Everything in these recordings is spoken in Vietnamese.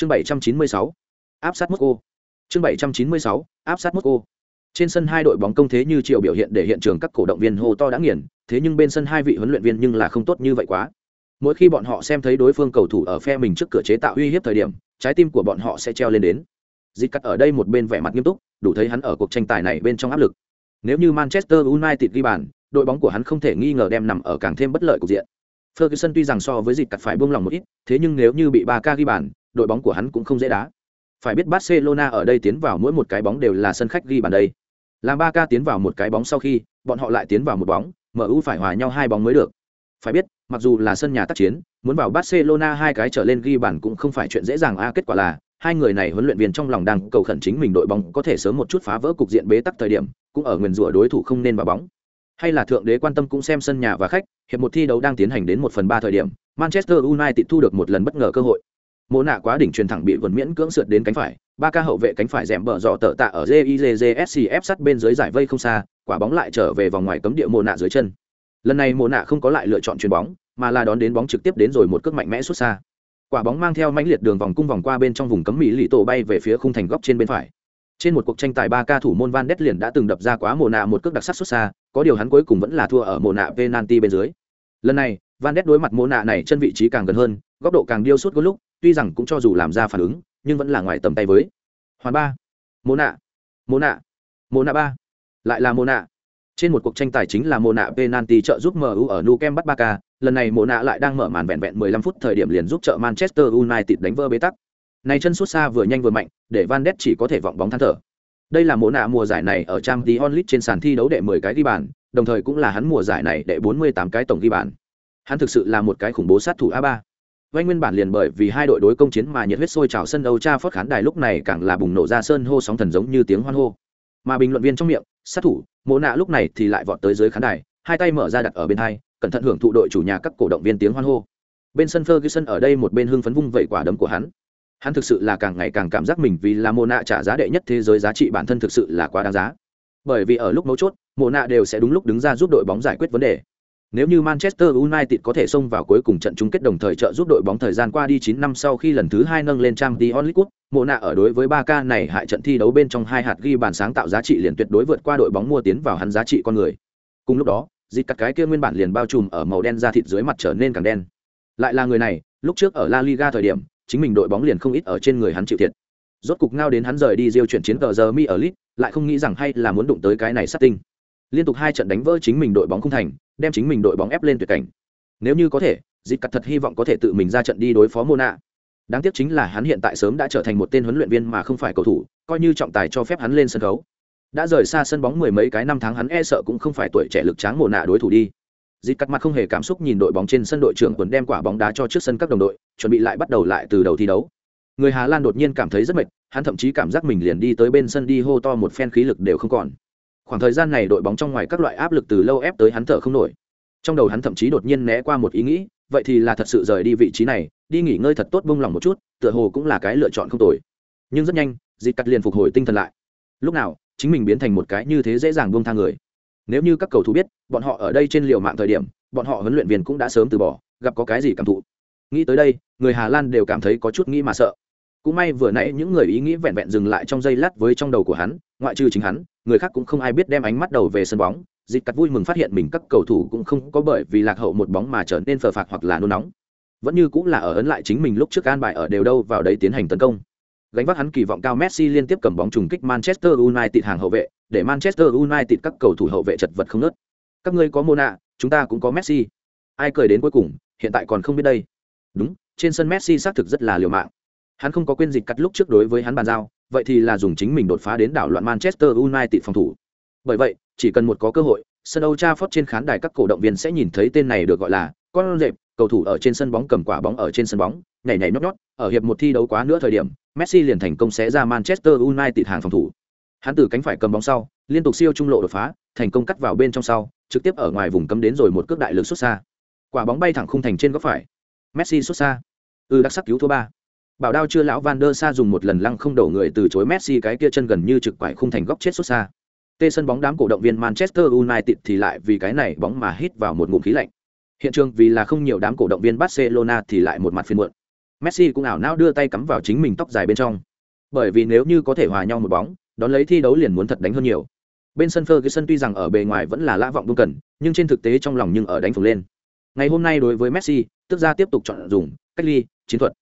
Chương 796, áp sát Moscow. Chương 796, áp sát Moscow. Trên sân hai đội bóng công thế như triệu biểu hiện để hiện trường các cổ động viên hô to đã nghiền, thế nhưng bên sân hai vị huấn luyện viên nhưng là không tốt như vậy quá. Mỗi khi bọn họ xem thấy đối phương cầu thủ ở phe mình trước cửa chế tạo uy hiếp thời điểm, trái tim của bọn họ sẽ treo lên đến. Dịch cắt ở đây một bên vẻ mặt nghiêm túc, đủ thấy hắn ở cuộc tranh tài này bên trong áp lực. Nếu như Manchester United ghi bàn, đội bóng của hắn không thể nghi ngờ đem nằm ở càng thêm bất lợi cục diện. Ferguson tuy rằng so với dịch cắt phải buông lòng một ít, thế nhưng nếu như bị Barca ghi bàn, đội bóng của hắn cũng không dễ đá. Phải biết Barcelona ở đây tiến vào mỗi một cái bóng đều là sân khách ghi bàn đây. Làm Barca tiến vào một cái bóng sau khi, bọn họ lại tiến vào một bóng, MU phải hòa nhau hai bóng mới được. Phải biết, mặc dù là sân nhà tác chiến, muốn vào Barcelona hai cái trở lên ghi bàn cũng không phải chuyện dễ dàng a kết quả là hai người này huấn luyện viên trong lòng đang cầu khẩn chính mình đội bóng có thể sớm một chút phá vỡ cục diện bế tắc thời điểm, cũng ở nguyền rủa đối thủ không nên vào bóng. Hay là thượng đế quan tâm cũng xem sân nhà và khách, hiệp một thi đấu đang tiến hành đến một phần ba thời điểm, Manchester United thu được một lần bất ngờ cơ hội mỗ nạ quá đỉnh truyền thẳng bị vườn miễn cưỡng sượt đến cánh phải, ba ca hậu vệ cánh phải rèm bờ dọ tờ tạ ở jizscf sắt bên dưới giải vây không xa, quả bóng lại trở về vòng ngoài cấm địa mộ nạ dưới chân. Lần này mộ nạ không có lại lựa chọn chuyền bóng, mà là đón đến bóng trực tiếp đến rồi một cước mạnh mẽ xuất xa. Quả bóng mang theo mãnh liệt đường vòng cung vòng qua bên trong vùng cấm mỹ lì tổ bay về phía khung thành góc trên bên phải. Trên một cuộc tranh tài ba ca thủ môn Van Đét liền đã từng đập ra quá mồ nạ một cước đặc sắc xuất xa, có điều hắn cuối cùng vẫn là thua ở mồ nạ penalty bên dưới. Lần này, Van Đét đối mặt mồ nạ này chân vị trí càng gần hơn, góc độ càng điêu suốt có lúc, tuy rằng cũng cho dù làm ra phản ứng, nhưng vẫn là ngoài tầm tay với. Hoàn ba, mô nạ, mô nạ, mô nạ ba, lại là mô nạ. Trên một cuộc tranh tài chính là mô nạ penalty trợ giúp MU ở nu kem bắt Barca, lần này mô nạ lại đang mở màn vẹn vẹn 15 phút thời điểm liền giúp trợ Manchester United đánh vỡ bế tắc. Này chân sút xa vừa nhanh vừa mạnh, để Van Ness chỉ có thể vọng bóng than thở. Đây là mô nạ mùa giải này ở trang Champions onlit trên sàn thi đấu đệ 10 cái ghi bàn, đồng thời cũng là hắn mùa giải này đệ 48 cái tổng ghi bàn. Hắn thực sự là một cái khủng bố sát thủ A3. Vay nguyên bản liền bởi vì hai đội đối công chiến mà nhiệt huyết sôi trào sân Âu Cha phốt khán đài lúc này càng là bùng nổ ra sơn hô sóng thần giống như tiếng hoan hô. Mà bình luận viên trong miệng, sát thủ, Mộ nạ lúc này thì lại vọt tới dưới khán đài, hai tay mở ra đặt ở bên hai, cẩn thận hưởng thụ đội chủ nhà các cổ động viên tiếng hoan hô. Bên sân Ferguson ở đây một bên hưng phấn vung vẩy quả đấm của hắn. Hắn thực sự là càng ngày càng cảm giác mình vì là Mộ nạ trả giá đệ nhất thế giới giá trị bản thân thực sự là quá đáng giá. Bởi vì ở lúc mấu chốt, Mộ nạ đều sẽ đúng lúc đứng ra giúp đội bóng giải quyết vấn đề. Nếu như Manchester United có thể xông vào cuối cùng trận chung kết đồng thời trợ giúp đội bóng thời gian qua đi 9 năm sau khi lần thứ 2 nâng lên Champions League, Mộ nạ ở đối với 3K này hại trận thi đấu bên trong hai hạt ghi bàn sáng tạo giá trị liền tuyệt đối vượt qua đội bóng mua tiến vào hắn giá trị con người. Cùng lúc đó, dịch cắt cái kia nguyên bản liền bao trùm ở màu đen da thịt dưới mặt trở nên càng đen. Lại là người này lúc trước ở la liga thời điểm chính mình đội bóng liền không ít ở trên người hắn chịu thiệt. Rốt cục ngao đến hắn rời đi diêu chuyển chiến tờ giờ mi ở lit lại không nghĩ rằng hay là muốn đụng tới cái này sát tinh. Liên tục hai trận đánh vỡ chính mình đội bóng không thành đem chính mình đội bóng ép lên tuyệt cảnh. Nếu như có thể dịp cắt thật hy vọng có thể tự mình ra trận đi đối phó mona. Đáng tiếc chính là hắn hiện tại sớm đã trở thành một tên huấn luyện viên mà không phải cầu thủ, coi như trọng tài cho phép hắn lên sân khấu. Đã rời xa sân bóng mười mấy cái năm tháng hắn e sợ cũng không phải tuổi trẻ lực tráng mồ nạ đối thủ đi. Dịp cắt mặt không hề cảm xúc nhìn đội bóng trên sân đội trưởng quần đem quả bóng đá cho trước sân các đồng đội, chuẩn bị lại bắt đầu lại từ đầu thi đấu. Người hà lan đột nhiên cảm thấy rất mệt, hắn thậm chí cảm giác mình liền đi tới bên sân đi hô to một phen khí lực đều không còn khoảng thời gian này đội bóng trong ngoài các loại áp lực từ lâu ép tới hắn thở không nổi. Trong đầu hắn thậm chí đột nhiên né qua một ý nghĩ, vậy thì là thật sự rời đi vị trí này, đi nghỉ ngơi thật tốt bông lòng một chút, tựa hồ cũng là cái lựa chọn không tồi. Nhưng rất nhanh dịp cắt liền phục hồi tinh thần lại. Lúc nào, chính mình biến thành một cái như thế dễ dàng buông tha người. Nếu như các cầu thủ biết, bọn họ ở đây trên liều mạng thời điểm, bọn họ huấn luyện viên cũng đã sớm từ bỏ, gặp có cái gì cảm thụ. Nghĩ tới đây, người hà lan đều cảm thấy có chút nghĩ mà sợ cũng may vừa nãy những người ý nghĩ vẹn vẹn dừng lại trong giây lát với trong đầu của hắn ngoại trừ chính hắn người khác cũng không ai biết đem ánh mắt đầu về sân bóng dịp cắt vui mừng phát hiện mình các cầu thủ cũng không có bởi vì lạc hậu một bóng mà trở nên phờ phạc hoặc là nôn nóng vẫn như cũng là ở ấn lại chính mình lúc trước an bài ở đều đâu vào đấy tiến hành tấn công gánh vác hắn kỳ vọng cao Messi liên tiếp cầm bóng trùng kích Manchester United hàng hậu vệ, để Manchester United các cầu thủ hậu vệ chật vật không nớt. Các ngươi có Mona, chúng ta cũng có Messi. Ai cười đến cuối cùng, hiện tại còn không biết đây. Đúng, trên sân Messi xác thực rất là liều mạng. Hắn không có quên dịch cắt lúc trước đối với hắn bàn giao, vậy thì là dùng chính mình đột phá đến đảo loạn Manchester United phòng thủ. Bởi vậy, chỉ cần một có cơ hội, sân Old Trafford trên khán đài các cổ động viên sẽ nhìn thấy tên này được gọi là con rệp, cầu thủ ở trên sân bóng cầm quả bóng ở trên sân bóng, nhảy nhảy nhót nhót, ở hiệp một thi đấu quá nữa thời điểm, Messi liền thành công xé ra Manchester United hàng phòng thủ. Hắn từ cánh phải cầm bóng sau, liên tục siêu trung lộ đột phá, thành công cắt vào bên trong sau, trực tiếp ở ngoài vùng cấm đến rồi một cước đại lực xuất xa. Quả bóng bay thẳng khung thành trên góc phải. Messi xuất xa. Ừ đặc sắc cứu thua ba. Bảo đao chưa lão Van der Sa dùng một lần lăng không đổ người từ chối Messi cái kia chân gần như trực quải khung thành góc chết xuất xa. Tê sân bóng đám cổ động viên Manchester United thì lại vì cái này bóng mà hít vào một ngụm khí lạnh. Hiện trường vì là không nhiều đám cổ động viên Barcelona thì lại một mặt phiên muộn. messi cũng ảo não đưa tay cắm vào chính mình tóc dài bên trong bởi vì nếu như có thể hòa nhau một bóng, đón lấy thi đấu liền muốn thật đánh hơn nhiều bên sân Ferguson tuy rằng ở bề ngoài vẫn là lã vọng buông cần, nhưng trên thực tế trong lòng nhưng ở đánh phồng lên ngày hôm nay đối với messi, tức ra tiếp tục chọn dùng, cách ly, chiến thuật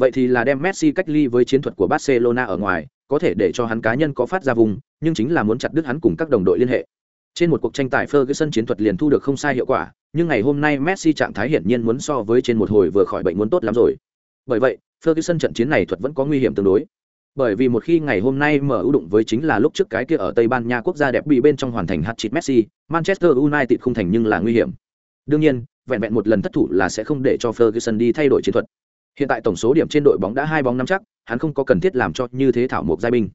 vậy thì là đem messi cách ly với chiến thuật của barcelona ở ngoài có thể để cho hắn cá nhân có phát ra vùng nhưng chính là muốn chặt đứt hắn cùng các đồng đội liên hệ trên một cuộc tranh tài Ferguson chiến thuật liền thu được không sai hiệu quả, nhưng ngày hôm nay Messi trạng thái hiển nhiên muốn so với trên một hồi vừa khỏi bệnh muốn tốt lắm rồi. Bởi vậy, Ferguson trận chiến này thuật vẫn có nguy hiểm tương đối. Bởi vì một khi ngày hôm nay mở ưu đụng với chính là lúc trước cái kia ở Tây Ban Nha quốc gia đẹp bị bên trong hoàn thành hat-trick Messi, Manchester United không thành nhưng là nguy hiểm. Đương nhiên, vẹn vẹn một lần thất thủ là sẽ không để cho Ferguson đi thay đổi chiến thuật. Hiện tại tổng số điểm trên đội bóng đã hai bóng năm chắc, hắn không có cần thiết làm cho như thế thảo một giai binh.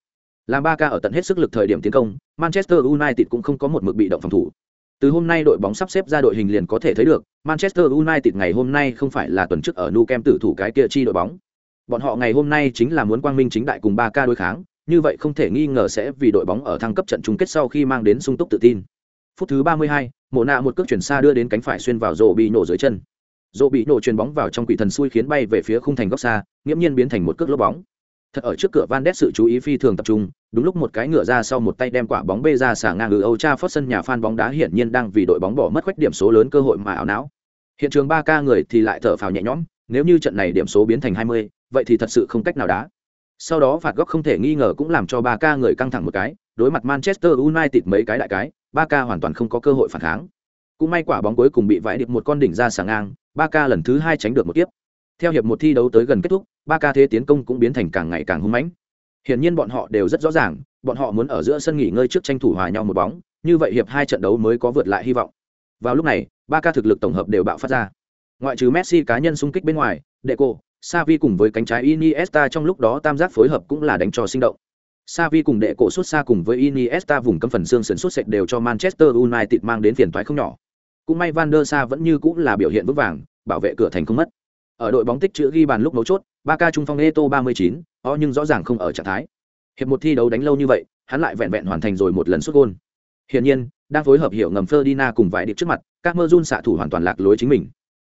Làm Ca ở tận hết sức lực thời điểm tiến công, Manchester United cũng không có một mực bị động phòng thủ. Từ hôm nay đội bóng sắp xếp ra đội hình liền có thể thấy được, Manchester United ngày hôm nay không phải là tuần trước ở Nou Kem tử thủ cái kia chi đội bóng. Bọn họ ngày hôm nay chính là muốn quang minh chính đại cùng Ba Ca đối kháng, như vậy không thể nghi ngờ sẽ vì đội bóng ở thăng cấp trận chung kết sau khi mang đến sung túc tự tin. Phút thứ 32, Mộ nạ một cước chuyển xa đưa đến cánh phải xuyên vào rổ bị nổ dưới chân dỗ bị nổ chuyền bóng vào trong quỷ thần xui khiến bay về phía khung thành góc xa, nghiễm nhiên biến thành một cước lốp bóng. Thật ở trước cửa Van đét sự chú ý phi thường tập trung, đúng lúc một cái ngựa ra sau một tay đem quả bóng bê ra xả ngang ngừ Âu Cha phót sân nhà fan bóng đá hiển nhiên đang vì đội bóng bỏ mất khoách điểm số lớn cơ hội mà ảo não. Hiện trường Ba Ca người thì lại thở phào nhẹ nhõm, nếu như trận này điểm số biến thành 20, vậy thì thật sự không cách nào đá. Sau đó phạt góc không thể nghi ngờ cũng làm cho Ba Ca người căng thẳng một cái, đối mặt Manchester United mấy cái đại cái, Ba Ca hoàn toàn không có cơ hội phản kháng. Cũng may quả bóng cuối cùng bị vãi điệp một con đỉnh ra xả ngang, Ba ca lần thứ hai tránh được một kiếp. Theo hiệp một thi đấu tới gần kết thúc, ba ca thế tiến công cũng biến thành càng ngày càng hung mãnh. Hiển nhiên bọn họ đều rất rõ ràng, bọn họ muốn ở giữa sân nghỉ ngơi trước tranh thủ hòa nhau một bóng, như vậy hiệp hai trận đấu mới có vượt lại hy vọng. Vào lúc này, ba ca thực lực tổng hợp đều bạo phát ra. Ngoại trừ Messi cá nhân xung kích bên ngoài, Deleu, Savi cùng với cánh trái Iniesta trong lúc đó tam giác phối hợp cũng là đánh trò sinh động. Savi cùng đệ cổ xuất xa cùng với Iniesta vùng cấm phần xương sườn xuất sệt đều cho Manchester United mang đến phiền toái không nhỏ. Cũng may Van der Sa vẫn như cũng là biểu hiện vững vàng, bảo vệ cửa thành không mất. Ở đội bóng tích chữ ghi bàn lúc mấu chốt, Ba Ca trung phong Eto 39, o nhưng rõ ràng không ở trạng thái. Hiệp một thi đấu đánh lâu như vậy, hắn lại vẹn vẹn hoàn thành rồi một lần xuất gôn Hiển nhiên, đang phối hợp hiểu ngầm Ferdinand cùng vài điệp trước mặt, các mơ xạ thủ hoàn toàn lạc lối chính mình.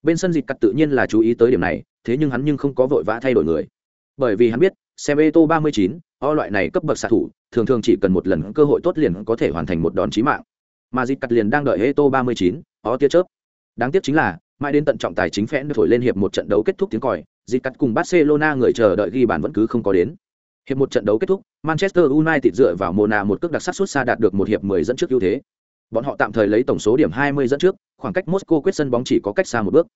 Bên sân dịch cắt tự nhiên là chú ý tới điểm này, thế nhưng hắn nhưng không có vội vã thay đổi người. Bởi vì hắn biết, xem Eto 39, o loại này cấp bậc xạ thủ, thường thường chỉ cần một lần cơ hội tốt liền có thể hoàn thành một đòn chí mạng. Mà dịch cắt liền đang đợi Eto 39, ó tia chớp. Đáng tiếc chính là, mãi đến tận trọng tài chính phẽn thổi lên hiệp một trận đấu kết thúc tiếng còi, dịp cắt cùng Barcelona người chờ đợi ghi bàn vẫn cứ không có đến. Hiệp một trận đấu kết thúc, Manchester United dựa vào Mona một cước đặc sắc xuất xa đạt được một hiệp 10 dẫn trước ưu thế. Bọn họ tạm thời lấy tổng số điểm 20 dẫn trước, khoảng cách Moscow quyết sân bóng chỉ có cách xa một bước.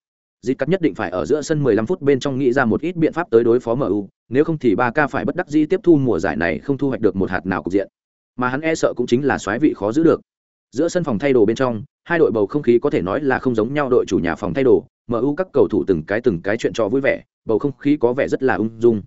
dịp cắt nhất định phải ở giữa sân 15 phút bên trong nghĩ ra một ít biện pháp tới đối phó MU, nếu không thì ba ca phải bất đắc dĩ tiếp thu mùa giải này không thu hoạch được một hạt nào cục diện. Mà hắn e sợ cũng chính là xoáy vị khó giữ được. Giữa sân phòng thay đồ bên trong, hai đội bầu không khí có thể nói là không giống nhau đội chủ nhà phòng thay đồ, MU các cầu thủ từng cái từng cái chuyện trò vui vẻ, bầu không khí có vẻ rất là ung dung.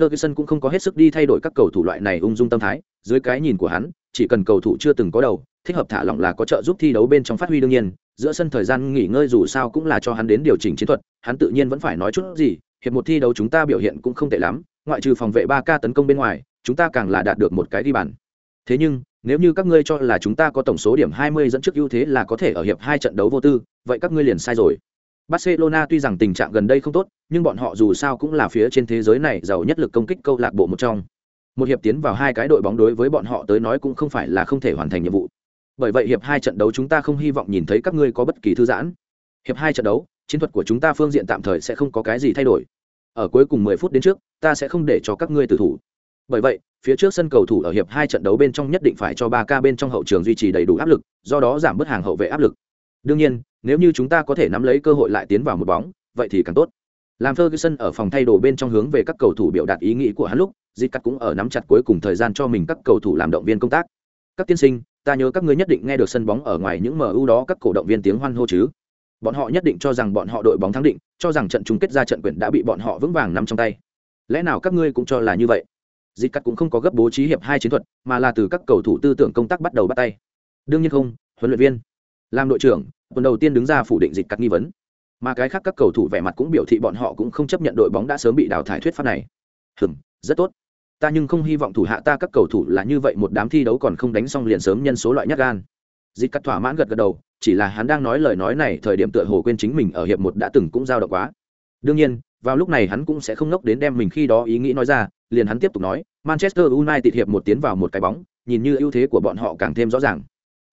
Ferguson cũng không có hết sức đi thay đổi các cầu thủ loại này ung dung tâm thái, dưới cái nhìn của hắn, chỉ cần cầu thủ chưa từng có đầu, thích hợp thả lỏng là có trợ giúp thi đấu bên trong phát huy đương nhiên, giữa sân thời gian nghỉ ngơi dù sao cũng là cho hắn đến điều chỉnh chiến thuật, hắn tự nhiên vẫn phải nói chút gì, hiệp một thi đấu chúng ta biểu hiện cũng không tệ lắm, ngoại trừ phòng vệ ba k tấn công bên ngoài, chúng ta càng là đạt được một cái đi bàn. Thế nhưng, nếu như các ngươi cho là chúng ta có tổng số điểm 20 dẫn trước ưu thế là có thể ở hiệp hai trận đấu vô tư, vậy các ngươi liền sai rồi. Barcelona tuy rằng tình trạng gần đây không tốt, nhưng bọn họ dù sao cũng là phía trên thế giới này giàu nhất lực công kích câu lạc bộ một trong. Một hiệp tiến vào hai cái đội bóng đối với bọn họ tới nói cũng không phải là không thể hoàn thành nhiệm vụ. Bởi vậy hiệp hai trận đấu chúng ta không hy vọng nhìn thấy các ngươi có bất kỳ thư giãn. Hiệp hai trận đấu, chiến thuật của chúng ta phương diện tạm thời sẽ không có cái gì thay đổi. Ở cuối cùng 10 phút đến trước, ta sẽ không để cho các ngươi tử thủ. Bởi vậy, phía trước sân cầu thủ ở hiệp hai trận đấu bên trong nhất định phải cho ba k bên trong hậu trường duy trì đầy đủ áp lực, do đó giảm bớt hàng hậu vệ áp lực. Đương nhiên, nếu như chúng ta có thể nắm lấy cơ hội lại tiến vào một bóng, vậy thì càng tốt. Làm Ferguson ở phòng thay đồ bên trong hướng về các cầu thủ biểu đạt ý nghĩ của hắn lúc, Zicat cũng ở nắm chặt cuối cùng thời gian cho mình các cầu thủ làm động viên công tác. Các tiên sinh, ta nhớ các ngươi nhất định nghe được sân bóng ở ngoài những MU đó các cổ động viên tiếng hoan hô chứ. Bọn họ nhất định cho rằng bọn họ đội bóng thắng định, cho rằng trận chung kết ra trận quyền đã bị bọn họ vững vàng nắm trong tay. Lẽ nào các ngươi cũng cho là như vậy? Dịch cắt cũng không có gấp bố trí hiệp hai chiến thuật, mà là từ các cầu thủ tư tưởng công tác bắt đầu bắt tay. Đương nhiên không, huấn luyện viên, làm đội trưởng, tuần đầu tiên đứng ra phủ định dịch cắt nghi vấn. Mà cái khác các cầu thủ vẻ mặt cũng biểu thị bọn họ cũng không chấp nhận đội bóng đã sớm bị đào thải thuyết pháp này. Hừm rất tốt. Ta nhưng không hy vọng thủ hạ ta các cầu thủ là như vậy một đám thi đấu còn không đánh xong liền sớm nhân số loại nhát gan. Dịch cắt thỏa mãn gật gật đầu chỉ là hắn đang nói lời nói này thời điểm tựa hồ quên chính mình ở hiệp một đã từng cũng giao động quá. Đương nhiên vào lúc này hắn cũng sẽ không ngốc đến đem mình khi đó ý nghĩ nói ra liền hắn tiếp tục nói, manchester united hiệp một tiến vào một cái bóng, nhìn như ưu thế của bọn họ càng thêm rõ ràng.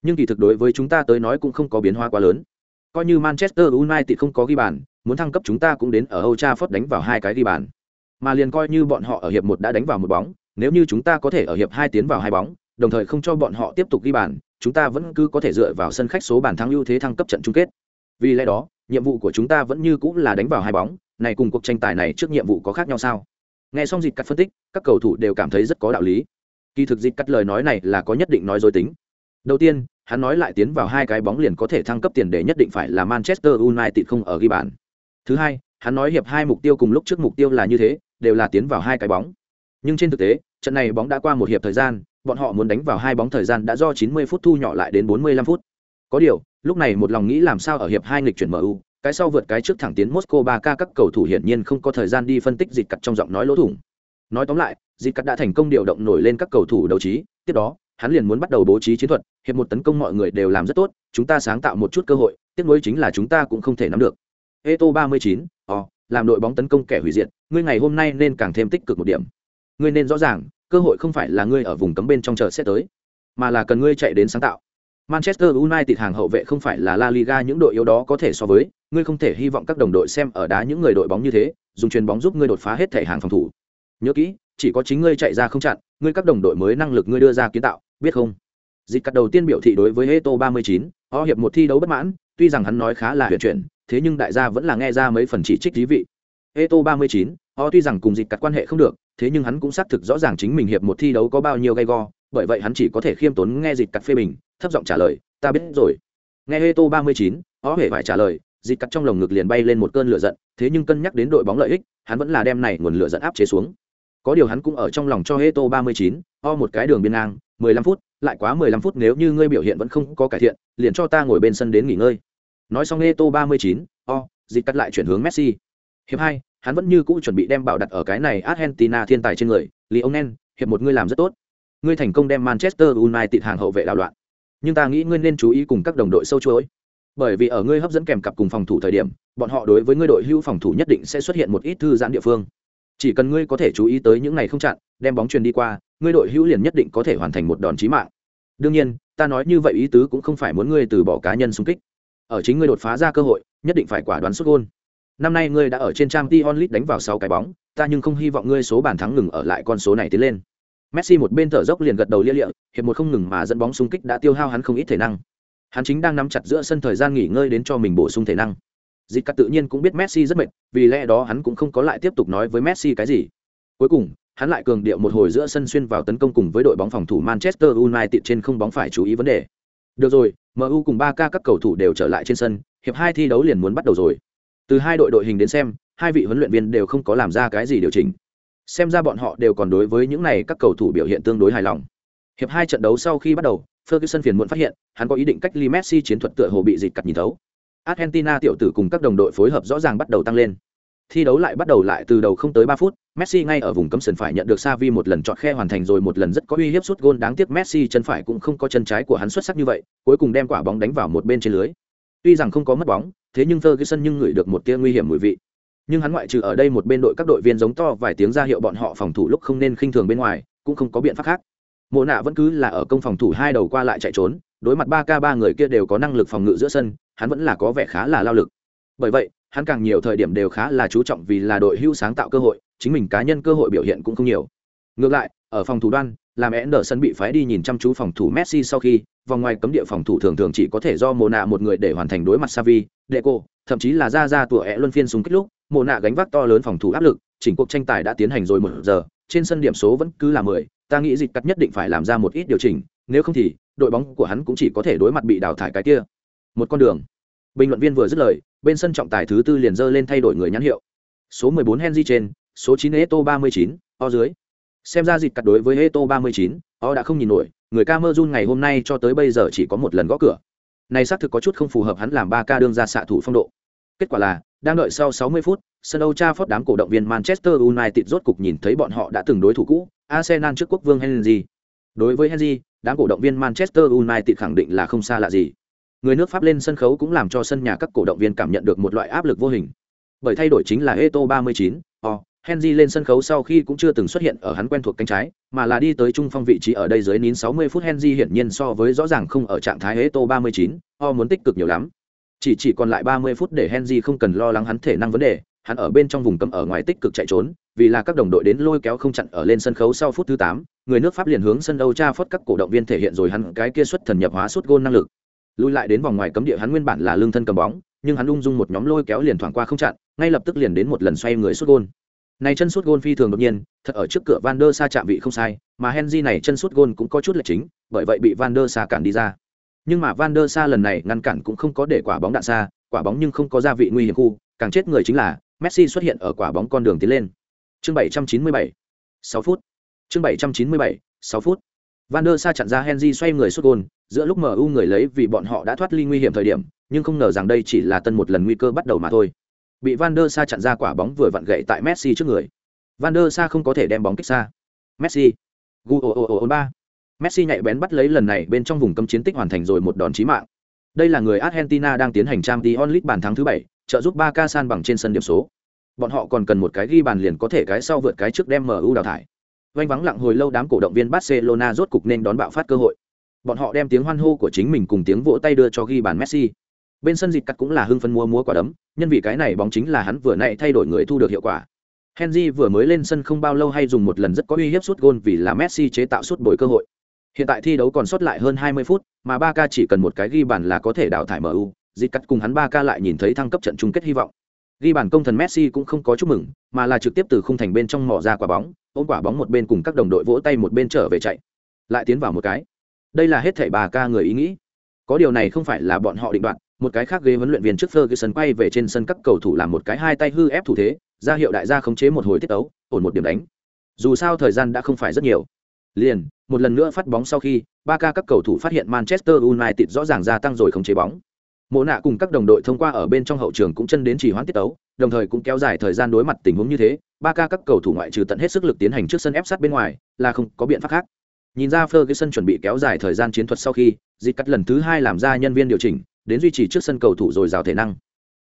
Nhưng kỳ thực đối với chúng ta tới nói cũng không có biến hóa quá lớn. Coi như manchester united không có ghi bàn, muốn thăng cấp chúng ta cũng đến ở Old Trafford đánh vào hai cái ghi bàn. Mà liền coi như bọn họ ở hiệp một đã đánh vào một bóng, nếu như chúng ta có thể ở hiệp hai tiến vào hai bóng, đồng thời không cho bọn họ tiếp tục ghi bàn, chúng ta vẫn cứ có thể dựa vào sân khách số bàn thắng ưu thế thăng cấp trận chung kết. Vì lẽ đó, nhiệm vụ của chúng ta vẫn như cũng là đánh vào hai bóng, này cùng cuộc tranh tài này trước nhiệm vụ có khác nhau sao? Nghe xong dịch cắt phân tích, các cầu thủ đều cảm thấy rất có đạo lý. Kỳ thực dịch cắt lời nói này là có nhất định nói dối tính. Đầu tiên, hắn nói lại tiến vào hai cái bóng liền có thể thăng cấp tiền để nhất định phải là manchester united không ở ghi bàn. Thứ hai, hắn nói hiệp hai mục tiêu cùng lúc trước mục tiêu là như thế, đều là tiến vào hai cái bóng. Nhưng trên thực tế, trận này bóng đã qua một hiệp thời gian, bọn họ muốn đánh vào hai bóng thời gian đã do 90 phút thu nhỏ lại đến 45 phút. Có điều, lúc này một lòng nghĩ làm sao ở hiệp hai nghịch chuyển mu cái sau vượt cái trước thẳng tiến moscow ba ca các cầu thủ hiển nhiên không có thời gian đi phân tích dịch cắt trong giọng nói lỗ thủng. Nói tóm lại dịch cắt đã thành công điều động nổi lên các cầu thủ đấu trí tiếp đó hắn liền muốn bắt đầu bố trí chiến thuật hiệp một tấn công mọi người đều làm rất tốt chúng ta sáng tạo một chút cơ hội tiếc nuối chính là chúng ta cũng không thể nắm được. Eto 39, Oh, làm đội bóng tấn công kẻ hủy diệt ngươi ngày hôm nay nên càng thêm tích cực một điểm. Ngươi nên rõ ràng cơ hội không phải là ngươi ở vùng cấm bên trong chờ sẽ tới mà là cần ngươi chạy đến sáng tạo. Manchester United hàng hậu vệ không phải là La Liga những đội yếu đó có thể so với, ngươi không thể hy vọng các đồng đội xem ở đá những người đội bóng như thế, dùng chuyền bóng giúp ngươi đột phá hết thể hàng phòng thủ. Nhớ kỹ, chỉ có chính ngươi chạy ra không chặn, ngươi các đồng đội mới năng lực ngươi đưa ra kiến tạo, biết không? Dịch cắt đầu tiên biểu thị đối với Heto 39, họ hiệp một thi đấu bất mãn, tuy rằng hắn nói khá là huyền chuyển, thế nhưng đại gia vẫn là nghe ra mấy phần chỉ trích thú vị. Heto 39, họ tuy rằng cùng dịch cắt quan hệ không được, thế nhưng hắn cũng xác thực rõ ràng chính mình hiệp một thi đấu có bao nhiêu gay go, bởi vậy hắn chỉ có thể khiêm tốn nghe dịch cắt phê bình, thấp giọng trả lời, ta biết rồi. Nghe hê tô ba mươi chín, ó hề phải trả lời Dịt cắt trong lồng ngực liền bay lên một cơn lửa giận, thế nhưng cân nhắc đến đội bóng lợi ích, hắn vẫn là đem này nguồn lửa giận áp chế xuống. Có điều hắn cũng ở trong lòng cho hê tô ba mươi chín o một cái đường biên ngang, mười lăm phút, lại quá mười lăm phút nếu như ngươi biểu hiện vẫn không có cải thiện, liền cho ta ngồi bên sân đến nghỉ ngơi. Nói xong hê tô ba mươi chín o Dịt cắt lại chuyển hướng messi. Hiệp hai, hắn vẫn như cũ chuẩn bị đem bảo đặt ở cái này argentina thiên tài trên người, lionel, hiệp một ngươi làm rất tốt. Ngươi thành công đem manchester united hàng hậu vệ đảo loạn nhưng ta nghĩ ngươi nên chú ý cùng các đồng đội sâu chuỗi. Bởi vì ở ngươi hấp dẫn kèm cặp cùng phòng thủ thời điểm, bọn họ đối với ngươi đội hưu phòng thủ nhất định sẽ xuất hiện một ít thư giãn địa phương. Chỉ cần ngươi có thể chú ý tới những này không chặn, đem bóng truyền đi qua, ngươi đội hữu liền nhất định có thể hoàn thành một đòn chí mạng. Đương nhiên, ta nói như vậy ý tứ cũng không phải muốn ngươi từ bỏ cá nhân xung kích. Ở chính ngươi đột phá ra cơ hội, nhất định phải quả đoán xuất gôn. Năm nay ngươi đã ở trên trang t onlit đánh vào sáu cái bóng, ta nhưng không hy vọng ngươi số bàn thắng ngừng ở lại con số này tiến lên. Messi một bên thở dốc liền gật đầu lia lịa, hiệp một không ngừng mà dẫn bóng xung kích đã tiêu hao hắn không ít thể năng. Hắn chính đang nắm chặt giữa sân thời gian nghỉ ngơi đến cho mình bổ sung thể năng. Dịch cắt tự nhiên cũng biết Messi rất mệt, vì lẽ đó hắn cũng không có lại tiếp tục nói với Messi cái gì. Cuối cùng, hắn lại cường điệu một hồi giữa sân xuyên vào tấn công cùng với đội bóng phòng thủ Manchester United trên không bóng phải chú ý vấn đề. Được rồi, MU cùng 3K các cầu thủ đều trở lại trên sân, hiệp hai thi đấu liền muốn bắt đầu rồi. Từ hai đội đội hình đến xem, hai vị huấn luyện viên đều không có làm ra cái gì điều chỉnh xem ra bọn họ đều còn đối với những này các cầu thủ biểu hiện tương đối hài lòng. Hiệp hai trận đấu sau khi bắt đầu, ferguson phiền muộn phát hiện, hắn có ý định cách ly messi chiến thuật tựa hồ bị dịch cặt nhìn thấu. Argentina tiểu tử cùng các đồng đội phối hợp rõ ràng bắt đầu tăng lên. Thi đấu lại bắt đầu lại từ đầu không tới ba phút, messi ngay ở vùng cấm sân phải nhận được Savi một lần chọn khe hoàn thành rồi một lần rất có uy hiếp sút gôn. Đáng tiếc messi chân phải cũng không có chân trái của hắn xuất sắc như vậy, cuối cùng đem quả bóng đánh vào một bên trên lưới. Tuy rằng không có mất bóng, thế nhưng ferguson nhưng ngửi được một tia nguy hiểm mùi vị nhưng hắn ngoại trừ ở đây một bên đội các đội viên giống to vài tiếng ra hiệu bọn họ phòng thủ lúc không nên khinh thường bên ngoài cũng không có biện pháp khác. Mộ nạ vẫn cứ là ở công phòng thủ hai đầu qua lại chạy trốn đối mặt ba k ba người kia đều có năng lực phòng ngự giữa sân hắn vẫn là có vẻ khá là lao lực. Bởi vậy hắn càng nhiều thời điểm đều khá là chú trọng vì là đội hưu sáng tạo cơ hội chính mình cá nhân cơ hội biểu hiện cũng không nhiều. Ngược lại ở phòng thủ đoan làm sân bị phái đi nhìn chăm chú phòng thủ Messi sau khi, vòng ngoài cấm địa phòng thủ thường thường chỉ có thể do Mona một người để hoàn thành đối mặt Savi, Deco, thậm chí là ra ra tủa ẻ luân phiên súng kích lúc, mộ nạ gánh vác to lớn phòng thủ áp lực chỉnh cuộc tranh tài đã tiến hành rồi một giờ trên sân điểm số vẫn cứ là mười ta nghĩ dịch cắt nhất định phải làm ra một ít điều chỉnh nếu không thì đội bóng của hắn cũng chỉ có thể đối mặt bị đào thải cái kia. Một con đường. Bình luận viên vừa dứt lời bên sân trọng tài thứ tư liền dơ lên thay đổi người nhãn hiệu. Số 14 Henry trên số 9 Eto 39 o dưới. Xem ra dịch cắt đối với Eto 39 o đã không nhìn nổi người Camerun ngày hôm nay cho tới bây giờ chỉ có một lần gõ cửa. Này xác thực có chút không phù hợp hắn làm ba ca đương ra xạ thủ phong độ kết quả là đang đợi sau 60 phút, sân Old Trafford đám cổ động viên Manchester United rốt cục nhìn thấy bọn họ đã từng đối thủ cũ, Arsenal trước quốc vương Henry. Đối với Henry, đám cổ động viên Manchester United khẳng định là không xa lạ gì. Người nước Pháp lên sân khấu cũng làm cho sân nhà các cổ động viên cảm nhận được một loại áp lực vô hình. bởi thay đổi chính là Eto 39, o, Henry lên sân khấu sau khi cũng chưa từng xuất hiện ở hắn quen thuộc cánh trái, mà là đi tới trung phong vị trí ở đây dưới nín 60 phút Henry hiển nhiên so với rõ ràng không ở trạng thái Eto 39, o muốn tích cực nhiều lắm. Chỉ chỉ còn lại 30 phút để Henry không cần lo lắng hắn thể năng vấn đề, hắn ở bên trong vùng cấm ở ngoài tích cực chạy trốn, vì là các đồng đội đến lôi kéo không chặn ở lên sân khấu sau phút thứ 8, người nước Pháp liền hướng sân Âu phốt các cổ động viên thể hiện rồi hắn cái kia xuất thần nhập hóa suốt gôn năng lực. Lùi lại đến vòng ngoài cấm địa hắn nguyên bản là lương thân cầm bóng, nhưng hắn ung dung một nhóm lôi kéo liền thoảng qua không chặn, ngay lập tức liền đến một lần xoay người sút gôn. Này chân sút gôn phi thường đột nhiên, thật ở trước cửa Van der Sa chạm vị không sai, mà Henry này chân sút gôn cũng có chút là chính, bởi vậy bị Van der Sa cản đi ra. Nhưng mà Van der Sa lần này ngăn cản cũng không có để quả bóng đạn xa, quả bóng nhưng không có gia vị nguy hiểm khu, càng chết người chính là Messi xuất hiện ở quả bóng con đường tiến lên. Chương 797. 6 phút. Chương 797. 6 phút. Van der Sa chặn ra Henry xoay người sút gôn, giữa lúc MU người lấy vì bọn họ đã thoát ly nguy hiểm thời điểm, nhưng không ngờ rằng đây chỉ là tân một lần nguy cơ bắt đầu mà thôi. Bị Van der Sa chặn ra quả bóng vừa vặn gậy tại Messi trước người. Van der Sa không có thể đem bóng kích xa. Messi. Gu ba. Messi nhạy bén bắt lấy lần này bên trong vùng cấm chiến tích hoàn thành rồi một đòn chí mạng. Đây là người Argentina đang tiến hành trang Champions League bàn thắng thứ 7, trợ giúp Barca san bằng trên sân điểm số. Bọn họ còn cần một cái ghi bàn liền có thể cái sau vượt cái trước đem MU đào thải. Vành vắng lặng hồi lâu đám cổ động viên Barcelona rốt cục nên đón bạo phát cơ hội. Bọn họ đem tiếng hoan hô của chính mình cùng tiếng vỗ tay đưa cho ghi bàn Messi. Bên sân dịch cắt cũng là hưng phấn mua múa quả đấm, nhân vì cái này bóng chính là hắn vừa nãy thay đổi người thu được hiệu quả. Henry vừa mới lên sân không bao lâu hay dùng một lần rất có uy hiếp sút gôn vì là Messi chế tạo sút bồi cơ hội. Hiện tại thi đấu còn sót lại hơn 20 phút, mà Barca chỉ cần một cái ghi bàn là có thể đào thải MU, dịch cắt cùng hắn Barca lại nhìn thấy thăng cấp trận chung kết hy vọng. Ghi bàn công thần Messi cũng không có chúc mừng, mà là trực tiếp từ khung thành bên trong mò ra quả bóng, ôm quả bóng một bên cùng các đồng đội vỗ tay một bên trở về chạy. Lại tiến vào một cái. Đây là hết thảy Barca người ý nghĩ. Có điều này không phải là bọn họ định đoạt, một cái khác ghế huấn luyện viên trước Ferguson quay về trên sân các cầu thủ làm một cái hai tay hư ép thủ thế, ra hiệu đại gia khống chế một hồi tiết đấu, ổn một điểm đánh. Dù sao thời gian đã không phải rất nhiều. Liền, một lần nữa phát bóng sau khi, ba ca các cầu thủ phát hiện Manchester United rõ ràng gia tăng rồi không chế bóng. Mộ nạ cùng các đồng đội thông qua ở bên trong hậu trường cũng chân đến chỉ hoãn tiết tấu, đồng thời cũng kéo dài thời gian đối mặt tình huống như thế, ba ca các cầu thủ ngoại trừ tận hết sức lực tiến hành trước sân ép sát bên ngoài, là không có biện pháp khác. Nhìn ra Ferguson chuẩn bị kéo dài thời gian chiến thuật sau khi, dịch cắt lần thứ hai làm ra nhân viên điều chỉnh, đến duy trì trước sân cầu thủ rồi rào thể năng.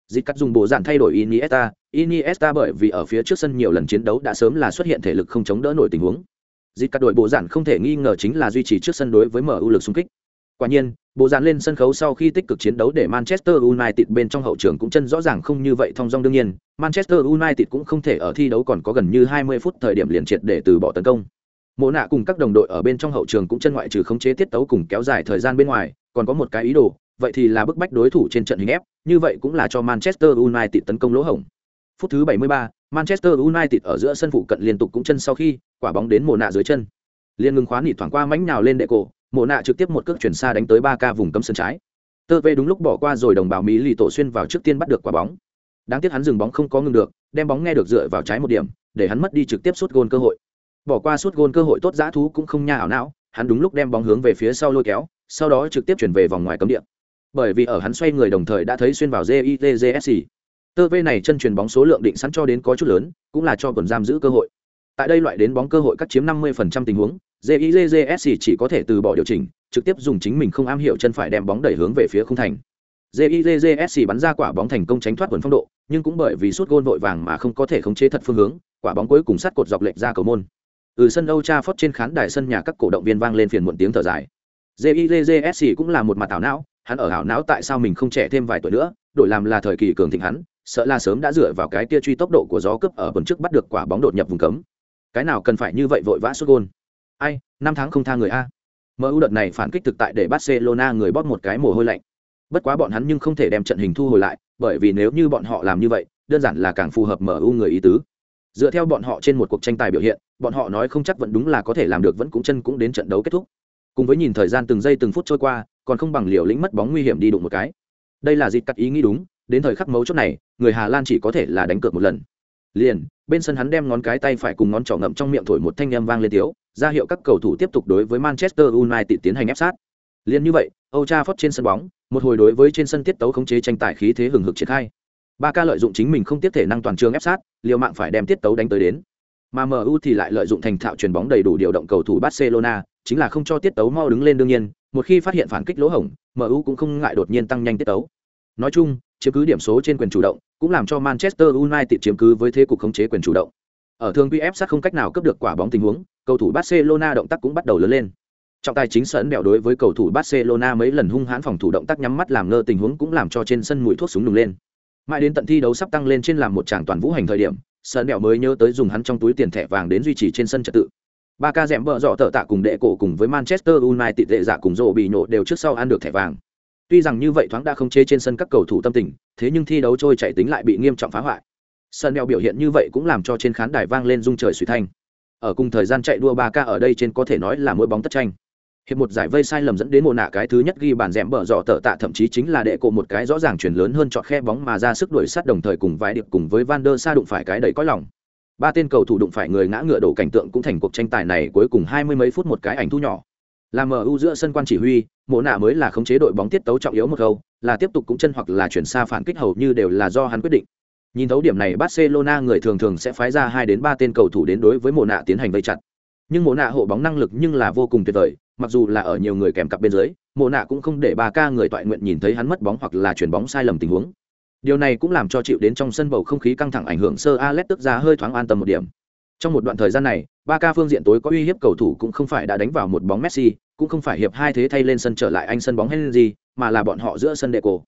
Dịch cắt dùng bộ dạng thay đổi Iniesta, Iniesta bởi vì ở phía trước sân nhiều lần chiến đấu đã sớm là xuất hiện thể lực không chống đỡ nổi tình huống. Dịp cắt đội bộ giản không thể nghi ngờ chính là duy trì trước sân đối với MU lực xung kích. Quả nhiên, bộ giản lên sân khấu sau khi tích cực chiến đấu để Manchester United bên trong hậu trường cũng chân rõ ràng không như vậy thông dong đương nhiên, Manchester United cũng không thể ở thi đấu còn có gần như 20 phút thời điểm liền triệt để từ bỏ tấn công. Mộ nạ cùng các đồng đội ở bên trong hậu trường cũng chân ngoại trừ khống chế tiết tấu cùng kéo dài thời gian bên ngoài, còn có một cái ý đồ, vậy thì là bức bách đối thủ trên trận hình ép, như vậy cũng là cho Manchester United tấn công lỗ hổng. Phút thứ 73, Manchester United ở giữa sân phụ cận liên tục cũng chân sau khi, quả bóng đến mồ nạ dưới chân. Liên ngừng khóa nỉ thoảng qua mánh nhào lên đệ cổ, mồ nạ trực tiếp một cước chuyển xa đánh tới 3K vùng cấm sân trái. Tơ về đúng lúc bỏ qua rồi đồng bào Mỹ lì tổ xuyên vào trước tiên bắt được quả bóng. Đáng tiếc hắn dừng bóng không có ngừng được, đem bóng nghe được dựa vào trái một điểm, để hắn mất đi trực tiếp sút gôn cơ hội. Bỏ qua sút gôn cơ hội tốt dã thú cũng không nha ảo não, hắn đúng lúc đem bóng hướng về phía sau lôi kéo, sau đó trực tiếp chuyển về vòng ngoài cấm địa bởi vì ở hắn xoay người đồng thời đã thấy xuyên vào jitgsc tơ vê này chân truyền bóng số lượng định sẵn cho đến có chút lớn cũng là cho quần giam giữ cơ hội. Tại đây loại đến bóng cơ hội cắt chiếm 50% tình huống jitgsc chỉ có thể từ bỏ điều chỉnh trực tiếp dùng chính mình không am hiểu chân phải đem bóng đẩy hướng về phía khung thành. Jitgsc bắn ra quả bóng thành công tránh thoát quần phong độ nhưng cũng bởi vì suốt gôn vội vàng mà không có thể khống chế thật phương hướng quả bóng cuối cùng sát cột dọc lệch ra cầu môn. Từ sân Âu Trafford trên khán đài sân nhà các cổ động viên vang lên phiền muộn tiếng thở dài. JIJSC cũng là một mặt tảo não, hắn ở hảo não tại sao mình không trẻ thêm vài tuổi nữa đổi làm là thời kỳ cường thịnh hắn sợ là sớm đã dựa vào cái tia truy tốc độ của gió cướp ở tuần trước bắt được quả bóng đột nhập vùng cấm. Cái nào cần phải như vậy vội vã xuất gôn? Ai, năm tháng không tha người a. Mu đợt này phản kích thực tại để barcelona người bóp một cái mồ hôi lạnh. Bất quá bọn hắn nhưng không thể đem trận hình thu hồi lại, bởi vì nếu như bọn họ làm như vậy, đơn giản là càng phù hợp mu người ý tứ. Dựa theo bọn họ trên một cuộc tranh tài biểu hiện, bọn họ nói không chắc vẫn đúng là có thể làm được vẫn cũng chân cũng đến trận đấu kết thúc. Cùng với nhìn thời gian từng giây từng phút trôi qua, còn không bằng liều lĩnh mất bóng nguy hiểm đi đụng một cái. Đây là dịch cắt ý nghĩ đúng, đến thời khắc mấu chốt này người hà lan chỉ có thể là đánh cược một lần. Liền, bên sân hắn đem ngón cái tay phải cùng ngón trỏ ngậm trong miệng thổi một thanh â m vang lên tiếu, ra hiệu các cầu thủ tiếp tục đối với manchester united tiến hành ép sát. Liền như vậy âu cha phót trên sân bóng, một hồi đối với trên sân tiết tấu khống chế tranh tài khí thế hừng hực triển khai. Ba ca lợi dụng chính mình không tiếp thể năng toàn trường ép sát, liều mạng phải đem tiết tấu đánh tới đến. Mà mu thì lại lợi dụng thành thạo chuyền bóng đầy đủ điều động cầu thủ barcelona, chính là không cho tiết tấu mau đứng lên đương nhiên, một khi phát hiện phản kích lỗ hổng mu cũng không ngại đột nhiên tăng nhanh tiết tấu. Nói chung chiếm cứ điểm số trên quyền chủ động, cũng làm cho Manchester United chiếm cứ với thế cục khống chế quyền chủ động. Ở thường quy ép sát không cách nào cướp được quả bóng tình huống, cầu thủ Barcelona động tác cũng bắt đầu lớn lên. Trọng tài chính sẵn bèo đối với cầu thủ Barcelona mấy lần hung hãn phòng thủ động tác nhắm mắt làm ngơ tình huống cũng làm cho trên sân mũi thuốc súng nùng lên. Mãi đến tận thi đấu sắp tăng lên trên làm một tràng toàn vũ hành thời điểm, sẵn bèo mới nhớ tới dùng hắn trong túi tiền thẻ vàng đến duy trì trên sân trật tự. Ba ca dẻm bờ dọ tợ tạ cùng đệ cổ cùng với Manchester United đệ dạ cùng rồ bị nổ đều trước sau ăn được thẻ vàng. Tuy rằng như vậy thoáng đã không chế trên sân các cầu thủ tâm tình, thế nhưng thi đấu trôi chảy tính lại bị nghiêm trọng phá hoại. Sân đèo biểu hiện như vậy cũng làm cho trên khán đài vang lên rung trời suy thanh. Ở cùng thời gian chạy đua ba ca ở đây trên có thể nói là mỗi bóng tất tranh hiệp một giải vây sai lầm dẫn đến mồ nạ cái thứ nhất ghi bàn rẽm bở dọ tở tạ thậm chí chính là đệ cổ một cái rõ ràng chuyển lớn hơn chọn khe bóng mà ra sức đuổi sát đồng thời cùng vài điệp cùng với van der sa đụng phải cái đầy có lòng ba tên cầu thủ đụng phải người ngã ngựa đổ cảnh tượng cũng thành cuộc tranh tài này cuối cùng hai mươi mấy phút một cái ảnh thu nhỏ là mu giữa sân quan chỉ huy, mộ nạ mới là khống chế đội bóng tiết tấu trọng yếu một câu là tiếp tục cũng chân hoặc là chuyển xa phản kích hầu như đều là do hắn quyết định. Nhìn thấu điểm này, barcelona người thường thường sẽ phái ra hai đến ba tên cầu thủ đến đối với mộ nạ tiến hành vây chặt. Nhưng mộ nạ hộ bóng năng lực nhưng là vô cùng tuyệt vời, mặc dù là ở nhiều người kèm cặp bên dưới, mộ nạ cũng không để ba ca người toại nguyện nhìn thấy hắn mất bóng hoặc là chuyển bóng sai lầm tình huống. Điều này cũng làm cho chịu đến trong sân bầu không khí căng thẳng ảnh hưởng sơ alex tức ra hơi thoáng an tâm một điểm trong một đoạn thời gian này ba ca phương diện tối có uy hiếp cầu thủ cũng không phải đã đánh vào một bóng messi cũng không phải hiệp hai thế thay lên sân trở lại anh sân bóng henry mà là bọn họ giữa sân đệ cổ.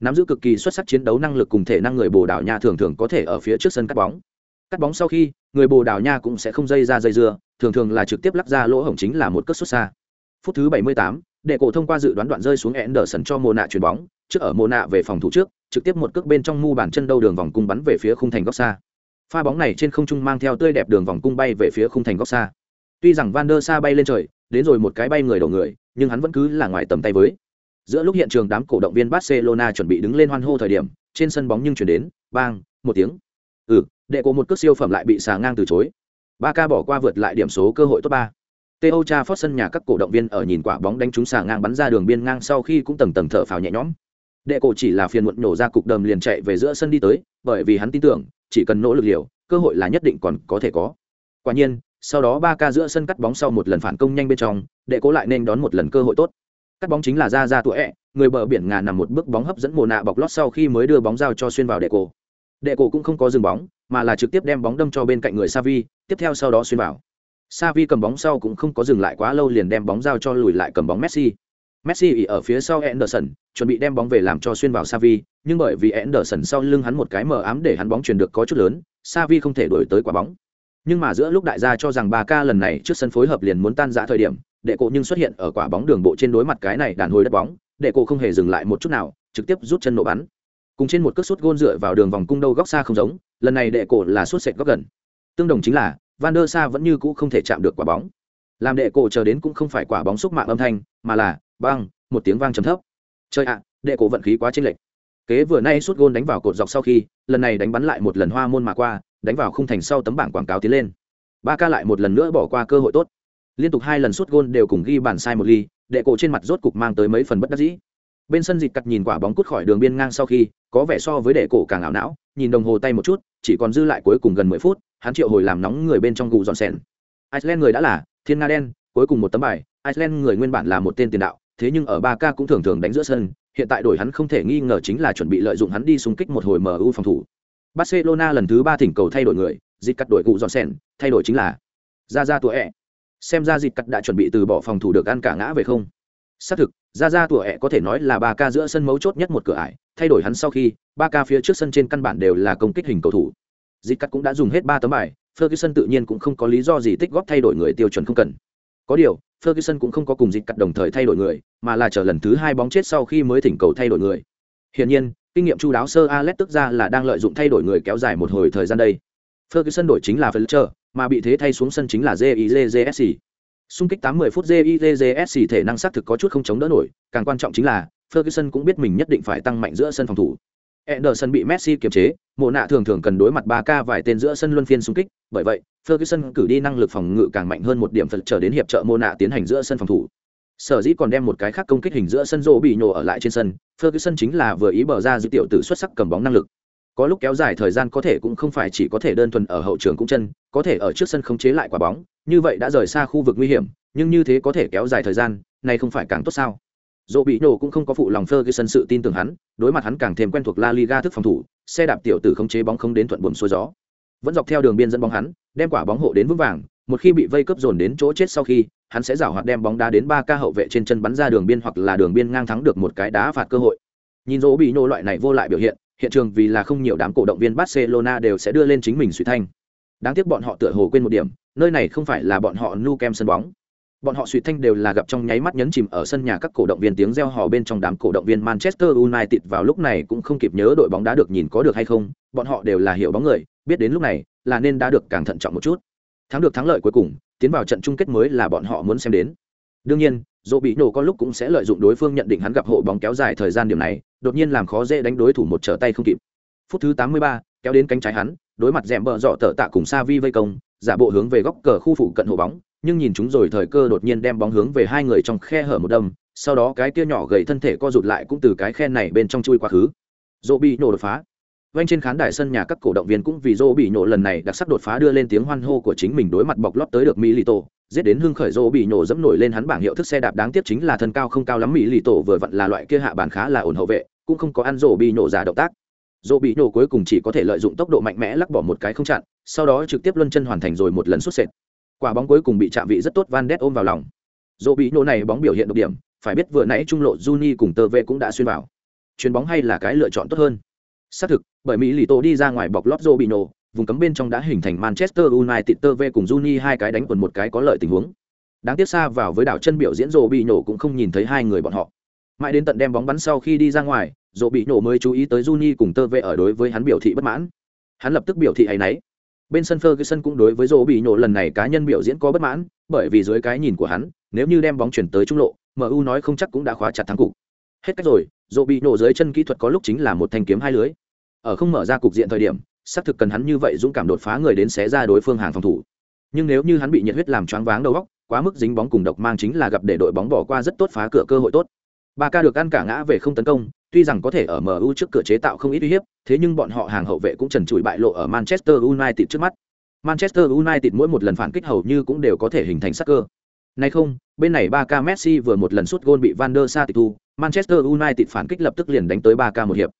Nắm giữ cực kỳ xuất sắc chiến đấu năng lực cùng thể năng người bồ đào nha thường thường có thể ở phía trước sân cắt bóng. Cắt bóng sau khi người bồ đào nha cũng sẽ không dây ra dây dưa thường thường là trực tiếp lắp ra lỗ hổng chính là một cất xuất xa. Phút thứ 78, đệ cổ thông qua dự đoán đoạn rơi xuống Anderson cho Mô nạ chuyền bóng, trước ở Mô nạ về phòng thủ trước, trực tiếp một cước bên trong mu bàn chân đâu đường vòng cung bắn về phía khung thành góc xa. Pha bóng này trên không trung mang theo tươi đẹp đường vòng cung bay về phía khung thành góc xa. Tuy rằng Van der Sa bay lên trời, đến rồi một cái bay người đổ người, nhưng hắn vẫn cứ là ngoài tầm tay với. Giữa lúc hiện trường đám cổ động viên Barcelona chuẩn bị đứng lên hoan hô thời điểm, trên sân bóng nhưng chuyển đến, bang, một tiếng. Ừ, đệ cổ một cước siêu phẩm lại bị xà ngang từ chối. Ba ca bỏ qua vượt lại điểm số cơ hội tốt ba. Teo Cha phót sân nhà các cổ động viên ở nhìn quả bóng đánh trúng xà ngang bắn ra đường biên ngang sau khi cũng tầng tầng thở phào nhẹ nhõm. Đệ cổ chỉ là phiền muộn nổ ra cục đầm liền chạy về giữa sân đi tới, bởi vì hắn tin tưởng, chỉ cần nỗ lực liều, cơ hội là nhất định còn có thể có. Quả nhiên, sau đó ba ca giữa sân cắt bóng sau một lần phản công nhanh bên trong, đệ cổ lại nên đón một lần cơ hội tốt. Cắt bóng chính là ra ra tuổi ẹ, người bờ biển ngà nằm một bước bóng hấp dẫn mồ nạ bọc lót sau khi mới đưa bóng giao cho xuyên vào đệ cổ. Đệ cổ cũng không có dừng bóng, mà là trực tiếp đem bóng đâm cho bên cạnh người Savi, tiếp theo sau đó xuyên vào. Savi cầm bóng sau cũng không có dừng lại quá lâu liền đem bóng giao cho lùi lại cầm bóng Messi. Messi ở phía sau Anderson, chuẩn bị đem bóng về làm cho xuyên vào Savi, nhưng bởi vì Anderson sau lưng hắn một cái mờ ám để hắn bóng truyền được có chút lớn, Savi không thể đuổi tới quả bóng. Nhưng mà giữa lúc đại gia cho rằng 3K lần này trước sân phối hợp liền muốn tan rã thời điểm, đệ cổ nhưng xuất hiện ở quả bóng đường bộ trên đối mặt cái này đàn hồi đất bóng, đệ cổ không hề dừng lại một chút nào, trực tiếp rút chân nổ bắn. Cùng trên một cước sút gôn dựa vào đường vòng cung đâu góc xa không giống, lần này đệ cổ là sút sệt góc gần. Tương đồng chính là, van der sa vẫn như cũ không thể chạm được quả bóng làm đệ cổ chờ đến cũng không phải quả bóng xúc mạng âm thanh mà là băng một tiếng vang trầm thấp chơi ạ đệ cổ vận khí quá chênh lệch kế vừa nay suốt gôn đánh vào cột dọc sau khi, lần này đánh bắn lại một lần hoa môn mà qua, đánh vào khung thành sau tấm bảng quảng cáo tiến lên. Ba ca lại một lần nữa bỏ qua cơ hội tốt. Liên tục hai lần suốt gôn đều cùng ghi bàn sai một ly, đệ cổ trên mặt rốt cục mang tới mấy phần bất đắc dĩ. Bên sân dịt cặt nhìn quả bóng cút khỏi đường biên ngang sau khi, có vẻ so với đệ cổ càng ảo não, nhìn đồng hồ tay một chút, chỉ còn dư lại cuối cùng gần mười phút, hắn triệu hồi làm nóng người bên trong gù dọn sèn iceland người đã là thiên nga đen, cuối cùng một tấm bài. Iceland người nguyên bản là một tên tiền đạo, thế nhưng ở ba ca cũng thường thường đánh giữa sân hiện tại đổi hắn không thể nghi ngờ chính là chuẩn bị lợi dụng hắn đi xung kích một hồi mu phòng thủ. Barcelona lần thứ ba thỉnh cầu thay đổi người, dịch cắt đổi cụ dọn sèn thay đổi chính là ra ra tuổi ẹ xem ra dịch cắt đã chuẩn bị từ bỏ phòng thủ được ăn cả ngã về không? Xác thực ra ra tuổi ẹ có thể nói là ba ca giữa sân mấu chốt nhất một cửa ải, thay đổi hắn sau khi, ba ca phía trước sân trên căn bản đều là công kích hình cầu thủ. Dịch cắt cũng đã dùng hết ba tấm bài, ferguson tự nhiên cũng không có lý do gì tích góp thay đổi người tiêu chuẩn không cần. Có điều ferguson cũng không có cùng dịch cắt đồng thời thay đổi người mà là chờ lần thứ hai bóng chết sau khi mới thỉnh cầu thay đổi người. Hiển nhiên kinh nghiệm chu đáo sơ alex tức ra là đang lợi dụng thay đổi người kéo dài một hồi thời gian đây. Ferguson đổi chính là Fletcher, mà bị thế thay xuống sân chính là jizsc xung kích 80 phút jizsc thể năng xác thực có chút không chống đỡ nổi càng quan trọng chính là ferguson cũng biết mình nhất định phải tăng mạnh giữa sân phòng thủ. Ederson bị Messi kiềm chế, Mộ nạ thường thường cần đối mặt 3K vài tên giữa sân luân phiên xung kích, bởi vậy, Ferguson cử đi năng lực phòng ngự càng mạnh hơn một điểm phần trở đến hiệp trợ Mộ nạ tiến hành giữa sân phòng thủ. Sở dĩ còn đem một cái khác công kích hình giữa sân rô bị nhổ ở lại trên sân, Ferguson chính là vừa ý bờ ra dữ tiểu tử xuất sắc cầm bóng năng lực. Có lúc kéo dài thời gian có thể cũng không phải chỉ có thể đơn thuần ở hậu trường cũng chân, có thể ở trước sân khống chế lại quả bóng, như vậy đã rời xa khu vực nguy hiểm, nhưng như thế có thể kéo dài thời gian, này không phải càng tốt sao? Dỗ bị nổ cũng không có phụ lòng Ferguson sự tin tưởng hắn, đối mặt hắn càng thêm quen thuộc La Liga thức phòng thủ, xe đạp tiểu tử khống chế bóng không đến thuận buồm xuôi gió. Vẫn dọc theo đường biên dẫn bóng hắn, đem quả bóng hộ đến vững vàng, một khi bị vây cướp dồn đến chỗ chết sau khi, hắn sẽ giảo hoạt đem bóng đá đến ba ca hậu vệ trên chân bắn ra đường biên hoặc là đường biên ngang thắng được một cái đá phạt cơ hội. Nhìn dỗ bị nổ loại này vô lại biểu hiện, hiện trường vì là không nhiều đám cổ động viên Barcelona đều sẽ đưa lên chính mình suy thanh. Đáng tiếc bọn họ tựa hồ quên một điểm, nơi này không phải là bọn họ Nou Camp sân bóng bọn họ suy thanh đều là gặp trong nháy mắt nhấn chìm ở sân nhà các cổ động viên tiếng reo hò bên trong đám cổ động viên Manchester United vào lúc này cũng không kịp nhớ đội bóng đá được nhìn có được hay không, bọn họ đều là hiểu bóng người, biết đến lúc này là nên đã được càng thận trọng một chút. Thắng được thắng lợi cuối cùng, tiến vào trận chung kết mới là bọn họ muốn xem đến. Đương nhiên, dỗ bị nổ có lúc cũng sẽ lợi dụng đối phương nhận định hắn gặp hộ bóng kéo dài thời gian điểm này, đột nhiên làm khó dễ đánh đối thủ một trở tay không kịp. Phút thứ 83, kéo đến cánh trái hắn, đối mặt dẻm bờ dọ tở tạ cùng Savi vây công, giả bộ hướng về góc cờ khu phụ cận hộ bóng, nhưng nhìn chúng rồi thời cơ đột nhiên đem bóng hướng về hai người trong khe hở một đâm, sau đó cái kia nhỏ gầy thân thể co rụt lại cũng từ cái khe này bên trong chui qua khứ. Dỗ bị nổ đột phá. vanh trên khán đài sân nhà các cổ động viên cũng vì Dỗ bị nổ lần này đặc sắc đột phá đưa lên tiếng hoan hô của chính mình đối mặt bọc lót tới được Milito, giết đến hưng khởi Dỗ bị nổ dẫm nổi lên hắn bảng hiệu thức xe đạp đáng tiếc chính là thân cao không cao lắm Milito vừa vặn là loại kia hạ bàn khá là ổn hậu vệ, cũng không có ăn Dỗ bị nổ giả động tác. Dỗ bị nổ cuối cùng chỉ có thể lợi dụng tốc độ mạnh mẽ lắc bỏ một cái không chặn, sau đó trực tiếp luân chân hoàn thành rồi một lần xuất sệt quả bóng cuối cùng bị chạm vị rất tốt van đét ôm vào lòng. Dỗ bị nổ này bóng biểu hiện độc điểm, phải biết vừa nãy trung lộ juni cùng tờ vệ cũng đã xuyên vào. Chuyền bóng hay là cái lựa chọn tốt hơn. Xác thực, bởi mỹ lì tô đi ra ngoài bọc lót dỗ bị nổ, vùng cấm bên trong đã hình thành manchester united tờ vệ cùng juni hai cái đánh quần một cái có lợi tình huống. Đáng tiếc xa vào với đảo chân biểu diễn dỗ bị nổ cũng không nhìn thấy hai người bọn họ. Mãi đến tận đem bóng bắn sau khi đi ra ngoài dỗ bị nổ mới chú ý tới juni cùng tơ vệ ở đối với hắn biểu thị bất mãn. Hắn lập tức biểu thị hay nấy bên sân Ferguson cũng đối với Dỗ bị nổ lần này cá nhân biểu diễn có bất mãn, bởi vì dưới cái nhìn của hắn, nếu như đem bóng chuyển tới trung lộ, MU nói không chắc cũng đã khóa chặt thắng cục. Hết cách rồi, Dỗ bị nổ dưới chân kỹ thuật có lúc chính là một thanh kiếm hai lưới. Ở không mở ra cục diện thời điểm, xác thực cần hắn như vậy dũng cảm đột phá người đến xé ra đối phương hàng phòng thủ. Nhưng nếu như hắn bị nhiệt huyết làm choáng váng đầu óc, quá mức dính bóng cùng độc mang chính là gặp để đội bóng bỏ qua rất tốt phá cửa cơ hội tốt. Ba ca được ăn cả ngã về không tấn công, tuy rằng có thể ở MU trước cửa chế tạo không ít uy hiếp, thế nhưng bọn họ hàng hậu vệ cũng trần trụi bại lộ ở Manchester United trước mắt. Manchester United mỗi một lần phản kích hầu như cũng đều có thể hình thành sắc cơ. Này không, bên này 3K Messi vừa một lần sút gôn bị Van der Sar tịch thu, Manchester United phản kích lập tức liền đánh tới 3K một hiệp.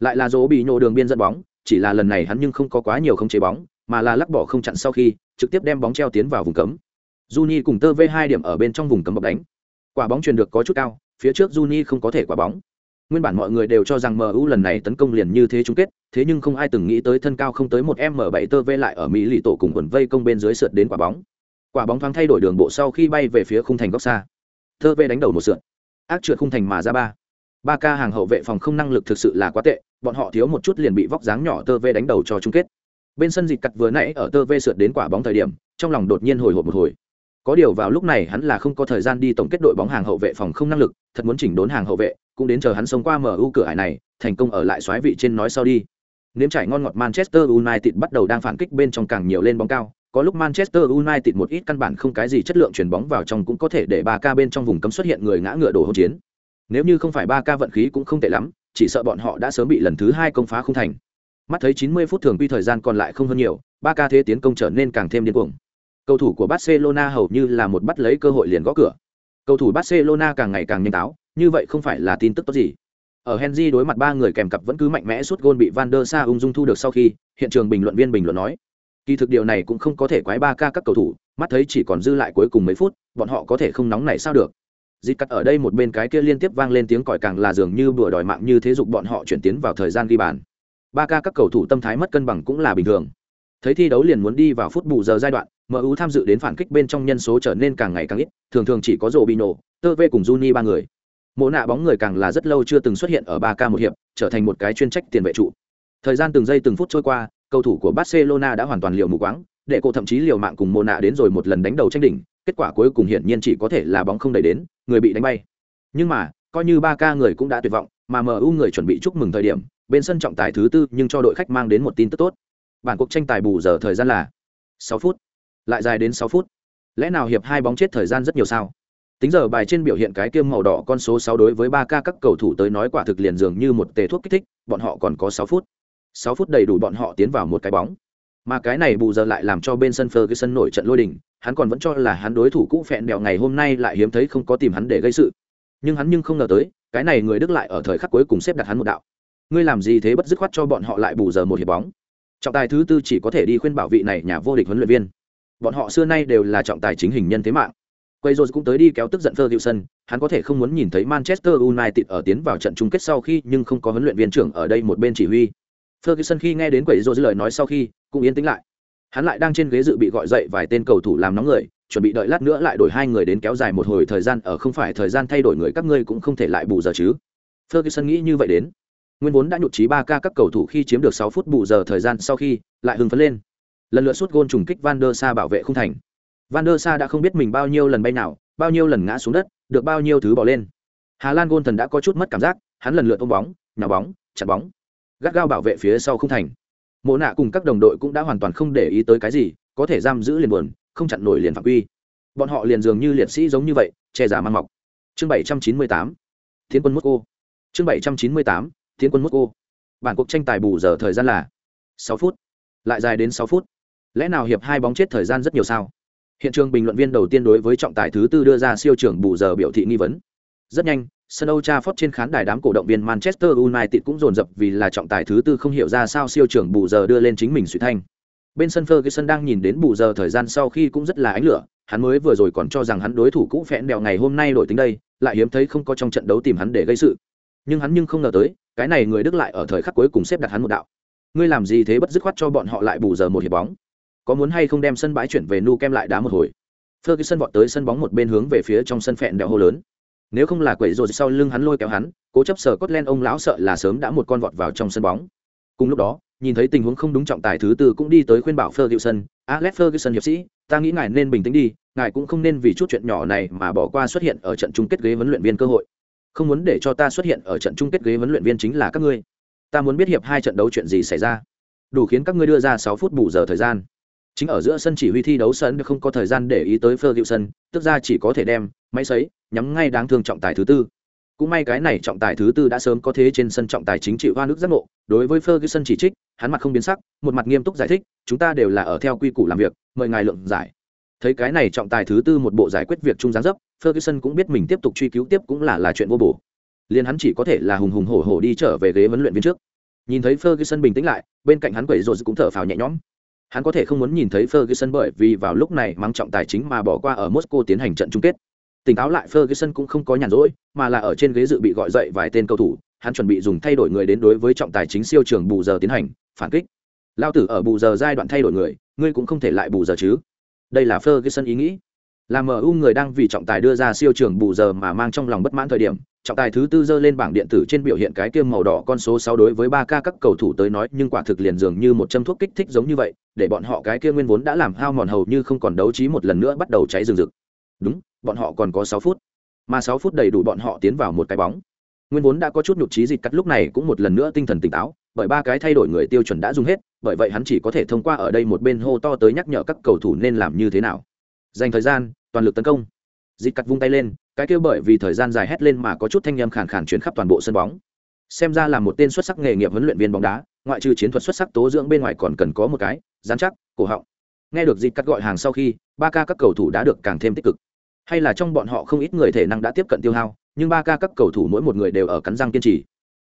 Lại là dỗ bị nhổ đường biên dẫn bóng, chỉ là lần này hắn nhưng không có quá nhiều không chế bóng, mà là lắc bỏ không chặn sau khi, trực tiếp đem bóng treo tiến vào vùng cấm. Juni cùng tơ v hai điểm ở bên trong vùng cấm bọc đánh. Quả bóng truyền được có chút cao, phía trước Juni không có thể quả bóng. Nguyên bản mọi người đều cho rằng MU lần này tấn công liền như thế chung kết, thế nhưng không ai từng nghĩ tới thân cao không tới một m 7 tơ vê lại ở Mỹ lì tổ cùng quần vây công bên dưới sượt đến quả bóng. Quả bóng thoáng thay đổi đường bộ sau khi bay về phía khung thành góc xa. Tơ vê đánh đầu một sượt. Ác trượt khung thành mà ra ba. Ba ca hàng hậu vệ phòng không năng lực thực sự là quá tệ, bọn họ thiếu một chút liền bị vóc dáng nhỏ tơ vê đánh đầu cho chung kết. Bên sân dịch cặt vừa nãy ở tơ vê sượt đến quả bóng thời điểm, trong lòng đột nhiên hồi hộp một hồi. Có điều vào lúc này hắn là không có thời gian đi tổng kết đội bóng hàng hậu vệ phòng không năng lực, thật muốn chỉnh đốn hàng hậu vệ, cũng đến chờ hắn sống qua MU cửa hải này, thành công ở lại xoáy vị trên nói sau đi. Nếm trải ngon ngọt Manchester United bắt đầu đang phản kích bên trong càng nhiều lên bóng cao, có lúc Manchester United một ít căn bản không cái gì chất lượng chuyển bóng vào trong cũng có thể để ba ca bên trong vùng cấm xuất hiện người ngã ngựa đổ hỗn chiến. Nếu như không phải ba ca vận khí cũng không tệ lắm, chỉ sợ bọn họ đã sớm bị lần thứ hai công phá không thành. Mắt thấy 90 phút thường quy thời gian còn lại không hơn nhiều, ba ca thế tiến công trở nên càng thêm điên cuồng. Cầu thủ của Barcelona hầu như là một bắt lấy cơ hội liền gõ cửa. Cầu thủ Barcelona càng ngày càng nhanh táo, như vậy không phải là tin tức tốt gì. Ở Henry đối mặt ba người kèm cặp vẫn cứ mạnh mẽ suốt gôn bị Van der Sa ung dung thu được sau khi, hiện trường bình luận viên bình luận nói, kỳ thực điều này cũng không có thể quái ba ca các cầu thủ, mắt thấy chỉ còn dư lại cuối cùng mấy phút, bọn họ có thể không nóng nảy sao được. Dịch cắt ở đây một bên cái kia liên tiếp vang lên tiếng còi càng là dường như bừa đòi mạng như thế dục bọn họ chuyển tiến vào thời gian ghi bàn. Ba ca các cầu thủ tâm thái mất cân bằng cũng là bình thường. Thấy thi đấu liền muốn đi vào phút bù giờ giai đoạn, MU tham dự đến phản kích bên trong nhân số trở nên càng ngày càng ít, thường thường chỉ có Robinho, Tơ Vê cùng Juni ba người. Mộ nạ bóng người càng là rất lâu chưa từng xuất hiện ở 3K một hiệp trở thành một cái chuyên trách tiền vệ trụ. Thời gian từng giây từng phút trôi qua cầu thủ của barcelona đã hoàn toàn liều mù quáng để cô thậm chí liều mạng cùng mộ nạ đến rồi một lần đánh đầu tranh đỉnh kết quả cuối cùng hiển nhiên chỉ có thể là bóng không đẩy đến người bị đánh bay. Nhưng mà coi như 3K người cũng đã tuyệt vọng mà mu người chuẩn bị chúc mừng thời điểm bên sân trọng tài thứ tư nhưng cho đội khách mang đến một tin tức tốt. Bản cuộc tranh tài bù giờ thời gian là sáu phút lại dài đến sáu phút lẽ nào hiệp hai bóng chết thời gian rất nhiều sao Tính giờ bài trên biểu hiện cái kiêm màu đỏ con số 6 đối với 3 ca các cầu thủ tới nói quả thực liền dường như một tề thuốc kích thích, bọn họ còn có 6 phút. 6 phút đầy đủ bọn họ tiến vào một cái bóng. Mà cái này bù giờ lại làm cho bên sân Ferguson nổi trận lôi đình, hắn còn vẫn cho là hắn đối thủ cũ phẹn bèo ngày hôm nay lại hiếm thấy không có tìm hắn để gây sự. nhưng hắn nhưng không ngờ tới cái này người đức lại ở thời khắc cuối cùng xếp đặt hắn một đạo ngươi làm gì thế bất dứt khoát cho bọn họ lại bù giờ một hiệp bóng trọng tài thứ tư chỉ có thể đi khuyên bảo vị này nhà vô địch huấn luyện viên bọn họ xưa nay đều là trọng tài chính hình nhân thế mạng quay rồi cũng tới đi kéo tức giận Ferguson, hắn có thể không muốn nhìn thấy Manchester United ở tiến vào trận chung kết sau khi nhưng không có huấn luyện viên trưởng ở đây một bên chỉ huy. Ferguson khi nghe đến quầy rồi lời nói sau khi, cũng yên tĩnh lại. Hắn lại đang trên ghế dự bị gọi dậy vài tên cầu thủ làm nóng người, chuẩn bị đợi lát nữa lại đổi hai người đến kéo dài một hồi thời gian ở không phải thời gian thay đổi người các ngươi cũng không thể lại bù giờ chứ. Ferguson nghĩ như vậy đến. Nguyên vốn đã nhụt chí 3 ca các cầu thủ khi chiếm được 6 phút bù giờ thời gian sau khi, lại hưng phấn lên. Lần lượt sút gôn trùng kích Van der Sa bảo vệ không thành. Van der Sa đã không biết mình bao nhiêu lần bay nào, bao nhiêu lần ngã xuống đất, được bao nhiêu thứ bỏ lên. Hà Lan gôn thần đã có chút mất cảm giác, hắn lần lượt ôm bóng, nhào bóng, chặn bóng, gắt gao bảo vệ phía sau không thành. Mộ nạ cùng các đồng đội cũng đã hoàn toàn không để ý tới cái gì, có thể giam giữ liền buồn, không chặn nổi liền phạm quy. Bọn họ liền dường như liệt sĩ giống như vậy, che giả mang mọc. Chương 798. Thiên quân Moscow. Chương 798. Thiên quân Moscow. Bản cuộc tranh tài bù giờ thời gian là sáu phút. Lại dài đến sáu phút. Lẽ nào hiệp hai bóng chết thời gian rất nhiều sao? Hiện trường bình luận viên đầu tiên đối với trọng tài thứ tư đưa ra siêu trưởng bù giờ biểu thị nghi vấn. Rất nhanh, sân Old Trafford trên khán đài đám cổ động viên Manchester United cũng dồn dập vì là trọng tài thứ tư không hiểu ra sao siêu trưởng bù giờ đưa lên chính mình suy thanh. Bên sân Ferguson đang nhìn đến bù giờ thời gian sau khi cũng rất là ánh lửa, hắn mới vừa rồi còn cho rằng hắn đối thủ cũ phẹn đèo ngày hôm nay đổi tính đây, lại hiếm thấy không có trong trận đấu tìm hắn để gây sự. Nhưng hắn nhưng không ngờ tới, cái này người Đức lại ở thời khắc cuối cùng xếp đặt hắn một đạo. Ngươi làm gì thế bất dứt khoát cho bọn họ lại bù giờ một hiệp bóng có muốn hay không đem sân bãi chuyển về nu kem lại đá một hồi ferguson vọt tới sân bóng một bên hướng về phía trong sân phẹn đèo hô lớn nếu không là quẩy rồi sau lưng hắn lôi kéo hắn cố chấp sở Scotland ông lão sợ là sớm đã một con vọt vào trong sân bóng cùng lúc đó nhìn thấy tình huống không đúng trọng tài thứ tư cũng đi tới khuyên bảo Ferguson, Alex Ferguson hiệp sĩ, ta nghĩ ngài nên bình tĩnh đi, ngài cũng không nên vì chút chuyện nhỏ này mà bỏ qua xuất hiện ở trận chung kết ghế huấn luyện viên cơ hội. Không muốn để cho ta xuất hiện ở trận chung kết ghế huấn luyện viên chính là các ngươi. Ta muốn biết hiệp hai trận đấu chuyện gì xảy ra. Đủ khiến các ngươi đưa ra sáu phút bù giờ thời gian. Chính ở giữa sân chỉ huy thi đấu sân không có thời gian để ý tới Ferguson, tức ra chỉ có thể đem máy sấy nhắm ngay đáng thương trọng tài thứ tư. Cũng may cái này trọng tài thứ tư đã sớm có thế trên sân trọng tài chính trị hoa nước giác ngộ, đối với Ferguson chỉ trích, hắn mặt không biến sắc, một mặt nghiêm túc giải thích, chúng ta đều là ở theo quy củ làm việc, mời ngài lượng giải. Thấy cái này trọng tài thứ tư một bộ giải quyết việc chung gián dấp, Ferguson cũng biết mình tiếp tục truy cứu tiếp cũng là là chuyện vô bổ. Liên hắn chỉ có thể là hùng hùng hổ hổ đi trở về ghế huấn luyện viên trước. Nhìn thấy Ferguson bình tĩnh lại, bên cạnh hắn quẩy rồi cũng thở phào nhẹ nhõm, Hắn có thể không muốn nhìn thấy Ferguson bởi vì vào lúc này mang trọng tài chính mà bỏ qua ở Moscow tiến hành trận chung kết. Tỉnh táo lại Ferguson cũng không có nhàn rỗi, mà là ở trên ghế dự bị gọi dậy vài tên cầu thủ, hắn chuẩn bị dùng thay đổi người đến đối với trọng tài chính siêu trường bù giờ tiến hành phản kích. Lao tử ở bù giờ giai đoạn thay đổi người, ngươi cũng không thể lại bù giờ chứ? Đây là Ferguson ý nghĩ. Là MU người đang vì trọng tài đưa ra siêu trường bù giờ mà mang trong lòng bất mãn thời điểm, trọng tài thứ tư dơ lên bảng điện tử trên biểu hiện cái kiêm màu đỏ con số sáu đối với ba ca các cầu thủ tới nói, nhưng quả thực liền dường như một châm thuốc kích thích giống như vậy, để bọn họ cái kia nguyên vốn đã làm hao mòn hầu như không còn đấu trí một lần nữa bắt đầu cháy rừng rực. Đúng, bọn họ còn có sáu phút. Mà sáu phút đầy đủ bọn họ tiến vào một cái bóng. Nguyên vốn đã có chút nhục trí dịch cắt lúc này cũng một lần nữa tinh thần tỉnh táo, bởi ba cái thay đổi người tiêu chuẩn đã dùng hết, bởi vậy hắn chỉ có thể thông qua ở đây một bên hô to tới nhắc nhở các cầu thủ nên làm như thế nào. Dành thời gian, toàn lực tấn công. Dịch cắt vung tay lên cái kêu bởi vì thời gian dài hét lên mà có chút thanh â khàn khàn chuyển khắp toàn bộ sân bóng. Xem ra là một tên xuất sắc nghề nghiệp huấn luyện viên bóng đá, ngoại trừ chiến thuật xuất sắc tố dưỡng bên ngoài còn cần có một cái, dán chắc, cổ họng. Nghe được dịch cắt gọi hàng sau khi, ba ca các cầu thủ đã được càng thêm tích cực. Hay là trong bọn họ không ít người thể năng đã tiếp cận tiêu hao, nhưng ba ca các cầu thủ mỗi một người đều ở cắn răng kiên trì.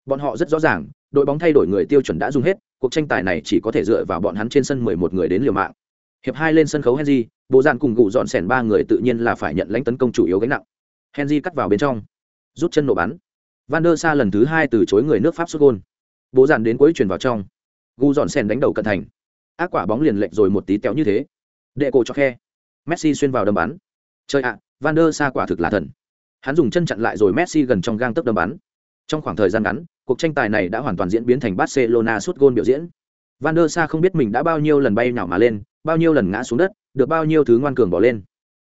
Bọn họ rất rõ ràng, đội bóng thay đổi người tiêu chuẩn đã dùng hết, cuộc tranh tài này chỉ có thể dựa vào bọn hắn trên sân mười một người đến liều mạng. Hiệp hai lên sân khấu henry, bộ dàn cùng gụ dọn sẻn ba người tự nhiên là phải nhận lãnh tấn công chủ yếu gánh nặng henry cắt vào bên trong, rút chân nổ bắn. Van der sa lần thứ hai từ chối người nước pháp xuất gôn. Bố dàn đến cuối chuyển vào trong. Gu dọn sen đánh đầu cận thành. Ác quả bóng liền lệch rồi một tí kéo như thế. Đệ cổ cho khe. Messi xuyên vào đâm bắn. Chơi ạ, van der sa quả thực là thần. Hắn dùng chân chặn lại rồi messi gần trong gang tấc đâm bắn. Trong khoảng thời gian ngắn, cuộc tranh tài này đã hoàn toàn diễn biến thành barcelona sút gôn biểu diễn. Van der sa không biết mình đã bao nhiêu lần bay nhào mà lên, bao nhiêu lần ngã xuống đất, được bao nhiêu thứ ngoan cường bỏ lên.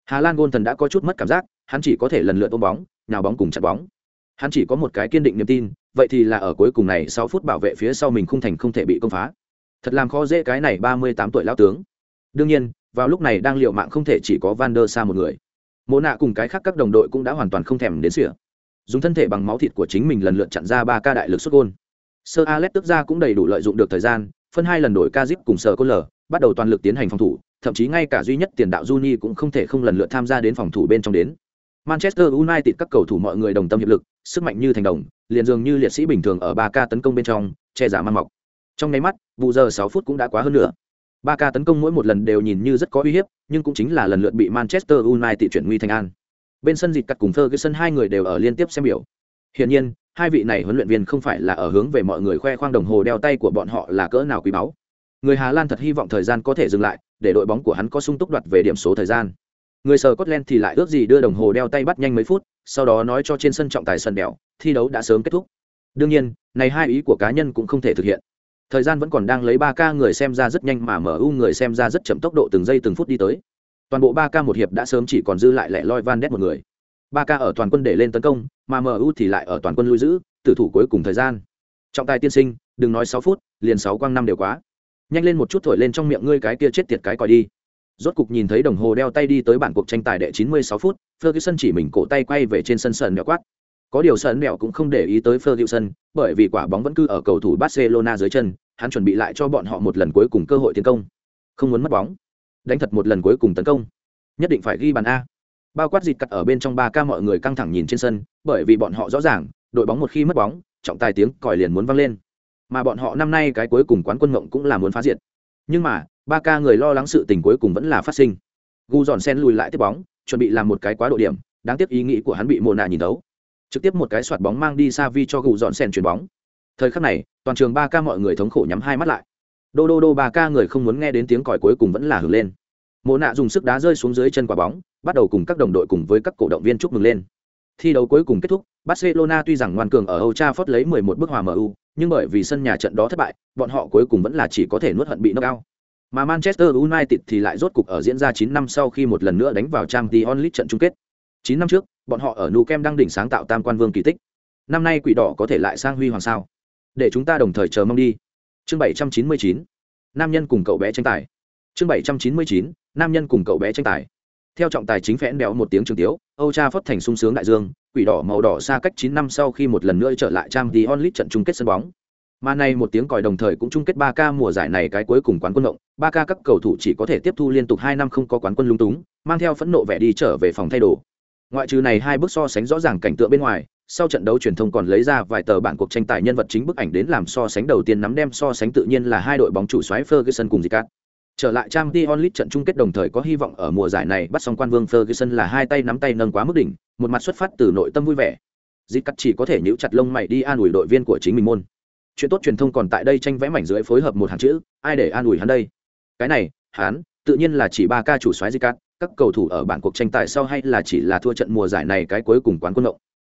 Hà lan gôn thần đã có chút mất cảm giác hắn chỉ có thể lần lượt ôm bóng, nhào bóng cùng chặt bóng. Hắn chỉ có một cái kiên định niềm tin, vậy thì là ở cuối cùng này sáu phút bảo vệ phía sau mình không thành không thể bị công phá. Thật làm khó dễ cái này ba mươi tám tuổi lao tướng. Đương nhiên, vào lúc này đang liệu mạng không thể chỉ có van der sa một người. Mộ nạ cùng cái khác các đồng đội cũng đã hoàn toàn không thèm đến sỉa dùng thân thể bằng máu thịt của chính mình lần lượt chặn ra ba ca đại lực xuất gôn. Sơ alex tức ra cũng đầy đủ lợi dụng được thời gian, phân hai lần đổi ca zip cùng Sir côn lờ bắt đầu toàn lực tiến hành phòng thủ, thậm chí ngay cả duy nhất tiền đạo Juni cũng không thể không lần lượt tham gia đến phòng thủ bên trong đến. Manchester United các cầu thủ mọi người đồng tâm hiệp lực, sức mạnh như thành đồng, liền dường như liệt sĩ bình thường ở 3K tấn công bên trong, che giả man mọc. Trong nháy mắt, vụ giờ 6 phút cũng đã quá hơn nữa. 3K tấn công mỗi một lần đều nhìn như rất có uy hiếp, nhưng cũng chính là lần lượt bị Manchester United chuyển nguy thành an. Bên sân dịch cắt cùng Ferguson hai người đều ở liên tiếp xem biểu. Hiển nhiên, hai vị này huấn luyện viên không phải là ở hướng về mọi người khoe khoang đồng hồ đeo tay của bọn họ là cỡ nào quý báu. Người Hà Lan thật hy vọng thời gian có thể dừng lại, để đội bóng của hắn có sung túc đoạt về điểm số thời gian. Người sờ cốt len thì lại ước gì đưa đồng hồ đeo tay bắt nhanh mấy phút, sau đó nói cho trên sân trọng tài sân đèo, thi đấu đã sớm kết thúc. Đương nhiên, này hai ý của cá nhân cũng không thể thực hiện. Thời gian vẫn còn đang lấy ba k người xem ra rất nhanh mà MU người xem ra rất chậm tốc độ từng giây từng phút đi tới. Toàn bộ ba k một hiệp đã sớm chỉ còn dư lại lẻ loi Van đét một người. ba k ở toàn quân để lên tấn công, mà MU thì lại ở toàn quân lui giữ, tử thủ cuối cùng thời gian. Trọng tài tiên sinh, đừng nói sáu phút, liền sáu quang năm đều quá. Nhanh lên một chút thổi lên trong miệng ngươi cái kia chết tiệt cái còi đi rốt cục nhìn thấy đồng hồ đeo tay đi tới bản cuộc tranh tài đệ 96 phút, Ferguson chỉ mình cổ tay quay về trên sân sân mèo quát. Có điều sân mèo cũng không để ý tới Ferguson, bởi vì quả bóng vẫn cứ ở cầu thủ Barcelona dưới chân, hắn chuẩn bị lại cho bọn họ một lần cuối cùng cơ hội tiến công. Không muốn mất bóng, đánh thật một lần cuối cùng tấn công, nhất định phải ghi bàn a. Bao quát dịt cắt ở bên trong 3 ca mọi người căng thẳng nhìn trên sân, bởi vì bọn họ rõ ràng, đội bóng một khi mất bóng, trọng tài tiếng còi liền muốn vang lên. Mà bọn họ năm nay cái cuối cùng quán quân ngộng cũng là muốn phá diệt. Nhưng mà, ba ca người lo lắng sự tình cuối cùng vẫn là phát sinh. Gu dọn sen lùi lại tiếp bóng, chuẩn bị làm một cái quá độ điểm, đáng tiếc ý nghĩ của hắn bị mồ nạ nhìn đấu trực tiếp một cái soạt bóng mang đi xa vi cho gu dọn sen chuyền bóng. Thời khắc này, toàn trường ba ca mọi người thống khổ nhắm hai mắt lại. Đô đô đô ba ca người không muốn nghe đến tiếng còi cuối cùng vẫn là hưởng lên. Mồ nạ dùng sức đá rơi xuống dưới chân quả bóng, bắt đầu cùng các đồng đội cùng với các cổ động viên chúc mừng lên. Thi đấu cuối cùng kết thúc, barcelona tuy rằng ngoan cường ở âu tra phớt lấy 11 bức hòa mu nhưng bởi vì sân nhà trận đó thất bại, bọn họ cuối cùng vẫn là chỉ có thể nuốt hận bị knock out mà Manchester United thì lại rốt cục ở diễn ra 9 năm sau khi một lần nữa đánh vào Champions League trận chung kết. 9 năm trước, bọn họ ở Nou Camp đang đỉnh sáng tạo tam quan vương kỳ tích. Năm nay quỷ đỏ có thể lại sang huy hoàng sao? Để chúng ta đồng thời chờ mong đi. Chương 799. Nam nhân cùng cậu bé tranh tài. Chương 799. Nam nhân cùng cậu bé tranh tài. Theo trọng tài chính phẽn béo một tiếng trường tiếu, Âu Cha phất thành sung sướng đại dương, quỷ đỏ màu đỏ xa cách 9 năm sau khi một lần nữa trở lại Champions League trận chung kết sân bóng. Mà này một tiếng còi đồng thời cũng chung kết 3K mùa giải này cái cuối cùng quán quân động, 3K các cầu thủ chỉ có thể tiếp thu liên tục 2 năm không có quán quân lung túng, mang theo phẫn nộ vẻ đi trở về phòng thay đồ. Ngoại trừ này hai bước so sánh rõ ràng cảnh tượng bên ngoài, sau trận đấu truyền thông còn lấy ra vài tờ bản cuộc tranh tài nhân vật chính bức ảnh đến làm so sánh đầu tiên nắm đem so sánh tự nhiên là hai đội bóng chủ xoáy Ferguson cùng Zicat. Trở lại Champions League trận chung kết đồng thời có hy vọng ở mùa giải này bắt xong quan vương Ferguson là hai tay nắm tay nâng quá mức đỉnh, một mặt xuất phát từ nội tâm vui vẻ. Zicat chỉ có thể nhíu chặt lông mày đi an ủi đội viên của chính mình môn chuyện tốt truyền thông còn tại đây tranh vẽ mảnh dưới phối hợp một hàng chữ, ai để an ủi hắn đây? Cái này, hắn, tự nhiên là chỉ ba ca chủ soái di cát các cầu thủ ở bản cuộc tranh tài sau hay là chỉ là thua trận mùa giải này cái cuối cùng quán quân động.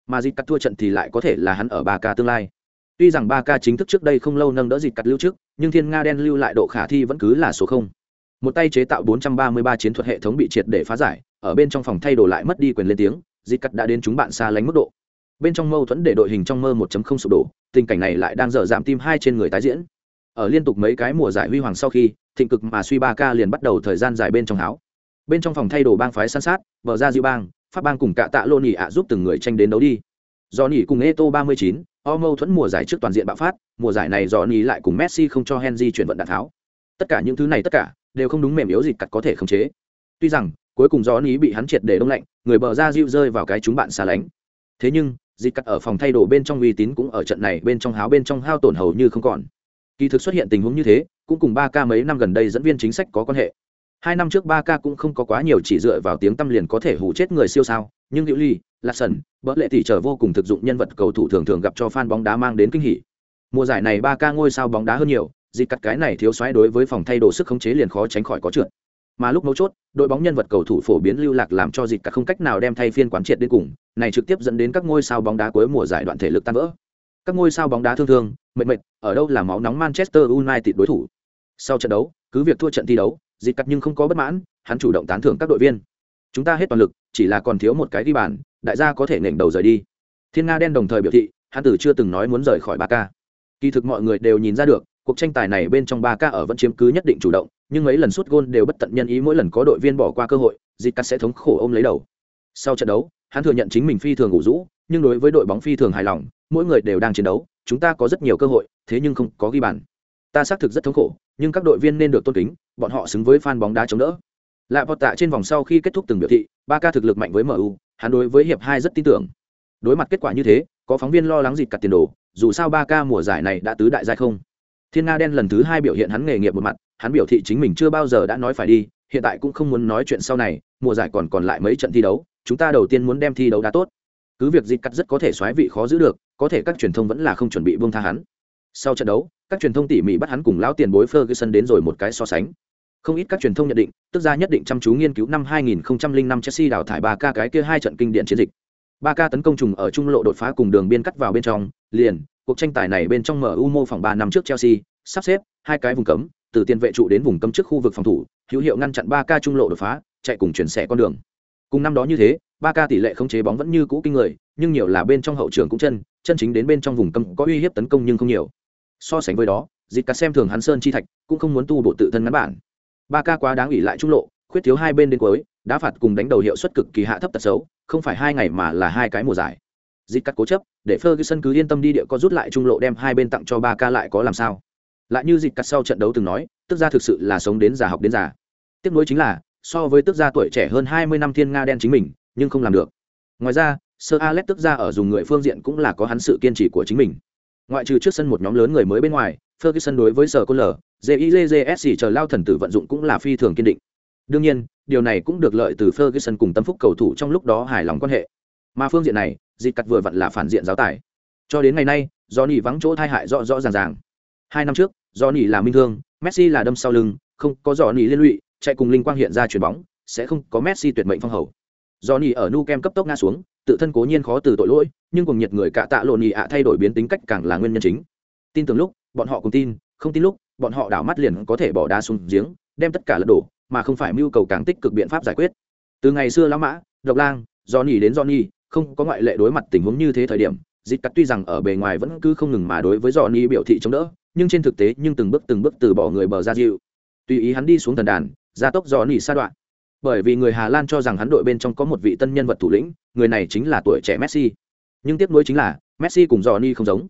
Mà di cát thua trận thì lại có thể là hắn ở ba ca tương lai. Tuy rằng ba ca chính thức trước đây không lâu nâng đỡ di cát lưu trước, nhưng thiên nga đen lưu lại độ khả thi vẫn cứ là số không. Một tay chế tạo 433 chiến thuật hệ thống bị triệt để phá giải, ở bên trong phòng thay đồ lại mất đi quyền lên tiếng di cát đã đến chúng bạn xa lánh mức độ bên trong mâu thuẫn để đội hình trong mơ 1.0 sụp đổ tình cảnh này lại đang dở giảm tim hai trên người tái diễn. Ở liên tục mấy cái mùa giải huy hoàng sau khi thịnh cực mà suy ba ca liền bắt đầu thời gian dài bên trong háo. Bên trong phòng thay đồ bang phái san sát vợ ra diệu bang pháp bang cùng cả tạ lô nỉ ạ giúp từng người tranh đến đấu đi. Do nỉ cùng eto 39, o mâu thuẫn mùa giải trước toàn diện bạo phát mùa giải này do nỉ lại cùng messi không cho henry chuyển vận đạn tháo. Tất cả những thứ này tất cả đều không đúng mềm yếu gì cặt có thể khống chế. Tuy rằng cuối cùng do nỉ bị hắn triệt để đông lạnh người bờ ra diệu rơi vào cái chúng bạn xa lánh. Thế nhưng dịch cắt ở phòng thay đồ bên trong uy tín cũng ở trận này bên trong háo bên trong hao tổn hầu như không còn. Kỳ thực xuất hiện tình huống như thế, cũng cùng ba ca mấy năm gần đây dẫn viên chính sách có quan hệ. Hai năm trước ba ca cũng không có quá nhiều chỉ dựa vào tiếng tâm liền có thể hủ chết người siêu sao, nhưng hữu ly, lạc sần bỡ lệ tỷ trở vô cùng thực dụng nhân vật cầu thủ thường thường gặp cho fan bóng đá mang đến kinh hỉ. Mùa giải này ba ca ngôi sao bóng đá hơn nhiều dịp cắt cái này thiếu xoáy đối với phòng thay đồ sức khống chế liền khó tránh khỏi có trượt mà lúc mấu chốt, đội bóng nhân vật cầu thủ phổ biến lưu lạc làm cho dịch cả không cách nào đem thay phiên quán triệt đến cùng, này trực tiếp dẫn đến các ngôi sao bóng đá cuối mùa giải đoạn thể lực tan vỡ. Các ngôi sao bóng đá thương thương, mệt mệt, ở đâu là máu nóng manchester united đối thủ. Sau trận đấu, cứ việc thua trận thi đấu, dịch cắt nhưng không có bất mãn, hắn chủ động tán thưởng các đội viên. Chúng ta hết toàn lực, chỉ là còn thiếu một cái ghi bàn, đại gia có thể nghển đầu rời đi. Thiên nga đen đồng thời biểu thị, hắn tử chưa từng nói muốn rời khỏi ba ca kỳ thực mọi người đều nhìn ra được cuộc tranh tài này bên trong ba ca ở vẫn chiếm cứ nhất định chủ động nhưng mấy lần sút gôn đều bất tận nhân ý mỗi lần có đội viên bỏ qua cơ hội dịch cắt sẽ thống khổ ôm lấy đầu sau trận đấu hắn thừa nhận chính mình phi thường ngủ rũ nhưng đối với đội bóng phi thường hài lòng mỗi người đều đang chiến đấu chúng ta có rất nhiều cơ hội thế nhưng không có ghi bàn ta xác thực rất thống khổ nhưng các đội viên nên được tôn kính bọn họ xứng với fan bóng đá chống đỡ Lạ vọt tạ trên vòng sau khi kết thúc từng biểu thị, ba ca thực lực mạnh với MU, hắn đối với hiệp hai rất tin tưởng. Đối mặt kết quả như thế, có phóng viên lo lắng dịt cặt tiền đồ, dù sao ba ca mùa giải này đã tứ đại giai không. Thiên Nga đen lần thứ hai biểu hiện hắn nghề nghiệp một mặt, hắn biểu thị chính mình chưa bao giờ đã nói phải đi, hiện tại cũng không muốn nói chuyện sau này, mùa giải còn còn lại mấy trận thi đấu, chúng ta đầu tiên muốn đem thi đấu đá tốt. Cứ việc dịp cắt rất có thể xoáy vị khó giữ được, có thể các truyền thông vẫn là không chuẩn bị buông tha hắn. Sau trận đấu, các truyền thông tỉ mỉ bắt hắn cùng lão tiền bối Ferguson đến rồi một cái so sánh. Không ít các truyền thông nhận định, tức ra nhất định chăm chú nghiên cứu năm 2005 Chelsea đào thải ba ca cái kia hai trận kinh điển chiến dịch. Ba ca tấn công trùng ở trung lộ đột phá cùng đường biên cắt vào bên trong, liền, cuộc tranh tài này bên trong MU mô phòng ba năm trước Chelsea, sắp xếp hai cái vùng cấm, từ tiền vệ trụ đến vùng cấm trước khu vực phòng thủ, hữu hiệu ngăn chặn ba ca trung lộ đột phá, chạy cùng chuyển xẻ con đường. Cùng năm đó như thế, ba ca tỷ lệ khống chế bóng vẫn như cũ kinh người, nhưng nhiều là bên trong hậu trường cũng chân, chân chính đến bên trong vùng cấm có uy hiếp tấn công nhưng không nhiều. So sánh với đó, dịch cá xem thường hắn sơn chi thạch, cũng không muốn tu bộ tự thân ngắn bản ba ca quá đáng ủy lại trung lộ khuyết thiếu hai bên đến cuối đá phạt cùng đánh đầu hiệu suất cực kỳ hạ thấp tật xấu không phải hai ngày mà là hai cái mùa giải. Dịch cắt cố chấp, để ferguson cứ yên tâm đi địa có rút lại trung lộ đem hai bên tặng cho ba ca lại có làm sao. Lại như dịch cắt sau trận đấu từng nói, tức ra thực sự là sống đến già học đến già. Tiếc nối chính là, so với tức gia tuổi trẻ hơn hai mươi năm thiên nga đen chính mình, nhưng không làm được. Ngoài ra sơ alex tức ra ở dùng người phương diện cũng là có hắn sự kiên trì của chính mình. Ngoại trừ trước sân một nhóm lớn người mới bên ngoài, ferguson đối với sở côn lờ jizsc chờ lao thần tử vận dụng cũng là phi thường kiên định đương nhiên, điều này cũng được lợi từ ferguson cùng tâm phúc cầu thủ trong lúc đó hài lòng quan hệ. Mà phương diện này dịp cắt vừa vặn là phản diện giáo tài. Cho đến ngày nay do nỉ vắng chỗ thai hại rõ rõ ràng ràng. Hai năm trước do nỉ là minh thương, messi là đâm sau lưng, không có Do nỉ liên lụy, chạy cùng linh quang hiện ra chuyền bóng, sẽ không có messi tuyệt mệnh phong hầu. Do nỉ ở nu kem cấp tốc ngã xuống, tự thân cố nhiên khó từ tội lỗi, nhưng cùng nhiệt người cả tạ lộ nỉ ạ thay đổi biến tính cách càng là nguyên nhân chính. Tin tưởng lúc, bọn họ cùng tin, không tin lúc, bọn họ đảo mắt liền có thể bỏ đá xuống giếng, đem tất cả lật đổ mà không phải mưu cầu càng tích cực biện pháp giải quyết. Từ ngày xưa lão mã, độc lang do nhì đến do nhì không có ngoại lệ đối mặt tình huống như thế thời điểm, dịch cắt tuy rằng ở bề ngoài vẫn cứ không ngừng mà đối với do nhì biểu thị chống đỡ, nhưng trên thực tế nhưng từng bước từng bước từ bỏ người bờ ra dịu. Tùy ý hắn đi xuống thần đàn, gia tốc do nhì sa đoạn. Bởi vì người hà lan cho rằng hắn đội bên trong có một vị tân nhân vật thủ lĩnh, người này chính là tuổi trẻ messi. Nhưng tiếc nuối chính là, messi cùng do nhì không giống.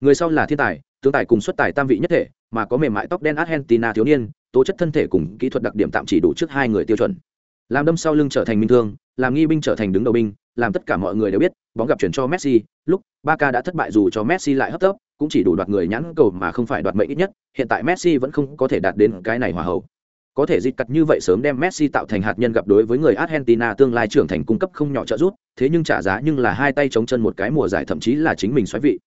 Người sau là thiên tài tướng tài cùng xuất tài tam vị nhất thể mà có mềm mại tóc đen argentina thiếu niên tố chất thân thể cùng kỹ thuật đặc điểm tạm chỉ đủ trước hai người tiêu chuẩn. Làm đâm sau lưng trở thành minh thương làm nghi binh trở thành đứng đầu binh làm tất cả mọi người đều biết bóng gặp chuyển cho messi lúc Ba Ca đã thất bại dù cho messi lại hấp tấp cũng chỉ đủ đoạt người nhãn cầu mà không phải đoạt mệnh ít nhất hiện tại messi vẫn không có thể đạt đến cái này hòa hậu. Có thể dịch cặt như vậy sớm đem Messi tạo thành hạt nhân gặp đối với người Argentina tương lai trưởng thành cung cấp không nhỏ trợ giúp, thế nhưng trả giá nhưng là hai tay chống chân một cái mùa giải thậm chí là chính mình xoáy vị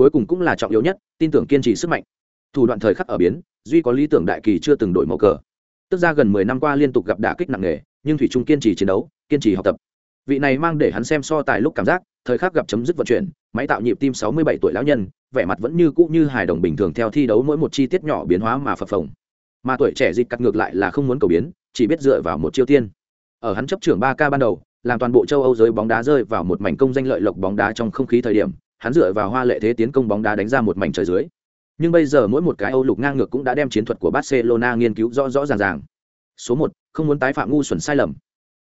cuối cùng cũng là trọng yếu nhất, tin tưởng kiên trì sức mạnh. Thủ đoạn thời khắc ở biến, duy có lý tưởng đại kỳ chưa từng đổi màu cờ. Tức ra gần mười năm qua liên tục gặp đả kích nặng nề, nhưng thủy trung kiên trì chiến đấu, kiên trì học tập. Vị này mang để hắn xem so tài lúc cảm giác, thời khắc gặp chấm dứt vận chuyển, máy tạo nhịp tim sáu mươi bảy tuổi lão nhân, vẻ mặt vẫn như cũ như hài đồng bình thường theo thi đấu mỗi một chi tiết nhỏ biến hóa mà phập phồng. Mà tuổi trẻ dịch cắt ngược lại là không muốn cầu biến, chỉ biết dựa vào một chiêu tiên. Ở hắn chấp trưởng ba k ban đầu, làm toàn bộ châu âu giới bóng đá rơi vào một mảnh công danh lợi lộc bóng đá trong không khí thời điểm hắn dựa vào hoa lệ thế tiến công bóng đá đánh ra một mảnh trời dưới. Nhưng bây giờ mỗi một cái Âu lục ngang ngược cũng đã đem chiến thuật của Barcelona nghiên cứu rõ rõ ràng ràng. Số một, không muốn tái phạm ngu xuẩn sai lầm.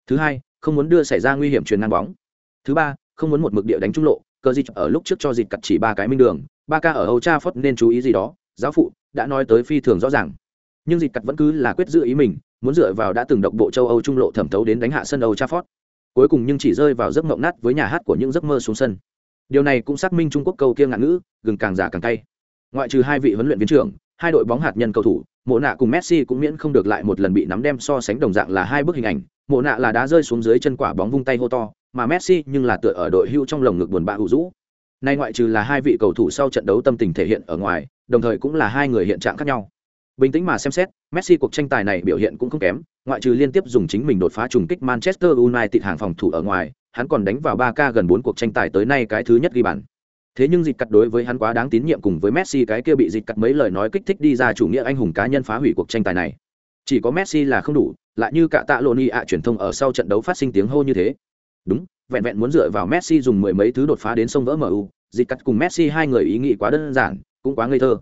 Thứ hai, không muốn đưa xảy ra nguy hiểm truyền ngang bóng. Thứ ba, không muốn một mực địa đánh trung lộ, cơ dịch ở lúc trước cho dịch cặt chỉ ba cái minh đường, ba ca ở Âu Trafford nên chú ý gì đó, giáo phụ đã nói tới phi thường rõ ràng. Nhưng dịch cặt vẫn cứ là quyết giữ ý mình, muốn dựa vào đã từng độc bộ châu Âu trung lộ thẩm thấu đến đánh hạ sân Âu Trafford. Cuối cùng nhưng chỉ rơi vào giấc mộng nát với nhà hát của những giấc mơ xuống sân điều này cũng xác minh trung quốc câu kia ngạn ngữ, gừng càng giả càng cay. Ngoại trừ hai vị huấn luyện viên trưởng, hai đội bóng hạt nhân cầu thủ, mộ nạ cùng messi cũng miễn không được lại một lần bị nắm đem so sánh đồng dạng là hai bức hình ảnh. Mộ nạ là đá rơi xuống dưới chân quả bóng vung tay hô to, mà messi nhưng là tựa ở đội hưu trong lồng ngực buồn bã hữu rũ nay ngoại trừ là hai vị cầu thủ sau trận đấu tâm tình thể hiện ở ngoài, đồng thời cũng là hai người hiện trạng khác nhau. Bình tĩnh mà xem xét, messi cuộc tranh tài này biểu hiện cũng không kém, ngoại trừ liên tiếp dùng chính mình đột phá trùng kích manchester united hàng phòng thủ ở ngoài hắn còn đánh vào 3K gần 4 cuộc tranh tài tới nay cái thứ nhất ghi bàn. Thế nhưng dịch cắt đối với hắn quá đáng tín nhiệm cùng với Messi cái kia bị dịch cắt mấy lời nói kích thích đi ra chủ nghĩa anh hùng cá nhân phá hủy cuộc tranh tài này. Chỉ có Messi là không đủ, lại như cả tạ Loni ạ truyền thông ở sau trận đấu phát sinh tiếng hô như thế. Đúng, vẹn vẹn muốn dựa vào Messi dùng mười mấy thứ đột phá đến sông vỡ MU, dịch cắt cùng Messi hai người ý nghĩ quá đơn giản, cũng quá ngây thơ.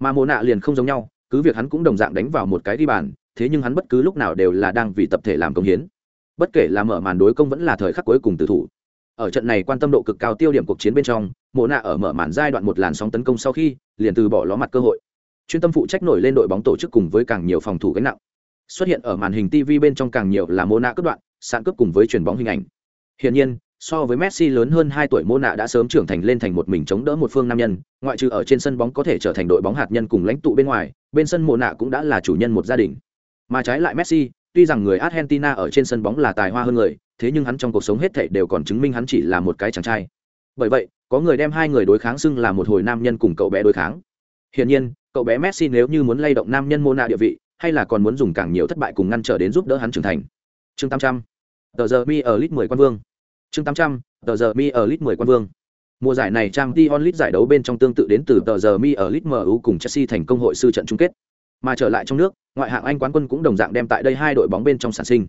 Mà Mộ nạ liền không giống nhau, cứ việc hắn cũng đồng dạng đánh vào một cái đi bàn, thế nhưng hắn bất cứ lúc nào đều là đang vì tập thể làm công hiến bất kể là mở màn đối công vẫn là thời khắc cuối cùng tử thủ. Ở trận này quan tâm độ cực cao tiêu điểm cuộc chiến bên trong, mộ nạ ở mở màn giai đoạn một làn sóng tấn công sau khi, liền từ bỏ ló mặt cơ hội. Chuyên tâm phụ trách nổi lên đội bóng tổ chức cùng với càng nhiều phòng thủ gánh nặng. Xuất hiện ở màn hình tv bên trong càng nhiều là mô nạ cướp đoạn, sạn cướp cùng với truyền bóng hình ảnh. Hiển nhiên, so với messi lớn hơn hai tuổi mô nạ đã sớm trưởng thành lên thành một mình chống đỡ một phương nam nhân, ngoại trừ ở trên sân bóng có thể trở thành đội bóng hạt nhân cùng lãnh tụ bên ngoài, bên sân mô nạ cũng đã là chủ nhân một gia đình. Mà trái lại messi tuy rằng người argentina ở trên sân bóng là tài hoa hơn người, thế nhưng hắn trong cuộc sống hết thảy đều còn chứng minh hắn chỉ là một cái chàng trai. Bởi vậy, có người đem hai người đối kháng xưng là một hồi nam nhân cùng cậu bé đối kháng. Hiển nhiên, cậu bé messi nếu như muốn lay động nam nhân Mona địa vị, hay là còn muốn dùng càng nhiều thất bại cùng ngăn trở đến giúp đỡ hắn trưởng thành. Chương 800 tờ giờ mi ở lit 10 quan vương. Chương 800 tờ giờ mi ở lit 10 quan vương. Mùa giải này trang t onlit giải đấu bên trong tương tự đến từ tờ giờ mi ở lit mu cùng chelsea thành công hội sư trận chung kết. Mà trở lại trong nước ngoại hạng anh quán quân cũng đồng dạng đem tại đây hai đội bóng bên trong sản sinh.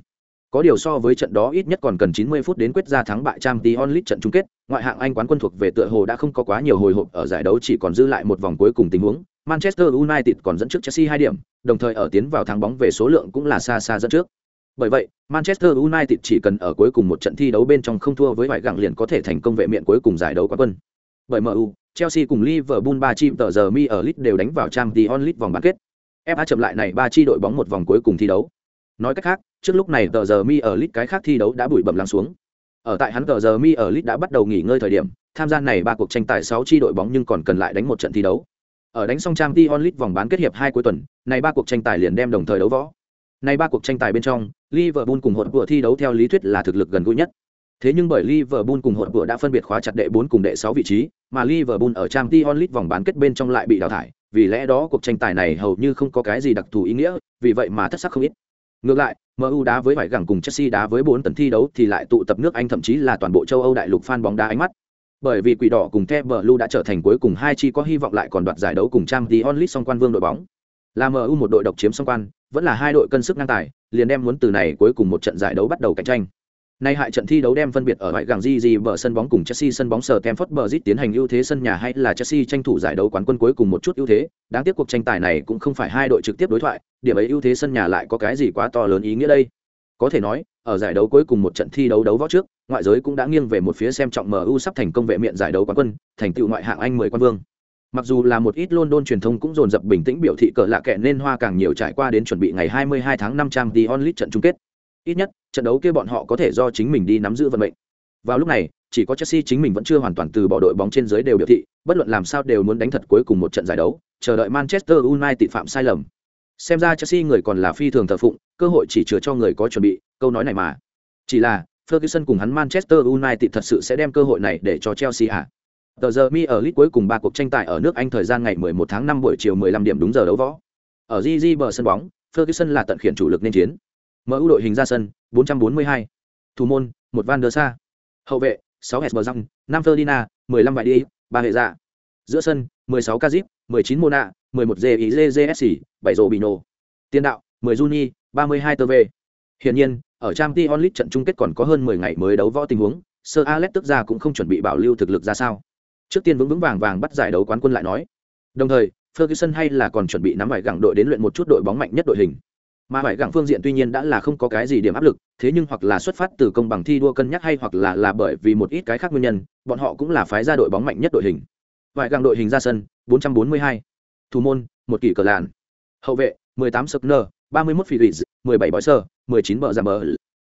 Có điều so với trận đó ít nhất còn cần 90 phút đến quyết ra thắng bại trang t onlit trận chung kết, ngoại hạng anh quán quân thuộc về tựa hồ đã không có quá nhiều hồi hộp ở giải đấu chỉ còn dư lại một vòng cuối cùng tình huống. Manchester united còn dẫn trước chelsea hai điểm, đồng thời ở tiến vào thắng bóng về số lượng cũng là xa xa dẫn trước. Bởi vậy, manchester united chỉ cần ở cuối cùng một trận thi đấu bên trong không thua với vài gặng liền có thể thành công vệ miện cuối cùng giải đấu quán quân. Bởi mu chelsea cùng liverpool ba chim tờ giờ mi ở lit đều đánh vào trang t onlit vòng bán kết fa chậm lại này, ba chi đội bóng một vòng cuối cùng thi đấu. Nói cách khác, trước lúc này tờ giờ mi ở lit cái khác thi đấu đã bụi bẩm lắng xuống. Ở tại hắn tờ giờ mi ở lit đã bắt đầu nghỉ ngơi thời điểm, tham gia này ba cuộc tranh tài sáu chi đội bóng nhưng còn cần lại đánh một trận thi đấu. Ở đánh xong trang Dion Lit vòng bán kết hiệp hai cuối tuần, này ba cuộc tranh tài liền đem đồng thời đấu võ. Này ba cuộc tranh tài bên trong, liverpool cùng hội vừa thi đấu theo lý thuyết là thực lực gần gũi nhất. Thế nhưng bởi liverpool cùng hội vừa đã phân biệt khóa chặt đệ bốn cùng đệ sáu vị trí, mà liverpool ở trang Dion Lit vòng bán kết bên trong lại bị đào thải vì lẽ đó cuộc tranh tài này hầu như không có cái gì đặc thù ý nghĩa vì vậy mà thất sắc không ít ngược lại mu đá với vải gẳng cùng chelsea đá với bốn tấn thi đấu thì lại tụ tập nước anh thậm chí là toàn bộ châu âu đại lục fan bóng đá ánh mắt bởi vì quỷ đỏ cùng The Blue đã trở thành cuối cùng hai chi có hy vọng lại còn đoạt giải đấu cùng trang tí onlit song quan vương đội bóng. Là MU một đội độc chiếm song quan, vẫn là hai đội cân sức ngang tài, liền đem muốn từ này cuối cùng một trận giải đấu bắt đầu cạnh tranh. Nay hại trận thi đấu đem phân biệt ở bãi gàng Gigi bờ sân bóng cùng Chelsea sân bóng sở Stamford Bridge tiến hành ưu thế sân nhà hay là Chelsea tranh thủ giải đấu quán quân cuối cùng một chút ưu thế, đáng tiếc cuộc tranh tài này cũng không phải hai đội trực tiếp đối thoại, điểm ấy ưu thế sân nhà lại có cái gì quá to lớn ý nghĩa đây. Có thể nói, ở giải đấu cuối cùng một trận thi đấu đấu võ trước, ngoại giới cũng đã nghiêng về một phía xem trọng MU sắp thành công vệ miện giải đấu quán quân, thành tựu ngoại hạng Anh 10 quân vương. Mặc dù là một ít London truyền thông cũng dồn dập bình tĩnh biểu thị cờ lạ kẻ nên hoa càng nhiều trải qua đến chuẩn bị ngày 22 tháng 5 trang The Only trận chung kết. Ít nhất, trận đấu kia bọn họ có thể do chính mình đi nắm giữ vận mệnh. Vào lúc này, chỉ có Chelsea chính mình vẫn chưa hoàn toàn từ bỏ đội bóng trên dưới đều biểu thị, bất luận làm sao đều muốn đánh thật cuối cùng một trận giải đấu, chờ đợi Manchester United phạm sai lầm. Xem ra Chelsea người còn là phi thường thờ phụng, cơ hội chỉ chừa cho người có chuẩn bị, câu nói này mà. Chỉ là, Ferguson cùng hắn Manchester United thật sự sẽ đem cơ hội này để cho Chelsea à? Tờ giờ mi ở lít cuối cùng ba cuộc tranh tài ở nước Anh thời gian ngày 11 tháng 5 buổi chiều 15 điểm đúng giờ đấu võ. Ở GG bờ sân bóng, Ferguson là tận khiển chủ lực nên chiến. MU đội hình ra sân, 442. Thủ môn, một Van der Sa. Hậu vệ, 6 Hesberg, 5 Ferdinand, 15 Vải Đi, 3 hệ dạ. Giữa sân, 16 Kazip, 19 Mona, 11 JIJJSC, 7 Robinho. Tiền đạo, 10 Juni, 32 TV. Hiển nhiên, ở Champions League trận chung kết còn có hơn 10 ngày mới đấu võ tình huống, Sir Alex tức ra cũng không chuẩn bị bảo lưu thực lực ra sao. Trước tiên vững vững vàng vàng bắt giải đấu quán quân lại nói. Đồng thời, Ferguson hay là còn chuẩn bị nắm vải gẳng đội đến luyện một chút đội bóng mạnh nhất đội hình. Mà vải gặng phương diện tuy nhiên đã là không có cái gì điểm áp lực, thế nhưng hoặc là xuất phát từ công bằng thi đua cân nhắc hay hoặc là là bởi vì một ít cái khác nguyên nhân, bọn họ cũng là phái ra đội bóng mạnh nhất đội hình. Vải gặng đội hình ra sân, 442. Thủ môn, một kỳ cờ lạn. Hậu vệ, 18 Sukner, 31 Felix, 17 Boyser, 19 bờ giảm bờ.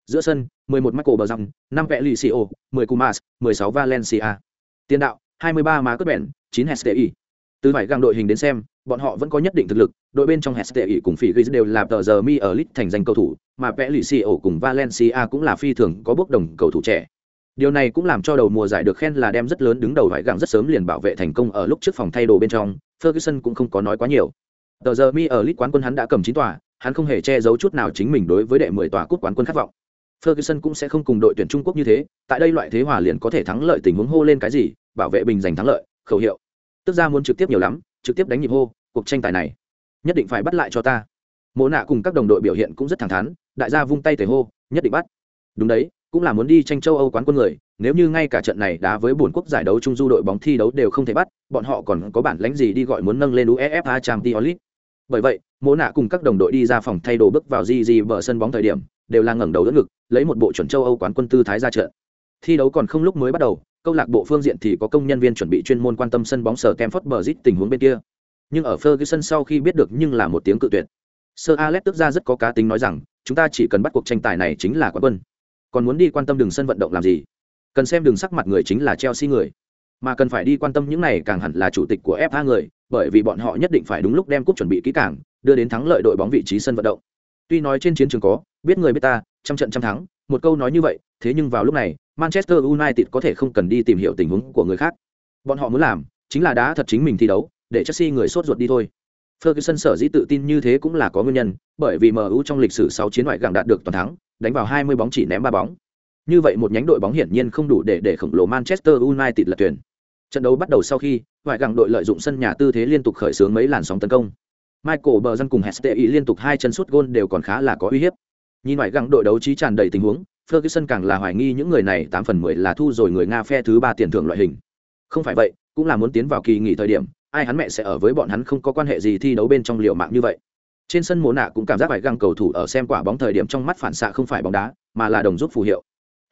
Giữa sân, 11 Michael bờ răng, 5 Pelicio, 10 Kumas, 16 Valencia. Tiền đạo, 23 má cất bẹn 9 HSTI. Từ vải gặng đội hình đến xem, bọn họ vẫn có nhất định thực lực, đội bên trong HSTI cùng Phỉ đều là tờ giờ mi ở lit thành danh cầu thủ, mà Pelicio cùng Valencia cũng là phi thường có bước đồng cầu thủ trẻ. Điều này cũng làm cho đầu mùa giải được khen là đem rất lớn đứng đầu vải gặng rất sớm liền bảo vệ thành công ở lúc trước phòng thay đồ bên trong, Ferguson cũng không có nói quá nhiều. Tờ giờ mi ở lit quán quân hắn đã cầm chín tòa, hắn không hề che giấu chút nào chính mình đối với đệ mười tòa cúp quán quân khát vọng. Ferguson cũng sẽ không cùng đội tuyển Trung Quốc như thế, tại đây loại thế hòa liền có thể thắng lợi tình huống hô lên cái gì, bảo vệ bình giành thắng lợi, khẩu hiệu. Tức ra muốn trực tiếp nhiều lắm, trực tiếp đánh nhịp hô, cuộc tranh tài này nhất định phải bắt lại cho ta. Mộ nạ cùng các đồng đội biểu hiện cũng rất thẳng thắn, đại gia vung tay thể hô, nhất định bắt. Đúng đấy, cũng là muốn đi tranh châu Âu quán quân người, nếu như ngay cả trận này đá với buồn quốc giải đấu trung du đội bóng thi đấu đều không thể bắt, bọn họ còn có bản lãnh gì đi gọi muốn nâng lên UEFA Champions League. Bởi vậy, Mộ nạ cùng các đồng đội đi ra phòng thay đồ bước vào GG bờ sân bóng thời điểm, đều là ngẩng đầu đỡ ngực, lấy một bộ chuẩn châu Âu quán quân tư thái ra trận. Thi đấu còn không lúc mới bắt đầu, câu lạc bộ phương diện thì có công nhân viên chuẩn bị chuyên môn quan tâm sân bóng sở Stamford Bridge tình huống bên kia. Nhưng ở Ferguson sau khi biết được nhưng là một tiếng cự tuyệt. Sir alex tức ra rất có cá tính nói rằng, chúng ta chỉ cần bắt cuộc tranh tài này chính là quán quân. Còn muốn đi quan tâm đường sân vận động làm gì? Cần xem đường sắc mặt người chính là chelsea người. Mà cần phải đi quan tâm những này càng hẳn là chủ tịch của fa người, bởi vì bọn họ nhất định phải đúng lúc đem cúp chuẩn bị kỹ càng, đưa đến thắng lợi đội bóng vị trí sân vận động. Tuy nói trên chiến trường có, biết người biết ta, trăm trận trăm thắng, một câu nói như vậy, thế nhưng vào lúc này, manchester united có thể không cần đi tìm hiểu tình huống của người khác. Bọn họ muốn làm chính là đá thật chính mình thi đấu để chelsea người sốt ruột đi thôi. Ferguson sở dĩ tự tin như thế cũng là có nguyên nhân, bởi vì mu trong lịch sử sáu chiến ngoại gặng đạt được toàn thắng, đánh vào 20 bóng chỉ ném 3 bóng. Như vậy một nhánh đội bóng hiển nhiên không đủ để để khổng lồ manchester united lật tuyển trận đấu bắt đầu sau khi, ngoại gặng đội lợi dụng sân nhà tư thế liên tục khởi xướng mấy làn sóng tấn công. Michael bờ dân cùng Hestey liên tục hai chân sút gôn đều còn khá là có uy hiếp. Nhìn ngoại gặng đội đấu trí tràn đầy tình huống, ferguson càng là hoài nghi những người này tám phần mười là thu rồi người nga phe thứ ba tiền thưởng loại hình. Không phải vậy, cũng là muốn tiến vào kỳ nghỉ thời điểm ai hắn mẹ sẽ ở với bọn hắn không có quan hệ gì thi đấu bên trong liều mạng như vậy. Trên sân mồ nạ cũng cảm giác phải găng cầu thủ ở xem quả bóng thời điểm trong mắt phản xạ không phải bóng đá mà là đồng giúp phù hiệu.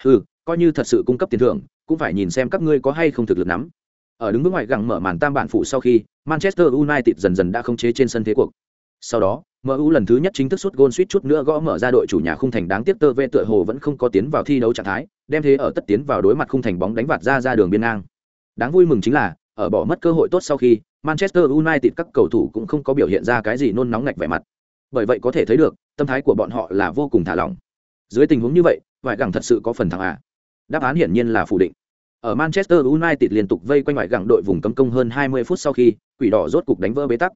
Ừ coi như thật sự cung cấp tiền thưởng cũng phải nhìn xem các ngươi có hay không thực lực nắm. Ở đứng bước ngoài găng mở màn tam bản phụ sau khi manchester united dần dần đã khống chế trên sân thế cuộc. Sau đó MU lần thứ nhất chính thức sút gôn suýt chút nữa gõ mở ra đội chủ nhà khung thành đáng tiếc tơ vê tựa hồ vẫn không có tiến vào thi đấu trạng thái, đem thế ở tất tiến vào đối mặt khung thành bóng đánh vạt ra ra đường biên ngang. Đáng vui mừng chính là, ở bỏ mất cơ hội tốt sau khi, Manchester United các cầu thủ cũng không có biểu hiện ra cái gì nôn nóng ngạch vẻ mặt. Bởi vậy có thể thấy được, tâm thái của bọn họ là vô cùng thả lỏng. Dưới tình huống như vậy, ngoại gẳng thật sự có phần thắng à? Đáp án hiển nhiên là phủ định. Ở Manchester United liên tục vây quanh ngoại gẳng đội vùng cấm công hơn 20 phút sau khi, quỷ đỏ rốt cục đánh vỡ bế tắc,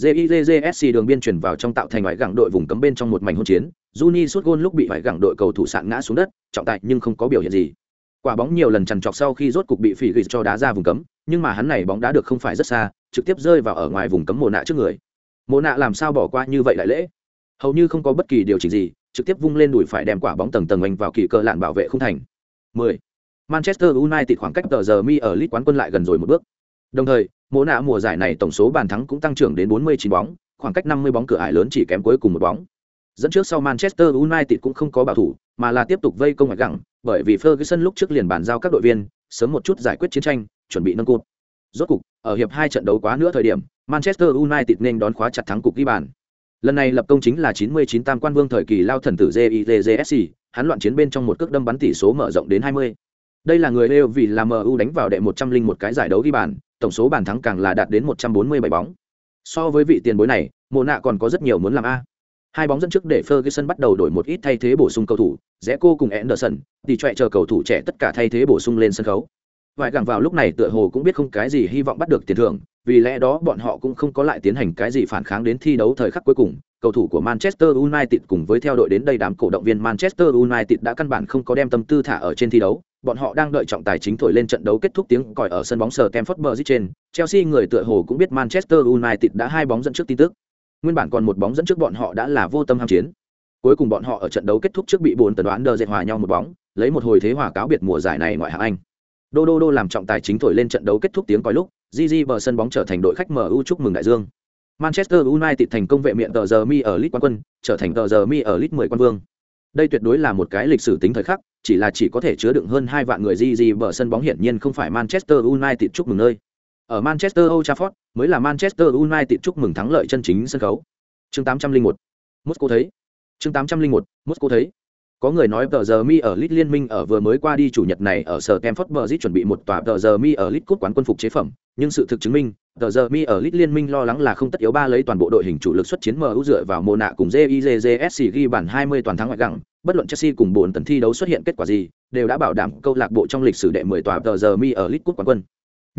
JIJJSC đường biên chuyển vào trong tạo thành ngoại gẳng đội vùng cấm bên trong một mảnh hỗn chiến, Juni sút gôn lúc bị ngoại gẳng đội cầu thủ sạn ngã xuống đất, trọng tài nhưng không có biểu hiện gì. Quả bóng nhiều lần chằn trọc sau khi rốt cục bị phỉ gửi cho đá ra vùng cấm, nhưng mà hắn này bóng đá được không phải rất xa, trực tiếp rơi vào ở ngoài vùng cấm mồ nạ trước người. Mồ nạ làm sao bỏ qua như vậy lại lễ? Hầu như không có bất kỳ điều chỉnh gì, trực tiếp vung lên đùi phải đem quả bóng tầng tầng anh vào kỳ cơ lạn bảo vệ không thành. 10. Manchester United khoảng cách tờ giờ mi ở League quán quân lại gần rồi một bước. Đồng thời, mùa nạ mùa giải này tổng số bàn thắng cũng tăng trưởng đến 49 bóng, khoảng cách 50 bóng cửa ải lớn chỉ kém cuối cùng một bóng. Dẫn trước sau Manchester United cũng không có bảo thủ, mà là tiếp tục vây công ngoại gặng, bởi vì Ferguson lúc trước liền bàn giao các đội viên, sớm một chút giải quyết chiến tranh, chuẩn bị nâng cột. Rốt cục, ở hiệp hai trận đấu quá nữa thời điểm, Manchester United nên đón khóa chặt thắng cục ghi bàn. Lần này lập công chính là 99 tam quan vương thời kỳ lao thần tử JITJSC, hắn loạn chiến bên trong một cước đâm bắn tỷ số mở rộng đến 20. Đây là người Leo vì là MU đánh vào đệ 101 cái giải đấu ghi bàn, tổng số bàn thắng càng là đạt đến 147 bóng. So với vị tiền bối này, Mộ nạ còn có rất nhiều muốn làm a. Hai bóng dẫn trước để Ferguson bắt đầu đổi một ít thay thế bổ sung cầu thủ, rẽ cô cùng Anderson, thì chạy chờ cầu thủ trẻ tất cả thay thế bổ sung lên sân khấu. Vài gẳng vào lúc này tựa hồ cũng biết không cái gì hy vọng bắt được tiền thưởng, vì lẽ đó bọn họ cũng không có lại tiến hành cái gì phản kháng đến thi đấu thời khắc cuối cùng. Cầu thủ của Manchester United cùng với theo đội đến đây đám cổ động viên Manchester United đã căn bản không có đem tâm tư thả ở trên thi đấu, bọn họ đang đợi trọng tài chính thổi lên trận đấu kết thúc tiếng còi ở sân bóng sờ Stamford Bridge trên. Chelsea người tựa hồ cũng biết Manchester United đã hai bóng dẫn trước tin tức. Nguyên bản còn một bóng dẫn trước bọn họ đã là vô tâm ham chiến. Cuối cùng bọn họ ở trận đấu kết thúc trước bị bốn tần đoán đờ dệt hòa nhau một bóng, lấy một hồi thế hòa cáo biệt mùa giải này ngoại hạng Anh. Đô đô đô làm trọng tài chính thổi lên trận đấu kết thúc tiếng còi lúc, gg bờ sân bóng trở thành đội khách MU chúc mừng đại dương. Manchester United thành công vệ miệng tờ giờ mi ở League quán quân, trở thành tờ giờ mi ở League 10 quân vương. Đây tuyệt đối là một cái lịch sử tính thời khắc, chỉ là chỉ có thể chứa đựng hơn hai vạn người gg bờ sân bóng hiển nhiên không phải Manchester United chúc mừng nơi. Ở Manchester Old Trafford mới là Manchester United chúc mừng thắng lợi chân chính sân khấu. Chương 801. Moscow thấy. Chương 801. Moscow thấy. Có người nói tờ giờ mi ở Leeds liên minh ở vừa mới qua đi chủ nhật này ở sở Stamford Bridge chuẩn bị một tòa tờ giờ mi ở Leeds cút quán quân phục chế phẩm, nhưng sự thực chứng minh, tờ giờ mi ở Leeds liên minh lo lắng là không tất yếu ba lấy toàn bộ đội hình chủ lực xuất chiến MU dựa vào mô nạ cùng JIJJSC ghi bàn 20 toàn thắng ngoại gặng, bất luận Chelsea cùng bốn tấn thi đấu xuất hiện kết quả gì, đều đã bảo đảm câu lạc bộ trong lịch sử đệ 10 tòa tờ giờ mi ở Leeds cút quán quân.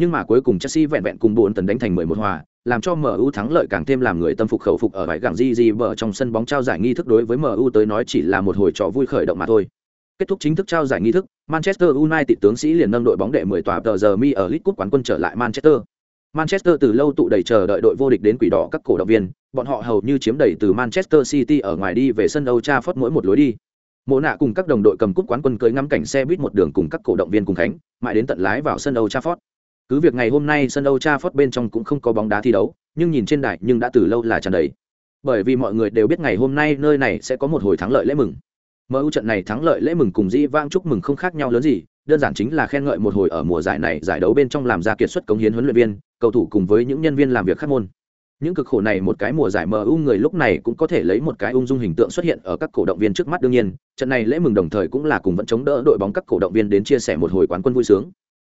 Nhưng mà cuối cùng Chelsea vẹn vẹn cùng bốn tấn đánh thành 11 hòa, làm cho MU thắng lợi càng thêm làm người tâm phục khẩu phục ở vải gặng Gigi bờ trong sân bóng trao giải nghi thức đối với MU tới nói chỉ là một hồi trò vui khởi động mà thôi. Kết thúc chính thức trao giải nghi thức, Manchester United tướng sĩ liền nâng đội bóng đệ 10 tòa tờ giờ mi ở League Cup quán quân trở lại Manchester. Manchester từ lâu tụ đầy chờ đợi đội vô địch đến quỷ đỏ các cổ động viên, bọn họ hầu như chiếm đầy từ Manchester City ở ngoài đi về sân Old Trafford mỗi một lối đi. Mộ nạ cùng các đồng đội cầm cúp quán quân cưới ngắm cảnh xe buýt một đường cùng các cổ động viên cùng khánh, mãi đến tận lái vào sân Old Trafford. Cứ việc ngày hôm nay sân Âu Cha Phót bên trong cũng không có bóng đá thi đấu, nhưng nhìn trên đài nhưng đã từ lâu là tràn đầy. Bởi vì mọi người đều biết ngày hôm nay nơi này sẽ có một hồi thắng lợi lễ mừng. MU trận này thắng lợi lễ mừng cùng Di Vang chúc mừng không khác nhau lớn gì, đơn giản chính là khen ngợi một hồi ở mùa giải này giải đấu bên trong làm ra kiệt xuất cống hiến huấn luyện viên, cầu thủ cùng với những nhân viên làm việc khác môn. những cực khổ này một cái mùa giải MU người lúc này cũng có thể lấy một cái ung dung hình tượng xuất hiện ở các cổ động viên trước mắt đương nhiên, trận này lễ mừng đồng thời cũng là cùng vẫn chống đỡ đội bóng các cổ động viên đến chia sẻ một hồi quán quân vui sướng.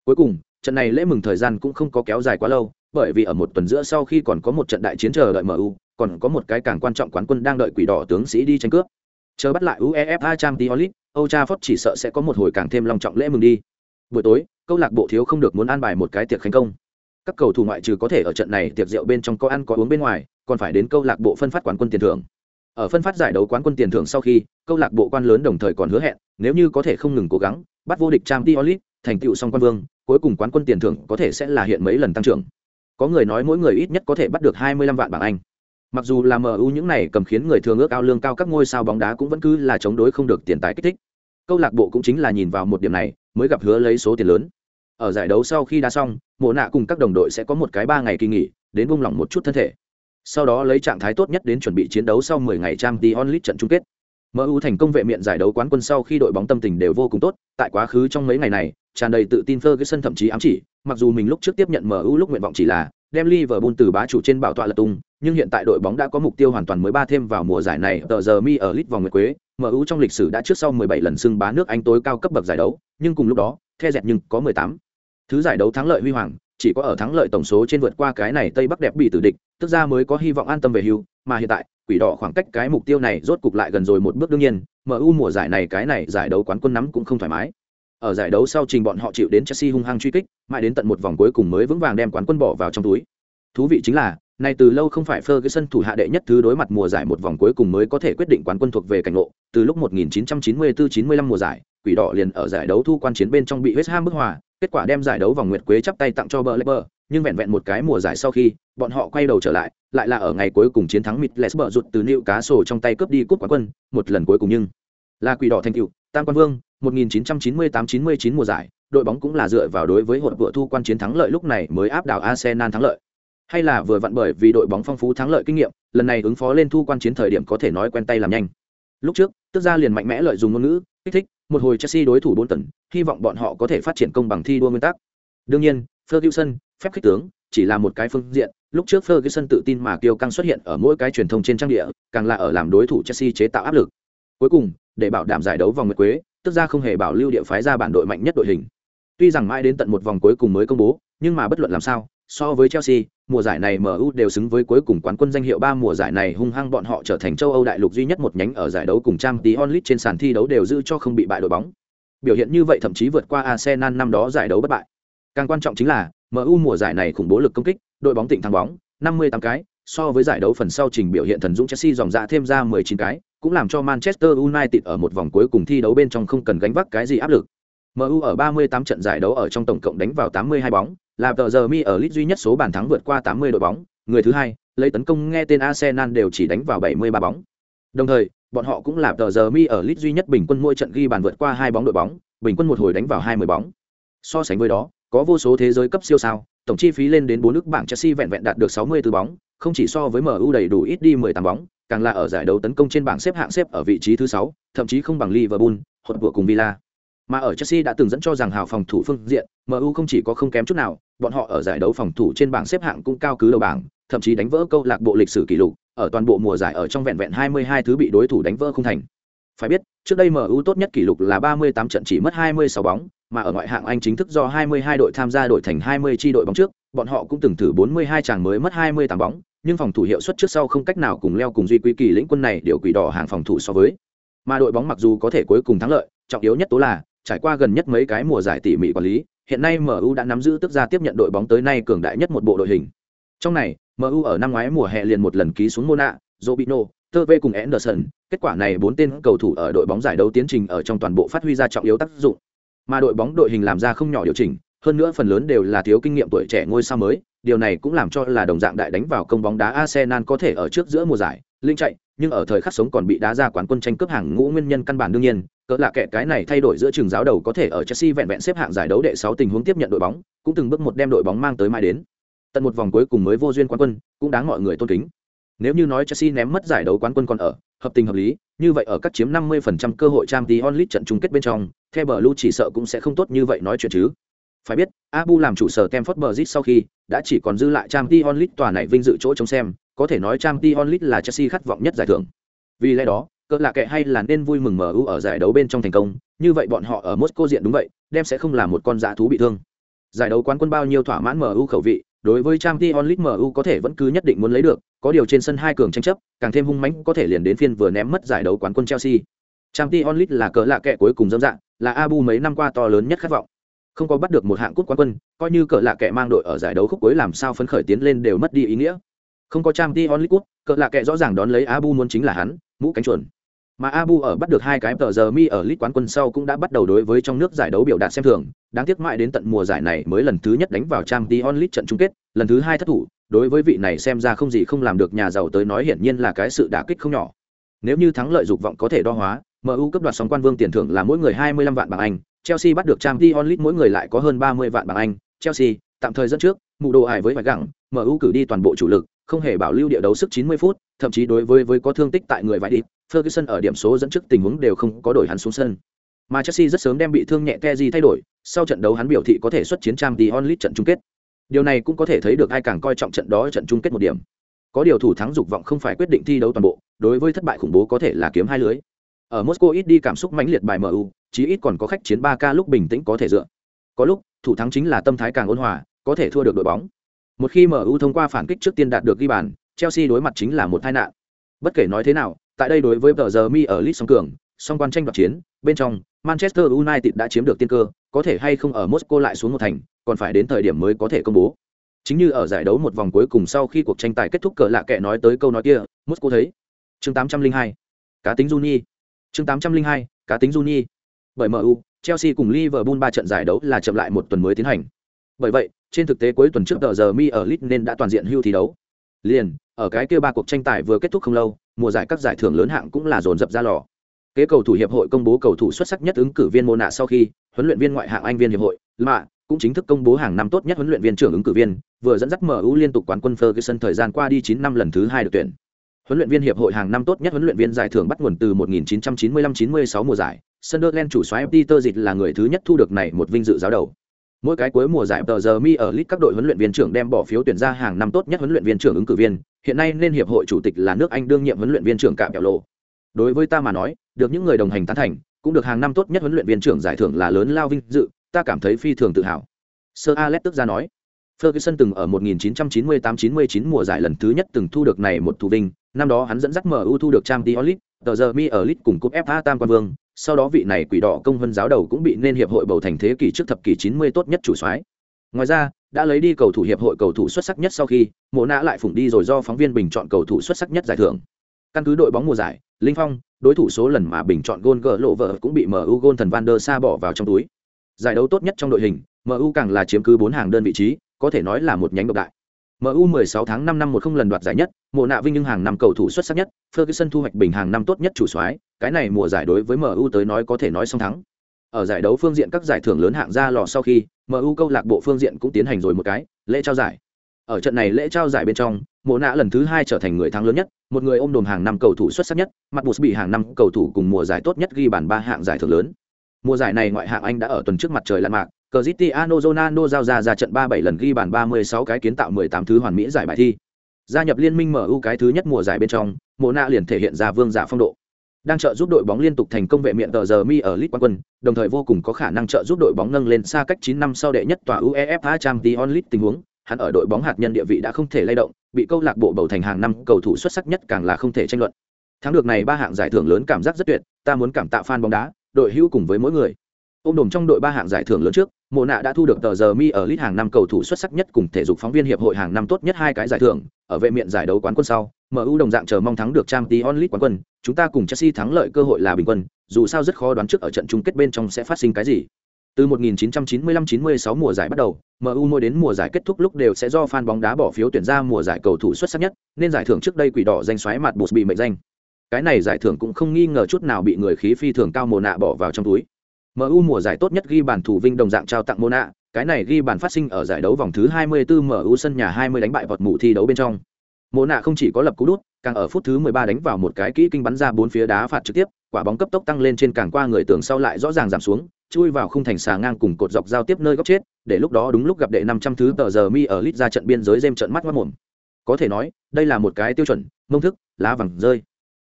Cuối cùng, trận này lễ mừng thời gian cũng không có kéo dài quá lâu, bởi vì ở một tuần giữa sau khi còn có một trận đại chiến chờ đợi MU, còn có một cái càng quan trọng quán quân đang đợi quỷ đỏ tướng sĩ đi tranh cướp. Chờ bắt lại UEFA Champions League, cha phót chỉ sợ sẽ có một hồi càng thêm long trọng lễ mừng đi. Buổi tối, câu lạc bộ thiếu không được muốn an bài một cái tiệc khánh công các cầu thủ ngoại trừ có thể ở trận này tiệc rượu bên trong có ăn có uống bên ngoài còn phải đến câu lạc bộ phân phát quán quân tiền thưởng ở phân phát giải đấu quán quân tiền thưởng sau khi câu lạc bộ quan lớn đồng thời còn hứa hẹn nếu như có thể không ngừng cố gắng bắt vô địch trang tiolit thành tựu song quan vương, cuối cùng quán quân tiền thưởng có thể sẽ là hiện mấy lần tăng trưởng. Có người nói mỗi người ít nhất có thể bắt được 25 vạn bảng anh. Mặc dù là mu những này cầm khiến người thường ước ao lương cao các ngôi sao bóng đá cũng vẫn cứ là chống đối không được tiền tài kích thích. Câu lạc bộ cũng chính là nhìn vào một điểm này, mới gặp hứa lấy số tiền lớn. Ở giải đấu sau khi đá xong, mộ nạ cùng các đồng đội sẽ có một cái ba ngày kỳ nghỉ, đến buông lỏng một chút thân thể. Sau đó lấy trạng thái tốt nhất đến chuẩn bị chiến đấu sau 10 ngày trang t onlit trận chung kết. Mu thành công vệ miện giải đấu quán quân sau khi đội bóng tâm tình đều vô cùng tốt, tại quá khứ trong mấy ngày này tràn đầy tự tin Ferguson thậm chí ám chỉ, mặc dù mình lúc trước tiếp nhận mu lúc nguyện vọng chỉ là đem Liverpool từ bá chủ trên bảo tọa lật tung, nhưng hiện tại đội bóng đã có mục tiêu hoàn toàn mới ba thêm vào mùa giải này. Tờ giờ mi ở lit vòng nguyệt quế mu trong lịch sử đã trước sau 17 lần xưng bá nước anh tối cao cấp bậc giải đấu, nhưng cùng lúc đó, the dẹt nhưng có 18 thứ giải đấu thắng lợi huy hoàng, chỉ có ở thắng lợi tổng số trên vượt qua cái này tây bắc đẹp bị tử địch, tức ra mới có hy vọng an tâm về hưu, mà hiện tại, quỷ đỏ khoảng cách cái mục tiêu này rốt cục lại gần rồi một bước đương nhiên mu mùa giải này cái này giải đấu quán quân nắm cũng không thoải mái ở giải đấu sau trình bọn họ chịu đến chelsea hung hăng truy kích mãi đến tận một vòng cuối cùng mới vững vàng đem quán quân bỏ vào trong túi. Thú vị chính là này từ lâu không phải Ferguson thủ hạ đệ nhất thứ đối mặt mùa giải một vòng cuối cùng mới có thể quyết định quán quân thuộc về cảnh ngộ, từ lúc 1994-95 mùa giải, quỷ đỏ liền ở giải đấu thu quan chiến bên trong bị West Ham bức hòa, kết quả đem giải đấu vòng nguyệt quế chắp tay tặng cho Blackburn, nhưng vẹn vẹn một cái mùa giải sau khi, bọn họ quay đầu trở lại, lại là ở ngày cuối cùng chiến thắng Middlesbrough rụt từ Newcastle trong tay cướp đi cúp quán quân, một lần cuối cùng nhưng là quỷ đỏ thành tựu, tam quan vương, 1998-99 mùa giải, đội bóng cũng là dựa vào đối với hỗn vừa thu quan chiến thắng lợi lúc này mới áp đảo Arsenal thắng lợi. Hay là vừa vặn bởi vì đội bóng phong phú thắng lợi kinh nghiệm, lần này ứng phó lên thu quan chiến thời điểm có thể nói quen tay làm nhanh. Lúc trước, tức ra liền mạnh mẽ lợi dụng ngôn ngữ, kích thích, một hồi Chelsea đối thủ bốn tấn, hy vọng bọn họ có thể phát triển công bằng thi đua nguyên tắc. Đương nhiên, Ferguson, phép khích tướng, chỉ là một cái phương diện, lúc trước Ferguson tự tin mà kiêu căng xuất hiện ở mỗi cái truyền thông trên trang địa, càng là ở làm đối thủ Chelsea chế tạo áp lực. Cuối cùng, để bảo đảm giải đấu vòng nguyệt quế, tức ra không hề bảo lưu địa phái ra bản đội mạnh nhất đội hình. Tuy rằng mãi đến tận một vòng cuối cùng mới công bố, nhưng mà bất luận làm sao, so với Chelsea, mùa giải này MU đều xứng với cuối cùng quán quân danh hiệu ba mùa giải này hung hăng bọn họ trở thành châu Âu đại lục duy nhất một nhánh ở giải đấu cùng trang tí onlit trên sàn thi đấu đều giữ cho không bị bại đội bóng. Biểu hiện như vậy thậm chí vượt qua Arsenal năm đó giải đấu bất bại. Càng quan trọng chính là MU mùa giải này khủng bố lực công kích, đội bóng tỉnh thắng bóng, 58 cái, so với giải đấu phần sau trình biểu hiện thần dũng Chelsea dòng ra thêm ra 19 cái, cũng làm cho Manchester United ở một vòng cuối cùng thi đấu bên trong không cần gánh vác cái gì áp lực. MU ở 38 trận giải đấu ở trong tổng cộng đánh vào 82 bóng, là tờ giờ mi ở lit duy nhất số bàn thắng vượt qua 80 đội bóng, người thứ hai, lấy tấn công nghe tên Arsenal đều chỉ đánh vào 73 bóng. Đồng thời, bọn họ cũng là tờ giờ mi ở lit duy nhất bình quân mỗi trận ghi bàn vượt qua hai bóng đội bóng, bình quân một hồi đánh vào 20 bóng. So sánh với đó, có vô số thế giới cấp siêu sao, tổng chi phí lên đến 4 nước bảng Chelsea vẹn vẹn đạt được 60 từ bóng, không chỉ so với MU đầy đủ ít đi 18 bóng, càng là ở giải đấu tấn công trên bảng xếp hạng xếp ở vị trí thứ 6, thậm chí không bằng Liverpool, hoặc vừa cùng Villa. Mà ở Chelsea đã từng dẫn cho rằng hào phòng thủ phương diện, MU không chỉ có không kém chút nào, bọn họ ở giải đấu phòng thủ trên bảng xếp hạng cũng cao cứ đầu bảng, thậm chí đánh vỡ câu lạc bộ lịch sử kỷ lục, ở toàn bộ mùa giải ở trong vẹn vẹn 22 thứ bị đối thủ đánh vỡ không thành. Phải biết, trước đây MU tốt nhất kỷ lục là 38 trận chỉ mất 26 bóng, mà ở ngoại hạng Anh chính thức do 22 đội tham gia đội thành 20 chi đội bóng trước, bọn họ cũng từng thử 42 chàng mới mất 28 bóng, nhưng phòng thủ hiệu suất trước sau không cách nào cùng leo cùng duy quý kỳ lĩnh quân này điều quỷ đỏ hàng phòng thủ so với. Mà đội bóng mặc dù có thể cuối cùng thắng lợi, trọng yếu nhất tố là trải qua gần nhất mấy cái mùa giải tỉ mỉ quản lý, hiện nay MU đã nắm giữ tức ra tiếp nhận đội bóng tới nay cường đại nhất một bộ đội hình. Trong này, MU ở năm ngoái mùa hè liền một lần ký xuống Mona, robino tơ v cùng Anderson, kết quả này bốn tên cầu thủ ở đội bóng giải đấu tiến trình ở trong toàn bộ phát huy ra trọng yếu tác dụng. Mà đội bóng đội hình làm ra không nhỏ điều chỉnh, hơn nữa phần lớn đều là thiếu kinh nghiệm tuổi trẻ ngôi sao mới, điều này cũng làm cho là đồng dạng đại đánh vào công bóng đá Arsenal có thể ở trước giữa mùa giải, linh chạy, nhưng ở thời khắc sống còn bị đá ra quán quân tranh cướp hàng ngũ nguyên nhân căn bản đương nhiên, cỡ lạ kệ cái này thay đổi giữa trường giáo đầu có thể ở Chelsea vẹn vẹn xếp hạng giải đấu đệ 6 tình huống tiếp nhận đội bóng, cũng từng bước một đem đội bóng mang tới mai đến. Tận một vòng cuối cùng mới vô duyên quán quân, cũng đáng mọi người tôn kính. Nếu như nói Chelsea ném mất giải đấu quán quân còn ở, hợp tình hợp lý, như vậy ở các chiếm 50% cơ hội Champions League trận chung kết bên trong, The Blue chỉ sợ cũng sẽ không tốt như vậy nói chuyện chứ. Phải biết, Abu làm chủ sở Kemford Bridge sau khi đã chỉ còn dư lại Champions League tòa này vinh dự chỗ trông xem, có thể nói Champions League là Chelsea khát vọng nhất giải thưởng. Vì lẽ đó, cỡ lạ kệ hay là nên vui mừng MU ở giải đấu bên trong thành công, như vậy bọn họ ở Moscow diện đúng vậy, đem sẽ không là một con dã thú bị thương. Giải đấu quán quân bao nhiêu thỏa mãn MU khẩu vị, đối với Champions League MU có thể vẫn cứ nhất định muốn lấy được, có điều trên sân hai cường tranh chấp, càng thêm hung mãnh có thể liền đến phiên vừa ném mất giải đấu quán quân Chelsea. Champions League là cỡ lạ kệ cuối cùng dâm dạng, là Abu mấy năm qua to lớn nhất khát vọng. Không có bắt được một hạng cút quán quân, coi như cỡ lạ kệ mang đội ở giải đấu khúc cuối làm sao phấn khởi tiến lên đều mất đi ý nghĩa. Không có trang t onlit cút cỡ lạ kệ rõ ràng đón lấy Abu muốn chính là hắn, mũ cánh chuồn Mà Abu ở bắt được hai cái tờ giờ mi ở lit quán quân sau cũng đã bắt đầu đối với trong nước giải đấu biểu đạt xem thường, đáng tiếc mãi đến tận mùa giải này mới lần thứ nhất đánh vào trang t onlit trận chung kết, lần thứ hai thất thủ, đối với vị này xem ra không gì không làm được nhà giàu tới nói hiển nhiên là cái sự đả kích không nhỏ. Nếu như thắng lợi dục vọng có thể đo hóa, MU cấp đoạt sóng quan vương tiền thưởng là mỗi người 25 vạn bảng Anh, Chelsea bắt được Champions League mỗi người lại có hơn 30 vạn bảng Anh, Chelsea tạm thời dẫn trước, mù đồ ải với vài mở MU cử đi toàn bộ chủ lực, không hề bảo lưu địa đấu sức 90 phút, thậm chí đối với với có thương tích tại người vải đi, Ferguson ở điểm số dẫn trước tình huống đều không có đổi hắn xuống sân. Mà Chelsea rất sớm đem bị thương nhẹ Kessié thay đổi, sau trận đấu hắn biểu thị có thể xuất chiến Champions League trận chung kết. Điều này cũng có thể thấy được ai càng coi trọng trận đó trận chung kết một điểm. Có điều thủ thắng dục vọng không phải quyết định thi đấu toàn bộ, đối với thất bại khủng bố có thể là kiếm hai lưới. Ở Moscow ít đi cảm xúc mãnh liệt bài MU, chí ít còn có khách chiến 3K lúc bình tĩnh có thể dựa. Có lúc, thủ thắng chính là tâm thái càng ôn hòa, có thể thua được đội bóng. Một khi MU thông qua phản kích trước tiên đạt được ghi bàn, Chelsea đối mặt chính là một tai nạn. Bất kể nói thế nào, tại đây đối với tờ giờ mi ở List song cường, song quan tranh đoạt chiến, bên trong, Manchester United đã chiếm được tiên cơ, có thể hay không ở Moscow lại xuống một thành, còn phải đến thời điểm mới có thể công bố. Chính như ở giải đấu một vòng cuối cùng sau khi cuộc tranh tài kết thúc cờ lạ kệ nói tới câu nói kia, Moscow thấy. Chương 802. Cá tính Juni. Chương 802. Cá tính Juni. Bởi MU, Chelsea cùng Liverpool ba trận giải đấu là chậm lại một tuần mới tiến hành. Bởi vậy, trên thực tế cuối tuần trước tờ giờ mi ở Leeds nên đã toàn diện hưu thi đấu. Liền, ở cái kia ba cuộc tranh tài vừa kết thúc không lâu, mùa giải các giải thưởng lớn hạng cũng là dồn dập ra lò. Kế cầu thủ hiệp hội công bố cầu thủ xuất sắc nhất ứng cử viên mô nạ sau khi, huấn luyện viên ngoại hạng Anh viên hiệp hội, mà cũng chính thức công bố hàng năm tốt nhất huấn luyện viên trưởng ứng cử viên, vừa dẫn dắt MU liên tục quán quân Ferguson thời gian qua đi 9 năm lần thứ hai được tuyển. Huấn luyện viên hiệp hội hàng năm tốt nhất huấn luyện viên giải thưởng bắt nguồn từ 1995-96 mùa giải, Sunderland chủ soái Peter Dịch là người thứ nhất thu được này một vinh dự giáo đầu. Mỗi cái cuối mùa giải tờ giờ mi ở lit các đội huấn luyện viên trưởng đem bỏ phiếu tuyển ra hàng năm tốt nhất huấn luyện viên trưởng ứng cử viên, hiện nay nên hiệp hội chủ tịch là nước Anh đương nhiệm huấn luyện viên trưởng Cạm bẹo Lộ. Đối với ta mà nói, được những người đồng hành tán thành, cũng được hàng năm tốt nhất huấn luyện viên trưởng giải thưởng là lớn lao vinh dự, ta cảm thấy phi thường tự hào. Sir Alex tức ra nói, Ferguson từng ở 1998-99 mùa giải lần thứ nhất từng thu được này một thủ vinh, năm đó hắn dẫn dắt MU thu được Champions League, tờ giờ mi ở League cùng cúp FA Tam quan vương, sau đó vị này quỷ đỏ công vân giáo đầu cũng bị nên hiệp hội bầu thành thế kỷ trước thập kỷ 90 tốt nhất chủ soái. Ngoài ra, đã lấy đi cầu thủ hiệp hội cầu thủ xuất sắc nhất sau khi, Mộ Nã lại phụng đi rồi do phóng viên bình chọn cầu thủ xuất sắc nhất giải thưởng. Căn cứ đội bóng mùa giải, Linh Phong, đối thủ số lần mà bình chọn gôn gỡ lộ vợ cũng bị MU gôn thần Van der Sa bỏ vào trong túi. Giải đấu tốt nhất trong đội hình, MU càng là chiếm cứ bốn hàng đơn vị trí, có thể nói là một nhánh độc đại. MU 16 tháng 5 năm 10 lần đoạt giải nhất, mùa nạ vinh nhưng hàng năm cầu thủ xuất sắc nhất, Ferguson thu hoạch bình hàng năm tốt nhất chủ soái, cái này mùa giải đối với MU tới nói có thể nói song thắng. Ở giải đấu phương diện các giải thưởng lớn hạng ra lò sau khi, MU câu lạc bộ phương diện cũng tiến hành rồi một cái lễ trao giải. Ở trận này lễ trao giải bên trong, mùa nạ lần thứ hai trở thành người thắng lớn nhất, một người ôm đồm hàng năm cầu thủ xuất sắc nhất, mặt bụt bị hàng năm cầu thủ cùng mùa giải tốt nhất ghi bàn ba hạng giải thưởng lớn. Mùa giải này ngoại hạng Anh đã ở tuần trước mặt trời lặn mạc, Cristiano Ronaldo giao ra ra trận 37 lần ghi bàn 36 cái kiến tạo 18 thứ hoàn mỹ giải bài thi. Gia nhập liên minh MU cái thứ nhất mùa giải bên trong, Mộ Na liền thể hiện ra vương giả phong độ. Đang trợ giúp đội bóng liên tục thành công vệ miệng tờ giờ mi ở League quân, đồng thời vô cùng có khả năng trợ giúp đội bóng nâng lên xa cách 9 năm sau đệ nhất tòa UEFA Champions League tình huống, hắn ở đội bóng hạt nhân địa vị đã không thể lay động, bị câu lạc bộ bầu thành hàng năm cầu thủ xuất sắc nhất càng là không thể tranh luận. Thắng được này ba hạng giải thưởng lớn cảm giác rất tuyệt, ta muốn cảm tạ fan bóng đá, đội hữu cùng với mỗi người. Ôm đồm trong đội ba hạng giải thưởng lớn trước, Mộ Nạ đã thu được tờ giờ mi ở lit hàng năm cầu thủ xuất sắc nhất cùng thể dục phóng viên hiệp hội hàng năm tốt nhất hai cái giải thưởng, ở vệ miện giải đấu quán quân sau, MU đồng dạng chờ mong thắng được trang Champions onlit quán quân, chúng ta cùng Chelsea thắng lợi cơ hội là bình quân, dù sao rất khó đoán trước ở trận chung kết bên trong sẽ phát sinh cái gì. Từ 1995-96 mùa giải bắt đầu, MU mỗi đến mùa giải kết thúc lúc đều sẽ do fan bóng đá bỏ phiếu tuyển ra mùa giải cầu thủ xuất sắc nhất, nên giải thưởng trước đây quỷ đỏ danh xoáy mặt bụt bị mệnh danh. Cái này giải thưởng cũng không nghi ngờ chút nào bị người khí phi thường cao mồ nạ bỏ vào trong túi. MU mùa giải tốt nhất ghi bàn thủ vinh đồng dạng trao tặng Mona, cái này ghi bàn phát sinh ở giải đấu vòng thứ 24 MU sân nhà 20 đánh bại vọt mụ thi đấu bên trong. Mona không chỉ có lập cú đút, càng ở phút thứ 13 đánh vào một cái kỹ kinh bắn ra bốn phía đá phạt trực tiếp, quả bóng cấp tốc tăng lên trên càng qua người tường sau lại rõ ràng giảm xuống, chui vào khung thành xà ngang cùng cột dọc giao tiếp nơi góc chết, để lúc đó đúng lúc gặp đệ năm trăm thứ tờ giờ mi ở lít ra trận biên giới dêm trận mắt mắt mồm có thể nói đây là một cái tiêu chuẩn mông thức lá vàng rơi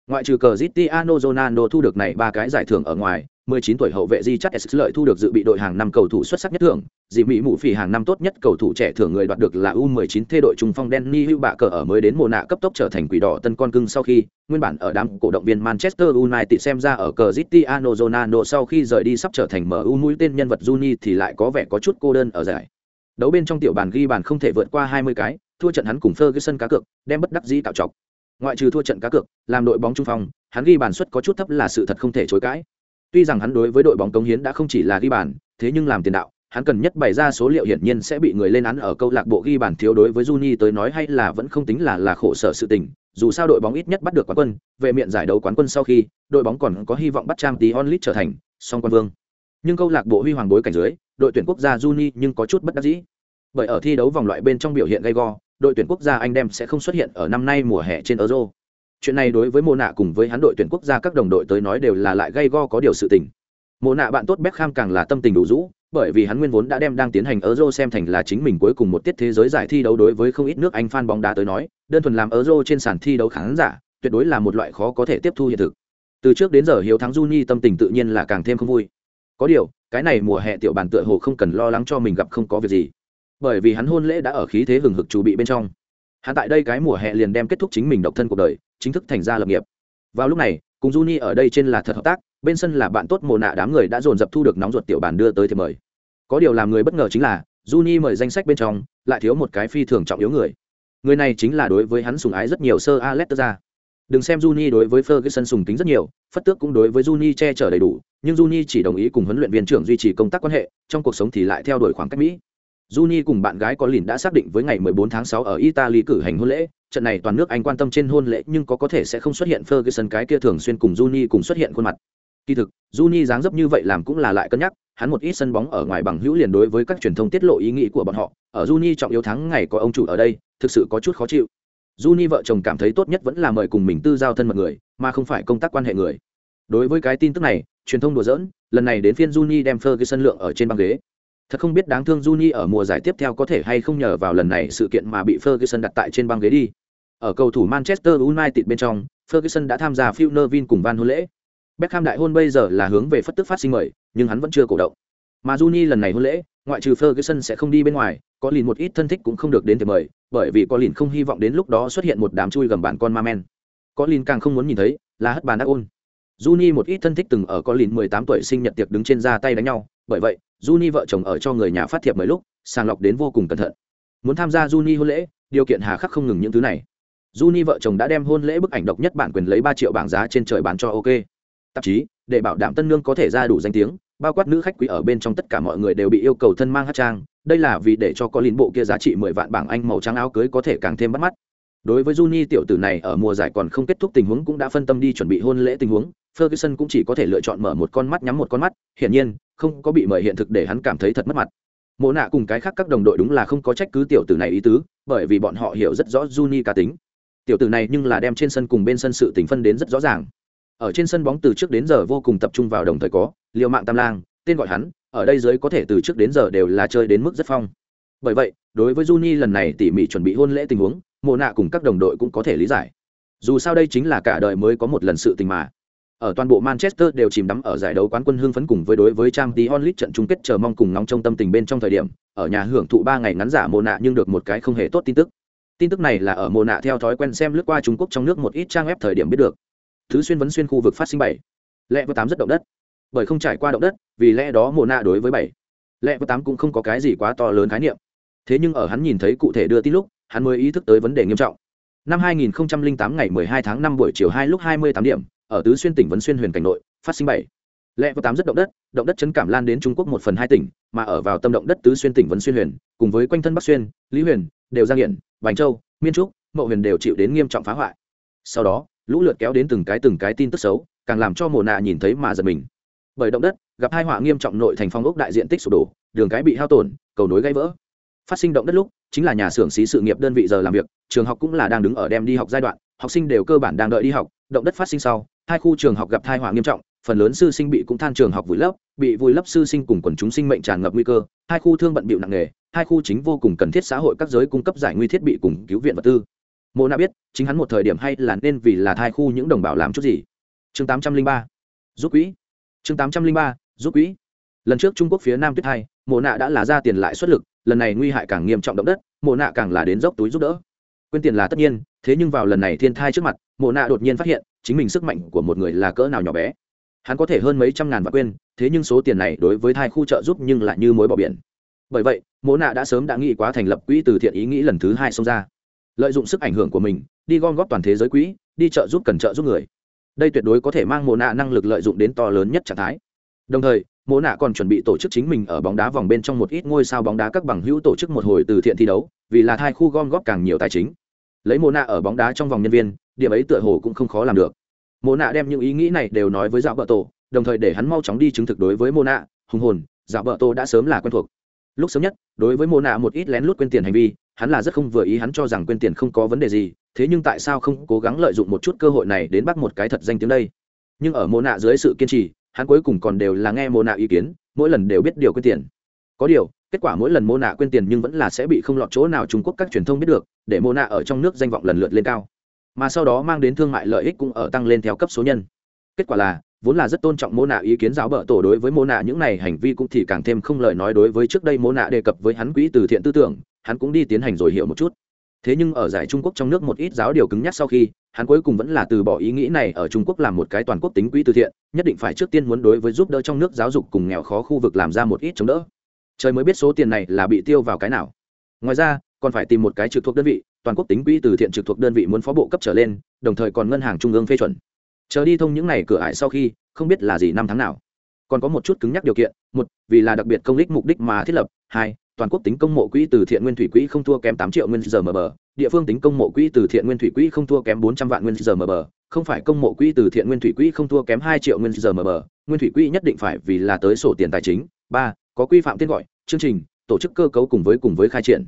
ngoại trừ cờ Cristiano Ronaldo thu được này ba cái giải thưởng ở ngoài 19 tuổi hậu vệ Di Chắt S lợi thu được dự bị đội hàng năm cầu thủ xuất sắc nhất thưởng, dị Mỹ mũ phỉ hàng năm tốt nhất cầu thủ trẻ thưởng người đoạt được là U19 thê đội trung phong Danny Hugh bạ cờ ở mới đến mùa nạ cấp tốc trở thành quỷ đỏ tân con cưng sau khi, nguyên bản ở đám cổ động viên Manchester United xem ra ở cờ Cristiano Ronaldo sau khi rời đi sắp trở thành MU mũi tên nhân vật Juni thì lại có vẻ có chút cô đơn ở giải. Đấu bên trong tiểu bàn ghi bàn không thể vượt qua 20 cái, thua trận hắn cùng Ferguson cá cược, đem bất đắc dĩ tạo chọc. Ngoại trừ thua trận cá cược, làm đội bóng trung phong, hắn ghi bàn suất có chút thấp là sự thật không thể chối cãi. Tuy rằng hắn đối với đội bóng cống hiến đã không chỉ là ghi bàn, thế nhưng làm tiền đạo, hắn cần nhất bày ra số liệu hiển nhiên sẽ bị người lên án ở câu lạc bộ ghi bàn thiếu đối với Juni tới nói hay là vẫn không tính là là khổ sở sự tình. Dù sao đội bóng ít nhất bắt được quán quân, về miệng giải đấu quán quân sau khi, đội bóng còn có hy vọng bắt Trang Tí Onlit trở thành song quân vương. Nhưng câu lạc bộ huy hoàng bối cảnh dưới, đội tuyển quốc gia Juni nhưng có chút bất đắc dĩ. Bởi ở thi đấu vòng loại bên trong biểu hiện gay go, đội tuyển quốc gia Anh đem sẽ không xuất hiện ở năm nay mùa hè trên Euro. Chuyện này đối với mô nạ cùng với hắn đội tuyển quốc gia các đồng đội tới nói đều là lại gay go có điều sự tình. mô nạ bạn tốt Beckham càng là tâm tình đủ rũ, bởi vì hắn nguyên vốn đã đem đang tiến hành Euro xem thành là chính mình cuối cùng một tiết thế giới giải thi đấu đối với không ít nước Anh fan bóng đá tới nói, đơn thuần làm Euro trên sàn thi đấu khán giả, tuyệt đối là một loại khó có thể tiếp thu hiện thực. Từ trước đến giờ hiếu thắng Juni tâm tình tự nhiên là càng thêm không vui. Có điều, cái này mùa hè tiểu bản tựa hồ không cần lo lắng cho mình gặp không có việc gì bởi vì hắn hôn lễ đã ở khí thế hừng hực chủ bị bên trong hắn tại đây cái mùa hè liền đem kết thúc chính mình độc thân cuộc đời, chính thức thành ra lập nghiệp. Vào lúc này, cùng Juni ở đây trên là thật hợp tác, bên sân là bạn tốt mồ nạ đám người đã dồn dập thu được nóng ruột tiểu bàn đưa tới thì mời. Có điều làm người bất ngờ chính là, Juni mời danh sách bên trong, lại thiếu một cái phi thường trọng yếu người. Người này chính là đối với hắn sùng ái rất nhiều sơ Alex ra đừng xem Juni đối với Ferguson sùng kính rất nhiều, phất tước cũng đối với Juni che chở đầy đủ, nhưng Juni chỉ đồng ý cùng huấn luyện viên trưởng duy trì công tác quan hệ, trong cuộc sống thì lại theo đuổi khoảng cách mỹ. Juni cùng bạn gái có lìn đã xác định với ngày 14 tháng 6 ở Italy cử hành hôn lễ, trận này toàn nước Anh quan tâm trên hôn lễ nhưng có có thể sẽ không xuất hiện Ferguson cái kia thường xuyên cùng Juni cùng xuất hiện khuôn mặt. Kỳ thực, Juni dáng dấp như vậy làm cũng là lại cân nhắc, hắn một ít sân bóng ở ngoài bằng hữu liền đối với các truyền thông tiết lộ ý nghĩ của bọn họ, ở Juni trọng yếu thắng ngày có ông chủ ở đây, thực sự có chút khó chịu. Juni vợ chồng cảm thấy tốt nhất vẫn là mời cùng mình tư giao thân mật người, mà không phải công tác quan hệ người. Đối với cái tin tức này, truyền thông đùa giỡn, lần này đến phiên Juni đem Ferguson lượng ở trên băng ghế Thật không biết đáng thương Juni ở mùa giải tiếp theo có thể hay không nhờ vào lần này sự kiện mà bị Ferguson đặt tại trên băng ghế đi. Ở cầu thủ Manchester United bên trong, Ferguson đã tham gia Phil Nevin cùng Van hôn lễ. Beckham đại hôn bây giờ là hướng về phất tức phát sinh mời, nhưng hắn vẫn chưa cổ động. Mà Juni lần này hôn lễ, ngoại trừ Ferguson sẽ không đi bên ngoài, có lìn một ít thân thích cũng không được đến thì mời, bởi vì có lìn không hy vọng đến lúc đó xuất hiện một đám chui gầm bản con ma men. Có lìn càng không muốn nhìn thấy là hất bàn đắc ôn. Juni một ít thân thích từng ở có lìn 18 tuổi sinh nhật tiệc đứng trên ra tay đánh nhau, bởi vậy, Juni vợ chồng ở cho người nhà phát thiệp mấy lúc, sàng lọc đến vô cùng cẩn thận. Muốn tham gia Juni hôn lễ, điều kiện hà khắc không ngừng những thứ này. Juni vợ chồng đã đem hôn lễ bức ảnh độc nhất bản quyền lấy 3 triệu bảng giá trên trời bán cho OK. Tạp chí, để bảo đảm tân nương có thể ra đủ danh tiếng, bao quát nữ khách quý ở bên trong tất cả mọi người đều bị yêu cầu thân mang hát trang, đây là vì để cho có lín bộ kia giá trị 10 vạn bảng Anh màu trắng áo cưới có thể càng thêm bắt mắt. Đối với Juni tiểu tử này ở mùa giải còn không kết thúc tình huống cũng đã phân tâm đi chuẩn bị hôn lễ tình huống, Ferguson cũng chỉ có thể lựa chọn mở một con mắt nhắm một con mắt, hiển nhiên, không có bị mời hiện thực để hắn cảm thấy thật mất mặt. Mộ nạ cùng cái khác các đồng đội đúng là không có trách cứ tiểu tử này ý tứ, bởi vì bọn họ hiểu rất rõ Juni cá tính. Tiểu tử này nhưng là đem trên sân cùng bên sân sự tình phân đến rất rõ ràng. Ở trên sân bóng từ trước đến giờ vô cùng tập trung vào đồng thời có, Liêu Mạng Tam Lang, tên gọi hắn, ở đây dưới có thể từ trước đến giờ đều là chơi đến mức rất phong. Bởi vậy, đối với Juni lần này tỉ mỉ chuẩn bị hôn lễ tình huống, Mộ nạ cùng các đồng đội cũng có thể lý giải. Dù sao đây chính là cả đời mới có một lần sự tình mà ở toàn bộ Manchester đều chìm đắm ở giải đấu quán quân hưng phấn cùng với đối với Champions League trận chung kết chờ mong cùng nóng trong tâm tình bên trong thời điểm, ở nhà hưởng thụ 3 ngày ngắn giả Mộ nạ nhưng được một cái không hề tốt tin tức. Tin tức này là ở Mộ nạ theo thói quen xem lướt qua Trung Quốc trong nước một ít trang web thời điểm biết được. Thứ xuyên vấn xuyên khu vực phát sinh bảy, lẽ với tám rất động đất. Bởi không trải qua động đất, vì lẽ đó Mộ nạ đối với bảy, lẽ với tám cũng không có cái gì quá to lớn khái niệm. Thế nhưng ở hắn nhìn thấy cụ thể đưa tin lúc, hắn mới ý thức tới vấn đề nghiêm trọng. Năm 2008 ngày 12 tháng 5 buổi chiều 2 lúc 28 điểm, ở tứ xuyên tỉnh vấn xuyên huyền cảnh nội phát sinh bảy. Lẽ có tám rất động đất động đất chấn cảm lan đến trung quốc một phần hai tỉnh mà ở vào tâm động đất tứ xuyên tỉnh vấn xuyên huyền cùng với quanh thân bắc xuyên lý huyền đều giang hiển bành châu miên trúc mậu huyền đều chịu đến nghiêm trọng phá hoại. Sau đó lũ lượt kéo đến từng cái từng cái tin tức xấu càng làm cho mồ nạ nhìn thấy mà giật mình. Bởi động đất gặp hai họa nghiêm trọng nội thành phong ốc đại diện tích sụp đổ đường cái bị hao tổn cầu nối gãy vỡ phát sinh động đất lúc, chính là nhà xưởng xí sự nghiệp đơn vị giờ làm việc, trường học cũng là đang đứng ở đem đi học giai đoạn, học sinh đều cơ bản đang đợi đi học, động đất phát sinh sau, hai khu trường học gặp tai họa nghiêm trọng, phần lớn sư sinh bị cũng than trường học vùi lấp, bị vùi lấp sư sinh cùng quần chúng sinh mệnh tràn ngập nguy cơ, hai khu thương bận bịu nặng nề, hai khu chính vô cùng cần thiết xã hội các giới cung cấp giải nguy thiết bị cùng cứu viện vật tư. Mô na biết, chính hắn một thời điểm hay là nên vì là thai khu những đồng bào làm chút gì. Chương tám trăm linh ba giúp quỹ. Chương tám trăm linh ba giúp quỹ. Lần trước trung quốc phía nam tuyết hai mộ nạ đã là ra tiền lại xuất lực, lần này nguy hại càng nghiêm trọng động đất, mộ nạ càng là đến dốc túi giúp đỡ. Quên tiền là tất nhiên, thế nhưng vào lần này thiên thai trước mặt, mộ nạ đột nhiên phát hiện, chính mình sức mạnh của một người là cỡ nào nhỏ bé. Hắn có thể hơn mấy trăm ngàn vạn quên, thế nhưng số tiền này đối với thai khu trợ giúp nhưng lại như mối bỏ biển. Bởi vậy, mộ nạ đã sớm đã nghĩ quá thành lập quỹ từ thiện ý nghĩ lần thứ hai xông ra. Lợi dụng sức ảnh hưởng của mình, đi gom góp toàn thế giới quỹ, đi trợ giúp cần trợ giúp người. Đây tuyệt đối có thể mang mộ nạ năng lực lợi dụng đến to lớn nhất trạng thái. Đồng thời mộ nạ còn chuẩn bị tổ chức chính mình ở bóng đá vòng bên trong một ít ngôi sao bóng đá các bằng hữu tổ chức một hồi từ thiện thi đấu, vì là thai khu gom góp càng nhiều tài chính. Lấy mộ nạ ở bóng đá trong vòng nhân viên, điểm ấy tựa hồ cũng không khó làm được. Mộ nạ đem những ý nghĩ này đều nói với dạo vợ tổ, đồng thời để hắn mau chóng đi chứng thực đối với mộ nạ, hùng hồn dạo vợ tổ đã sớm là quen thuộc. Lúc sớm nhất, đối với mộ nạ một ít lén lút quên tiền hành vi, hắn là rất không vừa ý hắn cho rằng quên tiền không có vấn đề gì, thế nhưng tại sao không cố gắng lợi dụng một chút cơ hội này đến bắt một cái thật danh tiếng đây? Nhưng ở mộ nạ dưới sự kiên trì hắn cuối cùng còn đều là nghe mô nạ ý kiến, mỗi lần đều biết điều quên tiền. Có điều, kết quả mỗi lần mô nạ quên tiền nhưng vẫn là sẽ bị không lọt chỗ nào trung quốc các truyền thông biết được, để mô nạ ở trong nước danh vọng lần lượt lên cao. Mà sau đó mang đến thương mại lợi ích cũng ở tăng lên theo cấp số nhân. Kết quả là, vốn là rất tôn trọng mô nạ ý kiến giáo bợ tổ đối với mô nạ, những này hành vi cũng thì càng thêm không lời nói đối với trước đây mô nạ đề cập với hắn quỹ từ thiện tư tưởng, hắn cũng đi tiến hành rồi hiểu một chút thế nhưng ở giải trung quốc trong nước một ít giáo điều cứng nhắc sau khi, hắn cuối cùng vẫn là từ bỏ ý nghĩ này ở trung quốc làm một cái toàn quốc tính quỹ từ thiện, nhất định phải trước tiên muốn đối với giúp đỡ trong nước giáo dục cùng nghèo khó khu vực làm ra một ít chống đỡ. Trời mới biết số tiền này là bị tiêu vào cái nào. Ngoài ra, còn phải tìm một cái trực thuộc đơn vị, toàn quốc tính quỹ từ thiện trực thuộc đơn vị muốn phó bộ cấp trở lên, đồng thời còn ngân hàng trung ương phê chuẩn. Chờ đi thông những n à y cửa ải sau khi, không biết là gì năm tháng nào. Còn có một chút cứng nhắc điều kiện một, vì là đặc biệt công đích mục đích mà thiết lập. Hai, toàn quốc tính công mộ quỹ từ thiện nguyên thủy quỹ không thua kém tám triệu nguyên giờ mờ bờ. Địa phương tính công mộ quỹ từ thiện nguyên thủy quỹ không thua kém bốn trăm vạn nguyên giờ mờ bờ. Không phải công mộ quỹ từ thiện nguyên thủy quỹ không thua kém hai triệu nguyên giờ mờ bờ. Nguyên thủy quỹ nhất định phải vì là tới sổ tiền tài chính. Ba, có quy phạm tên gọi, chương trình, tổ chức cơ cấu cùng với cùng với khai triển.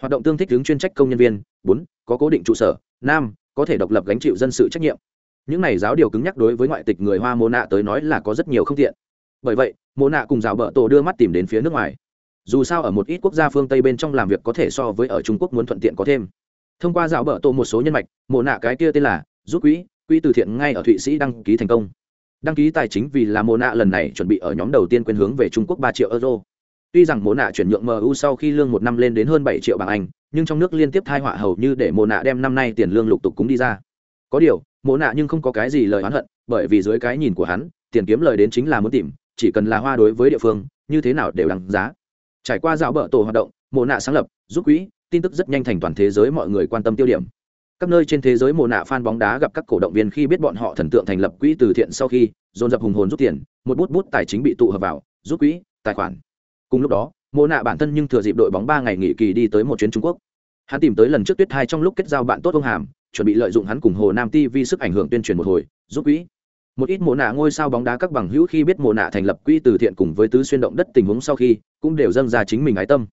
Hoạt động tương thích hướng chuyên trách công nhân viên. Bốn, có cố định trụ sở. Năm, có thể độc lập gánh chịu dân sự trách nhiệm. Những này giáo điều cứng nhắc đối với ngoại tịch người hoa mô nạ tới nói là có rất nhiều không tiện bởi vậy, mộ nạ cùng rào bợ tổ đưa mắt tìm đến phía nước ngoài. Dù sao ở một ít quốc gia phương tây bên trong làm việc có thể so với ở trung quốc muốn thuận tiện có thêm. Thông qua rào bợ tổ một số nhân mạch, mộ nạ cái kia tên là giúp quỹ quỹ từ thiện ngay ở thụy sĩ đăng ký thành công. Đăng ký tài chính vì là mộ nạ lần này chuẩn bị ở nhóm đầu tiên quên hướng về trung quốc ba triệu euro. Tuy rằng mộ nạ chuyển nhượng mu sau khi lương một năm lên đến hơn bảy triệu bảng anh, nhưng trong nước liên tiếp thai họa hầu như để mộ nạ đem năm nay tiền lương lục tục cúng đi ra. Có điều, mộ nạ nhưng không có cái gì lời oán hận, bởi vì dưới cái nhìn của hắn, tiền kiếm lời đến chính là muốn tìm chỉ cần là hoa đối với địa phương, như thế nào đều đáng giá. Trải qua dạo bờ tổ hoạt động, mộ nạ sáng lập, giúp quỹ, tin tức rất nhanh thành toàn thế giới mọi người quan tâm tiêu điểm. Các nơi trên thế giới mồ nạ fan bóng đá gặp các cổ động viên khi biết bọn họ thần tượng thành lập quỹ từ thiện sau khi, dồn dập hùng hồn rút tiền, một bút bút tài chính bị tụ hợp vào rút quỹ, tài khoản. Cùng lúc đó mồ nạ bản thân nhưng thừa dịp đội bóng ba ngày nghỉ kỳ đi tới một chuyến trung quốc. Hắn tìm tới lần trước tuyết hai trong lúc kết giao bạn tốt ông hàm, chuẩn bị lợi dụng hắn cùng hồ nam tv sức ảnh hưởng tuyên truyền một hồi rút quỹ một ít mộ nạ ngôi sao bóng đá các bằng hữu khi biết mộ nạ thành lập quỹ từ thiện cùng với tứ xuyên động đất tình huống sau khi, cũng đều dâng ra chính mình ái tâm.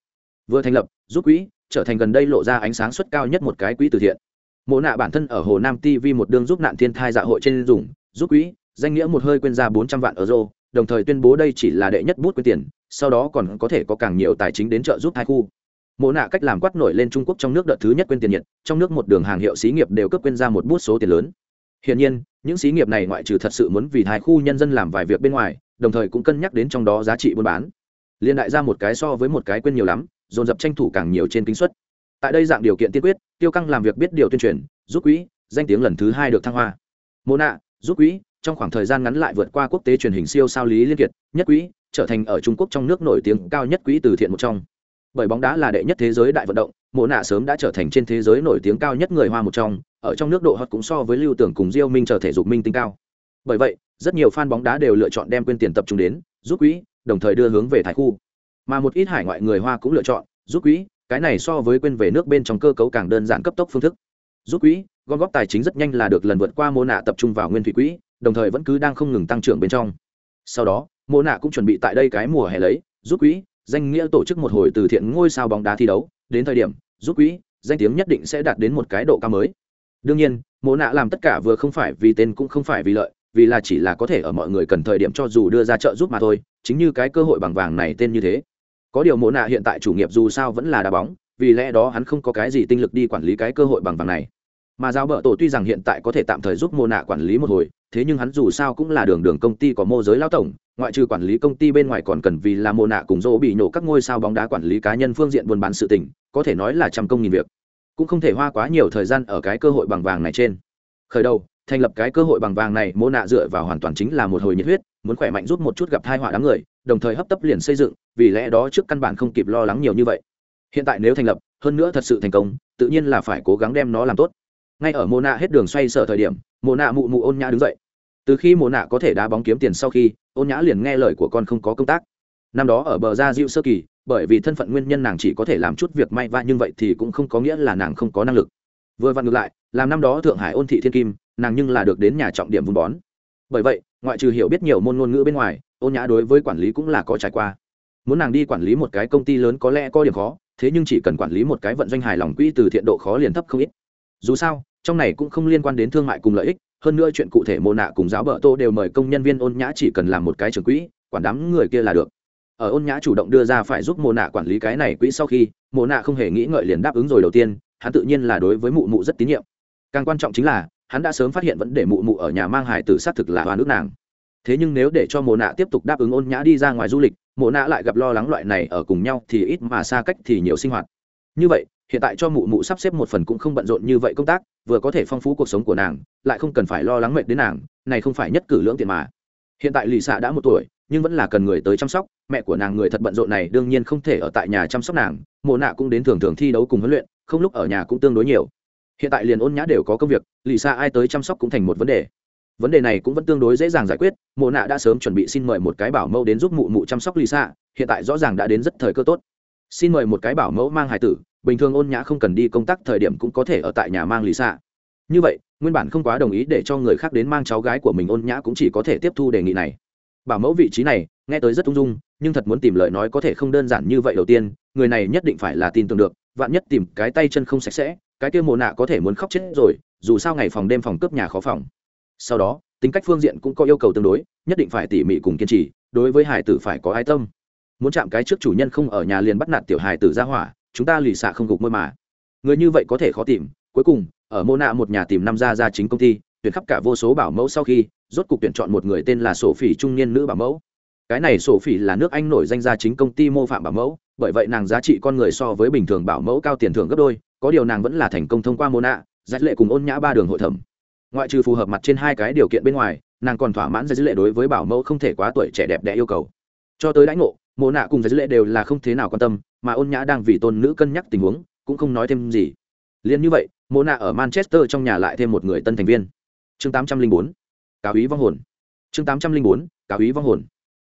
Vừa thành lập, giúp quỹ, trở thành gần đây lộ ra ánh sáng suất cao nhất một cái quỹ từ thiện. Mộ nạ bản thân ở hồ nam tv một đường giúp nạn thiên thai dạ hội trên dùng, giúp quỹ, danh nghĩa một hơi quên ra bốn trăm vạn euro, đồng thời tuyên bố đây chỉ là đệ nhất bút quyên tiền, sau đó còn có thể có càng nhiều tài chính đến trợ giúp hai khu. Mộ nạ cách làm quát nổi lên trung quốc trong nước đợt thứ nhất quên tiền nhiệt, trong nước một đường hàng hiệu xí nghiệp đều cấp quên ra một bút số tiền lớn. Hiển nhiên, những xí nghiệp này ngoại trừ thật sự muốn vì hai khu nhân dân làm vài việc bên ngoài, đồng thời cũng cân nhắc đến trong đó giá trị buôn bán. Liên đại ra một cái so với một cái quên nhiều lắm, dồn dập tranh thủ càng nhiều trên tính suất tại đây dạng điều kiện tiên quyết tiêu căng làm việc biết điều tuyên truyền giúp quỹ danh tiếng lần thứ hai được thăng hoa. Mona, giúp quỹ trong khoảng thời gian ngắn lại vượt qua quốc tế truyền hình siêu sao lý liên kiệt nhất quỹ trở thành ở trung quốc trong nước nổi tiếng cao nhất quỹ từ thiện một trong bởi bóng đá là đệ nhất thế giới đại vận động, mộ nạ sớm đã trở thành trên thế giới nổi tiếng cao nhất người hoa một trong, ở trong nước độ hot cũng so với lưu tưởng cùng diêu minh trở thể dục minh tinh cao. Bởi vậy, rất nhiều fan bóng đá đều lựa chọn đem quyên tiền tập trung đến, giúp quỹ, đồng thời đưa hướng về thái khu. Mà một ít hải ngoại người hoa cũng lựa chọn, giúp quỹ, cái này so với quên về nước bên trong cơ cấu càng đơn giản cấp tốc phương thức. Giúp quỹ, gom góp tài chính rất nhanh là được lần vượt qua mô nạ tập trung vào nguyên thủy quỹ, đồng thời vẫn cứ đang không ngừng tăng trưởng bên trong. Sau đó mô nạ cũng chuẩn bị tại đây cái mùa hè lấy, giúp quỹ danh nghĩa tổ chức một hồi từ thiện ngôi sao bóng đá thi đấu, đến thời điểm, giúp quỹ danh tiếng nhất định sẽ đạt đến một cái độ cao mới. Đương nhiên, mộ nạ làm tất cả vừa không phải vì tên cũng không phải vì lợi, vì là chỉ là có thể ở mọi người cần thời điểm cho dù đưa ra trợ giúp mà thôi, chính như cái cơ hội bằng vàng này tên như thế. Có điều mộ nạ hiện tại chủ nghiệp dù sao vẫn là đá bóng, vì lẽ đó hắn không có cái gì tinh lực đi quản lý cái cơ hội bằng vàng này. Mà giáo bợ tổ tuy rằng hiện tại có thể tạm thời giúp mộ nạ quản lý một hồi thế nhưng hắn dù sao cũng là đường đường công ty có mô giới lao tổng, ngoại trừ quản lý công ty bên ngoài còn cần vì là mô nạ cùng dỗ bị nổ các ngôi sao bóng đá quản lý cá nhân phương diện buôn bán sự tình, có thể nói là trăm công nghìn việc. Cũng không thể hoa quá nhiều thời gian ở cái cơ hội bằng vàng này trên. Khởi đầu, thành lập cái cơ hội bằng vàng này mô nạ dựa vào hoàn toàn chính là một hồi nhiệt huyết, muốn khỏe mạnh rút một chút gặp thai họa đám người, đồng thời hấp tấp liền xây dựng, vì lẽ đó trước căn bản không kịp lo lắng nhiều như vậy. Hiện tại nếu thành lập, hơn nữa thật sự thành công, tự nhiên là phải cố gắng đem nó làm tốt. Ngay ở mô nạ hết đường xoay sở thời điểm mồ nạ mụ mụ ôn nhã đứng dậy. Từ khi mồ nạ có thể đá bóng kiếm tiền sau khi, ôn nhã liền nghe lời của con không có công tác. Năm đó ở bờ ra diệu sơ kỳ, bởi vì thân phận nguyên nhân nàng chỉ có thể làm chút việc may vạ nhưng vậy thì cũng không có nghĩa là nàng không có năng lực. Vừa vặn ngược lại, làm năm đó thượng hải ôn thị thiên kim, nàng nhưng là được đến nhà trọng điểm vun bón. Bởi vậy, ngoại trừ hiểu biết nhiều môn ngôn ngữ bên ngoài, ôn nhã đối với quản lý cũng là có trải qua. Muốn nàng đi quản lý một cái công ty lớn có lẽ có điểm khó, thế nhưng chỉ cần quản lý một cái vận doanh hài lòng quỹ từ thiện độ khó liền thấp không ít. Dù sao trong này cũng không liên quan đến thương mại cùng lợi ích, hơn nữa chuyện cụ thể mồ nạ cùng giáo bợ tô đều mời công nhân viên ôn nhã chỉ cần làm một cái trường quỹ, quản đám người kia là được. Ở ôn nhã chủ động đưa ra phải giúp mồ nạ quản lý cái này quỹ sau khi mồ nạ không hề nghĩ ngợi liền đáp ứng rồi đầu tiên, hắn tự nhiên là đối với mụ mụ rất tín nhiệm. Càng quan trọng chính là, hắn đã sớm phát hiện vấn đề mụ mụ ở nhà mang hải tử xác thực là hoa nước nàng. Thế nhưng nếu để cho mồ nạ tiếp tục đáp ứng ôn nhã đi ra ngoài du lịch mồ nạ lại gặp lo lắng loại này ở cùng nhau thì ít mà xa cách thì nhiều sinh hoạt. Như vậy hiện tại cho mụ mụ sắp xếp một phần cũng không bận rộn như vậy công tác, vừa có thể phong phú cuộc sống của nàng, lại không cần phải lo lắng mệt đến nàng, này không phải nhất cử lưỡng tiền mà. Hiện tại lì xạ đã một tuổi, nhưng vẫn là cần người tới chăm sóc, mẹ của nàng người thật bận rộn này đương nhiên không thể ở tại nhà chăm sóc nàng mộ nạ cũng đến thường thường thi đấu cùng huấn luyện, không lúc ở nhà cũng tương đối nhiều. Hiện tại liền ôn nhã đều có công việc lì xạ ai tới chăm sóc cũng thành một vấn đề. Vấn đề này cũng vẫn tương đối dễ dàng giải quyết mộ nạ đã sớm chuẩn bị xin mời một cái bảo mẫu đến giúp mụ mụ chăm sóc lì xạ hiện tại rõ ràng đã đến rất thời cơ tốt xin mời một cái bảo mẫu mang hài tử, bình thường ôn nhã không cần đi công tác thời điểm cũng có thể ở tại nhà mang lì xạ. Như vậy, nguyên bản không quá đồng ý để cho người khác đến mang cháu gái của mình ôn nhã cũng chỉ có thể tiếp thu đề nghị này. Bảo mẫu vị trí này, nghe tới rất ung dung, nhưng thật muốn tìm lời nói có thể không đơn giản như vậy đầu tiên, người này nhất định phải là tin tưởng được, vạn nhất tìm cái tay chân không sạch sẽ, cái kia mồ nạ có thể muốn khóc chết rồi, dù sao ngày phòng đêm phòng cướp nhà khó phòng. Sau đó, tính cách phương diện cũng có yêu cầu tương đối, nhất định phải tỉ mỉ cùng kiên trì, đối với hải tử phải có ái tâm muốn chạm cái trước chủ nhân không ở nhà liền bắt nạt tiểu hải tử ra hỏa, chúng ta lì xạ không gục môi mà. Người như vậy có thể khó tìm, cuối cùng, ở mô nạ một nhà tìm năm gia gia chính công ty, tuyển khắp cả vô số bảo mẫu sau khi, rốt cục tuyển chọn một người tên là sổ phỉ trung niên nữ bảo mẫu. Cái này sổ phỉ là nước anh nổi danh gia chính công ty mô phạm bảo mẫu, bởi vậy nàng giá trị con người so với bình thường bảo mẫu cao tiền thưởng gấp đôi, có điều nàng vẫn là thành công thông qua mô nạ giải lệ cùng ôn nhã ba đường hội thẩm. Ngoại trừ phù hợp mặt trên hai cái điều kiện bên ngoài, nàng còn thỏa mãn giải lệ đối với bảo mẫu không thể quá tuổi trẻ đẹp đẽ yêu cầu. Cho tới đãi ngộ mô nạ cùng giải lệ đều là không thế nào quan tâm mà ôn nhã đang vì tôn nữ cân nhắc tình huống cũng không nói thêm gì. Liền như vậy mô nạ ở manchester trong nhà lại thêm một người tân thành viên. Chương tám trăm linh bốn cáo ý vong hồn. Chương tám trăm linh bốn cáo ý vong hồn.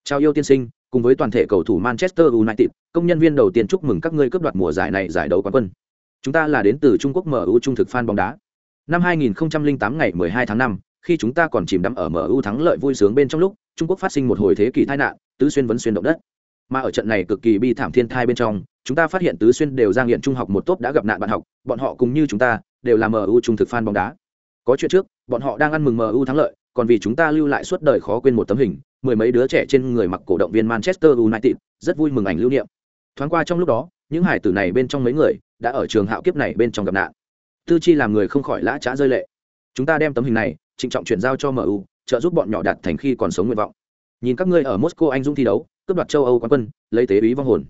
Chào yêu tiên sinh cùng với toàn thể cầu thủ manchester united công nhân viên đầu tiên chúc mừng các ngươi cướp đoạt mùa giải này giải đấu quán quân. Chúng ta là đến từ trung quốc mu trung thực fan bóng đá. Năm 2008 ngày 12 tháng 5, khi chúng ta còn chìm đắm ở mu thắng lợi vui sướng bên trong lúc trung quốc phát sinh một hồi thế kỷ tai nạn tứ xuyên vấn xuyên động đất mà ở trận này cực kỳ bi thảm thiên thai bên trong, chúng ta phát hiện tứ xuyên đều giang hiện trung học một tốt đã gặp nạn bạn học, bọn họ cùng như chúng ta, đều là mu trung thực fan bóng đá. Có chuyện trước, bọn họ đang ăn mừng mu thắng lợi, còn vì chúng ta lưu lại suốt đời khó quên một tấm hình, mười mấy đứa trẻ trên người mặc cổ động viên manchester united, rất vui mừng ảnh lưu niệm. Thoáng qua trong lúc đó, những hải tử này bên trong mấy người đã ở trường hạo kiếp này bên trong gặp nạn. Tư chi làm người không khỏi lã trá rơi lệ. Chúng ta đem tấm hình này trịnh trọng chuyển giao cho mu trợ giúp bọn nhỏ đạt thành khi còn sống nguyện vọng. Nhìn các ngươi ở moscow anh dũng thi đấu cướp đoạt châu âu quán quân lấy tế ý vong hồn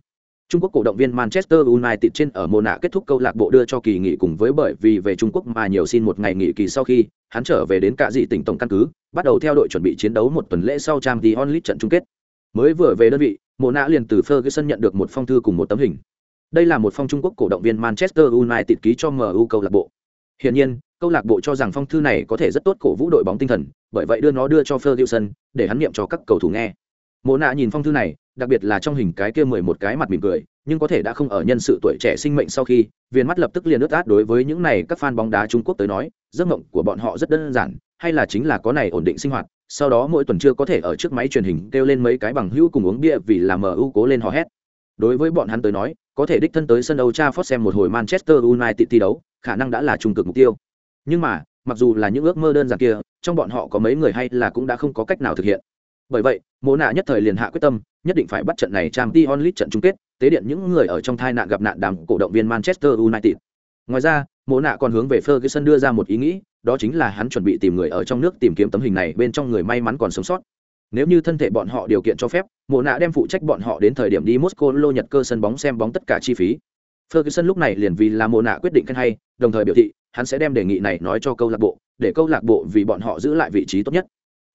Trung Quốc cổ động viên Manchester United trên ở mùa nạ kết thúc câu lạc bộ đưa cho kỳ nghỉ cùng với bởi vì về Trung Quốc mà nhiều xin một ngày nghỉ kỳ sau khi, hắn trở về đến cả dị tỉnh tổng căn cứ, bắt đầu theo đội chuẩn bị chiến đấu một tuần lễ sau Champions League trận chung kết. Mới vừa về đơn vị, mùa nạ liền từ Ferguson nhận được một phong thư cùng một tấm hình. Đây là một phong Trung Quốc cổ động viên Manchester United ký cho MU câu lạc bộ. Hiển nhiên, câu lạc bộ cho rằng phong thư này có thể rất tốt cổ vũ đội bóng tinh thần, bởi vậy đưa nó đưa cho Ferguson để hắn niệm cho các cầu thủ nghe. Mona nhìn phong thư này, đặc biệt là trong hình cái kia mười một cái mặt mỉm cười nhưng có thể đã không ở nhân sự tuổi trẻ sinh mệnh sau khi viên mắt lập tức liền ướt át đối với những này các fan bóng đá trung quốc tới nói giấc mộng của bọn họ rất đơn giản hay là chính là có này ổn định sinh hoạt sau đó mỗi tuần chưa có thể ở trước máy truyền hình kêu lên mấy cái bằng hữu cùng uống bia vì làm mu cố lên hò hét. Đối với bọn hắn tới nói có thể đích thân tới sân Old Trafford xem một hồi Manchester United thi đấu khả năng đã là trung cực mục tiêu. Nhưng mà mặc dù là những ước mơ đơn giản kia trong bọn họ có mấy người hay là cũng đã không có cách nào thực hiện bởi vậy, mộ nạ nhất thời liền hạ quyết tâm, nhất định phải bắt trận này trang t onlit trận chung kết, tế điện những người ở trong thai nạn gặp nạn đàm cổ động viên manchester united. Ngoài ra, mộ nạ còn hướng về ferguson đưa ra một ý nghĩ, đó chính là hắn chuẩn bị tìm người ở trong nước tìm kiếm tấm hình này, bên trong người may mắn còn sống sót. Nếu như thân thể bọn họ điều kiện cho phép, mộ nạ đem phụ trách bọn họ đến thời điểm đi moscow lô nhật cơ sân bóng xem bóng tất cả chi phí. Ferguson lúc này liền vì là mộ nạ quyết định khen hay, đồng thời biểu thị, hắn sẽ đem đề nghị này nói cho câu lạc bộ, để câu lạc bộ vì bọn họ giữ lại vị trí tốt nhất.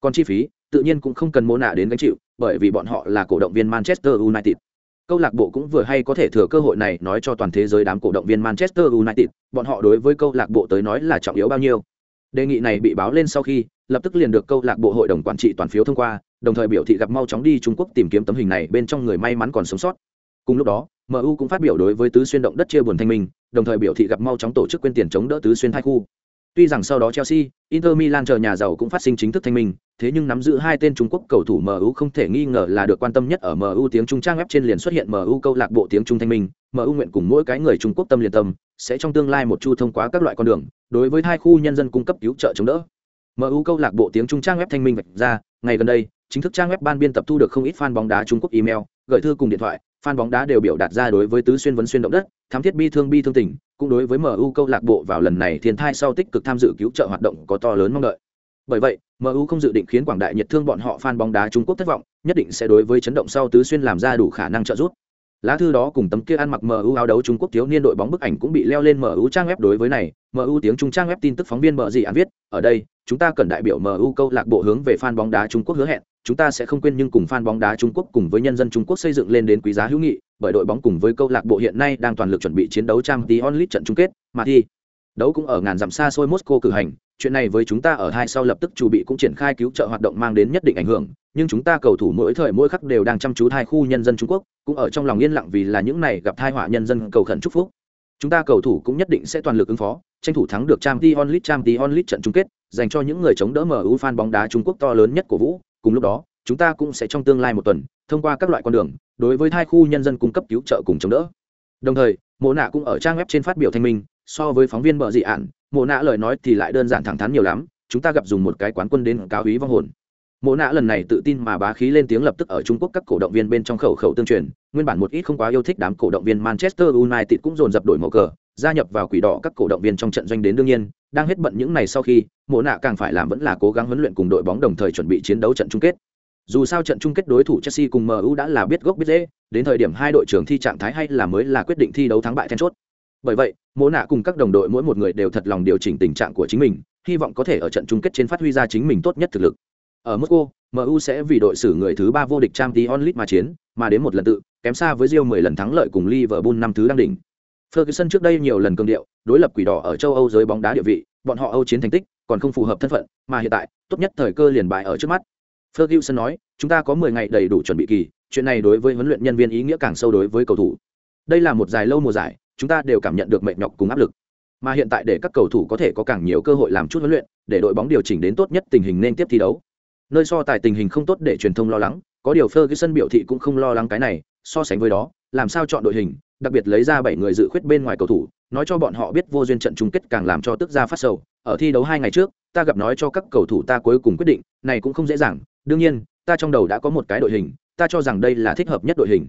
Còn chi phí? Tự nhiên cũng không cần mô nạ đến gánh chịu, bởi vì bọn họ là cổ động viên manchester united. Câu lạc bộ cũng vừa hay có thể thừa cơ hội này nói cho toàn thế giới đám cổ động viên manchester united, bọn họ đối với câu lạc bộ tới nói là trọng yếu bao nhiêu. Đề nghị này bị báo lên sau khi, lập tức liền được câu lạc bộ hội đồng quản trị toàn phiếu thông qua, đồng thời biểu thị gặp mau chóng đi trung quốc tìm kiếm tấm hình này bên trong người may mắn còn sống sót. Cùng lúc đó mu cũng phát biểu đối với tứ xuyên động đất chia buồn thanh minh, đồng thời biểu thị gặp mau chóng tổ chức quyên tiền chống đỡ tứ xuyên thai khu. Tuy rằng sau đó Chelsea, Inter Milan chờ nhà giàu cũng phát sinh chính thức thanh minh, thế nhưng nắm giữ hai tên Trung Quốc cầu thủ MU không thể nghi ngờ là được quan tâm nhất ở MU tiếng Trung trang web trên liền xuất hiện MU câu lạc bộ tiếng Trung thanh minh, MU nguyện cùng mỗi cái người Trung Quốc tâm liền tâm, sẽ trong tương lai một chu thông qua các loại con đường, đối với hai khu nhân dân cung cấp cứu trợ chống đỡ. MU câu lạc bộ tiếng Trung trang web thanh minh vạch ra, ngày gần đây, chính thức trang web ban biên tập thu được không ít fan bóng đá Trung Quốc email, gửi thư cùng điện thoại, fan bóng đá đều biểu đạt ra đối với tứ xuyên vấn xuyên động đất, thám thiết bi thương bi thương tình, cũng đối với MU câu lạc bộ vào lần này thiên thai sau tích cực tham dự cứu trợ hoạt động có to lớn mong đợi. Bởi vậy, MU không dự định khiến quảng đại nhiệt thương bọn họ fan bóng đá Trung Quốc thất vọng, nhất định sẽ đối với chấn động sau tứ xuyên làm ra đủ khả năng trợ giúp. Lá thư đó cùng tấm kia ăn mặc MU áo đấu Trung Quốc thiếu niên đội bóng bức ảnh cũng bị leo lên MU trang web đối với này, MU tiếng Trung trang web tin tức phóng viên bợ gì ăn viết, ở đây, chúng ta cần đại biểu MU câu lạc bộ hướng về fan bóng đá Trung Quốc hứa hẹn, chúng ta sẽ không quên nhưng cùng fan bóng đá Trung Quốc cùng với nhân dân Trung Quốc xây dựng lên đến quý giá hữu nghị, bởi đội bóng cùng với câu lạc bộ hiện nay đang toàn lực chuẩn bị chiến đấu trang Champions League trận chung kết, mà thi đấu cũng ở ngàn dặm xa xôi Moscow cử hành, chuyện này với chúng ta ở hai sau lập tức chuẩn bị cũng triển khai cứu trợ hoạt động mang đến nhất định ảnh hưởng, nhưng chúng ta cầu thủ mỗi thời mỗi khắc đều đang chăm chú thai khu nhân dân Trung Quốc, cũng ở trong lòng yên lặng vì là những này gặp tai họa nhân dân cầu khẩn chúc phúc. Chúng ta cầu thủ cũng nhất định sẽ toàn lực ứng phó, tranh thủ thắng được Champions League Champions League trận chung kết, dành cho những người chống đỡ MU fan bóng đá Trung Quốc to lớn nhất của Vũ, cùng lúc đó, chúng ta cũng sẽ trong tương lai một tuần thông qua các loại con đường đối với hai khu nhân dân cung cấp cứu trợ cùng chống đỡ. Đồng thời mộ nạ cũng ở trang web trên phát biểu thanh minh so với phóng viên bợ dị ạn mộ nạ lời nói thì lại đơn giản thẳng thắn nhiều lắm chúng ta gặp dùng một cái quán quân đến cáo hí vong hồn. Mộ nạ lần này tự tin mà bá khí lên tiếng lập tức ở trung quốc các cổ động viên bên trong khẩu khẩu tương truyền nguyên bản một ít không quá yêu thích đám cổ động viên manchester united cũng dồn dập đổi màu cờ gia nhập vào quỷ đỏ các cổ động viên trong trận doanh đến đương nhiên đang hết bận những này sau khi mộ nạ càng phải làm vẫn là cố gắng huấn luyện cùng đội bóng đồng thời chuẩn bị chiến đấu trận chung kết dù sao trận chung kết đối thủ Chelsea cùng MU đã là biết gốc biết dễ, đến thời điểm hai đội trưởng thi trạng thái hay là mới là quyết định thi đấu thắng bại then chốt. Bởi vậy, Mộ Nạ cùng các đồng đội mỗi một người đều thật lòng điều chỉnh tình trạng của chính mình, hy vọng có thể ở trận chung kết trên phát huy ra chính mình tốt nhất thực lực. Ở mức cô MU sẽ vì đội xử người thứ ba vô địch Champions League mà chiến, mà đến một lần tự, kém xa với Real 10 lần thắng lợi cùng Liverpool năm thứ đang đỉnh. Ferguson trước đây nhiều lần cường điệu, đối lập quỷ đỏ ở châu Âu giới bóng đá địa vị, bọn họ Âu chiến thành tích, còn không phù hợp thân phận, mà hiện tại, tốt nhất thời cơ liền bại ở trước mắt, Ferguson nói, chúng ta có 10 ngày đầy đủ chuẩn bị kỳ, chuyện này đối với huấn luyện nhân viên ý nghĩa càng sâu đối với cầu thủ. Đây là một dài lâu mùa giải, chúng ta đều cảm nhận được mệt nhọc cùng áp lực. Mà hiện tại để các cầu thủ có thể có càng nhiều cơ hội làm chút huấn luyện, để đội bóng điều chỉnh đến tốt nhất tình hình nên tiếp thi đấu. Nơi so tài tình hình không tốt để truyền thông lo lắng, có điều Ferguson biểu thị cũng không lo lắng cái này, so sánh với đó, làm sao chọn đội hình, đặc biệt lấy ra 7 người dự khuyết bên ngoài cầu thủ, nói cho bọn họ biết vô duyên trận chung kết càng làm cho tức ra phát sầu. Ở thi đấu hai ngày trước, ta gặp nói cho các cầu thủ ta cuối cùng quyết định, này cũng không dễ dàng, đương nhiên ta trong đầu đã có một cái đội hình ta cho rằng đây là thích hợp nhất đội hình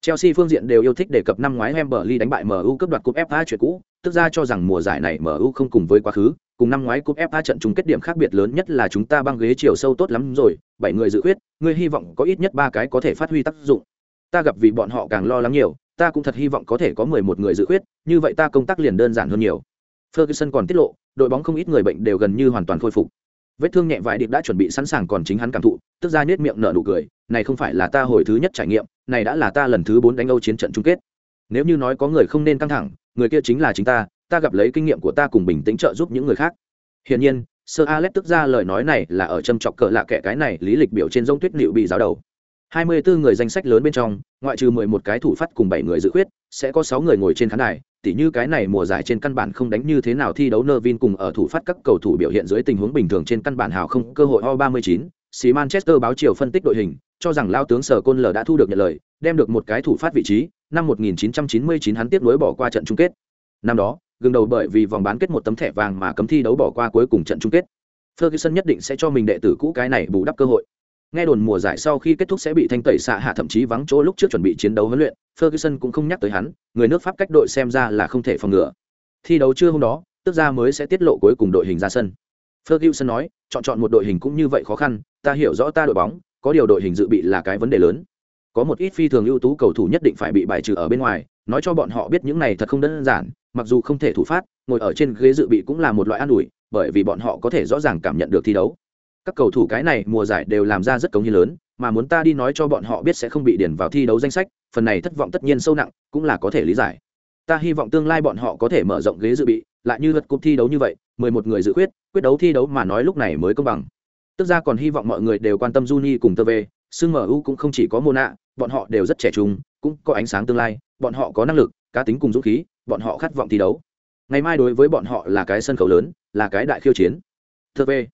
Chelsea phương diện đều yêu thích đề cập năm ngoái Wembley đánh bại MU cướp đoạt cúp FA chuyện cũ, tức ra cho rằng mùa giải này MU không cùng với quá khứ, cùng năm ngoái cúp FA trận chung kết điểm khác biệt lớn nhất là chúng ta băng ghế chiều sâu tốt lắm rồi, bảy người dự quyết, người hy vọng có ít nhất ba cái có thể phát huy tác dụng. Ta gặp vì bọn họ càng lo lắng nhiều, ta cũng thật hy vọng có thể có mười một người dự quyết, như vậy ta công tác liền đơn giản hơn nhiều. Ferguson còn tiết lộ, đội bóng không ít người bệnh đều gần như hoàn toàn khôi phục. Vết thương nhẹ vải điệp đã chuẩn bị sẵn sàng còn chính hắn cảm thụ tức ra nhếch miệng nở nụ cười này không phải là ta hồi thứ nhất trải nghiệm này đã là ta lần thứ bốn đánh âu chiến trận chung kết. Nếu như nói có người không nên căng thẳng người kia chính là chính ta ta gặp lấy kinh nghiệm của ta cùng bình tĩnh trợ giúp những người khác. Hiển nhiên Sir alex tức ra lời nói này là ở châm chọc cờ lạ kẻ cái này lý lịch biểu trên rông tuyết liệu bị giáo đầu. 24 người danh sách lớn bên trong ngoại trừ 11 cái thủ phát cùng 7 người dự khuyết sẽ có 6 người ngồi trên khán đài tỉ như cái này mùa giải trên căn bản không đánh như thế nào thi đấu Nervin cùng ở thủ phát các cầu thủ biểu hiện dưới tình huống bình thường trên căn bản hào không cơ hội O39, xí Manchester báo chiều phân tích đội hình, cho rằng lao tướng Sở Côn L đã thu được nhận lời, đem được một cái thủ phát vị trí, năm 1999 hắn tiếp nối bỏ qua trận chung kết. Năm đó, gương đầu bởi vì vòng bán kết một tấm thẻ vàng mà cấm thi đấu bỏ qua cuối cùng trận chung kết ferguson nhất định sẽ cho mình đệ tử cũ cái này bù đắp cơ hội nghe đồn mùa giải sau khi kết thúc sẽ bị thanh tẩy xạ hạ thậm chí vắng chỗ lúc trước chuẩn bị chiến đấu huấn luyện, ferguson cũng không nhắc tới hắn, người nước pháp cách đội xem ra là không thể phòng ngừa. Thi đấu chưa hôm đó tức ra mới sẽ tiết lộ cuối cùng đội hình ra sân. Ferguson nói, chọn chọn một đội hình cũng như vậy khó khăn, ta hiểu rõ ta đội bóng, có điều đội hình dự bị là cái vấn đề lớn. Có một ít phi thường ưu tú cầu thủ nhất định phải bị bài trừ ở bên ngoài, nói cho bọn họ biết những này thật không đơn giản, mặc dù không thể thủ phát, ngồi ở trên ghế dự bị cũng là một loại an ủi, bởi vì bọn họ có thể rõ ràng cảm nhận được thi đấu các cầu thủ cái này mùa giải đều làm ra rất cống hiến lớn, mà muốn ta đi nói cho bọn họ biết sẽ không bị điển vào thi đấu danh sách, phần này thất vọng tất nhiên sâu nặng, cũng là có thể lý giải. Ta hy vọng tương lai bọn họ có thể mở rộng ghế dự bị, lại như lượt cúp thi đấu như vậy, mười một người dự quyết quyết đấu thi đấu mà nói lúc này mới công bằng. Tức ra còn hy vọng mọi người đều quan tâm Juni cùng tơ về sưng mu cũng không chỉ có mô nạ bọn họ đều rất trẻ trung, cũng có ánh sáng tương lai, bọn họ có năng lực, cá tính cùng dũng khí, bọn họ khát vọng thi đấu. Ngày mai đối với bọn họ là cái sân khấu lớn, là cái đại khiêu chiến. Thơ về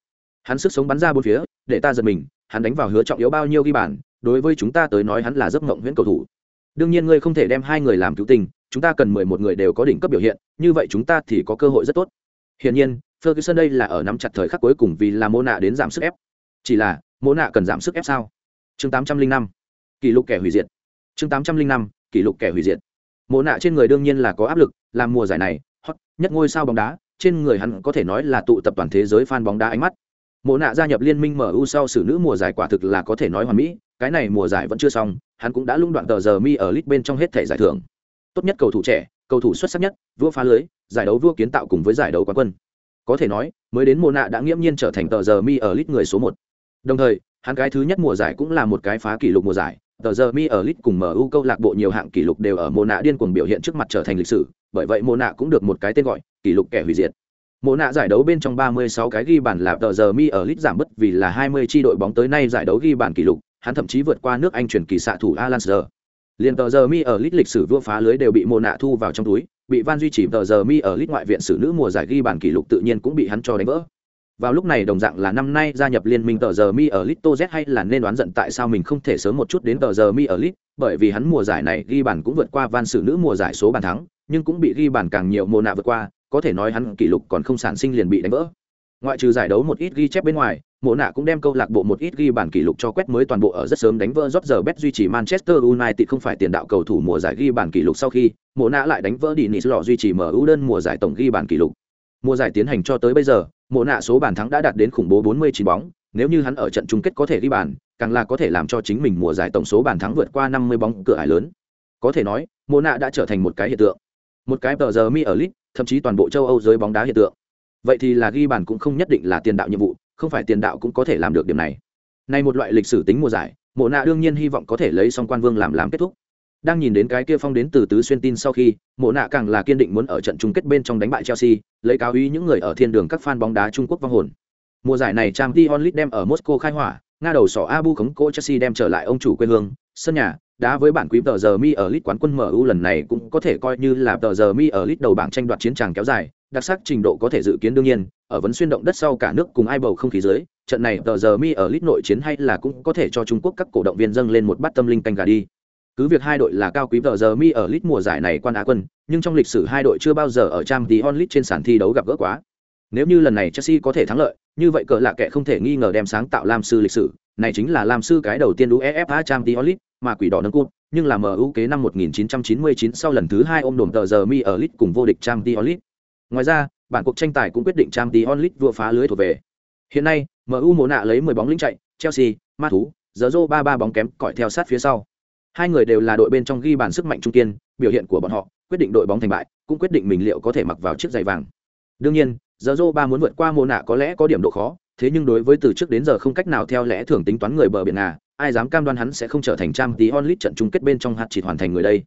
hắn sức sống bắn ra bốn phía, để ta giật mình, hắn đánh vào hứa trọng yếu bao nhiêu ghi bàn, đối với chúng ta tới nói hắn là giấc mộng huyễn cầu thủ. Đương nhiên ngươi không thể đem hai người làm cứu tình chúng ta cần mười một người đều có đỉnh cấp biểu hiện, như vậy chúng ta thì có cơ hội rất tốt. Hiển nhiên, ferguson đây là ở nắm chặt thời khắc cuối cùng vì là mô nạ đến giảm sức ép. Chỉ là mô nạ cần giảm sức ép sao? Chương tám trăm linh năm, kỷ lục kẻ hủy diệt. Chương tám trăm linh năm, kỷ lục kẻ hủy diệt. Mô nạ trên người đương nhiên là có áp lực, làm mùa giải này, hot, nhất ngôi sao bóng đá, trên người hắn có thể nói là tụ tập toàn thế giới fan bóng đá ánh mắt mộ nạ gia nhập liên minh mu sau xử nữ mùa giải quả thực là có thể nói hoàn mỹ, cái này mùa giải vẫn chưa xong, hắn cũng đã lung đoạn tờ giờ mi ở lit bên trong hết thể giải thưởng. Tốt nhất cầu thủ trẻ, cầu thủ xuất sắc nhất, vua phá lưới, giải đấu vua kiến tạo cùng với giải đấu quán quân. Có thể nói, mới đến mùa nạ đã nghiễm nhiên trở thành tờ giờ mi ở lit người số một. Đồng thời, hắn cái thứ nhất mùa giải cũng là một cái phá kỷ lục mùa giải, tờ giờ mi ở lit cùng mu câu lạc bộ nhiều hạng kỷ lục đều ở mùa nạ điên cuồng biểu hiện trước mặt trở thành lịch sử, bởi vậy mùa nạ cũng được một cái tên gọi, kỷ lục kẻ hủy diệt. Mộ nạ giải đấu bên trong 36 cái ghi bàn là tờ giờ mi ở lít giảm bất vì là 20 chi đội bóng tới nay giải đấu ghi bàn kỷ lục, hắn thậm chí vượt qua nước Anh chuyển kỳ xạ thủ Alan Shearer. Liên tờ giờ mi ở lít lịch sử vua phá lưới đều bị Mộ nạ thu vào trong túi, bị Van duy trì tờ giờ mi ở lít ngoại viện sử nữ mùa giải ghi bàn kỷ lục tự nhiên cũng bị hắn cho đánh vỡ. Vào lúc này đồng dạng là năm nay gia nhập liên minh tờ giờ mi ở Lito Z hay là nên đoán giận tại sao mình không thể sớm một chút đến tờ giờ mi ở Lit, bởi vì hắn mùa giải này ghi bàn cũng vượt qua Van sử nữ mùa giải số bàn thắng, nhưng cũng bị ghi bàn càng nhiều mùa nạ vượt qua, có thể nói hắn kỷ lục còn không sản sinh liền bị đánh vỡ. Ngoại trừ giải đấu một ít ghi chép bên ngoài, mộ nạ cũng đem câu lạc bộ một ít ghi bản kỷ lục cho quét mới toàn bộ ở rất sớm đánh vỡ rót giờ bet duy trì manchester united không phải tiền đạo cầu thủ mùa giải ghi bản kỷ lục sau khi, mộ nạ lại đánh vỡ đi nị lọ duy trì mu đơn mùa giải tổng ghi bản kỷ lục. Mùa giải tiến hành cho tới bây giờ, mộ nạ số bàn thắng đã đạt đến khủng bố 49 bóng, nếu như hắn ở trận chung kết có thể ghi bàn, càng là có thể làm cho chính mình mùa giải tổng số bàn thắng vượt qua 50 bóng cửa ải lớn. Có thể nói, mộ nạ đã trở thành một cái hiện tượng. Một cái tờ giờ mi ở lit thậm chí toàn bộ châu âu giới bóng đá hiện tượng. Vậy thì là ghi bàn cũng không nhất định là tiền đạo nhiệm vụ, không phải tiền đạo cũng có thể làm được điểm này. Này một loại lịch sử tính mùa giải, mộ nạ đương nhiên hy vọng có thể lấy xong quan vương làm làm kết thúc. Đang nhìn đến cái kia phong đến từ tứ xuyên tin sau khi, mộ nạ càng là kiên định muốn ở trận chung kết bên trong đánh bại chelsea, lấy cáo ý những người ở thiên đường các fan bóng đá trung quốc vong hồn. Mùa giải này trang League đem ở moscow khai hỏa, nga đầu sỏ abu khống cố chelsea đem trở lại ông chủ quê hương sân nhà đá với bản quý tờ giờ mi ở lit quán quân MU lần này cũng có thể coi như là tờ giờ mi ở lit đầu bảng tranh đoạt chiến tràng kéo dài, đặc sắc trình độ có thể dự kiến đương nhiên, ở vấn xuyên động đất sau cả nước cùng ai bầu không khí dưới, trận này tờ giờ mi ở lit nội chiến hay là cũng có thể cho Trung Quốc các cổ động viên dâng lên một bát tâm linh canh gà đi. Cứ việc hai đội là cao quý tờ giờ mi ở lit mùa giải này quan á quân, nhưng trong lịch sử hai đội chưa bao giờ ở trang tí onlit trên sàn thi đấu gặp gỡ quá. Nếu như lần này Chelsea có thể thắng lợi, như vậy cỡ lạ kệ không thể nghi ngờ đem sáng tạo Lam sư lịch sử, này chính là Lam sư cái đầu tiên UEFA Champions League, mà quỷ đỏ nâng cúp, nhưng là MU kế năm 1999 sau lần thứ hai ôm đồm tờ giờ mi ở League cùng vô địch Champions League. Ngoài ra, bản cuộc tranh tài cũng quyết định Champions League vừa phá lưới thuộc về. Hiện nay, MU mồ nạ lấy 10 bóng lĩnh chạy, Chelsea, Ma thú, Zorro 33 bóng kém cõi theo sát phía sau. Hai người đều là đội bên trong ghi bàn sức mạnh trung kiên, biểu hiện của bọn họ quyết định đội bóng thành bại, cũng quyết định mình liệu có thể mặc vào chiếc giày vàng. Đương nhiên, Razor ba muốn vượt qua mô nạ có lẽ có điểm độ khó, thế nhưng đối với từ trước đến giờ không cách nào theo lẽ thường tính toán người bờ biển à? ai dám cam đoan hắn sẽ không trở thành trang tí onlit trận chung kết bên trong hạt chỉ hoàn thành người đây.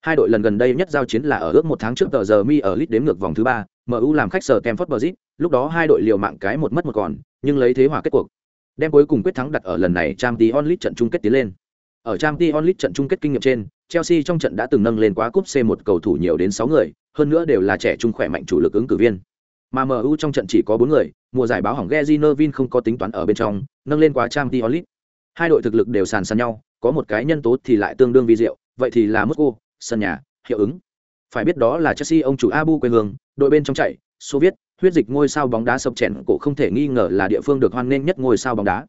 Hai đội lần gần đây nhất giao chiến là ở ước một tháng trước tờ giờ mi ở lit đếm ngược vòng thứ ba, MU làm khách sở Stamford Bridge, lúc đó hai đội liều mạng cái một mất một còn, nhưng lấy thế hòa kết cuộc. Đem cuối cùng quyết thắng đặt ở lần này trang tí onlit trận chung kết tiến lên. Ở trang tí onlit trận chung kết kinh nghiệm trên, Chelsea trong trận đã từng nâng lên quá cúp C một cầu thủ nhiều đến sáu người, hơn nữa đều là trẻ trung khỏe mạnh chủ lực ứng cử viên. Mà MU trong trận chỉ có 4 người, mùa giải báo hỏng Gezinervin không có tính toán ở bên trong, nâng lên quá trang Diolit. hai đội thực lực đều sàn sàn nhau có một cái nhân tố thì lại tương đương vi diệu vậy thì là moscow sân nhà hiệu ứng phải biết đó là chelsea ông chủ abu quê hương đội bên trong chạy, Soviet, huyết dịch ngôi sao bóng đá sập chèn cổ không thể nghi ngờ là địa phương được hoan nghênh nhất ngôi sao bóng đá.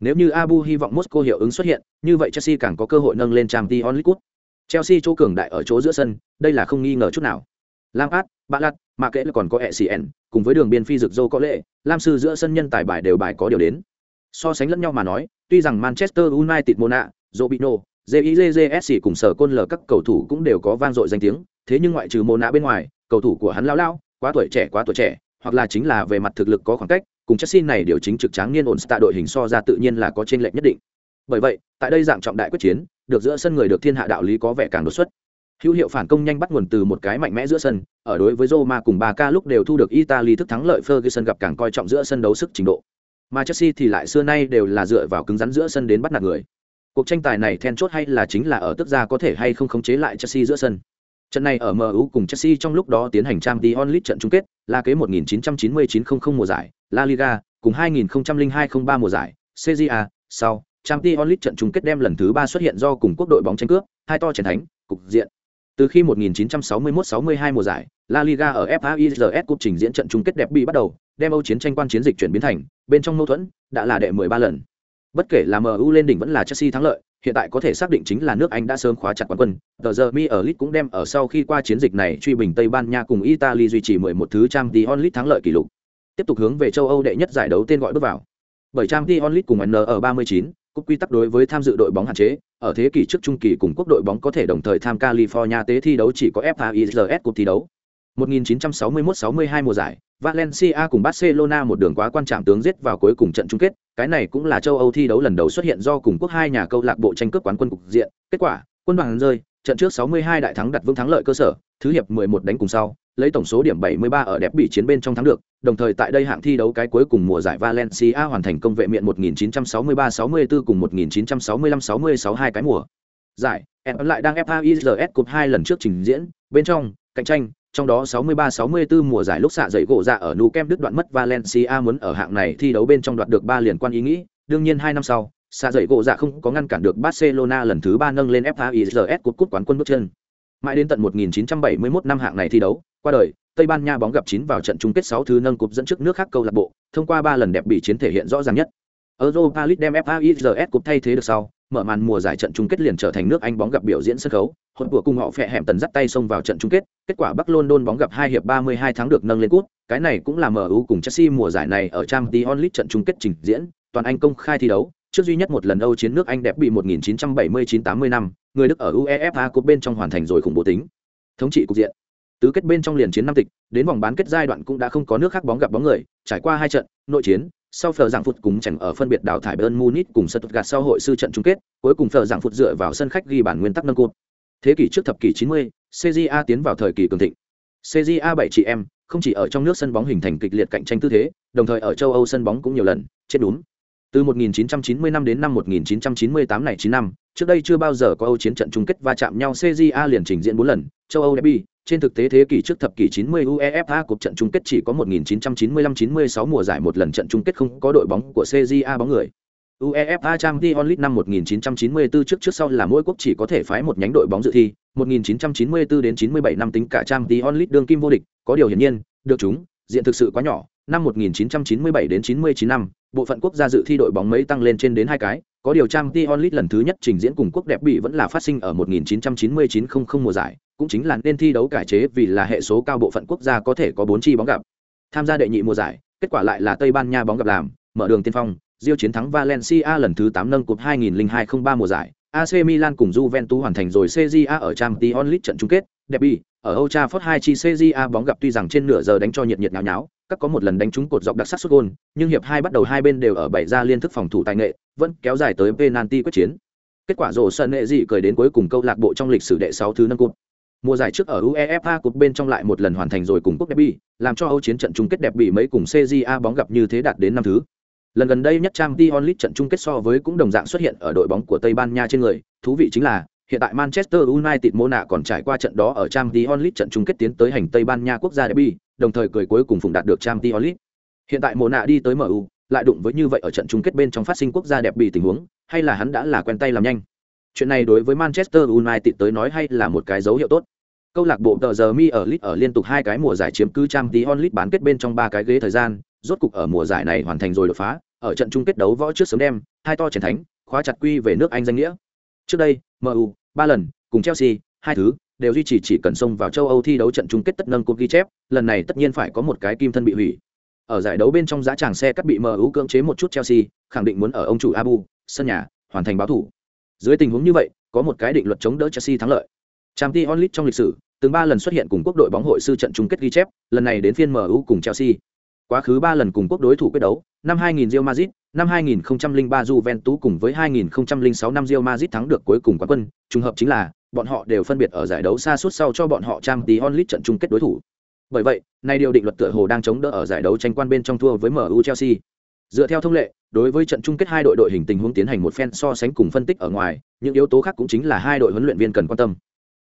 Nếu như Abu hy vọng Moscow hiệu ứng xuất hiện, như vậy Chelsea càng có cơ hội nâng lên Champions League. Chelsea chỗ cường đại ở chỗ giữa sân, đây là không nghi ngờ chút nào. Lampard, Balat, mà kể là còn có ECN, cùng với đường biên phi dược dâu có lệ, Lam sư giữa sân nhân tài bài đều bài có điều đến. So sánh lẫn nhau mà nói, tuy rằng Manchester United Mona, Robinho, JIJJSC cùng sở côn lờ các cầu thủ cũng đều có vang dội danh tiếng, thế nhưng ngoại trừ Mona bên ngoài, cầu thủ của hắn lao lao, quá tuổi trẻ quá tuổi trẻ, hoặc là chính là về mặt thực lực có khoảng cách, cùng Chelsea này điều chính trực tráng niên ổn tại đội hình so ra tự nhiên là có trên lệnh nhất định. Bởi vậy, tại đây dạng trọng đại quyết chiến, được giữa sân người được thiên hạ đạo lý có vẻ càng đột xuất. Hữu hiệu phản công nhanh bắt nguồn từ một cái mạnh mẽ giữa sân, ở đối với Roma cùng Barca lúc đều thu được Italy thức thắng lợi Ferguson gặp càng coi trọng giữa sân đấu sức trình độ. Mà Chelsea thì lại xưa nay đều là dựa vào cứng rắn giữa sân đến bắt nạt người. Cuộc tranh tài này then chốt hay là chính là ở tức ra có thể hay không khống chế lại Chelsea giữa sân. Trận này ở MU cùng Chelsea trong lúc đó tiến hành trang t onlit trận chung kết, là kế 1999-00 mùa giải, La Liga cùng 2002-03 mùa giải, CJA, sau, trang t onlit trận chung kết đem lần thứ ba xuất hiện do cùng quốc đội bóng tranh cướp, hai to chiến thánh, cục diện. Từ khi 1961-62 mùa giải, La Liga ở FAIZS Cup trình diễn trận chung kết đẹp bị bắt đầu, đem Âu chiến tranh quan chiến dịch chuyển biến thành, bên trong mâu thuẫn, đã là đệ 13 lần. Bất kể là MU lên đỉnh vẫn là Chelsea thắng lợi, hiện tại có thể xác định chính là nước Anh đã sớm khóa chặt quán quân. The giờ Mi ở League cũng đem ở sau khi qua chiến dịch này truy bình Tây Ban Nha cùng Italy duy trì 11 thứ trang The Only thắng lợi kỷ lục. Tiếp tục hướng về châu Âu đệ nhất giải đấu tên gọi bước vào. Bởi trang The Only cùng N ở 39, cúp quy tắc đối với tham dự đội bóng hạn chế, ở thế kỷ trước trung kỳ cùng quốc đội bóng có thể đồng thời tham California tế thi đấu chỉ có FAIS Cup thi đấu. 1961-62 mùa giải, Valencia cùng Barcelona một đường quá quan trọng tướng giết vào cuối cùng trận chung kết, cái này cũng là châu Âu thi đấu lần đầu xuất hiện do cùng quốc hai nhà câu lạc bộ tranh cướp quán quân cục diện. Kết quả, quân đoàn rơi, trận trước 62 đại thắng đặt vững thắng lợi cơ sở, thứ hiệp 11 đánh cùng sau, lấy tổng số điểm 73 ở đẹp bị chiến bên trong thắng được, đồng thời tại đây hạng thi đấu cái cuối cùng mùa giải Valencia hoàn thành công vệ miện 1963-64 cùng 1965-66 hai cái mùa. Giải, em lại đang FAIZS Cup hai lần trước trình diễn, bên trong, cạnh tranh, trong đó 63-64 mùa giải lúc xạ dậy gỗ ra ở Nou Camp đứt đoạn mất Valencia muốn ở hạng này thi đấu bên trong đoạt được 3 liền quan ý nghĩ, đương nhiên 2 năm sau, xạ dậy gỗ dạ không có ngăn cản được Barcelona lần thứ 3 nâng lên FAIZS Cup cúp quán quân bước chân. Mãi đến tận 1971 năm hạng này thi đấu, qua đời, Tây Ban Nha bóng gặp chín vào trận chung kết 6 thứ nâng cục dẫn trước nước khác câu lạc bộ, thông qua 3 lần đẹp bị chiến thể hiện rõ ràng nhất. Europa League đem FAIZS cục thay thế được sau, mở màn mùa giải trận chung kết liền trở thành nước Anh bóng gặp biểu diễn sân khấu, hỗn của cùng họ phệ hẻm tần dắt tay xông vào trận chung kết, kết quả Bắc London bóng gặp hai hiệp 32 tháng được nâng lên cút, cái này cũng là MU cùng Chelsea mùa giải này ở Champions League trận chung kết trình diễn, toàn Anh công khai thi đấu, trước duy nhất một lần Âu chiến nước Anh đẹp bị 1979-80 năm, người Đức ở UEFA Cup bên trong hoàn thành rồi khủng bố tính. Thống trị cục diện. Tứ kết bên trong liền chiến năm tịch, đến vòng bán kết giai đoạn cũng đã không có nước khác bóng gặp bóng người, trải qua hai trận, nội chiến, sau phờ giảng phụt cùng chẳng ở phân biệt đào thải bern Munich cùng Stuttgart sau hội sư trận chung kết, cuối cùng phờ giảng phụt dựa vào sân khách ghi bản nguyên tắc nâng cột. Thế kỷ trước thập kỷ 90, CJA tiến vào thời kỳ cường thịnh. CJA 7 chị em, không chỉ ở trong nước sân bóng hình thành kịch liệt cạnh tranh tư thế, đồng thời ở châu Âu sân bóng cũng nhiều lần chết đúng. Từ 1990 năm đến năm 1998 này 9 năm, trước đây chưa bao giờ có Âu chiến trận chung kết va chạm nhau CJA liền trình diễn 4 lần, châu Âu derby, trên thực tế thế kỷ trước thập kỷ 90 UEFA cuộc trận chung kết chỉ có 1995-96 mùa giải một lần trận chung kết không có đội bóng của CJA bóng người. UEFA Champions League năm 1994 trước trước sau là mỗi quốc chỉ có thể phái một nhánh đội bóng dự thi, 1994 đến 97 năm tính cả Champions League đương kim vô địch, có điều hiển nhiên, được chúng, diện thực sự quá nhỏ, năm 1997 đến 99 năm, bộ phận quốc gia dự thi đội bóng mấy tăng lên trên đến hai cái, có điều Champions League lần thứ nhất trình diễn cùng quốc đẹp bị vẫn là phát sinh ở 1999-00 mùa giải, cũng chính là nên thi đấu cải chế vì là hệ số cao bộ phận quốc gia có thể có 4 chi bóng gặp. Tham gia đệ nhị mùa giải, kết quả lại là Tây Ban Nha bóng gặp làm, mở đường tiên phong, Rio chiến thắng Valencia lần thứ 8 nâng cúp 2002-03 mùa giải. AC Milan cùng Juventus hoàn thành rồi CJA ở Champions League trận chung kết, derby, ở Old Trafford hai chi CJA bóng gặp tuy rằng trên nửa giờ đánh cho nhiệt nhiệt nháo nháo, các có một lần đánh trúng cột dọc đặc sắc sút gol, nhưng hiệp hai bắt đầu hai bên đều ở bảy ra liên thức phòng thủ tài nghệ, vẫn kéo dài tới penalty quyết chiến. Kết quả rổ sân nệ dị cười đến cuối cùng câu lạc bộ trong lịch sử đệ 6 thứ nâng cúp. Mùa giải trước ở UEFA Cup bên trong lại một lần hoàn thành rồi cùng quốc derby, làm cho Âu chiến trận chung kết đẹp bị mấy cùng CJA bóng gặp như thế đạt đến năm thứ. Lần gần đây nhất Champions League trận chung kết so với cũng đồng dạng xuất hiện ở đội bóng của Tây Ban Nha trên người, thú vị chính là hiện tại Manchester United Mona còn trải qua trận đó ở Champions League trận chung kết tiến tới hành Tây Ban Nha quốc gia derby, đồng thời cười cuối cùng phụng đạt được Champions League. Hiện tại Mona đi tới MU, lại đụng với như vậy ở trận chung kết bên trong phát sinh quốc gia đẹp bị tình huống, hay là hắn đã là quen tay làm nhanh. Chuyện này đối với Manchester United tới nói hay là một cái dấu hiệu tốt câu lạc bộ tờ giờ mi ở lit ở liên tục hai cái mùa giải chiếm cứ trang tí onlit bán kết bên trong ba cái ghế thời gian, rốt cục ở mùa giải này hoàn thành rồi đột phá, ở trận chung kết đấu võ trước sớm đem hai to chiến thánh, khóa chặt quy về nước anh danh nghĩa. Trước đây mu ba lần, cùng chelsea, hai thứ, đều duy trì chỉ cần xông vào châu âu thi đấu trận chung kết tất nâng cúp ghi chép, lần này tất nhiên phải có một cái kim thân bị hủy. Ở giải đấu bên trong giá tràng xe cắt bị mu cưỡng chế một chút chelsea, khẳng định muốn ở ông chủ abu, sân nhà, hoàn thành báo thủ. Dưới tình huống như vậy, có một cái định luật chống đỡ chelsea thắng lợi. Trang t onlit trong lịch sử từng ba lần xuất hiện cùng quốc đội bóng hội sư trận chung kết ghi chép lần này đến phiên mu cùng chelsea quá khứ ba lần cùng quốc đối thủ quyết đấu năm 2000 Real Madrid, năm 2003 Juventus cùng với 2006 năm Real Madrid thắng được cuối cùng quán quân, trùng hợp chính là bọn họ đều phân biệt ở giải đấu xa suốt sau cho bọn họ trang tí onlit trận chung kết đối thủ. Bởi vậy, nay điều định luật tựa hồ đang chống đỡ ở giải đấu tranh quan bên trong thua với MU Chelsea. Dựa theo thông lệ, đối với trận chung kết hai đội đội hình tình huống tiến hành một phen so sánh cùng phân tích ở ngoài, những yếu tố khác cũng chính là hai đội huấn luyện viên cần quan tâm.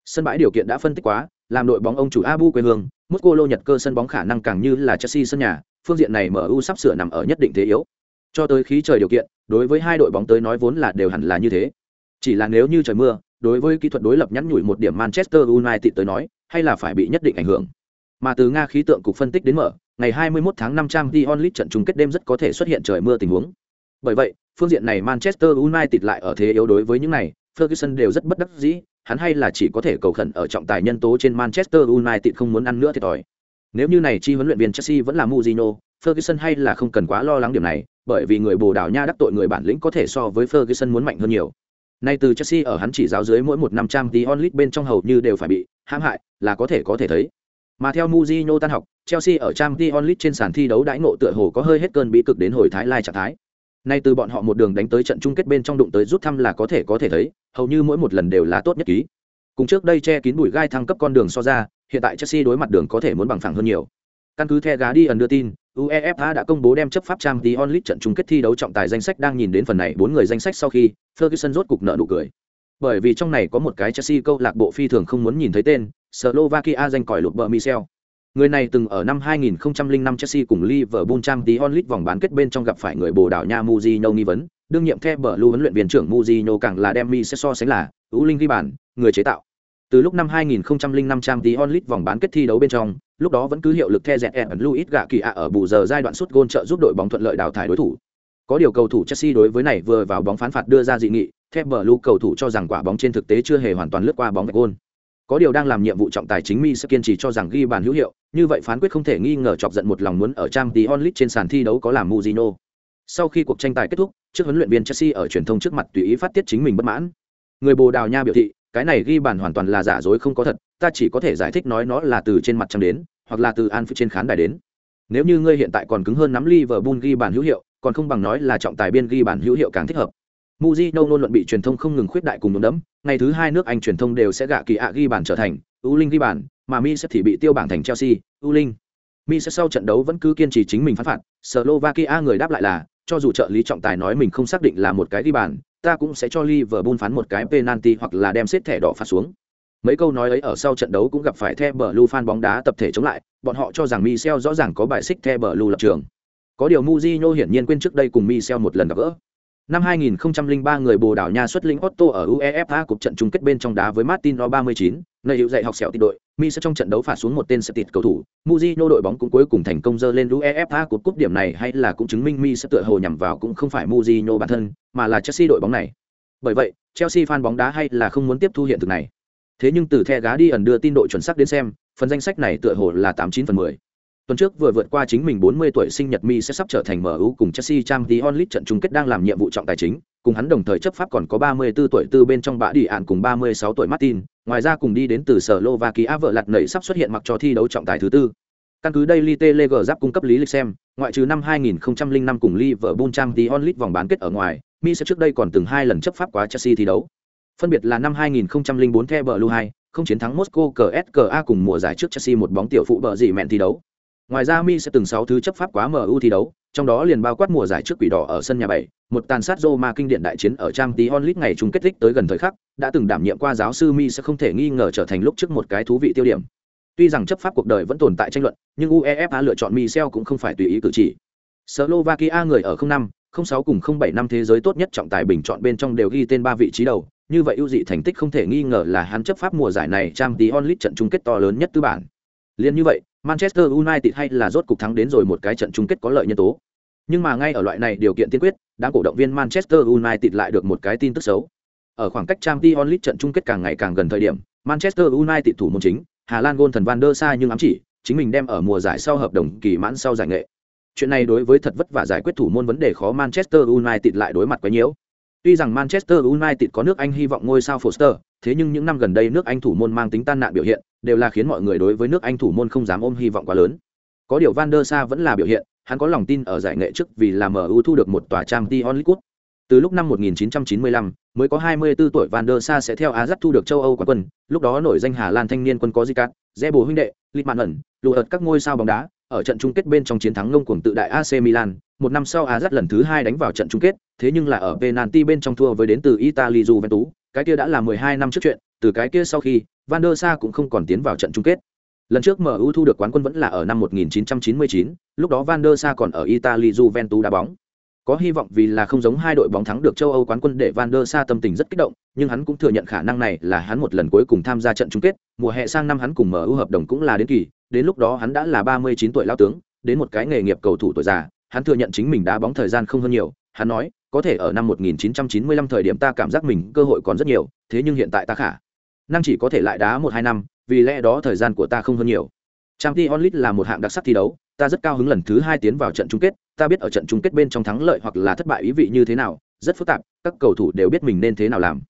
Sân bãi điều kiện đã phân tích quá, làm đội bóng ông chủ Abu quê hương, Moscow Nhật cơ sân bóng khả năng càng như là Chelsea sân nhà, phương diện này MU sắp sửa nằm ở nhất định thế yếu. Cho tới khí trời điều kiện, đối với hai đội bóng tới nói vốn là đều hẳn là như thế. Chỉ là nếu như trời mưa, đối với kỹ thuật đối lập nhắn nhủi một điểm Manchester United tới nói, hay là phải bị nhất định ảnh hưởng. Mà từ Nga khí tượng cục phân tích đến mở, ngày 21 tháng 5 trang Dion League trận chung kết đêm rất có thể xuất hiện trời mưa tình huống. Bởi vậy, phương diện này Manchester United lại ở thế yếu đối với những này, Ferguson đều rất bất đắc dĩ, hắn hay là chỉ có thể cầu khẩn ở trọng tài nhân tố trên Manchester United không muốn ăn nữa thì thòi. Nếu như này chi huấn luyện viên Chelsea vẫn là Mourinho, Ferguson hay là không cần quá lo lắng điểm này, bởi vì người Bồ Đào Nha đắc tội người bản lĩnh có thể so với Ferguson muốn mạnh hơn nhiều. Nay từ Chelsea ở hắn chỉ giáo dưới mỗi một năm trang tí onlit bên trong hầu như đều phải bị hãm hại, là có thể có thể thấy. Mà theo Mourinho tan học, Chelsea ở trang tí onlit trên sàn thi đấu đãi ngộ tựa hồ có hơi hết cơn bị cực đến hồi thái lai trạng thái. Nay từ bọn họ một đường đánh tới trận chung kết bên trong đụng tới rút thăm là có thể có thể thấy, hầu như mỗi một lần đều là tốt nhất ký. Cùng trước đây che kín bụi gai thăng cấp con đường so ra, hiện tại Chelsea đối mặt đường có thể muốn bằng phẳng hơn nhiều. Căn cứ The ẩn đưa tin, UEFA đã công bố đem chấp pháp trang tí onlit trận chung kết thi đấu trọng tài danh sách đang nhìn đến phần này bốn người danh sách sau khi Ferguson rốt cục nợ nụ cười. Bởi vì trong này có một cái Chelsea câu lạc bộ phi thường không muốn nhìn thấy tên, Slovakia danh còi lụt bờ Michel. Người này từng ở năm 2005 Chelsea cùng Liverpool Champions League vòng bán kết bên trong gặp phải người Bồ Đào Nha Mourinho nghi vấn, đương nhiệm theo bờ lưu huấn luyện viên trưởng Mourinho càng là đem mi sẽ so sánh là Ú Linh ghi bàn, người chế tạo. Từ lúc năm 2005 Champions League vòng bán kết thi đấu bên trong, lúc đó vẫn cứ hiệu lực theo dẹt ẩn Luis gạ kỳ ạ ở bù giờ giai đoạn sút gôn trợ giúp đội bóng thuận lợi đào thải đối thủ. Có điều cầu thủ Chelsea đối với này vừa vào bóng phán phạt đưa ra dị nghị, theo bờ lưu cầu thủ cho rằng quả bóng trên thực tế chưa hề hoàn toàn lướt qua bóng vạch gôn. Có điều đang làm nhiệm vụ trọng tài chính Mi sẽ kiên trì cho rằng ghi bàn hữu hiệu, như vậy phán quyết không thể nghi ngờ chọc giận một lòng muốn ở trang Champions onlit trên sàn thi đấu có làm muzino Sau khi cuộc tranh tài kết thúc, trước huấn luyện viên Chelsea ở truyền thông trước mặt tùy ý phát tiết chính mình bất mãn. Người Bồ Đào Nha biểu thị, cái này ghi bàn hoàn toàn là giả dối không có thật, ta chỉ có thể giải thích nói nó là từ trên mặt trăng đến, hoặc là từ Anfield trên khán đài đến. Nếu như ngươi hiện tại còn cứng hơn nắm Liverpool ghi bàn hữu hiệu, còn không bằng nói là trọng tài biên ghi bàn hữu hiệu càng thích hợp. Mujino luôn luận bị truyền thông không ngừng khuyết đại cùng đấm đấm, ngày thứ hai nước Anh truyền thông đều sẽ gạ kỳ ạ ghi bàn trở thành U Linh ghi bàn, mà Mi sẽ thì bị tiêu bảng thành Chelsea, U Linh. Mi sẽ sau trận đấu vẫn cứ kiên trì chính mình phán phạt, Slovakia người đáp lại là, cho dù trợ lý trọng tài nói mình không xác định là một cái ghi bàn, ta cũng sẽ cho Liverpool phán một cái penalty hoặc là đem xếp thẻ đỏ phạt xuống. Mấy câu nói ấy ở sau trận đấu cũng gặp phải The Blue fan bóng đá tập thể chống lại, bọn họ cho rằng Michel rõ ràng có bài xích The Blue lập trường. Có điều Mujinho hiển nhiên quên trước đây cùng Michel một lần gặp gỡ. Năm 2003 người Bồ Đào Nha xuất lĩnh Otto ở UEFA cuộc trận chung kết bên trong đá với Martin Ro 39, nơi hữu dạy học sẹo tịt đội, Mi sẽ trong trận đấu phạt xuống một tên sẽ tịt cầu thủ, Mujino đội bóng cũng cuối cùng thành công dơ lên UEFA cuộc cúp điểm này hay là cũng chứng minh Mi sẽ tựa hồ nhằm vào cũng không phải Mujino bản thân, mà là Chelsea đội bóng này. Bởi vậy, Chelsea fan bóng đá hay là không muốn tiếp thu hiện thực này. Thế nhưng từ The Guardian đưa tin đội chuẩn xác đến xem, phần danh sách này tựa hồ là 89 phần 10. Tuần trước vừa vượt qua chính mình 40 tuổi sinh nhật Mi sẽ sắp trở thành MU cùng Chelsea Champions League trận chung kết đang làm nhiệm vụ trọng tài chính, cùng hắn đồng thời chấp pháp còn có 34 tuổi tư bên trong bã đi án cùng 36 tuổi Martin, ngoài ra cùng đi đến từ Slovakia vợ lật nảy sắp xuất hiện mặc cho thi đấu trọng tài thứ tư. Căn cứ Daily Telegraph giáp cung cấp lý lịch xem, ngoại trừ năm 2005 cùng Liverpool Champions League vòng bán kết ở ngoài, Mi sẽ trước đây còn từng hai lần chấp pháp quá Chelsea thi đấu. Phân biệt là năm 2004 The Blue 2, không chiến thắng Moscow CSKA cùng mùa giải trước Chelsea một bóng tiểu phụ bờ gì mẹn thi đấu. Ngoài ra Mi sẽ từng 6 thứ chấp pháp quá MU thi đấu, trong đó liền bao quát mùa giải trước quỷ đỏ ở sân nhà 7, một tàn sát Roma kinh điển đại chiến ở trang tí onlit ngày chung kết thích tới gần thời khắc, đã từng đảm nhiệm qua giáo sư Mi sẽ không thể nghi ngờ trở thành lúc trước một cái thú vị tiêu điểm. Tuy rằng chấp pháp cuộc đời vẫn tồn tại tranh luận, nhưng UEFA lựa chọn Michel cũng không phải tùy ý cử chỉ. Slovakia người ở 05, 06 cùng 07 năm thế giới tốt nhất trọng tài bình chọn bên trong đều ghi tên ba vị trí đầu, như vậy ưu dị thành tích không thể nghi ngờ là hắn chấp pháp mùa giải này trang tí onlit trận chung kết to lớn nhất tư bản. Liên như vậy, Manchester United hay là rốt cục thắng đến rồi một cái trận chung kết có lợi nhân tố. Nhưng mà ngay ở loại này điều kiện tiên quyết, đám cổ động viên Manchester United lại được một cái tin tức xấu. Ở khoảng cách Champions League trận chung kết càng ngày càng gần thời điểm, Manchester United thủ môn chính, Hà Lan gôn thần Van der Sa nhưng ám chỉ, chính mình đem ở mùa giải sau hợp đồng kỳ mãn sau giải nghệ. Chuyện này đối với thật vất vả giải quyết thủ môn vấn đề khó Manchester United lại đối mặt quá nhiều. Tuy rằng Manchester United có nước Anh hy vọng ngôi sao Foster, thế nhưng những năm gần đây nước Anh thủ môn mang tính tan nạn biểu hiện, đều là khiến mọi người đối với nước Anh thủ môn không dám ôm hy vọng quá lớn. Có điều Van der Sar vẫn là biểu hiện, hắn có lòng tin ở giải nghệ trước vì là MU thu được một tòa Champions League. Từ lúc năm 1995, mới có 24 tuổi Van der Sar sẽ theo Ajax thu được châu Âu quán quân, lúc đó nổi danh Hà Lan thanh niên quân có Zicat, Zebo huynh đệ, Litman ẩn, lùa ợt các ngôi sao bóng đá, ở trận chung kết bên trong chiến thắng ngông cuồng tự đại AC Milan, một năm sau Ajax lần thứ hai đánh vào trận chung kết, thế nhưng là ở penalty bên trong thua với đến từ Italy Juventus, cái kia đã là 12 năm trước chuyện, từ cái kia sau khi, Van der Sa cũng không còn tiến vào trận chung kết. Lần trước MU thu được quán quân vẫn là ở năm 1999, lúc đó Van der Sa còn ở Italy Juventus đá bóng. Có hy vọng vì là không giống hai đội bóng thắng được châu Âu quán quân để Van der Sa tâm tình rất kích động, nhưng hắn cũng thừa nhận khả năng này là hắn một lần cuối cùng tham gia trận chung kết, mùa hè sang năm hắn cùng MU hợp đồng cũng là đến kỳ, đến lúc đó hắn đã là 39 tuổi lão tướng, đến một cái nghề nghiệp cầu thủ tuổi già, hắn thừa nhận chính mình đá bóng thời gian không hơn nhiều, hắn nói, có thể ở năm 1995 thời điểm ta cảm giác mình cơ hội còn rất nhiều, thế nhưng hiện tại ta khả năng chỉ có thể lại đá một hai năm, vì lẽ đó thời gian của ta không hơn nhiều. Champions League là một hạng đặc sắc thi đấu, ta rất cao hứng lần thứ hai tiến vào trận chung kết, ta biết ở trận chung kết bên trong thắng lợi hoặc là thất bại ý vị như thế nào, rất phức tạp, các cầu thủ đều biết mình nên thế nào làm.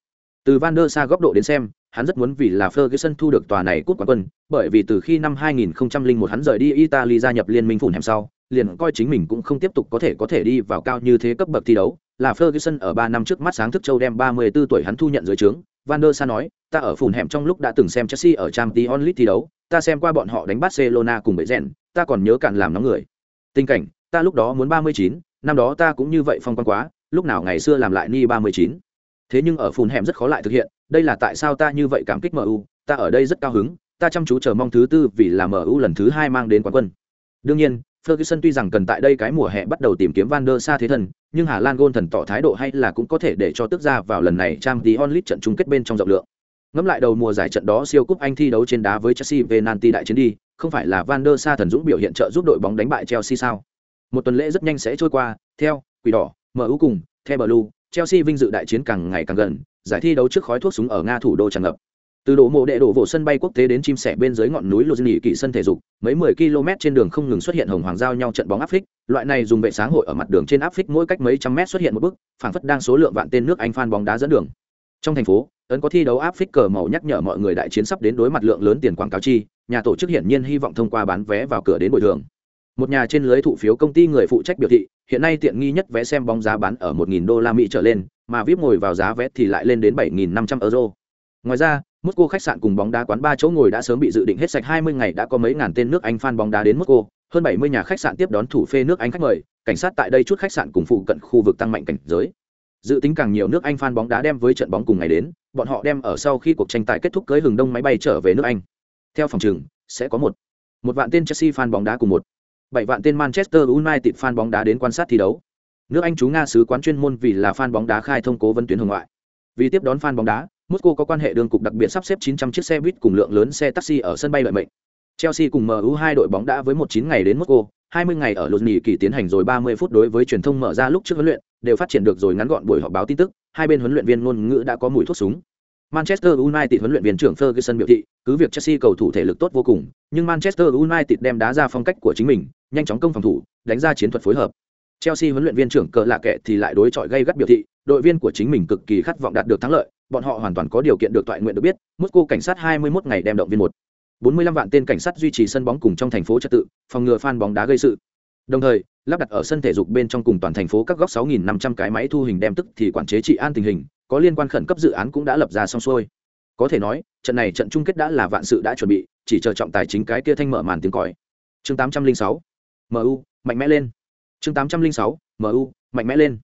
Từ Van der Sa góc độ đến xem, hắn rất muốn vì là Ferguson thu được tòa này cúp quán quân, bởi vì từ khi năm 2001 hắn rời đi Italy gia nhập liên minh phụn hẻm sau, liền coi chính mình cũng không tiếp tục có thể có thể đi vào cao như thế cấp bậc thi đấu, là Ferguson ở 3 năm trước mắt sáng thức châu đem 34 tuổi hắn thu nhận dưới trướng. Van der Sa nói, ta ở Phùn hẻm trong lúc đã từng xem Chelsea ở Champions League thi đấu, ta xem qua bọn họ đánh Barcelona cùng với rèn, ta còn nhớ cạn làm nóng người. Tình cảnh, ta lúc đó muốn 39, năm đó ta cũng như vậy phong quan quá, lúc nào ngày xưa làm lại ni 39. Thế nhưng ở phùn hẻm rất khó lại thực hiện, đây là tại sao ta như vậy cảm kích MU, ta ở đây rất cao hứng, ta chăm chú chờ mong thứ tư vì là MU lần thứ hai mang đến quán quân. Đương nhiên, Ferguson tuy rằng cần tại đây cái mùa hè bắt đầu tìm kiếm Van der Sa thế thần, nhưng Hà Lan Gôn thần tỏ thái độ hay là cũng có thể để cho tức ra vào lần này trang tí onlit trận chung kết bên trong rộng lượng. Ngẫm lại đầu mùa giải trận đó siêu cúp Anh thi đấu trên đá với Chelsea về Nanti đại chiến đi, không phải là Van der Sa thần dũng biểu hiện trợ giúp đội bóng đánh bại Chelsea sao? Một tuần lễ rất nhanh sẽ trôi qua, theo Quỷ đỏ, MU cùng, theo Blue, Chelsea vinh dự đại chiến càng ngày càng gần, giải thi đấu trước khói thuốc súng ở Nga thủ đô tràn ngập. Từ độ mộ đệ đổ vỗ sân bay quốc tế đến chim sẻ bên dưới ngọn núi Luzini kỵ sân thể dục, mấy 10 km trên đường không ngừng xuất hiện hồng hoàng giao nhau trận bóng áp phích, loại này dùng vệ sáng hội ở mặt đường trên áp phích mỗi cách mấy trăm mét xuất hiện một bức, phảng phất đang số lượng vạn tên nước Anh fan bóng đá dẫn đường. Trong thành phố, ấn có thi đấu áp phích cờ màu nhắc nhở mọi người đại chiến sắp đến đối mặt lượng lớn tiền quảng cáo chi, nhà tổ chức hiển nhiên hy vọng thông qua bán vé vào cửa đến bồi thường. Một nhà trên lưới thụ phiếu công ty người phụ trách biểu thị, hiện nay tiện nghi nhất vé xem bóng giá bán ở 1000 đô la Mỹ trở lên, mà VIP ngồi vào giá vé thì lại lên đến 7500 euro. Ngoài ra, Moscow khách sạn cùng bóng đá quán ba chỗ ngồi đã sớm bị dự định hết sạch 20 ngày đã có mấy ngàn tên nước Anh fan bóng đá đến Moscow, hơn 70 nhà khách sạn tiếp đón thủ phê nước Anh khách mời, cảnh sát tại đây chút khách sạn cùng phụ cận khu vực tăng mạnh cảnh giới. Dự tính càng nhiều nước Anh fan bóng đá đem với trận bóng cùng ngày đến, bọn họ đem ở sau khi cuộc tranh tài kết thúc cưới hừng đông máy bay trở về nước Anh. Theo phòng trường, sẽ có một một vạn tên Chelsea fan bóng đá cùng một bảy vạn tên Manchester United fan bóng đá đến quan sát thi đấu. Nước Anh chú Nga sứ quán chuyên môn vì là fan bóng đá khai thông cố vấn tuyến hồng ngoại. Vì tiếp đón fan bóng đá, Moscow có quan hệ đường cục đặc biệt sắp xếp 900 chiếc xe buýt cùng lượng lớn xe taxi ở sân bay lợi mệnh. Chelsea cùng MU hai đội bóng đã với một chín ngày đến Moscow, 20 ngày ở Luzhniki kỳ tiến hành rồi 30 phút đối với truyền thông mở ra lúc trước huấn luyện, đều phát triển được rồi ngắn gọn buổi họp báo tin tức, hai bên huấn luyện viên ngôn ngữ đã có mùi thuốc súng. Manchester United huấn luyện viên trưởng Ferguson biểu thị, cứ việc Chelsea cầu thủ thể lực tốt vô cùng, nhưng Manchester United đem đá ra phong cách của chính mình, nhanh chóng công phòng thủ, đánh ra chiến thuật phối hợp. Chelsea huấn luyện viên trưởng cờ lạ kệ thì lại đối chọi gây gắt biểu thị, đội viên của chính mình cực kỳ khát vọng đạt được thắng lợi, bọn họ hoàn toàn có điều kiện được toại nguyện được biết, Moscow cảnh sát 21 ngày đem động viên một 45 vạn tên cảnh sát duy trì sân bóng cùng trong thành phố trật tự, phòng ngừa fan bóng đá gây sự. Đồng thời, lắp đặt ở sân thể dục bên trong cùng toàn thành phố các góc 6.500 cái máy thu hình đem tức thì quản chế trị an tình hình, có liên quan khẩn cấp dự án cũng đã lập ra xong xuôi. Có thể nói, trận này trận chung kết đã là vạn sự đã chuẩn bị, chỉ chờ trọng tài chính cái kia thanh mở màn tiếng còi. Chương 806. MU, mạnh mẽ lên. Chương 806. MU, mạnh mẽ lên.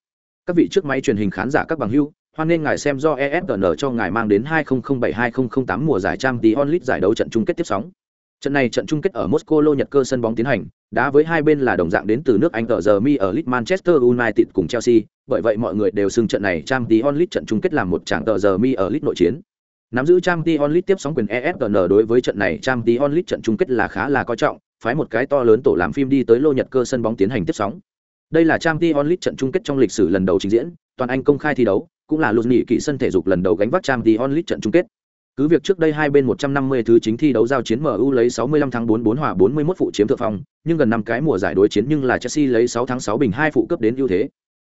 Các vị trước máy truyền hình khán giả các bằng hưu, hoan nghênh ngài xem do ESPN cho ngài mang đến 2007-2008 mùa giải trang Champions League giải đấu trận chung kết tiếp sóng. Trận này trận chung kết ở Moscow lô Nhật cơ sân bóng tiến hành, đá với hai bên là đồng dạng đến từ nước Anh tờ giờ mi ở Leeds Manchester United cùng Chelsea, bởi vậy mọi người đều xưng trận này trang Champions League trận chung kết làm một trận tờ giờ mi ở Leeds nội chiến. Nắm giữ trang Champions League tiếp sóng quyền ESPN đối với trận này trang Champions League trận chung kết là khá là coi trọng, phái một cái to lớn tổ làm phim đi tới lô Nhật cơ sân bóng tiến hành tiếp sóng. Đây là Champions League trận chung kết trong lịch sử lần đầu trình diễn, toàn Anh công khai thi đấu, cũng là lụt nghỉ kỵ sân thể dục lần đầu gánh vác Champions League trận chung kết. Cứ việc trước đây hai bên 150 thứ chính thi đấu giao chiến MU lấy 65 thắng 44 hòa 41 phụ chiếm thượng phong, nhưng gần năm cái mùa giải đối chiến nhưng là Chelsea lấy 6 thắng 6 bình 2 phụ cấp đến ưu thế.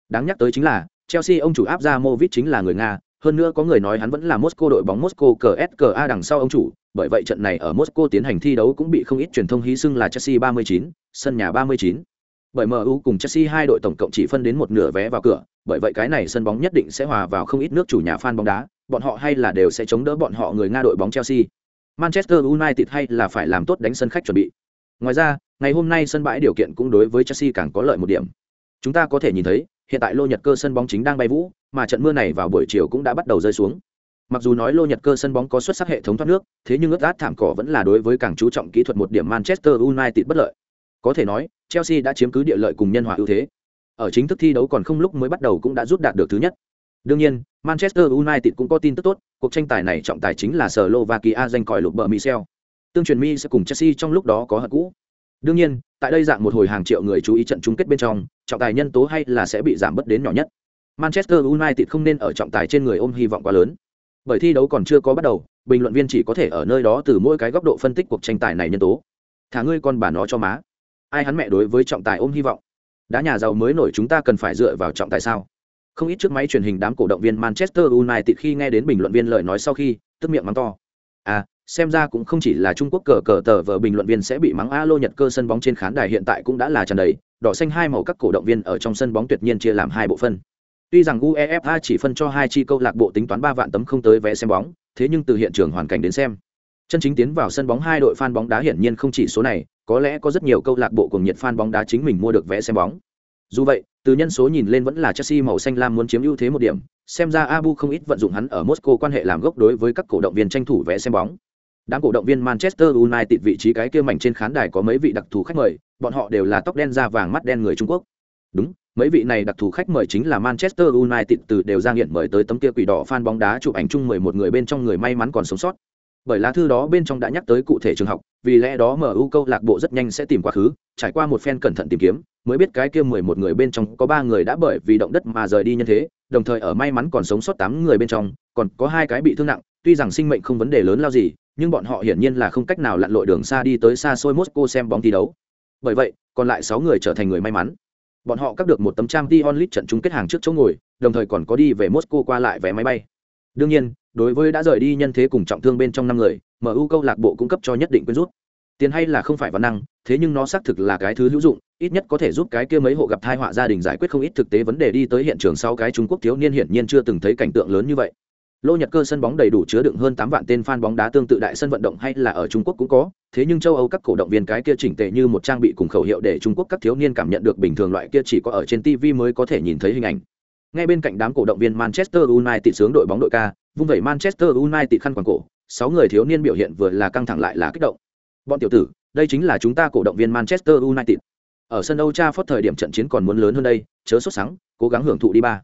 Đáng nhắc tới chính là, Chelsea ông chủ áp ra chính là người Nga, hơn nữa có người nói hắn vẫn là Moscow đội bóng Moscow CSKA đằng sau ông chủ, bởi vậy trận này ở Moscow tiến hành thi đấu cũng bị không ít truyền thông hí xưng là Chelsea 39, sân nhà 39. Bởi MU cùng Chelsea hai đội tổng cộng chỉ phân đến một nửa vé vào cửa, bởi vậy cái này sân bóng nhất định sẽ hòa vào không ít nước chủ nhà fan bóng đá, bọn họ hay là đều sẽ chống đỡ bọn họ người Nga đội bóng Chelsea. Manchester United hay là phải làm tốt đánh sân khách chuẩn bị. Ngoài ra, ngày hôm nay sân bãi điều kiện cũng đối với Chelsea càng có lợi một điểm. Chúng ta có thể nhìn thấy, hiện tại lô nhật cơ sân bóng chính đang bay vũ, mà trận mưa này vào buổi chiều cũng đã bắt đầu rơi xuống. Mặc dù nói lô nhật cơ sân bóng có xuất sắc hệ thống thoát nước, thế nhưng ướt át thảm cỏ vẫn là đối với càng chú trọng kỹ thuật một điểm Manchester United bất lợi. Có thể nói, Chelsea đã chiếm cứ địa lợi cùng nhân hòa ưu thế. Ở chính thức thi đấu còn không lúc mới bắt đầu cũng đã rút đạt được thứ nhất. Đương nhiên, Manchester United cũng có tin tức tốt, cuộc tranh tài này trọng tài chính là Slovakia danh còi lục bờ Michel. Tương truyền Mi sẽ cùng Chelsea trong lúc đó có hận cũ. Đương nhiên, tại đây dạng một hồi hàng triệu người chú ý trận chung kết bên trong, trọng tài nhân tố hay là sẽ bị giảm bớt đến nhỏ nhất. Manchester United không nên ở trọng tài trên người ôm hy vọng quá lớn. Bởi thi đấu còn chưa có bắt đầu, bình luận viên chỉ có thể ở nơi đó từ mỗi cái góc độ phân tích cuộc tranh tài này nhân tố. Thả ngươi con bà nó cho má. Ai hắn mẹ đối với trọng tài ôm hy vọng. Đã nhà giàu mới nổi chúng ta cần phải dựa vào trọng tài sao? Không ít trước máy truyền hình đám cổ động viên Manchester United khi nghe đến bình luận viên lời nói sau khi, tức miệng mắng to. À, xem ra cũng không chỉ là Trung Quốc cờ cờ tờ vờ bình luận viên sẽ bị mắng A lô Nhật cơ sân bóng trên khán đài hiện tại cũng đã là tràn đầy, đỏ xanh hai màu các cổ động viên ở trong sân bóng tuyệt nhiên chia làm hai bộ phân. Tuy rằng UEFA chỉ phân cho hai chi câu lạc bộ tính toán ba vạn tấm không tới vé xem bóng, thế nhưng từ hiện trường hoàn cảnh đến xem, chân chính tiến vào sân bóng hai đội fan bóng đá hiển nhiên không chỉ số này, có lẽ có rất nhiều câu lạc bộ cùng nhiệt fan bóng đá chính mình mua được vé xem bóng. Dù vậy, từ nhân số nhìn lên vẫn là Chelsea màu xanh lam muốn chiếm ưu thế một điểm, xem ra Abu không ít vận dụng hắn ở Moscow quan hệ làm gốc đối với các cổ động viên tranh thủ vé xem bóng. Đám cổ động viên Manchester United vị trí cái kia mảnh trên khán đài có mấy vị đặc thù khách mời, bọn họ đều là tóc đen da vàng mắt đen người Trung Quốc. Đúng, mấy vị này đặc thù khách mời chính là Manchester United từ đều ra hiện mời tới tấm kia quỷ đỏ fan bóng đá chụp ảnh chung 11 người bên trong người may mắn còn sống sót. Bởi lá thư đó bên trong đã nhắc tới cụ thể trường học, vì lẽ đó MU câu lạc bộ rất nhanh sẽ tìm quá khứ, trải qua một phen cẩn thận tìm kiếm, mới biết cái kia 11 người bên trong có ba người đã bởi vì động đất mà rời đi nhân thế, đồng thời ở may mắn còn sống sót tám người bên trong, còn có hai cái bị thương nặng, tuy rằng sinh mệnh không vấn đề lớn lao gì, nhưng bọn họ hiển nhiên là không cách nào lặn lội đường xa đi tới xa xôi Moscow xem bóng thi đấu. Bởi vậy, còn lại sáu người trở thành người may mắn. Bọn họ cắt được một tấm trang t onlit trận chung kết hàng trước chỗ ngồi, đồng thời còn có đi về Moscow qua lại vé máy bay. Đương nhiên, đối với đã rời đi nhân thế cùng trọng thương bên trong năm người, MU câu lạc bộ cung cấp cho nhất định quyên rút. Tiền hay là không phải văn năng, thế nhưng nó xác thực là cái thứ hữu dụng, ít nhất có thể giúp cái kia mấy hộ gặp tai họa gia đình giải quyết không ít thực tế vấn đề đi tới hiện trường sau cái Trung Quốc thiếu niên hiển nhiên chưa từng thấy cảnh tượng lớn như vậy. Lô Nhật cơ sân bóng đầy đủ chứa đựng hơn tám vạn tên fan bóng đá tương tự đại sân vận động hay là ở Trung Quốc cũng có, thế nhưng châu Âu các cổ động viên cái kia chỉnh tề như một trang bị cùng khẩu hiệu để Trung Quốc các thiếu niên cảm nhận được bình thường loại kia chỉ có ở trên TV mới có thể nhìn thấy hình ảnh. Ngay bên cạnh đám cổ động viên Manchester United sướng đội bóng đội ca, vung vẩy Manchester United khăn quàng cổ, sáu người thiếu niên biểu hiện vừa là căng thẳng lại là kích động. Bọn tiểu tử, đây chính là chúng ta cổ động viên Manchester United. Ở sân Old Trafford thời điểm trận chiến còn muốn lớn hơn đây, chớ sốt sắng, cố gắng hưởng thụ đi ba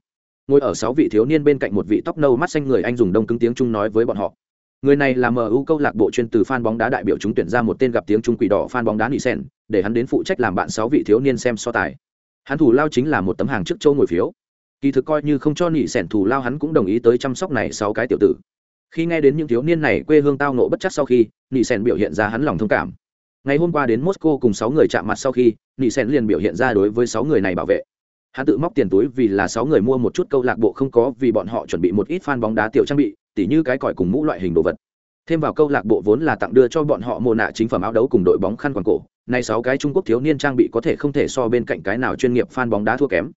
ngồi ở sáu vị thiếu niên bên cạnh một vị tóc nâu mắt xanh người anh dùng đông cứng tiếng trung nói với bọn họ người này là mu câu lạc bộ chuyên từ fan bóng đá đại biểu chúng tuyển ra một tên gặp tiếng trung quỷ đỏ fan bóng đá nỉ sen để hắn đến phụ trách làm bạn sáu vị thiếu niên xem so tài hắn thủ lao chính là một tấm hàng trước châu ngồi phiếu kỳ thực coi như không cho nỉ Sẻn thù lao, hắn cũng đồng ý tới chăm sóc này sáu cái tiểu tử. Khi nghe đến những thiếu niên này quê hương tao nộ bất chắc sau khi, nỉ Sẻn biểu hiện ra hắn lòng thông cảm. Ngày hôm qua đến moscow cùng sáu người chạm mặt sau khi, nỉ Sẻn liền biểu hiện ra đối với sáu người này bảo vệ. Hắn tự móc tiền túi vì là sáu người mua một chút câu lạc bộ không có, vì bọn họ chuẩn bị một ít fan bóng đá tiểu trang bị, tỉ như cái còi cùng mũ loại hình đồ vật. Thêm vào câu lạc bộ vốn là tặng đưa cho bọn họ mồ nạ chính phẩm áo đấu cùng đội bóng khăn quàng cổ, nay sáu cái trung quốc thiếu niên trang bị có thể không thể so bên cạnh cái nào chuyên nghiệp fan bóng đá thua kém.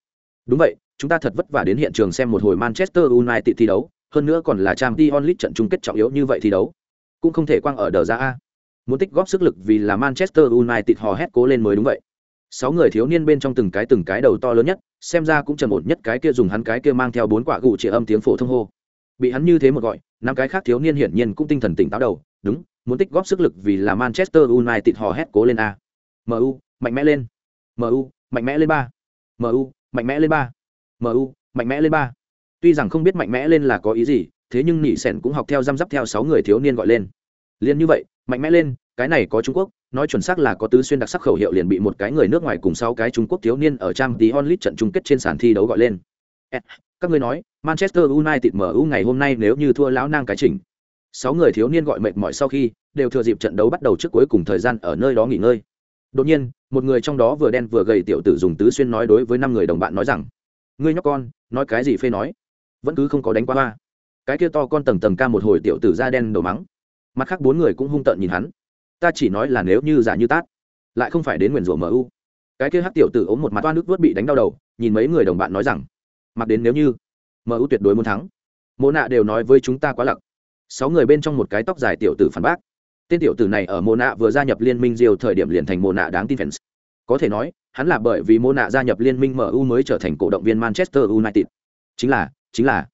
Đúng vậy chúng ta thật vất vả đến hiện trường xem một hồi manchester united thi đấu, hơn nữa còn là trang League onlit trận chung kết trọng yếu như vậy thi đấu. Cũng không thể quang ở đờ ra a. Muốn tích góp sức lực vì là manchester united hò hét cố lên mới đúng vậy. Sáu người thiếu niên bên trong từng cái từng cái đầu to lớn nhất, xem ra cũng trầm ổn nhất cái kia dùng hắn cái kia mang theo bốn quả gù chĩa âm tiếng phổ thông hô. Bị hắn như thế một gọi, năm cái khác thiếu niên hiển nhiên cũng tinh thần tỉnh táo đầu, đúng, muốn tích góp sức lực vì là manchester united hò hét cố lên a. Mu mạnh mẽ lên. Mu mạnh mẽ lên ba. Mu mạnh mẽ lên ba mu mạnh mẽ lên ba. Tuy rằng không biết mạnh mẽ lên là có ý gì, thế nhưng nỉ sẻn cũng học theo răm rắp theo sáu người thiếu niên gọi lên. Liền như vậy, mạnh mẽ lên, cái này có trung quốc, nói chuẩn xác là có tứ xuyên đặc sắc khẩu hiệu liền bị một cái người nước ngoài cùng sáu cái trung quốc thiếu niên ở trang tí onlit trận chung kết trên sàn thi đấu gọi lên. Eh, các ngươi nói, manchester united mu ngày hôm nay nếu như thua lão nang cái chỉnh. Sáu người thiếu niên gọi mệt mỏi sau khi, đều thừa dịp trận đấu bắt đầu trước cuối cùng thời gian ở nơi đó nghỉ ngơi. Đột nhiên, một người trong đó vừa đen vừa gầy tiểu tử dùng tứ xuyên nói đối với năm người đồng bạn nói rằng ngươi nhóc con, nói cái gì phê nói? Vẫn cứ không có đánh qua hoa. Cái kia to con tầng tầng ca một hồi tiểu tử da đen đầu mắng. Mặt khác bốn người cũng hung tợn nhìn hắn. Ta chỉ nói là nếu như giả như tát, lại không phải đến nguyền rủa mu cái kia hắc tiểu tử ốm một mặt toan nước vớt bị đánh đau đầu, nhìn mấy người đồng bạn nói rằng, mặc đến nếu như mu tuyệt đối muốn thắng. Mộ nạ đều nói với chúng ta quá lặc. Sáu người bên trong một cái tóc dài tiểu tử phản bác. Tên tiểu tử này ở mộ nạ vừa gia nhập liên minh diều thời điểm liền thành mộ nạ đáng tin fans. Có thể nói hắn là bởi vì mô nạ gia nhập liên minh mu mới trở thành cổ động viên manchester united. Chính là chính là.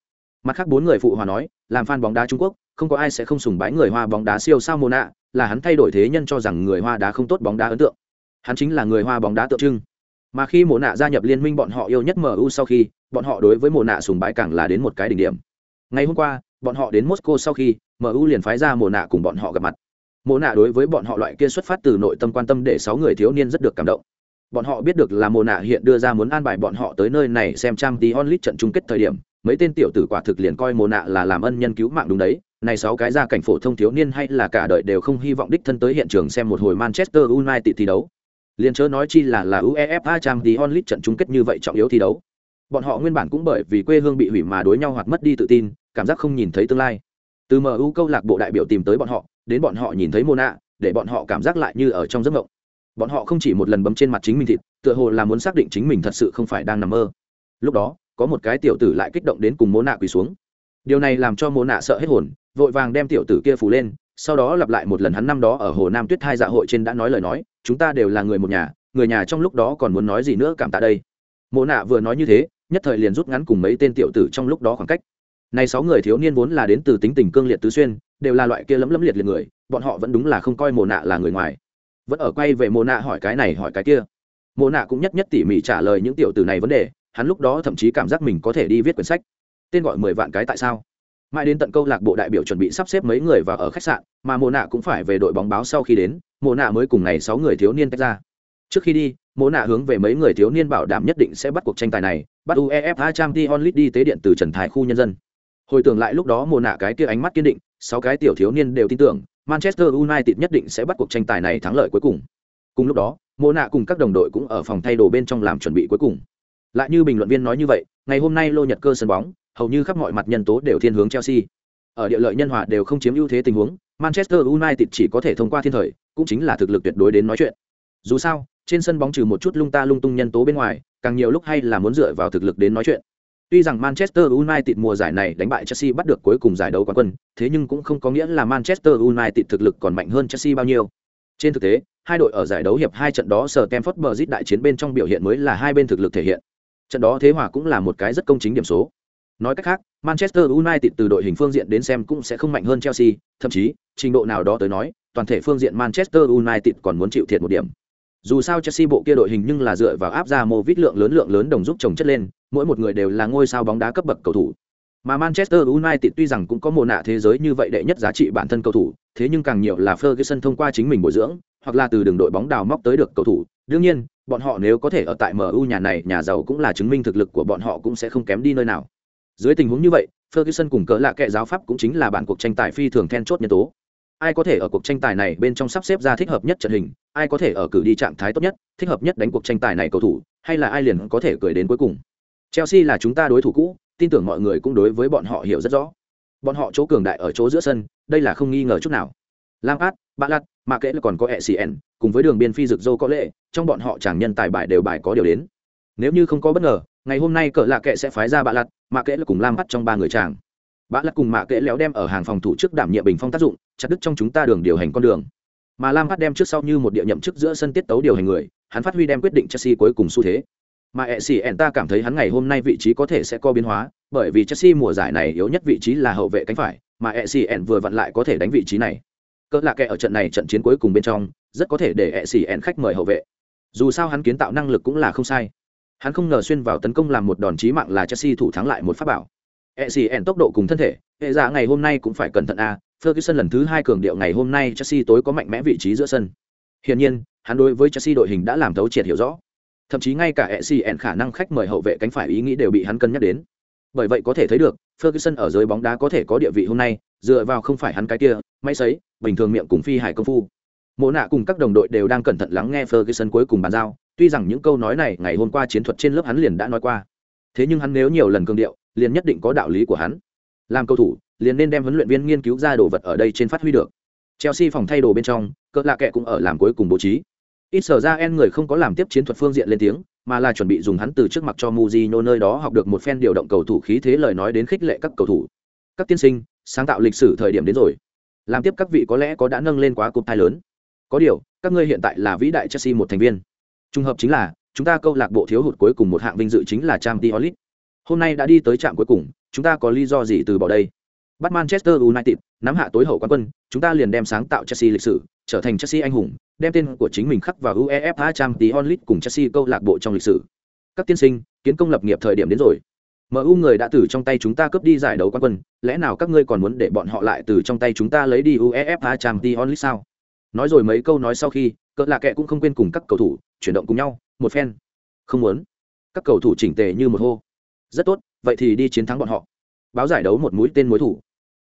Mặt khác bốn người phụ hòa nói, làm fan bóng đá trung quốc, không có ai sẽ không sùng bái người hoa bóng đá siêu sao mộ nạ, là hắn thay đổi thế nhân cho rằng người hoa đá không tốt bóng đá ấn tượng. Hắn chính là người hoa bóng đá tượng trưng. Mà khi mộ nạ gia nhập liên minh bọn họ yêu nhất mu sau khi, bọn họ đối với mộ nạ sùng bái càng là đến một cái đỉnh điểm. Ngày hôm qua, bọn họ đến moscow sau khi mu liền phái ra mộ nạ cùng bọn họ gặp mặt. Mộ nạ đối với bọn họ loại kia xuất phát từ nội tâm quan tâm để sáu người thiếu niên rất được cảm động bọn họ biết được là mộ nạ hiện đưa ra muốn an bài bọn họ tới nơi này xem trang tí onlit trận chung kết thời điểm, mấy tên tiểu tử quả thực liền coi mộ nạ là làm ân nhân cứu mạng đúng đấy. Này sáu cái gia cảnh phổ thông thiếu niên hay là cả đời đều không hy vọng đích thân tới hiện trường xem một hồi manchester united thi đấu. Liền chớ nói chi là là uefa trang tí onlit trận chung kết như vậy trọng yếu thi đấu. Bọn họ nguyên bản cũng bởi vì quê hương bị hủy mà đối nhau hoặc mất đi tự tin, cảm giác không nhìn thấy tương lai. Từ mu câu lạc bộ đại biểu tìm tới bọn họ, đến bọn họ nhìn thấy mô nạ, để bọn họ cảm giác lại như ở trong giấc mộng bọn họ không chỉ một lần bấm trên mặt chính mình thịt, tựa hồ là muốn xác định chính mình thật sự không phải đang nằm mơ. Lúc đó, có một cái tiểu tử lại kích động đến cùng mô nạ quỳ xuống. Điều này làm cho mô nạ sợ hết hồn, vội vàng đem tiểu tử kia phủ lên, sau đó lặp lại một lần hắn năm đó ở hồ nam tuyết hai dạ hội trên đã nói lời nói, chúng ta đều là người một nhà, người nhà trong lúc đó còn muốn nói gì nữa cảm tạ đây. Mô nạ vừa nói như thế, nhất thời liền rút ngắn cùng mấy tên tiểu tử trong lúc đó khoảng cách. Này sáu người thiếu niên vốn là đến từ tính tình cương liệt tứ xuyên, đều là loại kia lấm lấm liệt liệt người, bọn họ vẫn đúng là không coi mồ nạ là người ngoài vẫn ở quay về mồ nạ hỏi cái này hỏi cái kia. Mồ nạ cũng nhất nhất tỉ mỉ trả lời những tiểu từ này vấn đề, hắn lúc đó thậm chí cảm giác mình có thể đi viết quyển sách. Tên gọi mười vạn cái tại sao? Mãi đến tận câu lạc bộ đại biểu chuẩn bị sắp xếp mấy người vào ở khách sạn, mà mồ nạ cũng phải về đội bóng báo sau khi đến mồ nạ mới cùng này sáu người thiếu niên tách ra. Trước khi đi mồ nạ hướng về mấy người thiếu niên bảo đảm nhất định sẽ bắt cuộc tranh tài này, bắt uefa trang t onlit đi tế điện từ trần thái khu nhân dân. Hồi tưởng lại lúc đó mồ nạ cái kia ánh mắt kiên định, sáu cái tiểu thiếu niên đều tin tưởng manchester united nhất định sẽ bắt cuộc tranh tài này thắng lợi cuối cùng. Cùng lúc đó Mộ nạ cùng các đồng đội cũng ở phòng thay đồ bên trong làm chuẩn bị cuối cùng. Lại như bình luận viên nói như vậy, ngày hôm nay lô nhật cơ sân bóng, hầu như khắp mọi mặt nhân tố đều thiên hướng chelsea. Ở địa lợi nhân hòa đều không chiếm ưu thế tình huống, manchester united chỉ có thể thông qua thiên thời, cũng chính là thực lực tuyệt đối đến nói chuyện. Dù sao, trên sân bóng trừ một chút lung ta lung tung nhân tố bên ngoài, càng nhiều lúc hay là muốn dựa vào thực lực đến nói chuyện. Tuy rằng Manchester United mùa giải này đánh bại Chelsea bắt được cuối cùng giải đấu quán quân, thế nhưng cũng không có nghĩa là Manchester United thực lực còn mạnh hơn Chelsea bao nhiêu. Trên thực tế, hai đội ở giải đấu hiệp hai trận đó sở Stamford Bridge đại chiến bên trong biểu hiện mới là hai bên thực lực thể hiện. Trận đó thế hòa cũng là một cái rất công chính điểm số. Nói cách khác, Manchester United từ đội hình phương diện đến xem cũng sẽ không mạnh hơn Chelsea, thậm chí, trình độ nào đó tới nói, toàn thể phương diện Manchester United còn muốn chịu thiệt một điểm. Dù sao Chelsea bộ kia đội hình nhưng là dựa vào áp ra mô vít lượng lớn lượng lớn đồng giúp chồng chất lên, mỗi một người đều là ngôi sao bóng đá cấp bậc cầu thủ. Mà Manchester United tuy rằng cũng có mồ nạ thế giới như vậy đệ nhất giá trị bản thân cầu thủ, thế nhưng càng nhiều là Ferguson thông qua chính mình bồi dưỡng, hoặc là từ đường đội bóng đào móc tới được cầu thủ. Đương nhiên, bọn họ nếu có thể ở tại MU nhà này, nhà giàu cũng là chứng minh thực lực của bọn họ cũng sẽ không kém đi nơi nào. Dưới tình huống như vậy, Ferguson cùng cỡ lạ kệ giáo pháp cũng chính là bản cuộc tranh tài phi thường then chốt nhân tố. Ai có thể ở cuộc tranh tài này bên trong sắp xếp ra thích hợp nhất trận hình, ai có thể ở cử đi trạng thái tốt nhất, thích hợp nhất đánh cuộc tranh tài này cầu thủ, hay là ai liền có thể cười đến cuối cùng. Chelsea là chúng ta đối thủ cũ, tin tưởng mọi người cũng đối với bọn họ hiểu rất rõ. Bọn họ chỗ cường đại ở chỗ giữa sân, đây là không nghi ngờ chút nào. Lampard, Balat, mà kể là còn có ECN, cùng với đường biên phi dược dâu có lệ, trong bọn họ chẳng nhân tài bài đều bài có điều đến. Nếu như không có bất ngờ, ngày hôm nay cỡ lạ kệ sẽ phái ra bạ mà kệ là cùng Lampard trong ba người chàng. Bạ cùng mạ kệ léo đem ở hàng phòng thủ trước đảm nhiệm bình phong tác dụng, chặt đứt trong chúng ta đường điều hành con đường. Mà Lampard đem trước sau như một địa nhậm chức giữa sân tiết tấu điều hành người, hắn phát huy đem quyết định Chelsea cuối cùng xu thế mà e xì ẻn ta cảm thấy hắn ngày hôm nay vị trí có thể sẽ có biến hóa bởi vì chelsea mùa giải này yếu nhất vị trí là hậu vệ cánh phải mà e xì ẻn vừa vặn lại có thể đánh vị trí này cỡ lạ kệ ở trận này trận chiến cuối cùng bên trong rất có thể để e xì ẻn khách mời hậu vệ Dù sao hắn kiến tạo năng lực cũng là không sai. Hắn không ngờ xuyên vào tấn công làm một đòn chí mạng là Chelsea thủ thắng lại một pháp bảo. ECN tốc độ cùng thân thể, hệ giả ngày hôm nay cũng phải cẩn thận a. Ferguson lần thứ hai cường điệu ngày hôm nay Chelsea tối có mạnh mẽ vị trí giữa sân. Hiển nhiên, hắn đối với Chelsea đội hình đã làm thấu triệt hiểu rõ. Thậm chí ngay cả ECN khả năng khách mời hậu vệ cánh phải ý nghĩ đều bị hắn cân nhắc đến. Bởi vậy có thể thấy được, Ferguson ở giới bóng đá có thể có địa vị hôm nay, dựa vào không phải hắn cái kia, máy sấy, bình thường miệng cùng phi hải công phu. Mộ nạ cùng các đồng đội đều đang cẩn thận lắng nghe Ferguson cuối cùng bàn giao, tuy rằng những câu nói này ngày hôm qua chiến thuật trên lớp hắn liền đã nói qua. Thế nhưng hắn nếu nhiều lần cường điệu, liền nhất định có đạo lý của hắn. Làm cầu thủ, liền nên đem huấn luyện viên nghiên cứu ra đồ vật ở đây trên phát huy được. Chelsea phòng thay đồ bên trong, cỡ lạ kệ cũng ở làm cuối cùng bố trí. Ít sở ra en người không có làm tiếp chiến thuật phương diện lên tiếng, mà là chuẩn bị dùng hắn từ trước mặt cho Mujino nơi đó học được một phen điều động cầu thủ khí thế lời nói đến khích lệ các cầu thủ. Các tiên sinh, sáng tạo lịch sử thời điểm đến rồi. Làm tiếp các vị có lẽ có đã nâng lên quá cúp thai lớn. Có điều, các ngươi hiện tại là vĩ đại Chelsea một thành viên. trùng hợp chính là, chúng ta câu lạc bộ thiếu hụt cuối cùng một hạng vinh dự chính là Champions League. Hôm nay đã đi tới trạm cuối cùng, chúng ta có lý do gì từ bỏ đây? Bắt Manchester United, nắm hạ tối hậu quán quân, chúng ta liền đem sáng tạo Chelsea lịch sử, trở thành Chelsea anh hùng, đem tên của chính mình khắc vào UEFA Champions League cùng Chelsea câu lạc bộ trong lịch sử. Các tiên sinh, kiến công lập nghiệp thời điểm đến rồi. MU người đã từ trong tay chúng ta cướp đi giải đấu quán quân, lẽ nào các ngươi còn muốn để bọn họ lại từ trong tay chúng ta lấy đi UEFA Champions League sao? Nói rồi mấy câu nói sau khi, cỡ lạ kệ cũng không quên cùng các cầu thủ chuyển động cùng nhau, một phen. Không muốn. Các cầu thủ chỉnh tề như một hô. Rất tốt, vậy thì đi chiến thắng bọn họ. Báo giải đấu một mũi tên mối thủ.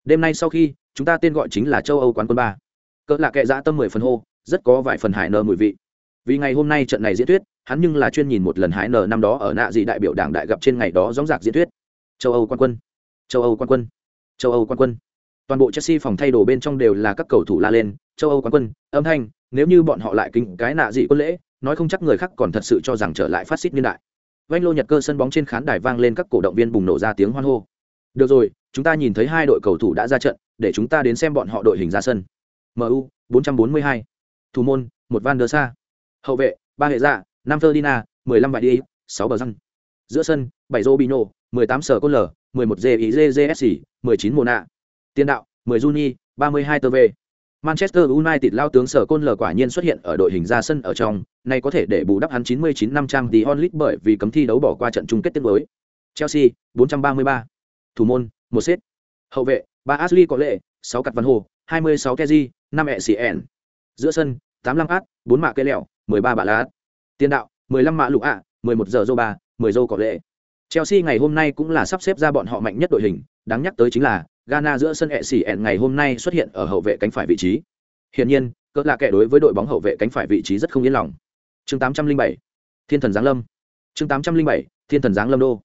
Đêm nay sau khi, chúng ta tên gọi chính là châu Âu quán quân ba. Cỡ lạ kệ dã tâm mười phần hô, rất có vài phần hải nờ mùi vị. Vì ngày hôm nay trận này diễn thuyết, hắn nhưng là chuyên nhìn một lần hải nờ năm đó ở nạ dị đại biểu đảng đại gặp trên ngày đó gióng dạc diễn thuyết. Châu âu quan quân, châu âu quan quân, châu âu quan quân. Toàn bộ chelsea phòng thay đồ bên trong đều là các cầu thủ la lên, châu âu quan quân, âm thanh, nếu như bọn họ lại kinh cái nạ dị quân lễ, nói không chắc người khác còn thật sự cho rằng trở lại phát xít niên đại. Vanh lô nhật cơ sân bóng trên khán đài vang lên các cổ động viên bùng nổ ra tiếng hoan hô. Được rồi, chúng ta nhìn thấy hai đội cầu thủ đã ra trận, để chúng ta đến xem bọn họ đội hình ra sân. Mu 442 thủ môn, một van der sa hậu vệ, ba hệ dạ năm ferdina mười lăm vải đi, sáu bờ răng. Giữa sân, bảy rô robino mười tám sở côn lở mười một gizsc mười chín mồ nạ tiền đạo, mười juni, ba mươi hai tv manchester united lao tướng sở côn l quả nhiên xuất hiện ở đội hình ra sân ở trong này có thể để bù đắp hắn chín mươi chín năm trăm tí onlit bởi vì cấm thi đấu bỏ qua trận chung kết tiếp với chelsea, bốn trăm ba mươi ba. Thủ môn, một set hậu vệ, ba ashley có lệ sáu cặp văn hồ, hai mươi sáu keji năm e cn giữa sân tám lăm át bốn mạ cây lẹo mười ba bạ lá tiền đạo mười lăm mạ lục ạ mười một giờ dô ba mười dô cỏ lệ. Chelsea ngày hôm nay cũng là sắp xếp ra bọn họ mạnh nhất đội hình đáng nhắc tới chính là ghana giữa sân ẹ xỉ ẹn ngày hôm nay xuất hiện ở hậu vệ cánh phải vị trí. Hiển nhiên cỡ là kẻ đối với đội bóng hậu vệ cánh phải vị trí rất không yên lòng. Chương tám trăm linh bảy thiên thần giáng lâm. Chương tám trăm linh bảy thiên thần giáng lâm đô.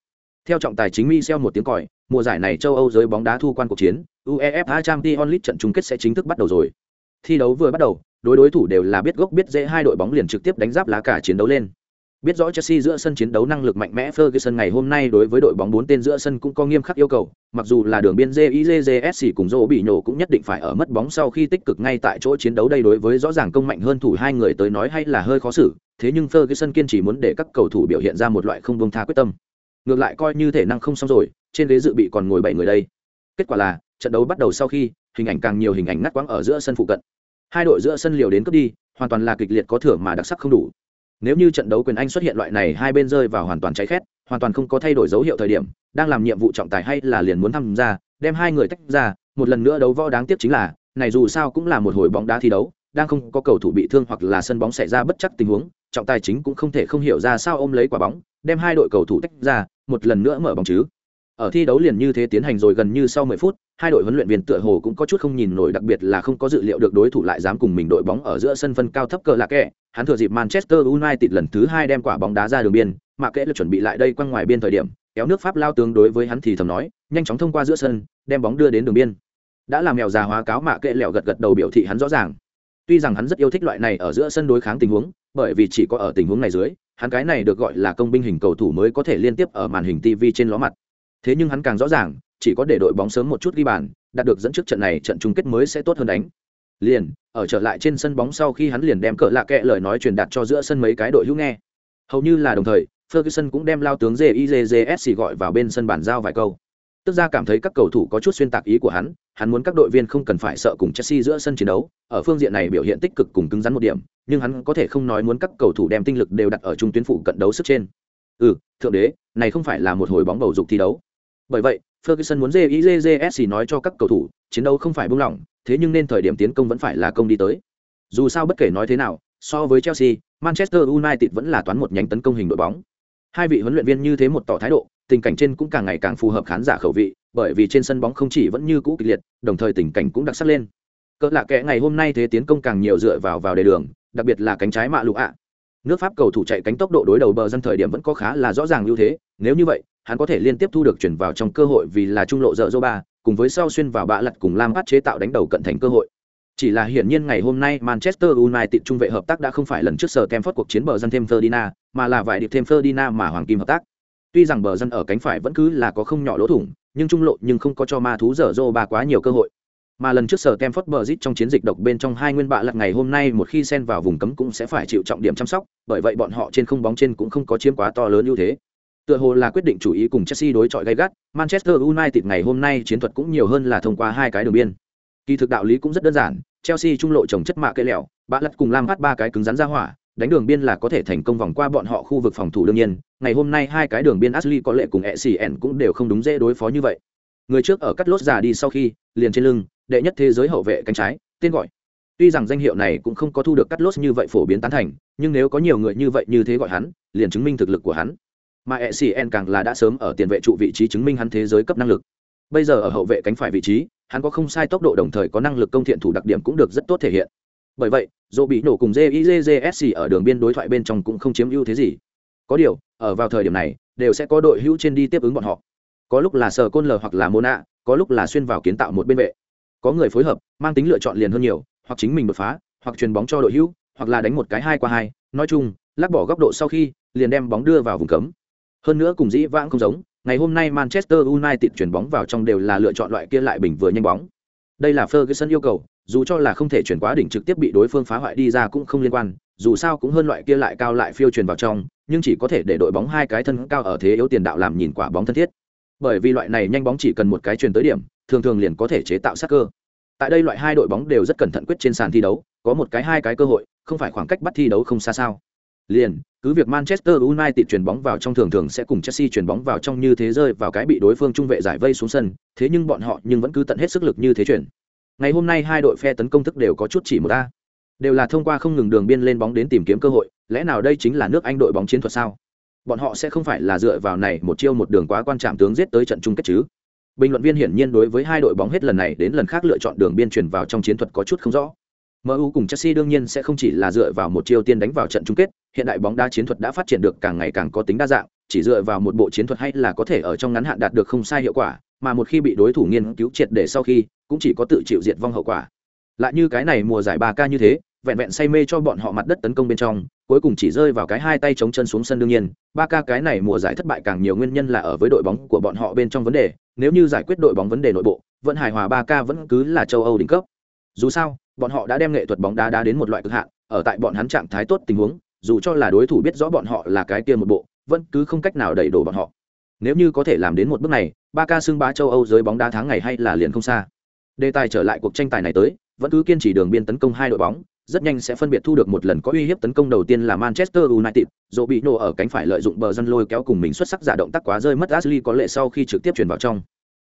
Theo trọng tài chính Michel một tiếng còi, mùa giải này châu Âu giới bóng đá thu quan cuộc chiến, UEFA Champions League trận chung kết sẽ chính thức bắt đầu rồi. Thi đấu vừa bắt đầu, đối đối thủ đều là biết gốc biết dễ hai đội bóng liền trực tiếp đánh giáp lá cả chiến đấu lên. Biết rõ Chelsea giữa sân chiến đấu năng lực mạnh mẽ Ferguson ngày hôm nay đối với đội bóng bốn tên giữa sân cũng có nghiêm khắc yêu cầu, mặc dù là đường biên JIJJSC cùng Zô bị nhổ cũng nhất định phải ở mất bóng sau khi tích cực ngay tại chỗ chiến đấu đây đối với rõ ràng công mạnh hơn thủ hai người tới nói hay là hơi khó xử, thế nhưng Ferguson kiên trì muốn để các cầu thủ biểu hiện ra một loại không buông tha quyết tâm. Ngược lại coi như thể năng không xong rồi, trên ghế dự bị còn ngồi bảy người đây. Kết quả là, trận đấu bắt đầu sau khi, hình ảnh càng nhiều hình ảnh ngắt quãng ở giữa sân phụ cận hai đội giữa sân liều đến cướp đi hoàn toàn là kịch liệt có thưởng mà đặc sắc không đủ. Nếu như trận đấu quyền anh xuất hiện loại này hai bên rơi vào hoàn toàn cháy khét hoàn toàn không có thay đổi dấu hiệu thời điểm đang làm nhiệm vụ trọng tài hay là liền muốn tham gia đem hai người tách ra một lần nữa đấu võ đáng tiếc chính là này dù sao cũng là một hồi bóng đá thi đấu đang không có cầu thủ bị thương hoặc là sân bóng xảy ra bất chắc tình huống trọng tài chính cũng không thể không hiểu ra sao ôm lấy quả bóng đem hai đội cầu thủ tách ra một lần nữa mở bóng chứ. Ở thi đấu liền như thế tiến hành rồi gần như sau 10 phút, hai đội huấn luyện viên tựa hồ cũng có chút không nhìn nổi đặc biệt là không có dự liệu được đối thủ lại dám cùng mình đội bóng ở giữa sân phân cao thấp cờ lạc kệ Hắn thừa dịp Manchester United lần thứ hai đem quả bóng đá ra đường biên, mà kệ lực chuẩn bị lại đây quanh ngoài biên thời điểm, kéo nước Pháp lao tướng đối với hắn thì thầm nói, nhanh chóng thông qua giữa sân, đem bóng đưa đến đường biên. Đã làm mèo già hóa cáo mạ kệ lẹo gật gật đầu biểu thị hắn rõ ràng. Tuy rằng hắn rất yêu thích loại này ở giữa sân đối kháng tình huống, bởi vì chỉ có ở tình huống này dưới, hắn cái này được gọi là công binh hình cầu thủ mới có thể liên tiếp ở màn hình TV trên ló mặt thế nhưng hắn càng rõ ràng chỉ có để đội bóng sớm một chút ghi bàn đạt được dẫn trước trận này trận chung kết mới sẽ tốt hơn đánh liền ở trở lại trên sân bóng sau khi hắn liền đem cỡ lạ kệ lời nói truyền đạt cho giữa sân mấy cái đội hữu nghe hầu như là đồng thời ferguson cũng đem lao tướng jizsc gọi vào bên sân bàn giao vài câu tức ra cảm thấy các cầu thủ có chút xuyên tạc ý của hắn hắn muốn các đội viên không cần phải sợ cùng chelsea giữa sân chiến đấu ở phương diện này biểu hiện tích cực cùng cứng rắn một điểm nhưng hắn có thể không nói muốn các cầu thủ đem tinh lực đều đặt ở trung tuyến phụ cận đấu sức trên. Ừ, thượng đế, này không phải là một hồi bóng bầu dục thi đấu. Bởi vậy, Ferguson muốn JIJJS nói cho các cầu thủ, chiến đấu không phải buông lỏng, thế nhưng nên thời điểm tiến công vẫn phải là công đi tới. Dù sao bất kể nói thế nào, so với Chelsea, Manchester United vẫn là toán một nhánh tấn công hình đội bóng. Hai vị huấn luyện viên như thế một tỏ thái độ, tình cảnh trên cũng càng ngày càng phù hợp khán giả khẩu vị, bởi vì trên sân bóng không chỉ vẫn như cũ kịch liệt, đồng thời tình cảnh cũng đặc sắc lên. Cỡ lạ kẽ ngày hôm nay thế tiến công càng nhiều dựa vào vào đề đường, đặc biệt là cánh trái mạ lục ạ. Nước Pháp cầu thủ chạy cánh tốc độ đối đầu bờ dân thời điểm vẫn có khá là rõ ràng ưu thế, nếu như vậy, hắn có thể liên tiếp thu được chuyển vào trong cơ hội vì là trung lộ dở ba, cùng với sau xuyên vào bạ lật cùng Lam bắt chế tạo đánh đầu cận thành cơ hội. Chỉ là hiển nhiên ngày hôm nay Manchester United trung vệ hợp tác đã không phải lần trước sở Kemford cuộc chiến bờ dân thêm Ferdinand, mà là vài điệp thêm Ferdinand mà Hoàng Kim hợp tác. Tuy rằng bờ dân ở cánh phải vẫn cứ là có không nhỏ lỗ thủng, nhưng trung lộ nhưng không có cho ma thú dở dô ba quá nhiều cơ hội. Mà lần trước sở Kemford dít trong chiến dịch độc bên trong hai nguyên bạ lật ngày hôm nay một khi xen vào vùng cấm cũng sẽ phải chịu trọng điểm chăm sóc, bởi vậy bọn họ trên không bóng trên cũng không có chiếm quá to lớn ưu thế. Tựa hồ là quyết định chủ ý cùng Chelsea đối chọi gay gắt, Manchester United ngày hôm nay chiến thuật cũng nhiều hơn là thông qua hai cái đường biên. Kỳ thực đạo lý cũng rất đơn giản, Chelsea trung lộ trồng chất mạ cây lẹo, bạ lật cùng Lam phát ba cái cứng rắn ra hỏa, đánh đường biên là có thể thành công vòng qua bọn họ khu vực phòng thủ đương nhiên, ngày hôm nay hai cái đường biên Ashley có lệ cùng ECN cũng đều không đúng dễ đối phó như vậy. Người trước ở cắt lốt già đi sau khi, liền trên lưng, đệ nhất thế giới hậu vệ cánh trái, tên gọi. Tuy rằng danh hiệu này cũng không có thu được cắt lốt như vậy phổ biến tán thành, nhưng nếu có nhiều người như vậy như thế gọi hắn, liền chứng minh thực lực của hắn. Mà ECN càng là đã sớm ở tiền vệ trụ vị trí chứng minh hắn thế giới cấp năng lực. Bây giờ ở hậu vệ cánh phải vị trí, hắn có không sai tốc độ đồng thời có năng lực công thiện thủ đặc điểm cũng được rất tốt thể hiện. Bởi vậy dỗ bị nổ cùng jizsc ở đường biên đối thoại bên trong cũng không chiếm ưu thế gì. Có điều ở vào thời điểm này đều sẽ có đội hữu trên đi tiếp ứng bọn họ. Có lúc là sờ côn lờ hoặc là mô nạ có lúc là xuyên vào kiến tạo một bên vệ. Có người phối hợp mang tính lựa chọn liền hơn nhiều hoặc chính mình đột phá hoặc truyền bóng cho đội hữu hoặc là đánh một cái hai qua hai. Nói chung lắc bỏ góc độ sau khi liền đem bóng đưa vào vùng cấm hơn nữa cùng dĩ vãng không giống ngày hôm nay Manchester United chuyển bóng vào trong đều là lựa chọn loại kia lại bình vừa nhanh bóng. Đây là Ferguson yêu cầu, dù cho là không thể chuyển quá đỉnh trực tiếp bị đối phương phá hoại đi ra cũng không liên quan, dù sao cũng hơn loại kia lại cao lại phiêu truyền vào trong, nhưng chỉ có thể để đội bóng hai cái thân cao ở thế yếu tiền đạo làm nhìn quả bóng thân thiết. Bởi vì loại này nhanh bóng chỉ cần một cái truyền tới điểm, thường thường liền có thể chế tạo sát cơ. Tại đây loại hai đội bóng đều rất cẩn thận quyết trên sàn thi đấu, có một cái hai cái cơ hội, không phải khoảng cách bắt thi đấu không xa sao. Liền, cứ việc Manchester United chuyển bóng vào trong thường thường sẽ cùng Chelsea chuyển bóng vào trong như thế rơi vào cái bị đối phương trung vệ giải vây xuống sân, thế nhưng bọn họ nhưng vẫn cứ tận hết sức lực như thế chuyển. Ngày hôm nay hai đội phe tấn công thức đều có chút chỉ một a. Đều là thông qua không ngừng đường biên lên bóng đến tìm kiếm cơ hội, lẽ nào đây chính là nước Anh đội bóng chiến thuật sao? Bọn họ sẽ không phải là dựa vào này một chiêu một đường quá quan trọng tướng giết tới trận chung kết chứ? Bình luận viên hiển nhiên đối với hai đội bóng hết lần này đến lần khác lựa chọn đường biên chuyển vào trong chiến thuật có chút không rõ. MU cùng Chelsea đương nhiên sẽ không chỉ là dựa vào một chiêu tiên đánh vào trận chung kết, hiện đại bóng đá chiến thuật đã phát triển được càng ngày càng có tính đa dạng, chỉ dựa vào một bộ chiến thuật hay là có thể ở trong ngắn hạn đạt được không sai hiệu quả, mà một khi bị đối thủ nghiên cứu triệt để sau khi, cũng chỉ có tự chịu diệt vong hậu quả. Lại như cái này mùa giải 3K như thế, vẹn vẹn say mê cho bọn họ mặt đất tấn công bên trong, cuối cùng chỉ rơi vào cái hai tay chống chân xuống sân đương nhiên, 3K cái này mùa giải thất bại càng nhiều nguyên nhân là ở với đội bóng của bọn họ bên trong vấn đề, nếu như giải quyết đội bóng vấn đề nội bộ, vẫn hài hòa 3K vẫn cứ là châu Âu đỉnh cấp. Dù sao, bọn họ đã đem nghệ thuật bóng đá đá đến một loại cực hạn, ở tại bọn hắn trạng thái tốt tình huống, dù cho là đối thủ biết rõ bọn họ là cái kia một bộ, vẫn cứ không cách nào đẩy đổ bọn họ. Nếu như có thể làm đến một bước này, ba ca xưng bá châu Âu giới bóng đá tháng ngày hay là liền không xa. Đề tài trở lại cuộc tranh tài này tới, vẫn cứ kiên trì đường biên tấn công hai đội bóng, rất nhanh sẽ phân biệt thu được một lần có uy hiếp tấn công đầu tiên là Manchester United, dù bị nổ ở cánh phải lợi dụng bờ dân lôi kéo cùng mình xuất sắc giả động tác quá rơi mất Ashley có lệ sau khi trực tiếp chuyển vào trong.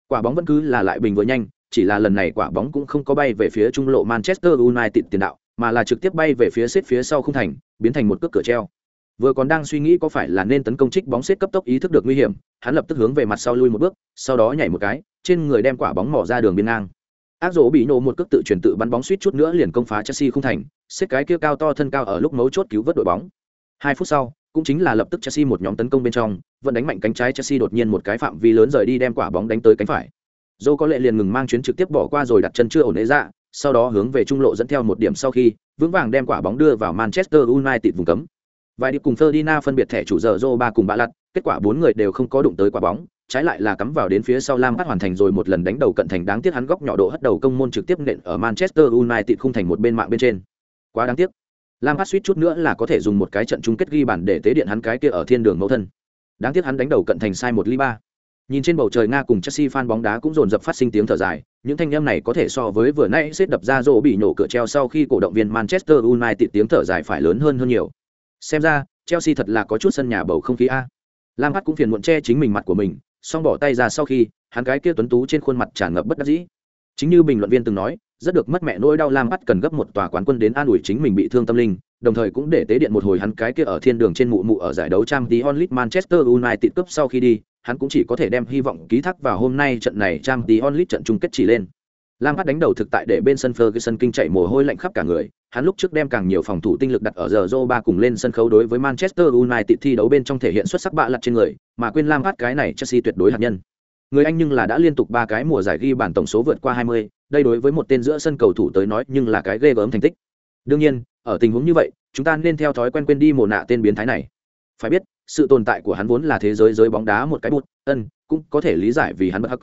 Quả bóng vẫn cứ là lại bình vừa nhanh, chỉ là lần này quả bóng cũng không có bay về phía trung lộ Manchester United tiền đạo, mà là trực tiếp bay về phía xếp phía sau không thành, biến thành một cước cửa treo. Vừa còn đang suy nghĩ có phải là nên tấn công trích bóng xếp cấp tốc ý thức được nguy hiểm, hắn lập tức hướng về mặt sau lui một bước, sau đó nhảy một cái, trên người đem quả bóng mỏ ra đường biên ngang. Ác dỗ bị nổ một cước tự chuyển tự bắn bóng suýt chút nữa liền công phá Chelsea không thành, xếp cái kia cao to thân cao ở lúc mấu chốt cứu vớt đội bóng. Hai phút sau, cũng chính là lập tức Chelsea một nhóm tấn công bên trong, vẫn đánh mạnh cánh trái Chelsea đột nhiên một cái phạm vi lớn rời đi đem quả bóng đánh tới cánh phải dâu có lệ liền ngừng mang chuyến trực tiếp bỏ qua rồi đặt chân chưa ổn ế dạ sau đó hướng về trung lộ dẫn theo một điểm sau khi vững vàng đem quả bóng đưa vào manchester united vùng cấm vài đi cùng Ferdinand phân biệt thẻ chủ giờ dô ba cùng bạ lặt, kết quả bốn người đều không có đụng tới quả bóng, trái lại là cắm vào đến phía sau Lam hát hoàn thành rồi một lần đánh đầu cận thành đáng tiếc hắn góc nhỏ độ hất đầu công môn trực tiếp nện ở Manchester United khung thành một bên mạng bên trên. Quá đáng tiếc. Lam hát suýt chút nữa là có thể dùng một cái trận chung kết ghi bàn để tế điện hắn cái kia ở thiên đường mẫu thân. Đáng tiếc hắn đánh đầu cận thành sai một ly ba Nhìn trên bầu trời Nga cùng Chelsea fan bóng đá cũng dồn dập phát sinh tiếng thở dài, những thanh âm này có thể so với vừa nãy xếp đập ra rồ bị nổ cửa treo sau khi cổ động viên Manchester United tiếng thở dài phải lớn hơn hơn nhiều. Xem ra, Chelsea thật là có chút sân nhà bầu không khí a. Lampard cũng phiền muộn che chính mình mặt của mình, xong bỏ tay ra sau khi, hắn cái kia tuấn tú trên khuôn mặt tràn ngập bất đắc dĩ. Chính như bình luận viên từng nói, rất được mất mẹ nỗi đau Lampard cần gấp một tòa quán quân đến an ủi chính mình bị thương tâm linh, đồng thời cũng để tế điện một hồi hắn cái kia ở thiên đường trên mụ mụ ở giải đấu Champions League Manchester United cúp sau khi đi, hắn cũng chỉ có thể đem hy vọng ký thác vào hôm nay trận này trang tí onlit trận chung kết chỉ lên. Lampard đánh đầu thực tại để bên sân Ferguson kinh chạy mồ hôi lạnh khắp cả người, hắn lúc trước đem càng nhiều phòng thủ tinh lực đặt ở giờ Zoba cùng lên sân khấu đối với Manchester United thi đấu bên trong thể hiện xuất sắc bạ lật trên người, mà quên Lampard cái này Chelsea tuyệt đối hạt nhân. Người Anh nhưng là đã liên tục ba cái mùa giải ghi bàn tổng số vượt qua 20, đây đối với một tên giữa sân cầu thủ tới nói nhưng là cái ghê gớm thành tích. Đương nhiên, ở tình huống như vậy, chúng ta nên theo thói quen quên đi mồ nạ tên biến thái này. Phải biết, sự tồn tại của hắn vốn là thế giới giới bóng đá một cái bút, ân, cũng có thể lý giải vì hắn bất hắc.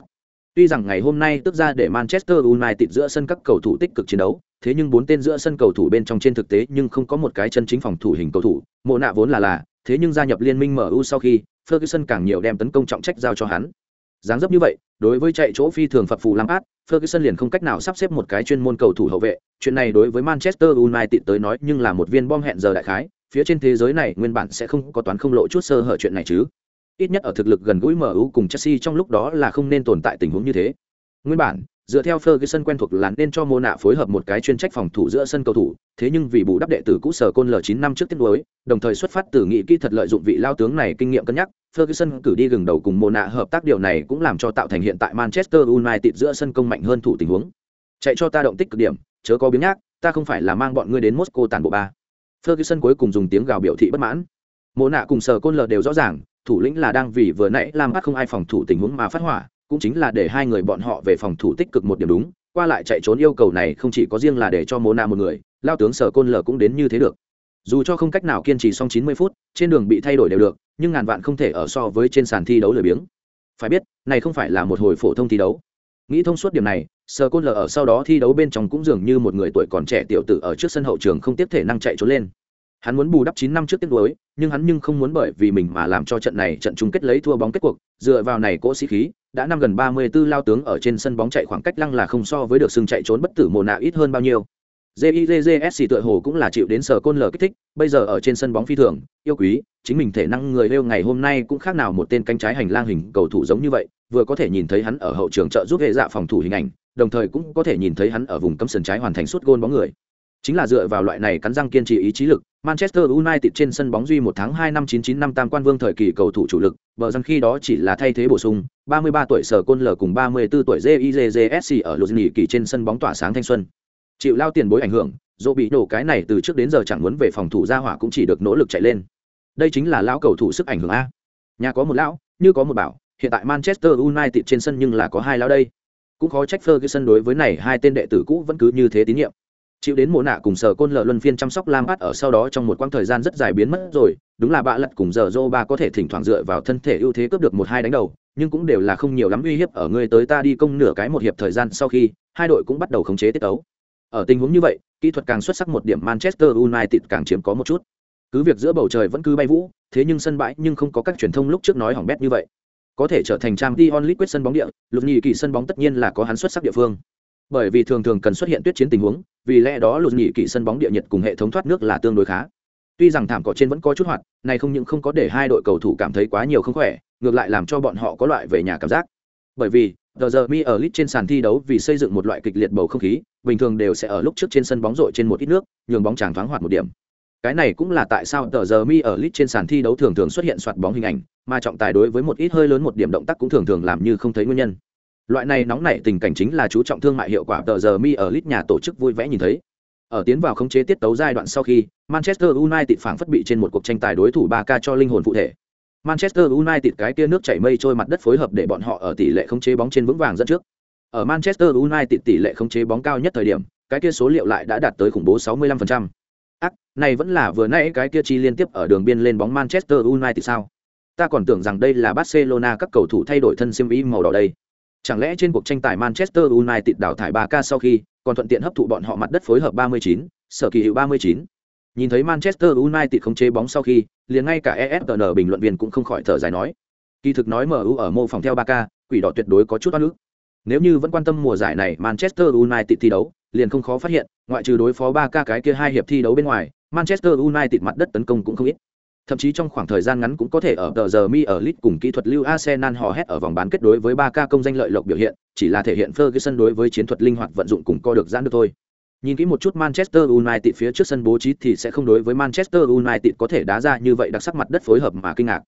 Tuy rằng ngày hôm nay tức ra để Manchester United giữa sân các cầu thủ tích cực chiến đấu, thế nhưng bốn tên giữa sân cầu thủ bên trong trên thực tế nhưng không có một cái chân chính phòng thủ hình cầu thủ, mộ nạ vốn là là, thế nhưng gia nhập liên minh MU sau khi, Ferguson càng nhiều đem tấn công trọng trách giao cho hắn. Dáng dấp như vậy, đối với chạy chỗ phi thường phật phù lắm át, Ferguson liền không cách nào sắp xếp một cái chuyên môn cầu thủ hậu vệ, chuyện này đối với Manchester United tới nói nhưng là một viên bom hẹn giờ đại khái, phía trên thế giới này nguyên bản sẽ không có toán không lộ chút sơ hở chuyện này chứ. Ít nhất ở thực lực gần gũi MU cùng Chelsea trong lúc đó là không nên tồn tại tình huống như thế. Nguyên bản, dựa theo Ferguson quen thuộc là nên cho Mona phối hợp một cái chuyên trách phòng thủ giữa sân cầu thủ, thế nhưng vì bù đắp đệ tử cũ sở côn L9 năm trước tiết đối, đồng thời xuất phát từ nghị kỹ thật lợi dụng vị lao tướng này kinh nghiệm cân nhắc, Ferguson cử đi gừng đầu cùng Mona hợp tác điều này cũng làm cho tạo thành hiện tại Manchester United giữa sân công mạnh hơn thủ tình huống. Chạy cho ta động tích cực điểm, chớ có biến nhác, ta không phải là mang bọn ngươi đến Moscow tàn bộ ba. Ferguson cuối cùng dùng tiếng gào biểu thị bất mãn. Mona cùng sở côn Lở đều rõ ràng, thủ lĩnh là đang vì vừa nãy làm bắt không ai phòng thủ tình huống mà phát hỏa, cũng chính là để hai người bọn họ về phòng thủ tích cực một điểm đúng qua lại chạy trốn yêu cầu này không chỉ có riêng là để cho mô nạ một người lao tướng sở côn lờ cũng đến như thế được. Dù cho không cách nào kiên trì xong 90 phút trên đường bị thay đổi đều được nhưng ngàn vạn không thể ở so với trên sàn thi đấu lười biếng. Phải biết này không phải là một hồi phổ thông thi đấu nghĩ thông suốt điểm này sơ côn lờ ở sau đó thi đấu bên trong cũng dường như một người tuổi còn trẻ tiểu tử ở trước sân hậu trường không tiếp thể năng chạy trốn lên hắn muốn bù đắp chín năm trước tiết đối nhưng hắn nhưng không muốn bởi vì mình mà làm cho trận này trận chung kết lấy thua bóng kết cuộc dựa vào này cỗ sĩ khí, đã năm gần ba mươi 34 lao tướng ở trên sân bóng chạy khoảng cách lăng là không so với được sưng chạy trốn bất tử mồ nạ ít hơn bao nhiêu. JIJJSC tựa hồ cũng là chịu đến sở côn lở kích thích, bây giờ ở trên sân bóng phi thường, yêu quý, chính mình thể năng người lêu ngày hôm nay cũng khác nào một tên cánh trái hành lang hình cầu thủ giống như vậy, vừa có thể nhìn thấy hắn ở hậu trường trợ giúp hệ dạ phòng thủ hình ảnh, đồng thời cũng có thể nhìn thấy hắn ở vùng cấm sân trái hoàn thành suốt gôn bóng người. Chính là dựa vào loại này cắn răng kiên trì ý chí lực, Manchester United trên sân bóng duy một tháng hai năm 99 năm tam quan vương thời kỳ cầu thủ chủ lực, bờ dân khi đó chỉ là thay thế bổ sung, 33 tuổi sở côn lở cùng 34 tuổi JIJJSC ở Luzini kỳ trên sân bóng tỏa sáng thanh xuân. Chịu lao tiền bối ảnh hưởng, dỗ bị nổ cái này từ trước đến giờ chẳng muốn về phòng thủ ra hỏa cũng chỉ được nỗ lực chạy lên. Đây chính là lão cầu thủ sức ảnh hưởng a. Nhà có một lão, như có một bảo, hiện tại Manchester United trên sân nhưng là có hai lão đây. Cũng khó trách Ferguson đối với này hai tên đệ tử cũ vẫn cứ như thế tín nhiệm chịu đến mộ nạ cùng sở côn lợ luân phiên chăm sóc lam át ở sau đó trong một quãng thời gian rất dài biến mất rồi đúng là bạ lật cùng giờ dô ba có thể thỉnh thoảng dựa vào thân thể ưu thế cướp được một hai đánh đầu nhưng cũng đều là không nhiều lắm uy hiếp ở người tới ta đi công nửa cái một hiệp thời gian sau khi hai đội cũng bắt đầu khống chế tiết tấu ở tình huống như vậy, kỹ thuật càng xuất sắc một điểm manchester united càng chiếm có một chút. Cứ việc giữa bầu trời vẫn cứ bay vũ, thế nhưng sân bãi nhưng không có các truyền thông lúc trước nói hỏng bét như vậy. Có thể trở thành trang t onlit quyết sân bóng địa lục nhị kỳ sân bóng tất nhiên là có hắn xuất sắc địa phương. Bởi vì thường thường cần xuất hiện tuyết chiến tình huống, vì lẽ đó Lục nhị kỳ sân bóng địa nhiệt cùng hệ thống thoát nước là tương đối khá. Tuy rằng thảm cỏ trên vẫn có chút hoạt này không những không có để hai đội cầu thủ cảm thấy quá nhiều không khỏe, ngược lại làm cho bọn họ có loại về nhà cảm giác bởi vì giờ giờ mi ở lit trên sàn thi đấu vì xây dựng một loại kịch liệt bầu không khí, bình thường đều sẽ ở lúc trước trên sân bóng rội trên một ít nước, nhường bóng chàng thoáng hoạt một điểm. Cái này cũng là tại sao tờ giờ mi ở lit trên sàn thi đấu thường thường xuất hiện soạt bóng hình ảnh, mà trọng tài đối với một ít hơi lớn một điểm động tác cũng thường thường làm như không thấy nguyên nhân. Loại này nóng nảy tình cảnh chính là chú trọng thương mại hiệu quả tờ giờ mi ở lit nhà tổ chức vui vẻ nhìn thấy. Ở tiến vào khống chế tiết tấu giai đoạn sau khi, manchester united phảng phất bị trên một cuộc tranh tài đối thủ ba k cho linh hồn phụ thể manchester united cái kia nước chảy mây trôi mặt đất phối hợp để bọn họ ở tỷ lệ khống chế bóng trên vững vàng dẫn trước ở manchester united tỷ lệ khống chế bóng cao nhất thời điểm cái kia số liệu lại đã đạt tới khủng bố 65%. ác này vẫn là vừa nãy cái kia chi liên tiếp ở đường biên lên bóng manchester united sao ta còn tưởng rằng đây là barcelona các cầu thủ thay đổi thân xiêm y màu đỏ đây Chẳng lẽ trên cuộc tranh tài Manchester United đào thải 3K sau khi, còn thuận tiện hấp thụ bọn họ mặt đất phối hợp 39, sở kỳ hiệu 39. Nhìn thấy Manchester United không chế bóng sau khi, liền ngay cả ESPN bình luận viên cũng không khỏi thở dài nói. Kỳ thực nói MU ở mô phòng theo Barca, quỷ đỏ tuyệt đối có chút oan ức. Nếu như vẫn quan tâm mùa giải này Manchester United thi đấu, liền không khó phát hiện, ngoại trừ đối phó Barca cái kia hai hiệp thi đấu bên ngoài, Manchester United mặt đất tấn công cũng không ít. Thậm chí trong khoảng thời gian ngắn cũng có thể ở tờ giờ mi ở Leeds cùng kỹ thuật lưu Arsenal hò hét ở vòng bán kết đối với Barca công danh lợi lộc biểu hiện, chỉ là thể hiện Ferguson đối với chiến thuật linh hoạt vận dụng cùng co được giãn được thôi. Nhìn kỹ một chút Manchester United phía trước sân bố trí thì sẽ không đối với Manchester United có thể đá ra như vậy đặc sắc mặt đất phối hợp mà kinh ngạc.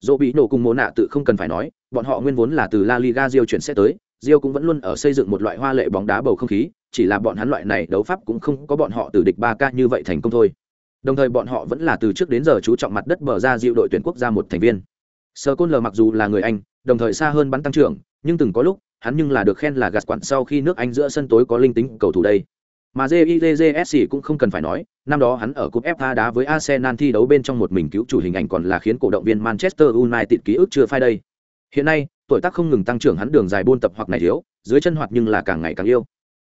Dỗ bị nổ cùng mồ nạ tự không cần phải nói, bọn họ nguyên vốn là từ La Liga Rio chuyển sẽ tới, Rio cũng vẫn luôn ở xây dựng một loại hoa lệ bóng đá bầu không khí, chỉ là bọn hắn loại này đấu pháp cũng không có bọn họ từ địch 3K như vậy thành công thôi. Đồng thời bọn họ vẫn là từ trước đến giờ chú trọng mặt đất bờ ra Rio đội tuyển quốc gia một thành viên. Sơ Côn L mặc dù là người Anh, đồng thời xa hơn bắn tăng trưởng, nhưng từng có lúc, hắn nhưng là được khen là gạt quản sau khi nước Anh giữa sân tối có linh tính cầu thủ đây. Mà JIJSC cũng không cần phải nói, năm đó hắn ở cúp FA đá với Arsenal thi đấu bên trong một mình cứu chủ hình ảnh còn là khiến cổ động viên Manchester United ký ức chưa phai đây. Hiện nay, tuổi tác không ngừng tăng trưởng hắn đường dài buôn tập hoặc này thiếu, dưới chân hoạt nhưng là càng ngày càng yêu.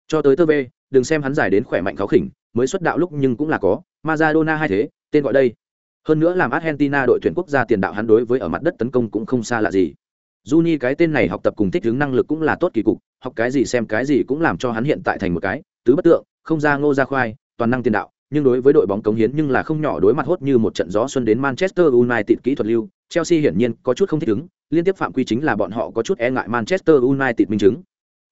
Cho tới tơ đừng xem hắn dài đến khỏe mạnh kháo khỉnh, mới xuất đạo lúc nhưng cũng là có, Maradona hay thế, tên gọi đây. Hơn nữa làm Argentina đội tuyển quốc gia tiền đạo hắn đối với ở mặt đất tấn công cũng không xa lạ gì. Juni cái tên này học tập cùng thích ứng năng lực cũng là tốt kỳ cục, học cái gì xem cái gì cũng làm cho hắn hiện tại thành một cái tứ bất tượng, không ra ngô ra khoai, toàn năng tiền đạo, nhưng đối với đội bóng cống hiến nhưng là không nhỏ đối mặt hốt như một trận gió xuân đến Manchester United kỹ thuật lưu, Chelsea hiển nhiên có chút không thích ứng, liên tiếp phạm quy chính là bọn họ có chút e ngại Manchester United minh chứng.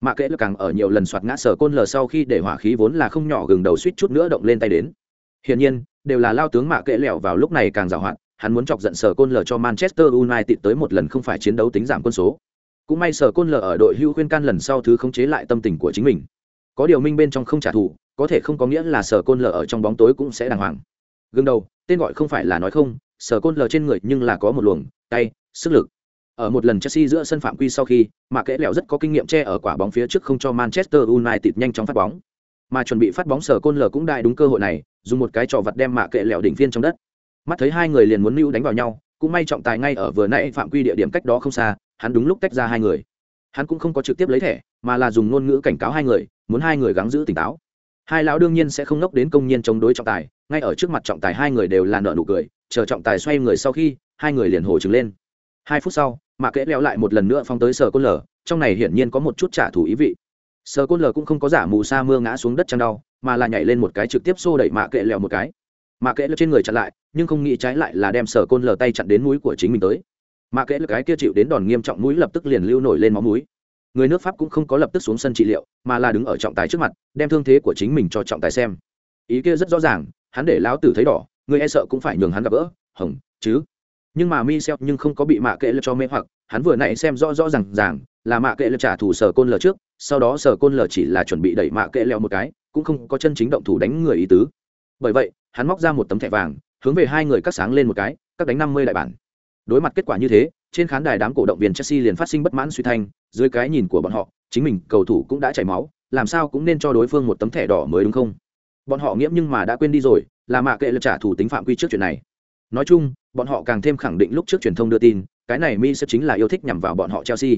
Mà kệ là càng ở nhiều lần soạt ngã sở côn lờ sau khi để hỏa khí vốn là không nhỏ gừng đầu suýt chút nữa động lên tay đến. Hiển nhiên, đều là lao tướng mạ kệ lẹo vào lúc này càng giàu hạn, hắn muốn chọc giận sở côn lờ cho Manchester United tới một lần không phải chiến đấu tính giảm quân số. Cũng may sở côn lờ ở đội hưu khuyên can lần sau thứ khống chế lại tâm tình của chính mình. Có điều minh bên trong không trả thù, có thể không có nghĩa là sở côn lờ ở trong bóng tối cũng sẽ đàng hoàng. Gương đầu, tên gọi không phải là nói không, sở côn lờ trên người nhưng là có một luồng tay, sức lực. Ở một lần Chelsea giữa sân phạm quy sau khi, mà kẽ lẹo rất có kinh nghiệm che ở quả bóng phía trước không cho Manchester United nhanh chóng phát bóng. Mà chuẩn bị phát bóng sở côn lờ cũng đại đúng cơ hội này, dùng một cái trò vật đem mạ kệ lẹo đỉnh viên trong đất. Mắt thấy hai người liền muốn mưu đánh vào nhau, cũng may trọng tài ngay ở vừa nãy phạm quy địa điểm cách đó không xa, hắn đúng lúc tách ra hai người. Hắn cũng không có trực tiếp lấy thẻ, mà là dùng ngôn ngữ cảnh cáo hai người, muốn hai người gắng giữ tỉnh táo. Hai lão đương nhiên sẽ không ngốc đến công nhiên chống đối trọng tài, ngay ở trước mặt trọng tài hai người đều là nợ nụ cười, chờ trọng tài xoay người sau khi, hai người liền hồ trừng lên. Hai phút sau, mạ kẽ leo lại một lần nữa phong tới sở côn lở trong này hiển nhiên có một chút trả thù ý vị sở côn lở cũng không có giả mù sa mưa ngã xuống đất chăn đau mà là nhảy lên một cái trực tiếp xô đẩy mạ kẽ leo một cái mạ kẽ leo trên người chặn lại nhưng không nghĩ trái lại là đem sở côn lở tay chặn đến mũi của chính mình tới mạ kẽ leo cái kia chịu đến đòn nghiêm trọng mũi lập tức liền lưu nổi lên máu mũi người nước pháp cũng không có lập tức xuống sân trị liệu mà là đứng ở trọng tài trước mặt đem thương thế của chính mình cho trọng tài xem ý kia rất rõ ràng hắn để lão tử thấy đỏ người e sợ cũng phải nhường hắn gặp gỡ hồng chứ nhưng mà Michel nhưng không có bị mạ kệ lơ cho mê hoặc, hắn vừa nãy xem rõ rõ ràng ràng, là mạ kệ lơ trả thù sở côn lờ trước, sau đó sở côn lờ chỉ là chuẩn bị đẩy mạ kệ leo một cái, cũng không có chân chính động thủ đánh người ý tứ. Bởi vậy, hắn móc ra một tấm thẻ vàng, hướng về hai người cắt sáng lên một cái, các đánh năm mươi đại bản. Đối mặt kết quả như thế, trên khán đài đám cổ động viên Chelsea liền phát sinh bất mãn suy thanh, dưới cái nhìn của bọn họ, chính mình cầu thủ cũng đã chảy máu, làm sao cũng nên cho đối phương một tấm thẻ đỏ mới đúng không? Bọn họ nghiễm nhưng mà đã quên đi rồi, là mạ kệ lơ trả thù tính phạm quy trước chuyện này. Nói chung, bọn họ càng thêm khẳng định lúc trước truyền thông đưa tin, cái này Mi sẽ chính là yêu thích nhằm vào bọn họ Chelsea.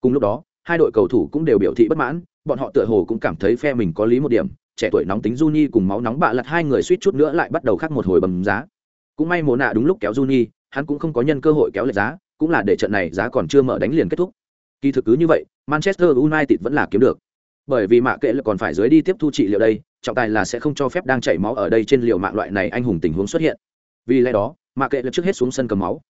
Cùng lúc đó, hai đội cầu thủ cũng đều biểu thị bất mãn, bọn họ tựa hồ cũng cảm thấy phe mình có lý một điểm, trẻ tuổi nóng tính Juni cùng máu nóng bạ lật hai người suýt chút nữa lại bắt đầu khác một hồi bầm giá. Cũng may Mộ nạ đúng lúc kéo Juni, hắn cũng không có nhân cơ hội kéo lệch giá, cũng là để trận này giá còn chưa mở đánh liền kết thúc. Kỳ thực cứ như vậy, Manchester United vẫn là kiếm được. Bởi vì mạ kệ lực còn phải dưới đi tiếp thu trị liệu đây, trọng tài là sẽ không cho phép đang chảy máu ở đây trên liều mạng loại này anh hùng tình huống xuất hiện. Vì lẽ đó, mạ kệ lập trước hết xuống sân cầm máu.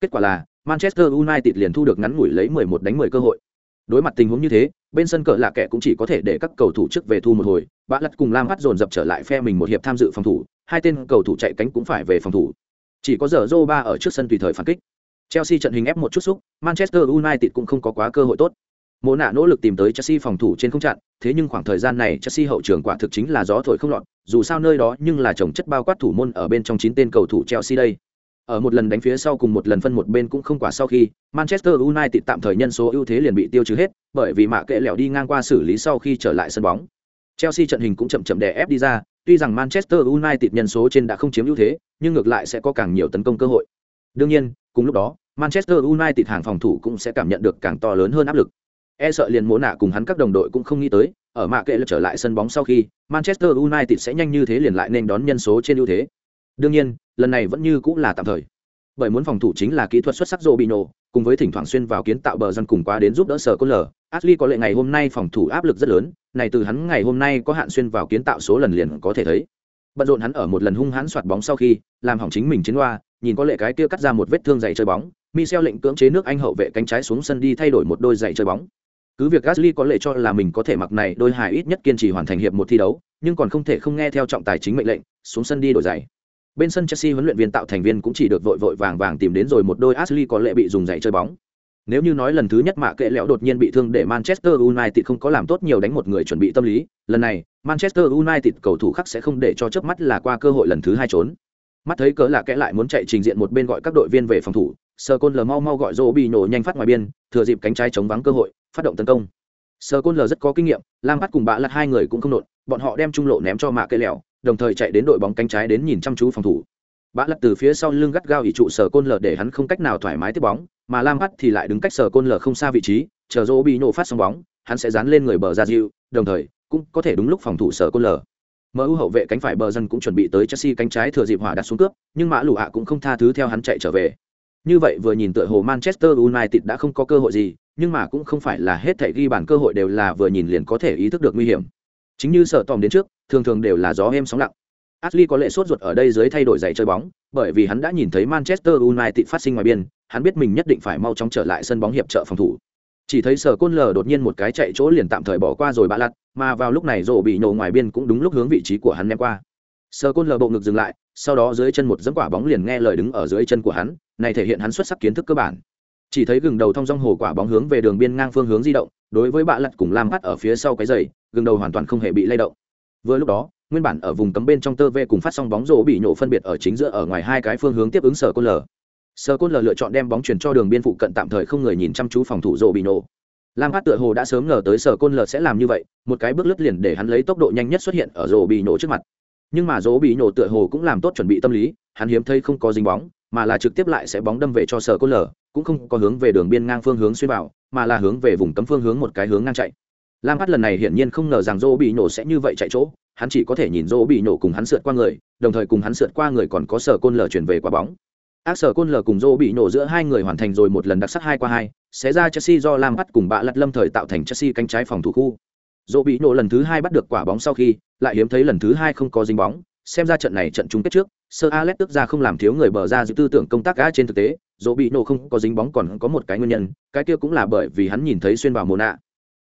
Kết quả là Manchester United liền thu được ngắn ngủi lấy 11 đánh 10 cơ hội. Đối mặt tình huống như thế, bên sân cờ lạ kẻ cũng chỉ có thể để các cầu thủ trước về thu một hồi, bã lật cùng Lam Hắt dồn dập trở lại phe mình một hiệp tham dự phòng thủ, hai tên cầu thủ chạy cánh cũng phải về phòng thủ. Chỉ có giờ Zoba ở trước sân tùy thời phản kích. Chelsea trận hình ép một chút xúc, Manchester United cũng không có quá cơ hội tốt. Mộ nạ nỗ lực tìm tới Chelsea phòng thủ trên không chặn, thế nhưng khoảng thời gian này Chelsea hậu trường quả thực chính là gió thổi không lọt, dù sao nơi đó nhưng là chồng chất bao quát thủ môn ở bên trong chín tên cầu thủ Chelsea đây. Ở một lần đánh phía sau cùng một lần phân một bên cũng không quả sau khi, Manchester United tạm thời nhân số ưu thế liền bị tiêu trừ hết, bởi vì mạ kệ lẻo đi ngang qua xử lý sau khi trở lại sân bóng. Chelsea trận hình cũng chậm chậm đè ép đi ra, tuy rằng Manchester United nhân số trên đã không chiếm ưu thế, nhưng ngược lại sẽ có càng nhiều tấn công cơ hội. Đương nhiên, cùng lúc đó, Manchester United hàng phòng thủ cũng sẽ cảm nhận được càng to lớn hơn áp lực. E sợ liền mỗ nạ cùng hắn các đồng đội cũng không nghĩ tới, ở mạ kệ lực trở lại sân bóng sau khi, Manchester United sẽ nhanh như thế liền lại nên đón nhân số trên ưu thế. Đương nhiên, lần này vẫn như cũng là tạm thời. Bởi muốn phòng thủ chính là kỹ thuật xuất sắc dội bị nổ, cùng với thỉnh thoảng xuyên vào kiến tạo bờ dân cùng quá đến giúp đỡ sở côn lờ ashley có lệ ngày hôm nay phòng thủ áp lực rất lớn này từ hắn ngày hôm nay có hạn xuyên vào kiến tạo số lần liền có thể thấy bận rộn hắn ở một lần hung hãn soạt bóng sau khi làm hỏng chính mình chiến hoa nhìn có lệ cái kia cắt ra một vết thương dày chơi bóng, michel lệnh cưỡng chế nước anh hậu vệ cánh trái xuống sân đi thay đổi một đôi giày chơi bóng. Cứ việc gasly có lệ cho là mình có thể mặc này, đôi hài ít nhất kiên trì hoàn thành hiệp một thi đấu, nhưng còn không thể không nghe theo trọng tài chính mệnh lệnh, xuống sân đi đổi giày. Bên sân chelsea huấn luyện viên tạo thành viên cũng chỉ được vội vội vàng vàng tìm đến rồi một đôi ashley có lệ bị dùng giày chơi bóng. Nếu như nói lần thứ nhất mạ kệ lẹo đột nhiên bị thương để manchester united không có làm tốt nhiều đánh một người chuẩn bị tâm lý, lần này manchester united cầu thủ khác sẽ không để cho chớp mắt là qua cơ hội lần thứ hai trốn mắt thấy cỡ lạ kẽ lại muốn chạy trình diện một bên gọi các đội viên về phòng thủ, sơ côn lờ mau mau gọi rô bị nổ nhanh phát ngoài biên, thừa dịp cánh trái chống vắng cơ hội, phát động tấn công. Sơ côn lờ rất có kinh nghiệm, lam bắt cùng bạ lặt hai người cũng không nộn, bọn họ đem trung lộ ném cho mạ cây lẹo đồng thời chạy đến đội bóng cánh trái đến nhìn chăm chú phòng thủ. Bạ lặt từ phía sau lưng gắt gao ỉ trụ sờ côn lờ để hắn không cách nào thoải mái tiếp bóng, mà lam bắt thì lại đứng cách sờ côn lờ không xa vị trí, chờ rô bị nổ phát xong bóng, hắn sẽ dán lên người bờ ra dịu, đồng thời cũng có thể đúng lúc phòng thủ sờ côn lờ. MU hậu vệ cánh phải bờ dân cũng chuẩn bị tới Chelsea cánh trái thừa dịp hỏa đặt xuống cướp, nhưng mã lũ hạ cũng không tha thứ theo hắn chạy trở về. Như vậy vừa nhìn tựa hồ Manchester United đã không có cơ hội gì, nhưng mà cũng không phải là hết thảy ghi bàn cơ hội đều là vừa nhìn liền có thể ý thức được nguy hiểm. Chính như sợ tòm đến trước, thường thường đều là gió êm sóng lặng. Ashley có lệ sốt ruột ở đây dưới thay đổi giày chơi bóng, bởi vì hắn đã nhìn thấy Manchester United phát sinh ngoài biên, hắn biết mình nhất định phải mau chóng trở lại sân bóng hiệp trợ phòng thủ chỉ thấy sở côn lờ đột nhiên một cái chạy chỗ liền tạm thời bỏ qua rồi bạ lặt, mà vào lúc này rổ bị nổ ngoài biên cũng đúng lúc hướng vị trí của hắn ném qua. Sở côn lờ bộ ngực dừng lại, sau đó dưới chân một dẫm quả bóng liền nghe lời đứng ở dưới chân của hắn, này thể hiện hắn xuất sắc kiến thức cơ bản. Chỉ thấy gừng đầu thong dong hồ quả bóng hướng về đường biên ngang phương hướng di động, đối với bạ lặt cùng lam bắt ở phía sau cái giày, gừng đầu hoàn toàn không hề bị lay động. Vừa lúc đó, nguyên bản ở vùng cấm bên trong tơ vê cùng phát xong bóng rổ bị nổ phân biệt ở chính giữa ở ngoài hai cái phương hướng tiếp ứng sở côn lờ sơ côn lờ lựa chọn đem bóng chuyển cho đường biên phụ cận tạm thời không người nhìn chăm chú phòng thủ rộ bị nổ lam phát tựa hồ đã sớm ngờ tới sở côn lờ sẽ làm như vậy, một cái bước lướt liền để hắn lấy tốc độ nhanh nhất xuất hiện ở rộ bị nổ trước mặt. Nhưng mà rộ bị nổ tựa hồ cũng làm tốt chuẩn bị tâm lý, hắn hiếm thấy không có dính bóng, mà là trực tiếp lại sẽ bóng đâm về cho sở côn lờ, cũng không có hướng về đường biên ngang phương hướng xuyên vào, mà là hướng về vùng cấm phương hướng một cái hướng ngang chạy. Lam phát lần này hiển nhiên không ngờ rằng rộ bị nổ sẽ như vậy chạy chỗ, hắn chỉ có thể nhìn rộ bị nổ cùng hắn sượt qua người, đồng thời cùng hắn sượt qua người còn có sở côn lờ chuyển về quả bóng ác sở côn lờ cùng dô bị nổ giữa hai người hoàn thành rồi một lần đặc sắc hai qua hai, sẽ ra chelsea do lam bắt cùng bạ lật lâm thời tạo thành chelsea cánh trái phòng thủ khu. Dô bị nổ lần thứ hai bắt được quả bóng sau khi, lại hiếm thấy lần thứ hai không có dính bóng. Xem ra trận này trận chung kết trước sơ alex tức ra không làm thiếu người bờ ra giữ tư tưởng công tác gã trên thực tế, dô bị nổ không có dính bóng còn có một cái nguyên nhân, cái kia cũng là bởi vì hắn nhìn thấy xuyên vào mồ nạ.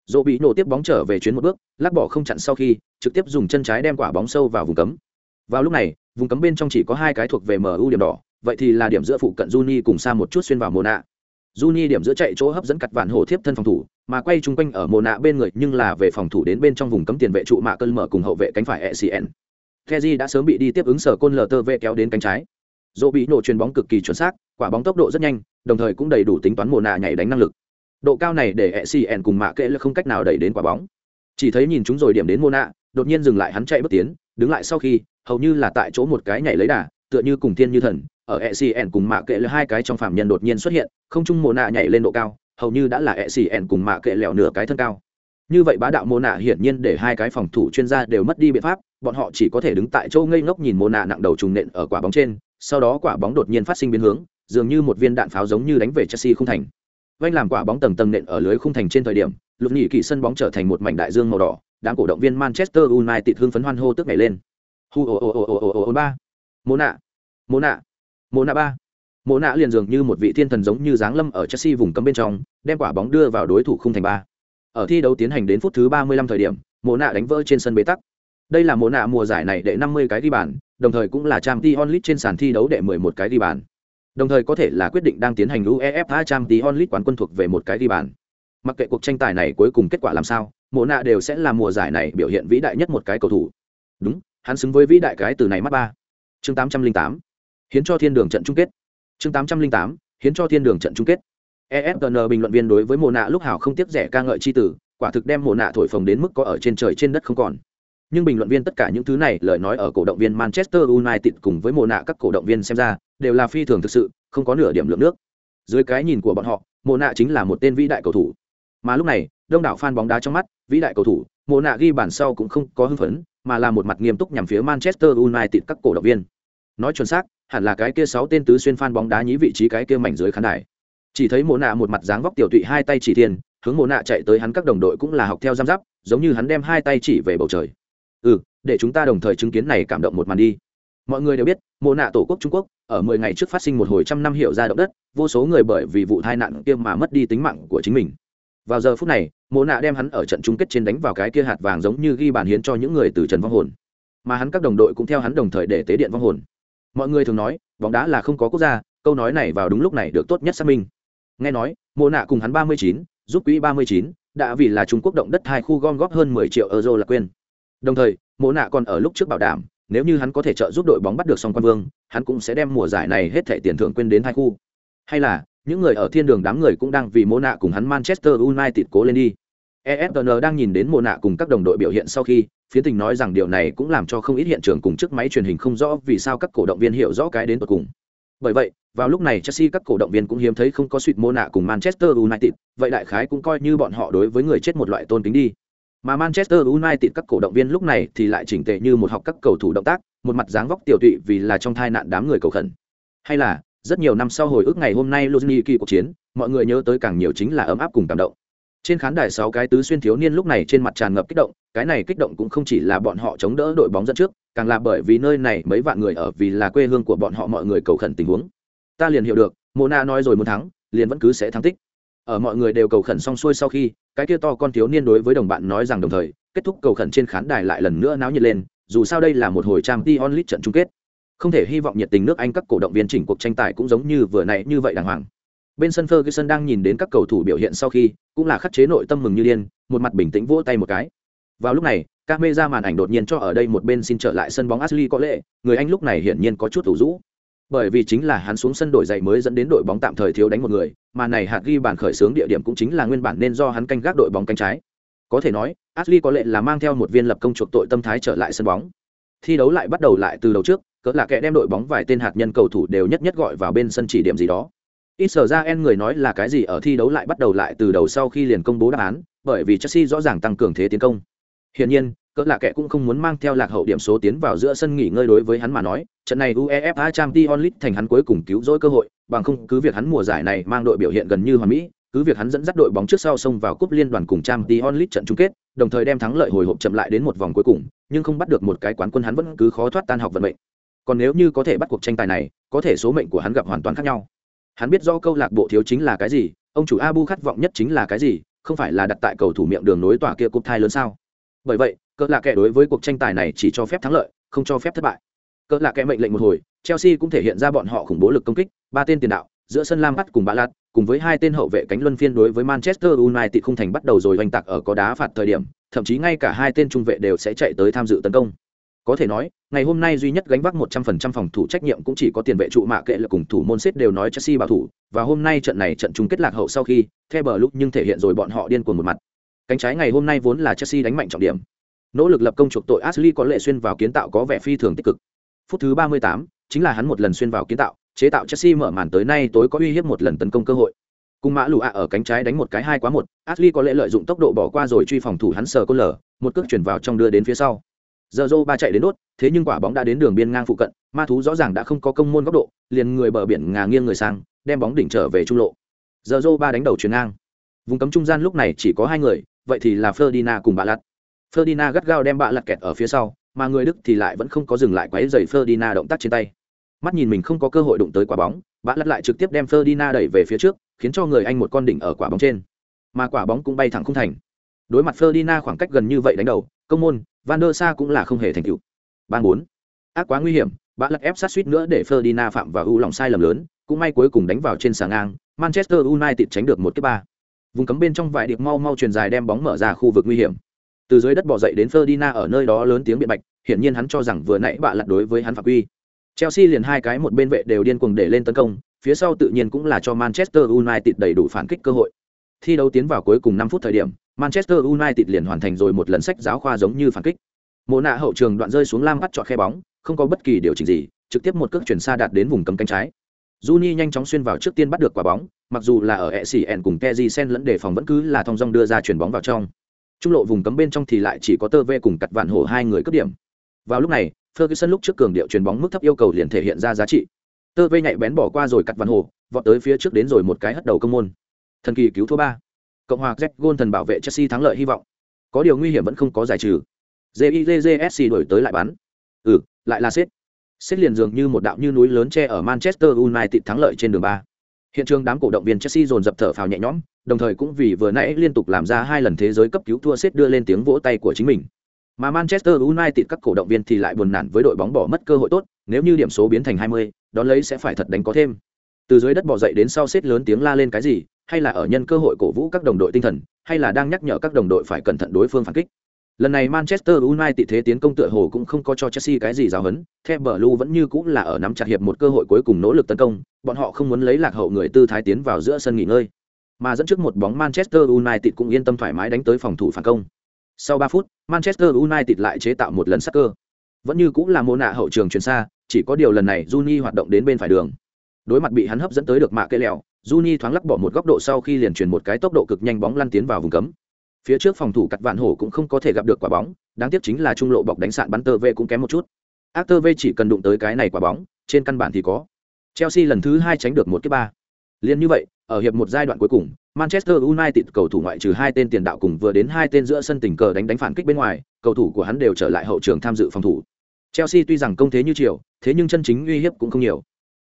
Dô bị nổ tiếp bóng trở về chuyến một bước, lắc bỏ không chặn sau khi, trực tiếp dùng chân trái đem quả bóng sâu vào vùng cấm. Vào lúc này, vùng cấm bên trong chỉ có hai cái thuộc về mu điểm đỏ vậy thì là điểm giữa phụ cận Juni cùng xa một chút xuyên vào Mona. Juni điểm giữa chạy chỗ hấp dẫn cặt vạn hổ thiếp thân phòng thủ, mà quay chung quanh ở Mona bên người nhưng là về phòng thủ đến bên trong vùng cấm tiền vệ trụ mạ cơn mở cùng hậu vệ cánh phải ECN. Kezi đã sớm bị đi tiếp ứng sở côn lờ tơ vệ kéo đến cánh trái. Dỗ bị nổ chuyền bóng cực kỳ chuẩn xác, quả bóng tốc độ rất nhanh, đồng thời cũng đầy đủ tính toán Mona nhảy đánh năng lực. Độ cao này để ECN cùng mạ kệ là không cách nào đẩy đến quả bóng. Chỉ thấy nhìn chúng rồi điểm đến Mona, đột nhiên dừng lại hắn chạy bước tiến, đứng lại sau khi, hầu như là tại chỗ một cái nhảy lấy đà, tựa như cùng thiên như thần, ở ECN cùng mạ kệ là hai cái trong phạm nhân đột nhiên xuất hiện, không trung mồ nạ nhảy lên độ cao, hầu như đã là ECN cùng mạ kệ lẹo nửa cái thân cao. Như vậy bá đạo mồ nạ hiển nhiên để hai cái phòng thủ chuyên gia đều mất đi biện pháp, bọn họ chỉ có thể đứng tại chỗ ngây ngốc nhìn mồ nạ nặng đầu trùng nện ở quả bóng trên, sau đó quả bóng đột nhiên phát sinh biến hướng, dường như một viên đạn pháo giống như đánh về Chelsea không thành. Vành làm quả bóng tầng tầng nện ở lưới khung thành trên thời điểm, lục nhị kỳ sân bóng trở thành một mảnh đại dương màu đỏ, đám cổ động viên Manchester United hưng phấn hoan hô tức nhảy lên. Hu o o o o o o ba. Mồ nạ, mồ nạ, mộ nạ ba. Mộ nạ liền dường như một vị thiên thần giống như giáng lâm ở chelsea vùng cấm bên trong, đem quả bóng đưa vào đối thủ khung thành ba. Ở thi đấu tiến hành đến phút thứ ba mươi lăm thời điểm, mộ nạ đánh vỡ trên sân bế tắc. Đây là mộ nạ mùa giải này đệ năm mươi cái ghi bàn, đồng thời cũng là trang t onlit trên sàn thi đấu đệ mười một cái ghi bàn. Đồng thời có thể là quyết định đang tiến hành uefa trang t onlit quán quân thuộc về một cái ghi bàn. Mặc kệ cuộc tranh tài này cuối cùng kết quả làm sao, mộ nạ đều sẽ là mùa giải này biểu hiện vĩ đại nhất một cái cầu thủ. Đúng, hắn xứng với vĩ đại cái từ này mắt ba. Chương tám trăm linh tám hiến cho thiên đường trận chung kết. Chương tám trăm linh tám, hiến cho thiên đường trận chung kết. Efn bình luận viên đối với mồ nạ lúc hào không tiếc rẻ ca ngợi c h i tử quả thực đem mồ nạ thổi phồng đến mức có ở trên trời trên đất không còn. Nhưng bình luận viên tất cả những thứ này, lời nói ở cổ động viên manchester united cùng với mồ nạ các cổ động viên xem ra, đều là phi thường thực sự, không có nửa điểm lượng nước. Dưới cái nhìn của bọn họ mồ nạ chính là một tên vĩ đại cầu thủ. Mà lúc này, đông đảo fan bóng đá trong mắt, vĩ đại cầu thủ mồ nạ ghi bản sau cũng không có hưng phấn, mà là một mặt nghiêm túc nhằm phía manchester united các cổ động viên. Nói chuẩn xác hẳn là cái kia sáu tên tứ xuyên phan bóng đá nhí vị trí cái kia mảnh dưới khán đài. Chỉ thấy mồ nạ một mặt dáng vóc tiểu tụy hai tay chỉ thiên, hướng mồ nạ chạy tới hắn các đồng đội cũng là học theo giam giáp, giống như hắn đem hai tay chỉ về bầu trời. Ừ để chúng ta đồng thời chứng kiến này cảm động một màn đi. Mọi người đều biết mồ nạ tổ quốc trung quốc, ở mười ngày trước phát sinh một hồi trăm năm hiệu ra động đất, vô số người bởi vì vụ tai nạn kia mà mất đi tính mạng của chính mình. Vào giờ phút này mồ nạ đem hắn ở trận chung kết trên đánh vào cái kia hạt vàng giống như ghi bàn hiến cho những người từ trần vong hồn. Mà hắn các đồng đội cũng theo hắn đồng thời để tế điện vong hồn mọi người thường nói, bóng đá là không có quốc gia, câu nói này vào đúng lúc này được tốt nhất xác minh. Nghe nói mồ nạ cùng hắn ba mươi chín, giúp quỹ ba mươi chín, đã vì là trung quốc động đất hai khu gom góp hơn mười triệu euro là quên. Đồng thời mồ nạ còn ở lúc trước bảo đảm, nếu như hắn có thể trợ giúp đội bóng bắt được song quan vương, hắn cũng sẽ đem mùa giải này hết thẻ tiền thưởng quên đến hai khu. Hay là, những người ở thiên đường đám người cũng đang vì mô nạ cùng hắn manchester united cố lên đi efn đang nhìn đến mồ nạ cùng các đồng đội biểu hiện sau khi phía tình nói rằng điều này cũng làm cho không ít hiện trường cùng chiếc máy truyền hình không rõ vì sao các cổ động viên hiểu rõ cái đến tột cùng bởi vậy vào lúc này chelsea các cổ động viên cũng hiếm thấy không có suýt mồ nạ cùng manchester united vậy đại khái cũng coi như bọn họ đối với người chết một loại tôn kính đi mà Manchester United các cổ động viên lúc này thì lại chỉnh tề như một học các cầu thủ động tác, một mặt dáng vóc tiểu tụy vì là trong thai nạn đám người cầu khẩn. Hay là, rất nhiều năm sau hồi ức ngày hôm nay Luzhniki kỳ cuộc chiến, mọi người nhớ tới càng nhiều chính là ấm áp cùng cảm động. Trên khán đài sáu cái tứ xuyên thiếu niên lúc này trên mặt tràn ngập kích động, cái này kích động cũng không chỉ là bọn họ chống đỡ đội bóng dẫn trước, càng là bởi vì nơi này mấy vạn người ở vì là quê hương của bọn họ mọi người cầu khẩn tình huống. Ta liền hiểu được, Mona nói rồi muốn thắng, liền vẫn cứ sẽ thắng tích. Ở mọi người đều cầu khẩn xong xuôi sau khi cái kia to con thiếu niên đối với đồng bạn nói rằng đồng thời kết thúc cầu khẩn trên khán đài lại lần nữa náo nhiệt lên dù sao đây là một hồi trang t onlit trận chung kết. Không thể hy vọng nhiệt tình nước anh các cổ động viên chỉnh cuộc tranh tài cũng giống như vừa nãy như vậy đàng hoàng bên sân ferguson đang nhìn đến các cầu thủ biểu hiện sau khi cũng là khắc chế nội tâm mừng như điên một mặt bình tĩnh vỗ tay một cái vào lúc này camera màn ảnh đột nhiên cho ở đây một bên xin trở lại sân bóng Ashley có lệ người anh lúc này hiển nhiên có chút ủ rũ bởi vì chính là hắn xuống sân đổi giày mới dẫn đến đội bóng tạm thời thiếu đánh một người, mà này hạt ghi bàn khởi xướng địa điểm cũng chính là nguyên bản nên do hắn canh gác đội bóng cánh trái. Có thể nói, Ashley có lệ là mang theo một viên lập công chuộc tội tâm thái trở lại sân bóng. Thi đấu lại bắt đầu lại từ đầu trước, cỡ là kẻ đem đội bóng vài tên hạt nhân cầu thủ đều nhất nhất gọi vào bên sân chỉ điểm gì đó. Ít sở ra en người nói là cái gì ở thi đấu lại bắt đầu lại từ đầu sau khi liền công bố đáp án, bởi vì Chelsea rõ ràng tăng cường thế tiến công. Hiển nhiên, cỡ lạ kệ cũng không muốn mang theo lạc hậu điểm số tiến vào giữa sân nghỉ ngơi đối với hắn mà nói trận này uefa champions league thành hắn cuối cùng cứu rỗi cơ hội bằng không cứ việc hắn mùa giải này mang đội biểu hiện gần như hoàn mỹ cứ việc hắn dẫn dắt đội bóng trước sau xông vào cúp liên đoàn cùng champions league trận chung kết đồng thời đem thắng lợi hồi hộp chậm lại đến một vòng cuối cùng nhưng không bắt được một cái quán quân hắn vẫn cứ khó thoát tan học vận mệnh còn nếu như có thể bắt cuộc tranh tài này có thể số mệnh của hắn gặp hoàn toàn khác nhau hắn biết do câu lạc bộ thiếu chính là cái gì, ông chủ abu khát vọng nhất chính là cái gì, không phải là đặt tại cầu thủ miệng đường nối tòa kia cúp thai lớn sao? Bởi vậy cỡ lạ kệ đối với cuộc tranh tài này chỉ cho phép thắng lợi, không cho phép thất bại. Cỡ lạ kệ mệnh lệnh một hồi, chelsea cũng thể hiện ra bọn họ khủng bố lực công kích, ba tên tiền đạo, giữa sân lam bắt cùng bạ lạt, cùng với hai tên hậu vệ cánh luân phiên đối với manchester united không thành bắt đầu rồi oanh tạc ở có đá phạt thời điểm, thậm chí ngay cả hai tên trung vệ đều sẽ chạy tới tham dự tấn công có thể nói ngày hôm nay duy nhất gánh vác một trăm phần trăm phòng thủ trách nhiệm cũng chỉ có tiền vệ trụ mạ kệ là cùng thủ môn xếp đều nói chelsea bảo thủ và hôm nay trận này trận chung kết lạc hậu sau khi theo bờ lúc nhưng thể hiện rồi bọn họ điên cuồng một mặt cánh trái ngày hôm nay vốn là chelsea đánh mạnh trọng điểm nỗ lực lập công chuộc tội Ashley có lệ xuyên vào kiến tạo có vẻ phi thường tích cực. Phút thứ 38, chính là hắn một lần xuyên vào kiến tạo, chế tạo Chelsea mở màn tới nay tối có uy hiếp một lần tấn công cơ hội. Cùng mã lù ạ ở cánh trái đánh một cái hai quá một, Ashley có lệ lợi dụng tốc độ bỏ qua rồi truy phòng thủ hắn sờ côn lở, một cước chuyển vào trong đưa đến phía sau. Giờ dô ba chạy đến đốt, thế nhưng quả bóng đã đến đường biên ngang phụ cận, ma thú rõ ràng đã không có công môn góc độ, liền người bờ biển ngà nghiêng người sang, đem bóng đỉnh trở về trung lộ. Giờ dô ba đánh đầu chuyền ngang. Vùng cấm trung gian lúc này chỉ có hai người, vậy thì là Ferdinand cùng Bà lặt Ferdinand gắt gao đem bà lật kẹt ở phía sau, mà người Đức thì lại vẫn không có dừng lại quấy dày Ferdinand động tác trên tay. Mắt nhìn mình không có cơ hội đụng tới quả bóng, bà lật lại trực tiếp đem Ferdinand đẩy về phía trước, khiến cho người Anh một con đỉnh ở quả bóng trên. Mà quả bóng cũng bay thẳng không thành. Đối mặt Ferdinand khoảng cách gần như vậy đánh đầu, công môn, Van der Sa cũng là không hề thành tựu. Ban bốn, Ác quá nguy hiểm, bạn lật ép sát suýt nữa để Ferdinand phạm và ưu lòng sai lầm lớn, cũng may cuối cùng đánh vào trên sàng ngang, Manchester United tránh được một cái ba. Vùng cấm bên trong vài điệp mau mau truyền dài đem bóng mở ra khu vực nguy hiểm từ dưới đất bỏ dậy đến Ferdinand ở nơi đó lớn tiếng biện bạch, hiển nhiên hắn cho rằng vừa nãy bạn lật đối với hắn phạm quy. Chelsea liền hai cái một bên vệ đều điên cuồng để lên tấn công, phía sau tự nhiên cũng là cho Manchester United đầy đủ phản kích cơ hội. Thi đấu tiến vào cuối cùng năm phút thời điểm, Manchester United liền hoàn thành rồi một lần sách giáo khoa giống như phản kích. Mộ nạ hậu trường đoạn rơi xuống lam bắt chọn khe bóng, không có bất kỳ điều chỉnh gì, trực tiếp một cước chuyển xa đạt đến vùng cấm cánh trái. Juni nhanh chóng xuyên vào trước tiên bắt được quả bóng, mặc dù là ở Essien cùng Kezi Sen lẫn đề phòng vẫn cứ là thong dong đưa ra chuyển bóng vào trong. Trung lộ vùng cấm bên trong thì lại chỉ có tơ vê cùng cặt vạn hổ hai người cướp điểm. Vào lúc này ferguson lúc trước cường điệu chuyền bóng mức thấp yêu cầu liền thể hiện ra giá trị. Tơ vê nhạy bén bỏ qua rồi cặt vạn hổ vọt tới phía trước đến rồi một cái hất đầu công môn. Thần kỳ cứu thua ba cộng hòa z gôn thần bảo vệ chelsea thắng lợi hy vọng. Có điều nguy hiểm vẫn không có giải trừ. Jizsc đổi tới lại bắn. Ừ lại là xét. Xét liền dường như một đạo như núi lớn che ở manchester united thắng lợi trên đường ba. Hiện trường đám cổ động viên chelsea dồn dập thở phào nhẹ nhõm đồng thời cũng vì vừa nãy liên tục làm ra hai lần thế giới cấp cứu thua xét đưa lên tiếng vỗ tay của chính mình. Mà manchester united các cổ động viên thì lại buồn nản với đội bóng bỏ mất cơ hội tốt nếu như điểm số biến thành 20, đón lấy sẽ phải thật đánh có thêm. Từ dưới đất bỏ dậy đến sau xét lớn tiếng la lên cái gì hay là ở nhân cơ hội cổ vũ các đồng đội tinh thần hay là đang nhắc nhở các đồng đội phải cẩn thận đối phương phản kích Lần này Manchester United thế tiến công tựa hồ cũng không có cho Chelsea cái gì giáo hấn, The Blue vẫn như cũng là ở nắm chặt hiệp một cơ hội cuối cùng nỗ lực tấn công, bọn họ không muốn lấy lạc hậu người tư thái tiến vào giữa sân nghỉ ngơi. Mà dẫn trước một bóng Manchester United cũng yên tâm thoải mái đánh tới phòng thủ phản công. Sau 3 phút, Manchester United lại chế tạo một lần sắc cơ. Vẫn như cũng là mô nạ hậu trường chuyển xa, chỉ có điều lần này Juni hoạt động đến bên phải đường. Đối mặt bị hắn hấp dẫn tới được mạ cây lẹo, Juni thoáng lắc bỏ một góc độ sau khi liền chuyển một cái tốc độ cực nhanh bóng lăn tiến vào vùng cấm, phía trước phòng thủ cắt vạn hổ cũng không có thể gặp được quả bóng đáng tiếc chính là trung lộ bọc đánh sạn bắn tơ v cũng kém một chút. Actor v chỉ cần đụng tới cái này quả bóng trên căn bản thì có. Chelsea lần thứ hai tránh được một cái ba. Liên như vậy ở hiệp một giai đoạn cuối cùng manchester united cầu thủ ngoại trừ hai tên tiền đạo cùng vừa đến hai tên giữa sân tình cờ đánh đánh phản kích bên ngoài cầu thủ của hắn đều trở lại hậu trường tham dự phòng thủ. Chelsea tuy rằng công thế như chiều thế nhưng chân chính uy hiếp cũng không nhiều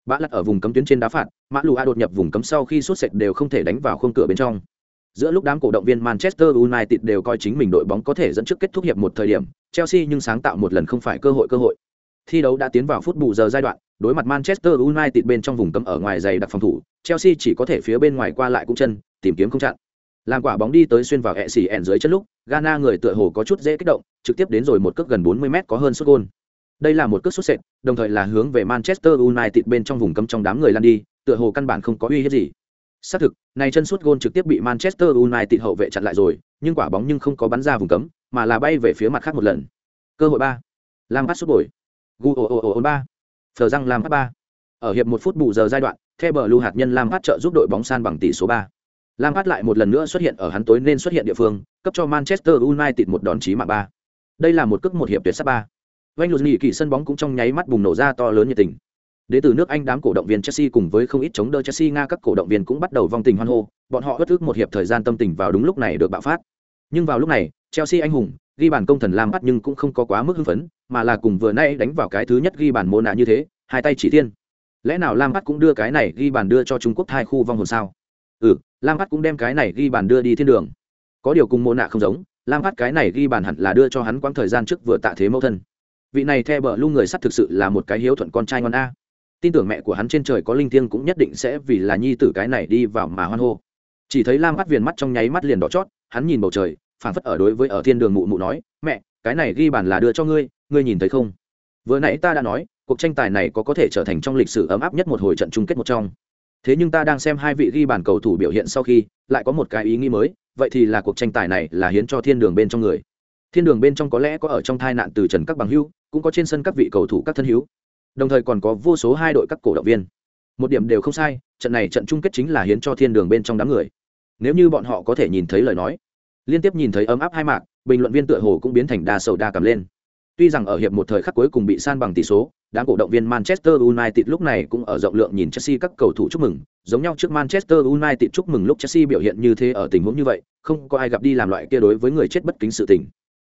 bã lật ở vùng cấm tuyến trên đá phạt mã lù a đột nhập vùng cấm sau khi sút sệt đều không thể đánh vào khung cửa bên trong Giữa lúc đám cổ động viên Manchester United đều coi chính mình đội bóng có thể dẫn trước kết thúc hiệp một thời điểm, Chelsea nhưng sáng tạo một lần không phải cơ hội cơ hội. Thi đấu đã tiến vào phút bù giờ giai đoạn, đối mặt Manchester United bên trong vùng cấm ở ngoài dày đặc phòng thủ, Chelsea chỉ có thể phía bên ngoài qua lại cũng chân, tìm kiếm không chặn. Làm quả bóng đi tới xuyên vào ẹ xì ẻn dưới chân lúc, Ghana người tựa hồ có chút dễ kích động, trực tiếp đến rồi một cước gần 40 mét có hơn sút gôn. Đây là một cước sút sệt, đồng thời là hướng về Manchester United bên trong vùng cấm trong đám người lăn đi, tựa hồ căn bản không có uy hiếp gì. Xác thực, này chân sút gôn trực tiếp bị Manchester United hậu vệ chặn lại rồi, nhưng quả bóng nhưng không có bắn ra vùng cấm, mà là bay về phía mặt khác một lần. Cơ hội ba, Lam bắt sút bồi. Gu o o o ba. Phở răng Lam bắt ba. Ở hiệp một phút bù giờ giai đoạn, The Blue hạt nhân Lam trợ giúp đội bóng san bằng tỷ số ba. Lam lại một lần nữa xuất hiện ở hắn tối nên xuất hiện địa phương, cấp cho Manchester United một đòn chí mạng ba. Đây là một cước một hiệp tuyệt sắc ba. Wayne Rooney kỳ sân bóng cũng trong nháy mắt bùng nổ ra to lớn nhiệt tình. Đến từ nước Anh đám cổ động viên Chelsea cùng với không ít chống đỡ Chelsea Nga các cổ động viên cũng bắt đầu vong tình hoan hô, bọn họ ước ước một hiệp thời gian tâm tình vào đúng lúc này được bạo phát. Nhưng vào lúc này, Chelsea anh hùng, ghi bàn công thần Lam bắt nhưng cũng không có quá mức hưng phấn, mà là cùng vừa nay đánh vào cái thứ nhất ghi bàn mô nạ như thế, hai tay chỉ thiên. Lẽ nào Lam bắt cũng đưa cái này ghi bàn đưa cho Trung Quốc hai khu vong hồn sao? Ừ, Lam bắt cũng đem cái này ghi bàn đưa đi thiên đường. Có điều cùng mô nạ không giống, Lam bắt cái này ghi bàn hẳn là đưa cho hắn quãng thời gian trước vừa tạ thế mẫu thân. Vị này theo bờ lu người sắt thực sự là một cái hiếu thuận con trai ngon a. Tin tưởng mẹ của hắn trên trời có linh thiêng cũng nhất định sẽ vì là nhi tử cái này đi vào mà hoan hô. Chỉ thấy lam bắt viền mắt trong nháy mắt liền đỏ chót, hắn nhìn bầu trời phản phất ở đối với ở thiên đường mụ mụ nói, mẹ, cái này ghi bàn là đưa cho ngươi ngươi nhìn thấy không? Vừa nãy ta đã nói, cuộc tranh tài này có có thể trở thành trong lịch sử ấm áp nhất một hồi trận chung kết một trong. Thế nhưng ta đang xem hai vị ghi bàn cầu thủ biểu hiện sau khi, lại có một cái ý nghĩ mới, vậy thì là cuộc tranh tài này là hiến cho thiên đường bên trong người thiên đường bên trong có lẽ có ở trong thai nạn từ trần các bằng hưu, cũng có trên sân các vị cầu thủ các thân hữu. Đồng thời còn có vô số hai đội các cổ động viên. Một điểm đều không sai, trận này trận chung kết chính là hiến cho thiên đường bên trong đám người. Nếu như bọn họ có thể nhìn thấy lời nói, liên tiếp nhìn thấy ấm áp hai mạc, bình luận viên tựa hồ cũng biến thành đa sầu đa cảm lên. Tuy rằng ở hiệp một thời khắc cuối cùng bị san bằng tỷ số, đám cổ động viên manchester united lúc này cũng ở rộng lượng nhìn chelsea các cầu thủ chúc mừng, giống nhau trước manchester united chúc mừng lúc chelsea biểu hiện như thế ở tình huống như vậy, không có ai gặp đi làm loại kia đối với người chết bất kính sự tình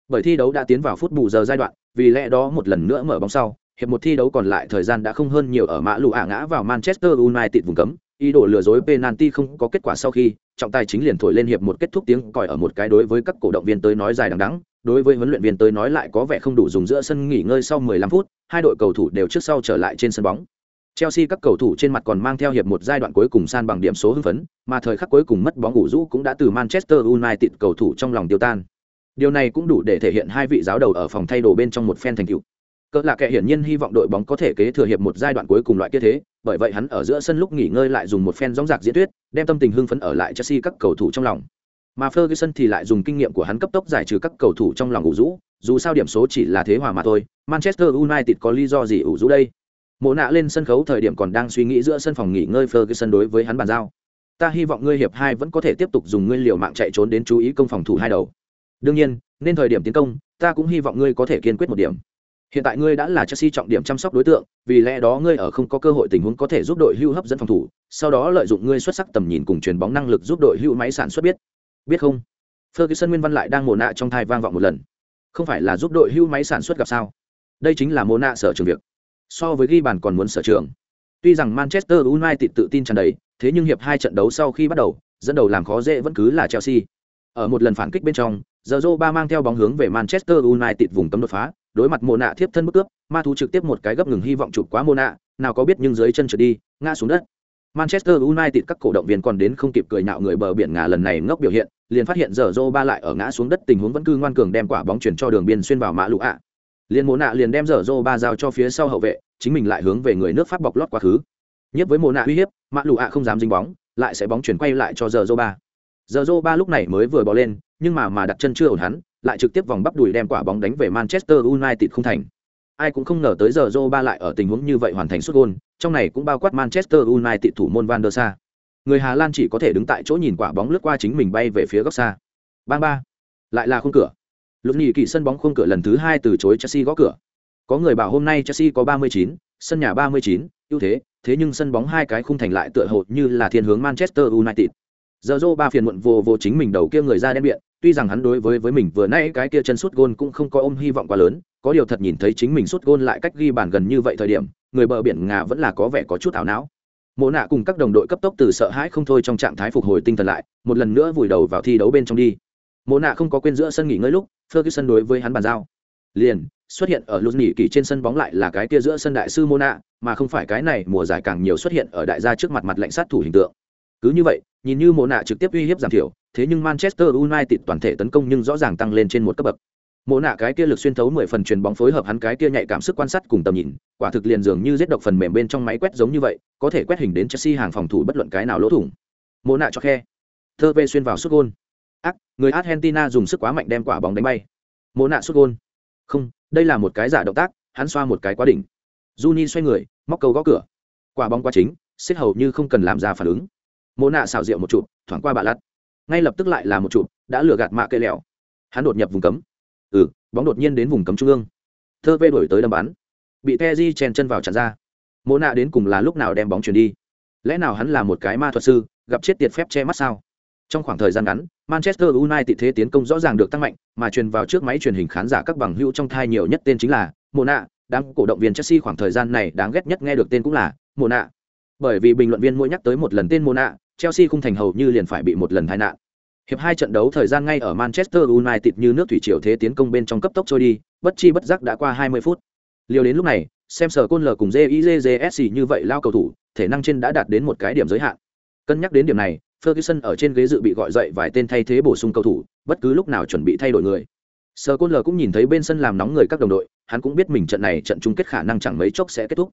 bởi thi đấu đã tiến vào phút bù giờ giai đoạn vì lẽ đó một lần nữa mở bóng sau hiệp một thi đấu còn lại thời gian đã không hơn nhiều ở mã lụ ả ngã vào Manchester United vùng cấm, ý đồ lừa dối penalty không có kết quả sau khi, trọng tài chính liền thổi lên hiệp một kết thúc tiếng còi ở một cái đối với các cổ động viên tới nói dài đằng đẵng, đối với huấn luyện viên tới nói lại có vẻ không đủ dùng giữa sân nghỉ ngơi sau 15 phút, hai đội cầu thủ đều trước sau trở lại trên sân bóng. Chelsea các cầu thủ trên mặt còn mang theo hiệp một giai đoạn cuối cùng san bằng điểm số hưng phấn, mà thời khắc cuối cùng mất bóng ngủ rũ cũng đã từ Manchester United cầu thủ trong lòng tiêu tan. Điều này cũng đủ để thể hiện hai vị giáo đầu ở phòng thay đồ bên trong một phen thành tựu. Cỡ lạ kệ hiển nhiên hy vọng đội bóng có thể kế thừa hiệp một giai đoạn cuối cùng loại kia thế, bởi vậy hắn ở giữa sân lúc nghỉ ngơi lại dùng một phen gióng giạc diễn thuyết, đem tâm tình hưng phấn ở lại chelsea các cầu thủ trong lòng. Mà ferguson thì lại dùng kinh nghiệm của hắn cấp tốc giải trừ các cầu thủ trong lòng ủ rũ, dù sao điểm số chỉ là thế hòa mà thôi, manchester united có lý do gì ủ rũ đây? Mộ nạ lên sân khấu thời điểm còn đang suy nghĩ giữa sân phòng nghỉ ngơi ferguson đối với hắn bàn giao. Ta hy vọng ngươi hiệp hai vẫn có thể tiếp tục dùng ngươi liều mạng chạy trốn đến chú ý công phòng thủ hai đầu đương nhiên nên thời điểm tiến công ta cũng hy vọng ngươi có thể kiên quyết một điểm Hiện tại ngươi đã là Chelsea trọng điểm chăm sóc đối tượng, vì lẽ đó ngươi ở không có cơ hội tình huống có thể giúp đội hưu hấp dẫn phòng thủ, sau đó lợi dụng ngươi xuất sắc tầm nhìn cùng truyền bóng năng lực giúp đội hưu máy sản xuất biết. Biết không? Ferguson nguyên văn lại đang mồ nạ trong thai vang vọng một lần. Không phải là giúp đội hưu máy sản xuất gặp sao? Đây chính là mồ nạ sở trường việc. So với ghi bàn còn muốn sở trường. Tuy rằng Manchester United tự tin tràn đầy, thế nhưng hiệp hai trận đấu sau khi bắt đầu, dẫn đầu làm khó dễ vẫn cứ là Chelsea. Ở một lần phản kích bên trong, Zorro ba mang theo bóng hướng về Manchester United vùng cấm đột phá, đối mặt Mộ nạ tiếp thân bức cướp, ma thú trực tiếp một cái gấp ngừng hy vọng chụp quá Mộ nạ, nào có biết nhưng dưới chân trượt đi, ngã xuống đất. Manchester United các cổ động viên còn đến không kịp cười nhạo người bờ biển ngà lần này ngốc biểu hiện, liền phát hiện Zorro ba lại ở ngã xuống đất tình huống vẫn cứ ngoan cường đem quả bóng chuyển cho đường biên xuyên vào mã lũ ạ. Liên Mộ nạ liền đem Zorro ba giao cho phía sau hậu vệ, chính mình lại hướng về người nước Pháp bọc lót quá khứ. Nhất với Mộ nạ uy hiếp, mã lũ ạ không dám dính bóng, lại sẽ bóng chuyển quay lại cho Zorro ba. Zorro ba lúc này mới vừa bỏ lên, nhưng mà mà đặt chân chưa ổn hắn, lại trực tiếp vòng bắp đùi đem quả bóng đánh về Manchester United không thành. Ai cũng không ngờ tới giờ ba lại ở tình huống như vậy hoàn thành sút gôn, trong này cũng bao quát Manchester United thủ môn Van der Sa. Người Hà Lan chỉ có thể đứng tại chỗ nhìn quả bóng lướt qua chính mình bay về phía góc xa. Bang ba. Lại là khung cửa. Lúc nhị kỳ sân bóng khung cửa lần thứ hai từ chối Chelsea gõ cửa. Có người bảo hôm nay Chelsea có 39, sân nhà 39, ưu thế, thế nhưng sân bóng hai cái khung thành lại tựa hồ như là thiên hướng Manchester United. Giờ dô ba phiền muộn vô vô chính mình đầu kia người ra đen biện, tuy rằng hắn đối với với mình vừa nãy cái kia chân sút gôn cũng không có ôm hy vọng quá lớn, có điều thật nhìn thấy chính mình sút gôn lại cách ghi bàn gần như vậy thời điểm, người bờ biển ngà vẫn là có vẻ có chút ảo não. Mộ nạ cùng các đồng đội cấp tốc từ sợ hãi không thôi trong trạng thái phục hồi tinh thần lại, một lần nữa vùi đầu vào thi đấu bên trong đi. Mộ nạ không có quên giữa sân nghỉ ngơi lúc, Ferguson đối với hắn bàn giao. Liền, xuất hiện ở lút nghỉ kỳ trên sân bóng lại là cái kia giữa sân đại sư Mộ nạ, mà không phải cái này mùa giải càng nhiều xuất hiện ở đại gia trước mặt mặt lạnh sát thủ hình tượng. Cứ như vậy, nhìn như Mộ nạ trực tiếp uy hiếp giảm thiểu, thế nhưng Manchester United toàn thể tấn công nhưng rõ ràng tăng lên trên một cấp bậc. Mộ nạ cái kia lực xuyên thấu 10 phần truyền bóng phối hợp hắn cái kia nhạy cảm sức quan sát cùng tầm nhìn, quả thực liền dường như giết độc phần mềm bên trong máy quét giống như vậy, có thể quét hình đến Chelsea hàng phòng thủ bất luận cái nào lỗ thủng. Mộ nạ cho khe. Thơ về xuyên vào sút gol. Ác, người Argentina dùng sức quá mạnh đem quả bóng đánh bay. Mộ nạ sút gol. Không, đây là một cái giả động tác, hắn xoa một cái quá đỉnh. Juni xoay người, móc cầu gõ cửa. Quả bóng quá chính, xếp hầu như không cần làm ra phản ứng mô nạ xảo rượu một chụp, thoảng qua bà lật ngay lập tức lại là một chụp, đã lừa gạt mạ cây lẹo. Hắn đột nhập vùng cấm. Ừ bóng đột nhiên đến vùng cấm trung ương. Thơ vê đổi tới đâm bắn. Bị te di chèn chân vào chặn ra. Mô nạ đến cùng là lúc nào đem bóng chuyển đi? Lẽ nào hắn là một cái ma thuật sư, gặp chết tiệt phép che mắt sao? Trong khoảng thời gian ngắn, manchester united thế tiến công rõ ràng được tăng mạnh, mà truyền vào trước máy truyền hình khán giả các bằng hữu trong thai nhiều nhất tên chính là mô nạ. Đang cổ động viên chelsea khoảng thời gian này đáng ghét nhất nghe được tên cũng là mô nạ. Bởi vì bình luận viên mỗi nhắc tới một lần tên mô nạ Chelsea khung thành hầu như liền phải bị một lần tai nạn. Hiệp hai trận đấu thời gian ngay ở Manchester United như nước thủy triều thế tiến công bên trong cấp tốc trôi đi, bất chi bất giác đã qua 20 phút. Liều đến lúc này, xem sở côn lờ cùng JIJJSC như vậy lao cầu thủ, thể năng trên đã đạt đến một cái điểm giới hạn. Cân nhắc đến điểm này, Ferguson ở trên ghế dự bị gọi dậy vài tên thay thế bổ sung cầu thủ, bất cứ lúc nào chuẩn bị thay đổi người. Sở Côn Lờ cũng nhìn thấy bên sân làm nóng người các đồng đội, hắn cũng biết mình trận này trận chung kết khả năng chẳng mấy chốc sẽ kết thúc.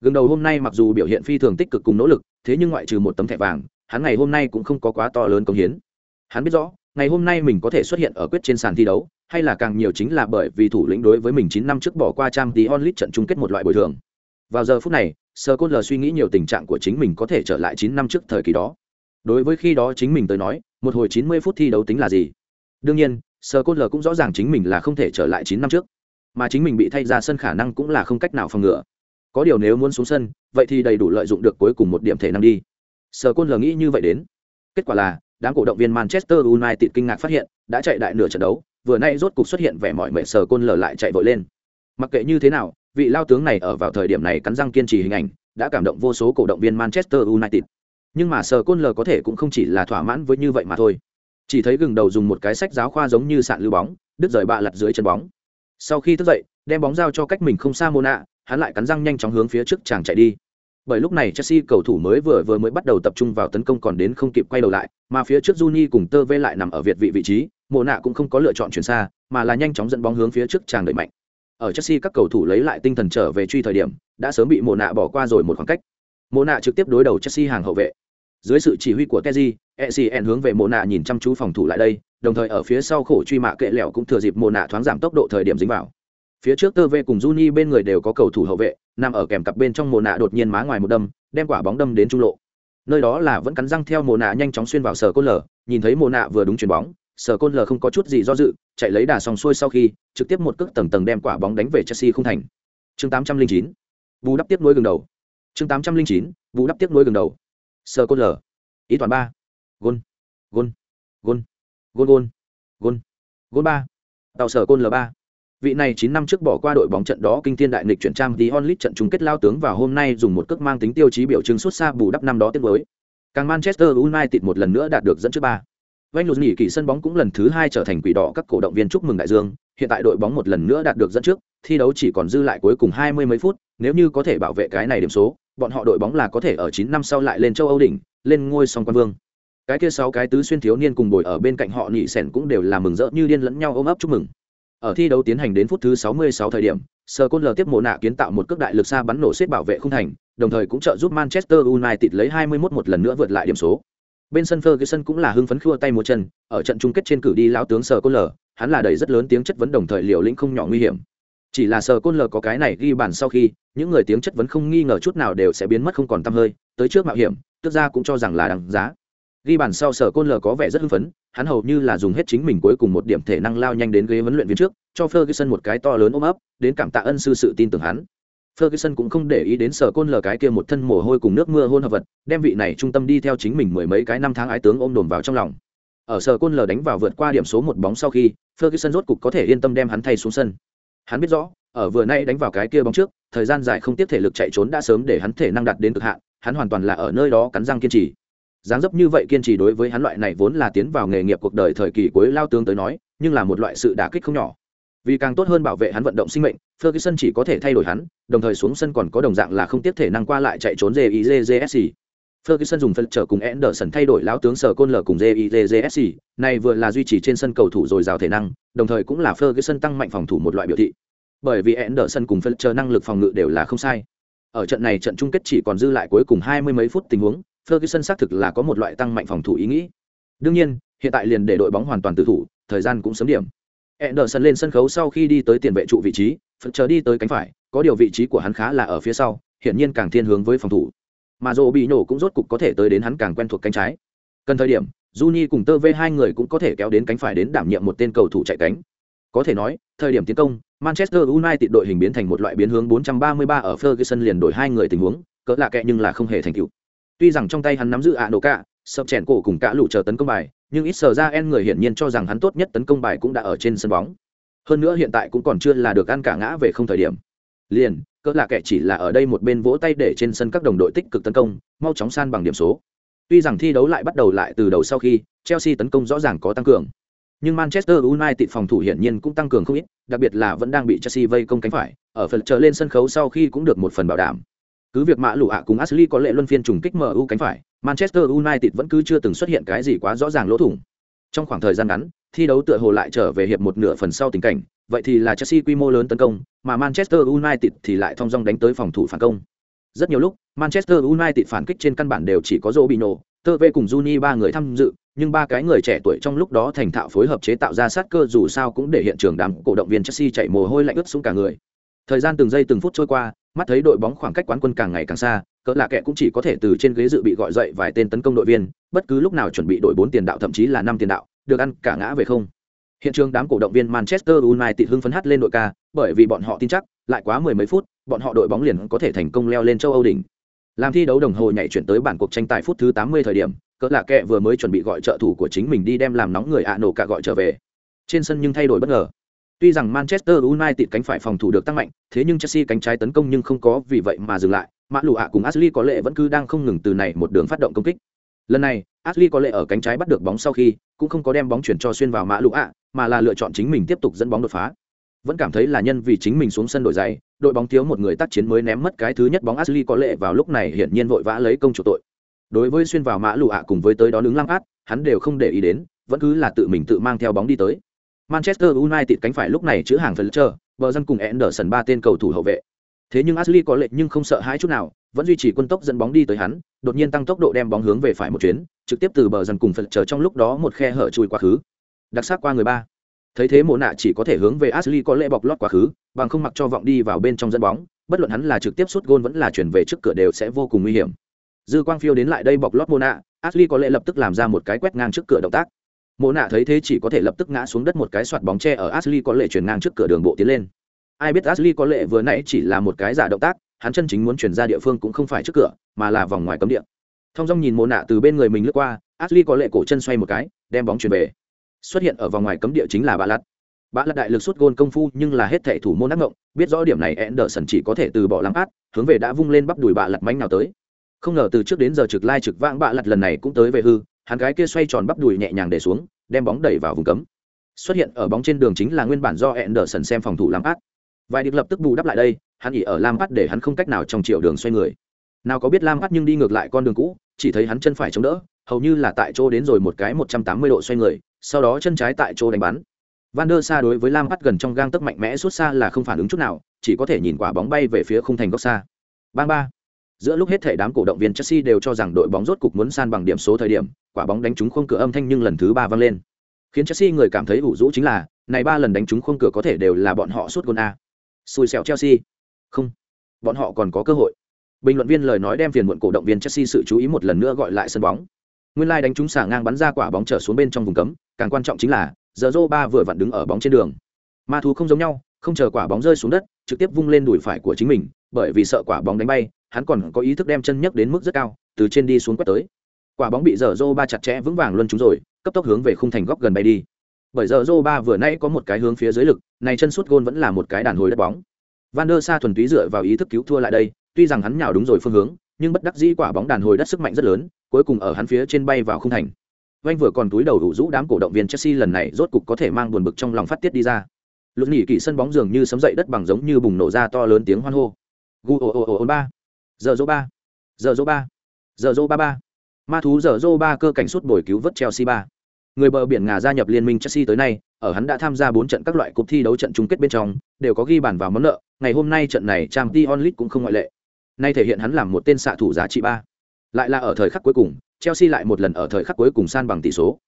Gương đầu hôm nay mặc dù biểu hiện phi thường tích cực cùng nỗ lực, thế nhưng ngoại trừ một tấm thẻ vàng, hắn ngày hôm nay cũng không có quá to lớn công hiến. Hắn biết rõ, ngày hôm nay mình có thể xuất hiện ở quyết trên sàn thi đấu, hay là càng nhiều chính là bởi vì thủ lĩnh đối với mình chín năm trước bỏ qua trang tí onlit trận chung kết một loại bồi thường. Vào giờ phút này sơ côn lờ suy nghĩ nhiều tình trạng của chính mình có thể trở lại chín năm trước thời kỳ đó. Đối với khi đó chính mình tới nói, một hồi chín mươi phút thi đấu tính là gì? Đương nhiên sơ côn lờ cũng rõ ràng chính mình là không thể trở lại chín năm trước. Mà chính mình bị thay ra sân khả năng cũng là không cách nào phòng ngừa. Có điều nếu muốn xuống sân, vậy thì đầy đủ lợi dụng được cuối cùng một điểm thể năng đi. Sở Côn lờ nghĩ như vậy đến. Kết quả là, đám cổ động viên Manchester United kinh ngạc phát hiện, đã chạy đại nửa trận đấu, vừa nay rốt cục xuất hiện vẻ mỏi mệt Sở Côn lờ lại chạy vội lên. Mặc kệ như thế nào, vị lao tướng này ở vào thời điểm này cắn răng kiên trì hình ảnh, đã cảm động vô số cổ động viên Manchester United. Nhưng mà Sở Côn lờ có thể cũng không chỉ là thỏa mãn với như vậy mà thôi. Chỉ thấy gừng đầu dùng một cái sách giáo khoa giống như sạn lưu bóng, đứt rời bạ lật dưới chân bóng. Sau khi thức dậy, đem bóng giao cho cách mình không xa Mona, hắn lại cắn răng nhanh chóng hướng phía trước chàng chạy đi bởi lúc này Chelsea cầu thủ mới vừa vừa mới bắt đầu tập trung vào tấn công còn đến không kịp quay đầu lại, mà phía trước Juni cùng Tơ Vê lại nằm ở việt vị vị trí, Mộ Nạ cũng không có lựa chọn chuyển xa, mà là nhanh chóng dẫn bóng hướng phía trước chàng đẩy mạnh. Ở Chelsea các cầu thủ lấy lại tinh thần trở về truy thời điểm, đã sớm bị Mộ Nạ bỏ qua rồi một khoảng cách. Mộ Nạ trực tiếp đối đầu Chelsea hàng hậu vệ. Dưới sự chỉ huy của Kezi, Essien hướng về Mộ Nạ nhìn chăm chú phòng thủ lại đây, đồng thời ở phía sau khổ truy mạ kệ lẹo cũng thừa dịp Mộ Nạ thoáng giảm tốc độ thời điểm dính vào. Phía trước Tơ Vê cùng Juni bên người đều có cầu thủ hậu vệ, nằm ở kèm cặp bên trong mồ Nạ đột nhiên má ngoài một đâm, đem quả bóng đâm đến trung lộ. Nơi đó là vẫn cắn răng theo mồ nạ nhanh chóng xuyên vào sở côn lở nhìn thấy mồ nạ vừa đúng chuyền bóng sở côn lờ không có chút gì do dự chạy lấy đà xong xuôi sau khi trực tiếp một cước tầng tầng đem quả bóng đánh về chelsea không thành. Chương 809 bù đắp tiếp nối gừng đầu. Chương 809 bù đắp tiếp nối gừng đầu. Sở côn lờ. Ý toàn ba. Gôn. Gôn. Gôn. Gôn gôn. Gôn. Gôn ba. Tàu sở côn l ba vị này chín năm trước bỏ qua đội bóng trận đó kinh thiên đại nghịch chuyển trang tí onlit trận chung kết lao tướng vào hôm nay dùng một cước mang tính tiêu chí biểu trưng xuất xa bù đắp năm đó tiếng với càng manchester united một lần nữa đạt được dẫn trước ba. Wayne Rooney nghỉ kỳ sân bóng cũng lần thứ hai trở thành quỷ đỏ các cổ động viên chúc mừng đại dương. Hiện tại đội bóng một lần nữa đạt được dẫn trước, thi đấu chỉ còn dư lại cuối cùng hai mươi mấy phút, nếu như có thể bảo vệ cái này điểm số, bọn họ đội bóng là có thể ở chín năm sau lại lên châu âu đỉnh, lên ngôi song quan vương. Cái kia sáu cái tứ xuyên thiếu niên cùng bồi ở bên cạnh họ nhị sèn cũng đều là mừng rỡ như điên lẫn nhau ôm ấp chúc mừng ở thi đấu tiến hành đến phút thứ 66 thời điểm sơ côn lờ tiếp mồ nạ kiến tạo một cước đại lực xa bắn nổ xếp bảo vệ không thành, đồng thời cũng trợ giúp manchester united lấy 21 một lần nữa vượt lại điểm số. Bên sân ferguson cũng là hưng phấn khua tay múa chân, ở trận chung kết trên cử đi lão tướng sơ côn lờ, hắn là đầy rất lớn tiếng chất vấn đồng thời liều lĩnh không nhỏ nguy hiểm. Chỉ là Sir côn lờ có cái này ghi bàn sau khi, những người tiếng chất vấn không nghi ngờ chút nào đều sẽ biến mất không còn tâm hơi, tới trước mạo hiểm, tức ra cũng cho rằng là đằng giá ghi bàn sau sở côn lờ có vẻ rất hưng phấn, hắn hầu như là dùng hết chính mình cuối cùng một điểm thể năng lao nhanh đến ghế huấn luyện viên trước, cho ferguson một cái to lớn ôm ấp, đến cảm tạ ân sư sự tin tưởng hắn. Ferguson cũng không để ý đến sở côn lờ cái kia một thân mồ hôi cùng nước mưa hôn hợp vật, đem vị này trung tâm đi theo chính mình mười mấy cái năm tháng ái tướng ôm đồn vào trong lòng. Ở sở côn lờ đánh vào vượt qua điểm số một bóng sau khi, ferguson rốt cục có thể yên tâm đem hắn thay xuống sân. Hắn biết rõ, ở vừa nay đánh vào cái kia bóng trước, thời gian dài không tiếp thể lực chạy trốn đã sớm để hắn thể năng đạt đến cực hạn, hắn hoàn toàn là ở nơi đó cắn răng kiên trì dáng dấp như vậy kiên trì đối với hắn loại này vốn là tiến vào nghề nghiệp cuộc đời thời kỳ cuối lao tướng tới nói nhưng là một loại sự đả kích không nhỏ vì càng tốt hơn bảo vệ hắn vận động sinh mệnh ferguson chỉ có thể thay đổi hắn đồng thời xuống sân còn có đồng dạng là không tiếp thể năng qua lại chạy trốn jizsc Ferguson dùng phân trở cùng Anderson thay đổi lão tướng sở côn lở cùng JIJSC, này vừa là duy trì trên sân cầu thủ dồi dào thể năng, đồng thời cũng là Ferguson tăng mạnh phòng thủ một loại biểu thị. Bởi vì Anderson cùng Fletcher năng lực phòng ngự đều là không sai. Ở trận này trận chung kết chỉ còn dư lại cuối cùng hai mươi mấy phút tình huống, Ferguson xác thực là có một loại tăng mạnh phòng thủ ý nghĩ. Đương nhiên, hiện tại liền để đội bóng hoàn toàn tự thủ, thời gian cũng sớm điểm. Anderson lên sân khấu sau khi đi tới tiền vệ trụ vị trí, phần chờ đi tới cánh phải, có điều vị trí của hắn khá là ở phía sau, hiển nhiên càng thiên hướng với phòng thủ. Mà Zô bị nổ cũng rốt cục có thể tới đến hắn càng quen thuộc cánh trái. Cần thời điểm, Juni cùng Tơ V hai người cũng có thể kéo đến cánh phải đến đảm nhiệm một tên cầu thủ chạy cánh. Có thể nói, thời điểm tiến công, Manchester United đội hình biến thành một loại biến hướng 433 ở Ferguson liền đổi hai người tình huống, cỡ lạ kệ nhưng là không hề thành tựu tuy rằng trong tay hắn nắm giữ ạ nổ cả sập chèn cổ cùng cả lũ chờ tấn công bài, nhưng ít sờ ra en người hiển nhiên cho rằng hắn tốt nhất tấn công bài cũng đã ở trên sân bóng. Hơn nữa hiện tại cũng còn chưa là được ăn cả ngã về không thời điểm. Liền, cỡ là kẻ chỉ là ở đây một bên vỗ tay để trên sân các đồng đội tích cực tấn công, mau chóng san bằng điểm số. Tuy rằng thi đấu lại bắt đầu lại từ đầu sau khi, chelsea tấn công rõ ràng có tăng cường. Nhưng manchester united phòng thủ hiển nhiên cũng tăng cường không ít, đặc biệt là vẫn đang bị chelsea vây công cánh phải, ở phần trở lên sân khấu sau khi cũng được một phần bảo đảm cứ việc mã lụ ạ cùng Ashley có lệ luân phiên trùng kích MU cánh phải, Manchester United vẫn cứ chưa từng xuất hiện cái gì quá rõ ràng lỗ thủng. Trong khoảng thời gian ngắn, thi đấu tựa hồ lại trở về hiệp một nửa phần sau tình cảnh, vậy thì là Chelsea quy mô lớn tấn công, mà Manchester United thì lại thong dong đánh tới phòng thủ phản công. Rất nhiều lúc, Manchester United phản kích trên căn bản đều chỉ có Robinho, Tơ cùng Juni ba người tham dự, nhưng ba cái người trẻ tuổi trong lúc đó thành thạo phối hợp chế tạo ra sát cơ dù sao cũng để hiện trường đám cổ động viên Chelsea chạy mồ hôi lạnh ướt xuống cả người. Thời gian từng giây từng phút trôi qua, mắt thấy đội bóng khoảng cách quán quân càng ngày càng xa, cỡ lạ kệ cũng chỉ có thể từ trên ghế dự bị gọi dậy vài tên tấn công đội viên, bất cứ lúc nào chuẩn bị đội bốn tiền đạo, thậm chí là năm tiền đạo, được ăn cả ngã về không. Hiện trường đám cổ động viên manchester united hưng phấn hát lên đội ca, bởi vì bọn họ tin chắc, lại quá mười mấy phút, bọn họ đội bóng liền có thể thành công leo lên châu âu đỉnh. Làm thi đấu đồng hồ nhảy chuyển tới bản cuộc tranh tài phút thứ tám mươi thời điểm, cỡ lạ kệ vừa mới chuẩn bị gọi trợ thủ của chính mình đi đem làm nóng người ạ nổ cả gọi trở về. Trên sân nhưng thay đổi bất ngờ. Tuy rằng Manchester United cánh phải phòng thủ được tăng mạnh, thế nhưng Chelsea cánh trái tấn công nhưng không có vì vậy mà dừng lại. Mã Lù ạ cùng Ashley có lệ vẫn cứ đang không ngừng từ này một đường phát động công kích. Lần này, Ashley có lệ ở cánh trái bắt được bóng sau khi, cũng không có đem bóng chuyển cho xuyên vào Mã Lù ạ, mà là lựa chọn chính mình tiếp tục dẫn bóng đột phá. Vẫn cảm thấy là nhân vì chính mình xuống sân đổi giày, đội bóng thiếu một người tác chiến mới ném mất cái thứ nhất bóng Ashley có lệ vào lúc này hiển nhiên vội vã lấy công chủ tội. Đối với xuyên vào Mã Lù ạ cùng với tới đó đứng lăng át, hắn đều không để ý đến, vẫn cứ là tự mình tự mang theo bóng đi tới Manchester United cánh phải lúc này chữ hàng Fletcher, bờ dân cùng Anderson ba tên cầu thủ hậu vệ. Thế nhưng Ashley có lệnh nhưng không sợ hãi chút nào, vẫn duy trì quân tốc dẫn bóng đi tới hắn, đột nhiên tăng tốc độ đem bóng hướng về phải một chuyến, trực tiếp từ bờ dân cùng Fletcher trong lúc đó một khe hở chui qua khứ. Đặc sắc qua người ba. Thấy thế Mộ nạ chỉ có thể hướng về Ashley có lệ bọc lót quá khứ, bằng không mặc cho vọng đi vào bên trong dẫn bóng, bất luận hắn là trực tiếp sút gôn vẫn là chuyển về trước cửa đều sẽ vô cùng nguy hiểm. Dư Quang phiêu đến lại đây bọc lót Mona, Ashley có lệ lập tức làm ra một cái quét ngang trước cửa động tác mộ nạ thấy thế chỉ có thể lập tức ngã xuống đất một cái soạt bóng tre ở ashley có lệ chuyển ngang trước cửa đường bộ tiến lên. Ai biết ashley có lệ vừa nãy chỉ là một cái giả động tác, hắn chân chính muốn chuyển ra địa phương cũng không phải trước cửa, mà là vòng ngoài cấm địa. Thông dong nhìn mộ nạ từ bên người mình lướt qua, ashley có lệ cổ chân xoay một cái, đem bóng chuyển về. Xuất hiện ở vòng ngoài cấm địa chính là bà lặt bà lặt đại lực suốt gôn công phu nhưng là hết thệ thủ môn ác ngộng, biết rõ điểm này Anderson chỉ có thể từ bỏ lăng át, hướng về đã vung lên bắp đùi bà lặt mánh nào tới. Không ngờ từ trước đến giờ trực lai trực vãng bạ lặt lần này cũng tới về hư hắn gái kia xoay tròn bắp đùi nhẹ nhàng để xuống, đem bóng đẩy vào vùng cấm. Xuất hiện ở bóng trên đường chính là nguyên bản do Anderson xem phòng thủ làm át vài điệp lập tức bù đắp lại đây, hắn ỉ ở lam át để hắn không cách nào trong chiều đường xoay người. Nào có biết lam át nhưng đi ngược lại con đường cũ, chỉ thấy hắn chân phải chống đỡ, hầu như là tại chỗ đến rồi một cái một trăm tám mươi độ xoay người, sau đó chân trái tại chỗ đánh bắn. Van der sa đối với lam át gần trong gang tấc mạnh mẽ suốt xa là không phản ứng chút nào, chỉ có thể nhìn quả bóng bay về phía khung thành góc xa. Bang ba giữa lúc hết thể đám cổ động viên chelsea đều cho rằng đội bóng rốt cục muốn san bằng điểm số thời điểm, quả bóng đánh trúng khung cửa âm thanh nhưng lần thứ ba vang lên. Khiến chelsea người cảm thấy ủ rũ chính là, này ba lần đánh trúng khung cửa có thể đều là bọn họ suốt gôn a. Xui xẻo chelsea. Không. Bọn họ còn có cơ hội. Bình luận viên lời nói đem phiền muộn cổ động viên chelsea sự chú ý một lần nữa gọi lại sân bóng. Nguyên lai đánh trúng xả ngang bắn ra quả bóng trở xuống bên trong vùng cấm, càng quan trọng chính là, giờ Zoro ba vừa vặn đứng ở bóng trên đường. Ma thú không giống nhau, không chờ quả bóng rơi xuống đất, trực tiếp vung lên đùi phải của chính mình, bởi vì sợ quả bóng đánh bay hắn còn có ý thức đem chân nhấc đến mức rất cao từ trên đi xuống quét tới. Quả bóng bị giờ Zoro ba chặt chẽ vững vàng luân chúng rồi cấp tốc hướng về khung thành góc gần bay đi. Bởi giờ Zoro ba vừa nãy có một cái hướng phía dưới lực này chân sút gôn vẫn là một cái đàn hồi đất bóng. Van der sa thuần túy dựa vào ý thức cứu thua lại đây tuy rằng hắn nhào đúng rồi phương hướng nhưng bất đắc dĩ quả bóng đàn hồi đất sức mạnh rất lớn cuối cùng ở hắn phía trên bay vào khung thành. Vanh vừa còn túi đầu đủ rũ đám cổ động viên Chelsea lần này rốt cục có thể mang buồn bực trong lòng phát tiết đi ra. Lục nghỉ kỳ sân bóng dường như sấm dậy đất bằng giống như bùng nổ ra to lớn tiếng hoan hô. Gu o o o ba, giờ dô ba, giờ dô ba, giờ dô ba ba. Ma thú giờ dô ba cơ cảnh suốt bồi cứu vớt Chelsea ba. Người bờ biển Ngà gia nhập liên minh Chelsea tới nay, ở hắn đã tham gia 4 trận các loại cuộc thi đấu trận chung kết bên trong, đều có ghi bàn vào món nợ, ngày hôm nay trận này Champions League cũng không ngoại lệ. Nay thể hiện hắn làm một tên xạ thủ giá trị ba. Lại là ở thời khắc cuối cùng, Chelsea lại một lần ở thời khắc cuối cùng san bằng tỷ số.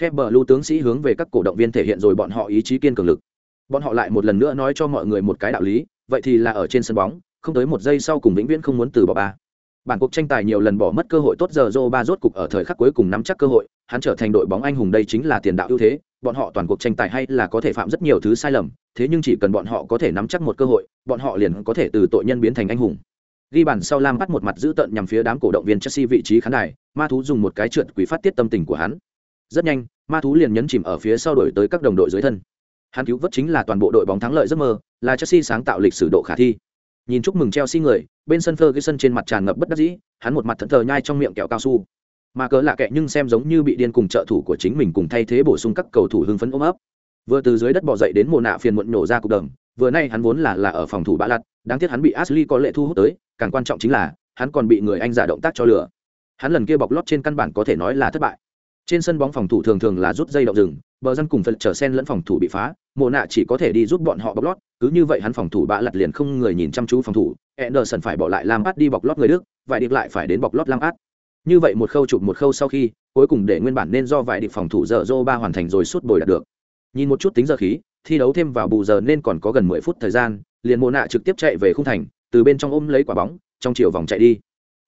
Thép bờ lưu tướng sĩ hướng về các cổ động viên thể hiện rồi bọn họ ý chí kiên cường lực. Bọn họ lại một lần nữa nói cho mọi người một cái đạo lý, vậy thì là ở trên sân bóng, không tới một giây sau cùng vĩnh viễn không muốn từ bỏ ba. Bản cuộc tranh tài nhiều lần bỏ mất cơ hội tốt giờ Zoro ba rốt cục ở thời khắc cuối cùng nắm chắc cơ hội, hắn trở thành đội bóng anh hùng đây chính là tiền đạo ưu thế, bọn họ toàn cuộc tranh tài hay là có thể phạm rất nhiều thứ sai lầm, thế nhưng chỉ cần bọn họ có thể nắm chắc một cơ hội, bọn họ liền có thể từ tội nhân biến thành anh hùng. Ghi bàn sau Lam bắt một mặt giữ tận nhằm phía đám cổ động viên Chelsea vị trí khán đài, ma thú dùng một cái trượt quỷ phát tiết tâm tình của hắn. Rất nhanh, ma thú liền nhấn chìm ở phía sau đổi tới các đồng đội dưới thân. Hắn cứu vớt chính là toàn bộ đội bóng thắng lợi giấc mơ, là Chelsea sáng tạo lịch sử độ khả thi. Nhìn chúc mừng Chelsea người, bên sân Ferguson trên mặt tràn ngập bất đắc dĩ, hắn một mặt thẫn thờ nhai trong miệng kẹo cao su. Mà cớ lạ kệ nhưng xem giống như bị điên cùng trợ thủ của chính mình cùng thay thế bổ sung các cầu thủ hưng phấn ôm ấp. Vừa từ dưới đất bò dậy đến mồ nạ phiền muộn nổ ra cục đầm, vừa nay hắn vốn là là ở phòng thủ bã lật, đáng tiếc hắn bị Ashley có lệ thu hút tới, càng quan trọng chính là hắn còn bị người anh giả động tác cho lửa hắn lần kia bọc lót trên căn bản có thể nói là thất bại trên sân bóng phòng thủ thường thường là rút dây động rừng bờ dân cùng phật trở sen lẫn phòng thủ bị phá mộ nạ chỉ có thể đi giúp bọn họ bọc lót cứ như vậy hắn phòng thủ bạ lặt liền không người nhìn chăm chú phòng thủ Anderson phải bỏ lại Lam Át đi bọc lót người Đức, vài điệp lại phải đến bọc lót Lam Át. Như vậy một khâu chụp một khâu sau khi, cuối cùng để nguyên bản nên do vài điệp phòng thủ giờ Zô ba hoàn thành rồi suốt bồi đạt được. Nhìn một chút tính giờ khí, thi đấu thêm vào bù giờ nên còn có gần mười phút thời gian, liền Mộ nạ trực tiếp chạy về khung thành, từ bên trong ôm lấy quả bóng, trong chiều vòng chạy đi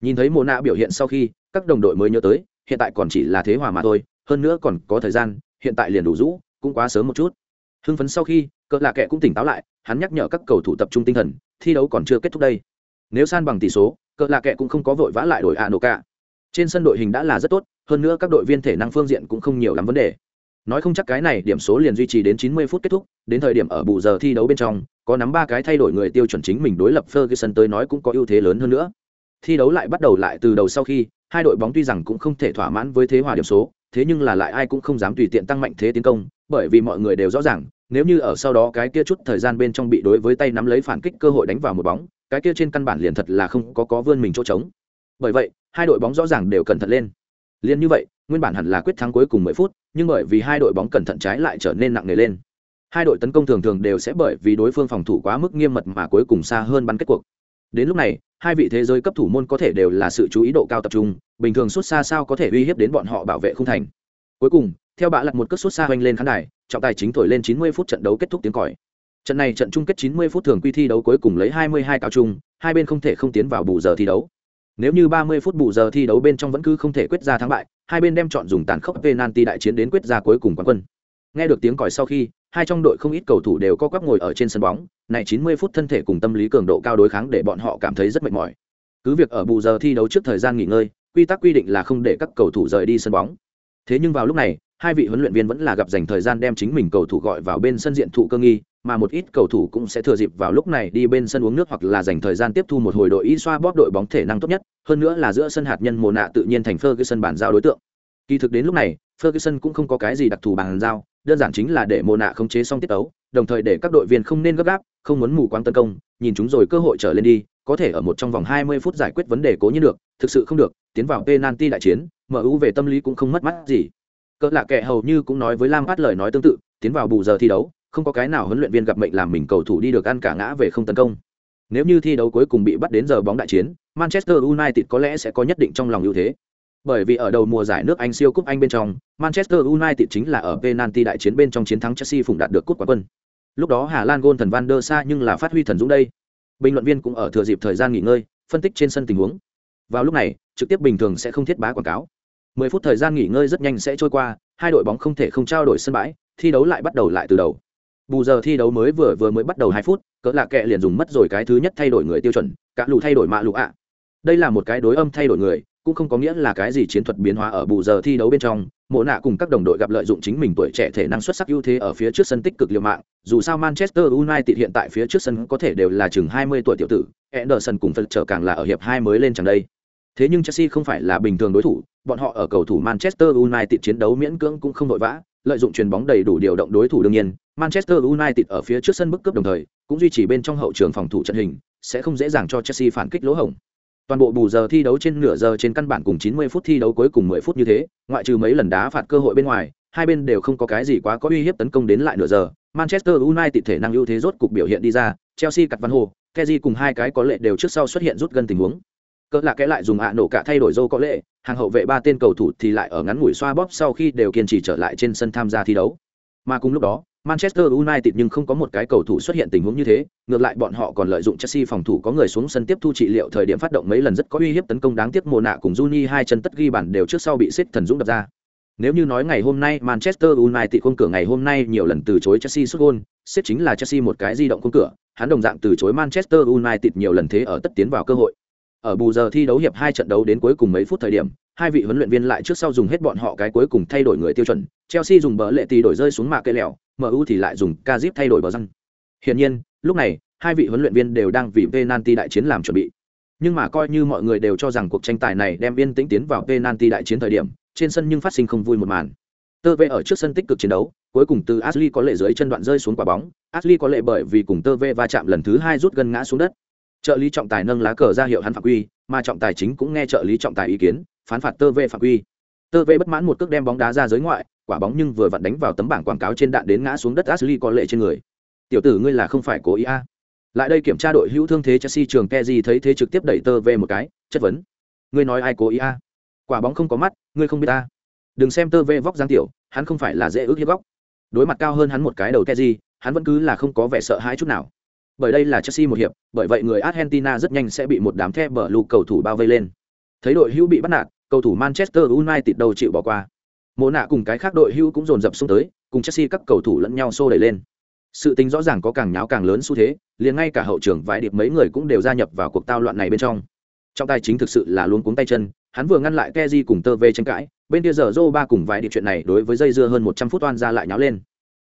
nhìn thấy mồ nạ biểu hiện sau khi các đồng đội mới nhớ tới hiện tại còn chỉ là thế hòa mà thôi hơn nữa còn có thời gian hiện tại liền đủ rũ, cũng quá sớm một chút. Hưng phấn sau khi, cỡ lạ kệ cũng tỉnh táo lại, hắn nhắc nhở các cầu thủ tập trung tinh thần, thi đấu còn chưa kết thúc đây. Nếu san bằng tỷ số, cỡ lạ kệ cũng không có vội vã lại đổi a nổ cả trên sân đội hình đã là rất tốt, hơn nữa các đội viên thể năng phương diện cũng không nhiều lắm vấn đề. Nói không chắc cái này điểm số liền duy trì đến 90 phút kết thúc, đến thời điểm ở bù giờ thi đấu bên trong, có nắm ba cái thay đổi người tiêu chuẩn chính mình đối lập Ferguson tới nói cũng có ưu thế lớn hơn nữa. Thi đấu lại bắt đầu lại từ đầu sau khi, hai đội bóng tuy rằng cũng không thể thỏa mãn với thế hòa điểm số thế nhưng là lại ai cũng không dám tùy tiện tăng mạnh thế tiến công, bởi vì mọi người đều rõ ràng, nếu như ở sau đó cái kia chút thời gian bên trong bị đối với tay nắm lấy phản kích cơ hội đánh vào một bóng, cái kia trên căn bản liền thật là không có có vươn mình chỗ trống. Bởi vậy, hai đội bóng rõ ràng đều cẩn thận lên. Liền như vậy, nguyên bản hẳn là quyết thắng cuối cùng 10 phút, nhưng bởi vì hai đội bóng cẩn thận trái lại trở nên nặng nề lên. Hai đội tấn công thường thường đều sẽ bởi vì đối phương phòng thủ quá mức nghiêm mật mà cuối cùng xa hơn bắn kết cuộc đến lúc này, hai vị thế giới cấp thủ môn có thể đều là sự chú ý độ cao tập trung, bình thường xuất xa sao có thể uy hiếp đến bọn họ bảo vệ không thành. Cuối cùng, theo bạ lật một cất xuất xa hoành lên khán đài, trọng tài chính thổi lên 90 phút trận đấu kết thúc tiếng còi. Trận này trận chung kết 90 phút thường quy thi đấu cuối cùng lấy 22 cao chung, hai bên không thể không tiến vào bù giờ thi đấu. Nếu như 30 phút bù giờ thi đấu bên trong vẫn cứ không thể quyết ra thắng bại, hai bên đem chọn dùng tàn khốc penalty đại chiến đến quyết ra cuối cùng quán quân. Nghe được tiếng còi sau khi, hai trong đội không ít cầu thủ đều co quắp ngồi ở trên sân bóng, này 90 phút thân thể cùng tâm lý cường độ cao đối kháng để bọn họ cảm thấy rất mệt mỏi. Cứ việc ở bù giờ thi đấu trước thời gian nghỉ ngơi, quy tắc quy định là không để các cầu thủ rời đi sân bóng. Thế nhưng vào lúc này, hai vị huấn luyện viên vẫn là gặp dành thời gian đem chính mình cầu thủ gọi vào bên sân diện thụ cơ nghi, mà một ít cầu thủ cũng sẽ thừa dịp vào lúc này đi bên sân uống nước hoặc là dành thời gian tiếp thu một hồi đội y xoa bóp đội bóng thể năng tốt nhất, hơn nữa là giữa sân hạt nhân mồ nạ tự nhiên thành Ferguson bản giao đối tượng. Kỳ thực đến lúc này, Ferguson cũng không có cái gì đặc thù bằng giao, đơn giản chính là để mồ nạ khống chế xong tiết tấu, đồng thời để các đội viên không nên gấp gáp, không muốn mù quáng tấn công, nhìn chúng rồi cơ hội trở lên đi, có thể ở một trong vòng 20 phút giải quyết vấn đề cố nhiên được, thực sự không được, tiến vào penalty đại chiến, MU về tâm lý cũng không mất mắt gì. Cỡ lạ kệ hầu như cũng nói với Lam Phát lời nói tương tự, tiến vào bù giờ thi đấu, không có cái nào huấn luyện viên gặp mệnh làm mình cầu thủ đi được ăn cả ngã về không tấn công. Nếu như thi đấu cuối cùng bị bắt đến giờ bóng đại chiến, Manchester United có lẽ sẽ có nhất định trong lòng ưu thế. Bởi vì ở đầu mùa giải nước Anh siêu cúp Anh bên trong, Manchester United chính là ở penalty đại chiến bên trong chiến thắng Chelsea phụng đạt được cúp quán quân. Lúc đó Hà Lan gôn thần Van der Sa nhưng là phát huy thần dũng đây. Bình luận viên cũng ở thừa dịp thời gian nghỉ ngơi, phân tích trên sân tình huống. Vào lúc này, trực tiếp bình thường sẽ không thiết bá quảng cáo. 10 phút thời gian nghỉ ngơi rất nhanh sẽ trôi qua, hai đội bóng không thể không trao đổi sân bãi, thi đấu lại bắt đầu lại từ đầu. Bù giờ thi đấu mới vừa vừa mới bắt đầu 2 phút, cỡ lạ kệ liền dùng mất rồi cái thứ nhất thay đổi người tiêu chuẩn, cả lù thay đổi mạ lù ạ. Đây là một cái đối âm thay đổi người, cũng không có nghĩa là cái gì chiến thuật biến hóa ở bù giờ thi đấu bên trong, mộ nạ cùng các đồng đội gặp lợi dụng chính mình tuổi trẻ thể năng xuất sắc ưu thế ở phía trước sân tích cực liều mạng, dù sao manchester united hiện tại phía trước sân có thể đều là chừng 20 tuổi tiểu tử, anderson cùng phật trở càng là ở hiệp hai mới lên chẳng đây. Thế nhưng chelsea không phải là bình thường đối thủ, bọn họ ở cầu thủ manchester united chiến đấu miễn cưỡng cũng không vội vã, lợi dụng chuyền bóng đầy đủ điều động đối thủ đương nhiên, manchester united ở phía trước sân bức cướp đồng thời, cũng duy trì bên trong hậu trường phòng thủ trận hình, sẽ không dễ dàng cho chelsea phản kích lỗ hổng toàn bộ bù giờ thi đấu trên nửa giờ trên căn bản cùng 90 phút thi đấu cuối cùng 10 phút như thế, ngoại trừ mấy lần đá phạt cơ hội bên ngoài, hai bên đều không có cái gì quá có uy hiếp tấn công đến lại nửa giờ. Manchester united thể năng ưu thế rốt cục biểu hiện đi ra, chelsea cặt văn hồ keji cùng hai cái có lệ đều trước sau xuất hiện rút gần tình huống. Cỡ là cái lại dùng ạ nổ cả thay đổi dâu có lệ, hàng hậu vệ ba tên cầu thủ thì lại ở ngắn ngủi xoa bóp sau khi đều kiên trì trở lại trên sân tham gia thi đấu mà cùng lúc đó Manchester United nhưng không có một cái cầu thủ xuất hiện tình huống như thế, ngược lại bọn họ còn lợi dụng Chelsea phòng thủ có người xuống sân tiếp thu trị liệu thời điểm phát động mấy lần rất có uy hiếp tấn công đáng tiếc mồ nạ cùng Juni hai chân tất ghi bàn đều trước sau bị xếp thần dũng đập ra. Nếu như nói ngày hôm nay Manchester United khung cửa ngày hôm nay nhiều lần từ chối Chelsea sút gôn, xếp chính là Chelsea một cái di động khung cửa, hắn đồng dạng từ chối Manchester United nhiều lần thế ở tất tiến vào cơ hội. Ở bù giờ thi đấu hiệp hai trận đấu đến cuối cùng mấy phút thời điểm, hai vị huấn luyện viên lại trước sau dùng hết bọn họ cái cuối cùng thay đổi người tiêu chuẩn, Chelsea dùng bờ lệ tỷ đổi rơi xuống mạ cây lẹo, MU thì lại dùng Kazip thay đổi bờ răng. Hiển nhiên, lúc này, hai vị huấn luyện viên đều đang vì penalty đại chiến làm chuẩn bị. Nhưng mà coi như mọi người đều cho rằng cuộc tranh tài này đem yên tĩnh tiến vào penalty đại chiến thời điểm, trên sân nhưng phát sinh không vui một màn. Tơ Vệ ở trước sân tích cực chiến đấu, cuối cùng từ Ashley có lệ dưới chân đoạn rơi xuống quả bóng, Ashley có lệ bởi vì cùng Tơ Vệ va chạm lần thứ hai rút gần ngã xuống đất. Trợ lý trọng tài nâng lá cờ ra hiệu hắn phạm quy, mà trọng tài chính cũng nghe trợ lý trọng tài ý kiến, phán phạt Tơ Vệ phạm quy. Tơ Vệ bất mãn một cước đem bóng đá ra giới ngoại, quả bóng nhưng vừa vặn đánh vào tấm bảng quảng cáo trên đạn đến ngã xuống đất Ashley có lệ trên người. Tiểu tử ngươi là không phải cố ý a? À. Lại đây kiểm tra đội hữu thương thế Chelsea trường Kezi thấy thế trực tiếp đẩy tơ về một cái, chất vấn. Ngươi nói ai cố ý a? À? Quả bóng không có mắt, ngươi không biết ta. Đừng xem tơ về vóc dáng tiểu, hắn không phải là dễ ước hiếp góc. Đối mặt cao hơn hắn một cái đầu Kezi, hắn vẫn cứ là không có vẻ sợ hãi chút nào. Bởi đây là Chelsea một hiệp, bởi vậy người Argentina rất nhanh sẽ bị một đám the bờ lù cầu thủ bao vây lên. Thấy đội hữu bị bắt nạt, cầu thủ Manchester United đầu chịu bỏ qua. Mộ nạ cùng cái khác đội hưu cũng dồn dập xuống tới, cùng chelsea các cầu thủ lẫn nhau xô đẩy lên. Sự tính rõ ràng có càng nháo càng lớn xu thế, liền ngay cả hậu trưởng vãi điệp mấy người cũng đều gia nhập vào cuộc tao loạn này bên trong. Trong tay chính thực sự là luôn cuống tay chân, hắn vừa ngăn lại keji cùng tơ về tranh cãi, bên kia giờ dô ba cùng vãi điệp chuyện này đối với dây dưa hơn một trăm phút toan ra lại nháo lên.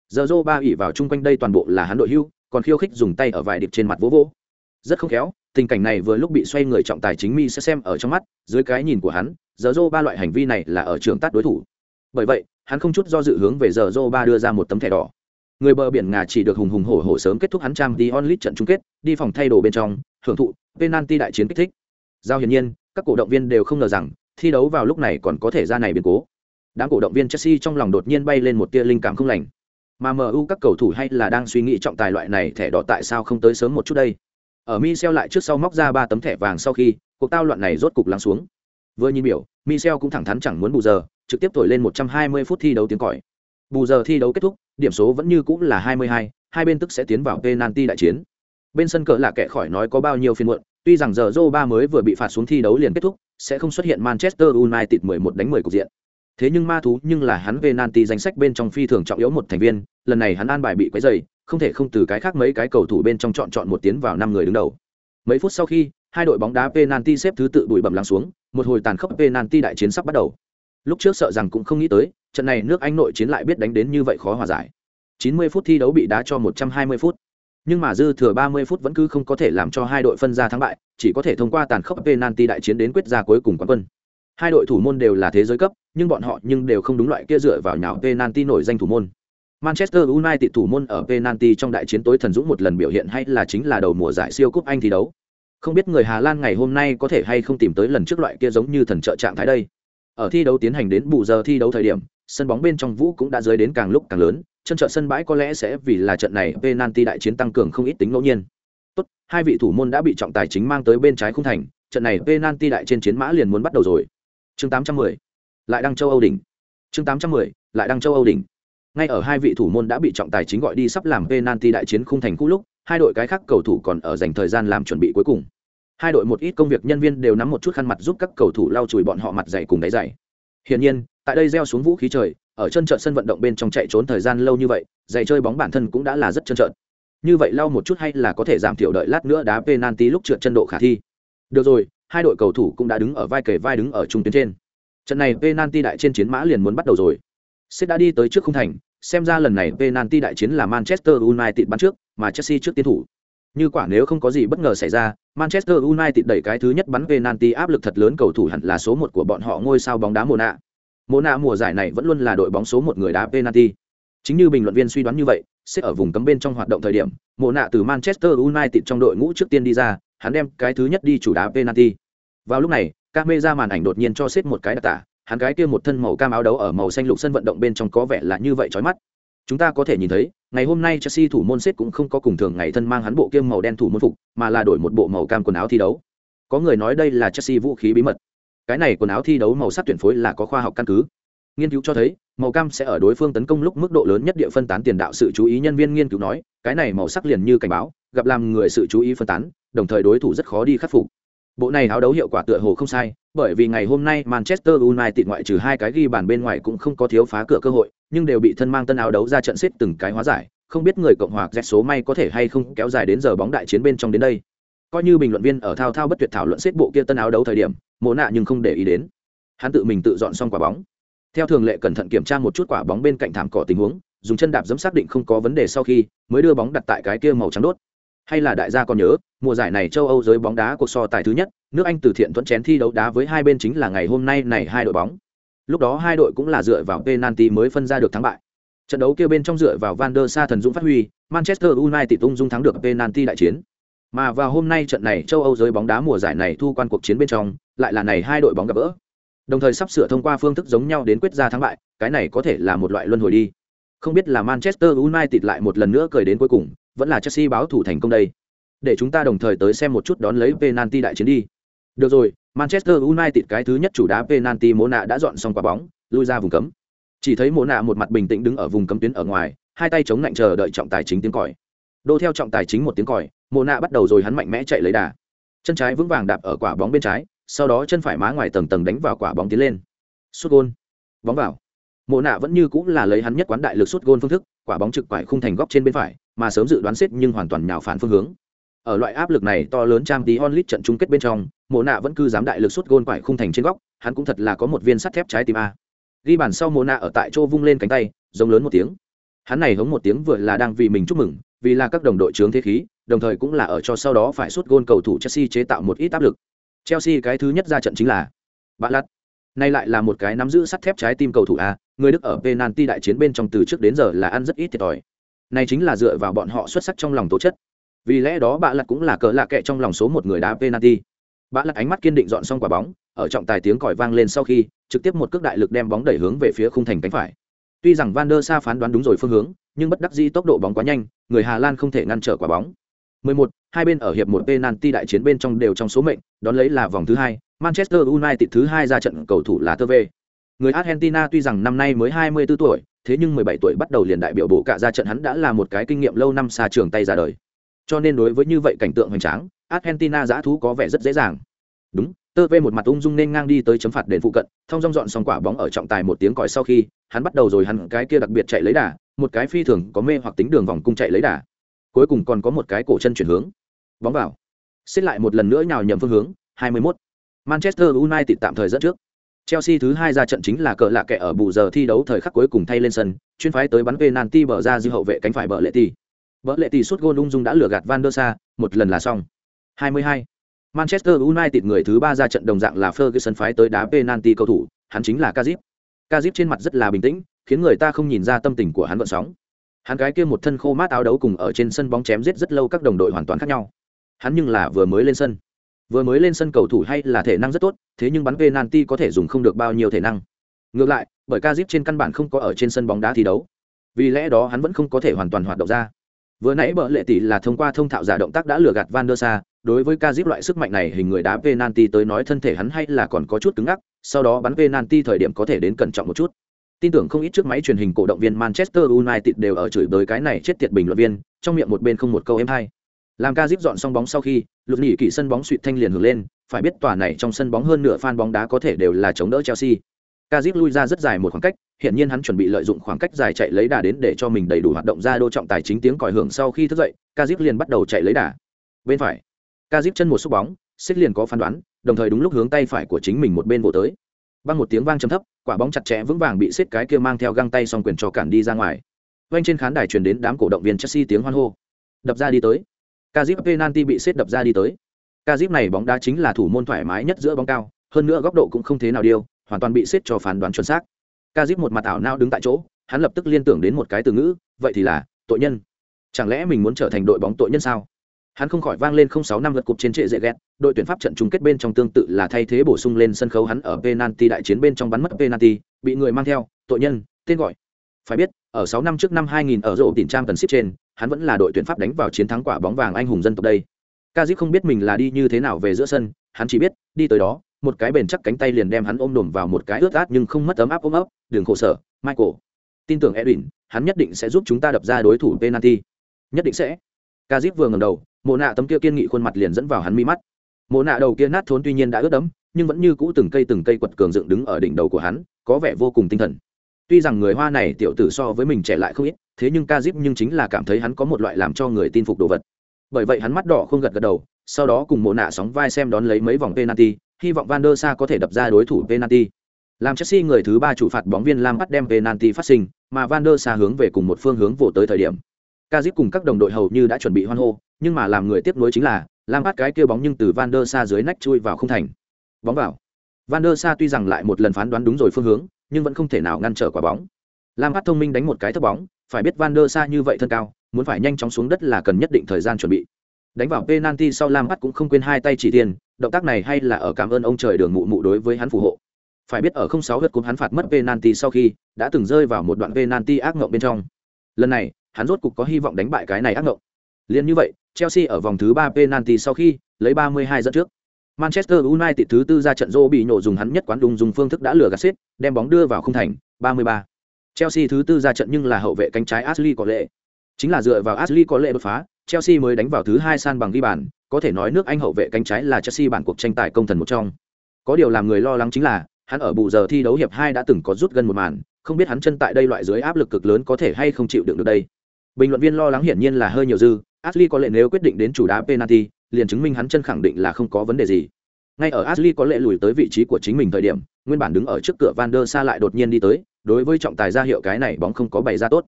Giờ dô ba ỉ vào chung quanh đây toàn bộ là hắn đội hưu, còn khiêu khích dùng tay ở vải điệp trên mặt vỗ vỗ. Rất không khéo, tình cảnh này vừa lúc bị xoay người trọng tài chính mi sẽ xem ở trong mắt, dưới cái nhìn của hắn giờ dô ba loại hành vi này là ở trường tát đối thủ. Bởi vậy, hắn không chút do dự hướng về giờ Ba đưa ra một tấm thẻ đỏ. Người bờ biển ngà chỉ được hùng hùng hổ hổ sớm kết thúc hắn trang đi onlit trận chung kết, đi phòng thay đồ bên trong, hưởng thụ penalty đại chiến kích thích. Giao hiển nhiên, các cổ động viên đều không ngờ rằng, thi đấu vào lúc này còn có thể ra này biến cố. Đám cổ động viên chelsea trong lòng đột nhiên bay lên một tia linh cảm không lành. Mà mu các cầu thủ hay là đang suy nghĩ trọng tài loại này thẻ đỏ tại sao không tới sớm một chút đây? Ở Michel lại trước sau móc ra ba tấm thẻ vàng sau khi, cuộc tao loạn này rốt cục lắng xuống vừa nhìn biểu Michel cũng thẳng thắn chẳng muốn bù giờ trực tiếp thổi lên 120 phút thi đấu tiếng còi. Bù giờ thi đấu kết thúc, điểm số vẫn như cũ là 22, hai bên tức sẽ tiến vào penalty đại chiến. Bên sân cờ là kẻ khỏi nói có bao nhiêu phiên muộn, tuy rằng giờ Joe Ba mới vừa bị phạt xuống thi đấu liền kết thúc, sẽ không xuất hiện Manchester United 11 đánh 10 cục diện. thế nhưng ma thú nhưng là hắn penalty danh sách bên trong phi thường trọng yếu một thành viên lần này hắn an bài bị quấy dày không thể không từ cái khác mấy cái cầu thủ bên trong chọn chọn một tiến vào năm người đứng đầu mấy phút sau khi hai đội bóng đá penalty xếp thứ tự bụi bẩm lắng xuống, một hồi tàn khốc penalty đại chiến sắp bắt đầu. Lúc trước sợ rằng cũng không nghĩ tới, trận này nước anh nội chiến lại biết đánh đến như vậy khó hòa giải. 90 phút thi đấu bị đá cho 120 phút. Nhưng mà dư thừa 30 phút vẫn cứ không có thể làm cho hai đội phân ra thắng bại, chỉ có thể thông qua tàn khốc penalty đại chiến đến quyết ra cuối cùng quán quân. Hai đội thủ môn đều là thế giới cấp, nhưng bọn họ nhưng đều không đúng loại kia dựa vào nhào penalty nổi danh thủ môn. Manchester United thủ môn ở penalty trong đại chiến tối thần dũng một lần biểu hiện hay là chính là đầu mùa giải siêu cúp Anh thi đấu. Không biết người Hà Lan ngày hôm nay có thể hay không tìm tới lần trước loại kia giống như thần trợ trạng thái đây. Ở thi đấu tiến hành đến bù giờ thi đấu thời điểm, sân bóng bên trong vũ cũng đã rơi đến càng lúc càng lớn, chân trợ sân bãi có lẽ sẽ vì là trận này penalty đại chiến tăng cường không ít tính ngẫu nhiên. Tốt, hai vị thủ môn đã bị trọng tài chính mang tới bên trái khung thành, trận này penalty đại trên chiến mã liền muốn bắt đầu rồi. Chương 810, lại đăng châu Âu đỉnh. Chương 810, lại đăng châu Âu đỉnh ngay ở hai vị thủ môn đã bị trọng tài chính gọi đi sắp làm penalty đại chiến khung thành cũ lúc hai đội cái khác cầu thủ còn ở dành thời gian làm chuẩn bị cuối cùng. Hai đội một ít công việc nhân viên đều nắm một chút khăn mặt giúp các cầu thủ lau chùi bọn họ mặt dày cùng đáy dày. Hiển nhiên tại đây gieo xuống vũ khí trời ở chân trận sân vận động bên trong chạy trốn thời gian lâu như vậy giày chơi bóng bản thân cũng đã là rất chân trợn như vậy lau một chút hay là có thể giảm thiểu đợi lát nữa đá penalty lúc trượt chân độ khả thi. Được rồi hai đội cầu thủ cũng đã đứng ở vai kề vai đứng ở trung tuyến trên. Trận này penalty đại trên chiến mã liền muốn bắt đầu rồi. Sếp đã đi tới trước khung thành, xem ra lần này penalty đại chiến là Manchester United bắn trước, mà Chelsea trước tiến thủ. Như quả nếu không có gì bất ngờ xảy ra, Manchester United đẩy cái thứ nhất bắn penalty áp lực thật lớn cầu thủ hẳn là số một của bọn họ ngôi sao bóng đá Mona. Mona mùa giải này vẫn luôn là đội bóng số một người đá penalty. Chính như bình luận viên suy đoán như vậy, sẽ ở vùng cấm bên trong hoạt động thời điểm, Mona từ Manchester United trong đội ngũ trước tiên đi ra, hắn đem cái thứ nhất đi chủ đá penalty. Vào lúc này, camera màn ảnh đột nhiên cho xếp một cái đặc tả, hắn cái kia một thân màu cam áo đấu ở màu xanh lục sân vận động bên trong có vẻ là như vậy chói mắt. Chúng ta có thể nhìn thấy, ngày hôm nay Chelsea thủ môn Sét cũng không có cùng thường ngày thân mang hắn bộ kiêm màu đen thủ môn phục, mà là đổi một bộ màu cam quần áo thi đấu. Có người nói đây là Chelsea vũ khí bí mật. Cái này quần áo thi đấu màu sắc tuyển phối là có khoa học căn cứ. Nghiên cứu cho thấy, màu cam sẽ ở đối phương tấn công lúc mức độ lớn nhất địa phân tán tiền đạo sự chú ý nhân viên nghiên cứu nói, cái này màu sắc liền như cảnh báo, gặp làm người sự chú ý phân tán, đồng thời đối thủ rất khó đi khắc phục. Bộ này áo đấu hiệu quả tựa hồ không sai, bởi vì ngày hôm nay Manchester United ngoại trừ hai cái ghi bàn bên ngoài cũng không có thiếu phá cửa cơ hội, nhưng đều bị thân mang tân áo đấu ra trận xếp từng cái hóa giải, không biết người cộng hòa Z số may có thể hay không kéo dài đến giờ bóng đại chiến bên trong đến đây. Coi như bình luận viên ở thao thao bất tuyệt thảo luận xếp bộ kia tân áo đấu thời điểm, mồ nạ nhưng không để ý đến. Hắn tự mình tự dọn xong quả bóng. Theo thường lệ cẩn thận kiểm tra một chút quả bóng bên cạnh thảm cỏ tình huống, dùng chân đạp giẫm xác định không có vấn đề sau khi, mới đưa bóng đặt tại cái kia màu trắng đốt. Hay là đại gia còn nhớ, mùa giải này châu Âu giới bóng đá cuộc so tài thứ nhất, nước Anh từ thiện thuận chén thi đấu đá với hai bên chính là ngày hôm nay này hai đội bóng. Lúc đó hai đội cũng là dựa vào penalty mới phân ra được thắng bại. Trận đấu kia bên trong dựa vào Van der Sa thần dũng phát huy, Manchester United tung dung thắng được penalty đại chiến. Mà vào hôm nay trận này châu Âu giới bóng đá mùa giải này thu quan cuộc chiến bên trong, lại là này hai đội bóng gặp gỡ. Đồng thời sắp sửa thông qua phương thức giống nhau đến quyết ra thắng bại, cái này có thể là một loại luân hồi đi. Không biết là Manchester United lại một lần nữa cười đến cuối cùng, vẫn là Chelsea báo thủ thành công đây. Để chúng ta đồng thời tới xem một chút đón lấy penalty đại chiến đi. Được rồi, Manchester United cái thứ nhất chủ đá penalty Mộ nạ đã dọn xong quả bóng, lui ra vùng cấm. Chỉ thấy Mộ nạ một mặt bình tĩnh đứng ở vùng cấm tuyến ở ngoài, hai tay chống lạnh chờ đợi trọng tài chính tiếng còi. Đô theo trọng tài chính một tiếng còi, Mộ nạ bắt đầu rồi hắn mạnh mẽ chạy lấy đà. Chân trái vững vàng đạp ở quả bóng bên trái, sau đó chân phải má ngoài tầng tầng đánh vào quả bóng tiến lên. Sút gol. Bóng vào. Mộ nạ vẫn như cũng là lấy hắn nhất quán đại lực sút gol phương thức, quả bóng trực quải khung thành góc trên bên phải, mà sớm dự đoán xét nhưng hoàn toàn nhào phản phương hướng. Ở loại áp lực này to lớn trang tí onlit trận chung kết bên trong, Mộ nạ vẫn cứ dám đại lực suốt gôn quải khung thành trên góc, hắn cũng thật là có một viên sắt thép trái tim a. Ghi bàn sau Mộ nạ ở tại chỗ vung lên cánh tay, giống lớn một tiếng. Hắn này hống một tiếng vừa là đang vì mình chúc mừng, vì là các đồng đội chướng thế khí, đồng thời cũng là ở cho sau đó phải suốt gôn cầu thủ Chelsea chế tạo một ít áp lực. Chelsea cái thứ nhất ra trận chính là Bạn Lật. Nay lại là một cái nắm giữ sắt thép trái tim cầu thủ a, người Đức ở penalty đại chiến bên trong từ trước đến giờ là ăn rất ít thiệt thòi. Này chính là dựa vào bọn họ xuất sắc trong lòng tố chất. Vì lẽ đó bạ Lật cũng là cờ lạ kệ trong lòng số một người đá penalty. bạ Lật ánh mắt kiên định dọn xong quả bóng, ở trọng tài tiếng còi vang lên sau khi, trực tiếp một cước đại lực đem bóng đẩy hướng về phía khung thành cánh phải. Tuy rằng Van der Sa phán đoán đúng rồi phương hướng, nhưng bất đắc dĩ tốc độ bóng quá nhanh, người Hà Lan không thể ngăn trở quả bóng. 11, hai bên ở hiệp một penalty đại chiến bên trong đều trong số mệnh, đón lấy là vòng thứ hai, Manchester United thứ hai ra trận cầu thủ là Tơ Người Argentina tuy rằng năm nay mới 24 tuổi, thế nhưng 17 tuổi bắt đầu liền đại biểu bộ cả ra trận hắn đã là một cái kinh nghiệm lâu năm xa trường tay ra đời. Cho nên đối với như vậy cảnh tượng hoành tráng, Argentina giã thú có vẻ rất dễ dàng. Đúng, tơ vê một mặt ung dung nên ngang đi tới chấm phạt đền phụ cận thông dong dọn xong quả bóng ở trọng tài một tiếng còi sau khi hắn bắt đầu rồi hắn cái kia đặc biệt chạy lấy đà một cái phi thường có mê hoặc tính đường vòng cung chạy lấy đà cuối cùng còn có một cái cổ chân chuyển hướng bóng vào xin lại một lần nữa nhào nhầm phương hướng 21. manchester united tạm thời dẫn trước chelsea thứ hai ra trận chính là cờ lạ kẻ ở bù giờ thi đấu thời khắc cuối cùng thay lên sân chuyên phái tới bắn penalty bờ ra dư hậu vệ cánh phải bờ lệ tỷ bờ lệ tỷ suốt gôn ung dung đã lừa gạt van der sa một lần là xong 22. Manchester United người thứ ba ra trận đồng dạng là Ferguson phái tới đá penalty cầu thủ, hắn chính là Kazip. Kazip trên mặt rất là bình tĩnh, khiến người ta không nhìn ra tâm tình của hắn vận sóng. Hắn cái kia một thân khô mát áo đấu cùng ở trên sân bóng chém giết rất lâu các đồng đội hoàn toàn khác nhau. Hắn nhưng là vừa mới lên sân. Vừa mới lên sân cầu thủ hay là thể năng rất tốt, thế nhưng bắn penalty có thể dùng không được bao nhiêu thể năng. Ngược lại, bởi Kazip trên căn bản không có ở trên sân bóng đá thi đấu. Vì lẽ đó hắn vẫn không có thể hoàn toàn hoạt động ra. Vừa nãy bợ lệ tỷ là thông qua thông thạo giả động tác đã lừa gạt Van der Sa, đối với ca loại sức mạnh này hình người đá penalty tới nói thân thể hắn hay là còn có chút cứng ngắc, sau đó bắn penalty thời điểm có thể đến cẩn trọng một chút. Tin tưởng không ít trước máy truyền hình cổ động viên Manchester United đều ở chửi bới cái này chết tiệt bình luận viên, trong miệng một bên không một câu em hay. Làm ca dọn xong bóng sau khi, lục nhị kỷ sân bóng suỵt thanh liền hưởng lên, phải biết tòa này trong sân bóng hơn nửa fan bóng đá có thể đều là chống đỡ Chelsea. Ca lui ra rất dài một khoảng cách, hiện nhiên hắn chuẩn bị lợi dụng khoảng cách dài chạy lấy đà đến để cho mình đầy đủ hoạt động ra đô trọng tài chính tiếng còi hưởng sau khi thức dậy, Ca liền bắt đầu chạy lấy đà. Bên phải, ca dip chân một xúc bóng xích liền có phán đoán đồng thời đúng lúc hướng tay phải của chính mình một bên vỗ tới băng một tiếng vang trầm thấp quả bóng chặt chẽ vững vàng bị xích cái kia mang theo găng tay xong quyền cho cản đi ra ngoài vanh trên khán đài truyền đến đám cổ động viên chelsea tiếng hoan hô đập ra đi tới ca penalty bị sét đập ra đi tới. Kazip này bóng đá chính là thủ môn thoải mái nhất giữa bóng cao, hơn nữa góc độ cũng không thế nào điêu, hoàn toàn bị sét cho phán đoán chuẩn xác. Kazip một mặt ảo não đứng tại chỗ, hắn lập tức liên tưởng đến một cái từ ngữ, vậy thì là, tội nhân. Chẳng lẽ mình muốn trở thành đội bóng tội nhân sao? Hắn không khỏi vang lên không sáu năm lượt cục trên trệ dễ ghét, đội tuyển pháp trận chung kết bên trong tương tự là thay thế bổ sung lên sân khấu hắn ở penalty đại chiến bên trong bắn mất penalty, bị người mang theo, tội nhân tên gọi. Phải biết ở sáu năm trước năm 2000 ở rộ tỉnh trang tần ship trên, hắn vẫn là đội tuyển pháp đánh vào chiến thắng quả bóng vàng anh hùng dân tộc đây. Kazip không biết mình là đi như thế nào về giữa sân, hắn chỉ biết, đi tới đó, một cái bền chắc cánh tay liền đem hắn ôm đổm vào một cái ướt át nhưng không mất ấm áp ôm ấp đường khổ sở, michael. Tin tưởng edwin, hắn nhất định sẽ giúp chúng ta đập ra đối thủ penalty. Nhất định sẽ. Kazip vừa ngẩng đầu mồ nạ tấm kia kiên nghị khuôn mặt liền dẫn vào hắn mi mắt. Mồ nạ đầu kia nát thốn tuy nhiên đã ướt đẫm, nhưng vẫn như cũ từng cây từng cây quật cường dựng đứng ở đỉnh đầu của hắn, có vẻ vô cùng tinh thần tuy rằng người hoa này tiểu tử so với mình trẻ lại không ít, thế nhưng ca nhưng chính là cảm thấy hắn có một loại làm cho người tin phục đồ vật. Bởi vậy hắn mắt đỏ không gật gật đầu, sau đó cùng mộ nạ sóng vai xem đón lấy mấy vòng penalty, hy vọng van der sa có thể đập ra đối thủ penalty. Làm chelsea người thứ ba chủ phạt bóng viên lam bắt đem penalty phát sinh, mà van der sa hướng về cùng một phương hướng vỗ tới thời điểm. Ca cùng các đồng đội hầu như đã chuẩn bị hoan hô, nhưng mà làm người tiếp nối chính là, lam bắt cái kêu bóng nhưng từ van der sa dưới nách chui vào không thành. Bóng vào. Van der sa tuy rằng lại một lần phán đoán đúng rồi phương hướng nhưng vẫn không thể nào ngăn trở quả bóng. Lam phát thông minh đánh một cái thấp bóng phải biết van der sa như vậy thân cao muốn phải nhanh chóng xuống đất là cần nhất định thời gian chuẩn bị. Đánh vào penalty sau lam phát cũng không quên hai tay chỉ tiền động tác này hay là ở cảm ơn ông trời đường mụ mụ đối với hắn phù hộ. Phải biết ở không sáu lượt cúp hắn phạt mất penalty sau khi đã từng rơi vào một đoạn penalty ác ngộng bên trong. Lần này hắn rốt cục có hy vọng đánh bại cái này ác ngộng Liên như vậy, Chelsea ở vòng thứ 3 penalty sau khi lấy 32 dẫn trước. Manchester United thứ tư ra trận rô bị nổ dùng hắn nhất quán đùng dùng phương thức đã lừa gạt xếp, đem bóng đưa vào khung thành, 33. Chelsea thứ tư ra trận nhưng là hậu vệ cánh trái Ashley có lệ. Chính là dựa vào Ashley có lệ đột phá, Chelsea mới đánh vào thứ hai san bằng ghi bàn, có thể nói nước Anh hậu vệ cánh trái là Chelsea bản cuộc tranh tài công thần một trong. Có điều làm người lo lắng chính là, hắn ở bù giờ thi đấu hiệp 2 đã từng có rút gần một màn, không biết hắn chân tại đây loại dưới áp lực cực lớn có thể hay không chịu đựng được đây. Bình luận viên lo lắng hiển nhiên là hơi nhiều dư, Ashley có lệ nếu quyết định đến chủ đá penalty, liền chứng minh hắn chân khẳng định là không có vấn đề gì. Ngay ở Ashley có lệ lùi tới vị trí của chính mình thời điểm, nguyên bản đứng ở trước cửa Van der Sa lại đột nhiên đi tới, đối với trọng tài ra hiệu cái này bóng không có bày ra tốt.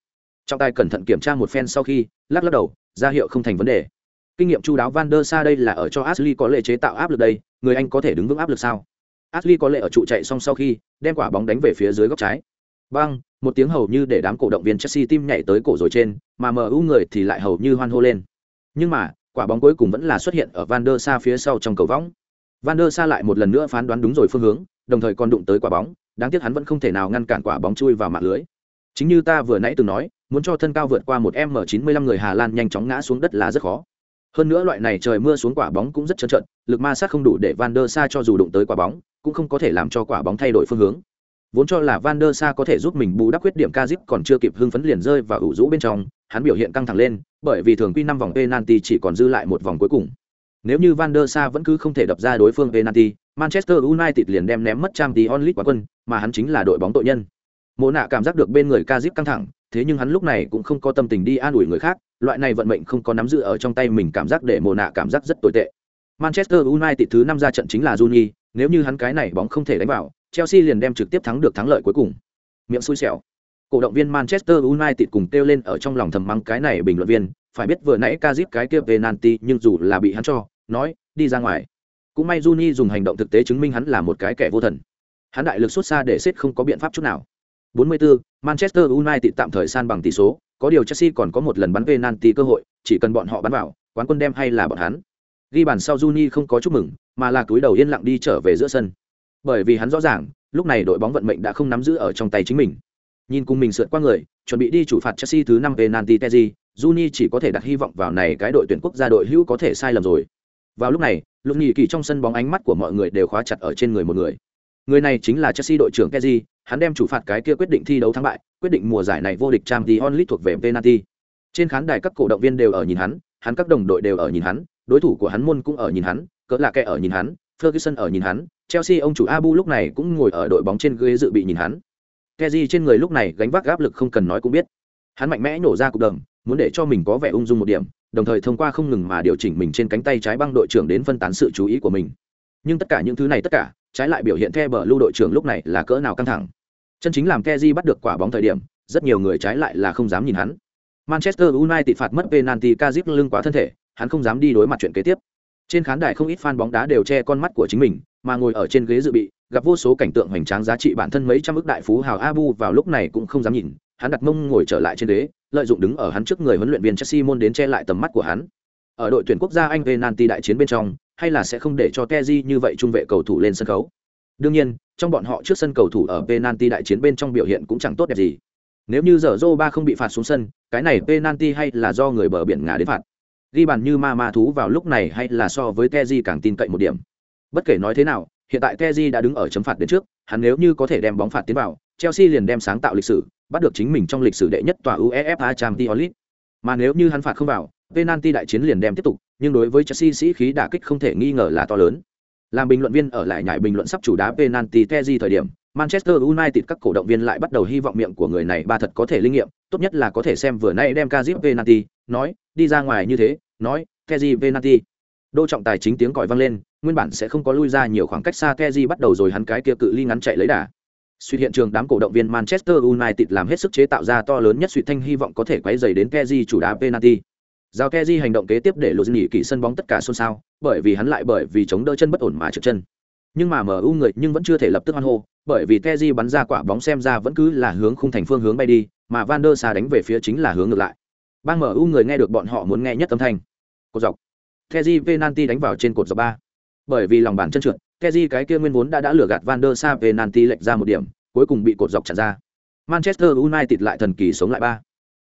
Trọng tài cẩn thận kiểm tra một phen sau khi, lắc lắc đầu, ra hiệu không thành vấn đề. Kinh nghiệm chu đáo Van der Sa đây là ở cho Ashley có lệ chế tạo áp lực đây, người anh có thể đứng vững áp lực sao? Ashley có lệ ở trụ chạy xong sau khi, đem quả bóng đánh về phía dưới góc trái. Bang, một tiếng hầu như để đám cổ động viên Chelsea tim nhảy tới cổ rồi trên, mà MU người thì lại hầu như hoan hô lên. Nhưng mà, quả bóng cuối cùng vẫn là xuất hiện ở Van der Sa phía sau trong cầu võng. Van der Sa lại một lần nữa phán đoán đúng rồi phương hướng, đồng thời còn đụng tới quả bóng, đáng tiếc hắn vẫn không thể nào ngăn cản quả bóng chui vào mạng lưới. Chính như ta vừa nãy từng nói, muốn cho thân cao vượt qua một M95 người Hà Lan nhanh chóng ngã xuống đất là rất khó. Hơn nữa loại này trời mưa xuống quả bóng cũng rất trơn trợn, lực ma sát không đủ để Van der Sa cho dù đụng tới quả bóng, cũng không có thể làm cho quả bóng thay đổi phương hướng. Vốn cho là Van der Sa có thể giúp mình bù đắp khuyết điểm Kazip còn chưa kịp hưng phấn liền rơi vào ủ rũ bên trong, hắn biểu hiện căng thẳng lên, bởi vì thường quy năm vòng penalty chỉ còn dư lại một vòng cuối cùng. Nếu như Van der Sa vẫn cứ không thể đập ra đối phương penalty, Manchester United liền đem ném mất Champions League quán quân, mà hắn chính là đội bóng tội nhân. Mộ nạ cảm giác được bên người Kazip căng thẳng, thế nhưng hắn lúc này cũng không có tâm tình đi an ủi người khác, loại này vận mệnh không có nắm giữ ở trong tay mình cảm giác để Mộ nạ cảm giác rất tồi tệ. Manchester United thứ năm ra trận chính là Juni, nếu như hắn cái này bóng không thể đánh vào, Chelsea liền đem trực tiếp thắng được thắng lợi cuối cùng. Miệng xui xẻo. Cổ động viên Manchester United cùng kêu lên ở trong lòng thầm mắng cái này bình luận viên, phải biết vừa nãy Kazip cái kia penalty nhưng dù là bị hắn cho, nói, đi ra ngoài. Cũng may Juni dùng hành động thực tế chứng minh hắn là một cái kẻ vô thần. Hắn đại lực xuất xa để xếp không có biện pháp chút nào. 44, Manchester United tạm thời san bằng tỷ số, có điều Chelsea còn có một lần bắn penalty cơ hội, chỉ cần bọn họ bắn vào, quán quân đem hay là bọn hắn. Ghi bàn sau Juni không có chúc mừng, mà là túi đầu yên lặng đi trở về giữa sân. Bởi vì hắn rõ ràng, lúc này đội bóng vận mệnh đã không nắm giữ ở trong tay chính mình. Nhìn cùng mình sượt qua người, chuẩn bị đi chủ phạt Chelsea thứ 5 penalty Teji, Juni chỉ có thể đặt hy vọng vào này cái đội tuyển quốc gia đội hữu có thể sai lầm rồi. Vào lúc này, lúc nghỉ kỳ trong sân bóng ánh mắt của mọi người đều khóa chặt ở trên người một người. Người này chính là Chelsea đội trưởng Teji, hắn đem chủ phạt cái kia quyết định thi đấu thắng bại, quyết định mùa giải này vô địch Champions League thuộc về penalty. Trên khán đài các cổ động viên đều ở nhìn hắn, hắn các đồng đội đều ở nhìn hắn, đối thủ của hắn môn cũng ở nhìn hắn, cỡ là kẻ ở nhìn hắn, Ferguson ở nhìn hắn, Chelsea ông chủ Abu lúc này cũng ngồi ở đội bóng trên ghế dự bị nhìn hắn keji trên người lúc này gánh vác áp lực không cần nói cũng biết. Hắn mạnh mẽ nổ ra cục đầm, muốn để cho mình có vẻ ung dung một điểm, đồng thời thông qua không ngừng mà điều chỉnh mình trên cánh tay trái băng đội trưởng đến phân tán sự chú ý của mình. Nhưng tất cả những thứ này tất cả, trái lại biểu hiện the bờ lưu đội trưởng lúc này là cỡ nào căng thẳng. Chân chính làm keji bắt được quả bóng thời điểm, rất nhiều người trái lại là không dám nhìn hắn. Manchester United phạt mất penalty Kazip lưng quá thân thể, hắn không dám đi đối mặt chuyện kế tiếp. Trên khán đài không ít fan bóng đá đều che con mắt của chính mình, mà ngồi ở trên ghế dự bị, gặp vô số cảnh tượng hoành tráng giá trị bản thân mấy trăm ức đại phú hào Abu vào lúc này cũng không dám nhìn, hắn đặt mông ngồi trở lại trên đế lợi dụng đứng ở hắn trước người huấn luyện viên Chelsea môn đến che lại tầm mắt của hắn. Ở đội tuyển quốc gia Anh penalty đại chiến bên trong, hay là sẽ không để cho Kezi như vậy trung vệ cầu thủ lên sân khấu. Đương nhiên, trong bọn họ trước sân cầu thủ ở penalty đại chiến bên trong biểu hiện cũng chẳng tốt đẹp gì. Nếu như giờ Zoba không bị phạt xuống sân, cái này penalty hay là do người bờ biển ngã đến phạt. Ghi bàn như ma ma thú vào lúc này hay là so với Kezi càng tin cậy một điểm. Bất kể nói thế nào, hiện tại Teji đã đứng ở chấm phạt đến trước, hắn nếu như có thể đem bóng phạt tiến vào, Chelsea liền đem sáng tạo lịch sử, bắt được chính mình trong lịch sử đệ nhất tòa UEFA Champions League. Mà nếu như hắn phạt không vào, penalty đại chiến liền đem tiếp tục, nhưng đối với Chelsea sĩ khí đả kích không thể nghi ngờ là to lớn. Làm bình luận viên ở lại nhảy bình luận sắp chủ đá penalty Teji thời điểm, Manchester United các cổ động viên lại bắt đầu hy vọng miệng của người này ba thật có thể linh nghiệm, tốt nhất là có thể xem vừa nay đem Kazip penalty, nói, đi ra ngoài như thế, nói, Teji penalty. Đô trọng tài chính tiếng còi vang lên, nguyên bản sẽ không có lui ra nhiều khoảng cách xa Kezi bắt đầu rồi hắn cái kia cự ly ngắn chạy lấy đà. Suy hiện trường đám cổ động viên Manchester United làm hết sức chế tạo ra to lớn nhất suy thanh hy vọng có thể quấy rầy đến Kezi chủ đá penalty. Giao Kezi hành động kế tiếp để lột nghỉ kỳ sân bóng tất cả xôn xao, bởi vì hắn lại bởi vì chống đỡ chân bất ổn mà trượt chân. Nhưng mà MU người nhưng vẫn chưa thể lập tức hoan hô, bởi vì Kezi bắn ra quả bóng xem ra vẫn cứ là hướng khung thành phương hướng bay đi, mà Van der sa đánh về phía chính là hướng ngược lại. Bang MU người nghe được bọn họ muốn nghe nhất âm thanh. Cô dọc. Kezi penalty đánh vào trên cột dọc ba. Bởi vì lòng bàn chân trượt, Kezi cái kia nguyên vốn đã đã lừa gạt Van der Sar penalty lệch ra một điểm, cuối cùng bị cột dọc chặn ra. Manchester United lại thần kỳ sống lại ba.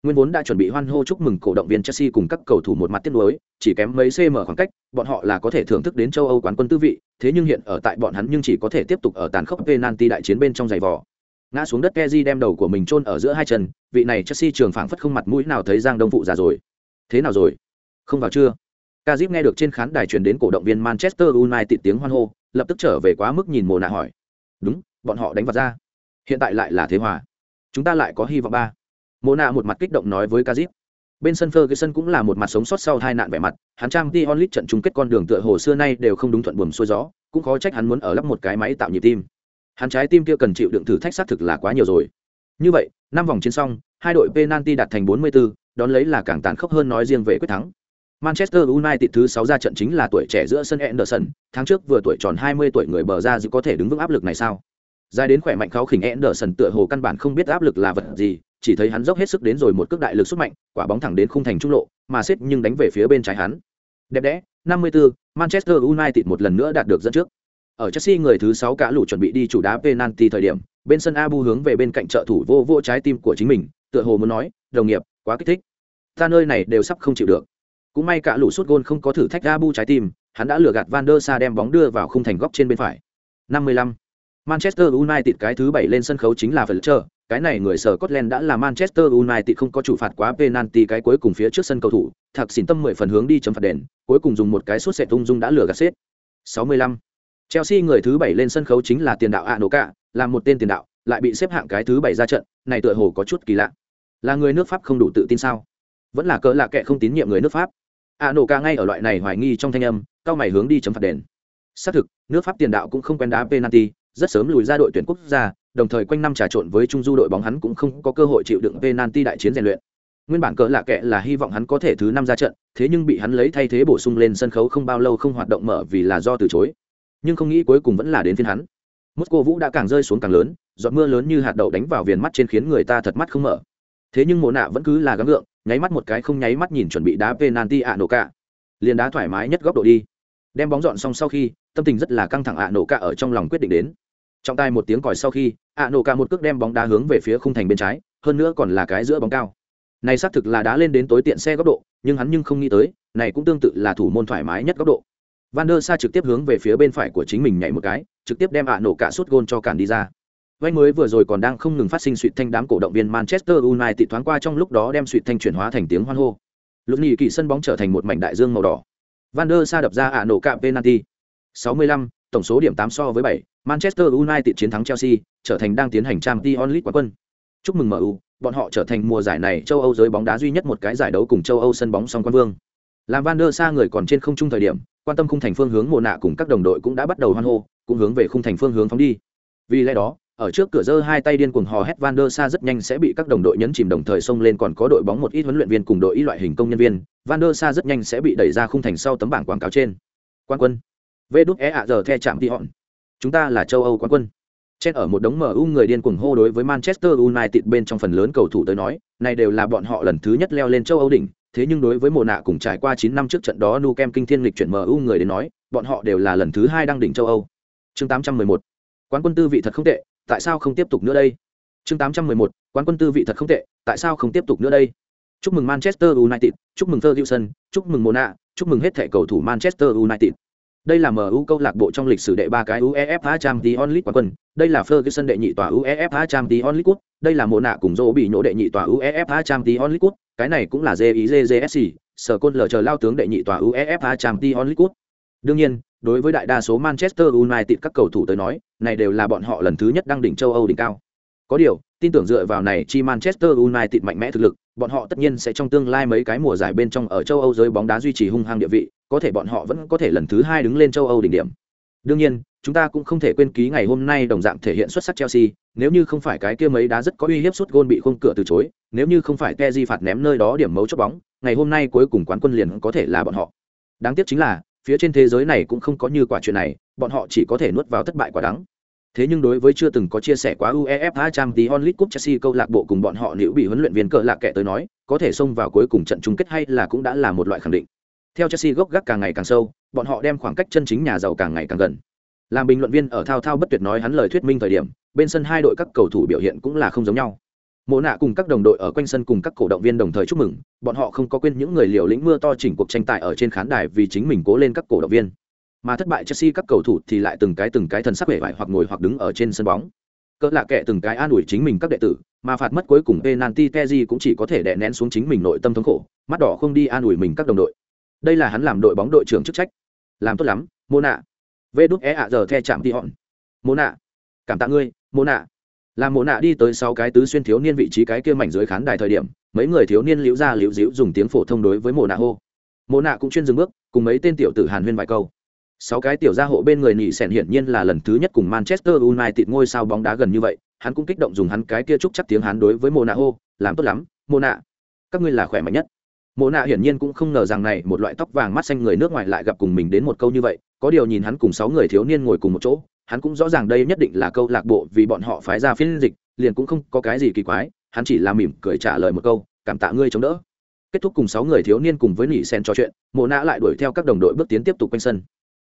Nguyên vốn đã chuẩn bị hoan hô chúc mừng cổ động viên Chelsea cùng các cầu thủ một mặt tiếc nuối, chỉ kém mấy cm khoảng cách, bọn họ là có thể thưởng thức đến châu Âu quán quân tư vị, thế nhưng hiện ở tại bọn hắn nhưng chỉ có thể tiếp tục ở tàn khốc penalty đại chiến bên trong giày vò. Ngã xuống đất Kezi đem đầu của mình chôn ở giữa hai chân, vị này Chelsea trường phảng phất không mặt mũi nào thấy Giang Đông phụ già rồi. Thế nào rồi? Không vào chưa? Kazip nghe được trên khán đài truyền đến cổ động viên Manchester United tiếng hoan hô, lập tức trở về quá mức nhìn Mộ nạ hỏi. Đúng, bọn họ đánh vào ra. Hiện tại lại là thế hòa. Chúng ta lại có hy vọng ba. Mộ nạ một mặt kích động nói với Kazip. Bên sân Ferguson cũng là một mặt sống sót sau hai nạn vẻ mặt, hắn trang Dion Lit trận chung kết con đường tựa hồ xưa nay đều không đúng thuận buồm xuôi gió, cũng khó trách hắn muốn ở lắp một cái máy tạo nhịp tim. Hắn trái tim kia cần chịu đựng thử thách xác thực là quá nhiều rồi. Như vậy, năm vòng chiến xong, hai đội penalty đạt thành 44, đón lấy là càng tàn khốc hơn nói riêng về quyết thắng. Manchester United thứ 6 ra trận chính là tuổi trẻ giữa sân Anderson, tháng trước vừa tuổi tròn 20 tuổi người bờ ra dự có thể đứng vững áp lực này sao? Dài đến khỏe mạnh kháo khỉnh Anderson tựa hồ căn bản không biết áp lực là vật gì, chỉ thấy hắn dốc hết sức đến rồi một cước đại lực xuất mạnh, quả bóng thẳng đến khung thành trung lộ, mà xếp nhưng đánh về phía bên trái hắn. Đẹp đẽ, 54, Manchester United một lần nữa đạt được dẫn trước. Ở Chelsea người thứ 6 cả lũ chuẩn bị đi chủ đá penalty thời điểm, bên sân Abu hướng về bên cạnh trợ thủ vô vô trái tim của chính mình, tựa hồ muốn nói, đồng nghiệp, quá kích thích. Ta nơi này đều sắp không chịu được. Cũng may cả lũ sút gôn không có thử thách Abu trái tim, hắn đã lừa gạt Van der Sa đem bóng đưa vào khung thành góc trên bên phải. 55. Manchester United cái thứ 7 lên sân khấu chính là Fletcher, cái này người sở Scotland đã là Manchester United không có chủ phạt quá penalty cái cuối cùng phía trước sân cầu thủ, thật xỉn tâm 10 phần hướng đi chấm phạt đền, cuối cùng dùng một cái sút sệt tung dung đã lừa gạt xếp. 65. Chelsea người thứ 7 lên sân khấu chính là tiền đạo Anoka, làm một tên tiền đạo, lại bị xếp hạng cái thứ 7 ra trận, này tựa hồ có chút kỳ lạ. Là người nước Pháp không đủ tự tin sao? Vẫn là cỡ lạ kệ không tín nhiệm người nước Pháp ản nổ ca ngay ở loại này hoài nghi trong thanh âm, cao mày hướng đi chấm phạt đền. Xác thực, nước Pháp tiền đạo cũng không quen đá penalty, rất sớm lùi ra đội tuyển quốc gia, đồng thời quanh năm trà trộn với trung du đội bóng hắn cũng không có cơ hội chịu đựng penalty đại chiến rèn luyện. Nguyên bản cỡ lạ kệ là hy vọng hắn có thể thứ năm ra trận, thế nhưng bị hắn lấy thay thế bổ sung lên sân khấu không bao lâu không hoạt động mở vì là do từ chối. Nhưng không nghĩ cuối cùng vẫn là đến phiên hắn. Moscow Vũ đã càng rơi xuống càng lớn, giọt mưa lớn như hạt đậu đánh vào viền mắt trên khiến người ta thật mắt không mở. Thế nhưng Mộ Nạ vẫn cứ là gắng gượng, nháy mắt một cái không nháy mắt nhìn chuẩn bị đá penalty ạ nổ cả. Liền đá thoải mái nhất góc độ đi. Đem bóng dọn xong sau khi, tâm tình rất là căng thẳng ạ nổ cả ở trong lòng quyết định đến trong tay một tiếng còi sau khi ạ nổ cả một cước đem bóng đá hướng về phía khung thành bên trái hơn nữa còn là cái giữa bóng cao này xác thực là đá lên đến tối tiện xe góc độ nhưng hắn nhưng không nghĩ tới này cũng tương tự là thủ môn thoải mái nhất góc độ van der sa trực tiếp hướng về phía bên phải của chính mình nhảy một cái trực tiếp đem ạ nổ cả suốt gôn cho cản đi ra Vay mới vừa rồi còn đang không ngừng phát sinh suy thanh đám cổ động viên Manchester United thoáng qua trong lúc đó đem suy thanh chuyển hóa thành tiếng hoan hô. Lúc nhị kỳ sân bóng trở thành một mảnh đại dương màu đỏ. Van der Sa đập ra ả nổ cả penalty. 65, tổng số điểm 8 so với 7, Manchester United chiến thắng Chelsea, trở thành đang tiến hành Champions League quán quân. Chúc mừng MU, bọn họ trở thành mùa giải này châu Âu giới bóng đá duy nhất một cái giải đấu cùng châu Âu sân bóng song quan vương. Làm Van der Sa người còn trên không trung thời điểm, quan tâm khung thành phương hướng mùa nạ cùng các đồng đội cũng đã bắt đầu hoan hô, cũng hướng về khung thành phương hướng phóng đi. Vì lẽ đó, ở trước cửa giơ hai tay điên cuồng hò hét Van der Sa rất nhanh sẽ bị các đồng đội nhấn chìm đồng thời xông lên còn có đội bóng một ít huấn luyện viên cùng đội ý loại hình công nhân viên, Van der Sa rất nhanh sẽ bị đẩy ra khung thành sau tấm bảng quảng cáo trên. Quan quân. Vê đút é ạ giờ the chạm đi họn chúng ta là châu âu quán quân trên ở một đống MU người điên cuồng hô đối với Manchester United bên trong phần lớn cầu thủ tới nói, này đều là bọn họ lần thứ nhất leo lên châu Âu đỉnh, thế nhưng đối với mùa nạ cùng trải qua 9 năm trước trận đó Nu Kem kinh thiên lịch chuyển MU người đến nói, bọn họ đều là lần thứ hai đăng đỉnh châu Âu. Chương 811. Quán quân tư vị thật không tệ, tại sao không tiếp tục nữa đây? Chương 811. Quán quân tư vị thật không tệ, tại sao không tiếp tục nữa đây? Chúc mừng Manchester United, chúc mừng Ferguson, chúc mừng Mona, chúc mừng hết thảy cầu thủ Manchester United. Đây là MU câu lạc bộ trong lịch sử đệ ba cái UEFA Champions League quán quân, đây là Ferguson đệ nhị tòa UEFA Champions League Cup, đây là Mona cùng Dỗ bị nhổ đệ nhị tòa UEFA Champions League Cup, cái này cũng là JIJJSC, sở côn lờ chờ lao tướng đệ nhị tòa UEFA Champions League Cup. Đương nhiên, đối với đại đa số Manchester United các cầu thủ tới nói, này đều là bọn họ lần thứ nhất đăng đỉnh châu Âu đỉnh cao. Có điều, tin tưởng dựa vào này chi Manchester United mạnh mẽ thực lực, bọn họ tất nhiên sẽ trong tương lai mấy cái mùa giải bên trong ở châu Âu giới bóng đá duy trì hung hăng địa vị, có thể bọn họ vẫn có thể lần thứ hai đứng lên châu Âu đỉnh điểm. Đương nhiên, chúng ta cũng không thể quên ký ngày hôm nay đồng dạng thể hiện xuất sắc Chelsea, nếu như không phải cái kia mấy đá rất có uy hiếp sút gôn bị khung cửa từ chối, nếu như không phải Kessié phạt ném nơi đó điểm mấu chốt bóng, ngày hôm nay cuối cùng quán quân liền có thể là bọn họ. Đáng tiếc chính là, phía trên thế giới này cũng không có như quả chuyện này, bọn họ chỉ có thể nuốt vào thất bại quả đắng. Thế nhưng đối với chưa từng có chia sẻ quá UEFA Champions League Cup Chelsea câu lạc bộ cùng bọn họ nếu bị huấn luyện viên cờ lạc kệ tới nói, có thể xông vào cuối cùng trận chung kết hay là cũng đã là một loại khẳng định. Theo Chelsea gốc gác càng ngày càng sâu, bọn họ đem khoảng cách chân chính nhà giàu càng ngày càng gần. Làm bình luận viên ở thao thao bất tuyệt nói hắn lời thuyết minh thời điểm, bên sân hai đội các cầu thủ biểu hiện cũng là không giống nhau. Mộ nạ cùng các đồng đội ở quanh sân cùng các cổ động viên đồng thời chúc mừng, bọn họ không có quên những người liều lĩnh mưa to chỉnh cuộc tranh tài ở trên khán đài vì chính mình cố lên các cổ động viên. Mà thất bại Chelsea các cầu thủ thì lại từng cái từng cái thần sắc vẻ vải hoặc ngồi hoặc đứng ở trên sân bóng. Cỡ lạ kệ từng cái an ủi chính mình các đệ tử, mà phạt mất cuối cùng penalty Teji cũng chỉ có thể đè nén xuống chính mình nội tâm thống khổ, mắt đỏ không đi an ủi mình các đồng đội. Đây là hắn làm đội bóng đội trưởng chức trách. Làm tốt lắm mô nạ vê đút e ạ giờ the chạm đi hòn mô nạ cảm tạ ngươi mô nạ làm Mộ nạ đi tới sáu cái tứ xuyên thiếu niên vị trí cái kia mảnh dưới khán đài thời điểm, mấy người thiếu niên liễu ra liễu dĩu dùng tiếng phổ thông đối với Mộ nạ hô. Mộ nạ cũng chuyên dừng bước, cùng mấy tên tiểu tử hàn huyên vài câu. Sáu cái tiểu gia hộ bên người nhị sẻn hiển nhiên là lần thứ nhất cùng manchester united ngôi sao bóng đá gần như vậy, hắn cũng kích động dùng hắn cái kia chúc chắc tiếng hắn đối với Mộ nạ hô, làm tốt lắm, Mộ nạ, các ngươi là khỏe mạnh nhất. Mộ nạ hiển nhiên cũng không ngờ rằng này, một loại tóc vàng mắt xanh người nước ngoài lại gặp cùng mình đến một câu như vậy, có điều nhìn hắn cùng sáu người thiếu niên ngồi cùng một chỗ hắn cũng rõ ràng đây nhất định là câu lạc bộ vì bọn họ phái ra phiên dịch liền cũng không có cái gì kỳ quái hắn chỉ là mỉm cười trả lời một câu cảm tạ ngươi chống đỡ. Kết thúc cùng sáu người thiếu niên cùng với nỉ sen trò chuyện mộ nạ lại đuổi theo các đồng đội bước tiến tiếp tục quanh sân.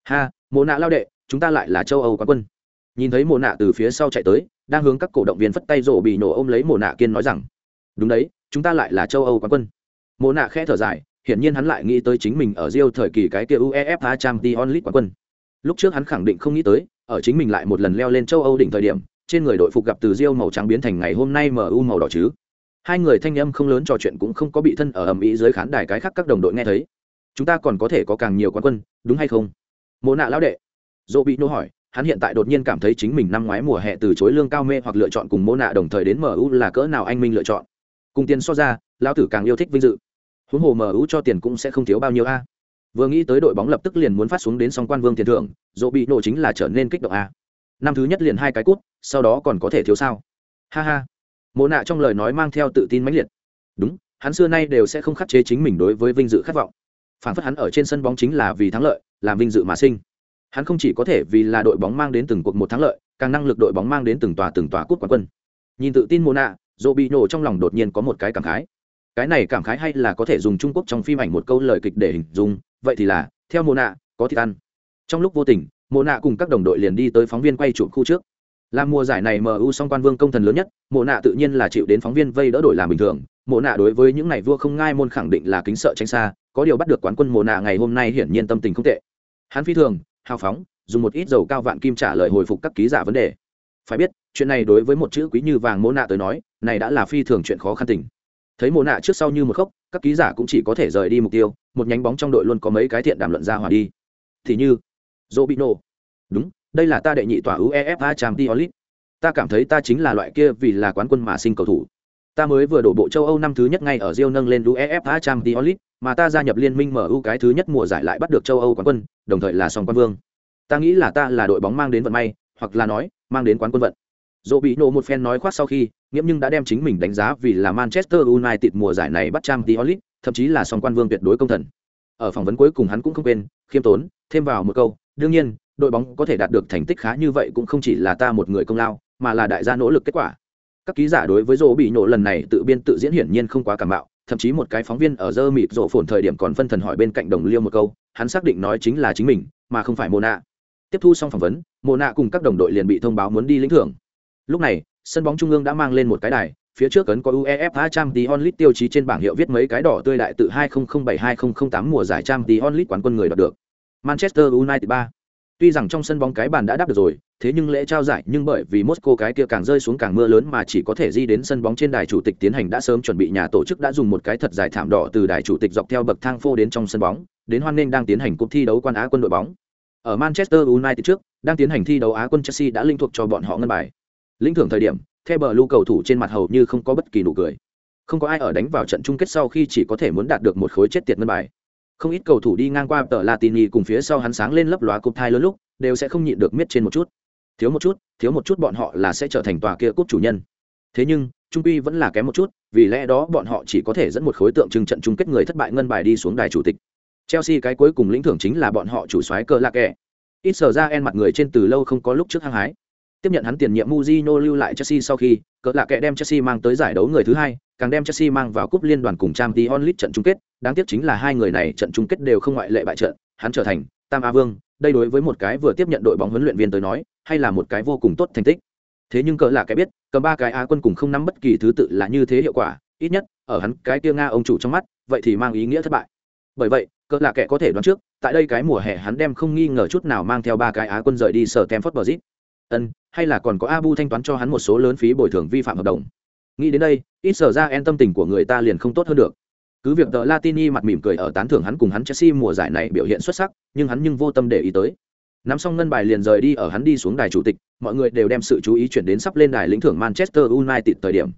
Ha mộ nạ lao đệ chúng ta lại là châu âu quán quân. Nhìn thấy mộ nạ từ phía sau chạy tới đang hướng các cổ động viên phất tay rổ bị nổ ôm lấy mộ nạ kiên nói rằng đúng đấy chúng ta lại là châu âu quán quân. Mộ nạ khẽ thở dài hiển nhiên hắn lại nghĩ tới chính mình ở Rio thời kỳ cái kia UEFA Champions League quán quân. Lúc trước hắn khẳng định không nghĩ tới, ở chính mình lại một lần leo lên châu Âu đỉnh thời điểm, trên người đội phục gặp từ riêu màu trắng biến thành ngày hôm nay mu màu đỏ chứ. Hai người thanh âm không lớn trò chuyện cũng không có bị thân ở ầm ĩ dưới khán đài cái khác các đồng đội nghe thấy. Chúng ta còn có thể có càng nhiều quán quân đúng hay không? Mộ nạ lão đệ. Dỗ bị nô hỏi hắn hiện tại đột nhiên cảm thấy chính mình năm ngoái mùa hè từ chối lương cao mê hoặc lựa chọn cùng mô nạ đồng thời đến mu là cỡ nào anh minh lựa chọn. Cùng tiền so ra lão tử càng yêu thích vinh dự. Huống hồ mu cho tiền cũng sẽ không thiếu bao nhiêu a vừa nghĩ tới đội bóng lập tức liền muốn phát xuống đến song quan vương tiền thưởng, dỗ bị nổ chính là trở nên kích động a. Năm thứ nhất liền hai cái cút, sau đó còn có thể thiếu sao? Ha ha. Mộ nạ trong lời nói mang theo tự tin mãnh liệt. Đúng, hắn xưa nay đều sẽ không khắc chế chính mình đối với vinh dự khát vọng. Phản phất hắn ở trên sân bóng chính là vì thắng lợi, làm vinh dự mà sinh. Hắn không chỉ có thể vì là đội bóng mang đến từng cuộc một thắng lợi, càng năng lực đội bóng mang đến từng tòa từng tòa cút quán quân. Nhìn tự tin Mộ nạ, dỗ bị nổ trong lòng đột nhiên có một cái cảm khái. Cái này cảm khái hay là có thể dùng trung quốc trong phim ảnh một câu lời kịch để hình dung vậy thì là, theo mồ nạ, có thịt ăn. Trong lúc vô tình mồ nạ cùng các đồng đội liền đi tới phóng viên quay chụp khu trước. Làm mùa giải này mu song quan vương công thần lớn nhất, mộ nạ tự nhiên là chịu đến phóng viên vây đỡ đổi làm bình thường. Mộ nạ đối với những này vua không ngai môn khẳng định là kính sợ tránh xa, có điều bắt được quán quân mộ nạ ngày hôm nay hiển nhiên tâm tình không tệ. Hắn phi thường, hào phóng, dùng một ít dầu cao vạn kim trả lời hồi phục các ký giả vấn đề. Phải biết, chuyện này đối với một chữ quý như vàng mộ nạ tới nói, này đã là phi thường chuyện khó khăn tình thấy mồ nạ trước sau như một khốc, các ký giả cũng chỉ có thể rời đi mục tiêu, một nhánh bóng trong đội luôn có mấy cái thiện đàm luận ra hòa đi. Thì như dỗ bị nổ đúng, đây là ta đệ nhị tòa uefa champions league. Ta cảm thấy ta chính là loại kia vì là quán quân mà sinh cầu thủ. Ta mới vừa đổ bộ châu âu năm thứ nhất ngay ở rio nâng lên uefa champions league, mà ta gia nhập liên minh mu cái thứ nhất mùa giải lại bắt được châu âu quán quân, đồng thời là song quân vương. Ta nghĩ là ta là đội bóng mang đến vận may, hoặc là nói, mang đến quán quân vận dỗ bị nổ một phen nói khoác sau khi nghiễm nhưng đã đem chính mình đánh giá vì là manchester united mùa giải này bắt trang Diolit, thậm chí là song quan vương tuyệt đối công thần. Ở phỏng vấn cuối cùng hắn cũng không quên khiêm tốn thêm vào một câu đương nhiên đội bóng có thể đạt được thành tích khá như vậy cũng không chỉ là ta một người công lao mà là đại gia nỗ lực kết quả. Các ký giả đối với Dỗ bị nổ lần này tự biên tự diễn hiển nhiên không quá cảm mạo, thậm chí một cái phóng viên ở dơ mịt rộ phồn thời điểm còn phân thần hỏi bên cạnh đồng liêu một câu hắn xác định nói chính là chính mình mà không phải Mona. nạ tiếp thu xong phỏng vấn Mona nạ cùng các đồng đội liền bị thông báo muốn đi lĩnh thưởng lúc này sân bóng trung ương đã mang lên một cái đài phía trước ấn có uefa trang tí onlit tiêu chí trên bảng hiệu viết mấy cái đỏ tươi đại tự 2007-2008 mùa giải trang tí onlit quán quân người đoạt được manchester united 3 Tuy rằng trong sân bóng cái bàn đã đáp được rồi, thế nhưng lễ trao giải nhưng bởi vì Moscow cái kia càng rơi xuống càng mưa lớn mà chỉ có thể di đến sân bóng trên đài chủ tịch tiến hành đã sớm chuẩn bị nhà tổ chức đã dùng một cái thật dài thảm đỏ từ đài chủ tịch dọc theo bậc thang phô đến trong sân bóng, đến hoan nghênh đang tiến hành cuộc thi đấu quan Á quân đội bóng. Ở Manchester United trước, đang tiến hành thi đấu Á quân Chelsea đã linh thuộc cho bọn họ ngân bài. Lĩnh thưởng thời điểm, theo bờ lưu cầu thủ trên mặt hầu như không có bất kỳ nụ cười. Không có ai ở đánh vào trận chung kết sau khi chỉ có thể muốn đạt được một khối chết tiệt ngân bài. Không ít cầu thủ đi ngang qua tờ latini cùng phía sau hắn sáng lên lấp lóa cúp thai lớn lúc đều sẽ không nhịn được miết trên một chút. Thiếu một chút thiếu một chút bọn họ là sẽ trở thành tòa kia cúp chủ nhân. Thế nhưng trung quy vẫn là kém một chút vì lẽ đó bọn họ chỉ có thể dẫn một khối tượng trưng trận chung kết người thất bại ngân bài đi xuống đài chủ tịch. Chelsea cái cuối cùng lĩnh thưởng chính là bọn họ chủ soái cơ lạc kẻ ít sở ra en mặt người trên từ lâu không có lúc trước hăng hái tiếp nhận hắn tiền nhiệm Mujino lưu lại Chelsea sau khi, cỡ lạ kẻ đem Chelsea mang tới giải đấu người thứ hai, càng đem Chelsea mang vào cúp liên đoàn cùng Champions League trận chung kết, đáng tiếc chính là hai người này trận chung kết đều không ngoại lệ bại trận, hắn trở thành Tam A Vương, đây đối với một cái vừa tiếp nhận đội bóng huấn luyện viên tới nói, hay là một cái vô cùng tốt thành tích. Thế nhưng cỡ lạ kẻ biết, cầm ba cái Á quân cùng không nắm bất kỳ thứ tự là như thế hiệu quả, ít nhất ở hắn cái kia Nga ông chủ trong mắt, vậy thì mang ý nghĩa thất bại. Bởi vậy, cỡ lạ kẻ có thể đoán trước, tại đây cái mùa hè hắn đem không nghi ngờ chút nào mang theo ba cái Á quân rời đi sở Stamford Bridge ân, hay là còn có abu thanh toán cho hắn một số lớn phí bồi thường vi phạm hợp đồng. Nghĩ đến đây, ít sở ra en tâm tình của người ta liền không tốt hơn được. Cứ việc tờ latini mặt mỉm cười ở tán thưởng hắn cùng hắn chelsea mùa giải này biểu hiện xuất sắc, nhưng hắn nhưng vô tâm để ý tới. Nắm xong ngân bài liền rời đi ở hắn đi xuống đài chủ tịch, mọi người đều đem sự chú ý chuyển đến sắp lên đài lĩnh thưởng manchester united thời điểm.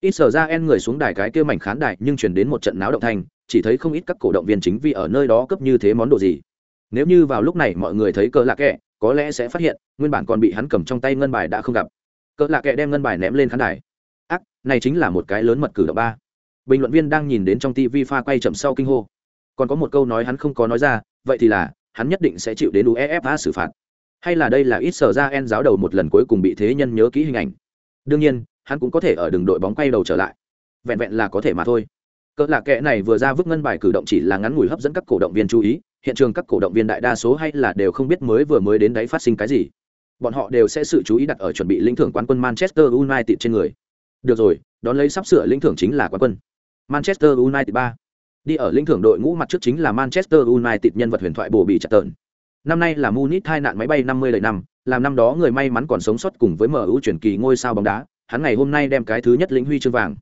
Ít sở ra en người xuống đài cái kia mảnh khán đài nhưng chuyển đến một trận náo động thành chỉ thấy không ít các cổ động viên chính vì ở nơi đó cấp như thế món đồ gì. Nếu như vào lúc này mọi người thấy cờ lạc kẹ có lẽ sẽ phát hiện, nguyên bản còn bị hắn cầm trong tay ngân bài đã không gặp. Cỡ lạ kệ đem ngân bài ném lên khán đài. Ác, này chính là một cái lớn mật cử động ba. Bình luận viên đang nhìn đến trong tv pha quay chậm sau kinh hô. Còn có một câu nói hắn không có nói ra, vậy thì là, hắn nhất định sẽ chịu đến uefa xử phạt. Hay là đây là ít sở ra en giáo đầu một lần cuối cùng bị thế nhân nhớ kỹ hình ảnh. Đương nhiên, hắn cũng có thể ở đường đội bóng quay đầu trở lại. Vẹn vẹn là có thể mà thôi. Cỡ lạ kệ này vừa ra vứt ngân bài cử động chỉ là ngắn ngủi hấp dẫn các cổ động viên chú ý hiện trường các cổ động viên đại đa số hay là đều không biết mới vừa mới đến đấy phát sinh cái gì. Bọn họ đều sẽ sự chú ý đặt ở chuẩn bị lĩnh thưởng quán quân manchester united trên người. Được rồi đón lấy sắp sửa lĩnh thưởng chính là quán quân. Manchester united ba. Đi ở lĩnh thưởng đội ngũ mặt trước chính là manchester united nhân vật huyền thoại bổ bị chặt tợn Năm nay là Munich hai nạn máy bay 50 lời năm, làm năm đó người may mắn còn sống sót cùng với MU chuyển kỳ ngôi sao bóng đá, hắn ngày hôm nay đem cái thứ nhất lĩnh huy chương vàng.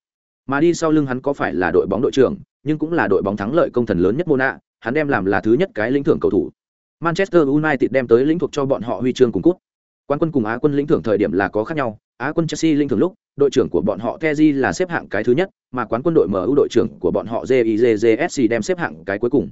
Mà đi sau lưng hắn có phải là đội bóng đội trưởng, nhưng cũng là đội bóng thắng lợi công thần lớn nhất Mona, hắn đem làm là thứ nhất cái lĩnh thưởng cầu thủ. Manchester United đem tới lĩnh thuộc cho bọn họ huy chương cùng cúp. Quán quân cùng Á quân lĩnh thưởng thời điểm là có khác nhau, Á quân Chelsea lĩnh thưởng lúc, đội trưởng của bọn họ Kezi là xếp hạng cái thứ nhất, mà quán quân đội MU đội trưởng của bọn họ JIJJSC đem xếp hạng cái cuối cùng.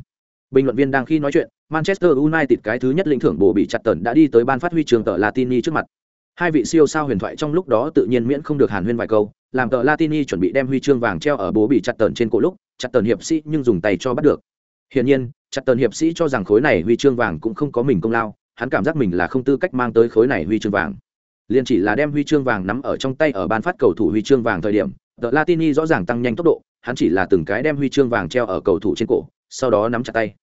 Bình luận viên đang khi nói chuyện, Manchester United cái thứ nhất lĩnh thưởng bổ bị chặt tần đã đi tới ban phát huy chương tờ Latini trước mặt. Hai vị siêu sao huyền thoại trong lúc đó tự nhiên miễn không được hàn huyên vài câu, làm tờ Latini chuẩn bị đem huy chương vàng treo ở bố bị chặt tần trên cổ lúc, chặt tần hiệp sĩ nhưng dùng tay cho bắt được. Hiển nhiên, chặt tần hiệp sĩ cho rằng khối này huy chương vàng cũng không có mình công lao, hắn cảm giác mình là không tư cách mang tới khối này huy chương vàng. Liên chỉ là đem huy chương vàng nắm ở trong tay ở ban phát cầu thủ huy chương vàng thời điểm, The Latini rõ ràng tăng nhanh tốc độ, hắn chỉ là từng cái đem huy chương vàng treo ở cầu thủ trên cổ, sau đó nắm chặt tay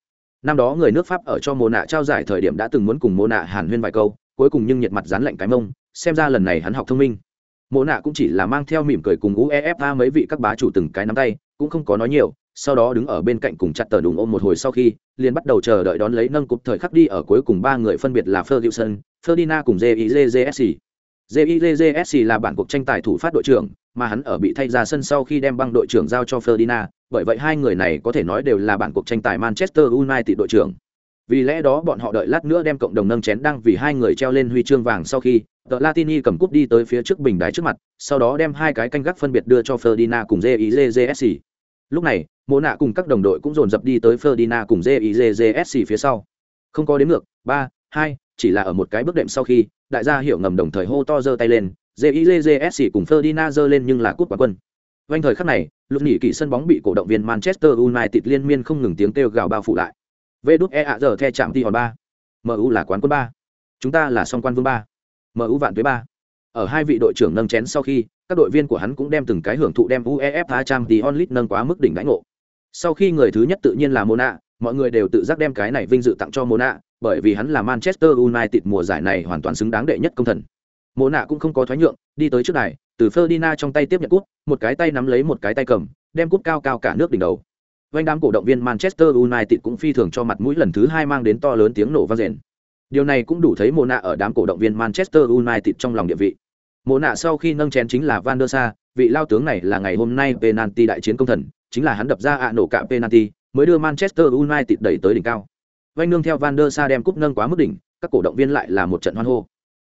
năm đó người nước pháp ở cho Mô nạ trao giải thời điểm đã từng muốn cùng Mô nạ hàn huyên vài câu cuối cùng nhưng nhiệt mặt dán lạnh cái mông xem ra lần này hắn học thông minh Mô nạ cũng chỉ là mang theo mỉm cười cùng uefa mấy vị các bá chủ từng cái nắm tay cũng không có nói nhiều sau đó đứng ở bên cạnh cùng chặt tờ đùng ôm một hồi sau khi liền bắt đầu chờ đợi đón lấy nâng cục thời khắc đi ở cuối cùng ba người phân biệt là Ferguson, Ferdinand cùng JIJJSC. JIJJSC là bản cuộc tranh tài thủ phát đội trưởng, mà hắn ở bị thay ra sân sau khi đem băng đội trưởng giao cho Ferdinand, bởi vậy hai người này có thể nói đều là bản cuộc tranh tài Manchester United đội trưởng. Vì lẽ đó bọn họ đợi lát nữa đem cộng đồng nâng chén đang vì hai người treo lên huy chương vàng sau khi, The Latini cầm cúp đi tới phía trước bình đài trước mặt, sau đó đem hai cái canh gác phân biệt đưa cho Ferdinand cùng JIJJSC. Lúc này, Mộ nạ cùng các đồng đội cũng dồn dập đi tới Ferdinand cùng JIJJSC phía sau. Không có đến ngược, ba, hai, chỉ là ở một cái bước đệm sau khi, đại gia hiểu ngầm đồng thời hô to giơ tay lên, JIJJSC cùng Ferdinand giơ lên nhưng là cút quả quân. Vành thời khắc này, lúc nghỉ kỳ sân bóng bị cổ động viên Manchester United liên miên không ngừng tiếng kêu gào bao phủ lại. Vê đút e ạ giờ the chạm ti hòn 3. MU là quán quân ba. Chúng ta là song quan vương ba. MU vạn tuế ba. Ở hai vị đội trưởng nâng chén sau khi, các đội viên của hắn cũng đem từng cái hưởng thụ đem UEFA Champions League nâng quá mức đỉnh đãi ngộ. Sau khi người thứ nhất tự nhiên là Mona, mọi người đều tự giác đem cái này vinh dự tặng cho Mona, bởi vì hắn là Manchester United mùa giải này hoàn toàn xứng đáng đệ nhất công thần. Mona cũng không có thoái nhượng, đi tới trước này, từ Ferdinand trong tay tiếp nhận cúp, một cái tay nắm lấy một cái tay cầm, đem cúp cao cao cả nước đỉnh đầu. Vành đám cổ động viên Manchester United cũng phi thường cho mặt mũi lần thứ hai mang đến to lớn tiếng nổ vang rền. Điều này cũng đủ thấy Mona ở đám cổ động viên Manchester United trong lòng địa vị. Mona sau khi nâng chén chính là Van der Sa, vị lao tướng này là ngày hôm nay penalty đại chiến công thần, chính là hắn đập ra ạ nổ cả penalty, mới đưa Manchester United đẩy tới đỉnh cao. Vành nương theo Van der Sar đem cúp nâng quá mức đỉnh, các cổ động viên lại là một trận hoan hô.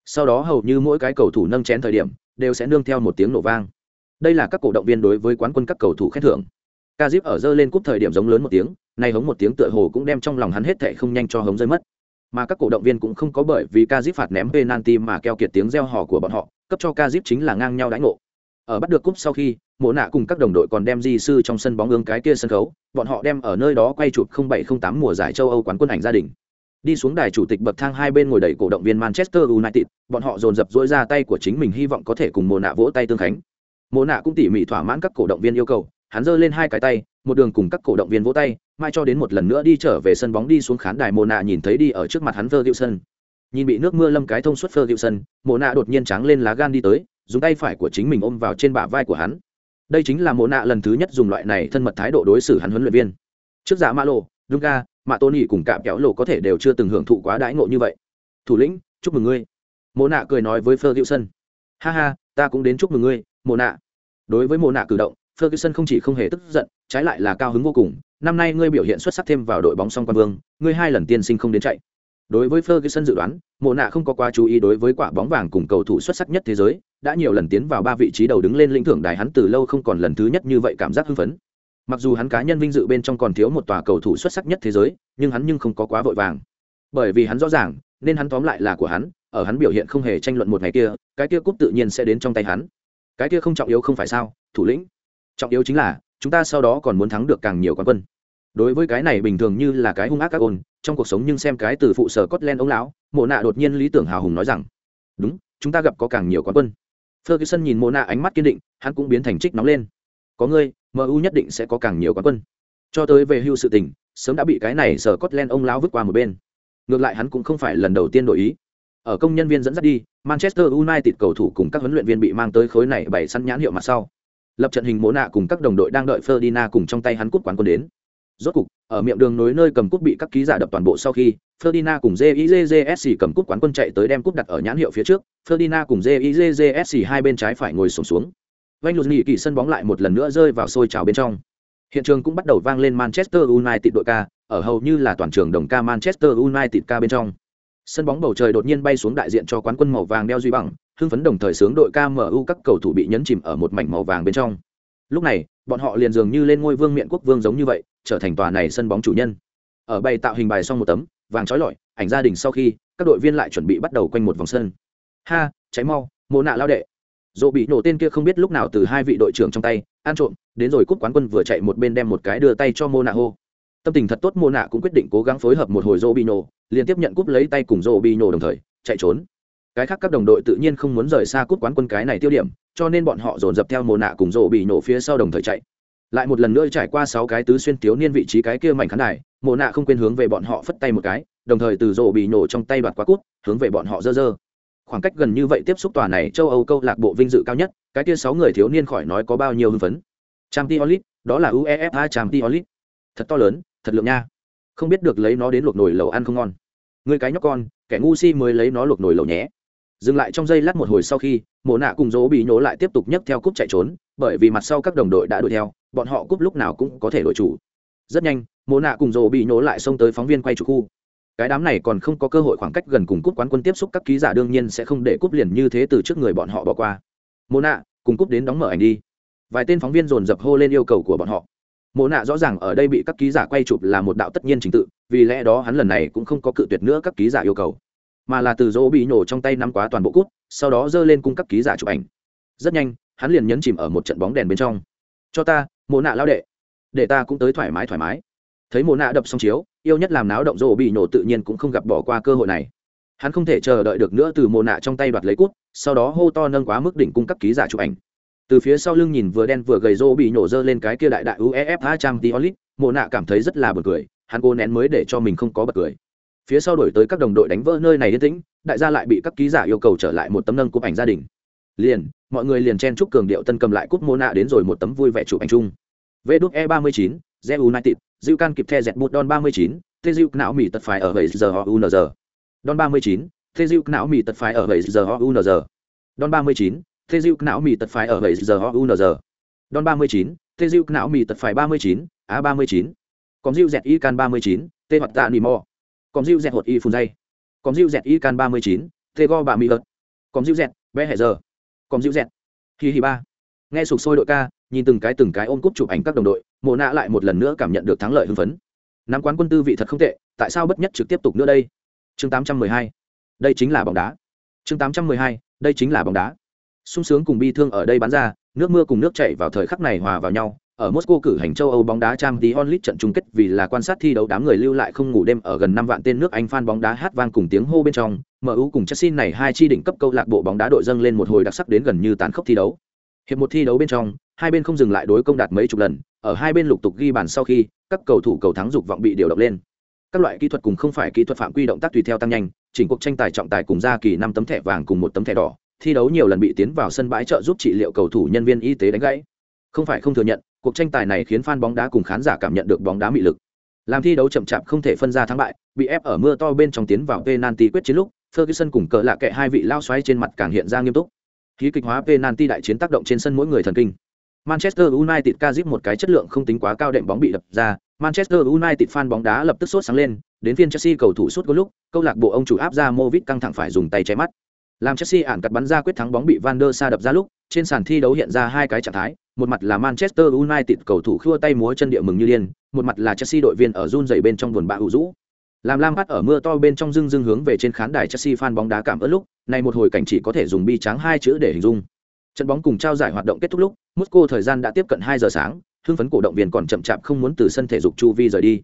Sau đó hầu như mỗi cái cầu thủ nâng chén thời điểm, đều sẽ nương theo một tiếng nổ vang đây là các cổ động viên đối với quán quân các cầu thủ khen thưởng Kazip ở dơ lên cúp thời điểm giống lớn một tiếng nay hống một tiếng tựa hồ cũng đem trong lòng hắn hết thảy không nhanh cho hống rơi mất mà các cổ động viên cũng không có bởi vì Kazip phạt ném penalty mà keo kiệt tiếng reo hò của bọn họ cấp cho Kazip chính là ngang nhau đánh ngộ ở bắt được cúp sau khi, mộ nạ cùng các đồng đội còn đem di sư trong sân bóng ương cái kia sân khấu, bọn họ đem ở nơi đó quay chụp 0708 mùa giải châu âu quán quân ảnh gia đình. Đi xuống đài chủ tịch bậc thang hai bên ngồi đầy cổ động viên manchester united, bọn họ dồn dập dỗi ra tay của chính mình hy vọng có thể cùng Mộ nạ vỗ tay tương khánh. Mộ nạ cũng tỉ mỉ thỏa mãn các cổ động viên yêu cầu, hắn giơ lên hai cái tay, một đường cùng các cổ động viên vỗ tay, mai cho đến một lần nữa đi trở về sân bóng đi xuống khán đài Mộ nạ nhìn thấy đi ở trước mặt hắn Ferguson. Nhìn bị nước mưa lâm cái thông suốt Ferguson, Mộ nạ đột nhiên trắng lên lá gan đi tới dùng tay phải của chính mình ôm vào trên bả vai của hắn đây chính là Mộ nạ lần thứ nhất dùng loại này thân mật thái độ đối xử hắn huấn luyện viên trước giả mã lộ Dunga, mà Tony cùng cạm kéo lộ có thể đều chưa từng hưởng thụ quá đãi ngộ như vậy. Thủ lĩnh, chúc mừng ngươi. Mộ nạ cười nói với Ferguson. Ha ha, ta cũng đến chúc mừng ngươi, Mộ nạ. Đối với Mộ nạ cử động, Ferguson không chỉ không hề tức giận, trái lại là cao hứng vô cùng. Năm nay ngươi biểu hiện xuất sắc thêm vào đội bóng song quan vương, ngươi hai lần tiên sinh không đến chạy. Đối với Ferguson dự đoán, Mộ nạ không có quá chú ý đối với quả bóng vàng cùng cầu thủ xuất sắc nhất thế giới, đã nhiều lần tiến vào ba vị trí đầu đứng lên lĩnh thưởng đài hắn từ lâu không còn lần thứ nhất như vậy cảm giác hưng phấn. Mặc dù hắn cá nhân vinh dự bên trong còn thiếu một tòa cầu thủ xuất sắc nhất thế giới, nhưng hắn nhưng không có quá vội vàng. Bởi vì hắn rõ ràng, nên hắn tóm lại là của hắn, ở hắn biểu hiện không hề tranh luận một ngày kia, cái kia cúp tự nhiên sẽ đến trong tay hắn. Cái kia không trọng yếu không phải sao, thủ lĩnh. Trọng yếu chính là, chúng ta sau đó còn muốn thắng được càng nhiều quán quân. Đối với cái này bình thường như là cái hung ác các ôn, trong cuộc sống nhưng xem cái từ phụ sở cốt len ông lão, mộ nạ đột nhiên lý tưởng hào hùng nói rằng, đúng, chúng ta gặp có càng nhiều quán quân ferguson nhìn Mona ánh mắt kiên định hắn cũng biến thành trích nóng lên có ngươi MU nhất định sẽ có càng nhiều quán quân. Cho tới về hưu sự tình, sớm đã bị cái này sở Scotland ông lão vứt qua một bên. Ngược lại hắn cũng không phải lần đầu tiên đổi ý. Ở công nhân viên dẫn dắt đi, Manchester United cầu thủ cùng các huấn luyện viên bị mang tới khối này bày săn nhãn hiệu mặt sau. Lập trận hình Mona cùng các đồng đội đang đợi Ferdinand cùng trong tay hắn cút quán quân đến. Rốt cục, ở miệng đường nối nơi cầm cúp bị các ký giả đập toàn bộ sau khi, Ferdinand cùng JIJJSC cầm cúp quán quân chạy tới đem cúp đặt ở nhãn hiệu phía trước, Ferdinand cùng JIJJSC hai bên trái phải ngồi xổm xuống. xuống. Vành lùn nghỉ kỳ sân bóng lại một lần nữa rơi vào sôi trào bên trong. Hiện trường cũng bắt đầu vang lên Manchester United đội ca, ở hầu như là toàn trường đồng ca Manchester United ca bên trong. Sân bóng bầu trời đột nhiên bay xuống đại diện cho quán quân màu vàng đeo duy bằng, hưng phấn đồng thời sướng đội ca MU các cầu thủ bị nhấn chìm ở một mảnh màu vàng bên trong. Lúc này, bọn họ liền dường như lên ngôi vương miện quốc vương giống như vậy, trở thành tòa này sân bóng chủ nhân. Ở bày tạo hình bài xong một tấm, vàng chói lọi, ảnh gia đình sau khi, các đội viên lại chuẩn bị bắt đầu quanh một vòng sân. Ha, cháy mau, mồ nạ lao đệ. Dỗ bị nổ tên kia không biết lúc nào từ hai vị đội trưởng trong tay, ăn trộm, đến rồi cúp quán quân vừa chạy một bên đem một cái đưa tay cho mô nạ hô tâm tình thật tốt mô nạ cũng quyết định cố gắng phối hợp một hồi rô bị nổ liên tiếp nhận cúp lấy tay cùng rô bị nổ đồng thời chạy trốn cái khác các đồng đội tự nhiên không muốn rời xa cút quán quân cái này tiêu điểm, cho nên bọn họ dồn dập theo mồ nạ cùng rổ bị nổ phía sau đồng thời chạy. Lại một lần nữa trải qua sáu cái tứ xuyên thiếu niên vị trí cái kia mảnh khán đài, mồ nạ không quên hướng về bọn họ phất tay một cái, đồng thời từ rổ bị nổ trong tay đoạt qua cút, hướng về bọn họ dơ dơ. Khoảng cách gần như vậy tiếp xúc tòa này châu âu câu lạc bộ vinh dự cao nhất, cái kia sáu người thiếu niên khỏi nói có bao nhiêu hưng phấn. Trang t onlit đó là uefa trang t onlit thật to lớn, thật lượng nha. Không biết được lấy nó đến luộc nồi lẩu ăn không ngon. Người cái nhóc con, kẻ ngu si mới lấy nó luộc nồi lẩu nhé dừng lại trong giây lát một hồi sau khi, mộ nạ cùng dỗ bị nhổ lại tiếp tục nhấc theo cúp chạy trốn, bởi vì mặt sau các đồng đội đã đuổi theo, bọn họ cúp lúc nào cũng có thể đổi chủ. Rất nhanh, mộ nạ cùng dỗ bị nhổ lại xông tới phóng viên quay chủ khu. Cái đám này còn không có cơ hội khoảng cách gần cùng cúp quán quân tiếp xúc các ký giả đương nhiên sẽ không để cúp liền như thế từ trước người bọn họ bỏ qua. Mộ nạ, cùng cúp đến đóng mở ảnh đi. Vài tên phóng viên dồn dập hô lên yêu cầu của bọn họ. Mộ nạ rõ ràng ở đây bị các ký giả quay chụp là một đạo tất nhiên trình tự, vì lẽ đó hắn lần này cũng không có cự tuyệt nữa các ký giả yêu cầu mà là từ dỗ bị nhổ trong tay nắm quá toàn bộ cút, sau đó giơ lên cung cấp ký giả chụp ảnh. Rất nhanh, hắn liền nhấn chìm ở một trận bóng đèn bên trong. Cho ta mồ nạ lao đệ. Để ta cũng tới thoải mái thoải mái. Thấy mồ nạ đập xong chiếu, yêu nhất làm náo động dỗ bị nổ tự nhiên cũng không gặp bỏ qua cơ hội này. Hắn không thể chờ đợi được nữa từ mồ nạ trong tay đoạt lấy cút, sau đó hô to nâng quá mức đỉnh cung cấp ký giả chụp ảnh. Từ phía sau lưng nhìn vừa đen vừa gầy rô bị nổ dơ lên cái kia đại đại uefa trang t onlit mộ nạ cảm thấy rất là bật cười, hắn cố nén mới để cho mình không có bật cười phía sau đổi tới các đồng đội đánh vỡ nơi này yên tĩnh, đại gia lại bị các ký giả yêu cầu trở lại một tấm nâng cúp ảnh gia đình. Liền, mọi người liền chen chúc cường điệu tân cầm lại cúp mô nạ đến rồi một tấm vui vẻ chụp ảnh chung. Vê đúc e ba mươi chín ze united diêu can kịp the dẹt bút đòn ba mươi chín thế diêu não mỹ tật phải ở bảy giờ họ unz đòn ba mươi chín thế diêu não mỹ tật phải ở bảy giờ họ unz đòn ba mươi chín thế diệu não mì tật phải ở bảy giờ họ unz đòn ba mươi chín thế diệu não mì tật phải ba mươi chín, a ba mươi chín. Còn diệu dẹt y can ba mươi chín, tê hoạt tạ nỉ mò còn diêu dẹt hột y phun dây. Còn diêu dẹt y can ba mươi chín t go bà mì ớt còn diêu dẹt, bé hẹ giờ. Còn diêu dẹt, hi hi ba. Nghe sục sôi đội ca, nhìn từng cái từng cái ôm cúp chụp ảnh các đồng đội, mộ nạ lại một lần nữa cảm nhận được thắng lợi hưng phấn. Nắm quán quân tư vị thật không tệ, tại sao bất nhất trực tiếp tục nữa đây? Chương 812. đây chính là bóng đá. Chương 812. đây chính là bóng đá. Sung sướng cùng bi thương ở đây bắn ra, nước mưa cùng nước chảy vào thời khắc này hòa vào nhau ở Moscow cử hành châu Âu bóng đá trang League trận chung kết vì là quan sát thi đấu đám người lưu lại không ngủ đêm ở gần năm vạn tên nước Anh fan bóng đá hát vang cùng tiếng hô bên trong, MU cùng Chelsea này hai chi đỉnh cấp câu lạc bộ bóng đá đội dâng lên một hồi đặc sắc đến gần như tán khốc thi đấu. Hiệp một thi đấu bên trong, hai bên không dừng lại đối công đạt mấy chục lần, ở hai bên lục tục ghi bàn sau khi, các cầu thủ cầu thắng dục vọng bị điều động lên. Các loại kỹ thuật cùng không phải kỹ thuật phạm quy động tác tùy theo tăng nhanh, chỉnh cuộc tranh tài trọng tài cùng ra kỳ năm tấm thẻ vàng cùng một tấm thẻ đỏ, thi đấu nhiều lần bị tiến vào sân bãi trợ giúp trị liệu cầu thủ nhân viên y tế đánh gãy. Không phải không thừa nhận, cuộc tranh tài này khiến fan bóng đá cùng khán giả cảm nhận được bóng đá mị lực. Làm thi đấu chậm chạp không thể phân ra thắng bại, bị ép ở mưa to bên trong tiến vào penalty quyết chiến lúc, Ferguson cùng cờ lạ kệ hai vị lao xoáy trên mặt càng hiện ra nghiêm túc. Khí kịch hóa penalty đại chiến tác động trên sân mỗi người thần kinh. Manchester United ca giúp một cái chất lượng không tính quá cao đệm bóng bị đập ra, Manchester United fan bóng đá lập tức sốt sáng lên, đến phiên Chelsea cầu thủ sút gol lúc, câu lạc bộ ông chủ áp ra Movit căng thẳng phải dùng tay che mắt. Làm Chelsea ản cắt bắn ra quyết thắng bóng bị Van der Sa đập ra lúc, trên sàn thi đấu hiện ra hai cái trạng thái, một mặt là Manchester United cầu thủ khua tay múa chân địa mừng như điên, một mặt là Chelsea đội viên ở run rẩy bên trong buồn bã ủ rũ. Làm Lam bắt ở mưa to bên trong dưng dưng hướng về trên khán đài Chelsea fan bóng đá cảm ơn lúc, này một hồi cảnh chỉ có thể dùng bi trắng hai chữ để hình dung. Trận bóng cùng trao giải hoạt động kết thúc lúc, Moscow thời gian đã tiếp cận hai giờ sáng, hưng phấn cổ động viên còn chậm chạp không muốn từ sân thể dục chu vi rời đi.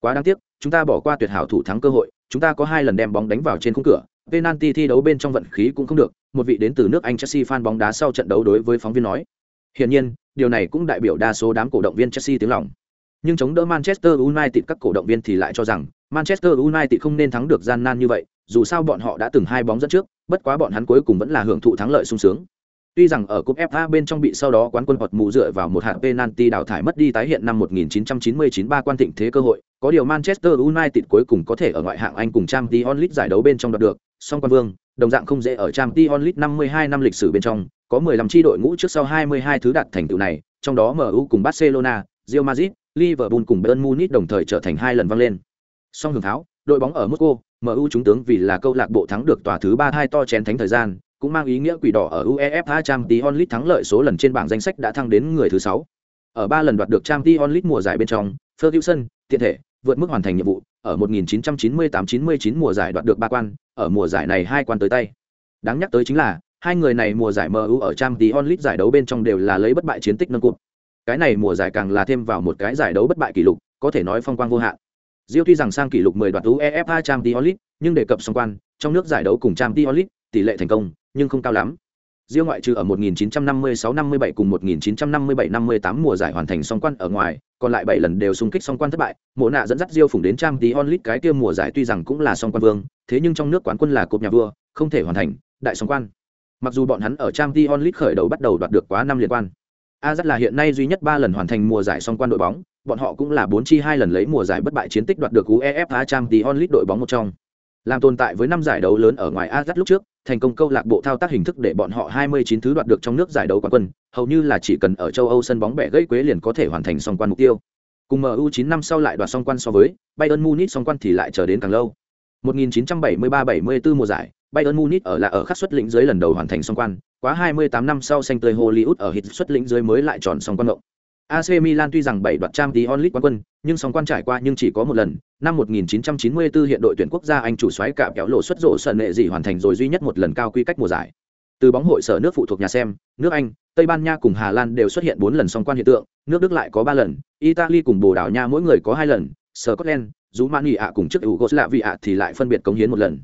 Quá đáng tiếc, chúng ta bỏ qua tuyệt hảo thủ thắng cơ hội, chúng ta có hai lần đem bóng đánh vào trên khung cửa, penalty thi đấu bên trong vận khí cũng không được, một vị đến từ nước Anh Chelsea fan bóng đá sau trận đấu đối với phóng viên nói. Hiển nhiên, điều này cũng đại biểu đa số đám cổ động viên Chelsea tiếng lòng. Nhưng chống đỡ Manchester United các cổ động viên thì lại cho rằng Manchester United không nên thắng được gian nan như vậy, dù sao bọn họ đã từng hai bóng dẫn trước, bất quá bọn hắn cuối cùng vẫn là hưởng thụ thắng lợi sung sướng. Tuy rằng ở cúp FA bên trong bị sau đó quán quân hoặc mù dựa vào một hạt penalty đào thải mất đi tái hiện năm 1999 ba quan thịnh thế cơ hội, có điều Manchester United cuối cùng có thể ở ngoại hạng Anh cùng Champions League giải đấu bên trong đoạt được, song quan vương, đồng dạng không dễ ở Champions League 52 năm lịch sử bên trong, có 15 chi đội ngũ trước sau 22 thứ đạt thành tựu này, trong đó MU cùng Barcelona, Real Madrid, Liverpool cùng Bayern Munich đồng thời trở thành hai lần vang lên. Song hưởng tháo, đội bóng ở Moscow, MU chúng tướng vì là câu lạc bộ thắng được tòa thứ ba hai to chén thánh thời gian, cũng mang ý nghĩa quỷ đỏ ở UEFA Champions League thắng lợi số lần trên bảng danh sách đã thăng đến người thứ sáu. Ở ba lần đoạt được Champions League mùa giải bên trong, Ferguson, tiện thể, vượt mức hoàn thành nhiệm vụ, ở 1998-99 mùa giải đoạt được ba quan, ở mùa giải này hai quan tới tay. Đáng nhắc tới chính là, hai người này mùa giải MU ở Champions League giải đấu bên trong đều là lấy bất bại chiến tích nâng cúp. Cái này mùa giải càng là thêm vào một cái giải đấu bất bại kỷ lục, có thể nói phong quang vô hạn. Diêu tuy rằng sang kỷ lục 10 đoạt UEFA Champions League, nhưng đề cập song quan, trong nước giải đấu cùng Champions League, tỷ lệ thành công, nhưng không cao lắm. Diêu ngoại trừ ở 1956-57 cùng 1957-58 mùa giải hoàn thành song quan ở ngoài, còn lại 7 lần đều xung kích song quan thất bại. Mộ nạ dẫn dắt Diêu phủng đến trang tí onlit cái kia mùa giải tuy rằng cũng là song quan vương, thế nhưng trong nước quán quân là cột nhà vua, không thể hoàn thành đại song quan. Mặc dù bọn hắn ở trang tí onlit khởi đầu bắt đầu đoạt được quá năm liên quan. Azat là hiện nay duy nhất 3 lần hoàn thành mùa giải song quan đội bóng, bọn họ cũng là 4 chi 2 lần lấy mùa giải bất bại chiến tích đoạt được UEFA Champions League đội bóng một trong. Làm tồn tại với năm giải đấu lớn ở ngoài Azat lúc trước, thành công câu lạc bộ thao tác hình thức để bọn họ 29 thứ đoạt được trong nước giải đấu quán quân, hầu như là chỉ cần ở châu Âu sân bóng bẻ gãy quế liền có thể hoàn thành song quan mục tiêu. Cùng MU 9 năm sau lại đoạt song quan so với Bayern Munich song quan thì lại chờ đến càng lâu. 1973-74 mùa giải, Bayern Munich ở là ở khắc xuất lĩnh dưới lần đầu hoàn thành song quan, quá 28 năm sau xanh tươi Hollywood ở hit xuất lĩnh dưới mới lại tròn song quan động. AC Milan tuy rằng bảy đoạt Champions League quán quân, nhưng song quan trải qua nhưng chỉ có một lần. Năm 1994 hiện đội tuyển quốc gia Anh chủ soái cả kéo lộ xuất rổ sân nệ gì hoàn thành rồi duy nhất một lần cao quy cách mùa giải. Từ bóng hội sở nước phụ thuộc nhà xem, nước Anh, Tây Ban Nha cùng Hà Lan đều xuất hiện 4 lần song quan hiện tượng, nước Đức lại có 3 lần, Italy cùng Bồ Đào Nha mỗi người có 2 lần, Scotland, Rumania ạ cùng trước Yugoslavia thì lại phân biệt cống hiến một lần.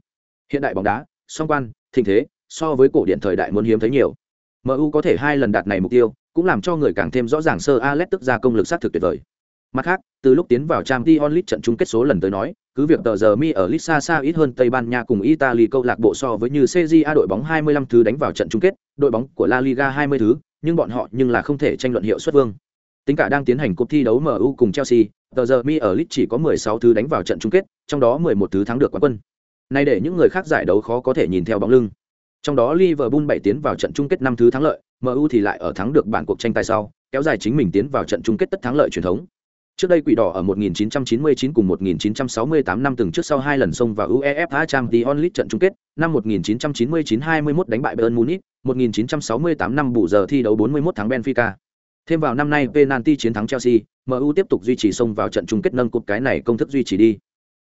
Hiện đại bóng đá, song quan, thịnh thế, so với cổ điển thời đại muốn hiếm thấy nhiều. MU có thể hai lần đạt này mục tiêu, cũng làm cho người càng thêm rõ ràng sơ Alex tức ra công lực sát thực tuyệt vời. Mặt khác, từ lúc tiến vào Champions League trận chung kết số lần tới nói, cứ việc tờ giờ mi ở Lissa xa ít hơn Tây Ban Nha cùng Italy câu lạc bộ so với như CJA đội bóng 25 thứ đánh vào trận chung kết, đội bóng của La Liga 20 thứ, nhưng bọn họ nhưng là không thể tranh luận hiệu suất vương. Tính cả đang tiến hành cuộc thi đấu MU cùng Chelsea, tờ giờ mi ở Leeds chỉ có 16 thứ đánh vào trận chung kết, trong đó 11 thứ thắng được quán quân. Nay để những người khác giải đấu khó có thể nhìn theo bóng lưng. Trong đó Liverpool 7 tiến vào trận chung kết năm thứ thắng lợi, MU thì lại ở thắng được bản cuộc tranh tài sau, kéo dài chính mình tiến vào trận chung kết tất thắng lợi truyền thống. Trước đây Quỷ Đỏ ở 1999 cùng 1968 năm từng trước sau hai lần xông vào UEFA Champions League trận chung kết, năm 1999-21 đánh bại Bayern Munich, 1968 năm bù giờ thi đấu 41 thắng Benfica. Thêm vào năm nay penalty chiến thắng Chelsea, MU tiếp tục duy trì xông vào trận chung kết nâng cúp cái này công thức duy trì đi.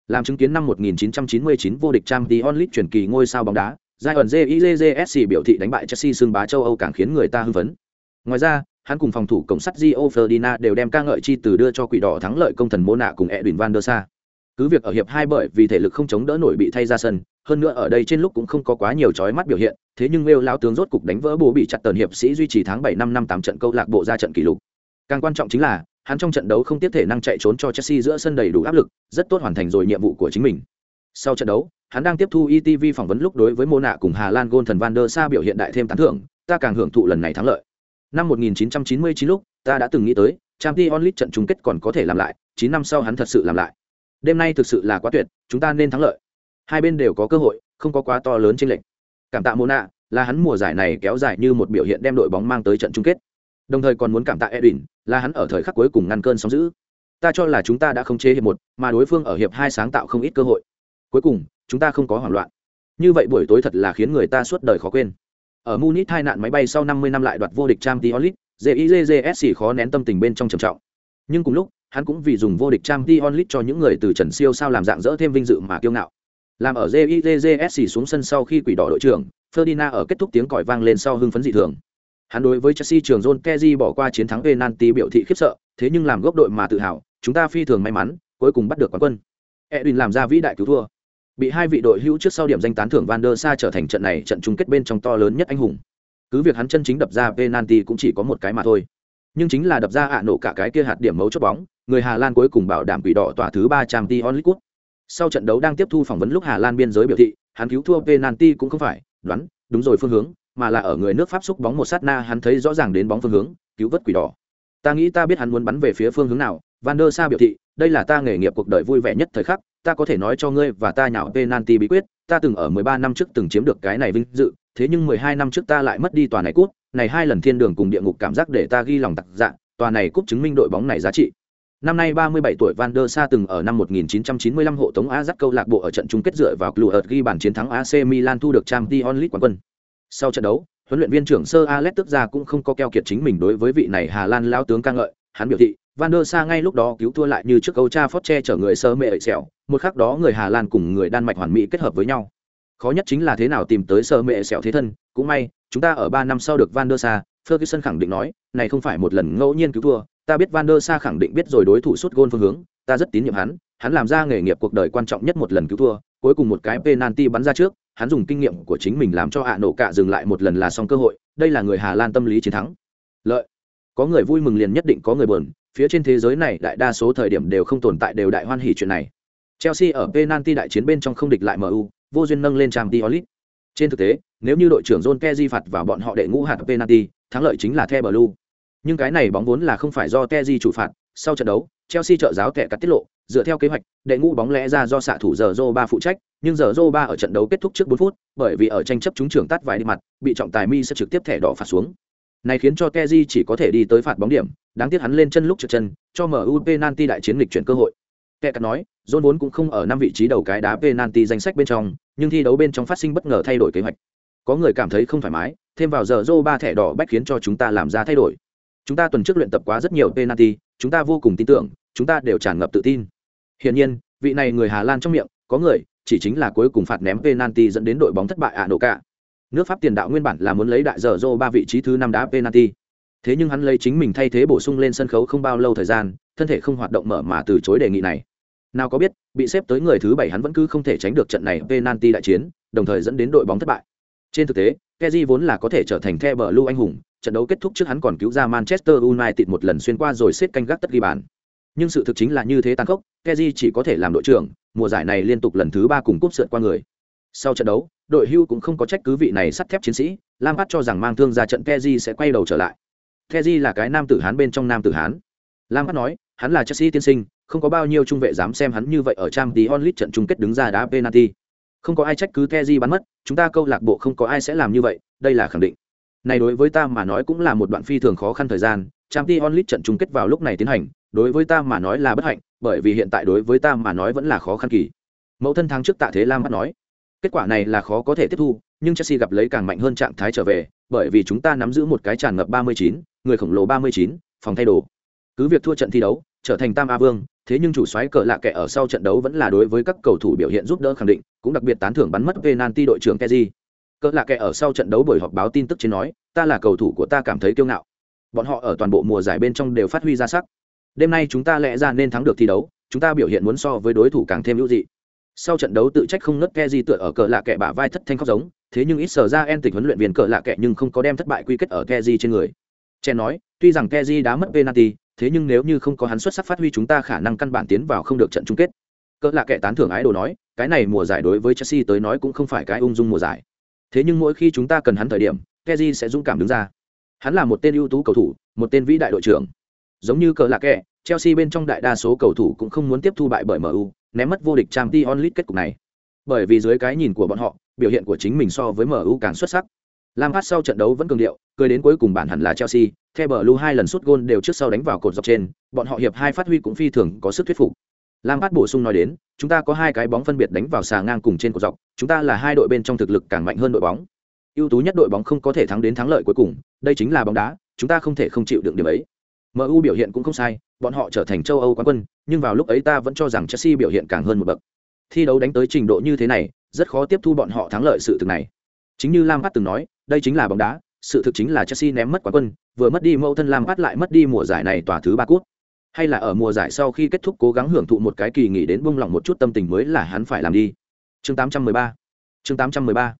Làm chứng kiến năm 1999 vô địch Champions League chuyển kỳ ngôi sao bóng đá, Zion JIJSC biểu thị đánh bại Chelsea xương bá châu Âu càng khiến người ta hưng phấn. Ngoài ra, hắn cùng phòng thủ cổng sắt Gio Ferdinand đều đem ca ngợi chi từ đưa cho quỷ đỏ thắng lợi công thần Mô nạ cùng Edwin van der Sar. Cứ việc ở hiệp hai bởi vì thể lực không chống đỡ nổi bị thay ra sân, hơn nữa ở đây trên lúc cũng không có quá nhiều chói mắt biểu hiện, thế nhưng Wales lão tướng rốt cục đánh vỡ bố bị chặt tần hiệp sĩ duy trì tháng 7 năm năm 8 trận câu lạc bộ ra trận kỷ lục. Càng quan trọng chính là, hắn trong trận đấu không tiếp thể năng chạy trốn cho Chelsea giữa sân đầy đủ áp lực, rất tốt hoàn thành rồi nhiệm vụ của chính mình. Sau trận đấu, hắn đang tiếp thu ETV phỏng vấn lúc đối với Mô nạ cùng Hà Lan gôn thần Van der Sa biểu hiện đại thêm tán thưởng, ta càng hưởng thụ lần này thắng lợi. Năm 1999 lúc, ta đã từng nghĩ tới, Champions League trận chung kết còn có thể làm lại, 9 năm sau hắn thật sự làm lại. Đêm nay thực sự là quá tuyệt, chúng ta nên thắng lợi. Hai bên đều có cơ hội, không có quá to lớn chênh lệch. Cảm tạ Mô nạ, là hắn mùa giải này kéo dài như một biểu hiện đem đội bóng mang tới trận chung kết. Đồng thời còn muốn cảm tạ Edwin, là hắn ở thời khắc cuối cùng ngăn cơn sóng dữ. Ta cho là chúng ta đã không chế hiệp một, mà đối phương ở hiệp hai sáng tạo không ít cơ hội. Cuối cùng, chúng ta không có hoảng loạn. Như vậy buổi tối thật là khiến người ta suốt đời khó quên. Ở munich hai nạn máy bay sau 50 năm lại đoạt vô địch trang tiolit jizs khó nén tâm tình bên trong trầm trọng. Nhưng cùng lúc hắn cũng vì dùng vô địch trang tiolit cho những người từ trần siêu sao làm dạng dỡ thêm vinh dự mà kiêu ngạo. Làm ở jizs xuống sân sau khi quỷ đỏ đội trưởng ferdinand ở kết thúc tiếng còi vang lên sau hưng phấn dị thường. Hắn đối với chelsea trường john kezi bỏ qua chiến thắng penalty biểu thị khiếp sợ thế nhưng làm gốc đội mà tự hào chúng ta phi thường may mắn cuối cùng bắt được quán quân. Edwin làm ra vĩ đại cứu thua bị hai vị đội hữu trước sau điểm danh tán thưởng Van der Sa trở thành trận này trận chung kết bên trong to lớn nhất anh hùng. Cứ việc hắn chân chính đập ra penalty cũng chỉ có một cái mà thôi. Nhưng chính là đập ra ạ nổ cả cái kia hạt điểm mấu chốt bóng, người Hà Lan cuối cùng bảo đảm quỷ đỏ tỏa thứ ba Champions League. Sau trận đấu đang tiếp thu phỏng vấn lúc Hà Lan biên giới biểu thị, hắn cứu thua penalty cũng không phải, đoán, đúng rồi phương hướng, mà là ở người nước pháp xúc bóng một sát na hắn thấy rõ ràng đến bóng phương hướng cứu vớt quỷ đỏ ta nghĩ ta biết hắn muốn bắn về phía phương hướng nào van der sa biểu thị đây là ta nghề nghiệp cuộc đời vui vẻ nhất thời khắc ta có thể nói cho ngươi và ta nhạo penalty bí quyết ta từng ở 13 năm trước từng chiếm được cái này vinh dự thế nhưng 12 năm trước ta lại mất đi tòa này cút này hai lần thiên đường cùng địa ngục cảm giác để ta ghi lòng tặc dạ tòa này cúp chứng minh đội bóng này giá trị Năm nay 37 tuổi Van der Sa từng ở năm 1995 hộ tống Ajax câu lạc bộ ở trận chung kết dựa vào Cluj ghi bàn chiến thắng AC Milan thu được Champions League quán quân. Sau trận đấu, huấn luyện viên trưởng Sir Alex tức ra cũng không có keo kiệt chính mình đối với vị này Hà Lan lão tướng ca ngợi, hắn biểu thị, Van der Sa ngay lúc đó cứu thua lại như trước câu cha che chở người sơ mẹ ấy sẹo, một khắc đó người Hà Lan cùng người Đan Mạch hoàn mỹ kết hợp với nhau. Khó nhất chính là thế nào tìm tới sơ mẹ sẹo thế thân, cũng may, chúng ta ở 3 năm sau được Van der Sa, Ferguson khẳng định nói, này không phải một lần ngẫu nhiên cứu thua, ta biết Van der Sa khẳng định biết rồi đối thủ sút gôn phương hướng, ta rất tín nhiệm hắn, hắn làm ra nghề nghiệp cuộc đời quan trọng nhất một lần cứu thua, cuối cùng một cái penalty bắn ra trước, hắn dùng kinh nghiệm của chính mình làm cho ạ nổ cạ dừng lại một lần là xong cơ hội, đây là người Hà Lan tâm lý chiến thắng. Lợi. Có người vui mừng liền nhất định có người buồn, phía trên thế giới này đại đa số thời điểm đều không tồn tại đều đại hoan hỉ chuyện này. Chelsea ở penalty đại chiến bên trong không địch lại MU, vô duyên nâng lên Champions League. Trên thực tế, nếu như đội trưởng John Kezi phạt vào bọn họ đệ ngũ hạt penalty, thắng lợi chính là The Blue. Nhưng cái này bóng vốn là không phải do Kezi chủ phạt, sau trận đấu, Chelsea trợ giáo kẻ cắt tiết lộ, dựa theo kế hoạch, đệ ngũ bóng lẽ ra do xạ thủ giờ ba phụ trách, nhưng giờ ba ở trận đấu kết thúc trước 4 phút, bởi vì ở tranh chấp chúng trưởng tắt vài đi mặt, bị trọng tài mi sẽ trực tiếp thẻ đỏ phạt xuống. Này khiến cho Kezi chỉ có thể đi tới phạt bóng điểm, đáng tiếc hắn lên chân lúc trượt chân, cho MU penalty đại chiến lịch chuyển cơ hội. Kẻ cắt nói, John vốn cũng không ở năm vị trí đầu cái đá penalty danh sách bên trong, nhưng thi đấu bên trong phát sinh bất ngờ thay đổi kế hoạch. Có người cảm thấy không thoải mái, thêm vào giờ ba thẻ đỏ bách khiến cho chúng ta làm ra thay đổi. Chúng ta tuần trước luyện tập quá rất nhiều penalty, chúng ta vô cùng tin tưởng, chúng ta đều tràn ngập tự tin. Hiển nhiên, vị này người Hà Lan trong miệng, có người, chỉ chính là cuối cùng phạt ném penalty dẫn đến đội bóng thất bại ạ nổ cả. Nước Pháp tiền đạo nguyên bản là muốn lấy đại giờ ba vị trí thứ năm đá penalty. Thế nhưng hắn lấy chính mình thay thế bổ sung lên sân khấu không bao lâu thời gian, thân thể không hoạt động mở mà từ chối đề nghị này. Nào có biết, bị xếp tới người thứ bảy hắn vẫn cứ không thể tránh được trận này penalty đại chiến, đồng thời dẫn đến đội bóng thất bại. Trên thực tế, Kezi vốn là có thể trở thành The lưu anh hùng, trận đấu kết thúc trước hắn còn cứu ra Manchester United một lần xuyên qua rồi xếp canh gác tất ghi bàn. Nhưng sự thực chính là như thế tàn khốc, Kezi chỉ có thể làm đội trưởng, mùa giải này liên tục lần thứ ba cùng cúp sượt qua người. Sau trận đấu, đội hưu cũng không có trách cứ vị này sắt thép chiến sĩ, lam Lampard cho rằng mang thương ra trận Kezi sẽ quay đầu trở lại. Kezi là cái nam tử Hán bên trong nam tử Hán. Lampard nói, hắn là Chelsea tiên sinh, không có bao nhiêu trung vệ dám xem hắn như vậy ở trang tí onlit trận chung kết đứng ra đá penalty. Không có ai trách cứ Kezi bắn mất, chúng ta câu lạc bộ không có ai sẽ làm như vậy, đây là khẳng định. Này đối với ta mà nói cũng là một đoạn phi thường khó khăn thời gian, Champions Onlit trận chung kết vào lúc này tiến hành, đối với ta mà nói là bất hạnh, bởi vì hiện tại đối với ta mà nói vẫn là khó khăn kỳ. Mẫu thân thắng trước Tạ Thế Lam bắt nói, kết quả này là khó có thể tiếp thu, nhưng Chelsea gặp lấy càng mạnh hơn trạng thái trở về, bởi vì chúng ta nắm giữ một cái tràn ngập 39, người khổng lồ 39, phòng thay đồ. Cứ việc thua trận thi đấu, trở thành Tam A Vương, thế nhưng chủ soái cờ lạ kẻ ở sau trận đấu vẫn là đối với các cầu thủ biểu hiện giúp đỡ khẳng định, cũng đặc biệt tán thưởng bắn mất penalty đội trưởng keji Cỡ lạ kẻ ở sau trận đấu buổi họp báo tin tức trên nói, ta là cầu thủ của ta cảm thấy kiêu ngạo. Bọn họ ở toàn bộ mùa giải bên trong đều phát huy ra sắc. Đêm nay chúng ta lẽ ra nên thắng được thi đấu, chúng ta biểu hiện muốn so với đối thủ càng thêm hữu dị. Sau trận đấu tự trách không ngất keji tựa ở cờ lạ kẻ bả vai thất thanh khóc giống, thế nhưng ít sở ra en tịch huấn luyện viên cờ lạ kẻ nhưng không có đem thất bại quy kết ở keji trên người. Chen nói, tuy rằng Kezi đã mất penalty, thế nhưng nếu như không có hắn xuất sắc phát huy chúng ta khả năng căn bản tiến vào không được trận chung kết. Cỡ là kẻ tán thưởng ái đồ nói, cái này mùa giải đối với Chelsea tới nói cũng không phải cái ung dung mùa giải. Thế nhưng mỗi khi chúng ta cần hắn thời điểm, Kezi sẽ dũng cảm đứng ra. Hắn là một tên ưu tú cầu thủ, một tên vĩ đại đội trưởng. Giống như cỡ là kẻ, Chelsea bên trong đại đa số cầu thủ cũng không muốn tiếp thu bại bởi MU, ném mất vô địch Champions League kết cục này. Bởi vì dưới cái nhìn của bọn họ, biểu hiện của chính mình so với MU càng xuất sắc. Lampard sau trận đấu vẫn cường điệu, cười đến cuối cùng bản hẳn là Chelsea, theo bờ lưu hai lần sút gôn đều trước sau đánh vào cột dọc trên, bọn họ hiệp hai phát huy cũng phi thường có sức thuyết phục. Lampard bổ sung nói đến, chúng ta có hai cái bóng phân biệt đánh vào xà ngang cùng trên cột dọc, chúng ta là hai đội bên trong thực lực càng mạnh hơn đội bóng. ưu tú nhất đội bóng không có thể thắng đến thắng lợi cuối cùng, đây chính là bóng đá, chúng ta không thể không chịu đựng điểm ấy. MU biểu hiện cũng không sai, bọn họ trở thành châu Âu quán quân, nhưng vào lúc ấy ta vẫn cho rằng Chelsea biểu hiện càng hơn một bậc. Thi đấu đánh tới trình độ như thế này, rất khó tiếp thu bọn họ thắng lợi sự thực này. Chính như Lampard từng nói, đây chính là bóng đá, sự thực chính là Chelsea ném mất quán quân, vừa mất đi mẫu thân bắt lại mất đi mùa giải này tòa thứ ba cút. Hay là ở mùa giải sau khi kết thúc cố gắng hưởng thụ một cái kỳ nghỉ đến buông lỏng một chút tâm tình mới là hắn phải làm đi. Chương 813. Chương 813.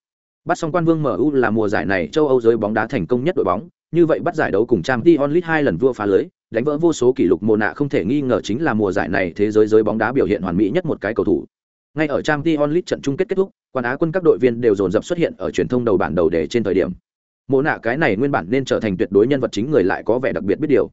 Bắt xong quan vương MU là mùa giải này châu Âu giới bóng đá thành công nhất đội bóng, như vậy bắt giải đấu cùng Champions League hai lần vua phá lưới, đánh vỡ vô số kỷ lục mùa nạ không thể nghi ngờ chính là mùa giải này thế giới giới bóng đá biểu hiện hoàn mỹ nhất một cái cầu thủ. Ngay ở trang t onlit trận chung kết kết thúc, quan á quân các đội viên đều dồn dập xuất hiện ở truyền thông đầu bản đầu đề trên thời điểm. mộ nạ cái này nguyên bản nên trở thành tuyệt đối nhân vật chính người lại có vẻ đặc biệt biết điều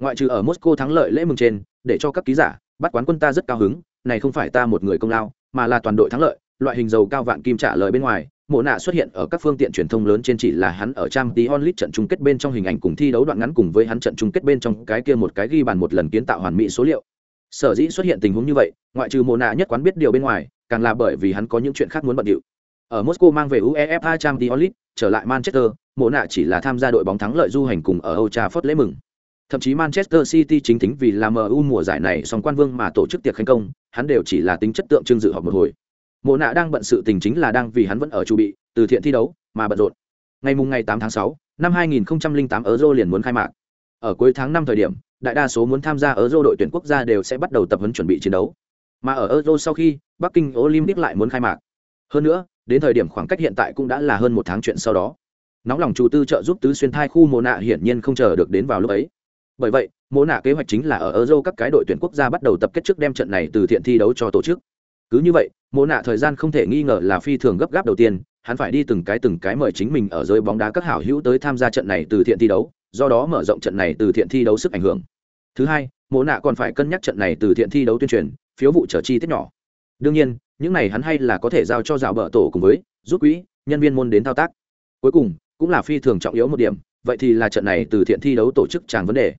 ngoại trừ ở moscow thắng lợi lễ mừng trên để cho các ký giả bắt quán quân ta rất cao hứng này không phải ta một người công lao mà là toàn đội thắng lợi loại hình dầu cao vạn kim trả lời bên ngoài mộ nạ xuất hiện ở các phương tiện truyền thông lớn trên chỉ là hắn ở trang tí onlit trận chung kết bên trong hình ảnh cùng thi đấu đoạn ngắn cùng với hắn trận chung kết bên trong cái kia một cái ghi bàn một lần kiến tạo hoàn mỹ số liệu sở dĩ xuất hiện tình huống như vậy ngoại trừ mồ nạ nhất quán biết điều bên ngoài càng là bởi vì hắn có những chuyện khác muốn bận điệu. Ở moscow mang về uefa Champions League, trở lại manchester mồ nạ chỉ là tham gia đội bóng thắng lợi du hành cùng ở Old Trafford lễ mừng. Thậm chí manchester city chính tính vì là mu mùa giải này song quan vương mà tổ chức tiệc khánh công hắn đều chỉ là tính chất tượng trưng dự họp một hồi. Mộ nạ đang bận sự tình chính là đang vì hắn vẫn ở chu bị từ thiện thi đấu mà bận rộn. Ngày mùng ngày 8 tháng 6, năm 2008 euro liền muốn khai mạc. Ở cuối tháng 5 thời điểm đại đa số muốn tham gia euro đội tuyển quốc gia đều sẽ bắt đầu tập huấn chuẩn bị chiến đấu. Mà ở euro sau khi, bắc kinh olympic lại muốn khai mạc. Hơn nữa, đến thời điểm khoảng cách hiện tại cũng đã là hơn một tháng chuyện sau đó. Nóng lòng chủ tư trợ giúp tứ xuyên thai khu mồ nạ hiển nhiên không chờ được đến vào lúc ấy. Bởi vậy mồ nạ kế hoạch chính là ở euro các cái đội tuyển quốc gia bắt đầu tập kết trước đem trận này từ thiện thi đấu cho tổ chức. Cứ như vậy mồ nạ thời gian không thể nghi ngờ là phi thường gấp gáp đầu tiên, hắn phải đi từng cái từng cái mời chính mình ở giới bóng đá các hảo hữu tới tham gia trận này từ thiện thi đấu, do đó mở rộng trận này từ thiện thi đấu sức ảnh hưởng thứ hai, mộ nạ còn phải cân nhắc trận này từ thiện thi đấu tuyên truyền, phiếu vụ trở chi tiết nhỏ. Đương nhiên, những này hắn hay là có thể giao cho rào bờ tổ cùng với, giúp quỹ nhân viên môn đến thao tác. Cuối cùng, cũng là phi thường trọng yếu một điểm, vậy thì là trận này từ thiện thi đấu tổ chức tràn vấn đề.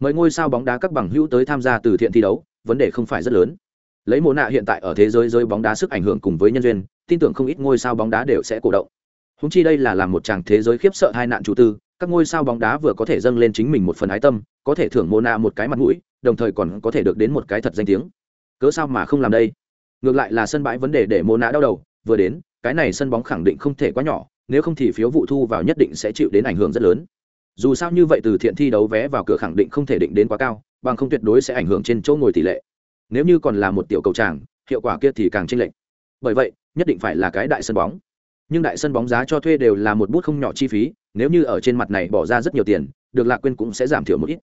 Mời ngôi sao bóng đá các bằng hữu tới tham gia từ thiện thi đấu, vấn đề không phải rất lớn. Lấy mộ nạ hiện tại ở thế giới giới bóng đá sức ảnh hưởng cùng với nhân duyên, tin tưởng không ít ngôi sao bóng đá đều sẽ cổ động. Húng chi đây là làm một chàng thế giới khiếp sợ hai nạn chủ tư các ngôi sao bóng đá vừa có thể dâng lên chính mình một phần ái tâm, có thể thưởng mô nạ một cái mặt mũi, đồng thời còn có thể được đến một cái thật danh tiếng. Cớ sao mà không làm đây? Ngược lại là sân bãi vấn đề để mô nạ đau đầu, vừa đến, cái này sân bóng khẳng định không thể quá nhỏ, nếu không thì phiếu vụ thu vào nhất định sẽ chịu đến ảnh hưởng rất lớn. Dù sao như vậy từ thiện thi đấu vé vào cửa khẳng định không thể định đến quá cao, bằng không tuyệt đối sẽ ảnh hưởng trên chỗ ngồi tỷ lệ. Nếu như còn là một tiểu cầu tràng, hiệu quả kia thì càng chênh lệch. Bởi vậy, nhất định phải là cái đại sân bóng nhưng đại sân bóng giá cho thuê đều là một bút không nhỏ chi phí, nếu như ở trên mặt này bỏ ra rất nhiều tiền, được lạc quên cũng sẽ giảm thiểu một ít.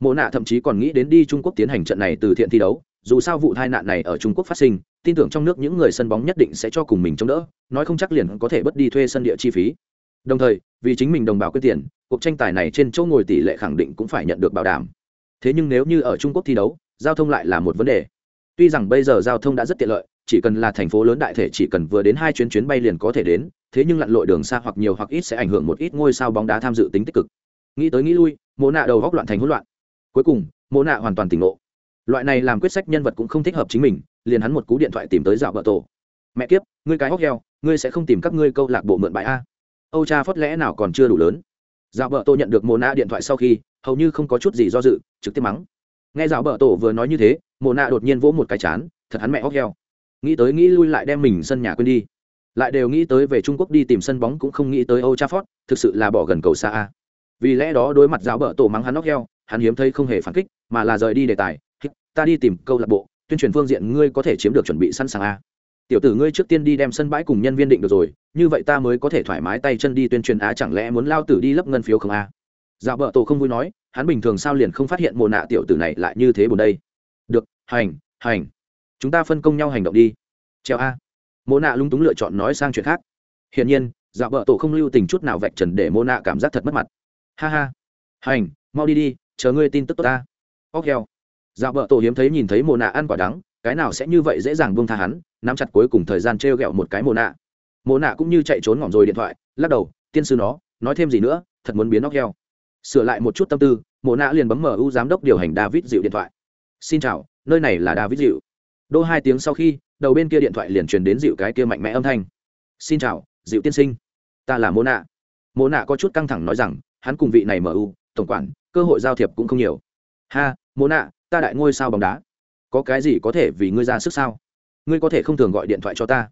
Mộ nạ thậm chí còn nghĩ đến đi trung quốc tiến hành trận này từ thiện thi đấu, dù sao vụ tai nạn này ở trung quốc phát sinh, tin tưởng trong nước những người sân bóng nhất định sẽ cho cùng mình chống đỡ, nói không chắc liền có thể bớt đi thuê sân địa chi phí. Đồng thời, vì chính mình đồng bào quyết tiền, cuộc tranh tài này trên chỗ ngồi tỷ lệ khẳng định cũng phải nhận được bảo đảm. Thế nhưng nếu như ở trung quốc thi đấu, giao thông lại là một vấn đề. Tuy rằng bây giờ giao thông đã rất tiện lợi chỉ cần là thành phố lớn đại thể chỉ cần vừa đến hai chuyến chuyến bay liền có thể đến, thế nhưng lặn lội đường xa hoặc nhiều hoặc ít sẽ ảnh hưởng một ít ngôi sao bóng đá tham dự tính tích cực. Nghĩ tới nghĩ lui, mộ nạ đầu góc loạn thành hỗn loạn. Cuối cùng, mộ nạ hoàn toàn tỉnh ngộ. Loại này làm quyết sách nhân vật cũng không thích hợp chính mình, liền hắn một cú điện thoại tìm tới dạo vợ tổ. Mẹ kiếp, ngươi cái hóc heo, ngươi sẽ không tìm các ngươi câu lạc bộ mượn bài a. Âu cha phất lẽ nào còn chưa đủ lớn? Dạo vợ tổ nhận được mộ nạ điện thoại sau khi, hầu như không có chút gì do dự, trực tiếp mắng. Nghe dạo vợ tổ vừa nói như thế, mộ nạ đột nhiên vỗ một cái chán, thật hắn mẹ hóc heo nghĩ tới nghĩ lui lại đem mình sân nhà quên đi. Lại đều nghĩ tới về trung quốc đi tìm sân bóng cũng không nghĩ tới âu cha thực sự là bỏ gần cầu xa a. Vì lẽ đó đối mặt giáo vợ tổ mắng hắn nóc heo, hắn hiếm thấy không hề phản kích, mà là rời đi đề tài. Ta đi tìm câu lạc bộ, tuyên truyền phương diện ngươi có thể chiếm được chuẩn bị sẵn sàng a. Tiểu tử ngươi trước tiên đi đem sân bãi cùng nhân viên định được rồi, như vậy ta mới có thể thoải mái tay chân đi tuyên truyền á chẳng lẽ muốn lao tử đi lấp ngân phiếu không a? Dạo bợ tổ không vui nói, hắn bình thường sao liền không phát hiện mồ nạ tiểu tử này lại như thế buồn đây? Được, hành hành chúng ta phân công nhau hành động đi. Treo a. Mô nạ lung túng lựa chọn nói sang chuyện khác. Hiển nhiên dạo vợ tổ không lưu tình chút nào vạch trần để mô nạ cảm giác thật mất mặt. Ha ha. Hành, mau đi đi, chờ ngươi tin tức tốt ta. Óc heo dạo vợ tổ hiếm thấy nhìn thấy mô nạ ăn quả đắng, cái nào sẽ như vậy dễ dàng buông tha hắn, nắm chặt cuối cùng thời gian t r e o g ẹ o một cái mô nạ. Mô nạ cũng như chạy trốn ngỏm rồi điện thoại, lắc đầu, tiên sư nó, nói thêm gì nữa, thật muốn biến óc heo. Sửa lại một chút tâm tư mồ nạ liền bấm mở u giám đốc điều hành david dịu điện thoại. Xin chào, nơi này là david dịu đô hai tiếng sau khi, đầu bên kia điện thoại liền truyền đến dịu cái kia mạnh mẽ âm thanh. Xin chào, dịu tiên sinh. Ta là mồ nạ. Mồ nạ có chút căng thẳng nói rằng, hắn cùng vị này mu tổng quản, cơ hội giao thiệp cũng không nhiều. Ha mồ nạ, ta đại ngôi sao bóng đá. Có cái gì có thể vì ngươi ra sức sao? Ngươi có thể không thường gọi điện thoại cho ta.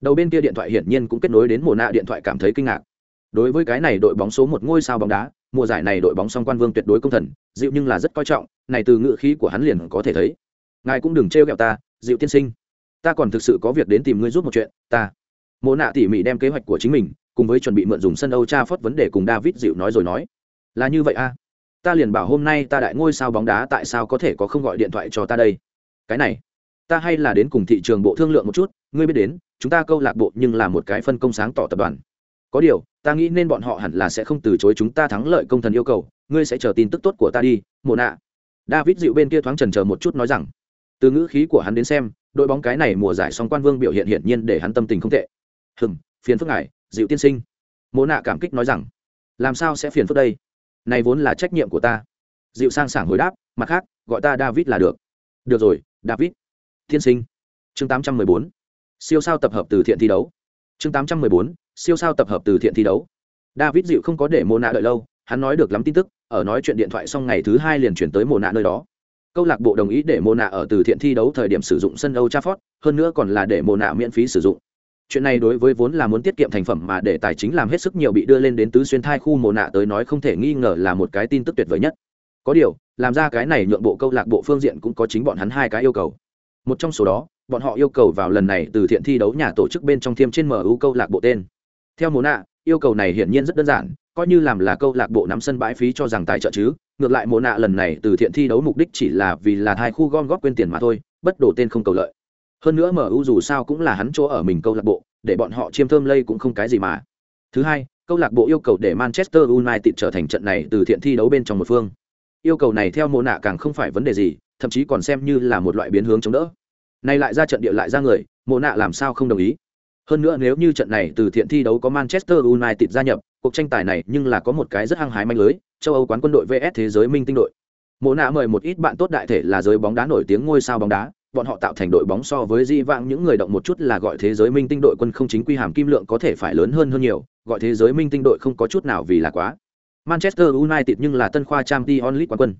Đầu bên kia điện thoại hiển nhiên cũng kết nối đến mùa nạ điện thoại cảm thấy kinh ngạc. Đối với cái này đội bóng số một ngôi sao bóng đá, mùa giải này đội bóng song quan vương tuyệt đối công thần, dịu nhưng là rất coi trọng, này từ ngữ khí của hắn liền có thể thấy. Ngài cũng đừng trêu ghẹo ta dịu tiên sinh. Ta còn thực sự có việc đến tìm ngươi giúp một chuyện, ta. Mộ nạ tỉ mỉ đem kế hoạch của chính mình, cùng với chuẩn bị mượn dùng sân âu Tra phớt vấn đề cùng david dịu nói rồi nói. Là như vậy a. Ta liền bảo hôm nay ta đại ngôi sao bóng đá tại sao có thể có không gọi điện thoại cho ta đây? Cái này, ta hay là đến cùng thị trường bộ thương lượng một chút, ngươi biết đến, chúng ta câu lạc bộ nhưng là một cái phân công sáng tỏ tập đoàn. Có điều, ta nghĩ nên bọn họ hẳn là sẽ không từ chối chúng ta thắng lợi công thần yêu cầu, ngươi sẽ chờ tin tức tốt của ta đi, Mộ nạ. David dịu bên kia thoáng trần chờ một chút nói rằng từ ngữ khí của hắn đến xem, đội bóng cái này mùa giải song quan vương biểu hiện hiển nhiên để hắn tâm tình không tệ. Hừng phiền phức ngài dịu tiên sinh. Mô nạ cảm kích nói rằng, làm sao sẽ phiền phức đây? Này vốn là trách nhiệm của ta. Dịu sang sảng hồi đáp, mặt khác, gọi ta david là được. Được rồi, david. Tiên sinh. Chương 814. siêu sao tập hợp từ thiện thi đấu. Chương 814. siêu sao tập hợp từ thiện thi đấu. David dịu không có để mô nạ đợi lâu, hắn nói được lắm tin tức, ở nói chuyện điện thoại xong ngày thứ hai liền chuyển tới mồ nạ nơi đó câu lạc bộ đồng ý để mô nạ ở từ thiện thi đấu thời điểm sử dụng sân Old Trafford, hơn nữa còn là để mô nạ miễn phí sử dụng. Chuyện này đối với vốn là muốn tiết kiệm thành phẩm mà để tài chính làm hết sức nhiều bị đưa lên đến tứ xuyên thai khu mô nạ tới nói không thể nghi ngờ là một cái tin tức tuyệt vời nhất. Có điều làm ra cái này nhượng bộ câu lạc bộ phương diện cũng có chính bọn hắn hai cái yêu cầu. Một trong số đó bọn họ yêu cầu vào lần này từ thiện thi đấu nhà tổ chức bên trong thiêm trên mu câu lạc bộ tên. Theo mô nạ yêu cầu này hiển nhiên rất đơn giản coi như làm là câu lạc bộ nắm sân bãi phí cho rằng tài trợ chứ, ngược lại mộ nạ lần này từ thiện thi đấu mục đích chỉ là vì là hai khu gom góp quên tiền mà thôi, bất đổ tên không cầu lợi. Hơn nữa mu dù sao cũng là hắn chỗ ở mình câu lạc bộ, để bọn họ chiêm thơm lây cũng không cái gì mà. Thứ hai, câu lạc bộ yêu cầu để manchester united trở thành trận này từ thiện thi đấu bên trong một phương. Yêu cầu này theo mộ nạ càng không phải vấn đề gì, thậm chí còn xem như là một loại biến hướng chống đỡ. Nay lại ra trận địa lại ra người, mộ nạ làm sao không đồng ý? Hơn nữa nếu như trận này từ thiện thi đấu có manchester united gia nhập cuộc tranh tài này nhưng là có một cái rất hăng hái manh lưới, châu âu quán quân đội vs thế giới minh tinh đội. Mộ nạ mời một ít bạn tốt đại thể là giới bóng đá nổi tiếng ngôi sao bóng đá, bọn họ tạo thành đội bóng so với di vãng những người động một chút là gọi thế giới minh tinh đội quân không chính quy hàm kim lượng có thể phải lớn hơn hơn nhiều, gọi thế giới minh tinh đội không có chút nào vì là quá. Manchester united nhưng là tân khoa trang t onlit quán quân.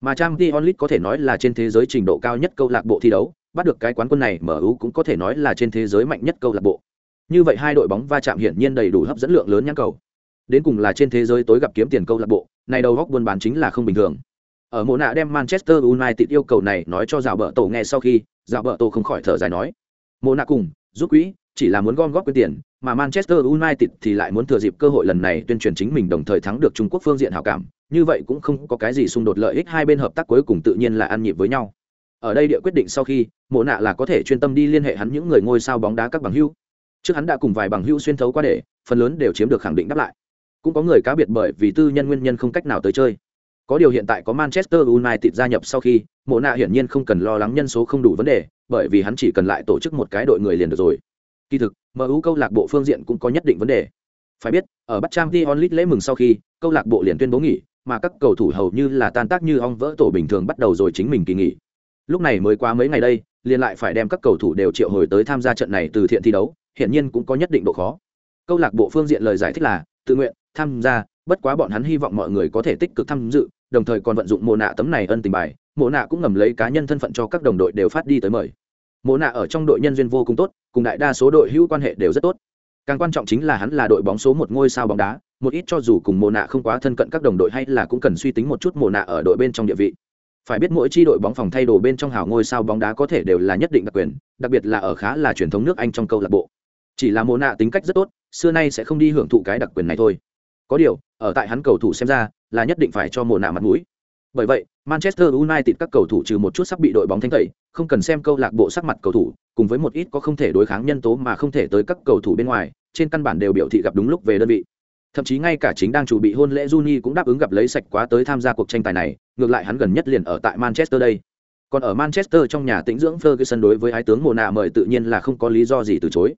Mà trang t onlit có thể nói là trên thế giới trình độ cao nhất câu lạc bộ thi đấu, bắt được cái quán quân này mu cũng có thể nói là trên thế giới mạnh nhất câu lạc bộ. Như vậy hai đội bóng va chạm hiển nhiên đầy đủ hấp dẫn lượng lớn nhãn cầu đến cùng là trên thế giới tối gặp kiếm tiền câu lạc bộ, này đầu góc buôn bán chính là không bình thường. Ở mộ nạ đem manchester united yêu cầu này nói cho rào bờ tổ nghe sau khi rào bờ tổ không khỏi thở dài nói, mộ nạ cùng, giúp quỹ chỉ là muốn gom góp quyền tiền, mà manchester united thì lại muốn thừa dịp cơ hội lần này tuyên truyền chính mình đồng thời thắng được trung quốc phương diện hào cảm, như vậy cũng không có cái gì xung đột lợi ích hai bên hợp tác cuối cùng tự nhiên là ăn nhịp với nhau. Ở đây địa quyết định sau khi, mộ nạ là có thể chuyên tâm đi liên hệ hắn những người ngôi sao bóng đá các bằng hưu trước hắn đã cùng vài bằng hưu xuyên thấu qua để, phần lớn đều chiếm được khẳng định đáp lại cũng có người cá biệt bởi vì tư nhân nguyên nhân không cách nào tới chơi có điều hiện tại có Manchester United gia nhập sau khi, Mộ Na hiển nhiên không cần lo lắng nhân số không đủ vấn đề, bởi vì hắn chỉ cần lại tổ chức một cái đội người liền được rồi. Kỳ thực, MU câu lạc bộ phương diện cũng có nhất định vấn đề. Phải biết, ở bắt trang Dion League lễ mừng sau khi, câu lạc bộ liền tuyên bố nghỉ, mà các cầu thủ hầu như là tan tác như ong vỡ tổ bình thường bắt đầu rồi chính mình kỳ nghỉ. Lúc này mới qua mấy ngày đây, liền lại phải đem các cầu thủ đều triệu hồi tới tham gia trận này từ thiện thi đấu, hiển nhiên cũng có nhất định độ khó. Câu lạc bộ phương diện lời giải thích là tự nguyện tham gia, bất quá bọn hắn hy vọng mọi người có thể tích cực tham dự, đồng thời còn vận dụng mồ nạ tấm này ân tình bài mồ nạ cũng ngầm lấy cá nhân thân phận cho các đồng đội đều phát đi tới mời. Mồ nạ ở trong đội nhân duyên vô cùng tốt cùng đại đa số đội hữu quan hệ đều rất tốt. Càng quan trọng chính là hắn là đội bóng số một ngôi sao bóng đá một ít cho dù cùng mồ nạ không quá thân cận các đồng đội hay là cũng cần suy tính một chút mồ nạ ở đội bên trong địa vị. Phải biết mỗi chi đội bóng phòng thay đồ bên trong hào ngôi sao bóng đá có thể đều là nhất định đặc quyền đặc biệt là ở khá là truyền thống nước anh trong câu lạc bộ. Chỉ là mồ nạ tính cách rất tốt xưa nay sẽ không đi hưởng thụ cái đặc quyền này thôi có điều, ở tại hắn cầu thủ xem ra, là nhất định phải cho mồ nạ mặt mũi. Bởi vậy, manchester united các cầu thủ trừ một chút sắp bị đội bóng thanh tẩy, không cần xem câu lạc bộ sắc mặt cầu thủ, cùng với một ít có không thể đối kháng nhân tố mà không thể tới các cầu thủ bên ngoài, trên căn bản đều biểu thị gặp đúng lúc về đơn vị. Thậm chí ngay cả chính đang chuẩn bị hôn lễ Juni cũng đáp ứng gặp lấy sạch quá tới tham gia cuộc tranh tài này, ngược lại hắn gần nhất liền ở tại manchester đây. Còn ở manchester trong nhà tĩnh dưỡng ferguson đối với ái tướng mùa nạ mời tự nhiên là không có lý do gì từ chối.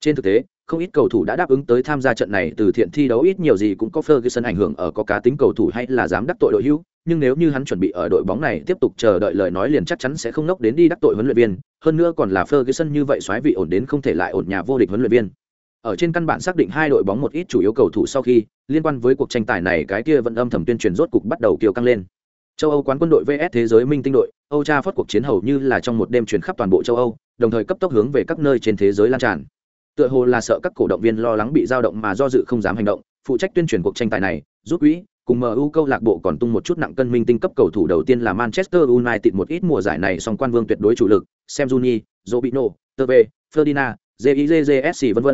Trên thực tế không ít cầu thủ đã đáp ứng tới tham gia trận này từ thiện thi đấu ít nhiều gì cũng có Ferguson ảnh hưởng ở có cá tính cầu thủ hay là dám đắc tội đội hữu, nhưng nếu như hắn chuẩn bị ở đội bóng này tiếp tục chờ đợi lời nói liền chắc chắn sẽ không nốc đến đi đắc tội huấn luyện viên, hơn nữa còn là Ferguson như vậy xoáy vị ổn đến không thể lại ổn nhà vô địch huấn luyện viên. Ở trên căn bản xác định hai đội bóng một ít chủ yếu cầu thủ sau khi, liên quan với cuộc tranh tài này cái kia vẫn âm thầm tuyên truyền rốt cục bắt đầu kiều căng lên. Châu Âu quán quân đội VS thế giới minh tinh đội, Âu Tra phát cuộc chiến hầu như là trong một đêm truyền khắp toàn bộ châu Âu, đồng thời cấp tốc hướng về các nơi trên thế giới lan tràn tựa hồ là sợ các cổ động viên lo lắng bị dao động mà do dự không dám hành động, phụ trách tuyên truyền cuộc tranh tài này rút quỹ, cùng mu câu lạc bộ còn tung một chút nặng cân minh tinh cấp cầu thủ đầu tiên là manchester united một ít mùa giải này song quan vương tuyệt đối chủ lực, Sam juni robino teve, ferdinand jizzsc v v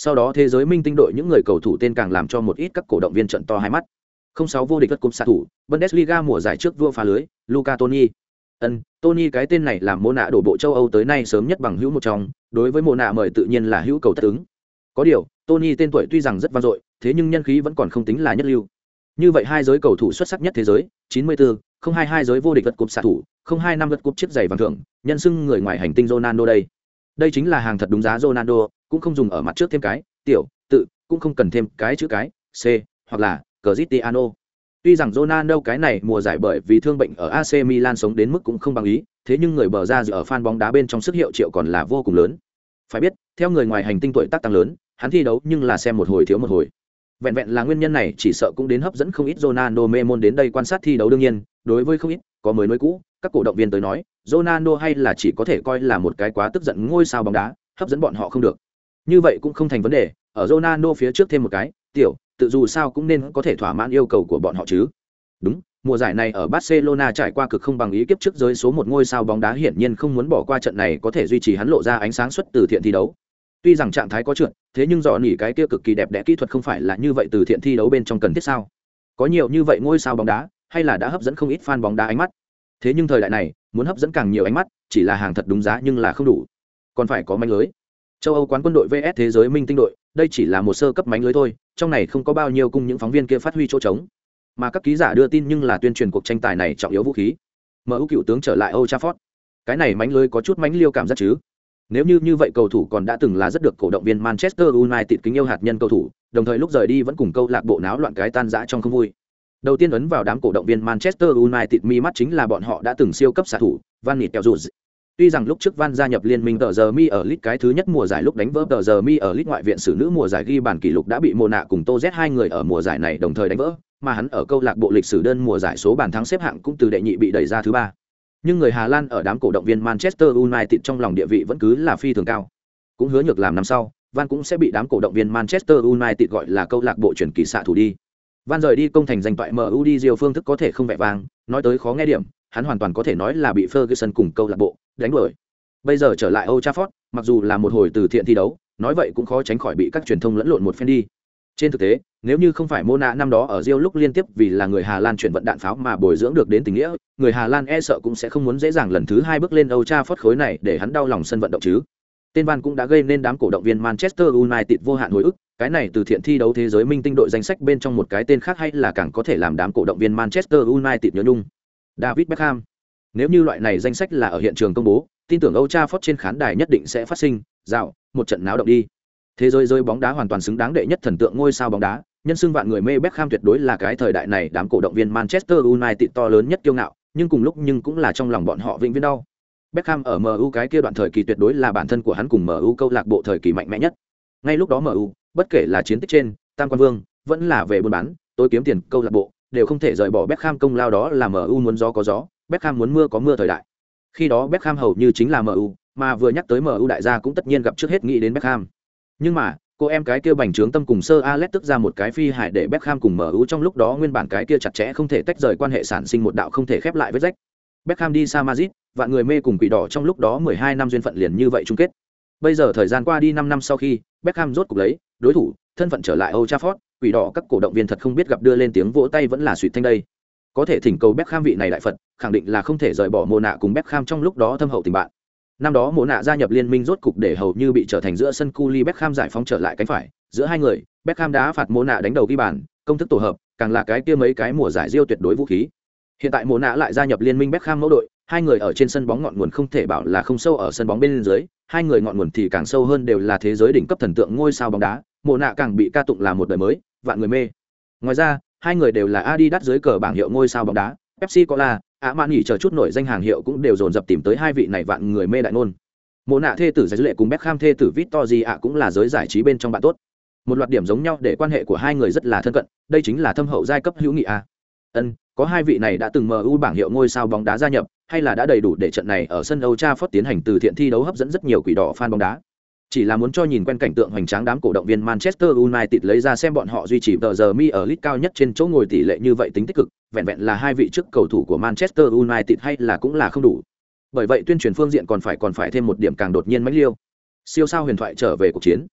sau đó thế giới minh tinh đội những người cầu thủ tên càng làm cho một ít các cổ động viên trận to hai mắt. Không sáu vô địch đất cúp xạ thủ, bundesliga mùa giải trước vua phá lưới luca toni ân tony cái tên này làm mô nạ đổ bộ châu âu tới nay sớm nhất bằng hữu một trong đối với mô nạ mời tự nhiên là hữu cầu tất ứng Có điều, Tony tên tuổi tuy rằng rất vang dội, thế nhưng nhân khí vẫn còn không tính là nhất lưu. Như vậy hai giới cầu thủ xuất sắc nhất thế giới, 94, 022 giới vô địch vật cúp xạ thủ, 025 vật cúp chiếc giày vàng thưởng, nhân xưng người ngoài hành tinh Ronaldo đây. Đây chính là hàng thật đúng giá Ronaldo, cũng không dùng ở mặt trước thêm cái, tiểu, tự, cũng không cần thêm cái chữ cái, C, hoặc là Cristiano. Tuy rằng Ronaldo cái này mùa giải bởi vì thương bệnh ở AC Milan sống đến mức cũng không bằng ý, thế nhưng người bờ ra dự ở fan bóng đá bên trong sức hiệu triệu còn là vô cùng lớn. Phải biết, theo người ngoài hành tinh tuổi tác tăng lớn, hắn thi đấu nhưng là xem một hồi thiếu một hồi. Vẹn vẹn là nguyên nhân này chỉ sợ cũng đến hấp dẫn không ít Ronaldo mê môn đến đây quan sát thi đấu đương nhiên, đối với không ít, có mới mới cũ, các cổ động viên tới nói, Ronaldo hay là chỉ có thể coi là một cái quá tức giận ngôi sao bóng đá, hấp dẫn bọn họ không được. Như vậy cũng không thành vấn đề, ở Ronaldo phía trước thêm một cái, tiểu, tự dù sao cũng nên có thể thỏa mãn yêu cầu của bọn họ chứ. Đúng, mùa giải này ở Barcelona trải qua cực không bằng ý kiếp trước giới số một ngôi sao bóng đá hiển nhiên không muốn bỏ qua trận này có thể duy trì hắn lộ ra ánh sáng xuất từ thiện thi đấu. Tuy rằng trạng thái có trượt, thế nhưng dọn nỉ cái kia cực kỳ đẹp đẽ kỹ thuật không phải là như vậy từ thiện thi đấu bên trong cần thiết sao? Có nhiều như vậy ngôi sao bóng đá, hay là đã hấp dẫn không ít fan bóng đá ánh mắt. Thế nhưng thời đại này, muốn hấp dẫn càng nhiều ánh mắt, chỉ là hàng thật đúng giá nhưng là không đủ. Còn phải có manh lưới. Châu Âu quán quân đội VS thế giới minh tinh đội, đây chỉ là một sơ cấp mánh lưới thôi, trong này không có bao nhiêu cung những phóng viên kia phát huy chỗ trống. Mà các ký giả đưa tin nhưng là tuyên truyền cuộc tranh tài này trọng yếu vũ khí. Mu cựu tướng trở lại Old Trafford. Cái này mánh lưới có chút mánh liêu cảm giác chứ. Nếu như như vậy cầu thủ còn đã từng là rất được cổ động viên Manchester United kính yêu hạt nhân cầu thủ đồng thời lúc rời đi vẫn cùng câu lạc bộ náo loạn cái tan rã trong không vui. Đầu tiên ấn vào đám cổ động viên Manchester United mi mắt chính là bọn họ đã từng siêu cấp xạ thủ Van Nistelrooy. Tuy rằng lúc trước Van gia nhập liên minh tờ giờ mi ở lit cái thứ nhất mùa giải lúc đánh vỡ tờ giờ mi ở lit ngoại viện sử nữ mùa giải ghi bàn kỷ lục đã bị Mộ nạ cùng Tô Z hai người ở mùa giải này đồng thời đánh vỡ, mà hắn ở câu lạc bộ lịch sử đơn mùa giải số bàn thắng xếp hạng cũng từ đệ nhị bị đẩy ra thứ ba. Nhưng người Hà Lan ở đám cổ động viên Manchester United trong lòng địa vị vẫn cứ là phi thường cao. Cũng hứa nhược làm năm sau, Van cũng sẽ bị đám cổ động viên Manchester United gọi là câu lạc bộ chuyển kỳ xạ thủ đi. Van rời đi công thành danh toại MU đi diều phương thức có thể không vẻ vang, nói tới khó nghe điểm, hắn hoàn toàn có thể nói là bị Ferguson cùng câu lạc bộ đánh đuổi. Bây giờ trở lại Old Trafford, mặc dù là một hồi từ thiện thi đấu, nói vậy cũng khó tránh khỏi bị các truyền thông lẫn lộn một phen đi. Trên thực tế, nếu như không phải Mona năm đó ở Rio lúc liên tiếp vì là người Hà Lan chuyển vận đạn pháo mà bồi dưỡng được đến tình nghĩa, người Hà Lan e sợ cũng sẽ không muốn dễ dàng lần thứ hai bước lên Old Trafford khối này để hắn đau lòng sân vận động chứ. Tên Van cũng đã gây nên đám cổ động viên Manchester United vô hạn hồi ức, cái này từ thiện thi đấu thế giới minh tinh đội danh sách bên trong một cái tên khác hay là càng có thể làm đám cổ động viên Manchester United nhớ nhung. David Beckham. Nếu như loại này danh sách là ở hiện trường công bố, tin tưởng Old Trafford trên khán đài nhất định sẽ phát sinh, dạo, một trận náo động đi. Thế giới rơi bóng đá hoàn toàn xứng đáng đệ nhất thần tượng ngôi sao bóng đá, nhân xưng vạn người mê Beckham tuyệt đối là cái thời đại này đám cổ động viên Manchester United to lớn nhất kiêu ngạo, nhưng cùng lúc nhưng cũng là trong lòng bọn họ vĩnh viễn đau. Beckham ở MU cái kia đoạn thời kỳ tuyệt đối là bản thân của hắn cùng MU câu lạc bộ thời kỳ mạnh mẽ nhất. Ngay lúc đó MU, bất kể là chiến tích trên, tam quan vương, vẫn là về buôn bán, tôi kiếm tiền câu lạc bộ, đều không thể rời bỏ Beckham công lao đó là MU muốn gió có gió, Beckham muốn mưa có mưa thời đại. Khi đó Beckham hầu như chính là MU, mà vừa nhắc tới MU đại gia cũng tất nhiên gặp trước hết nghĩ đến Beckham. Nhưng mà, cô em cái kia bành trướng tâm cùng sơ Alex tức ra một cái phi hại để Beckham cùng MU trong lúc đó nguyên bản cái kia chặt chẽ không thể tách rời quan hệ sản sinh một đạo không thể khép lại với rách. Beckham đi xa Madrid, vạn người mê cùng quỷ đỏ trong lúc đó 12 năm duyên phận liền như vậy chung kết. Bây giờ thời gian qua đi 5 năm sau khi, Beckham rốt cục lấy đối thủ, thân phận trở lại Old Trafford, quỷ đỏ các cổ động viên thật không biết gặp đưa lên tiếng vỗ tay vẫn là suýt thanh đây. Có thể thỉnh cầu Beckham vị này đại Phật, khẳng định là không thể rời bỏ Mộ nạ cùng Beckham trong lúc đó thâm hậu tình bạn. Năm đó Mộ nạ gia nhập liên minh rốt cục để hầu như bị trở thành giữa sân Culi Beckham giải phóng trở lại cánh phải, giữa hai người, Beckham đã phạt Mộ nạ đánh đầu ghi bàn, công thức tổ hợp, càng là cái kia mấy cái mùa giải Rio tuyệt đối vũ khí. Hiện tại Mộ nạ lại gia nhập liên minh Beckham mẫu đội, hai người ở trên sân bóng ngọn nguồn không thể bảo là không sâu ở sân bóng bên dưới, hai người ngọn nguồn thì càng sâu hơn đều là thế giới đỉnh cấp thần tượng ngôi sao bóng đá, Mộ nạ càng bị ca tụng là một đời mới, vạn người mê. Ngoài ra, hai người đều là Adidas dưới cờ bảng hiệu ngôi sao bóng đá, Pepsi Cola, ạ mạn nghỉ chờ chút nổi danh hàng hiệu cũng đều dồn dập tìm tới hai vị này vạn người mê đại ngôn. Mộ nạ thê tử giải lệ cùng Beckham thê tử Victor gì ạ cũng là giới giải trí bên trong bạn tốt. Một loạt điểm giống nhau để quan hệ của hai người rất là thân cận, đây chính là thâm hậu giai cấp hữu nghị a. Ân, có hai vị này đã từng MU bảng hiệu ngôi sao bóng đá gia nhập, hay là đã đầy đủ để trận này ở sân Old Trafford tiến hành từ thiện thi đấu hấp dẫn rất nhiều quỷ đỏ fan bóng đá. Chỉ là muốn cho nhìn quen cảnh tượng hoành tráng đám cổ động viên Manchester United lấy ra xem bọn họ duy trì tờ giờ mi ở lit cao nhất trên chỗ ngồi tỷ lệ như vậy tính tích cực, vẹn vẹn là hai vị trước cầu thủ của Manchester United hay là cũng là không đủ. Bởi vậy tuyên truyền phương diện còn phải còn phải thêm một điểm càng đột nhiên mãnh liêu. Siêu sao huyền thoại trở về cuộc chiến.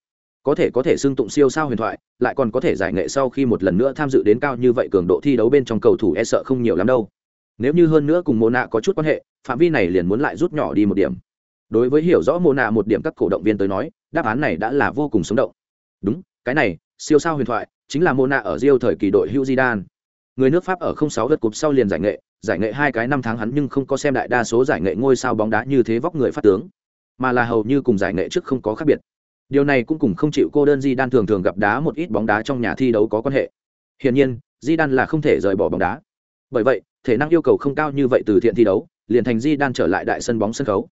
Có thể có thể xưng tụng siêu sao huyền thoại, lại còn có thể giải nghệ sau khi một lần nữa tham dự đến cao như vậy cường độ thi đấu bên trong cầu thủ e sợ không nhiều lắm đâu. Nếu như hơn nữa cùng Mona có chút quan hệ, phạm vi này liền muốn lại rút nhỏ đi một điểm đối với hiểu rõ mô nạ một điểm các cổ động viên tới nói, đáp án này đã là vô cùng sống động. Đúng, cái này, siêu sao huyền thoại, chính là mô nạ ở rio thời kỳ đội hữu Zidane. người nước pháp ở 06 lượt cúp sau liền giải nghệ giải nghệ hai cái năm tháng hắn nhưng không có xem đại đa số giải nghệ ngôi sao bóng đá như thế vóc người phát tướng, mà là hầu như cùng giải nghệ trước không có khác biệt. Điều này cũng cùng không chịu cô đơn di đan thường thường gặp đá một ít bóng đá trong nhà thi đấu có quan hệ. Hiển nhiên di đan là không thể rời bỏ bóng đá. Bởi vậy, thể năng yêu cầu không cao như vậy từ thiện thi đấu, liền thành di đan trở lại đại sân bóng sân khấu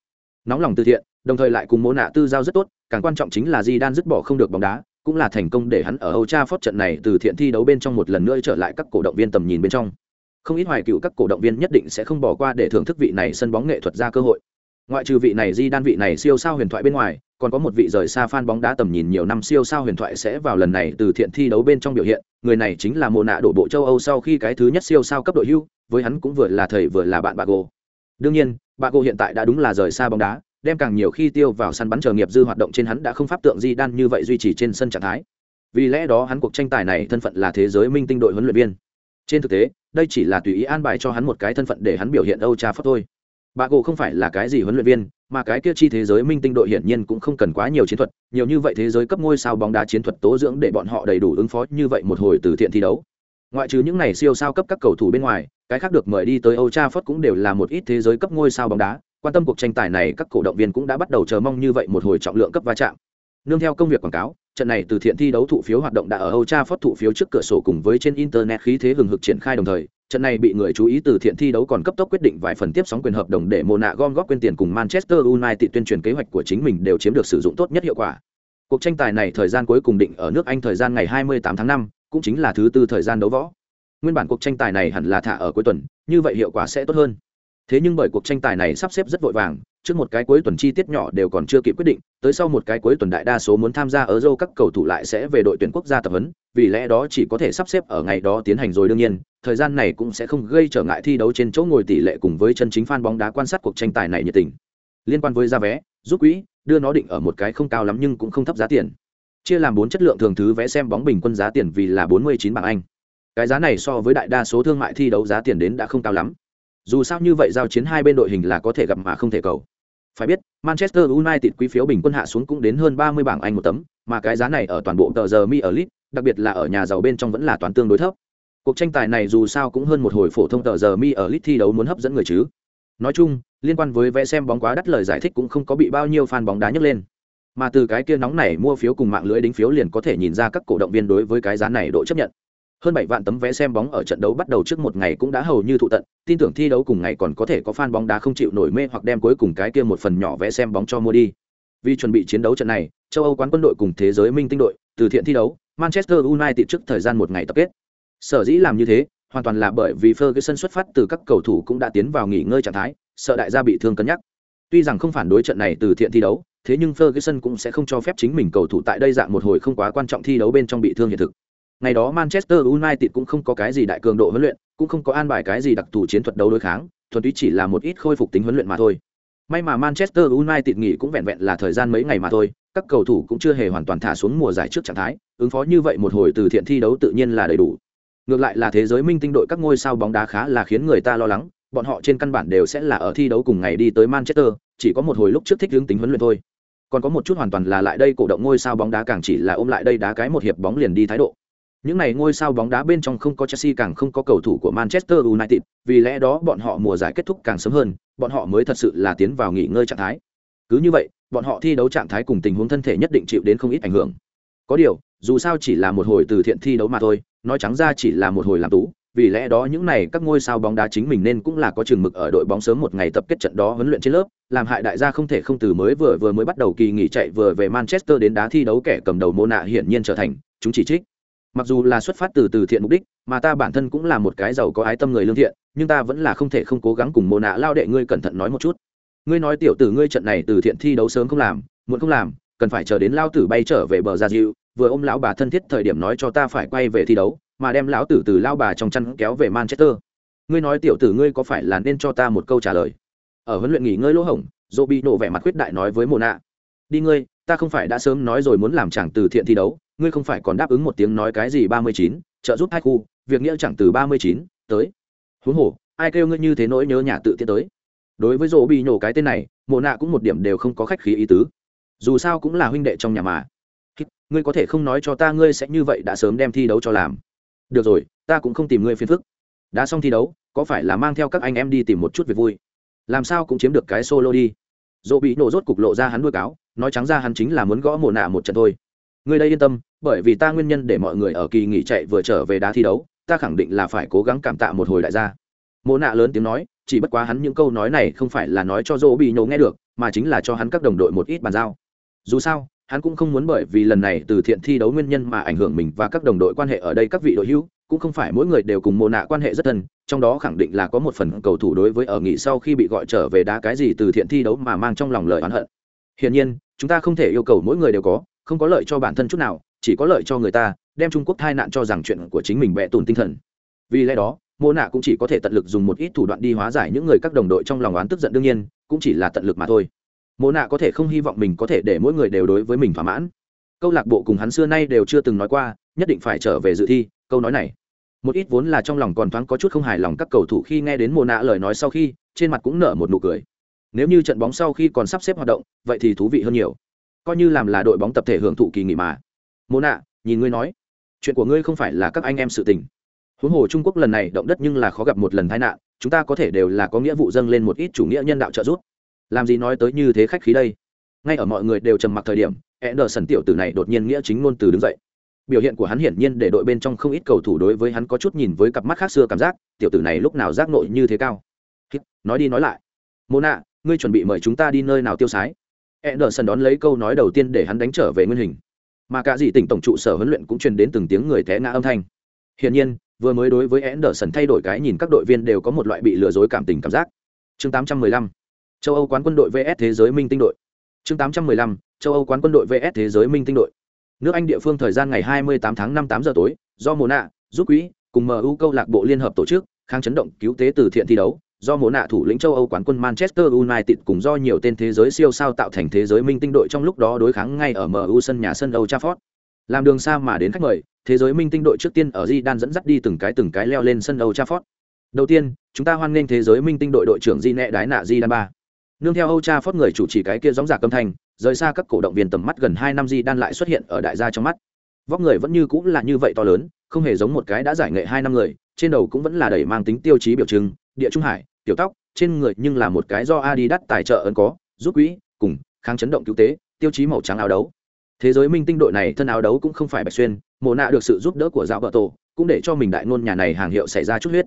nóng lòng từ thiện đồng thời lại cùng mô nạ tư giao rất tốt càng quan trọng chính là di đan dứt bỏ không được bóng đá cũng là thành công để hắn ở Âu Tra Phót trận này từ thiện thi đấu bên trong một lần nữa trở lại các cổ động viên tầm nhìn bên trong. Không ít hoài cựu các cổ động viên nhất định sẽ không bỏ qua để thưởng thức vị này sân bóng nghệ thuật ra cơ hội. Ngoại trừ vị này Di đan vị này siêu sao huyền thoại bên ngoài, còn có một vị rời xa fan bóng đá tầm nhìn nhiều năm siêu sao huyền thoại sẽ vào lần này từ thiện thi đấu bên trong biểu hiện, người này chính là Mộ nạ đổ bộ châu Âu sau khi cái thứ nhất siêu sao cấp đội hưu, với hắn cũng vừa là thầy vừa là bạn Bago. Đương nhiên, bà cô hiện tại đã đúng là rời xa bóng đá, đem càng nhiều khi tiêu vào săn bắn chờ nghiệp dư hoạt động trên hắn đã không pháp tượng Di đan như vậy duy trì trên sân trạng thái. Vì lẽ đó hắn cuộc tranh tài này thân phận là thế giới minh tinh đội huấn luyện viên. Trên thực tế đây chỉ là tùy ý an bài cho hắn một cái thân phận để hắn biểu hiện âu trà phất thôi. Bà cô không phải là cái gì huấn luyện viên mà cái kia chi thế giới minh tinh đội hiển nhiên cũng không cần quá nhiều chiến thuật nhiều như vậy thế giới cấp ngôi sao bóng đá chiến thuật tố dưỡng để bọn họ đầy đủ ứng phó như vậy một hồi từ thiện thi đấu ngoại trừ những này siêu sao cấp các cầu thủ bên ngoài cái khác được mời đi tới âu Trafford cũng đều là một ít thế giới cấp ngôi sao bóng đá quan tâm cuộc tranh tài này các cổ động viên cũng đã bắt đầu chờ mong như vậy một hồi trọng lượng cấp va chạm nương theo công việc quảng cáo trận này từ thiện thi đấu thụ phiếu hoạt động đã ở Âu Trafford thụ phiếu trước cửa sổ cùng với trên internet khí thế hừng hực triển khai đồng thời, trận này bị người chú ý từ thiện thi đấu còn cấp tốc quyết định vài phần tiếp sóng quyền hợp đồng để Mona gom góp quyền tiền cùng Manchester United tuyên truyền kế hoạch của chính mình đều chiếm được sử dụng tốt nhất hiệu quả. Cuộc tranh tài này thời gian cuối cùng định ở nước Anh thời gian ngày 28 tháng 5, cũng chính là thứ tư thời gian đấu võ. Nguyên bản cuộc tranh tài này hẳn là thả ở cuối tuần, như vậy hiệu quả sẽ tốt hơn. Thế nhưng bởi cuộc tranh tài này sắp xếp rất vội vàng, trước một cái cuối tuần chi tiết nhỏ đều còn chưa kịp quyết định, tới sau một cái cuối tuần đại đa số muốn tham gia ở dâu các cầu thủ lại sẽ về đội tuyển quốc gia tập huấn, vì lẽ đó chỉ có thể sắp xếp ở ngày đó tiến hành rồi đương nhiên, thời gian này cũng sẽ không gây trở ngại thi đấu trên chỗ ngồi tỷ lệ cùng với chân chính fan bóng đá quan sát cuộc tranh tài này nhiệt tình. Liên quan với giá vé, giúp quỹ, đưa nó định ở một cái không cao lắm nhưng cũng không thấp giá tiền. Chia làm bốn chất lượng thường thứ vé xem bóng bình quân giá tiền vì là 49 bảng Anh. Cái giá này so với đại đa số thương mại thi đấu giá tiền đến đã không cao lắm. Dù sao như vậy giao chiến hai bên đội hình là có thể gặp mà không thể cầu. Phải biết, Manchester United quý phiếu bình quân hạ xuống cũng đến hơn 30 bảng Anh một tấm, mà cái giá này ở toàn bộ tờ giờ Mi ở lit, đặc biệt là ở nhà giàu bên trong vẫn là toàn tương đối thấp. Cuộc tranh tài này dù sao cũng hơn một hồi phổ thông tờ giờ Mi ở lit thi đấu muốn hấp dẫn người chứ. Nói chung, liên quan với vé xem bóng quá đắt lời giải thích cũng không có bị bao nhiêu fan bóng đá nhấc lên. Mà từ cái kia nóng này mua phiếu cùng mạng lưới đính phiếu liền có thể nhìn ra các cổ động viên đối với cái giá này độ chấp nhận. Hơn bảy vạn tấm vé xem bóng ở trận đấu bắt đầu trước một ngày cũng đã hầu như thụ tận, tin tưởng thi đấu cùng ngày còn có thể có fan bóng đá không chịu nổi mê hoặc đem cuối cùng cái kia một phần nhỏ vé xem bóng cho mua đi. Vì chuẩn bị chiến đấu trận này, châu âu quán quân đội cùng thế giới minh tinh đội, từ thiện thi đấu, manchester united trước thời gian một ngày tập kết. Sở dĩ làm như thế, hoàn toàn là bởi vì ferguson xuất phát từ các cầu thủ cũng đã tiến vào nghỉ ngơi trạng thái, sợ đại gia bị thương cân nhắc. Tuy rằng không phản đối trận này từ thiện thi đấu thế nhưng ferguson cũng sẽ không cho phép chính mình cầu thủ tại đây dạng một hồi không quá quan trọng thi đấu bên trong bị thương hiện thực. Ngày đó manchester united cũng không có cái gì đại cường độ huấn luyện, cũng không có an bài cái gì đặc thù chiến thuật đấu đối kháng, thuần túy chỉ là một ít khôi phục tính huấn luyện mà thôi. May mà manchester united nghỉ cũng vẹn vẹn là thời gian mấy ngày mà thôi, các cầu thủ cũng chưa hề hoàn toàn thả xuống mùa giải trước trạng thái, ứng phó như vậy một hồi từ thiện thi đấu tự nhiên là đầy đủ. Ngược lại là thế giới minh tinh đội các ngôi sao bóng đá khá là khiến người ta lo lắng, bọn họ trên căn bản đều sẽ là ở thi đấu cùng ngày đi tới manchester, chỉ có một hồi lúc trước thích hướng tính huấn luyện thôi còn có một chút hoàn toàn là lại đây cổ động ngôi sao bóng đá càng chỉ là ôm lại đây đá cái một hiệp bóng liền đi thái độ những này ngôi sao bóng đá bên trong không có Chelsea càng không có cầu thủ của Manchester United, vì lẽ đó bọn họ mùa giải kết thúc càng sớm hơn, bọn họ mới thật sự là tiến vào nghỉ ngơi trạng thái. Cứ như vậy, bọn họ thi đấu trạng thái cùng tình huống thân thể nhất định chịu đến không ít ảnh hưởng. Có điều, dù sao chỉ là một hồi từ thiện thi đấu mà thôi, nói trắng ra chỉ là một hồi làm tú, vì lẽ đó những này các ngôi sao bóng đá chính mình nên cũng là có trường mực ở đội bóng sớm một ngày tập kết trận đó huấn luyện trên lớp, làm hại đại gia không thể không từ mới vừa vừa mới bắt đầu kỳ nghỉ chạy vừa về Manchester đến đá thi đấu kẻ cầm đầu Mona hiển nhiên trở thành chúng chỉ trích. Mặc dù là xuất phát từ từ thiện mục đích mà ta bản thân cũng là một cái giàu có ái tâm người lương thiện nhưng ta vẫn là không thể không cố gắng cùng mồ nạ lao đệ ngươi cẩn thận nói một chút. Ngươi nói tiểu tử ngươi trận này từ thiện thi đấu sớm không làm muộn không làm cần phải chờ đến lao tử bay trở về bờ gia dịu vừa ôm lão bà thân thiết thời điểm nói cho ta phải quay về thi đấu mà đem lão tử từ lao bà trong chăn kéo về manchester. Ngươi nói tiểu tử ngươi có phải là nên cho ta một câu trả lời? Ở huấn luyện nghỉ ngơi lỗ hổng dô bị nổ vẻ mặt khuyết đại nói với mồ nạ đi ngươi, ta không phải đã sớm nói rồi muốn làm chẳng từ thiện thi đấu, ngươi không phải còn đáp ứng một tiếng nói cái gì ba mươi chín, trợ giúp hai khu việc nghĩa chẳng từ ba mươi chín, tới. Huống hồ, ai kêu ngươi như thế nỗi nhớ nhà tự tiết tới? Đối với dô bị nhổ cái tên này mồ nạ cũng một điểm đều không có khách khí ý tứ. Dù sao cũng là huynh đệ trong nhà mà. Ngươi có thể không nói cho ta ngươi sẽ như vậy đã sớm đem thi đấu cho làm được rồi, ta cũng không tìm ngươi phiền phức. Đã xong thi đấu, có phải là mang theo các anh em đi tìm một chút việc vui? Làm sao cũng chiếm được cái solo đi. Dỗ bị nổ rốt cục lộ ra hắn nuôi cáo, nói trắng ra hắn chính là muốn gõ mồ nạ một trận thôi. Người đây yên tâm, bởi vì ta nguyên nhân để mọi người ở kỳ nghỉ chạy vừa trở về đá thi đấu, ta khẳng định là phải cố gắng cảm tạ một hồi đại gia. Mồ nạ lớn tiếng nói, chỉ bất quá hắn những câu nói này không phải là nói cho dỗ bị nổ nghe được, mà chính là cho hắn các đồng đội một ít bàn giao. Dù sao hắn cũng không muốn bởi vì lần này từ thiện thi đấu nguyên nhân mà ảnh hưởng mình và các đồng đội quan hệ ở đây các vị đội hữu cũng không phải mỗi người đều cùng mồ nạ quan hệ rất thân, trong đó khẳng định là có một phần cầu thủ đối với ở nghỉ sau khi bị gọi trở về đá cái gì từ thiện thi đấu mà mang trong lòng lời oán hận. Hiển nhiên, chúng ta không thể yêu cầu mỗi người đều có, không có lợi cho bản thân chút nào, chỉ có lợi cho người ta, đem trung quốc thai nạn cho rằng chuyện của chính mình bẹ tùn tinh thần. Vì lẽ đó mô nạ cũng chỉ có thể tận lực dùng một ít thủ đoạn đi hóa giải những người các đồng đội trong lòng oán tức giận đương nhiên, cũng chỉ là tận lực mà thôi mô nạ có thể không hy vọng mình có thể để mỗi người đều đối với mình thỏa mãn. Câu lạc bộ cùng hắn xưa nay đều chưa từng nói qua, nhất định phải trở về dự thi, câu nói này. Một ít vốn là trong lòng còn thoáng có chút không hài lòng các cầu thủ khi nghe đến mồ nạ lời nói sau khi, trên mặt cũng nở một nụ cười. Nếu như trận bóng sau khi còn sắp xếp hoạt động, vậy thì thú vị hơn nhiều. Coi như làm là đội bóng tập thể hưởng thụ kỳ nghỉ mà. Mồ nạ, nhìn ngươi nói, chuyện của ngươi không phải là các anh em sự tình. Huống hồ trung quốc lần này động đất nhưng là khó gặp một lần tai nạn, chúng ta có thể đều là có nghĩa vụ dâng lên một ít chủ nghĩa nhân đạo trợ giúp làm gì nói tới như thế khách khí đây? Ngay ở mọi người đều trầm mặc thời điểm e nờ sần tiểu tử này đột nhiên nghĩa chính ngôn từ đứng dậy. Biểu hiện của hắn hiển nhiên để đội bên trong không ít cầu thủ đối với hắn có chút nhìn với cặp mắt khác xưa cảm giác, tiểu tử này lúc nào giác nội như thế cao. Nói đi nói lại. Mô nạ, ngươi chuẩn bị mời chúng ta đi nơi nào tiêu sái? Anderson đón lấy câu nói đầu tiên để hắn đánh trở về nguyên hình. Mà cả gì tỉnh tổng trụ sở huấn luyện cũng truyền đến từng tiếng người té ngã âm thanh. Hiển nhiên, vừa mới đối với Anderson thay đổi cái nhìn các đội viên đều có một loại bị lừa dối cảm tình cảm giác. Chương 815 châu âu quán quân đội vs. Thế giới minh tinh đội. Chương 815 châu âu quán quân đội vs. Thế giới minh tinh đội. Nước anh địa phương thời gian ngày 28 tháng 5 8 giờ tối, do mồ nạ, giúp quỹ, cùng mu câu lạc bộ liên hợp tổ chức, kháng chấn động cứu tế từ thiện thi đấu, do mồ nạ thủ lĩnh châu âu quán quân manchester united cùng do nhiều tên thế giới siêu sao tạo thành thế giới minh tinh đội trong lúc đó đối kháng ngay ở mu sân nhà sân âu Trafford. Làm đường xa mà đến khách mời, thế giới minh tinh đội trước tiên ở di đan dẫn dắt đi từng cái từng cái leo lên sân âu Trafford. Đầu tiên, chúng ta hoan nghênh thế giới minh tinh đội đội trưởng di nẹ đái nạ di đan ba nương theo âu cha phót người chủ trì cái kia gióng giả âm thanh, rời xa các cổ động viên tầm mắt gần hai năm di đan lại xuất hiện ở đại gia trong mắt. Vóc người vẫn như cũng là như vậy to lớn, không hề giống một cái đã giải nghệ hai năm người, trên đầu cũng vẫn là đầy mang tính tiêu chí biểu trưng, địa trung hải, tiểu tóc, trên người nhưng là một cái do adidas tài trợ ấn có, giúp quỹ cùng, kháng chấn động cứu tế, tiêu chí màu trắng áo đấu. Thế giới minh tinh đội này thân áo đấu cũng không phải bạch xuyên mồ nạ được sự giúp đỡ của dạo vợ tổ, cũng để cho mình đại ngôn nhà này hàng hiệu xảy ra chút huyết.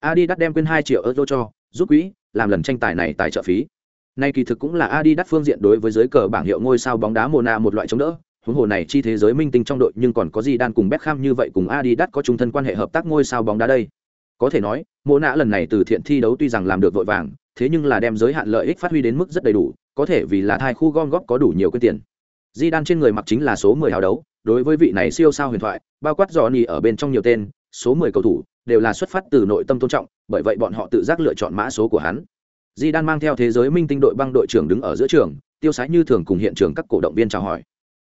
Adidas đem quên hai triệu euro cho, giúp quỹ làm lần tranh tài này tài trợ phí. Nay kỳ thực cũng là Adidas phương diện đối với giới cờ bảng hiệu ngôi sao bóng đá Mona một loại chống đỡ. Huống hồ này chi thế giới minh tinh trong đội nhưng còn có gì đan cùng Beckham như vậy cùng Adidas có chung thân quan hệ hợp tác ngôi sao bóng đá đây. Có thể nói, Mona lần này từ thiện thi đấu tuy rằng làm được vội vàng, thế nhưng là đem giới hạn lợi ích phát huy đến mức rất đầy đủ, có thể vì là thai khu gom góp có đủ nhiều quyền tiền. Di đan trên người mặc chính là số 10 hào đấu, đối với vị này siêu sao huyền thoại, bao quát Johnny ở bên trong nhiều tên, số 10 cầu thủ đều là xuất phát từ nội tâm tôn trọng, bởi vậy bọn họ tự giác lựa chọn mã số của hắn di đan mang theo thế giới minh tinh đội băng đội trưởng đứng ở giữa trường, tiêu sái như thường cùng hiện trường các cổ động viên chào hỏi.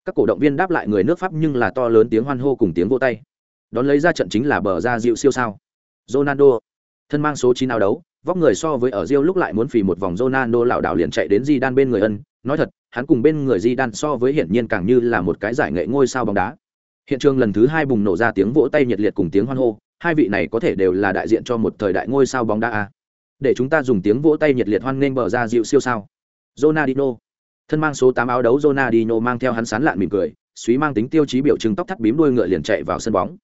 Các cổ động viên đáp lại người nước pháp nhưng là to lớn tiếng hoan hô cùng tiếng vô tay. Đón lấy ra trận chính là bờ ra dịu siêu sao. Ronaldo, thân mang số chín áo đấu, vóc người so với ở rio lúc lại muốn phì một vòng ronaldo lảo đảo liền chạy đến di đan bên người ân, nói thật, hắn cùng bên người di đan so với hiển nhiên càng như là một cái giải nghệ ngôi sao bóng đá. Hiện trường lần thứ hai bùng nổ ra tiếng vỗ tay nhiệt liệt cùng tiếng hoan hô, hai vị này có thể đều là đại diện cho một thời đại ngôi sao bóng đá a để chúng ta dùng tiếng vỗ tay nhiệt liệt hoan nghênh bờ ra dịu siêu sao. Ronaldinho. Thân mang số tám áo đấu, Ronaldinho mang theo hắn sán lạn mỉm cười, suý mang tính tiêu chí biểu trưng tóc thắt bím đuôi ngựa liền chạy vào sân bóng.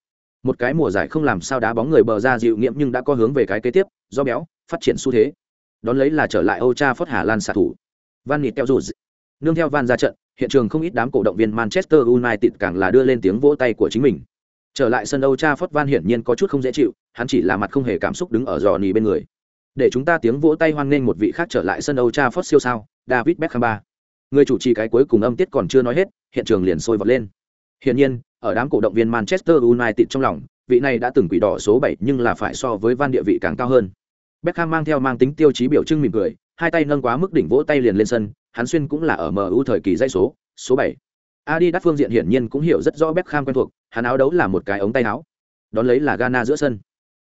Một cái mùa giải không làm sao đá bóng người bờ ra dịu nghiệm nhưng đã có hướng về cái kế tiếp, do béo, phát triển xu thế. Đón lấy là trở lại Âu Cha Phất Hà Lan xạ thủ. Van Nịt theo dù nương theo Van ra trận, hiện trường không ít đám cổ động viên Manchester United càng là đưa lên tiếng vỗ tay của chính mình. Trở lại sân Âu Cha Phất Van hiển nhiên có chút không dễ chịu, hắn chỉ là mặt không hề cảm xúc đứng ở giò nì bên người để chúng ta tiếng vỗ tay hoan nghênh một vị khác trở lại sân Âu Trafford siêu sao, David Beckham ba. Người chủ trì cái cuối cùng âm tiết còn chưa nói hết, hiện trường liền sôi vọt lên. Hiển nhiên, ở đám cổ động viên Manchester United trong lòng, vị này đã từng quỷ đỏ số 7 nhưng là phải so với Van địa vị càng cao hơn. Beckham mang theo mang tính tiêu chí biểu trưng mỉm cười, hai tay nâng quá mức đỉnh vỗ tay liền lên sân, hắn xuyên cũng là ở MU thời kỳ dây số, số 7. Adidas phương diện hiển nhiên cũng hiểu rất rõ Beckham quen thuộc, hắn áo đấu là một cái ống tay áo. Đón lấy là Ghana giữa sân.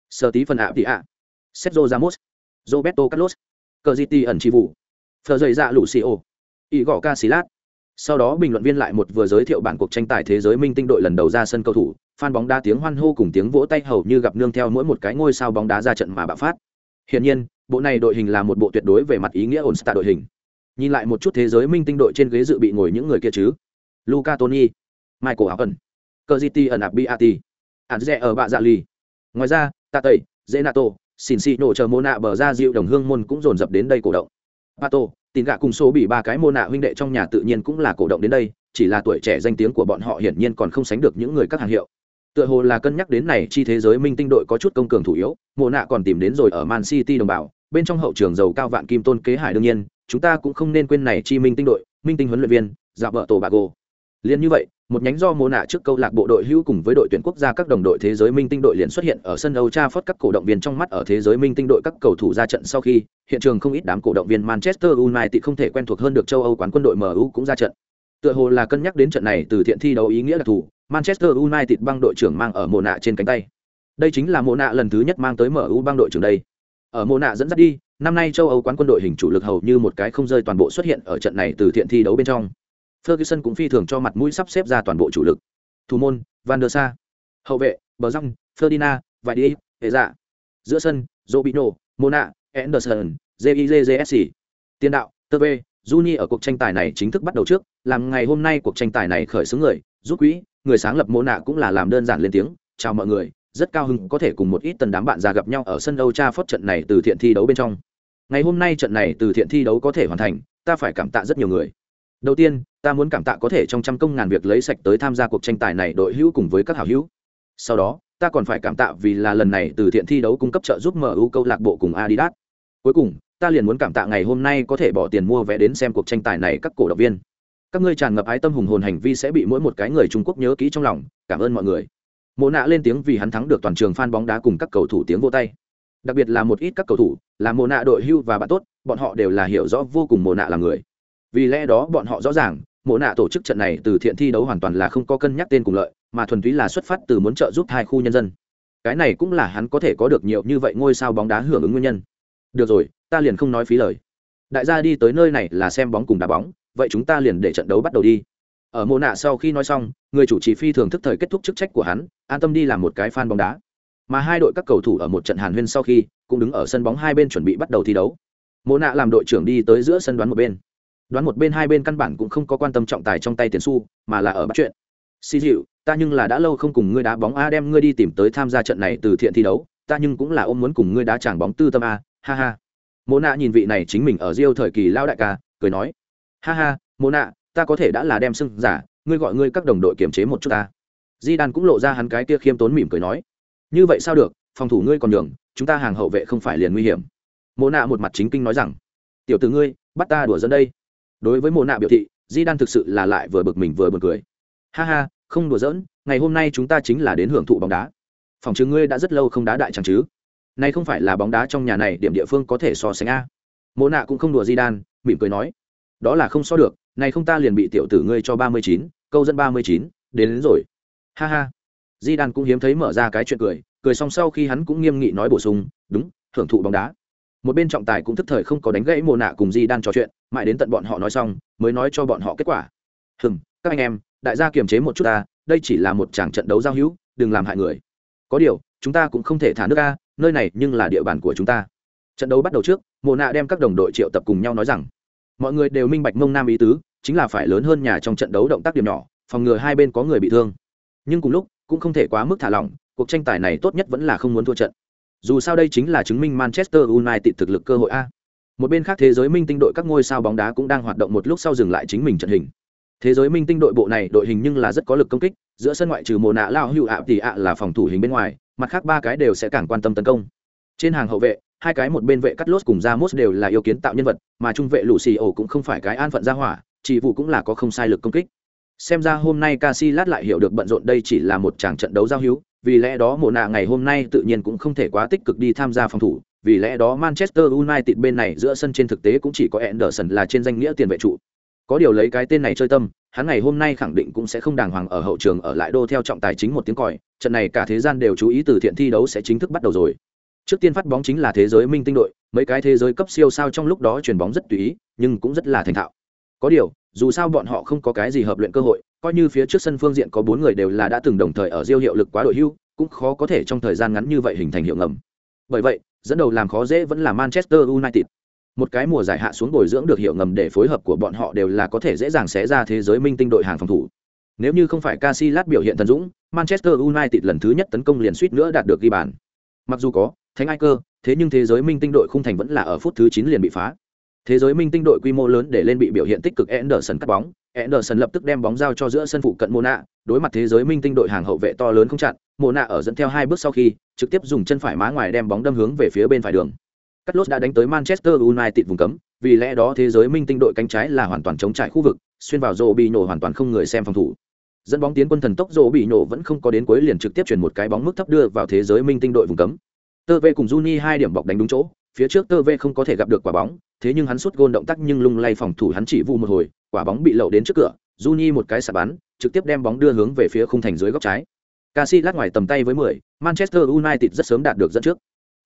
Sở tí phần ạ tỷ ạ. Sergio Ramos roberto carlos. Cờ di ẩn chi vụ. Phờ dày dạ lũ xì ô. Ý gõ ca xí lát. Sau đó bình luận viên lại một vừa giới thiệu bản cuộc tranh tài thế giới minh tinh đội lần đầu ra sân cầu thủ. Fan bóng đá tiếng hoan hô cùng tiếng vỗ tay hầu như gặp nương theo mỗi một cái ngôi sao bóng đá ra trận mà bạo phát. Hiển nhiên, bộ này đội hình là một bộ tuyệt đối về mặt ý nghĩa ổn stạ đội hình. Nhìn lại một chút thế giới minh tinh đội trên ghế dự bị ngồi những người kia chứ? Luca tony michael áo ẩn cờ ẩn ạp biati ạn rẽ ở bạ dạ Lì. ngoài ra tạ tẩy dễ nato xin xị nổ chờ mô nạ bờ ra dịu đồng hương môn cũng dồn dập đến đây cổ động. Pato, tin gạ cùng số bị ba cái mô nạ huynh đệ trong nhà tự nhiên cũng là cổ động đến đây, chỉ là tuổi trẻ danh tiếng của bọn họ hiển nhiên còn không sánh được những người các hàng hiệu. Tựa hồ là cân nhắc đến này, chi thế giới minh tinh đội có chút công cường thủ yếu, mô nạ còn tìm đến rồi ở man city đồng bào, bên trong hậu trường giàu cao vạn kim tôn kế hải đương nhiên, chúng ta cũng không nên quên này chi minh tinh đội, minh tinh huấn luyện viên dạ vợ tổ bà gô liên như vậy, một nhánh do mô nạ trước câu lạc bộ đội hữu cùng với đội tuyển quốc gia các đồng đội thế giới minh tinh đội liền xuất hiện ở sân Old Trafford các cổ động viên trong mắt ở thế giới minh tinh đội các cầu thủ ra trận sau khi, hiện trường không ít đám cổ động viên Manchester United không thể quen thuộc hơn được châu Âu quán quân đội MU cũng ra trận. Tựa hồ là cân nhắc đến trận này từ thiện thi đấu ý nghĩa đặc thù, Manchester United băng đội trưởng mang ở mô nạ trên cánh tay. Đây chính là mô nạ lần thứ nhất mang tới MU băng đội trưởng đây. Ở mô nạ dẫn dắt đi, năm nay châu Âu quán quân đội hình chủ lực hầu như một cái không rơi toàn bộ xuất hiện ở trận này từ thiện thi đấu bên trong. Ferguson cũng phi thường cho mặt mũi sắp xếp ra toàn bộ chủ lực. Thủ môn, Van der Sa. Hậu vệ, Bờ Răng, Ferdinand, vài Đi, Hệ Dạ. Giữa sân, Robinho, Mona, Anderson, JIJJSC. Tiền đạo, TV, Juni ở cuộc tranh tài này chính thức bắt đầu trước, làm ngày hôm nay cuộc tranh tài này khởi xướng người, giúp quỹ, người sáng lập Mona cũng là làm đơn giản lên tiếng, chào mọi người, rất cao hứng có thể cùng một ít tần đám bạn ra gặp nhau ở sân Old Trafford trận này từ thiện thi đấu bên trong. Ngày hôm nay trận này từ thiện thi đấu có thể hoàn thành, ta phải cảm tạ rất nhiều người đầu tiên, ta muốn cảm tạ có thể trong trăm công ngàn việc lấy sạch tới tham gia cuộc tranh tài này đội hữu cùng với các hảo hữu. Sau đó, ta còn phải cảm tạ vì là lần này từ thiện thi đấu cung cấp trợ giúp mu câu lạc bộ cùng adidas. Cuối cùng, ta liền muốn cảm tạ ngày hôm nay có thể bỏ tiền mua vé đến xem cuộc tranh tài này các cổ động viên. Các ngươi tràn ngập ái tâm hùng hồn hành vi sẽ bị mỗi một cái người trung quốc nhớ kỹ trong lòng. Cảm ơn mọi người. Mộ nạ lên tiếng vì hắn thắng được toàn trường f a n bóng đá cùng các cầu thủ tiếng vô tay. Đặc biệt là một ít các cầu thủ, là mộ nạ đội hưu và bạn tốt, bọn họ đều là hiểu rõ vô cùng mộ nạ là người vì lẽ đó bọn họ rõ ràng, mộ nạ tổ chức trận này từ thiện thi đấu hoàn toàn là không có cân nhắc tên cùng lợi, mà thuần túy là xuất phát từ muốn trợ giúp hai khu nhân dân. Cái này cũng là hắn có thể có được nhiều như vậy ngôi sao bóng đá hưởng ứng nguyên nhân. Được rồi, ta liền không nói phí lời. Đại gia đi tới nơi này là xem bóng cùng đá bóng, vậy chúng ta liền để trận đấu bắt đầu đi. Ở mộ nạ sau khi nói xong, người chủ trì phi thường thức thời kết thúc chức trách của hắn, an tâm đi làm một cái fan bóng đá. Mà hai đội các cầu thủ ở một trận hàn huyên sau khi, cũng đứng ở sân bóng hai bên chuẩn bị bắt đầu thi đấu. Mộ nạ làm đội trưởng đi tới giữa sân đoán một bên đoán một bên hai bên căn bản cũng không có quan tâm trọng tài trong tay tiền su mà là ở bắt chuyện. Xì dịu, ta nhưng là đã lâu không cùng ngươi đá bóng a, đem ngươi đi tìm tới tham gia trận này từ thiện thi đấu. Ta nhưng cũng là ôm muốn cùng ngươi đá chàng bóng tư tâm a, ha ha. Mô nạ nhìn vị này chính mình ở riêu thời kỳ lao đại ca, cười nói, ha ha mô nạ, ta có thể đã là đem sưng giả, ngươi gọi ngươi các đồng đội kiềm chế một chút ta. Di đan cũng lộ ra hắn cái kia khiêm tốn mỉm cười nói, như vậy sao được, phòng thủ ngươi còn nhường, chúng ta hàng hậu vệ không phải liền nguy hiểm. Mô nạ một mặt chính kinh nói rằng, tiểu từ ngươi, bắt ta đùa dẫn đây đối với mồ nạ biểu thị di đan thực sự là lại vừa bực mình vừa buồn cười. Ha ha không đùa giỡn ngày hôm nay chúng ta chính là đến hưởng thụ bóng đá. Phòng chứng ngươi đã rất lâu không đá đại chẳng chứ? Nay không phải là bóng đá trong nhà này điểm địa phương có thể so sánh a. Mồ nạ cũng không đùa di đan mỉm cười nói. Đó là không so được này không ta liền bị tiểu tử ngươi cho ba mươi chín câu dẫn ba mươi chín đến, đến rồi. Ha ha. Di đan cũng hiếm thấy mở ra cái chuyện cười cười xong sau khi hắn cũng nghiêm nghị nói bổ sung đúng hưởng thụ bóng đá một bên trọng tài cũng thức thời không có đánh gãy mồ nạ cùng di đan trò chuyện, mãi đến tận bọn họ nói xong, mới nói cho bọn họ kết quả. Hừng các anh em, đại gia kiềm chế một chút ta, đây chỉ là một tràng trận đấu giao hữu, đừng làm hại người. Có điều, chúng ta cũng không thể thả nước ca nơi này nhưng là địa bàn của chúng ta. Trận đấu bắt đầu trước mồ nạ đem các đồng đội triệu tập cùng nhau nói rằng, mọi người đều minh bạch mông nam ý tứ, chính là phải lớn hơn nhà trong trận đấu động tác điểm nhỏ, phòng ngừa hai bên có người bị thương. Nhưng cùng lúc, cũng không thể quá mức thả lỏng, cuộc tranh tài này tốt nhất vẫn là không muốn thua trận dù sao đây chính là chứng minh manchester united thực lực cơ hội a. Một bên khác thế giới minh tinh đội các ngôi sao bóng đá cũng đang hoạt động một lúc sau dừng lại chính mình trận hình. Thế giới minh tinh đội bộ này đội hình nhưng là rất có lực công kích, giữa sân ngoại trừ mồ nạ, lao hữu ạ thì ạ là phòng thủ hình bên ngoài, mặt khác ba cái đều sẽ càng quan tâm tấn công. Trên hàng hậu vệ, hai cái một bên vệ cắt lốt cùng ra mốt đều là yêu kiến tạo nhân vật, mà trung vệ lũ xì ổ cũng không phải cái an phận ra hỏa, chỉ vụ cũng là có không sai lực công kích xem ra hôm nay Casillas lại hiểu được bận rộn đây chỉ là một tràng trận đấu giao hữu, vì lẽ đó mùa nạ ngày hôm nay tự nhiên cũng không thể quá tích cực đi tham gia phòng thủ, vì lẽ đó Manchester United bên này giữa sân trên thực tế cũng chỉ có Anderson là trên danh nghĩa tiền vệ trụ. Có điều lấy cái tên này chơi tâm, hắn ngày hôm nay khẳng định cũng sẽ không đàng hoàng ở hậu trường ở lại đô theo trọng tài chính một tiếng còi, trận này cả thế gian đều chú ý từ thiện thi đấu sẽ chính thức bắt đầu rồi. Trước tiên phát bóng chính là thế giới minh tinh đội, mấy cái thế giới cấp siêu sao trong lúc đó chuyền bóng rất tùy ý, nhưng cũng rất là thành thạo. Có điều dù sao bọn họ không có cái gì hợp luyện cơ hội, coi như phía trước sân phương diện có bốn người đều là đã từng đồng thời ở diêu hiệu lực quá đội hưu, cũng khó có thể trong thời gian ngắn như vậy hình thành hiệu ngầm. Bởi vậy, dẫn đầu làm khó dễ vẫn là manchester united. Một cái mùa giải hạ xuống bồi dưỡng được hiệu ngầm để phối hợp của bọn họ đều là có thể dễ dàng xé ra thế giới minh tinh đội hàng phòng thủ. Nếu như không phải Casillas biểu hiện thần dũng, manchester united lần thứ nhất tấn công liền suýt nữa đạt được ghi bàn. Mặc dù có, thánh ai cơ, thế nhưng thế giới minh tinh đội khung thành vẫn là ở phút thứ chín liền bị phá thế giới minh tinh đội quy mô lớn để lên bị biểu hiện tích cực Anderson cắt bóng Anderson lập tức đem bóng giao cho giữa sân phụ cận Mona, đối mặt thế giới minh tinh đội hàng hậu vệ to lớn không chặn, Mona ở dẫn theo hai bước sau khi, trực tiếp dùng chân phải má ngoài đem bóng đâm hướng về phía bên phải đường. Cắt lốt đã đánh tới Manchester United vùng cấm, vì lẽ đó thế giới minh tinh đội cánh trái là hoàn toàn chống trải khu vực, xuyên vào rổ bị nổ hoàn toàn không người xem phòng thủ. Dẫn bóng tiến quân thần tốc rổ bị nổ vẫn không có đến cuối liền trực tiếp chuyển một cái bóng mức thấp đưa vào thế giới minh tinh đội vùng cấm. Tơ về cùng Juni hai điểm bọc đánh đúng chỗ, phía trước Tơ vê không có thể gặp được quả bóng, thế nhưng hắn sút gôn động tác nhưng lung lay phòng thủ hắn chỉ vụ một hồi, quả bóng bị lậu đến trước cửa, Juni một cái xả bắn, trực tiếp đem bóng đưa hướng về phía khung thành dưới góc trái. Casillas ngoài tầm tay với 10, Manchester United rất sớm đạt được dẫn trước.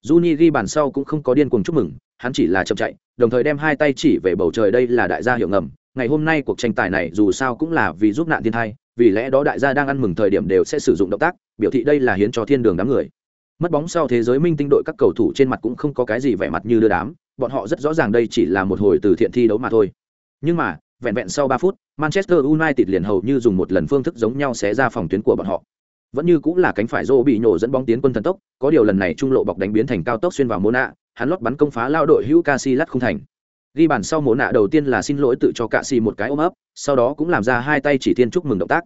Juni ghi bàn sau cũng không có điên cuồng chúc mừng, hắn chỉ là chậm chạy, đồng thời đem hai tay chỉ về bầu trời đây là đại gia hiệu ngầm. Ngày hôm nay cuộc tranh tài này dù sao cũng là vì giúp nạn thiên thai, vì lẽ đó đại gia đang ăn mừng thời điểm đều sẽ sử dụng động tác, biểu thị đây là hiến cho thiên đường đám người. Mất bóng sau thế giới minh tinh đội các cầu thủ trên mặt cũng không có cái gì vẻ mặt như đưa đám, bọn họ rất rõ ràng đây chỉ là một hồi từ thiện thi đấu mà thôi. Nhưng mà, vẹn vẹn sau 3 phút, Manchester United liền hầu như dùng một lần phương thức giống nhau xé ra phòng tuyến của bọn họ. Vẫn như cũng là cánh phải rô bị nổ dẫn bóng tiến quân thần tốc, có điều lần này trung lộ bọc đánh biến thành cao tốc xuyên vào Mona, hắn lót bắn công phá lao đội hữu Casilat không thành. Ghi bàn sau Mona đầu tiên là xin lỗi tự cho Casi một cái ôm ấp, sau đó cũng làm ra hai tay chỉ thiên chúc mừng động tác.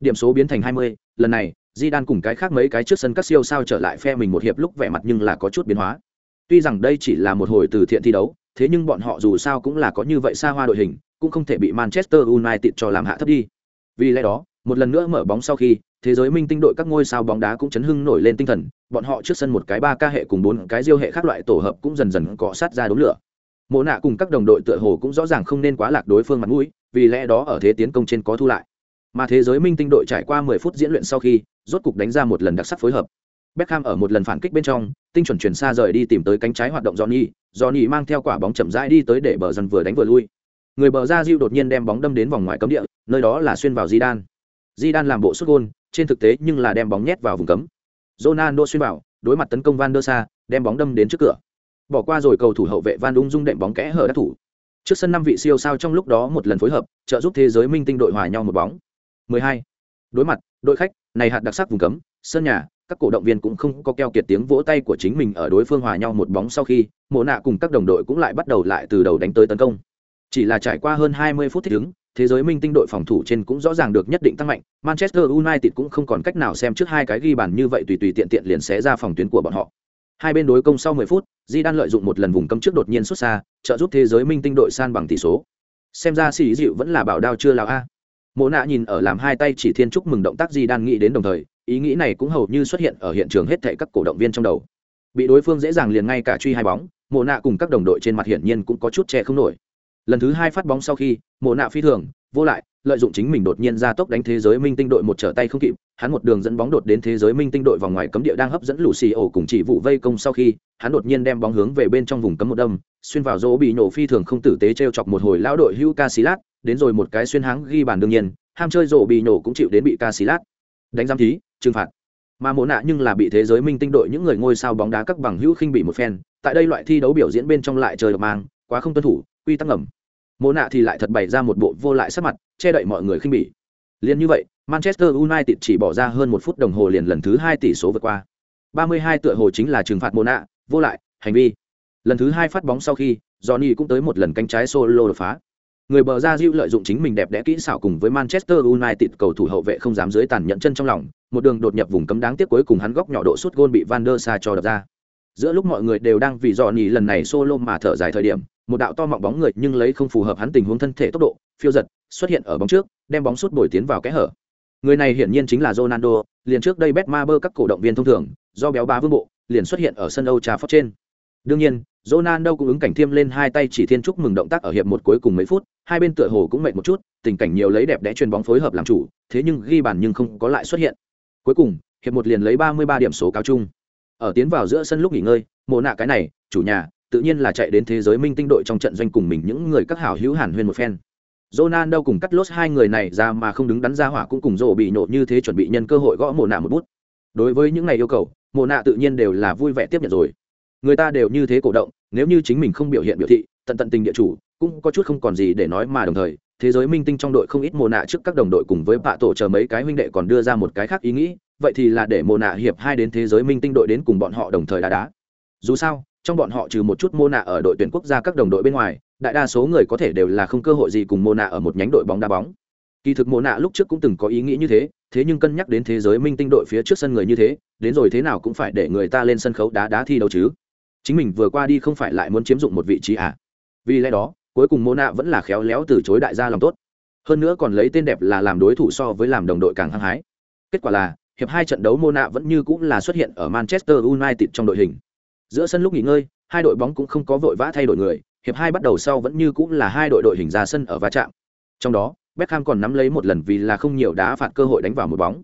Điểm số biến thành 20, lần này, di đan cùng cái khác mấy cái trước sân các siêu sao trở lại phe mình một hiệp lúc vẻ mặt nhưng là có chút biến hóa. Tuy rằng đây chỉ là một hồi từ thiện thi đấu, thế nhưng bọn họ dù sao cũng là có như vậy xa hoa đội hình, cũng không thể bị Manchester United cho làm hạ thấp đi. Vì lẽ đó, một lần nữa mở bóng sau khi, thế giới minh tinh đội các ngôi sao bóng đá cũng chấn hưng nổi lên tinh thần, bọn họ trước sân một cái ba ca hệ cùng bốn cái diêu hệ khác loại tổ hợp cũng dần dần cọ sát ra đống lửa. Mộ nạ cùng các đồng đội tựa hồ cũng rõ ràng không nên quá lạc đối phương mặt mũi, vì lẽ đó ở thế tiến công trên có thu lại. Mà thế giới minh tinh đội trải qua 10 phút diễn luyện sau khi, rốt cục đánh ra một lần đặc sắc phối hợp. Beckham ở một lần phản kích bên trong, tinh chuẩn chuyển xa rời đi tìm tới cánh trái hoạt động Johnny, Johnny mang theo quả bóng chậm rãi đi tới để bờ dần vừa đánh vừa lui. Người bờ ra Diu đột nhiên đem bóng đâm đến vòng ngoài cấm địa, nơi đó là xuyên vào Zidane. Zidane làm bộ sút gôn, trên thực tế nhưng là đem bóng nhét vào vùng cấm. Ronaldo xuyên vào, đối mặt tấn công Van der Sa, đem bóng đâm đến trước cửa. Bỏ qua rồi cầu thủ hậu vệ Van Dung dung đệm bóng kẽ hở đã thủ. Trước sân năm vị siêu sao trong lúc đó một lần phối hợp, trợ giúp thế giới minh tinh đội hòa nhau một bóng. 12. Đối mặt, đội khách, này hạt đặc sắc vùng cấm, sân nhà, các cổ động viên cũng không có keo kiệt tiếng vỗ tay của chính mình ở đối phương hòa nhau một bóng sau khi, Mộ nạ cùng các đồng đội cũng lại bắt đầu lại từ đầu đánh tới tấn công. Chỉ là trải qua hơn 20 phút thích ứng, thế giới minh tinh đội phòng thủ trên cũng rõ ràng được nhất định tăng mạnh, Manchester United cũng không còn cách nào xem trước hai cái ghi bàn như vậy tùy tùy tiện tiện liền xé ra phòng tuyến của bọn họ. Hai bên đối công sau 10 phút, Zidane lợi dụng một lần vùng cấm trước đột nhiên xuất xa, trợ giúp thế giới minh tinh đội san bằng tỷ số. Xem ra sĩ dịu vẫn là bảo đao chưa lão a. Mộ nạ nhìn ở làm hai tay chỉ thiên chúc mừng động tác Zidane nghĩ đến đồng thời, ý nghĩ này cũng hầu như xuất hiện ở hiện trường hết thảy các cổ động viên trong đầu. Bị đối phương dễ dàng liền ngay cả truy hai bóng, Mộ nạ cùng các đồng đội trên mặt hiển nhiên cũng có chút che không nổi. Lần thứ hai phát bóng sau khi, Mộ nạ phi thường, vô lại lợi dụng chính mình đột nhiên ra tốc đánh thế giới minh tinh đội một trở tay không kịp hắn một đường dẫn bóng đột đến thế giới minh tinh đội vào ngoài cấm địa đang hấp dẫn lù xì ổ cùng chỉ vụ vây công sau khi hắn đột nhiên đem bóng hướng về bên trong vùng cấm một đâm xuyên vào rỗ bị nổ phi thường không tử tế t r e o chọc một hồi lão đội hữu ca xí lát đến rồi một cái xuyên háng ghi bàn đương nhiên, ham chơi rổ bị nổ cũng chịu đến bị ca xí lát đánh giam thí, trừng phạt. Mà mộ nạ nhưng là bị thế giới minh tinh đội những người ngôi sao bóng đá các bằng hữu khinh bị một phen, tại đây loại thi đấu biểu diễn bên trong lại chơi độc mang, quá không tuân thủ, quy tắc ngầm. Mộ nạ thì lại thật bày ra một bộ vô lại sắc mặt, che đậy mọi người khinh bỉ. Liền như vậy, manchester united chỉ bỏ ra hơn một phút đồng hồ liền lần thứ hai tỷ số vượt qua. 32 tựa hồ chính là trừng phạt mộ nạ, vô lại, hành vi. Lần thứ hai phát bóng sau khi, johnny cũng tới một lần cánh trái solo đột phá người bờ ra diệu lợi dụng chính mình đẹp đẽ kỹ xảo cùng với manchester united cầu thủ hậu vệ không dám dưới tàn nhẫn chân trong lòng, một đường đột nhập vùng cấm đáng tiếc cuối cùng hắn góc nhỏ độ suốt gôn bị van der sa cho đập ra. Giữa lúc mọi người đều đang vì dò nhì lần này solo mà thở dài thời điểm, một đạo to mọng bóng người nhưng lấy không phù hợp hắn tình huống thân thể tốc độ, phiêu giật, xuất hiện ở bóng trước, đem bóng sút bồi tiến vào kẽ hở. Người này hiển nhiên chính là ronaldo, liền trước đây bet ma bơ các cổ động viên thông thường, do béo bá vương bộ, liền xuất hiện ở sân âu trà phóc trên. Đương nhiên, ronaldo cũng ứng cảnh thiêm lên hai tay chỉ thiên chúc mừng động tác ở hiệp một cuối cùng mấy phút hai bên tựa hồ cũng mệt một chút tình cảnh nhiều lấy đẹp đẽ truyền bóng phối hợp làm chủ thế nhưng ghi bàn nhưng không có lại xuất hiện cuối cùng hiệp một liền lấy ba mươi ba điểm số cao chung ở tiến vào giữa sân lúc nghỉ ngơi mồ nạ cái này chủ nhà tự nhiên là chạy đến thế giới minh tinh đội trong trận doanh cùng mình những người các hảo hữu hàn huyên một phen Ronaldo cùng cắt lốt hai người này ra mà không đứng đắn ra hỏa cũng cùng rồ bị nổ như thế chuẩn bị nhân cơ hội gõ mồ nạ một bút. Đối với những này yêu cầu, mồ nạ tự nhiên đều là vui vẻ tiếp nhận rồi. Người ta đều như thế cổ động, nếu như chính mình không biểu hiện biểu thị, tận tận tình địa chủ, cũng có chút không còn gì để nói mà đồng thời, thế giới minh tinh trong đội không ít mồ nạ trước các đồng đội cùng với bạ tổ chờ mấy cái huynh đệ còn đưa ra một cái khác ý nghĩ, vậy thì là để mồ nạ hiệp hai đến thế giới minh tinh đội đến cùng bọn họ đồng thời đá đá. Dù sao, trong bọn họ trừ một chút mô nạ ở đội tuyển quốc gia các đồng đội bên ngoài đại đa số người có thể đều là không cơ hội gì cùng mô nạ ở một nhánh đội bóng đá bóng. Kỳ thực mô nạ lúc trước cũng từng có ý nghĩ như thế thế nhưng cân nhắc đến thế giới minh tinh đội phía trước sân người như thế đến rồi thế nào cũng phải để người ta lên sân khấu đá đá thi đấu chứ. Chính mình vừa qua đi không phải lại muốn chiếm dụng một vị trí à. Vì lẽ đó cuối cùng mô nạ vẫn là khéo léo từ chối đại gia lòng tốt. Hơn nữa còn lấy tên đẹp là làm đối thủ so với làm đồng đội càng hăng hái. Kết quả là, hiệp hai trận đấu mô nạ vẫn như cũng là xuất hiện ở manchester united trong đội hình. Giữa sân lúc nghỉ ngơi, hai đội bóng cũng không có vội vã thay đổi người, hiệp hai bắt đầu sau vẫn như cũng là hai đội đội hình ra sân ở va chạm. Trong đó, Beckham còn nắm lấy một lần vì là không nhiều đá phạt cơ hội đánh vào một bóng.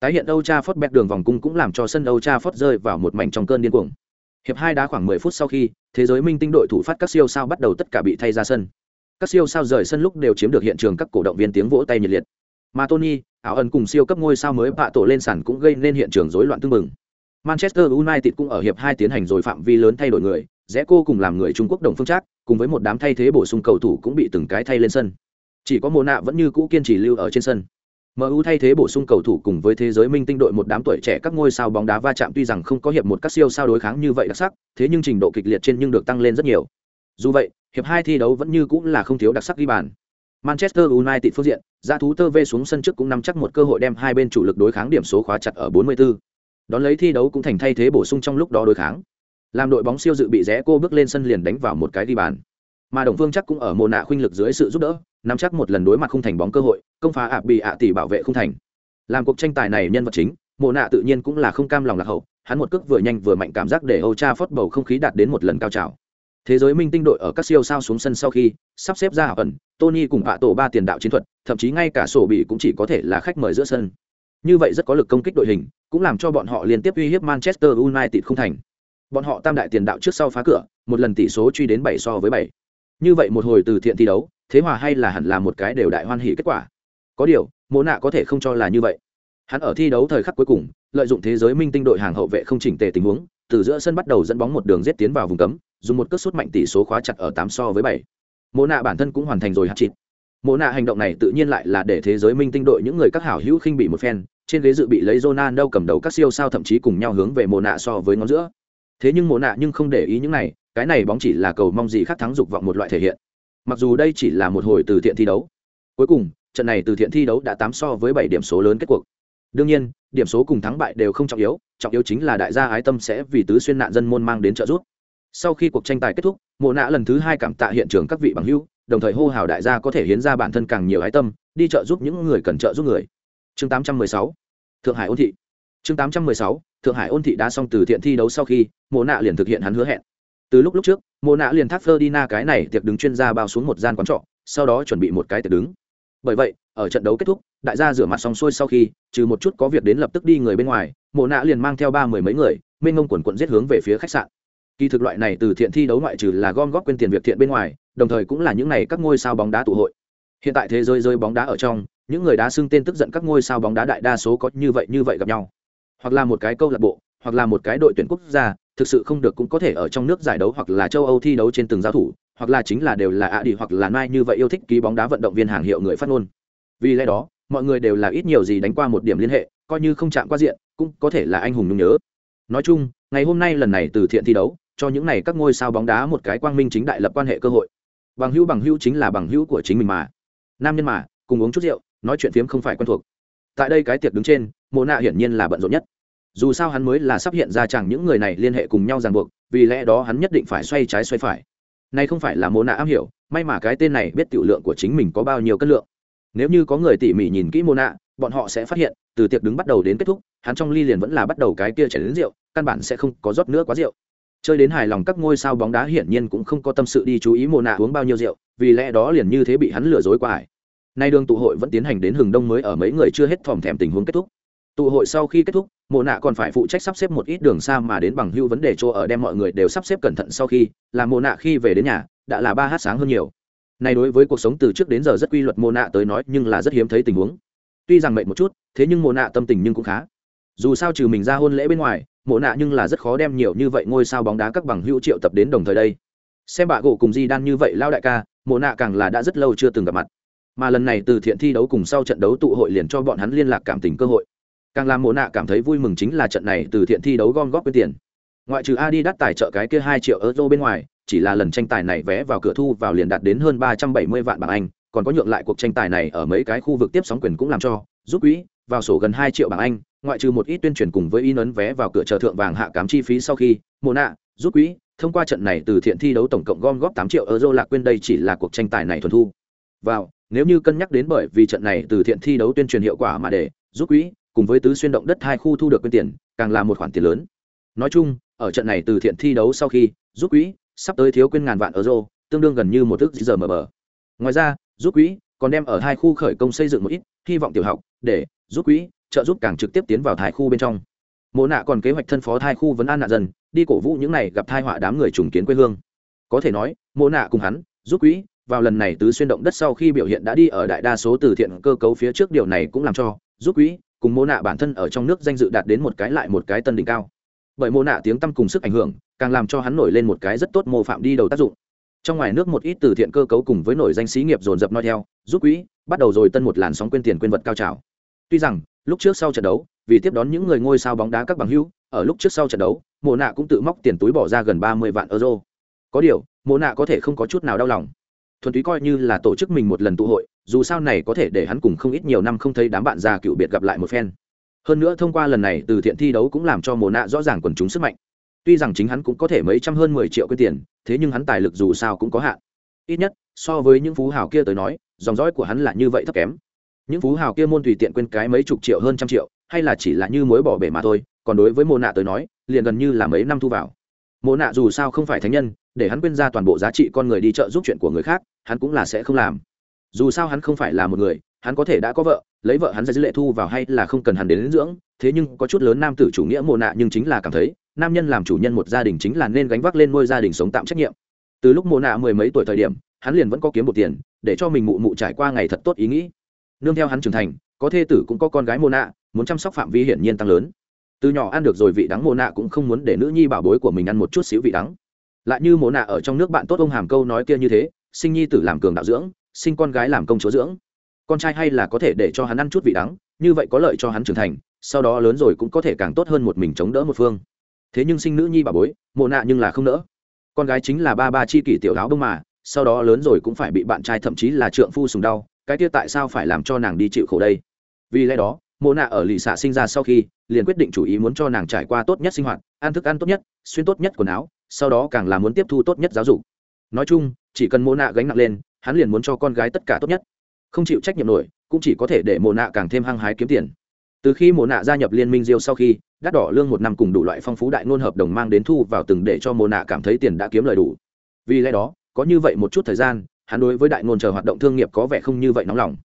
Tái hiện Âu Trafford bẹt đường vòng cung cũng làm cho sân Âu Trafford rơi vào một mảnh trong cơn điên cuồng. Hiệp hai đá khoảng 10 phút sau khi thế giới minh tinh đội thủ phát các siêu sao bắt đầu tất cả bị thay ra sân các siêu sao rời sân lúc đều chiếm được hiện trường các cổ động viên tiếng vỗ tay nhiệt liệt mà Tony ảo ẩn cùng siêu cấp ngôi sao mới bạ tổ lên sàn cũng gây nên hiện trường rối loạn tương mừng Manchester United cũng ở hiệp hai tiến hành rồi phạm vi lớn thay đổi người, rẽ cô cùng làm người Trung Quốc đồng phương trác, cùng với một đám thay thế bổ sung cầu thủ cũng bị từng cái thay lên sân. Chỉ có Mona vẫn như cũ kiên trì lưu ở trên sân. MU thay thế bổ sung cầu thủ cùng với thế giới minh tinh đội một đám tuổi trẻ các ngôi sao bóng đá va chạm tuy rằng không có hiệp một các siêu sao đối kháng như vậy đặc sắc, thế nhưng trình độ kịch liệt trên nhưng được tăng lên rất nhiều. Dù vậy, hiệp hai thi đấu vẫn như cũ là không thiếu đặc sắc ghi bàn. Manchester United phương diện, ra thú tơ vê xuống sân trước cũng nắm chắc một cơ hội đem hai bên chủ lực đối kháng điểm số khóa chặt ở 44 đón lấy thi đấu cũng thành thay thế bổ sung trong lúc đó đối kháng làm đội bóng siêu dự bị rẽ cô bước lên sân liền đánh vào một cái ghi bàn mà đồng phương chắc cũng ở mồ nạ khuynh lực dưới sự giúp đỡ, nắm chắc một lần đối mặt không thành bóng cơ hội, công phá ạ bị ạ tỷ bảo vệ không thành. Làm cuộc tranh tài này nhân vật chính mồ nạ tự nhiên cũng là không cam lòng lạc hậu, hắn một cước vừa nhanh vừa mạnh cảm giác để âu cha phớt bầu không khí đạt đến một lần cao trào. Thế giới minh tinh đội ở các siêu sao xuống sân sau khi, sắp xếp ra ẩn, tony cùng hạ tổ ba tiền đạo chiến thuật, thậm chí ngay cả sổ bị cũng chỉ có thể là khách mời giữa sân. Như vậy rất có lực công kích đội hình, cũng làm cho bọn họ liên tiếp uy hiếp manchester united không thành. Bọn họ tam đại tiền đạo trước sau phá cửa, một lần tỷ số truy đến bảy so với bảy như vậy một hồi từ thiện thi đấu, thế hòa hay là hẳn là một cái đều đại hoan hỉ kết quả? Có điều, mộ nạ có thể không cho là như vậy. Hắn ở thi đấu thời khắc cuối cùng, lợi dụng thế giới minh tinh đội hàng hậu vệ không chỉnh tề tình huống, từ giữa sân bắt đầu dẫn bóng một đường giết tiến vào vùng cấm, dùng một cước sút mạnh tỷ số khóa chặt ở tám so với bảy. Mộ nạ bản thân cũng hoàn thành rồi hạt chịt. Mộ nạ hành động này tự nhiên lại là để thế giới minh tinh đội những người các hảo hữu khinh bị một phen, trên ghế dự bị lấy Ronaldo cầm đầu các siêu sao thậm chí cùng nhau hướng về Mộ nạ so với ngón giữa. Thế nhưng mộ nạ nhưng không để ý những này, cái này bóng chỉ là cầu mong gì khác thắng dục vọng một loại thể hiện. Mặc dù đây chỉ là một hồi từ thiện thi đấu. Cuối cùng, trận này từ thiện thi đấu đã tám so với bảy điểm số lớn kết cuộc. Đương nhiên, điểm số cùng thắng bại đều không trọng yếu, trọng yếu chính là đại gia ái tâm sẽ vì tứ xuyên nạn dân môn mang đến trợ giúp. Sau khi cuộc tranh tài kết thúc, Mộ Nạ lần thứ hai cảm tạ hiện trường các vị bằng hữu, đồng thời hô hào đại gia có thể hiến ra bản thân càng nhiều ái tâm, đi trợ giúp những người cần trợ giúp người chương 816 thượng hải ôn thị chương 816 thượng hải ôn thị đã xong từ thiện thi đấu sau khi, mộ nạ liền thực hiện hắn hứa hẹn. Từ lúc lúc trước, mộ nạ liền thác Ferdinand cái này tiệc đứng chuyên gia bao xuống một gian quán trọ, sau đó chuẩn bị một cái tiệc đứng. Bởi vậy, ở trận đấu kết thúc, đại gia rửa mặt xong xuôi sau khi, trừ một chút có việc đến lập tức đi người bên ngoài, mộ nạ liền mang theo ba mười mấy người, mênh ngông quần quận giết hướng về phía khách sạn. Kỳ thực loại này từ thiện thi đấu ngoại trừ là gom góp quên tiền việc thiện bên ngoài, đồng thời cũng là những này các ngôi sao bóng đá tụ hội. Hiện tại thế giới rơi bóng đá ở trong, những người đá xưng tên tức giận các ngôi sao bóng đá đại đa số có như vậy như vậy gặp nhau hoặc là một cái câu lạc bộ, hoặc là một cái đội tuyển quốc gia, thực sự không được cũng có thể ở trong nước giải đấu hoặc là châu âu thi đấu trên từng giao thủ, hoặc là chính là đều là ạ đi hoặc là mai như vậy yêu thích ký bóng đá vận động viên hàng hiệu người phát ngôn. Vì lẽ đó, mọi người đều là ít nhiều gì đánh qua một điểm liên hệ, coi như không chạm qua diện, cũng có thể là anh hùng nhung nhớ. Nói chung, ngày hôm nay lần này từ thiện thi đấu, cho những này các ngôi sao bóng đá một cái quang minh chính đại lập quan hệ cơ hội. Bằng hữu bằng hữu chính là bằng hữu của chính mình mà. Nam nhân mà, cùng uống chút rượu, nói chuyện phiếm không phải quen thuộc. Tại đây cái tiệc đứng trên, mộ nạ hiển nhiên là bận rộn nhất dù sao hắn mới là sắp hiện ra chẳng những người này liên hệ cùng nhau ràng buộc, vì lẽ đó hắn nhất định phải xoay trái xoay phải. Này không phải là mô nạ am hiểu, may mà cái tên này biết tiểu lượng của chính mình có bao nhiêu cân lượng. Nếu như có người tỉ mỉ nhìn kỹ mô nạ, bọn họ sẽ phát hiện, từ tiệc đứng bắt đầu đến kết thúc, hắn trong ly liền vẫn là bắt đầu cái kia chảy đến rượu, căn bản sẽ không có rót nữa quá rượu. Chơi đến hài lòng các ngôi sao bóng đá hiển nhiên cũng không có tâm sự đi chú ý mồ nạ uống bao nhiêu rượu, vì lẽ đó liền như thế bị hắn lừa dối qua ải. Nay đường tụ hội vẫn tiến hành đến hừng đông mới ở mấy người chưa hết thòm thèm tình huống kết thúc tụ hội sau khi kết thúc, mộ nạ còn phải phụ trách sắp xếp một ít đường xa mà đến bằng hưu vấn đề chỗ ở đem mọi người đều sắp xếp cẩn thận sau khi, Là mộ nạ khi về đến nhà, đã là ba h sáng hơn nhiều. Này đối với cuộc sống từ trước đến giờ rất quy luật Mộ nạ tới nói nhưng là rất hiếm thấy tình huống. Tuy rằng mệt một chút, thế nhưng Mộ nạ tâm tình nhưng cũng khá. Dù sao trừ mình ra hôn lễ bên ngoài, mộ nạ nhưng là rất khó đem nhiều như vậy ngôi sao bóng đá các bằng hữu triệu tập đến đồng thời đây. Xem bạ gỗ cùng di đan như vậy lao đại ca, mộ nạ càng là đã rất lâu chưa từng gặp mặt. Mà lần này từ thiện thi đấu cùng sau trận đấu tụ hội liền cho bọn hắn liên lạc cảm tình cơ hội càng làm mộ nạ cảm thấy vui mừng chính là trận này từ thiện thi đấu gom góp quyên tiền. Ngoại trừ adi đắt tài trợ cái kia hai triệu euro bên ngoài, chỉ là lần tranh tài này vé vào cửa thu vào liền đạt đến hơn ba trăm bảy mươi vạn bảng anh, còn có nhượng lại cuộc tranh tài này ở mấy cái khu vực tiếp sóng quyền cũng làm cho, giúp quỹ vào sổ gần hai triệu bảng anh, ngoại trừ một ít tuyên truyền cùng với in ấn vé vào cửa chờ thượng vàng hạ cám chi phí sau khi, mộ nạ rút quỹ thông qua trận này từ thiện thi đấu tổng cộng gom góp tám triệu euro lạc quên đây chỉ là cuộc tranh tài này thuần thu. Vào, nếu như cân nhắc đến bởi vì trận này từ thiện thi đấu tuyên truyền hiệu quả mà để rút quỹ cùng với tứ xuyên động đất hai khu thu được quyên tiền, càng là một khoản tiền lớn. Nói chung, ở trận này từ thiện thi đấu sau khi, giúp quỹ sắp tới thiếu quên ngàn vạn euro, tương đương gần như một ước giờ mờ bờ. Ngoài ra, giúp quỹ còn đem ở hai khu khởi công xây dựng một ít hy vọng tiểu học để giúp quỹ trợ giúp càng trực tiếp tiến vào thai khu bên trong. Mộ nạ còn kế hoạch thân phó thai khu vấn an nạn dân, đi cổ vũ những này gặp thai họa đám người trùng kiến quê hương. Có thể nói, mộ nạ cùng hắn, giúp quỹ vào lần này tứ xuyên động đất sau khi biểu hiện đã đi ở đại đa số từ thiện cơ cấu phía trước điều này cũng làm cho giúp quỹ cùng mô nạ bản thân ở trong nước danh dự đạt đến một cái lại một cái tân đỉnh cao. Bởi mô nạ tiếng tăm cùng sức ảnh hưởng, càng làm cho hắn nổi lên một cái rất tốt mô phạm đi đầu tác dụng. Trong ngoài nước một ít từ thiện cơ cấu cùng với nổi danh sĩ nghiệp dồn dập nói theo, giúp quỹ, bắt đầu rồi tân một làn sóng quên tiền quên vật cao trào. Tuy rằng, lúc trước sau trận đấu, vì tiếp đón những người ngôi sao bóng đá các bằng hữu, ở lúc trước sau trận đấu mộ nạ cũng tự móc tiền túi bỏ ra gần ba mươi vạn euro. Có điều mộ nạ có thể không có chút nào đau lòng. Thuần túy coi như là tổ chức mình một lần tụ hội dù sao này có thể để hắn cùng không ít nhiều năm không thấy đám bạn già cựu biệt gặp lại một phen. Hơn nữa thông qua lần này từ thiện thi đấu cũng làm cho mồ nạ rõ ràng quần chúng sức mạnh. Tuy rằng chính hắn cũng có thể mấy trăm hơn mười triệu quyên tiền, thế nhưng hắn tài lực dù sao cũng có hạn. Ít nhất, so với những phú hào kia tới nói, dòng dõi của hắn là như vậy thấp kém. Những phú hào kia môn tùy tiện quên cái mấy chục triệu hơn trăm triệu, hay là chỉ là như mối bỏ bể mà thôi, còn đối với mồ nạ tới nói, liền gần như là mấy năm thu vào. Mồ nạ dù sao không phải thánh nhân, để hắn quên ra toàn bộ giá trị con người đi chợ giúp chuyện của người khác, hắn cũng là sẽ không làm dù sao hắn không phải là một người hắn có thể đã có vợ lấy vợ hắn ra dư lệ thu vào hay là không cần hắn đến, đến dưỡng thế nhưng có chút lớn nam tử chủ nghĩa mồ nạ nhưng chính là cảm thấy nam nhân làm chủ nhân một gia đình chính là nên gánh vác lên nuôi gia đình sống tạm trách nhiệm. Từ lúc mồ nạ mười mấy tuổi thời điểm hắn liền vẫn có kiếm một tiền để cho mình mụ mụ trải qua ngày thật tốt ý nghĩ. Nương theo hắn trưởng thành có thê tử cũng có con gái mồ nạ muốn chăm sóc phạm vi hiển nhiên tăng lớn. Từ nhỏ ăn được rồi vị đắng mồ nạ cũng không muốn để nữ nhi bảo bối của mình ăn một chút xíu vị đắng. Lại như mồ nạ ở trong nước bạn tốt ông hàm câu nói kia như thế sinh nhi tử làm cường đạo dưỡng sinh con gái làm công chúa dưỡng. Con trai hay là có thể để cho hắn ăn chút vị đắng, như vậy có lợi cho hắn trưởng thành, sau đó lớn rồi cũng có thể càng tốt hơn một mình chống đỡ một phương. Thế nhưng sinh nữ nhi bà bối, mộ nạ nhưng là không nỡ. Con gái chính là ba ba chi kỷ tiểu áo bông mà, sau đó lớn rồi cũng phải bị bạn trai thậm chí là trượng phu sùng đau, cái kia tại sao phải làm cho nàng đi chịu khổ đây? Vì lẽ đó, mộ nạ ở lì xạ sinh ra sau khi, liền quyết định chủ ý muốn cho nàng trải qua tốt nhất sinh hoạt, ăn thức ăn tốt nhất, xuyên tốt nhất quần áo, sau đó càng là muốn tiếp thu tốt nhất giáo dục. Nói chung, chỉ cần mộ nạ gánh nặng lên hắn liền muốn cho con gái tất cả tốt nhất. Không chịu trách nhiệm nổi, cũng chỉ có thể để mộ nạ càng thêm hăng hái kiếm tiền. Từ khi mộ nạ gia nhập liên minh diêu sau khi, đắt đỏ lương một năm cùng đủ loại phong phú đại ngôn hợp đồng mang đến thu vào từng để cho mộ nạ cảm thấy tiền đã kiếm lời đủ. Vì lẽ đó, có như vậy một chút thời gian, hắn đối với đại ngôn chờ hoạt động thương nghiệp có vẻ không như vậy nóng lòng.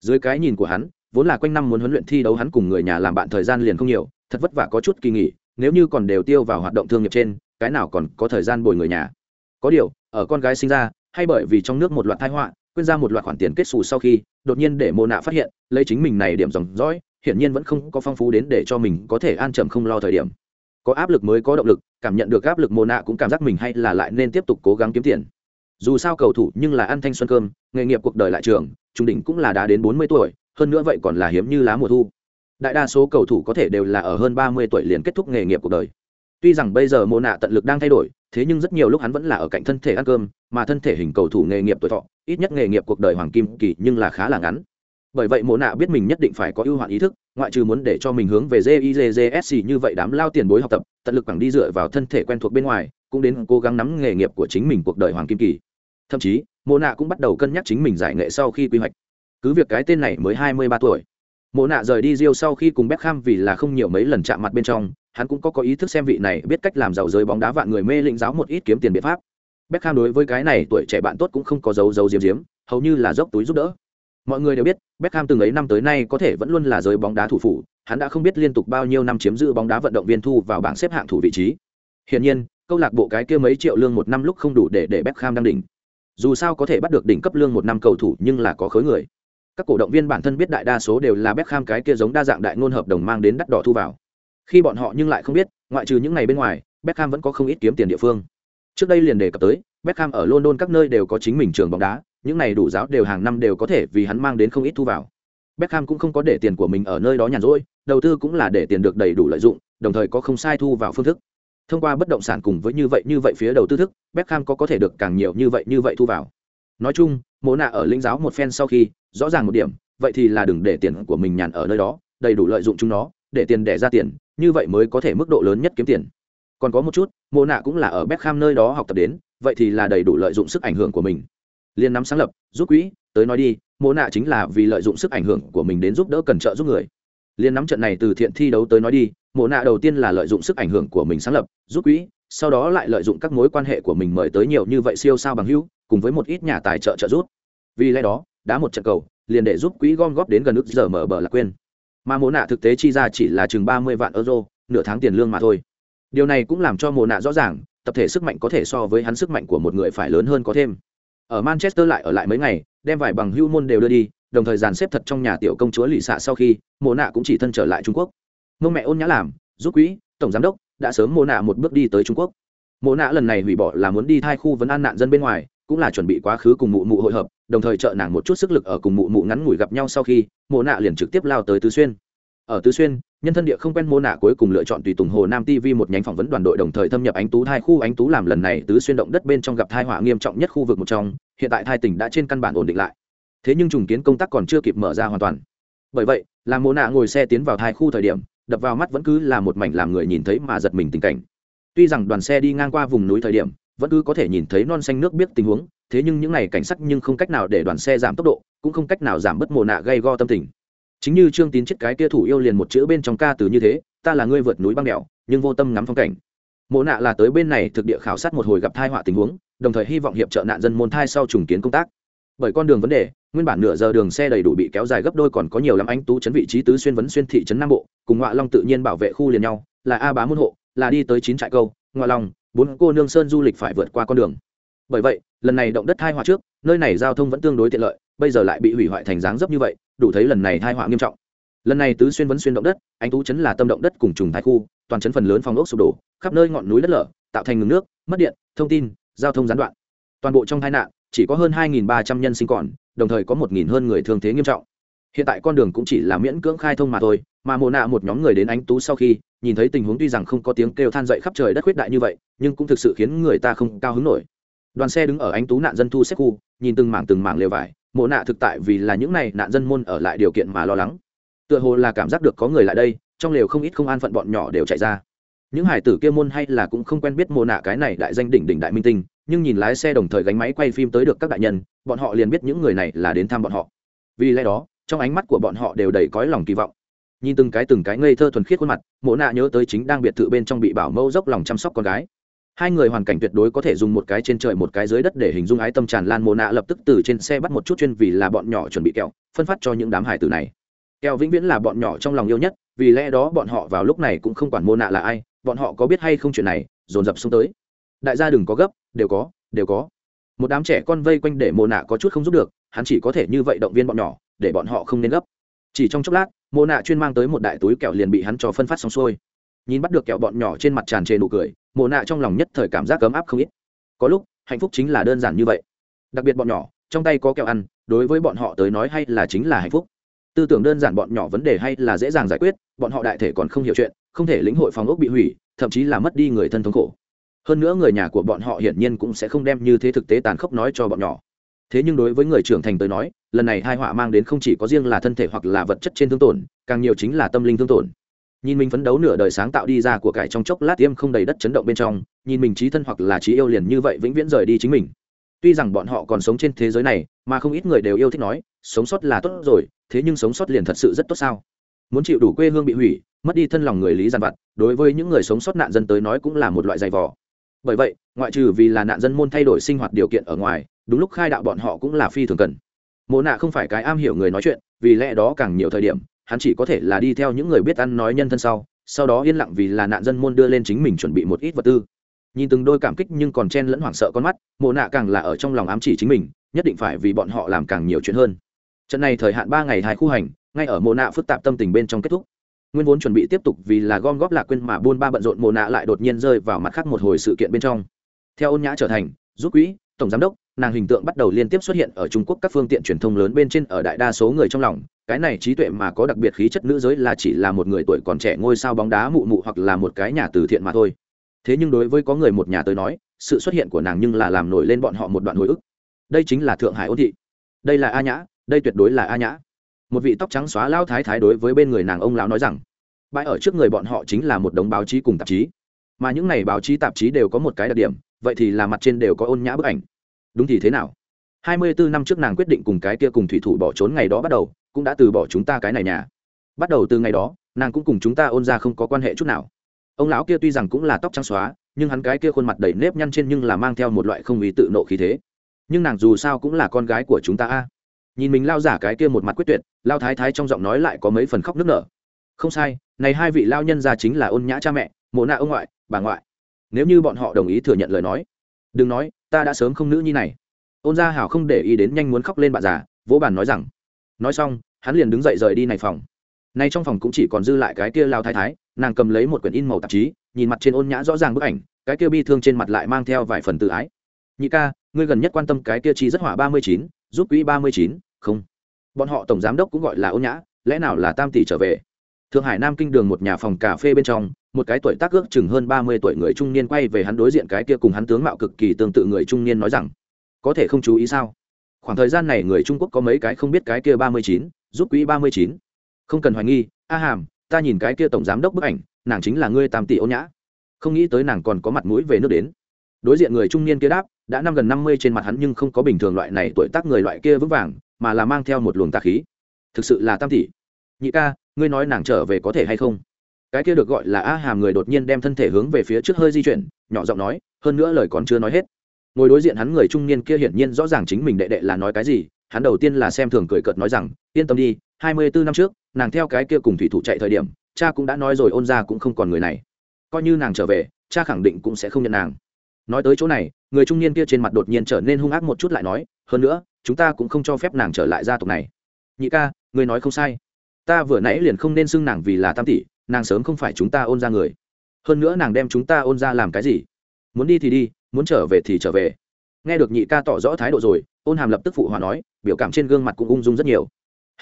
Dưới cái nhìn của hắn, vốn là quanh năm muốn huấn luyện thi đấu hắn cùng người nhà làm bạn thời gian liền không nhiều, thật vất vả có chút kỳ nghỉ, nếu như còn đều tiêu vào hoạt động thương nghiệp trên, cái nào còn có thời gian bồi người nhà. Có điều, ở con gái sinh ra hay bởi vì trong nước một loạt tai họa, quên ra một loạt khoản tiền kết xù sau khi, đột nhiên để mô nạ phát hiện, lấy chính mình này điểm dòng dõi, hiển nhiên vẫn không có phong phú đến để cho mình có thể an trầm không lo thời điểm. Có áp lực mới có động lực, cảm nhận được áp lực mô nạ cũng cảm giác mình hay là lại nên tiếp tục cố gắng kiếm tiền. Dù sao cầu thủ nhưng là ăn thanh xuân cơm, nghề nghiệp cuộc đời lại trường, trung đỉnh cũng là đã đến bốn mươi tuổi, hơn nữa vậy còn là hiếm như lá mùa thu. Đại đa số cầu thủ có thể đều là ở hơn ba mươi tuổi liền kết thúc nghề nghiệp cuộc đời. Tuy rằng bây giờ mô nạ tận lực đang thay đổi thế nhưng rất nhiều lúc hắn vẫn là ở cạnh thân thể ăn cơm, mà thân thể hình cầu thủ nghề nghiệp tuổi thọ, ít nhất nghề nghiệp cuộc đời hoàng kim kỳ nhưng là khá là ngắn. Bởi vậy mộ nạ biết mình nhất định phải có ưu hoạn ý thức, ngoại trừ muốn để cho mình hướng về gizsc như vậy đám lao tiền bối học tập, tận lực bằng đi dựa vào thân thể quen thuộc bên ngoài, cũng đến cố gắng nắm nghề nghiệp của chính mình cuộc đời hoàng kim kỳ. Thậm chí, mộ nạ cũng bắt đầu cân nhắc chính mình giải nghệ sau khi quy hoạch. Cứ việc cái tên này mới hai mươi ba tuổi. Mộ nạ rời đi rio sau khi cùng Beckham vì là không nhiều mấy lần chạm mặt bên trong hắn cũng có có ý thức xem vị này biết cách làm giàu giới bóng đá vạn người mê lĩnh giáo một ít kiếm tiền biện pháp. Beckham đối với cái này tuổi trẻ bạn tốt cũng không có dấu dấu diếm diếm hầu như là dốc túi giúp đỡ. Mọi người đều biết, Beckham từng ấy năm tới nay có thể vẫn luôn là giới bóng đá thủ phủ, hắn đã không biết liên tục bao nhiêu năm chiếm giữ bóng đá vận động viên thu vào bảng xếp hạng thủ vị trí. Hiển nhiên, câu lạc bộ cái kia mấy triệu lương một năm lúc không đủ để để Beckham đăng đỉnh. Dù sao có thể bắt được đỉnh cấp lương một năm cầu thủ nhưng là có khối người. Các cổ động viên bản thân biết đại đa số đều là Beckham cái kia giống đa dạng đại ngôn hợp đồng mang đến đắt đỏ thu vào khi bọn họ nhưng lại không biết, ngoại trừ những ngày bên ngoài, Beckham vẫn có không ít kiếm tiền địa phương. Trước đây liền đề cập tới, Beckham ở London các nơi đều có chính mình trường bóng đá, những này đủ giáo đều hàng năm đều có thể vì hắn mang đến không ít thu vào. Beckham cũng không có để tiền của mình ở nơi đó nhàn rỗi, đầu tư cũng là để tiền được đầy đủ lợi dụng, đồng thời có không sai thu vào phương thức. Thông qua bất động sản cùng với như vậy như vậy phía đầu tư thức, Beckham có có thể được càng nhiều như vậy như vậy thu vào. Nói chung, mộ nạ ở lĩnh giáo một phen sau khi, rõ ràng một điểm, vậy thì là đừng để tiền của mình nhàn ở nơi đó, đầy đủ lợi dụng chúng nó, để tiền đẻ ra tiền như vậy mới có thể mức độ lớn nhất kiếm tiền. Còn có một chút, mộ nạ cũng là ở Beckham nơi đó học tập đến, vậy thì là đầy đủ lợi dụng sức ảnh hưởng của mình. Liên nắm sáng lập, giúp quỹ, tới nói đi, mộ nạ chính là vì lợi dụng sức ảnh hưởng của mình đến giúp đỡ cần trợ giúp người. Liên nắm trận này từ thiện thi đấu tới nói đi, mộ nạ đầu tiên là lợi dụng sức ảnh hưởng của mình sáng lập, giúp quỹ, sau đó lại lợi dụng các mối quan hệ của mình mời tới nhiều như vậy siêu sao bằng hữu, cùng với một ít nhà tài trợ trợ giúp. Vì lẽ đó, đá một trận cầu, liền để giúp quỹ gom góp đến gần ước giờ mở bờ là quên mà mộ nạ thực tế chi ra chỉ là chừng ba mươi vạn euro, nửa tháng tiền lương mà thôi. Điều này cũng làm cho mộ nạ rõ ràng, tập thể sức mạnh có thể so với hắn sức mạnh của một người phải lớn hơn có thêm. Ở manchester lại ở lại mấy ngày, đem vài bằng hưu môn đều đưa đi, đồng thời dàn xếp thật trong nhà tiểu công chúa lì xạ sau khi, mộ nạ cũng chỉ thân trở lại trung quốc. Mông mẹ ôn nhã làm, giúp quỹ tổng giám đốc, đã sớm mộ nạ một bước đi tới trung quốc. Mộ nạ lần này hủy bỏ là muốn đi thai khu vấn an nạn dân bên ngoài, cũng là chuẩn bị quá khứ cùng mụ mụ hội hợp đồng thời trợ nàng một chút sức lực ở cùng mụ mụ ngắn ngủi gặp nhau sau khi, mộ nạ liền trực tiếp lao tới tứ xuyên. Ở tứ xuyên, nhân thân địa không quen mô nạ cuối cùng lựa chọn tùy tùng hồ nam tv một nhánh phỏng vấn đoàn đội đồng thời thâm nhập ánh tú hai khu. Ánh tú làm lần này tứ xuyên động đất bên trong gặp thai họa nghiêm trọng nhất khu vực một trong, hiện tại thai tỉnh đã trên căn bản ổn định lại. Thế nhưng trùng kiến công tác còn chưa kịp mở ra hoàn toàn. Bởi vậy, là mô nạ ngồi xe tiến vào thai khu thời điểm, đập vào mắt vẫn cứ là một mảnh làm người nhìn thấy mà giật mình tình cảnh. Tuy rằng đoàn xe đi ngang qua vùng núi thời điểm, vẫn cứ có thể nhìn thấy non xanh nước biết tình huống thế nhưng những này cảnh sắc nhưng không cách nào để đoàn xe giảm tốc độ, cũng không cách nào giảm bớt mồ nạ gây go tâm tình. Chính như trương tín chết cái kia thủ yêu liền một chữ bên trong ca từ như thế, ta là ngươi vượt núi băng đèo, nhưng vô tâm ngắm phong cảnh. Mộ nạ là tới bên này thực địa khảo sát một hồi gặp thai họa tình huống, đồng thời hy vọng hiệp trợ nạn dân môn thai sau trùng kiến công tác. Bởi con đường vấn đề, nguyên bản nửa giờ đường xe đầy đủ bị kéo dài gấp đôi còn có nhiều lắm anh tú chấn vị trí tứ xuyên vấn xuyên thị trấn nam bộ, cùng ngoại long tự nhiên bảo vệ khu liền nhau, là a bá môn hộ, là đi tới chín trại câu ngoại long, bốn cô nương sơn du lịch phải vượt qua con đường bởi vậy, lần này động đất thai họa trước, nơi này giao thông vẫn tương đối tiện lợi, bây giờ lại bị hủy hoại thành dáng dấp như vậy, đủ thấy lần này thai họa nghiêm trọng. Lần này tứ xuyên vẫn xuyên động đất anh tú chấn là tâm động đất cùng trùng thái khu, toàn chấn phần lớn phòng ốc sụp đổ, khắp nơi ngọn núi đất lở, tạo thành ngừng nước, mất điện, thông tin, giao thông gián đoạn. Toàn bộ trong tai nạn, chỉ có hơn 2.300 nhân sinh còn, đồng thời có 1.000 hơn người thương thế nghiêm trọng. Hiện tại con đường cũng chỉ là miễn cưỡng khai thông mà thôi, mà mồ nạ một nhóm người đến ánh tú sau khi, nhìn thấy tình huống tuy rằng không có tiếng kêu than dậy khắp trời đất khuyết đại như vậy, nhưng cũng thực sự khiến người ta không cao hứng nổi đoàn xe đứng ở ánh tú nạn dân thu xếp khu, nhìn từng mảng từng mảng lều vải, mộ nạ thực tại vì là những này nạn dân môn ở lại điều kiện mà lo lắng. Tựa hồ là cảm giác được có người lại đây, trong lều không ít không an phận bọn nhỏ đều chạy ra. Những hải tử kia môn hay là cũng không quen biết mộ nạ cái này đại danh đỉnh đỉnh đại minh tinh, nhưng nhìn lái xe đồng thời gánh máy quay phim tới được các đại nhân, bọn họ liền biết những người này là đến thăm bọn họ. Vì lẽ đó, trong ánh mắt của bọn họ đều đầy cõi lòng kỳ vọng. Nhìn từng cái từng cái ngây thơ thuần khiết khuôn mặt, mộ nạ nhớ tới chính đang biệt thự bên trong bị bảo mẫu dốc lòng chăm sóc con gái hai người hoàn cảnh tuyệt đối có thể dùng một cái trên trời một cái dưới đất để hình dung ái tâm tràn lan mồ nạ lập tức từ trên xe bắt một chút chuyên vì là bọn nhỏ chuẩn bị kẹo, phân phát cho những đám hải tử này. Kẹo vĩnh viễn là bọn nhỏ trong lòng yêu nhất, vì lẽ đó bọn họ vào lúc này cũng không quản mồ nạ là ai, bọn họ có biết hay không chuyện này, dồn dập xuống tới. Đại gia đừng có gấp, đều có đều có. Một đám trẻ con vây quanh để mồ nạ có chút không giúp được, hắn chỉ có thể như vậy động viên bọn nhỏ, để bọn họ không nên gấp. Chỉ trong chốc lát mồ nạ chuyên mang tới một đại túi kẹo liền bị hắn cho phân phát xong xuôi. Nhìn bắt được kẹo bọn nhỏ trên mặt tràn trề nụ cười mộ nạ trong lòng nhất thời cảm giác ấm áp không ít. Có lúc, hạnh phúc chính là đơn giản như vậy. Đặc biệt bọn nhỏ, trong tay có kẹo ăn, đối với bọn họ tới nói hay là chính là hạnh phúc. Tư tưởng đơn giản bọn nhỏ vấn đề hay là dễ dàng giải quyết, bọn họ đại thể còn không hiểu chuyện, không thể lĩnh hội phòng ốc bị hủy, thậm chí là mất đi người thân thống khổ. Hơn nữa người nhà của bọn họ hiển nhiên cũng sẽ không đem như thế thực tế tàn khốc nói cho bọn nhỏ. Thế nhưng đối với người trưởng thành tới nói, lần này hai họa mang đến không chỉ có riêng là thân thể hoặc là vật chất trên thương tổn, càng nhiều chính là tâm linh thương tổn nhìn mình phấn đấu nửa đời sáng tạo đi ra của cải trong chốc lát tiêm không đầy đất chấn động bên trong, nhìn mình trí thân hoặc là trí yêu liền như vậy vĩnh viễn rời đi chính mình. Tuy rằng bọn họ còn sống trên thế giới này, mà không ít người đều yêu thích nói, sống sót là tốt rồi, thế nhưng sống sót liền thật sự rất tốt sao? Muốn chịu đủ quê hương bị hủy, mất đi thân lòng người lý giàn vặt, đối với những người sống sót nạn dân tới nói cũng là một loại giày vò. Bởi vậy, ngoại trừ vì là nạn dân môn thay đổi sinh hoạt điều kiện ở ngoài, đúng lúc khai đạo bọn họ cũng là phi thường cần. Mộ nạ không phải cái am hiểu người nói chuyện, vì lẽ đó càng nhiều thời điểm hắn chỉ có thể là đi theo những người biết ăn nói nhân thân sau sau đó yên lặng vì là nạn dân môn đưa lên chính mình chuẩn bị một ít vật tư. Nhìn từng đôi cảm kích nhưng còn chen lẫn hoảng sợ con mắt, mộ nạ càng là ở trong lòng ám chỉ chính mình, nhất định phải vì bọn họ làm càng nhiều chuyện hơn. Trận này thời hạn ba ngày hai khu hành, ngay ở mộ nạ phức tạp tâm tình bên trong kết thúc. Nguyên vốn chuẩn bị tiếp tục vì là gom góp lạc quên mà buôn ba bận rộn, mộ nạ lại đột nhiên rơi vào mặt khác một hồi sự kiện bên trong. Theo ôn nhã trở thành, giúp quỹ, tổng giám đốc, nàng hình tượng bắt đầu liên tiếp xuất hiện ở trung quốc các phương tiện truyền thông lớn bên trên ở đại đa số người trong lòng cái này trí tuệ mà có đặc biệt khí chất nữ giới là chỉ là một người tuổi còn trẻ ngôi sao bóng đá mụ mụ hoặc là một cái nhà từ thiện mà thôi. Thế nhưng đối với có người một nhà tới nói, sự xuất hiện của nàng nhưng là làm nổi lên bọn họ một đoạn hồi ức. Đây chính là thượng hải ôn thị. Đây là a nhã, đây tuyệt đối là a nhã. Một vị tóc trắng xóa lao thái thái đối với bên người nàng ông lão nói rằng, bãi ở trước người bọn họ chính là một đống báo chí cùng tạp chí. Mà những này báo chí tạp chí đều có một cái đặc điểm, vậy thì là mặt trên đều có ôn nhã bức ảnh. Đúng thì thế nào? Hai mươi bốn năm trước nàng quyết định cùng cái kia cùng thủy thủ bỏ trốn ngày đó bắt đầu cũng đã từ bỏ chúng ta cái này nhà. Bắt đầu từ ngày đó, nàng cũng cùng chúng ta ôn ra không có quan hệ chút nào. Ông lão kia tuy rằng cũng là tóc trắng xóa, nhưng hắn cái kia khuôn mặt đầy nếp nhăn trên nhưng là mang theo một loại không ý tự nộ khí thế. Nhưng nàng dù sao cũng là con gái của chúng ta a. Nhìn mình lao giả cái kia một mặt quyết tuyệt, lao thái thái trong giọng nói lại có mấy phần khóc nức nở. Không sai, này hai vị lao nhân ra chính là ôn nhã cha mẹ, mộ nạ ông ngoại, bà ngoại. Nếu như bọn họ đồng ý thừa nhận lời nói, đừng nói, ta đã sớm không nữ nhi này. Ôn gia hảo không để ý đến nhanh muốn khóc lên bà già, vỗ bàn nói rằng nói xong, hắn liền đứng dậy rời đi này phòng. Nay trong phòng cũng chỉ còn dư lại cái kia lao thái thái, nàng cầm lấy một quyển in màu tạp chí, nhìn mặt trên ôn nhã rõ ràng bức ảnh, cái kia bi thương trên mặt lại mang theo vài phần tự ái. Nhị ca, ngươi gần nhất quan tâm cái kia chi rất hỏa ba mươi chín, giúp quỹ ba mươi chín, không? Bọn họ tổng giám đốc cũng gọi là ôn nhã, lẽ nào là tam tỷ trở về? Thượng hải nam kinh đường một nhà phòng cà phê bên trong, một cái tuổi tác ước chừng hơn ba mươi tuổi người trung niên quay về hắn đối diện cái kia cùng hắn tướng mạo cực kỳ tương tự người trung niên nói rằng, có thể không chú ý sao? Khoảng thời gian này người trung quốc có mấy cái không biết cái kia ba mươi chín, giúp quỹ ba mươi chín. Không cần hoài nghi, a hàm, ta nhìn cái kia tổng giám đốc bức ảnh, nàng chính là ngươi tam tỷ ôn nhã. Không nghĩ tới nàng còn có mặt mũi về nước đến. Đối diện người trung niên kia đáp, đã năm gần năm mươi trên mặt hắn nhưng không có bình thường loại này tuổi tác người loại kia vững vàng, mà là mang theo một luồng tà khí. Thực sự là tam tỷ. Nhị ca, ngươi nói nàng trở về có thể hay không? Cái kia được gọi là a hàm người đột nhiên đem thân thể hướng về phía trước hơi di chuyển, nhỏ giọng nói, hơn nữa lời còn chưa nói hết ngồi đối diện hắn người trung niên kia hiển nhiên rõ ràng chính mình đệ đệ là nói cái gì, hắn đầu tiên là xem thường cười cợt nói rằng, yên tâm đi, hai mươi bốn năm trước, nàng theo cái kia cùng thủy thủ chạy thời điểm, cha cũng đã nói rồi ôn ra cũng không còn người này. Coi như nàng trở về, cha khẳng định cũng sẽ không nhận nàng. Nói tới chỗ này, người trung niên kia trên mặt đột nhiên trở nên hung ác một chút lại nói, hơn nữa, chúng ta cũng không cho phép nàng trở lại gia tộc này. Nhị ca người nói không sai. Ta vừa nãy liền không nên xưng nàng vì là tam tỷ, nàng sớm không phải chúng ta ôn ra người. Hơn nữa nàng đem chúng ta ôn ra làm cái gì? Muốn đi thì đi, muốn trở về thì trở về. Nghe được nhị ca tỏ rõ thái độ rồi, ôn hàm lập tức phụ hòa nói, biểu cảm trên gương mặt cũng ung dung rất nhiều.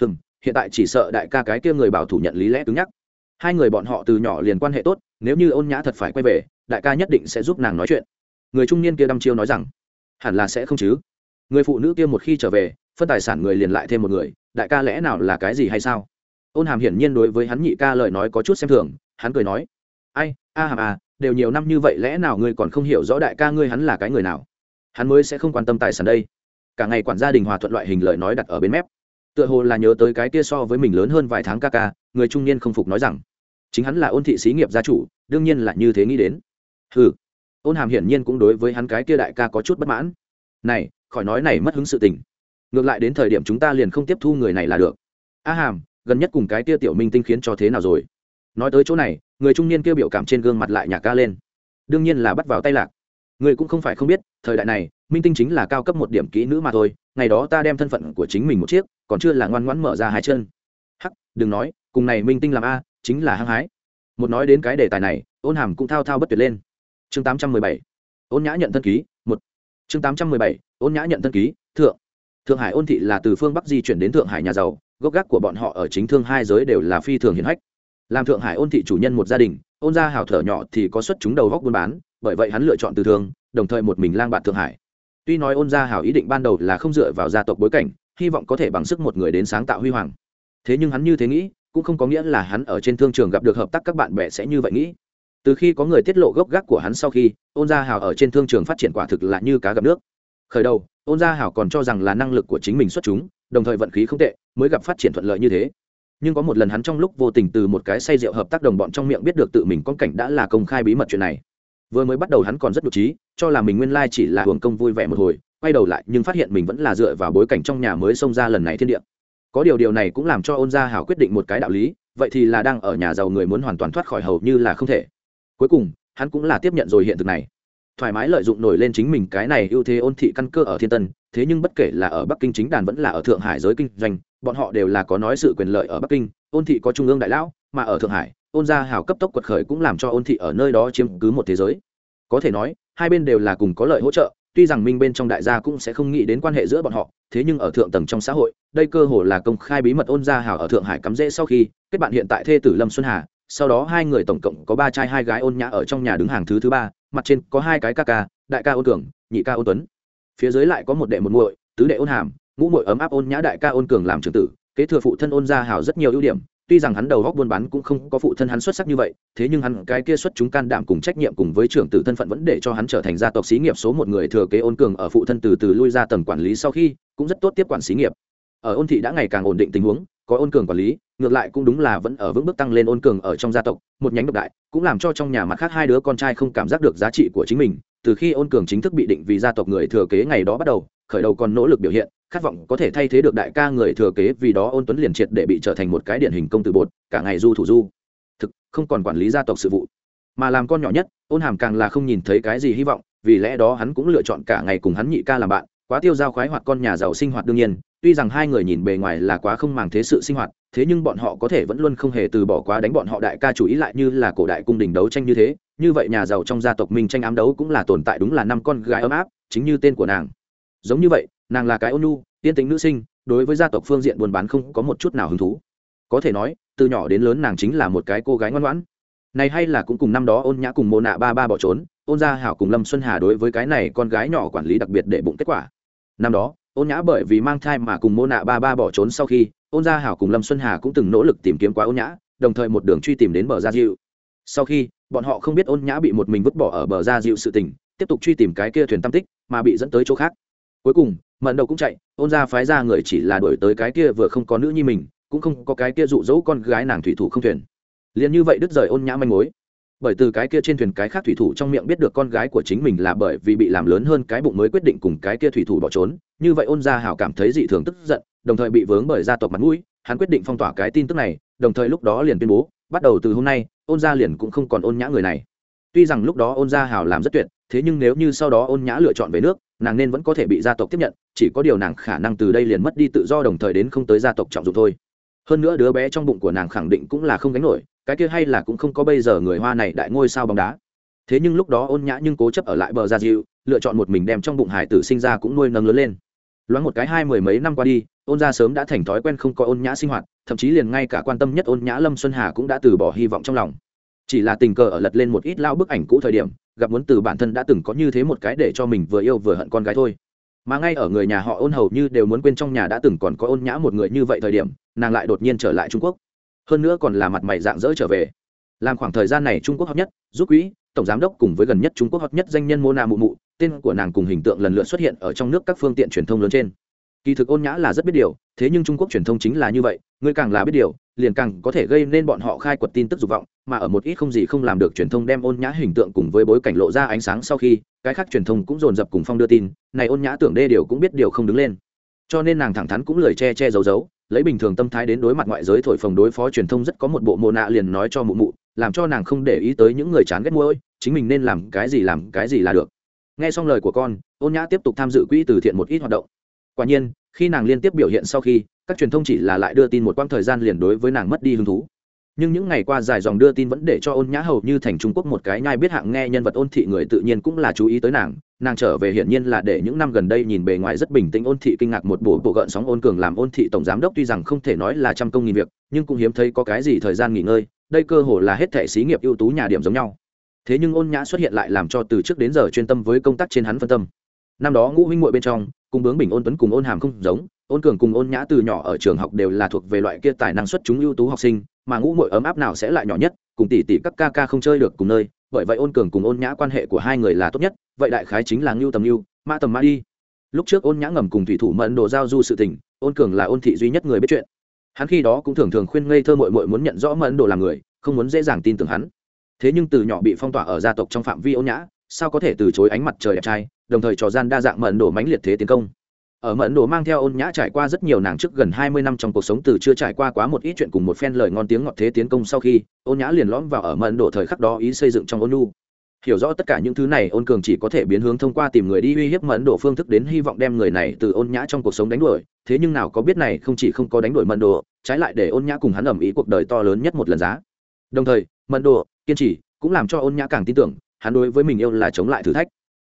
Hừm, hiện tại chỉ sợ đại ca cái kia người bảo thủ nhận lý lẽ cứng nhắc. Hai người bọn họ từ nhỏ liền quan hệ tốt, nếu như ôn nhã thật phải quay về, đại ca nhất định sẽ giúp nàng nói chuyện. Người trung niên kia đăm chiêu nói rằng, hẳn là sẽ không chứ. Người phụ nữ kia một khi trở về, phân tài sản người liền lại thêm một người, đại ca lẽ nào là cái gì hay sao? Ôn hàm hiển nhiên đối với hắn nhị ca lời nói có chút xem thường, hắn cười nói, ai, a hàm à đều nhiều năm như vậy lẽ nào ngươi còn không hiểu rõ đại ca ngươi hắn là cái người nào? Hắn mới sẽ không quan tâm tài sản đây. Cả ngày quản gia đình hòa thuận loại hình lời nói đặt ở bên mép. Tựa hồ là nhớ tới cái kia so với mình lớn hơn vài tháng ca ca, người trung niên không phục nói rằng, chính hắn là ôn thị xí nghiệp gia chủ, đương nhiên là như thế nghĩ đến. Ừ ôn hàm hiển nhiên cũng đối với hắn cái kia đại ca có chút bất mãn. Này, khỏi nói này mất hứng sự tình. Ngược lại đến thời điểm chúng ta liền không tiếp thu người này là được. A hàm, gần nhất cùng cái kia tiểu minh tinh khiến cho thế nào rồi? Nói tới chỗ này, người trung niên kia biểu cảm trên gương mặt lại nhạc ca lên. Đương nhiên là bắt vào tay lạc. Người cũng không phải không biết, thời đại này, minh tinh chính là cao cấp một điểm kỹ nữ mà thôi, ngày đó ta đem thân phận của chính mình một chiếc, còn chưa là ngoan ngoãn mở ra hai chân. Hắc, đừng nói, cùng này minh tinh làm a, chính là hăng hái. Một nói đến cái đề tài này, ôn hàm cũng thao thao bất tuyệt lên. Chương tám trăm mười bảy, ôn nhã nhận thân ký, một. Chương tám trăm mười bảy, ôn nhã nhận thân ký, thượng. Thượng hải ôn thị là từ phương bắc di chuyển đến thượng hải nhà giàu, gốc gác của bọn họ ở chính thương hai giới đều là phi thường hiển hách làm thượng hải ôn thị chủ nhân một gia đình, ôn gia hào thở nhỏ thì có xuất chúng đầu góc buôn bán, bởi vậy hắn lựa chọn từ thương đồng thời một mình lang bạn thượng hải. Tuy nói ôn gia hào ý định ban đầu là không dựa vào gia tộc bối cảnh, hy vọng có thể bằng sức một người đến sáng tạo huy hoàng. Thế nhưng hắn như thế nghĩ, cũng không có nghĩa là hắn ở trên thương trường gặp được hợp tác các bạn bè sẽ như vậy nghĩ. Từ khi có người tiết lộ gốc gác của hắn sau khi, ôn gia hào ở trên thương trường phát triển quả thực là như cá gặp nước. Khởi đầu, ôn gia hào còn cho rằng là năng lực của chính mình xuất chúng, đồng thời vận khí không tệ, mới gặp phát triển thuận lợi như thế nhưng có một lần hắn trong lúc vô tình từ một cái say rượu hợp tác đồng bọn trong miệng biết được tự mình con cảnh đã là công khai bí mật chuyện này. Vừa mới bắt đầu hắn còn rất nhục trí, cho là mình nguyên lai chỉ là hưởng công vui vẻ một hồi, quay đầu lại nhưng phát hiện mình vẫn là dựa vào bối cảnh trong nhà mới xông ra lần này thiên địa. Có điều điều này cũng làm cho ôn gia hảo quyết định một cái đạo lý, vậy thì là đang ở nhà giàu người muốn hoàn toàn thoát khỏi hầu như là không thể. Cuối cùng, hắn cũng là tiếp nhận rồi hiện thực này thoải mái lợi dụng nổi lên chính mình cái này ưu thế ôn thị căn cơ ở thiên tân, thế nhưng bất kể là ở bắc kinh chính đàn vẫn là ở thượng hải giới kinh doanh, bọn họ đều là có nói sự quyền lợi ở bắc kinh, ôn thị có trung ương đại lão, mà ở thượng hải, ôn gia hào cấp tốc quật khởi cũng làm cho ôn thị ở nơi đó chiếm cứ một thế giới. Có thể nói, hai bên đều là cùng có lợi hỗ trợ, tuy rằng minh bên trong đại gia cũng sẽ không nghĩ đến quan hệ giữa bọn họ, thế nhưng ở thượng tầng trong xã hội, đây cơ hồ là công khai bí mật ôn gia hào ở thượng hải cắm rễ sau khi, kết bạn hiện tại thê tử lâm xuân hà, sau đó hai người tổng cộng có ba trai hai gái ôn nhã ở trong nhà đứng hàng thứ thứ ba mặt trên có hai cái ca ca, đại ca ôn cường, nhị ca ôn tuấn. Phía dưới lại có một đệ một muội, tứ đệ ôn hàm, ngũ muội ấm áp ôn nhã đại ca ôn cường làm trưởng tử, kế thừa phụ thân ôn gia hào rất nhiều ưu điểm, tuy rằng hắn đầu góc buôn bán cũng không có phụ thân hắn xuất sắc như vậy, thế nhưng hắn cái kia xuất chúng can đảm cùng trách nhiệm cùng với trưởng tử thân phận vẫn để cho hắn trở thành gia tộc xí nghiệp số một người thừa kế ôn cường ở phụ thân từ từ lui ra tầng quản lý sau khi, cũng rất tốt tiếp quản xí nghiệp. Ở ôn thị đã ngày càng ổn định tình huống có ôn cường quản lý, ngược lại cũng đúng là vẫn ở vững bước tăng lên ôn cường ở trong gia tộc, một nhánh độc đại, cũng làm cho trong nhà mặt khác hai đứa con trai không cảm giác được giá trị của chính mình, từ khi ôn cường chính thức bị định vì gia tộc người thừa kế ngày đó bắt đầu, khởi đầu còn nỗ lực biểu hiện, khát vọng có thể thay thế được đại ca người thừa kế vì đó ôn tuấn liền triệt để bị trở thành một cái điển hình công tử bột, cả ngày du thủ du. Thực, không còn quản lý gia tộc sự vụ. Mà làm con nhỏ nhất, ôn hàm càng là không nhìn thấy cái gì hy vọng, vì lẽ đó hắn cũng lựa chọn cả ngày cùng hắn nhị ca làm bạn, quá tiêu giao khoái hoạt con nhà giàu sinh hoạt đương nhiên tuy rằng hai người nhìn bề ngoài là quá không màng thế sự sinh hoạt, thế nhưng bọn họ có thể vẫn luôn không hề từ bỏ quá đánh bọn họ đại ca chủ ý lại như là cổ đại cung đình đấu tranh như thế, như vậy nhà giàu trong gia tộc minh tranh ám đấu cũng là tồn tại đúng là năm con gái ấm áp, chính như tên của nàng. Giống như vậy, nàng là cái ôn nhu tiên tính nữ sinh, đối với gia tộc phương diện buôn bán không có một chút nào hứng thú. Có thể nói, từ nhỏ đến lớn nàng chính là một cái cô gái ngoan ngoãn. Này hay là cũng cùng năm đó ôn nhã cùng mô nạ ba ba bỏ trốn, ôn gia hảo cùng lâm xuân hà đối với cái này con gái nhỏ quản lý đặc biệt để bụng kết quả. Năm đó ôn nhã bởi vì mang thai mà cùng mô nạ ba ba bỏ trốn sau khi, ôn gia hảo cùng lâm xuân hà cũng từng nỗ lực tìm kiếm quá ôn nhã, đồng thời một đường truy tìm đến bờ gia diệu. Sau khi, bọn họ không biết ôn nhã bị một mình vứt bỏ ở bờ gia diệu sự tình, tiếp tục truy tìm cái kia thuyền tam tích, mà bị dẫn tới chỗ khác. Cuối cùng, mận đầu cũng chạy, ôn gia phái ra người chỉ là đuổi tới cái kia vừa không có nữ nhi mình, cũng không có cái kia dụ dỗ con gái nàng thủy thủ không thuyền. Liền như vậy đứt rời ôn nhã manh mối bởi từ cái kia trên thuyền cái khác thủy thủ trong miệng biết được con gái của chính mình là bởi vì bị làm lớn hơn cái bụng mới quyết định cùng cái kia thủy thủ bỏ trốn, như vậy ôn gia hảo cảm thấy dị thường tức giận, đồng thời bị vướng bởi gia tộc mặt mũi, hắn quyết định phong tỏa cái tin tức này, đồng thời lúc đó liền tuyên bố, bắt đầu từ hôm nay, ôn gia liền cũng không còn ôn nhã người này. Tuy rằng lúc đó ôn gia hảo làm rất tuyệt, thế nhưng nếu như sau đó ôn nhã lựa chọn về nước, nàng nên vẫn có thể bị gia tộc tiếp nhận, chỉ có điều nàng khả năng từ đây liền mất đi tự do đồng thời đến không tới gia tộc trọng dụng thôi. Hơn nữa đứa bé trong bụng của nàng khẳng định cũng là không gánh nổi cái kia hay là cũng không có bây giờ người hoa này đại ngôi sao bóng đá. Thế nhưng lúc đó ôn nhã nhưng cố chấp ở lại bờ gia diệu lựa chọn một mình đem trong bụng hải tử sinh ra cũng nuôi nâng lớn lên. Loáng một cái hai mười mấy năm qua đi, ôn gia sớm đã thành thói quen không có ôn nhã sinh hoạt, thậm chí liền ngay cả quan tâm nhất ôn nhã lâm xuân hà cũng đã từ bỏ hy vọng trong lòng. Chỉ là tình cờ ở lật lên một ít lao bức ảnh cũ thời điểm, gặp muốn từ bản thân đã từng có như thế một cái để cho mình vừa yêu vừa hận con gái thôi. Mà ngay ở người nhà họ ôn hầu như đều muốn quên trong nhà đã từng còn có ôn nhã một người như vậy thời điểm, nàng lại đột nhiên trở lại trung quốc hơn nữa còn là mặt mày dạng dỡ trở về. Làm khoảng thời gian này trung quốc hợp nhất, giúp quỹ, tổng giám đốc cùng với gần nhất trung quốc hợp nhất danh nhân mona mụ mụ, tên của nàng cùng hình tượng lần lượt xuất hiện ở trong nước các phương tiện truyền thông lớn trên. Kỳ thực ôn nhã là rất biết điều, thế nhưng trung quốc truyền thông chính là như vậy, người càng là biết điều, liền càng có thể gây nên bọn họ khai quật tin tức dục vọng, mà ở một ít không gì không làm được truyền thông đem ôn nhã hình tượng cùng với bối cảnh lộ ra ánh sáng sau khi, cái khác truyền thông cũng dồn dập cùng phong đưa tin, này ôn nhã tưởng đê điều cũng biết điều không đứng lên. Cho nên nàng thẳng thắn cũng lời che che giấu giấu lấy bình thường tâm thái đến đối mặt ngoại giới thổi phồng đối phó truyền thông rất có một bộ mồ nạ liền nói cho mụ mụ, làm cho nàng không để ý tới những người chán ghét môi chính mình nên làm cái gì làm cái gì là được. Nghe xong lời của con, ôn nhã tiếp tục tham dự quỹ từ thiện một ít hoạt động. Quả nhiên, khi nàng liên tiếp biểu hiện sau khi, các truyền thông chỉ là lại đưa tin một quãng thời gian liền đối với nàng mất đi hứng thú. Nhưng những ngày qua dài dòng đưa tin vẫn để cho ôn nhã hầu như thành trung quốc một cái nhai biết hạng nghe nhân vật ôn thị người tự nhiên cũng là chú ý tới nàng nàng trở về hiển nhiên là để những năm gần đây nhìn bề ngoài rất bình tĩnh ôn thị kinh ngạc một bộ bộ gợn sóng ôn cường làm ôn thị tổng giám đốc tuy rằng không thể nói là trăm công nghìn việc, nhưng cũng hiếm thấy có cái gì thời gian nghỉ ngơi, đây cơ hồ là hết thể xí nghiệp ưu tú nhà điểm giống nhau. Thế nhưng ôn nhã xuất hiện lại làm cho từ trước đến giờ chuyên tâm với công tác trên hắn phân tâm. Năm đó ngũ huynh muội bên trong, cùng bướng bình ôn tuấn cùng ôn hàm không giống, ôn cường cùng ôn nhã từ nhỏ ở trường học đều là thuộc về loại kia tài năng xuất chúng ưu tú học sinh, mà ngũ muội ấm áp nào sẽ lại nhỏ nhất, cùng tỷ tỷ các ca ca không chơi được cùng nơi, bởi vậy ôn cường cùng ôn nhã quan hệ của hai người là tốt nhất vậy đại khái chính là ngưu tầm ngưu, mã tầm mã đi. Lúc trước ôn nhã ngầm cùng thủy thủ mẫn đồ giao du sự tình, ôn cường là ôn thị duy nhất người biết chuyện. Hắn khi đó cũng thường thường khuyên ngây thơ mội mội muốn nhận rõ mẫn đồ là người, không muốn dễ dàng tin tưởng hắn. Thế nhưng từ nhỏ bị phong tỏa ở gia tộc trong phạm vi ôn nhã, sao có thể từ chối ánh mặt trời đẹp trai, đồng thời trò gian đa dạng mẫn đồ mãnh liệt thế tiến công. Ở mẫn đồ mang theo ôn nhã trải qua rất nhiều nàng trước gần hai mươi năm trong cuộc sống từ chưa trải qua quá một ít chuyện cùng một phen lời ngon tiếng ngọt thế tiến công sau khi, ôn nhã liền lõm vào ở mẫn đồ thời khắc đó ý xây dựng trong ôn nu hiểu rõ tất cả những thứ này, ôn cường chỉ có thể biến hướng thông qua tìm người đi uy hiếp mẫn đồ phương thức đến hy vọng đem người này từ ôn nhã trong cuộc sống đánh đuổi. Thế nhưng nào có biết này, không chỉ không có đánh đuổi mẫn đồ, trái lại để ôn nhã cùng hắn ẩm ý cuộc đời to lớn nhất một lần giá. Đồng thời, mẫn đồ, kiên trì, cũng làm cho ôn nhã càng tin tưởng, hắn đối với mình yêu là chống lại thử thách.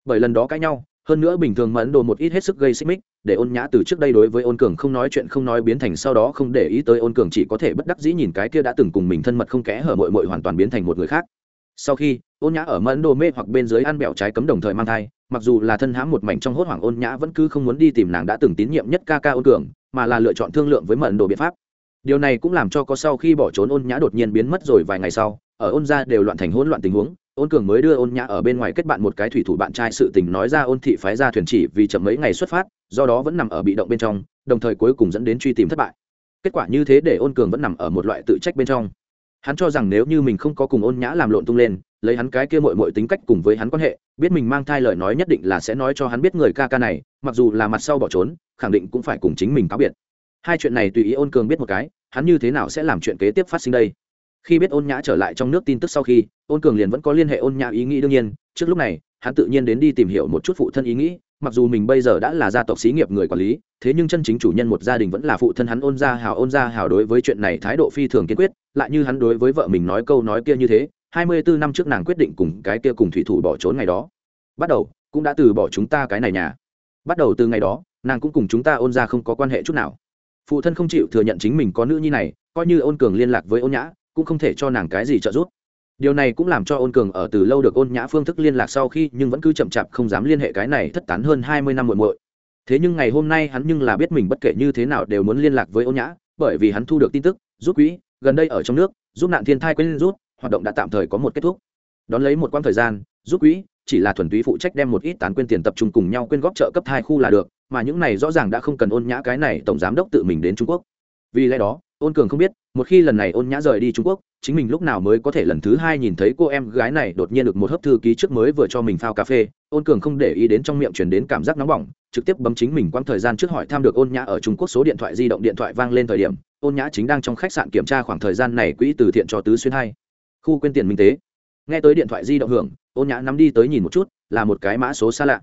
Bởi lần đó cãi nhau, hơn nữa bình thường mẫn đồ một ít hết sức gây xích mích, để ôn nhã từ trước đây đối với ôn cường không nói chuyện, không nói biến thành sau đó không để ý tới ôn cường chỉ có thể bất đắc dĩ nhìn cái kia đã từng cùng mình thân mật không kẽ hở mội mội hoàn toàn biến thành một người khác. Sau khi ôn nhã ở mẫn đồ mê hoặc bên dưới ăn bẹo trái cấm đồng thời mang thai, mặc dù là thân hãm một mảnh trong hốt hoảng, ôn nhã vẫn cứ không muốn đi tìm nàng đã từng tín nhiệm nhất ca ca ôn cường, mà là lựa chọn thương lượng với mẫn đồ biện pháp. Điều này cũng làm cho có sau khi bỏ trốn, ôn nhã đột nhiên biến mất rồi vài ngày sau, ở ôn gia đều loạn thành hỗn loạn tình huống, ôn cường mới đưa ôn nhã ở bên ngoài kết bạn một cái thủy thủ bạn trai sự tình nói ra, ôn thị phái ra thuyền chỉ vì chậm mấy ngày xuất phát, do đó vẫn nằm ở bị động bên trong, đồng thời cuối cùng dẫn đến truy tìm thất bại. Kết quả như thế để ôn cường vẫn nằm ở một loại tự trách bên trong. Hắn cho rằng nếu như mình không có cùng ôn nhã làm lộn tung lên lấy hắn cái kia mội mội tính cách cùng với hắn quan hệ, biết mình mang thai lời nói nhất định là sẽ nói cho hắn biết người ca ca này, mặc dù là mặt sau bỏ trốn, khẳng định cũng phải cùng chính mình cáo biệt. Hai chuyện này tùy ý ôn cường biết một cái, hắn như thế nào sẽ làm chuyện kế tiếp phát sinh đây? Khi biết ôn nhã trở lại trong nước tin tức sau khi, ôn cường liền vẫn có liên hệ ôn nhã ý nghĩ đương nhiên, trước lúc này, hắn tự nhiên đến đi tìm hiểu một chút phụ thân ý nghĩ, mặc dù mình bây giờ đã là gia tộc xí nghiệp người quản lý, thế nhưng chân chính chủ nhân một gia đình vẫn là phụ thân hắn ôn gia hào ôn gia hào đối với chuyện này thái độ phi thường kiên quyết, lại như hắn đối với vợ mình nói câu nói kia như thế hai mươi bốn năm trước nàng quyết định cùng cái kia cùng thủy thủ bỏ trốn ngày đó. Bắt đầu, cũng đã từ bỏ chúng ta cái này nhà. Bắt đầu từ ngày đó, nàng cũng cùng chúng ta ôn ra không có quan hệ chút nào. Phụ thân không chịu thừa nhận chính mình có nữ nhi này, coi như ôn cường liên lạc với ôn nhã, cũng không thể cho nàng cái gì trợ giúp. Điều này cũng làm cho ôn cường ở từ lâu được ôn nhã phương thức liên lạc sau khi, nhưng vẫn cứ chậm chạp không dám liên hệ cái này thất tán hơn hai mươi năm muộn muội. Thế nhưng ngày hôm nay hắn nhưng là biết mình bất kể như thế nào đều muốn liên lạc với ôn nhã, bởi vì hắn thu được tin tức, giúp quỹ, gần đây ở trong nước, giúp nạn thiên thai quên rút hoạt động đã tạm thời có một kết thúc. Đón lấy một quãng thời gian, giúp quỹ, chỉ là thuần túy phụ trách đem một ít tán quyên tiền tập trung cùng nhau quyên góp trợ cấp hai khu là được, mà những này rõ ràng đã không cần ôn nhã cái này tổng giám đốc tự mình đến trung quốc. Vì lẽ đó, ôn cường không biết, một khi lần này ôn nhã rời đi trung quốc, chính mình lúc nào mới có thể lần thứ hai nhìn thấy cô em gái này đột nhiên được một hớp thư ký trước mới vừa cho mình phao cà phê. Ôn cường không để ý đến trong miệng chuyển đến cảm giác nóng bỏng, trực tiếp bấm chính mình quãng thời gian trước hỏi thăm được ôn nhã ở trung quốc số điện thoại di động điện thoại vang lên thời điểm. Ôn nhã chính đang trong khách sạn kiểm tra khoảng thời gian này quỹ từ thiện cho tứ xuyên hai khu Quên tiền minh tế. Nghe tới điện thoại di động hưởng ôn nhã nắm đi tới nhìn một chút, là một cái mã số xa lạ.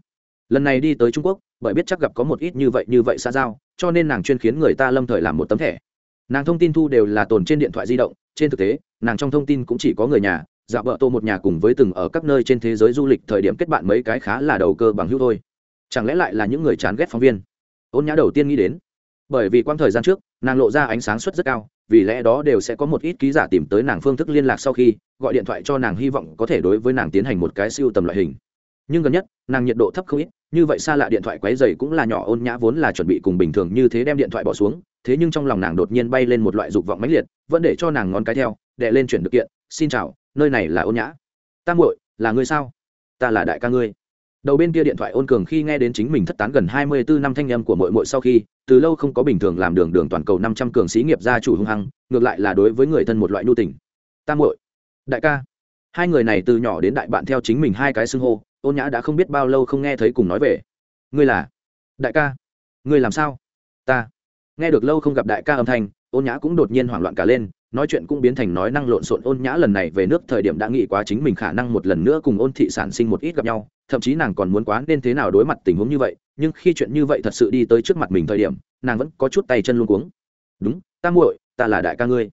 Lần này đi tới trung quốc, bởi biết chắc gặp có một ít như vậy như vậy xa giao, cho nên nàng chuyên khiến người ta lâm thời làm một tấm thẻ. Nàng thông tin thu đều là tồn trên điện thoại di động, trên thực tế, nàng trong thông tin cũng chỉ có người nhà dạ vợ tô một nhà cùng với từng ở các nơi trên thế giới du lịch thời điểm kết bạn mấy cái khá là đầu cơ bằng hữu thôi. Chẳng lẽ lại là những người chán ghét phóng viên? Ôn nhã đầu tiên nghĩ đến, bởi vì quãng thời gian trước, nàng lộ ra ánh sáng suất rất cao vì lẽ đó đều sẽ có một ít ký giả tìm tới nàng phương thức liên lạc sau khi gọi điện thoại cho nàng hy vọng có thể đối với nàng tiến hành một cái siêu tầm loại hình. Nhưng gần nhất, nàng nhiệt độ thấp không ít, như vậy xa lạ điện thoại quấy dày cũng là nhỏ, ôn nhã vốn là chuẩn bị cùng bình thường như thế đem điện thoại bỏ xuống, thế nhưng trong lòng nàng đột nhiên bay lên một loại dục vọng mãnh liệt, vẫn để cho nàng ngón cái theo đệ lên chuyển được kiện, xin chào, nơi này là ôn nhã. Ta muội, là ngươi sao? Ta là đại ca ngươi. Đầu bên kia điện thoại ôn cường khi nghe đến chính mình thất tán gần hai mươi bốn năm thanh âm của muội muội sau khi từ lâu không có bình thường làm đường đường toàn cầu năm trăm cường sĩ nghiệp gia chủ hung hăng, ngược lại là đối với người thân một loại nhu tình. Tam muội, đại ca. Hai người này từ nhỏ đến đại bạn theo chính mình hai cái xưng hô ôn nhã đã không biết bao lâu không nghe thấy cùng nói về. Ngươi là? Đại ca. Ngươi làm sao? Ta. Nghe được lâu không gặp đại ca âm thanh ôn nhã cũng đột nhiên hoảng loạn cả lên, nói chuyện cũng biến thành nói năng lộn xộn. Ôn nhã lần này về nước thời điểm đã nghĩ quá chính mình khả năng một lần nữa cùng ôn thị sản sinh một ít gặp nhau, thậm chí nàng còn muốn quá nên thế nào đối mặt tình huống như vậy, nhưng khi chuyện như vậy thật sự đi tới trước mặt mình thời điểm, nàng vẫn có chút tay chân luôn cuống. Đúng, ta muội, ta là đại ca ngươi.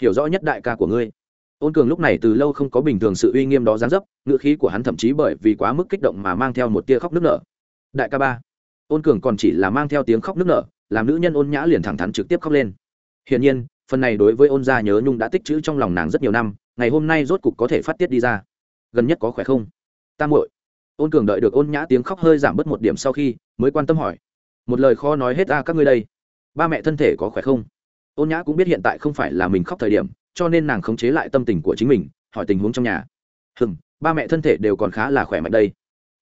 Hiểu rõ nhất đại ca của ngươi. Ôn cường lúc này từ lâu không có bình thường sự uy nghiêm đó gián dấp, ngữ khí của hắn thậm chí bởi vì quá mức kích động mà mang theo một tia khóc nức nở. Đại ca ba. Ôn cường còn chỉ là mang theo tiếng khóc nức nở, làm nữ nhân ôn nhã liền thẳng thắn trực tiếp khóc lên hiển nhiên, phần này đối với ôn gia nhớ nhung đã tích chữ trong lòng nàng rất nhiều năm, ngày hôm nay rốt cục có thể phát tiết đi ra. Gần nhất có khỏe không? Ta muội. Ôn cường đợi được ôn nhã tiếng khóc hơi giảm bớt một điểm sau khi mới quan tâm hỏi. Một lời khó nói hết ra các ngươi đây. Ba mẹ thân thể có khỏe không? Ôn nhã cũng biết hiện tại không phải là mình khóc thời điểm, cho nên nàng khống chế lại tâm tình của chính mình, hỏi tình huống trong nhà. Hừng ba mẹ thân thể đều còn khá là khỏe mạnh đây.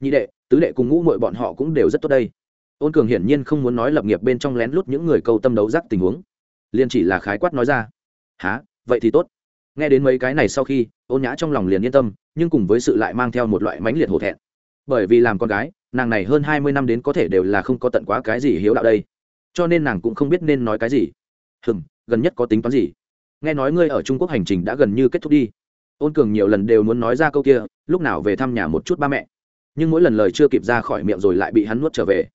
Nhị đệ, tứ đệ cùng ngũ mội bọn họ cũng đều rất tốt đây. Ôn cường hiển nhiên không muốn nói lập nghiệp bên trong lén lút những người câu tâm đấu giác tình huống liền chỉ là khái quát nói ra há vậy thì tốt. Nghe đến mấy cái này sau khi, ôn nhã trong lòng liền yên tâm, nhưng cùng với sự lại mang theo một loại mãnh liệt hổ thẹn. Bởi vì làm con gái, nàng này hơn hai mươi năm đến có thể đều là không có tận quá cái gì hiếu đạo đây. Cho nên nàng cũng không biết nên nói cái gì. Hừng gần nhất có tính toán gì? Nghe nói ngươi ở trung quốc hành trình đã gần như kết thúc đi. Ôn cường nhiều lần đều muốn nói ra câu kia, lúc nào về thăm nhà một chút ba mẹ. Nhưng mỗi lần lời chưa kịp ra khỏi miệng rồi lại bị hắn nuốt trở về.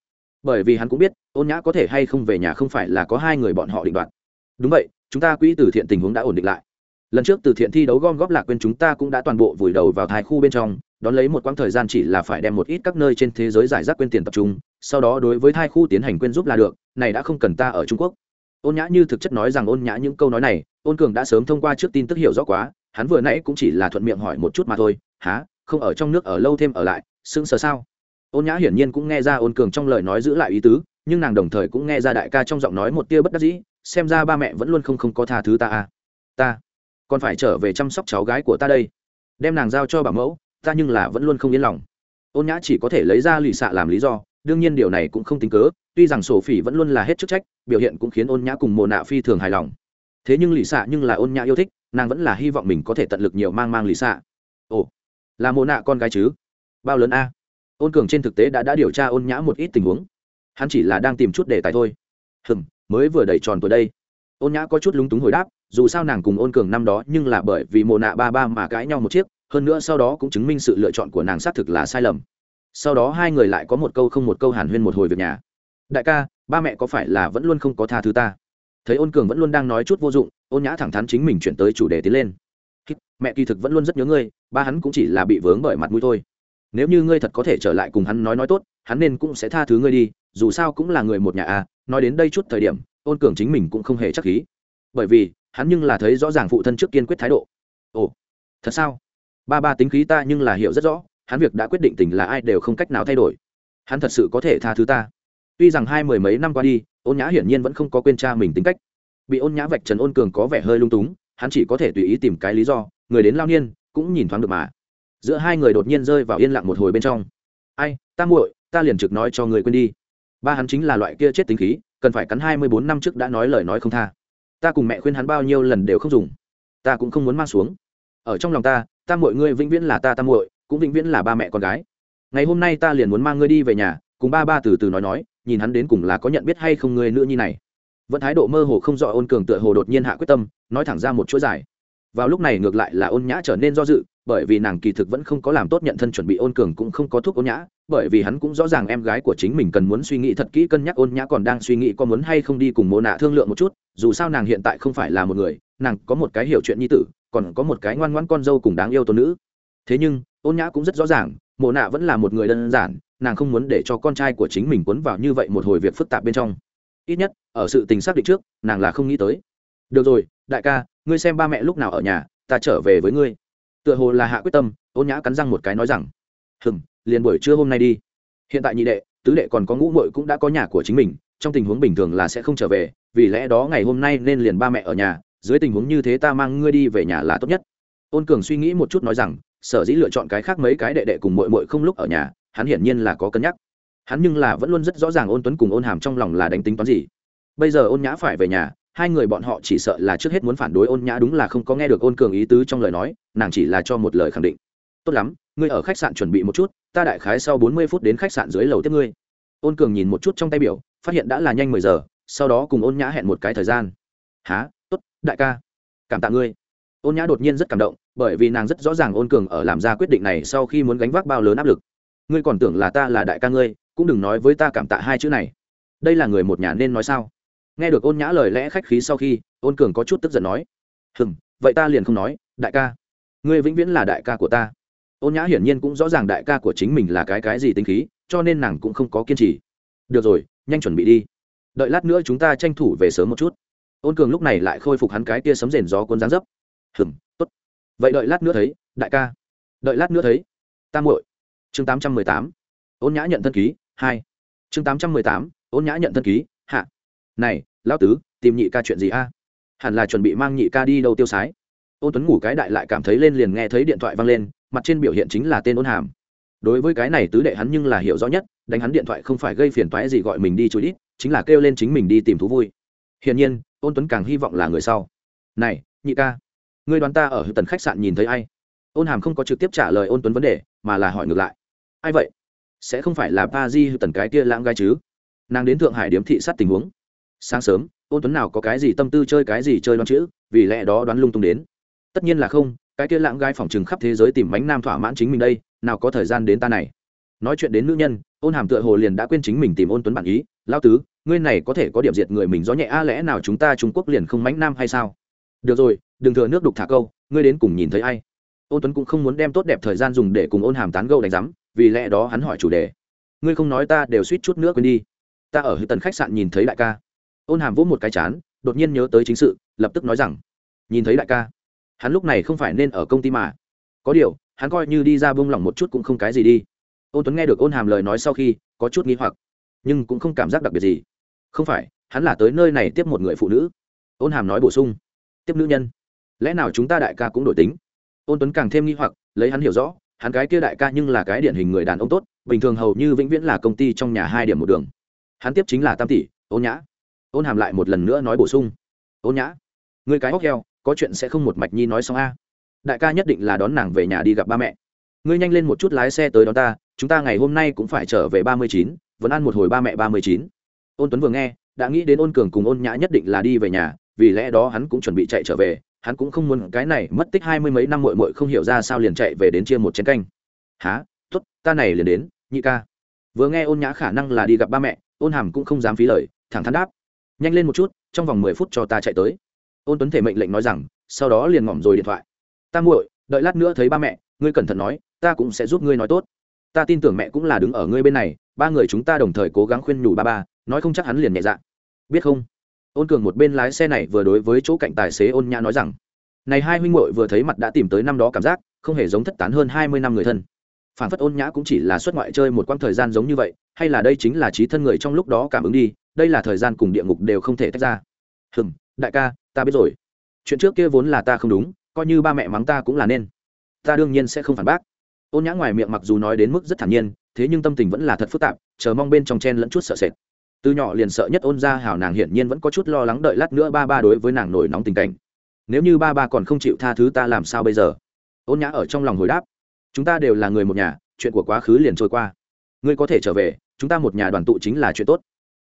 Bởi vì hắn cũng biết, ôn nhã có thể hay không về nhà không phải là có hai người bọn họ định đoạt đúng vậy, chúng ta quỹ từ thiện tình huống đã ổn định lại. Lần trước từ thiện thi đấu gom góp lạc quên chúng ta cũng đã toàn bộ vùi đầu vào thái khu bên trong, đón lấy một quãng thời gian chỉ là phải đem một ít các nơi trên thế giới giải rác quên tiền tập trung, sau đó đối với thai khu tiến hành quên giúp là được, này đã không cần ta ở trung quốc. Ôn nhã như thực chất nói rằng ôn nhã những câu nói này, ôn cường đã sớm thông qua trước tin tức hiểu rõ quá, hắn vừa nãy cũng chỉ là thuận miệng hỏi một chút mà thôi há không ở trong nước ở lâu thêm ở lại, sững sờ sao? Ôn nhã hiển nhiên cũng nghe ra ôn cường trong lời nói giữ lại ý tứ, nhưng nàng đồng thời cũng nghe ra đại ca trong giọng nói một tia bất đắc dĩ xem ra ba mẹ vẫn luôn không không có tha thứ ta à. Ta, còn phải trở về chăm sóc cháu gái của ta đây. Đem nàng giao cho bảo mẫu, ta nhưng là vẫn luôn không yên lòng. Ôn nhã chỉ có thể lấy ra lì xạ làm lý do, đương nhiên điều này cũng không tính cớ, tuy rằng sổ phỉ vẫn luôn là hết chức trách, biểu hiện cũng khiến ôn nhã cùng mồ nạ phi thường hài lòng. Thế nhưng lì xạ nhưng là ôn nhã yêu thích, nàng vẫn là hy vọng mình có thể tận lực nhiều mang mang lì xạ. Ồ, là mồ nạ con gái chứ? Bao lớn a? Ôn cường trên thực tế đã đã điều tra ôn nhã một ít tình huống. Hắn chỉ là đang tìm chút đề tài thôi. Hừm mới vừa đầy tròn tuổi đây. Ôn nhã có chút lúng túng hồi đáp, dù sao nàng cùng ôn cường năm đó nhưng là bởi vì mồ nạ ba ba mà cãi nhau một chiếc, hơn nữa sau đó cũng chứng minh sự lựa chọn của nàng xác thực là sai lầm. Sau đó hai người lại có một câu không một câu hàn huyên một hồi việc nhà. Đại ca, ba mẹ có phải là vẫn luôn không có tha thứ ta? Thấy ôn cường vẫn luôn đang nói chút vô dụng, ôn nhã thẳng thắn chính mình chuyển tới chủ đề tiến lên. Mẹ kỳ thực vẫn luôn rất nhớ ngươi, ba hắn cũng chỉ là bị vướng bởi mặt mũi thôi nếu như ngươi thật có thể trở lại cùng hắn nói nói tốt, hắn nên cũng sẽ tha thứ ngươi đi, dù sao cũng là người một nhà à nói đến đây chút thời điểm, ôn cường chính mình cũng không hề chắc khí. Bởi vì, hắn nhưng là thấy rõ ràng phụ thân trước kiên quyết thái độ. Ồ, thật sao? Ba ba tính khí ta nhưng là hiểu rất rõ, hắn việc đã quyết định tình là ai đều không cách nào thay đổi. Hắn thật sự có thể tha thứ ta. Tuy rằng hai mười mấy năm qua đi, ôn nhã hiển nhiên vẫn không có quên cha mình tính cách. Bị ôn nhã vạch trần ôn cường có vẻ hơi lung túng, hắn chỉ có thể tùy ý tìm cái lý do, người đến lao niên, cũng nhìn thoáng được mà giữa hai người đột nhiên rơi vào yên lặng một hồi bên trong. Ai, ta muội, ta liền trực nói cho người quên đi. Ba hắn chính là loại kia chết tính khí, cần phải cắn hai mươi bốn năm trước đã nói lời nói không tha. Ta cùng mẹ khuyên hắn bao nhiêu lần đều không dùng. Ta cũng không muốn mang xuống. Ở trong lòng ta ta muội ngươi vĩnh viễn là ta ta muội, cũng vĩnh viễn là ba mẹ con gái. Ngày hôm nay ta liền muốn mang ngươi đi về nhà, cùng ba ba từ từ nói nói, nhìn hắn đến cùng là có nhận biết hay không ngươi nữa như này. Vẫn thái độ mơ hồ không rõ ôn cường tựa hồ đột nhiên hạ quyết tâm, nói thẳng ra một chuỗi dài. Vào lúc này ngược lại là ôn nhã trở nên do dự bởi vì nàng kỳ thực vẫn không có làm tốt nhận thân chuẩn bị ôn cường cũng không có thuốc ôn nhã, bởi vì hắn cũng rõ ràng em gái của chính mình cần muốn suy nghĩ thật kỹ cân nhắc ôn nhã còn đang suy nghĩ có muốn hay không đi cùng mô nạ thương lượng một chút, dù sao nàng hiện tại không phải là một người, nàng có một cái hiểu chuyện nhi tử, còn có một cái ngoan ngoãn con dâu cùng đáng yêu tôn nữ. Thế nhưng, ôn nhã cũng rất rõ ràng, mộ nạ vẫn là một người đơn giản, nàng không muốn để cho con trai của chính mình cuốn vào như vậy một hồi việc phức tạp bên trong. Ít nhất, ở sự tình xác định trước, nàng là không nghĩ tới. Được rồi, đại ca, ngươi xem ba mẹ lúc nào ở nhà, ta trở về với ngươi tựa hồ là hạ quyết tâm ôn nhã cắn răng một cái nói rằng hừng liền buổi trưa hôm nay đi. Hiện tại nhị đệ, tứ đệ còn có ngũ muội cũng đã có nhà của chính mình, trong tình huống bình thường là sẽ không trở về, vì lẽ đó ngày hôm nay nên liền ba mẹ ở nhà, dưới tình huống như thế ta mang ngươi đi về nhà là tốt nhất. Ôn cường suy nghĩ một chút nói rằng, sở dĩ lựa chọn cái khác mấy cái đệ đệ cùng muội muội không lúc ở nhà, hắn hiển nhiên là có cân nhắc. Hắn nhưng là vẫn luôn rất rõ ràng ôn tuấn cùng ôn hàm trong lòng là đánh tính toán gì. Bây giờ ôn nhã phải về nhà hai người bọn họ chỉ sợ là trước hết muốn phản đối ôn nhã đúng là không có nghe được ôn cường ý tứ trong lời nói, nàng chỉ là cho một lời khẳng định. Tốt lắm, ngươi ở khách sạn chuẩn bị một chút, ta đại khái sau bốn mươi phút đến khách sạn dưới lầu tiếp ngươi. Ôn cường nhìn một chút trong tay biểu, phát hiện đã là nhanh mười giờ, sau đó cùng ôn nhã hẹn một cái thời gian. Há tốt, đại ca. Cảm tạ ngươi. Ôn nhã đột nhiên rất cảm động, bởi vì nàng rất rõ ràng ôn cường ở làm ra quyết định này sau khi muốn gánh vác bao lớn áp lực. Ngươi còn tưởng là ta là đại ca ngươi, cũng đừng nói với ta cảm tạ hai chữ này. Đây là người một nhà nên nói sao? Nghe được ôn nhã lời lẽ khách khí sau khi, ôn cường có chút tức giận nói, hừm, vậy ta liền không nói, đại ca. Ngươi vĩnh viễn là đại ca của ta. Ôn nhã hiển nhiên cũng rõ ràng đại ca của chính mình là cái cái gì tính khí, cho nên nàng cũng không có kiên trì. Được rồi, nhanh chuẩn bị đi. Đợi lát nữa chúng ta tranh thủ về sớm một chút. Ôn cường lúc này lại khôi phục hắn cái kia sấm rền gió cuốn dáng dấp. Hừm, tốt. Vậy đợi lát nữa thấy, đại ca. Đợi lát nữa thấy. Tam muội. Chương tám trăm mười tám. Ôn nhã nhận thân ký, hai. Chương tám trăm mười tám, ôn nhã nhận thân ký, hạ này, lão tứ, tìm nhị ca chuyện gì a? Hẳn là chuẩn bị mang nhị ca đi đâu tiêu sái. Ôn tuấn ngủ cái đại lại cảm thấy lên liền nghe thấy điện thoại vang lên, mặt trên biểu hiện chính là tên ôn hàm. Đối với cái này tứ đệ hắn nhưng là hiểu rõ nhất, đánh hắn điện thoại không phải gây phiền toái gì gọi mình đi chú ít chính là kêu lên chính mình đi tìm thú vui. Hiển nhiên ôn tuấn càng hy vọng là người sau. Này, nhị ca, người đoán ta ở tần khách sạn nhìn thấy ai? Ôn hàm không có trực tiếp trả lời ôn tuấn vấn đề, mà là hỏi ngược lại. Ai vậy? Sẽ không phải là pa di tần cái kia lãng gai chứ? Nàng đến thượng hải điếm thị sát tình huống sáng sớm, ôn tuấn nào có cái gì tâm tư chơi cái gì chơi đoán chữ, vì lẽ đó đoán lung tung đến. Tất nhiên là không, cái kia lãng gai phỏng chừng khắp thế giới tìm bánh nam thỏa mãn chính mình đây, nào có thời gian đến ta này. Nói chuyện đến nữ nhân, ôn hàm tựa hồ liền đã quên chính mình tìm ôn tuấn bản ý lao tứ, ngươi này có thể có điểm diệt người mình gió nhẹ, a, lẽ nào chúng ta trung quốc liền không mánh nam hay sao? Được rồi, đừng thừa nước đục thả câu, ngươi đến cùng nhìn thấy ai? Ôn tuấn cũng không muốn đem tốt đẹp thời gian dùng để cùng ôn hàm tán gâu đánh giám, vì lẽ đó hắn hỏi chủ đề. Ngươi không nói ta đều suýt chút nữa quên đi. Ta ở Hư tần khách sạn nhìn thấy đại ca ôn hàm vỗ một cái chán, đột nhiên nhớ tới chính sự, lập tức nói rằng, nhìn thấy đại ca, hắn lúc này không phải nên ở công ty mà. Có điều, hắn coi như đi ra bông lỏng một chút cũng không cái gì đi. Ôn tuấn nghe được ôn hàm lời nói sau khi, có chút nghi hoặc, nhưng cũng không cảm giác đặc biệt gì. Không phải, hắn là tới nơi này tiếp một người phụ nữ. Ôn hàm nói bổ sung, tiếp nữ nhân, lẽ nào chúng ta đại ca cũng đổi tính? Ôn tuấn càng thêm nghi hoặc, lấy hắn hiểu rõ, hắn cái kia đại ca nhưng là cái điển hình người đàn ông tốt, bình thường hầu như vĩnh viễn là công ty trong nhà hai điểm một đường. Hắn tiếp chính là tam tỷ, ôn nhã ôn hàm lại một lần nữa nói bổ sung. Ôn nhã người cái hóc heo, có chuyện sẽ không một mạch nhi nói xong a. Đại ca nhất định là đón nàng về nhà đi gặp ba mẹ. Ngươi nhanh lên một chút lái xe tới đón ta, chúng ta ngày hôm nay cũng phải trở về ba mươi chín, vẫn ăn một hồi ba mẹ ba mươi chín. Ôn tuấn vừa nghe, đã nghĩ đến ôn cường cùng ôn nhã nhất định là đi về nhà, vì lẽ đó hắn cũng chuẩn bị chạy trở về, hắn cũng không muốn cái này mất tích hai mươi mấy năm mội mội không hiểu ra sao liền chạy về đến chia một chén canh. Há t ố t ta này liền đến, nhị ca. Vừa nghe ôn nhã khả năng là đi gặp ba mẹ, ôn hàm cũng không dám phí lời, thẳng thắn đáp nhanh lên một chút, trong vòng mười phút cho ta chạy tới. Ôn tuấn thể mệnh lệnh nói rằng, sau đó liền ngỏm rồi điện thoại. Ta muội, đợi lát nữa thấy ba mẹ, ngươi cẩn thận nói, ta cũng sẽ giúp ngươi nói tốt. Ta tin tưởng mẹ cũng là đứng ở ngươi bên này, ba người chúng ta đồng thời cố gắng khuyên nhủ ba ba, nói không chắc hắn liền nhẹ dạ. Biết không? Ôn cường một bên lái xe này vừa đối với chỗ cạnh tài xế ôn nhã nói rằng, này hai huynh muội vừa thấy mặt đã tìm tới năm đó cảm giác, không hề giống thất tán hơn hai mươi năm người thân. Phản phất ôn nhã cũng chỉ là xuất ngoại chơi một quãng thời gian giống như vậy, hay là đây chính là trí thân người trong lúc đó cảm ứng đi đây là thời gian cùng địa ngục đều không thể tách ra. Hừm, đại ca, ta biết rồi. Chuyện trước kia vốn là ta không đúng, coi như ba mẹ mắng ta cũng là nên. Ta đương nhiên sẽ không phản bác. Ôn nhã ngoài miệng mặc dù nói đến mức rất thản nhiên, thế nhưng tâm tình vẫn là thật phức tạp, chờ mong bên trong chen lẫn chút sợ sệt. Từ nhỏ liền sợ nhất ôn ra hảo nàng hiển nhiên vẫn có chút lo lắng đợi lát nữa ba ba đối với nàng nổi nóng tình cảnh. Nếu như ba ba còn không chịu tha thứ ta làm sao bây giờ? Ôn nhã ở trong lòng hồi đáp. Chúng ta đều là người một nhà, chuyện của quá khứ liền trôi qua. Ngươi có thể trở về, chúng ta một nhà đoàn tụ chính là chuyện tốt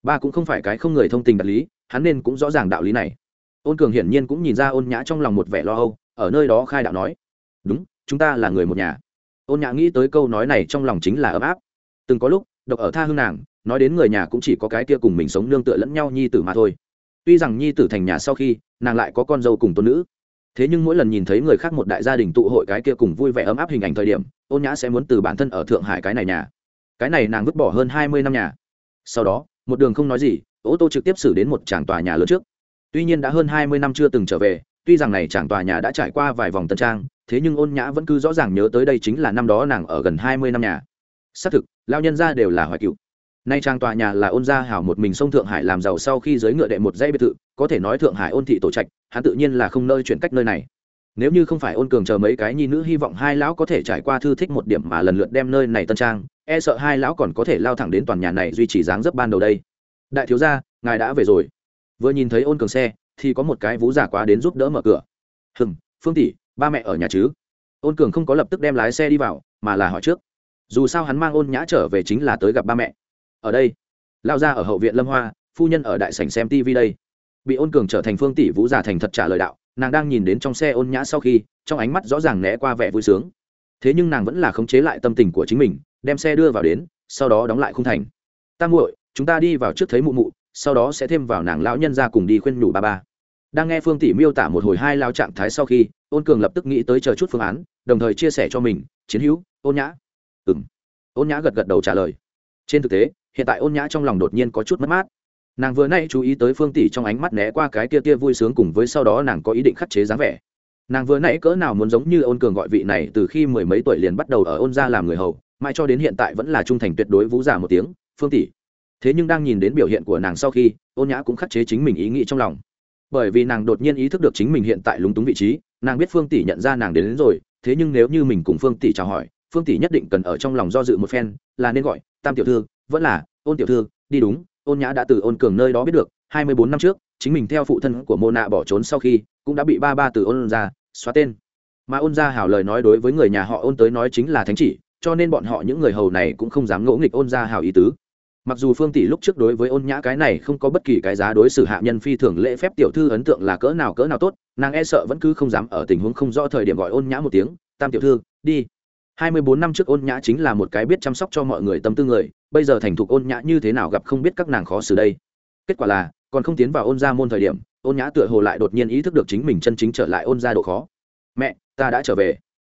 ba cũng không phải cái không người thông tình đạt lý, hắn nên cũng rõ ràng đạo lý này. Ôn cường hiển nhiên cũng nhìn ra ôn nhã trong lòng một vẻ lo âu, ở nơi đó khai đạo nói, đúng, chúng ta là người một nhà. Ôn nhã nghĩ tới câu nói này trong lòng chính là ấm áp. Từng có lúc, độc ở tha hương nàng, nói đến người nhà cũng chỉ có cái kia cùng mình sống nương tựa lẫn nhau nhi tử mà thôi. Tuy rằng nhi tử thành nhà sau khi, nàng lại có con dâu cùng tôn nữ. Thế nhưng mỗi lần nhìn thấy người khác một đại gia đình tụ hội cái kia cùng vui vẻ ấm áp hình ảnh thời điểm, ôn nhã sẽ muốn từ bản thân ở thượng hải cái này nhà. Cái này nàng vứt bỏ hơn hai mươi năm nhà. Sau đó một đường không nói gì, ô tô trực tiếp xử đến một tràng tòa nhà lớn trước. Tuy nhiên đã hơn hai mươi năm chưa từng trở về, tuy rằng này tràng tòa nhà đã trải qua vài vòng tân trang, thế nhưng ôn nhã vẫn cứ rõ ràng nhớ tới đây chính là năm đó nàng ở gần hai mươi năm nhà. Xác thực lao nhân ra đều là hoài cựu. Nay trang tòa nhà là ôn gia hảo một mình sông thượng hải làm giàu sau khi giới ngựa đệ một dãy biệt thự, có thể nói thượng hải ôn thị tổ trạch, hắn tự nhiên là không nơi chuyển cách nơi này. Nếu như không phải ôn cường chờ mấy cái nhi nữ hy vọng hai lão có thể trải qua thư thích một điểm mà lần lượt đem nơi này tân trang e sợ hai lão còn có thể lao thẳng đến toàn nhà này duy trì dáng dấp ban đầu đây. Đại thiếu gia, ngài đã về rồi. Vừa nhìn thấy ôn cường xe, thì có một cái vú giả quá đến giúp đỡ mở cửa. Hừng phương tỷ, ba mẹ ở nhà chứ? Ôn cường không có lập tức đem lái xe đi vào, mà là hỏi trước. Dù sao hắn mang ôn nhã trở về chính là tới gặp ba mẹ. Ở đây lao ra ở hậu viện lâm hoa, phu nhân ở đại sảnh xem tv đây. Bị ôn cường trở thành phương tỷ vũ giả thành thật trả lời đạo, nàng đang nhìn đến trong xe ôn nhã sau khi, trong ánh mắt rõ ràng né qua vẻ vui sướng. Thế nhưng nàng vẫn là khống chế lại tâm tình của chính mình đem xe đưa vào đến, sau đó đóng lại khung thành. Ta muội, chúng ta đi vào trước thấy mụ mụ, sau đó sẽ thêm vào nàng lão nhân ra cùng đi khuyên nhủ ba ba đang nghe phương tỷ miêu tả một hồi hai lao trạng thái sau khi, ôn cường lập tức nghĩ tới chờ chút phương án, đồng thời chia sẻ cho mình, chiến hữu, ôn nhã. Ừ m ôn nhã gật gật đầu trả lời. Trên thực tế, hiện tại ôn nhã trong lòng đột nhiên có chút mất mát. Nàng vừa nay chú ý tới phương tỷ trong ánh mắt né qua cái tia tia vui sướng cùng với sau đó nàng có ý định khắc chế dáng vẻ. Nàng vừa nãy cỡ nào muốn giống như ôn cường gọi vị này từ khi mười mấy tuổi liền bắt đầu ở ôn gia làm người hầu mãi cho đến hiện tại vẫn là trung thành tuyệt đối vũ giả một tiếng phương tỷ. Thế nhưng đang nhìn đến biểu hiện của nàng sau khi ôn nhã cũng khắc chế chính mình ý nghĩ trong lòng. Bởi vì nàng đột nhiên ý thức được chính mình hiện tại lúng túng vị trí nàng biết phương tỷ nhận ra nàng đến, đến rồi thế nhưng nếu như mình cùng phương tỷ chào hỏi phương tỷ nhất định cần ở trong lòng do dự một phen là nên gọi tam tiểu thư vẫn là ôn tiểu thư đi đúng ôn nhã đã từ ôn cường nơi đó biết được hai mươi bốn năm trước chính mình theo phụ thân của mô nạ bỏ trốn sau khi cũng đã bị ba ba từ ôn ra xóa tên. Mà ôn ra hảo lời nói đối với người nhà họ ôn tới nói chính là thánh chỉ cho nên bọn họ những người hầu này cũng không dám ngỗ nghịch ôn ra hào ý tứ. Mặc dù phương tỷ lúc trước đối với ôn nhã cái này không có bất kỳ cái giá đối xử hạ nhân phi thường lễ phép tiểu thư ấn tượng là cỡ nào cỡ nào tốt, nàng e sợ vẫn cứ không dám ở tình huống không rõ thời điểm gọi ôn nhã một tiếng, tam tiểu thư, đi. Hai mươi bốn năm trước ôn nhã chính là một cái biết chăm sóc cho mọi người tâm tư người, bây giờ thành thục ôn nhã như thế nào gặp không biết các nàng khó xử đây. Kết quả là, còn không tiến vào ôn ra môn thời điểm, ôn nhã tựa hồ lại đột nhiên ý thức được chính mình chân chính trở lại ôn ra độ khó. Mẹ, ta đã trở về.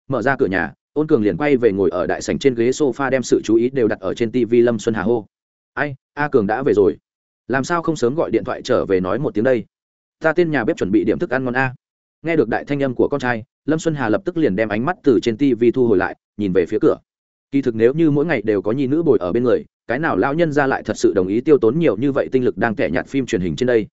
Mở ra cửa nhà ôn cường liền quay về ngồi ở đại sảnh trên ghế sofa đem sự chú ý đều đặt ở trên tv lâm xuân hà hô. Ai, a cường đã về rồi. Làm sao không sớm gọi điện thoại trở về nói một tiếng đây? Ta tên nhà bếp chuẩn bị điểm thức ăn ngon a. Nghe được đại thanh âm của con trai, lâm xuân hà lập tức liền đem ánh mắt từ trên tv thu hồi lại, nhìn về phía cửa. Kỳ thực nếu như mỗi ngày đều có nhi nữ bồi ở bên người, cái nào lão nhân ra lại thật sự đồng ý tiêu tốn nhiều như vậy tinh lực đang kẻ nhạt phim truyền hình trên đây?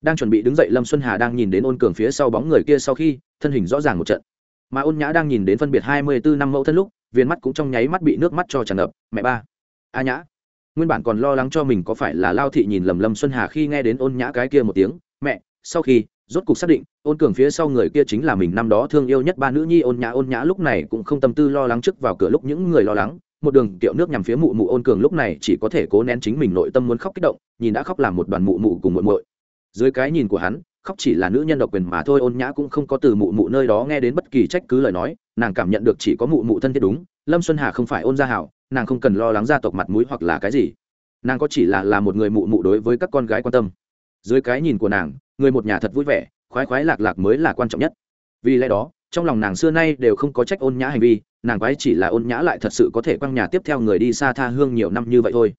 Đang chuẩn bị đứng dậy, lâm xuân hà đang nhìn đến ôn cường phía sau bóng người kia sau khi, thân hình rõ ràng một trận mà ôn nhã đang nhìn đến phân biệt hai mươi bốn năm mẫu thân lúc viên mắt cũng trong nháy mắt bị nước mắt cho tràn ngập. Mẹ ba. A nhã. Nguyên bản còn lo lắng cho mình có phải là lao thị nhìn lầm lâm xuân hà khi nghe đến ôn nhã cái kia một tiếng, mẹ, sau khi, rốt cục xác định, ôn cường phía sau người kia chính là mình năm đó thương yêu nhất ba nữ nhi. Ôn nhã ôn nhã lúc này cũng không tâm tư lo lắng trước vào cửa lúc những người lo lắng. Một đường kiệu nước nhằm phía mụ mụ ôn cường lúc này chỉ có thể cố nén chính mình nội tâm muốn khóc kích động, nhìn đã khóc làm một đoàn mụ mụ cùng muội muội. Dưới cái nhìn của hắn khóc chỉ là nữ nhân độc quyền mà thôi, ôn nhã cũng không có từ mụ mụ nơi đó nghe đến bất kỳ trách cứ lời nói, nàng cảm nhận được chỉ có mụ mụ thân thiết đúng, lâm xuân hà không phải ôn gia hảo, nàng không cần lo lắng gia tộc mặt mũi hoặc là cái gì. Nàng có chỉ là là một người mụ mụ đối với các con gái quan tâm. Dưới cái nhìn của nàng, người một nhà thật vui vẻ, khoái khoái lạc lạc mới là quan trọng nhất. Vì lẽ đó, trong lòng nàng xưa nay đều không có trách ôn nhã hành vi, nàng quái chỉ là ôn nhã lại thật sự có thể quăng nhà tiếp theo người đi xa tha hương nhiều năm như vậy thôi.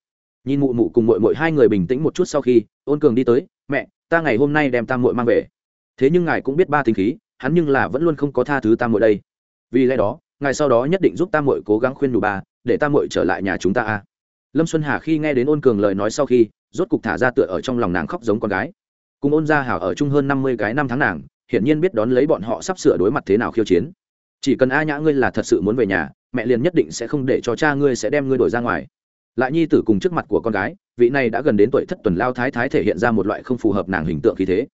Nhìn mụ mụ cùng mội mội hai người bình tĩnh một chút sau khi, ôn cường đi tới, mẹ ta ngày hôm nay đem tam muội mang về. Thế nhưng ngài cũng biết ba tính khí, hắn nhưng là vẫn luôn không có tha thứ tam muội đây. Vì lẽ đó, ngài sau đó nhất định giúp tam muội cố gắng khuyên đủ ba, để tam muội trở lại nhà chúng ta a. Lâm xuân hà khi nghe đến ôn cường lời nói sau khi, rốt cục thả ra tựa ở trong lòng nàng khóc giống con gái. Cùng ôn gia hảo ở chung hơn năm mươi cái năm tháng nàng, hiển nhiên biết đón lấy bọn họ sắp sửa đối mặt thế nào khiêu chiến. Chỉ cần a nhã ngươi là thật sự muốn về nhà, mẹ liền nhất định sẽ không để cho cha ngươi sẽ đem ngươi đổi ra ngoài lại nhi tử cùng trước mặt của con gái, vị này đã gần đến tuổi thất tuần lao thái thái thể hiện ra một loại không phù hợp nàng hình tượng khí thế.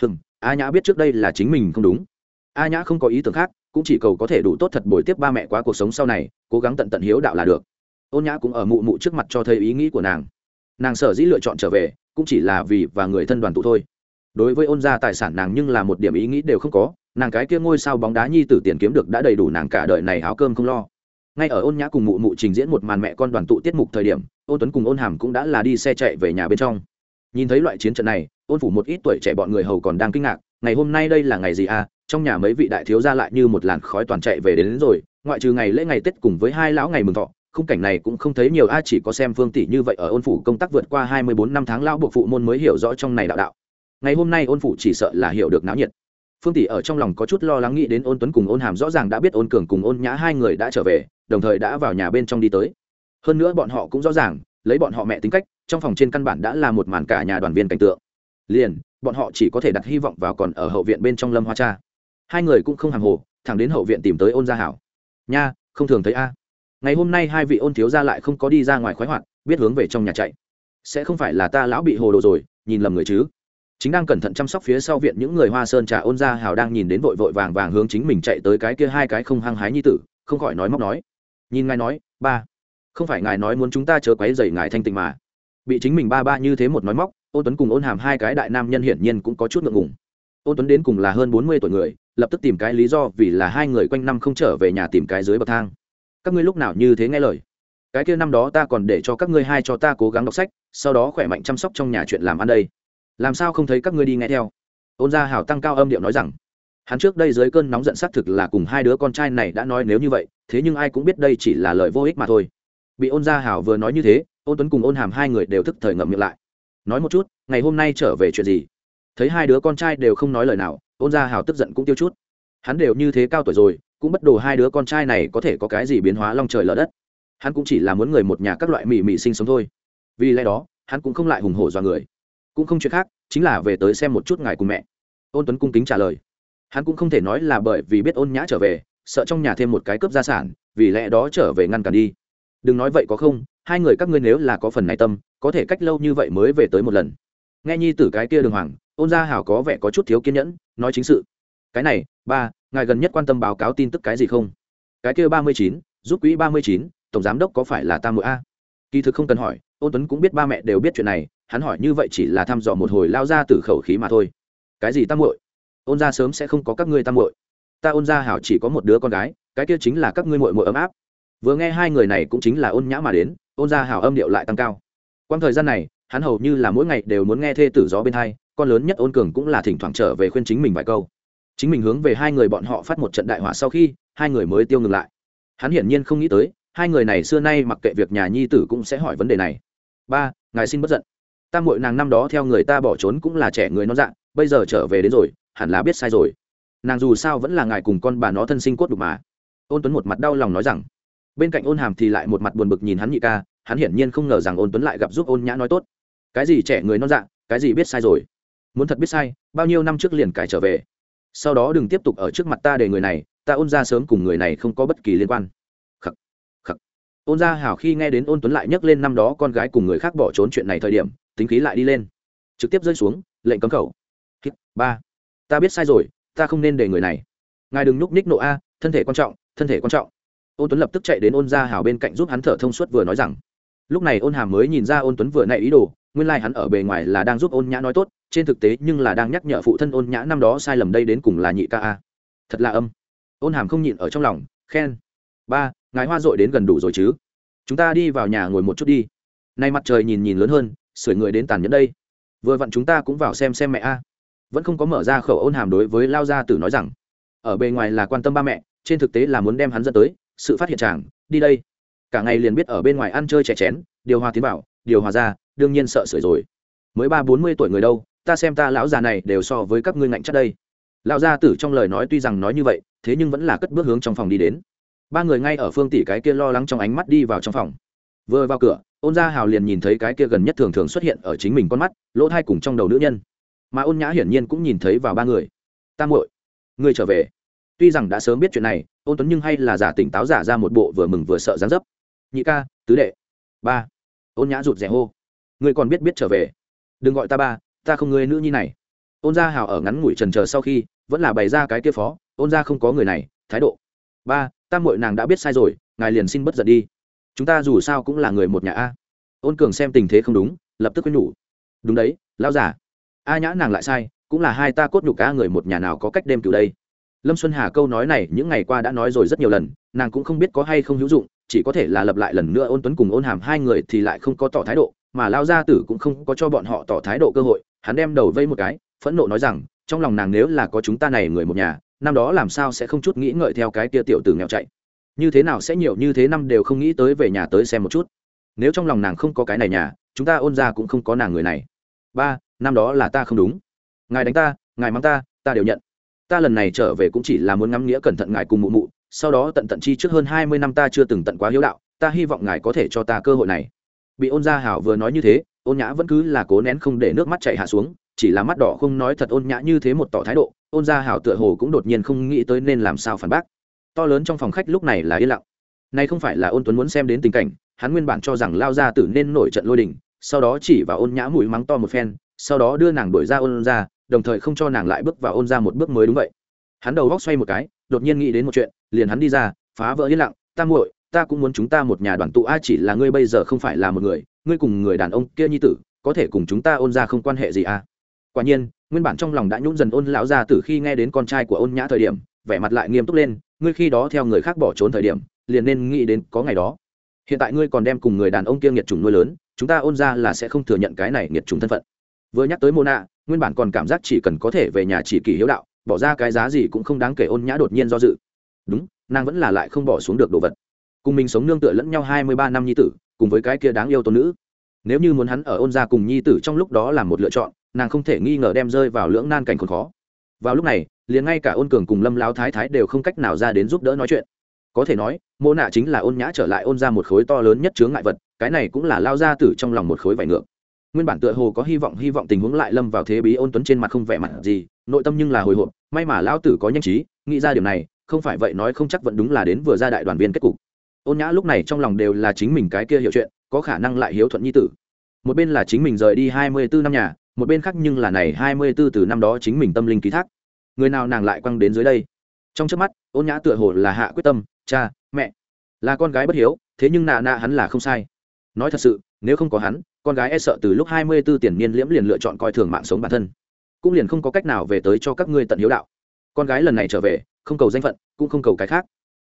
Hừm, a nhã biết trước đây là chính mình không đúng. A nhã không có ý tưởng khác, cũng chỉ cầu có thể đủ tốt thật bồi tiếp ba mẹ qua cuộc sống sau này, cố gắng tận tận hiếu đạo là được. Ôn nhã cũng ở mụ mụ trước mặt cho thấy ý nghĩ của nàng. Nàng sở dĩ lựa chọn trở về, cũng chỉ là vì và người thân đoàn tụ thôi. Đối với ôn gia tài sản nàng nhưng là một điểm ý nghĩ đều không có, nàng cái kia ngôi sao bóng đá nhi tử tiền kiếm được đã đầy đủ nàng cả đời này áo cơm không lo ngay ở ôn nhã cùng mụ mụ trình diễn một màn mẹ con đoàn tụ tiết mục thời điểm ôn tuấn cùng ôn hàm cũng đã là đi xe chạy về nhà bên trong. Nhìn thấy loại chiến trận này ôn phủ một ít tuổi trẻ bọn người hầu còn đang kinh ngạc ngày hôm nay đây là ngày gì à? Trong nhà mấy vị đại thiếu ra lại như một làn khói toàn chạy về đến, đến rồi ngoại trừ ngày lễ ngày tết cùng với hai lão ngày mừng thọ khung cảnh này cũng không thấy nhiều ai chỉ có xem phương tỷ như vậy ở ôn phủ công tác vượt qua hai mươi bốn năm tháng lão buộc phụ môn mới hiểu rõ trong này đạo đạo. Ngày hôm nay ôn phủ chỉ sợ là hiểu được náo nhiệt. Phương tỷ ở trong lòng có chút lo lắng nghĩ đến ôn tuấn cùng ôn hàm rõ ràng đã biết ôn cường cùng ôn nhã hai người đã trở về đồng thời đã vào nhà bên trong đi tới. Hơn nữa bọn họ cũng rõ ràng, lấy bọn họ mẹ tính cách, trong phòng trên căn bản đã là một màn cả nhà đoàn viên cảnh tượng. Liền, bọn họ chỉ có thể đặt hy vọng vào còn ở hậu viện bên trong lâm hoa cha. Hai người cũng không hàng hồ, thẳng đến hậu viện tìm tới ôn gia hảo. Nha, không thường thấy a. Ngày hôm nay hai vị ôn thiếu gia lại không có đi ra ngoài khoái hoạt, biết hướng về trong nhà chạy. Sẽ không phải là ta lão bị hồ đồ rồi, nhìn lầm người chứ? Chính đang cẩn thận chăm sóc phía sau viện những người hoa sơn trà, ôn gia hào đang nhìn đến vội vội vàng vàng hướng chính mình chạy tới cái kia hai cái không hăng hái như tử, không khỏi nói móc nói nhìn ngài nói, ba. Không phải ngài nói muốn chúng ta chớ quấy dày ngài thanh tịnh mà. Bị chính mình ba ba như thế một nói móc, ôn tuấn cùng ôn hàm hai cái đại nam nhân hiển nhiên cũng có chút ngượng ngùng. Ôn tuấn đến cùng là hơn bốn mươi tuổi người, lập tức tìm cái lý do vì là hai người quanh năm không trở về nhà tìm cái dưới bậc thang. Các ngươi lúc nào như thế nghe lời? Cái kia năm đó ta còn để cho các ngươi hai cho ta cố gắng đọc sách, sau đó khỏe mạnh chăm sóc trong nhà chuyện làm ăn đây. Làm sao không thấy các ngươi đi nghe theo? Ôn gia hảo tăng cao âm điệu nói rằng hắn trước đây dưới cơn nóng giận xác thực là cùng hai đứa con trai này đã nói nếu như vậy, thế nhưng ai cũng biết đây chỉ là lời vô ích mà thôi. Bị ôn gia hảo vừa nói như thế, ôn tuấn cùng ôn hàm hai người đều thức thời ngậm miệng lại. Nói một chút, ngày hôm nay trở về chuyện gì? Thấy hai đứa con trai đều không nói lời nào, ôn gia hảo tức giận cũng tiêu chút. Hắn đều như thế cao tuổi rồi, cũng bất đồ hai đứa con trai này có thể có cái gì biến hóa long trời lở đất. Hắn cũng chỉ là muốn người một nhà các loại mì mì sinh sống thôi. Vì lẽ đó, hắn cũng không lại hùng hổ do người. Cũng không chuyện khác, chính là về tới xem một chút ngài cùng mẹ. Ôn tuấn cung kính trả lời hắn cũng không thể nói là bởi vì biết ôn nhã trở về, sợ trong nhà thêm một cái cướp gia sản, vì lẽ đó trở về ngăn cản đi. Đừng nói vậy có không, hai người các ngươi nếu là có phần này tâm, có thể cách lâu như vậy mới về tới một lần. Nghe nhi tử cái kia đường hoàng, ôn gia hảo có vẻ có chút thiếu kiên nhẫn, nói chính sự. Cái này, ba, ngài gần nhất quan tâm báo cáo tin tức cái gì không? Cái kia ba mươi chín, giúp quỹ ba mươi chín, tổng giám đốc có phải là tam mộ a? Kỳ thực không cần hỏi, ôn tuấn cũng biết ba mẹ đều biết chuyện này, hắn hỏi như vậy chỉ là thăm dò một hồi lao ra từ khẩu khí mà thôi. Cái gì tam muội? Ôn ra sớm sẽ không có các ngươi tam muội. Ta ôn ra hảo chỉ có một đứa con gái, cái kia chính là các ngươi muội muội ấm áp. Vừa nghe hai người này cũng chính là ôn nhã mà đến, ôn ra hảo âm điệu lại tăng cao. Quang thời gian này, hắn hầu như là mỗi ngày đều muốn nghe thê tử gió bên hai, con lớn nhất ôn cường cũng là thỉnh thoảng trở về khuyên chính mình vài câu. Chính mình hướng về hai người bọn họ phát một trận đại hỏa sau khi, hai người mới tiêu ngừng lại. Hắn hiển nhiên không nghĩ tới, hai người này xưa nay mặc kệ việc nhà nhi tử cũng sẽ hỏi vấn đề này. Ba, ngài xin bất giận. Tam muội nàng năm đó theo người ta bỏ trốn cũng là trẻ người non dạng bây giờ trở về đến rồi hẳn là biết sai rồi. Nàng dù sao vẫn là ngài cùng con bà nó thân sinh cốt đục mà. Ôn tuấn một mặt đau lòng nói rằng, bên cạnh ôn hàm thì lại một mặt buồn bực nhìn hắn nhị ca, hắn hiển nhiên không ngờ rằng ôn tuấn lại gặp giúp ôn nhã nói tốt. Cái gì trẻ người non dạng cái gì biết sai rồi? Muốn thật biết sai, bao nhiêu năm trước liền cải trở về. Sau đó đừng tiếp tục ở trước mặt ta để người này, ta ôn ra sớm cùng người này không có bất kỳ liên quan. Khắc khắc. Ôn ra hảo khi nghe đến ôn tuấn lại nhắc lên năm đó con gái cùng người khác bỏ trốn chuyện này thời điểm, tính khí lại đi lên. Trực tiếp rơi xuống, lệnh cấm khẩu. Ba ta biết sai rồi, ta không nên để người này. Ngài đừng nhúc ních nộ a, thân thể quan trọng, thân thể quan trọng. Ôn tuấn lập tức chạy đến ôn gia hào bên cạnh giúp hắn thở thông suốt vừa nói rằng. Lúc này ôn hàm mới nhìn ra ôn tuấn vừa nãy ý đồ, nguyên lai、like、hắn ở bề ngoài là đang giúp ôn nhã nói tốt, trên thực tế nhưng là đang nhắc nhở phụ thân ôn nhã năm đó sai lầm đây đến cùng là nhị ca a. Thật là âm. Ôn hàm không nhịn ở trong lòng, khen. Ba, ngài hoa dội đến gần đủ rồi chứ? Chúng ta đi vào nhà ngồi một chút đi. Nay mặt trời nhìn nhìn lớn hơn, sưởi người đến tàn nhẫn đây. Vừa vặn chúng ta cũng vào xem xem mẹ a vẫn không có mở ra khẩu ôn hàm đối với lao gia tử nói rằng, ở bề ngoài là quan tâm ba mẹ, trên thực tế là muốn đem hắn dẫn tới, sự phát hiện chàng, đi đây. Cả ngày liền biết ở bên ngoài ăn chơi trẻ chén, điều hòa tiến bảo, điều hòa ra đương nhiên sợ sửa rồi. Mới ba bốn mươi tuổi người đâu, ta xem ta lão già này đều so với các ngươi ngạnh chắc đây. Lão gia tử trong lời nói tuy rằng nói như vậy, thế nhưng vẫn là cất bước hướng trong phòng đi đến. Ba người ngay ở phương tỷ cái kia lo lắng trong ánh mắt đi vào trong phòng. Vừa vào cửa, ôn gia hào liền nhìn thấy cái kia gần nhất thường thường xuất hiện ở chính mình con mắt, lỗ thai cùng trong đầu nữ nhân mà ôn nhã hiển nhiên cũng nhìn thấy vào ba người. Ta muội người trở về. Tuy rằng đã sớm biết chuyện này, ôn tuấn nhưng hay là giả tỉnh táo giả ra một bộ vừa mừng vừa sợ dáng dấp. Nhị ca, tứ đệ. Ba. Ôn nhã rụt rè hô. Ngươi còn biết biết trở về. Đừng gọi ta ba, ta không ngươi nữ nhi này. Ôn gia hào ở ngắn ngủi trần chờ sau khi, vẫn là bày ra cái kia phó. Ôn gia không có người này, thái độ. Ba, ta muội nàng đã biết sai rồi, ngài liền xin bất giận đi. Chúng ta dù sao cũng là người một nhà a. Ôn cường xem tình thế không đúng, lập tức quên nhủ. Đúng đấy lao giả a nhã nàng lại sai, cũng là hai ta cốt nhục ca người một nhà nào có cách đêm từ đây. Lâm xuân hà câu nói này những ngày qua đã nói rồi rất nhiều lần, nàng cũng không biết có hay không hữu dụng, chỉ có thể là lập lại lần nữa ôn tuấn cùng ôn hàm hai người thì lại không có tỏ thái độ, mà lao gia tử cũng không có cho bọn họ tỏ thái độ cơ hội, hắn đem đầu vây một cái, phẫn nộ nói rằng, trong lòng nàng nếu là có chúng ta này người một nhà, năm đó làm sao sẽ không chút nghĩ ngợi theo cái kia tiểu tử nghèo chạy. Như thế nào sẽ nhiều như thế năm đều không nghĩ tới về nhà tới xem một chút. Nếu trong lòng nàng không có cái này nhà, chúng ta ôn ra cũng không có nàng người này. Ba năm đó là ta không đúng. Ngài đánh ta, ngài mắng ta ta đều nhận. Ta lần này trở về cũng chỉ là muốn ngắm nghĩa cẩn thận ngài cùng mụ mụ, sau đó tận tận chi trước hơn hai mươi năm ta chưa từng tận quá hiếu đạo, ta hy vọng ngài có thể cho ta cơ hội này. Bị ôn gia hảo vừa nói như thế, ôn nhã vẫn cứ là cố nén không để nước mắt chạy hạ xuống, chỉ là mắt đỏ không nói thật ôn nhã như thế một tỏ thái độ, ôn gia hảo tựa hồ cũng đột nhiên không nghĩ tới nên làm sao phản bác. To lớn trong phòng khách lúc này là yên lặng. Nay không phải là ôn tuấn muốn xem đến tình cảnh, hắn nguyên bản cho rằng lao gia tử nên nổi trận lôi đình, sau đó chỉ vào ôn nhã mũi mắng to một phen sau đó đưa nàng đuổi ra ôn ra, đồng thời không cho nàng lại bước vào ôn ra một bước mới đúng vậy. Hắn đầu góc xoay một cái, đột nhiên nghĩ đến một chuyện, liền hắn đi ra, phá vỡ yên lặng, ta muội, ta cũng muốn chúng ta một nhà đoàn tụ, a, chỉ là ngươi bây giờ không phải là một người, ngươi cùng người đàn ông kia nhi tử, có thể cùng chúng ta ôn ra không quan hệ gì à quả nhiên, nguyên bản trong lòng đã nhún dần ôn lão ra từ khi nghe đến con trai của ôn nhã thời điểm, vẻ mặt lại nghiêm túc lên, ngươi khi đó theo người khác bỏ trốn thời điểm, liền nên nghĩ đến có ngày đó. Hiện tại ngươi còn đem cùng người đàn ông kia nghiệt chủng nuôi lớn, chúng ta ôn ra là sẽ không thừa nhận cái này nghiệt chủng thân phận vừa nhắc tới mô nạ nguyên bản còn cảm giác chỉ cần có thể về nhà chỉ kỳ hiếu đạo, bỏ ra cái giá gì cũng không đáng kể ôn nhã đột nhiên do dự. Đúng, nàng vẫn là lại không bỏ xuống được đồ vật. Cùng mình sống nương tựa lẫn nhau hai mươi ba năm nhi tử, cùng với cái kia đáng yêu tôn nữ. Nếu như muốn hắn ở ôn gia cùng nhi tử trong lúc đó làm một lựa chọn, nàng không thể nghi ngờ đem rơi vào lưỡng nan cảnh khốn khó. Vào lúc này, liền ngay cả ôn cường cùng lâm lao thái thái đều không cách nào ra đến giúp đỡ nói chuyện. Có thể nói mô nạ chính là ôn nhã trở lại ôn ra một khối to lớn nhất chướng ngại vật, cái này cũng là lao ra tử trong lòng một khối vải ngược nguyên bản tựa hồ có hy vọng hy vọng tình huống lại lâm vào thế bí ôn tuấn trên mặt không vẻ mặt gì, nội tâm nhưng là hồi hộp, may mà lão tử có nhanh trí, nghĩ ra điều này, không phải vậy nói không chắc vẫn đúng là đến vừa ra đại đoàn viên kết cục. Ôn nhã lúc này trong lòng đều là chính mình cái kia hiểu chuyện, có khả năng lại hiếu thuận nhi tử. Một bên là chính mình rời đi hai mươi bốn năm nhà, một bên khác nhưng là này hai mươi bốn từ năm đó chính mình tâm linh ký thác. Người nào nàng lại quăng đến dưới đây? Trong trước mắt, ôn nhã tựa hồ là hạ quyết tâm, cha, mẹ, là con gái bất hiếu, thế nhưng nà nà hắn là không sai nói thật sự, nếu không có hắn, con gái e sợ từ lúc hai mươi b ố tiền niên liễm liền lựa chọn coi thường mạng sống bản thân. Cũng liền không có cách nào về tới cho các ngươi tận hiếu đạo. Con gái lần này trở về, không cầu danh phận, cũng không cầu cái khác.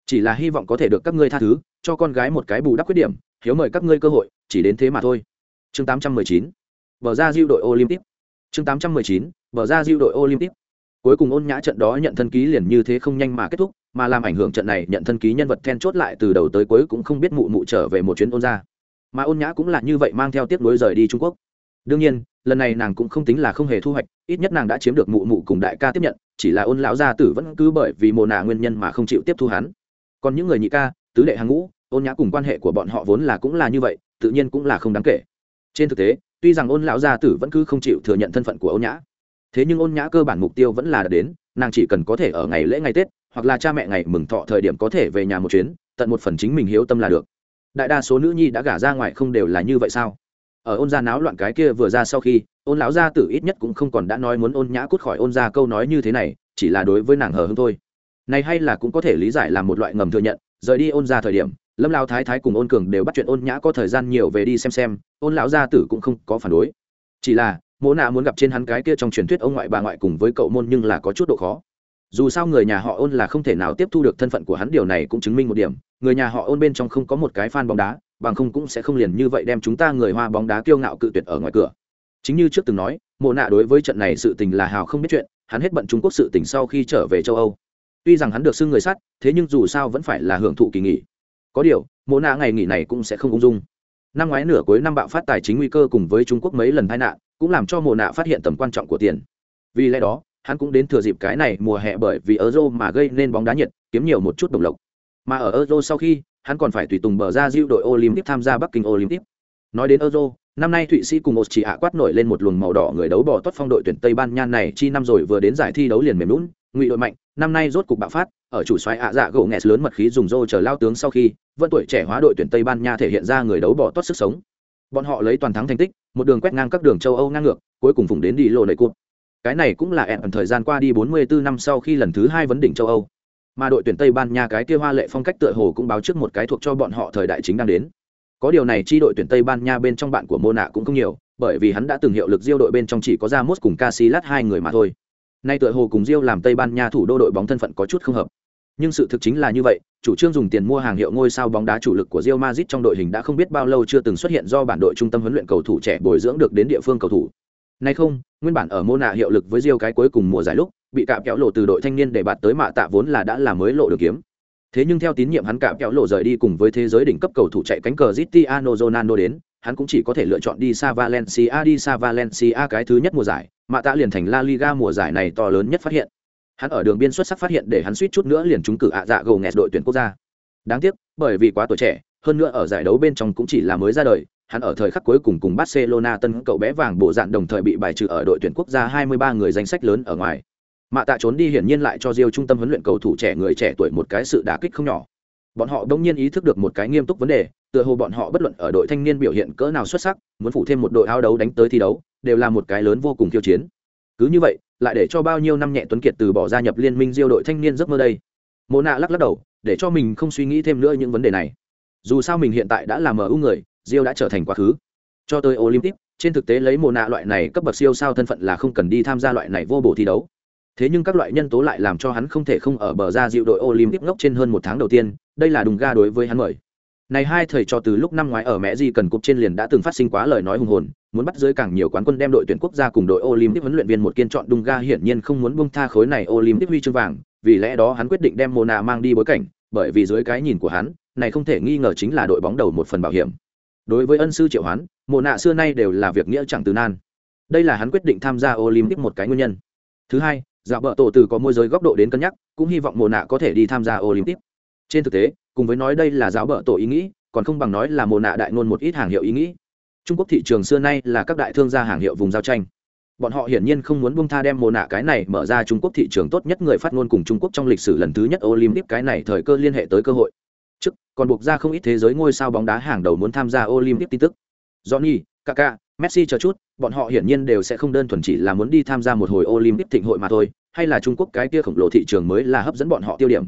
Chỉ là hy vọng có thể được các ngươi tha thứ, cho con gái một cái bù đắp khuyết điểm, hiếu mời các ngươi cơ hội, chỉ đến thế mà thôi. Chương tám trăm mười chín. Bờ ra diêu đội olympic. Chương tám trăm mười chín. Bờ ra diêu đội olympic. Cuối cùng ôn nhã trận đó nhận thân ký liền như thế không nhanh mà kết thúc, mà làm ảnh hưởng trận này nhận thân ký nhân vật then chốt lại từ đầu tới cuối cũng không biết mụ mụ trở về một chuyến ôn ra mà ôn nhã cũng là như vậy mang theo tiếc nối rời đi trung quốc đương nhiên lần này nàng cũng không tính là không hề thu hoạch ít nhất nàng đã chiếm được mụ mụ cùng đại ca tiếp nhận chỉ là ôn lão gia tử vẫn cứ bởi vì mồ nạ nguyên nhân mà không chịu tiếp thu hắn còn những người nhị ca tứ đệ hàng ngũ ôn nhã cùng quan hệ của bọn họ vốn là cũng là như vậy tự nhiên cũng là không đáng kể trên thực tế tuy rằng ôn lão gia tử vẫn cứ không chịu thừa nhận thân phận của ôn nhã thế nhưng ôn nhã cơ bản mục tiêu vẫn là đến nàng chỉ cần có thể ở ngày lễ ngày tết hoặc là cha mẹ ngày mừng thọ thời điểm có thể về nhà một chuyến tận một phần chính mình hiếu tâm là được đại đa số nữ nhi đã gả ra ngoài không đều là như vậy sao? Ở ôn gia náo loạn cái kia vừa ra sau khi, ôn lão gia tử ít nhất cũng không còn đã nói muốn ôn nhã cút khỏi ôn gia câu nói như thế này, chỉ là đối với nàng hờ hưng thôi. Này hay là cũng có thể lý giải là một loại ngầm thừa nhận, rời đi ôn gia thời điểm, lâm lao thái thái cùng ôn cường đều bắt chuyện ôn nhã có thời gian nhiều về đi xem xem, ôn lão gia tử cũng không có phản đối. Chỉ là, mỗ nạ muốn gặp trên hắn cái kia trong truyền thuyết ông ngoại bà ngoại cùng với cậu môn nhưng là có chút độ khó dù sao người nhà họ ôn là không thể nào tiếp thu được thân phận của hắn, điều này cũng chứng minh một điểm. Người nhà họ ôn bên trong không có một cái fan bóng đá, bằng không cũng sẽ không liền như vậy đem chúng ta người hoa bóng đá kiêu ngạo cự tuyệt ở ngoài cửa. Chính như trước từng nói, mộ nạ đối với trận này sự tình là hào không biết chuyện, hắn hết bận trung quốc sự tình sau khi trở về châu âu. Tuy rằng hắn được xưng người sắt, thế nhưng dù sao vẫn phải là hưởng thụ kỳ nghỉ. Có điều, mộ nạ ngày nghỉ này cũng sẽ không ung dung. Năm ngoái nửa cuối năm bạo phát tài chính nguy cơ cùng với trung quốc mấy lần tai nạn, cũng làm cho mộ nạ phát hiện tầm quan trọng của tiền. Vì lẽ đó hắn cũng đến thừa dịp cái này mùa hè bởi vì euro mà gây nên bóng đá nhiệt, kiếm nhiều một chút đồng lộc. Mà ở euro sau khi, hắn còn phải tùy tùng bờ ra diêu đội olympic tham gia bắc kinh olympic. Nói đến euro, năm nay thụy sĩ cùng một chỉ hạ quát nổi lên một luồng màu đỏ người đấu bỏ tốt phong đội tuyển tây ban nha này chi năm rồi vừa đến giải thi đấu liền mềm lún, ngụy đội mạnh, năm nay rốt cục bạo phát, ở chủ xoáy ạ dạ gỗ nghẹt lớn mật khí dùng rô chờ lao tướng sau khi, vẫn tuổi trẻ hóa đội tuyển tây ban nha thể hiện ra người đấu bỏ tốt sức sống. Bọn họ lấy toàn thắng thành tích, một đường quét ngang các đường châu âu ngang ngược, cuối cùng vùng đến đi lộ đầy cụt cái này cũng là ẹn thời gian qua đi 44 năm sau khi lần thứ hai vấn đỉnh châu âu. Mà đội tuyển tây ban nha cái kia hoa lệ phong cách tựa hồ cũng báo trước một cái thuộc cho bọn họ thời đại chính đang đến. Có điều này chi đội tuyển tây ban nha bên trong bạn của mô nạ cũng không nhiều, bởi vì hắn đã từng hiệu lực diêu đội bên trong chỉ có ra mốt cùng Casillas hai người mà thôi. Nay tựa hồ cùng diêu làm tây ban nha thủ đô đội bóng thân phận có chút không hợp. Nhưng sự thực chính là như vậy, chủ trương dùng tiền mua hàng hiệu ngôi sao bóng đá chủ lực của Real Madrid trong đội hình đã không biết bao lâu chưa từng xuất hiện do bản đội trung tâm huấn luyện cầu thủ trẻ bồi dưỡng được đến địa phương cầu thủ nay không, nguyên bản ở mô nạ hiệu lực với diêu cái cuối cùng mùa giải lúc, bị cạm kéo lộ từ đội thanh niên để bạt tới mạ tạ vốn là đã là mới lộ được kiếm. Thế nhưng theo tín nhiệm hắn cạm kéo lộ rời đi cùng với thế giới đỉnh cấp cầu thủ chạy cánh cờ Cristiano Ronaldo đến, hắn cũng chỉ có thể lựa chọn đi xa Valencia, đi xa Valencia cái thứ nhất mùa giải, mạ tạ liền thành La Liga mùa giải này to lớn nhất phát hiện. Hắn ở đường biên xuất sắc phát hiện để hắn suýt chút nữa liền trúng cử ạ dạ gầu nghẹt đội tuyển quốc gia. Đáng tiếc, bởi vì quá tuổi trẻ, hơn nữa ở giải đấu bên trong cũng chỉ là mới ra đời hắn ở thời khắc cuối cùng cùng Barcelona tân cậu bé vàng bộ dạng đồng thời bị bài trừ ở đội tuyển quốc gia 23 người danh sách lớn ở ngoài. Mạ tạ trốn đi hiển nhiên lại cho Rio trung tâm huấn luyện cầu thủ trẻ người trẻ tuổi một cái sự đả kích không nhỏ. Bọn họ đông nhiên ý thức được một cái nghiêm túc vấn đề, tựa hồ bọn họ bất luận ở đội thanh niên biểu hiện cỡ nào xuất sắc, muốn phụ thêm một đội áo đấu đánh tới thi đấu, đều là một cái lớn vô cùng khiêu chiến. Cứ như vậy, lại để cho bao nhiêu năm nhẹ tuấn kiệt từ bỏ gia nhập liên minh diêu đội thanh niên giấc mơ đây. Mộ Na lắc lắc đầu, để cho mình không suy nghĩ thêm nữa những vấn đề này. Dù sao mình hiện tại đã là mu người Rio đã trở thành quá khứ. Cho tới olympic, trên thực tế lấy mồ nạ loại này cấp bậc siêu sao thân phận là không cần đi tham gia loại này vô bổ thi đấu. Thế nhưng các loại nhân tố lại làm cho hắn không thể không ở bờ ra dịu đội olympic ngốc trên hơn một tháng đầu tiên, đây là đùng ga đối với hắn mời. Này hai thầy cho từ lúc năm ngoái ở mẹ di cần cục trên liền đã từng phát sinh quá lời nói hùng hồn, muốn bắt dưới càng nhiều quán quân đem đội tuyển quốc gia cùng đội olympic huấn luyện viên một kiên chọn đùng ga hiển nhiên không muốn buông tha khối này olympic huy chương vàng, vì lẽ đó hắn quyết định đem mona mang đi bối cảnh, bởi vì dưới cái nhìn của hắn, này không thể nghi ngờ chính là đội bóng đầu một phần bảo hiểm đối với ân sư triệu hoán, mộ nạ xưa nay đều là việc nghĩa chẳng từ nan. Đây là hắn quyết định tham gia olympic một cái nguyên nhân. Thứ hai dạ bợ tổ từ có môi giới góc độ đến cân nhắc, cũng hy vọng mộ nạ có thể đi tham gia olympic. Trên thực tế, cùng với nói đây là giáo bợ tổ ý nghĩ, còn không bằng nói là mộ nạ đại ngôn một ít hàng hiệu ý nghĩ. Trung quốc thị trường xưa nay là các đại thương gia hàng hiệu vùng giao tranh. Bọn họ hiển nhiên không muốn bung tha đem mồ nạ cái này mở ra trung quốc thị trường tốt nhất người phát ngôn cùng trung quốc trong lịch sử lần thứ nhất olympic cái này thời cơ liên hệ tới cơ hội trước, còn buộc ra không ít thế giới ngôi sao bóng đá hàng đầu muốn tham gia olympic tin tức. Johnny kaka messi chờ chút, bọn họ hiển nhiên đều sẽ không đơn thuần chỉ là muốn đi tham gia một hồi olympic thịnh hội mà thôi, hay là trung quốc cái kia khổng lồ thị trường mới là hấp dẫn bọn họ tiêu điểm.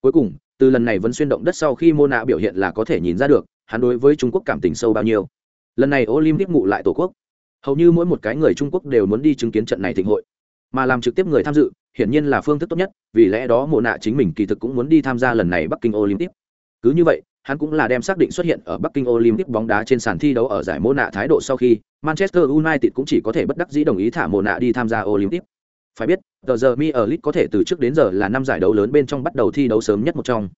Cuối cùng, từ lần này vẫn xuyên động đất sau khi mô nạ biểu hiện là có thể nhìn ra được, hắn đối với trung quốc cảm tình sâu bao nhiêu. Lần này olympic ngụ lại tổ quốc. Hầu như mỗi một cái người trung quốc đều muốn đi chứng kiến trận này thịnh hội. Mà làm trực tiếp người tham dự, hiển nhiên là phương thức tốt nhất, vì lẽ đó mộ nạ chính mình kỳ thực cũng muốn đi tham gia lần này bắc kinh olympic cứ như vậy hắn cũng là đem xác định xuất hiện ở bắc kinh olympic bóng đá trên sàn thi đấu ở giải mô nạ thái độ sau khi manchester united cũng chỉ có thể bất đắc dĩ đồng ý thả Mô nạ đi tham gia olympic. Phải biết tờ giờ mi ở lit có thể từ trước đến giờ là năm giải đấu lớn bên trong bắt đầu thi đấu sớm nhất một trong.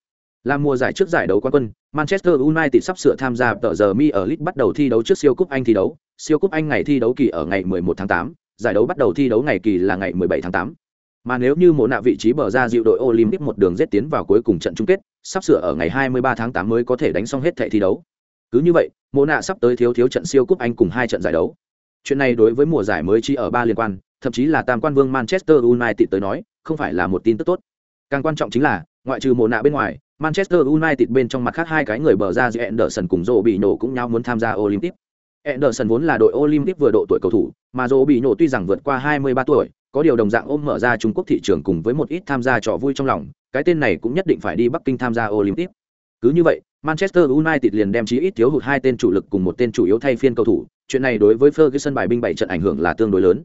Là mùa giải trước giải đấu quán quân manchester united sắp sửa tham gia tờ giờ mi ở lit bắt đầu thi đấu trước siêu cúp anh thi đấu. Siêu cúp anh ngày thi đấu kỳ ở ngày 11 tháng 8, giải đấu bắt đầu thi đấu ngày kỳ là ngày 17 tháng 8. Mà nếu như mộ nạ vị trí bờ ra dịu đội Olympic một đường giết tiến vào cuối cùng trận chung kết, sắp sửa ở ngày 23 tháng 8 mới có thể đánh xong hết thẻ thi đấu. Cứ như vậy, mộ nạ sắp tới thiếu thiếu trận siêu cúp Anh cùng hai trận giải đấu. Chuyện này đối với mùa giải mới chỉ ở ba liên quan, thậm chí là tam quan vương Manchester United tới nói, không phải là một tin tức tốt. Càng quan trọng chính là, ngoại trừ mộ nạ bên ngoài, Manchester United bên trong mặt khác hai cái người bờ ra giữa Anderson cùng Joe nổ cũng nhau muốn tham gia Olympic. Anderson vốn là đội Olympic vừa độ tuổi cầu thủ, mà Joe nổ tuy rằng vượt qua 23 tuổi, có điều đồng dạng ôm mở ra Trung Quốc thị trường cùng với một ít tham gia trò vui trong lòng, cái tên này cũng nhất định phải đi Bắc Kinh tham gia Olympic. Cứ như vậy, Manchester United liền đem chí ít thiếu hụt hai tên chủ lực cùng một tên chủ yếu thay phiên cầu thủ, chuyện này đối với Ferguson bài binh bảy trận ảnh hưởng là tương đối lớn.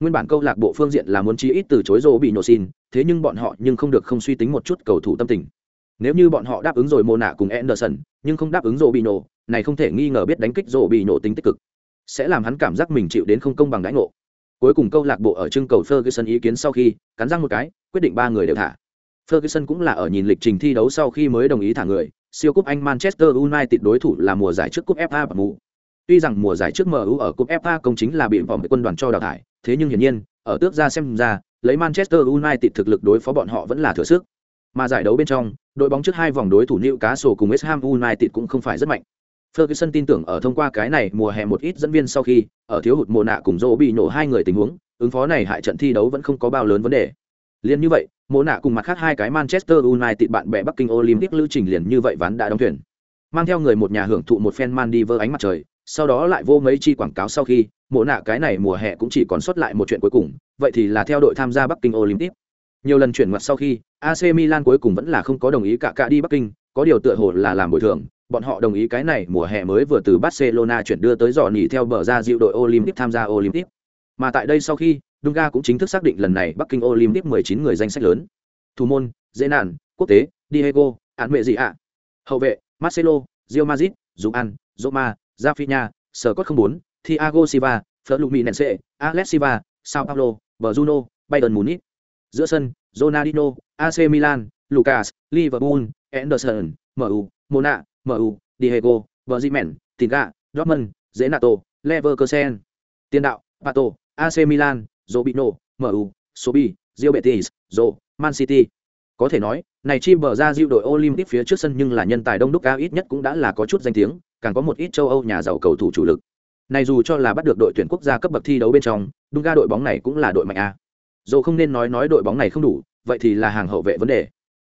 Nguyên bản câu lạc bộ phương diện là muốn chí ít từ chối rồ bị nổ xin, thế nhưng bọn họ nhưng không được không suy tính một chút cầu thủ tâm tình. Nếu như bọn họ đáp ứng rồi Mona cùng Anderson, nhưng không đáp ứng rồ bị nổ, này không thể nghi ngờ biết đánh kích rồ bị nổ tính tích cực, sẽ làm hắn cảm giác mình chịu đến không công bằng đãi ngộ. Cuối cùng câu lạc bộ ở trưng cầu Ferguson ý kiến sau khi, cắn răng một cái, quyết định ba người đều thả. Ferguson cũng là ở nhìn lịch trình thi đấu sau khi mới đồng ý thả người, siêu cúp Anh Manchester United đối thủ là mùa giải trước cúp FA và mù. Tuy rằng mùa giải trước MU ở cúp FA công chính là bị vòng quân đoàn cho đào thải, thế nhưng hiển nhiên, ở tước ra xem ra, lấy Manchester United thực lực đối phó bọn họ vẫn là thừa sức. Mà giải đấu bên trong, đội bóng trước hai vòng đối thủ Newcastle cùng West Ham United cũng không phải rất mạnh. Ferguson tin tưởng ở thông qua cái này mùa hè một ít dẫn viên sau khi, ở thiếu hụt mùa nạ cùng Joe bị nổ hai người tình huống, ứng phó này hại trận thi đấu vẫn không có bao lớn vấn đề. Liên như vậy, mộ nạ cùng mặt khác hai cái Manchester United bạn bè Bắc Kinh Olympic lưu trình liền như vậy ván đã đóng thuyền. Mang theo người một nhà hưởng thụ một fan man đi vơ ánh mặt trời, sau đó lại vô mấy chi quảng cáo sau khi, mộ nạ cái này mùa hè cũng chỉ còn sót lại một chuyện cuối cùng, vậy thì là theo đội tham gia Bắc Kinh Olympic. Nhiều lần chuyển ngoặt sau khi, AC Milan cuối cùng vẫn là không có đồng ý cả cả đi Bắc Kinh, có điều tựa hồ là làm bồi thường, bọn họ đồng ý cái này mùa hè mới vừa từ Barcelona chuyển đưa tới dọn nghỉ theo bờ ra dịu đội Olympic tham gia Olympic. Mà tại đây sau khi, Dunga cũng chính thức xác định lần này Bắc Kinh Olympic 19 người danh sách lớn. Thủ môn, dễ nạn, quốc tế, Diego, án mẹ gì ạ? Hậu vệ, Marcelo, Real Madrid, Juan, Roma, Rafinha, Scott 04, Thiago Silva, Fluminense, Alex Silva, Sao Paulo, Bruno, Bayern Munich. Giữa sân, Ronaldinho, AC Milan, Lucas, Liverpool, Anderson, MU, Mona, MU, Diego, Bergman, Tinga, Dortmund, Zenato, Leverkusen. Tiền đạo, Pato, AC Milan, Robinho, MU, Sobi, Real Betis, Zo, Man City. Có thể nói, này chi bờ ra diệu đội Olympic phía trước sân nhưng là nhân tài đông đúc cao ít nhất cũng đã là có chút danh tiếng, càng có một ít châu Âu nhà giàu cầu thủ chủ lực. Này dù cho là bắt được đội tuyển quốc gia cấp bậc thi đấu bên trong, Dunga đội bóng này cũng là đội mạnh a. Dù không nên nói nói đội bóng này không đủ, vậy thì là hàng hậu vệ vấn đề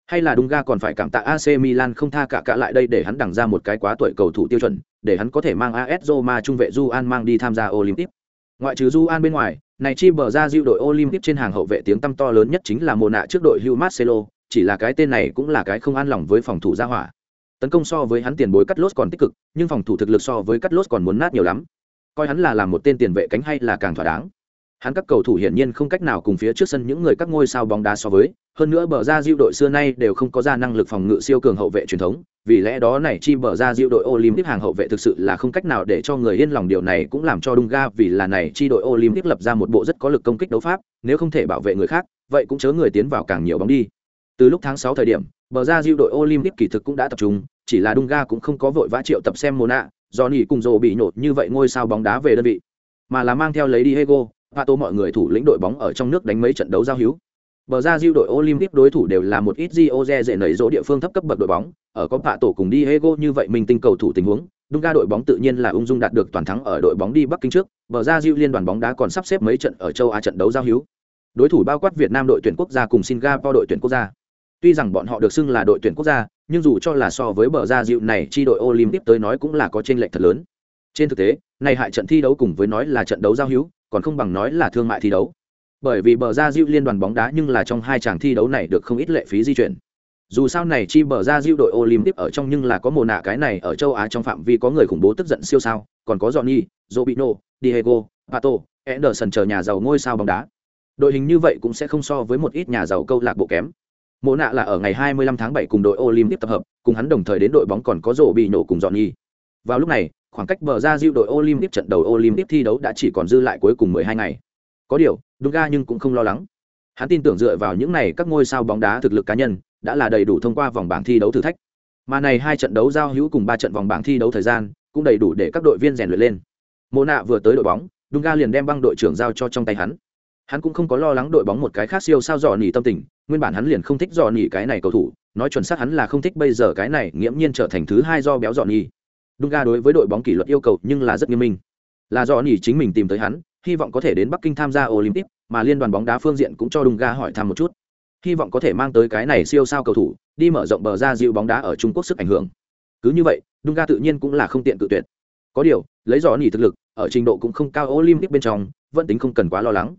hay là Dunga còn phải cảm tạ AC Milan không tha cả cả lại đây để hắn đẳng ra một cái quá tuổi cầu thủ tiêu chuẩn, để hắn có thể mang AS Roma trung vệ Juan mang đi tham gia Olympic. Ngoại trừ Juan bên ngoài, này chi bờ ra diệu đội Olympic trên hàng hậu vệ tiếng tăm to lớn nhất chính là Mona trước đội Hugh Marcelo, chỉ là cái tên này cũng là cái không an lòng với phòng thủ gia hỏa. Tấn công so với hắn tiền bối cắt lốt còn tích cực, nhưng phòng thủ thực lực so với cắt lốt còn muốn nát nhiều lắm. Coi hắn là làm một tên tiền vệ cánh hay là càng thỏa đáng. Hắn các cầu thủ hiển nhiên không cách nào cùng phía trước sân những người các ngôi sao bóng đá so với, hơn nữa bờ ra diệu đội xưa nay đều không có ra năng lực phòng ngự siêu cường hậu vệ truyền thống, vì lẽ đó này chi bờ ra diệu đội Olympic hàng hậu vệ thực sự là không cách nào để cho người yên lòng điều này cũng làm cho Dunga vì là này chi đội Olympic lập ra một bộ rất có lực công kích đấu pháp, nếu không thể bảo vệ người khác, vậy cũng chớ người tiến vào càng nhiều bóng đi. Từ lúc tháng 6 thời điểm, bờ ra diệu đội Olympic kỳ thực cũng đã tập trung, chỉ là Dunga cũng không có vội vã triệu tập xem Mona, do cùng rồ bị nhột như vậy ngôi sao bóng đá về đơn vị, mà là mang theo lấy Diego, Pato mọi người thủ lĩnh đội bóng ở trong nước đánh mấy trận đấu giao hữu. Bờ ra diêu đội Olympic đối thủ đều là một ít Gioze dễ nảy rỗ địa phương thấp cấp bậc đội bóng, ở có Pato cùng Diego như vậy mình tinh cầu thủ tình huống, Dunga đội bóng tự nhiên là ung dung đạt được toàn thắng ở đội bóng đi Bắc Kinh trước, bờ ra diêu liên đoàn bóng đá còn sắp xếp mấy trận ở châu Á trận đấu giao hữu. Đối thủ bao quát Việt Nam đội tuyển quốc gia cùng Singapore đội tuyển quốc gia. Tuy rằng bọn họ được xưng là đội tuyển quốc gia, nhưng dù cho là so với bờ ra diệu này chi đội Olympic tới nói cũng là có chênh lệch thật lớn. Trên thực tế, này hại trận thi đấu cùng với nói là trận đấu giao hữu, còn không bằng nói là thương mại thi đấu bởi vì bờ ra diệu liên đoàn bóng đá nhưng là trong hai chàng thi đấu này được không ít lệ phí di chuyển. Dù sao này chi bờ ra diệu đội olympic ở trong nhưng là có mồ nạ cái này ở châu á trong phạm vi có người khủng bố tức giận siêu sao, còn có johnny robino diego, pato, anderson chờ nhà giàu ngôi sao bóng đá. Đội hình như vậy cũng sẽ không so với một ít nhà giàu câu lạc bộ kém. Mồ nạ là ở ngày 25 tháng 7 cùng đội olympic tập hợp, cùng hắn đồng thời đến đội bóng còn có rổ bị nổ cùng johnny. Vào lúc này, khoảng cách bờ ra diệu đội olympic trận đầu olympic thi đấu đã chỉ còn dư lại cuối cùng 12 ngày. Có điều Dunga nhưng cũng không lo lắng. Hắn tin tưởng dựa vào những này các ngôi sao bóng đá thực lực cá nhân, đã là đầy đủ thông qua vòng bảng thi đấu thử thách. Mà này hai trận đấu giao hữu cùng ba trận vòng bảng thi đấu thời gian, cũng đầy đủ để các đội viên rèn luyện lên. Mô nạ vừa tới đội bóng Dunga liền đem băng đội trưởng giao cho trong tay hắn. Hắn cũng không có lo lắng đội bóng một cái khác siêu sao dò nỉ tâm tình, nguyên bản hắn liền không thích dò nỉ cái này cầu thủ, nói chuẩn xác hắn là không thích bây giờ cái này nghiễm nhiên trở thành thứ hai do béo dò nỉ. Dunga đối với đội bóng kỷ luật yêu cầu nhưng là rất nghiêm minh. Là dò nỉ chính mình tìm tới hắn hy vọng có thể đến bắc kinh tham gia olympic, mà liên đoàn bóng đá phương diện cũng cho Dunga hỏi thăm một chút. Hy vọng có thể mang tới cái này siêu sao cầu thủ, đi mở rộng bờ ra dịu bóng đá ở trung quốc sức ảnh hưởng. Cứ như vậy Dunga tự nhiên cũng là không tiện cự tuyệt. Có điều, lấy rõ nỉ thực lực, ở trình độ cũng không cao olympic bên trong, vẫn tính không cần quá lo lắng.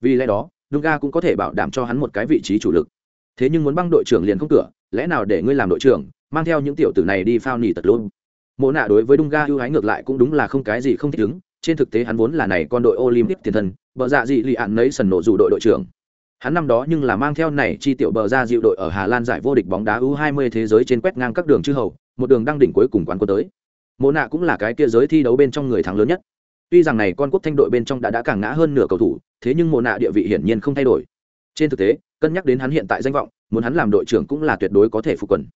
Vì lẽ đó Dunga cũng có thể bảo đảm cho hắn một cái vị trí chủ lực. Thế nhưng muốn băng đội trưởng liền không cửa, lẽ nào để ngươi làm đội trưởng, mang theo những tiểu tử này đi phao nỉ tật luôn mộ nạ đối với Dunga ưu ái ngược lại cũng đúng là không cái gì không thích ứng trên thực tế hắn vốn là này con đội olympic tiền thân, bờ dạ dị lì ạn nấy sần nổ dù đội đội trưởng. Hắn năm đó nhưng là mang theo này chi tiểu bờ ra dịu đội ở hà lan giải vô địch bóng đá u 20 thế giới trên quét ngang các đường chư hầu, một đường đăng đỉnh cuối cùng quán quân tới. Mộ nạ cũng là cái kia giới thi đấu bên trong người thắng lớn nhất. Tuy rằng này con quốc thanh đội bên trong đã đã càng ngã hơn nửa cầu thủ, thế nhưng mộ nạ địa vị hiển nhiên không thay đổi. Trên thực tế, cân nhắc đến hắn hiện tại danh vọng, muốn hắn làm đội trưởng cũng là tuyệt đối có thể phục quần.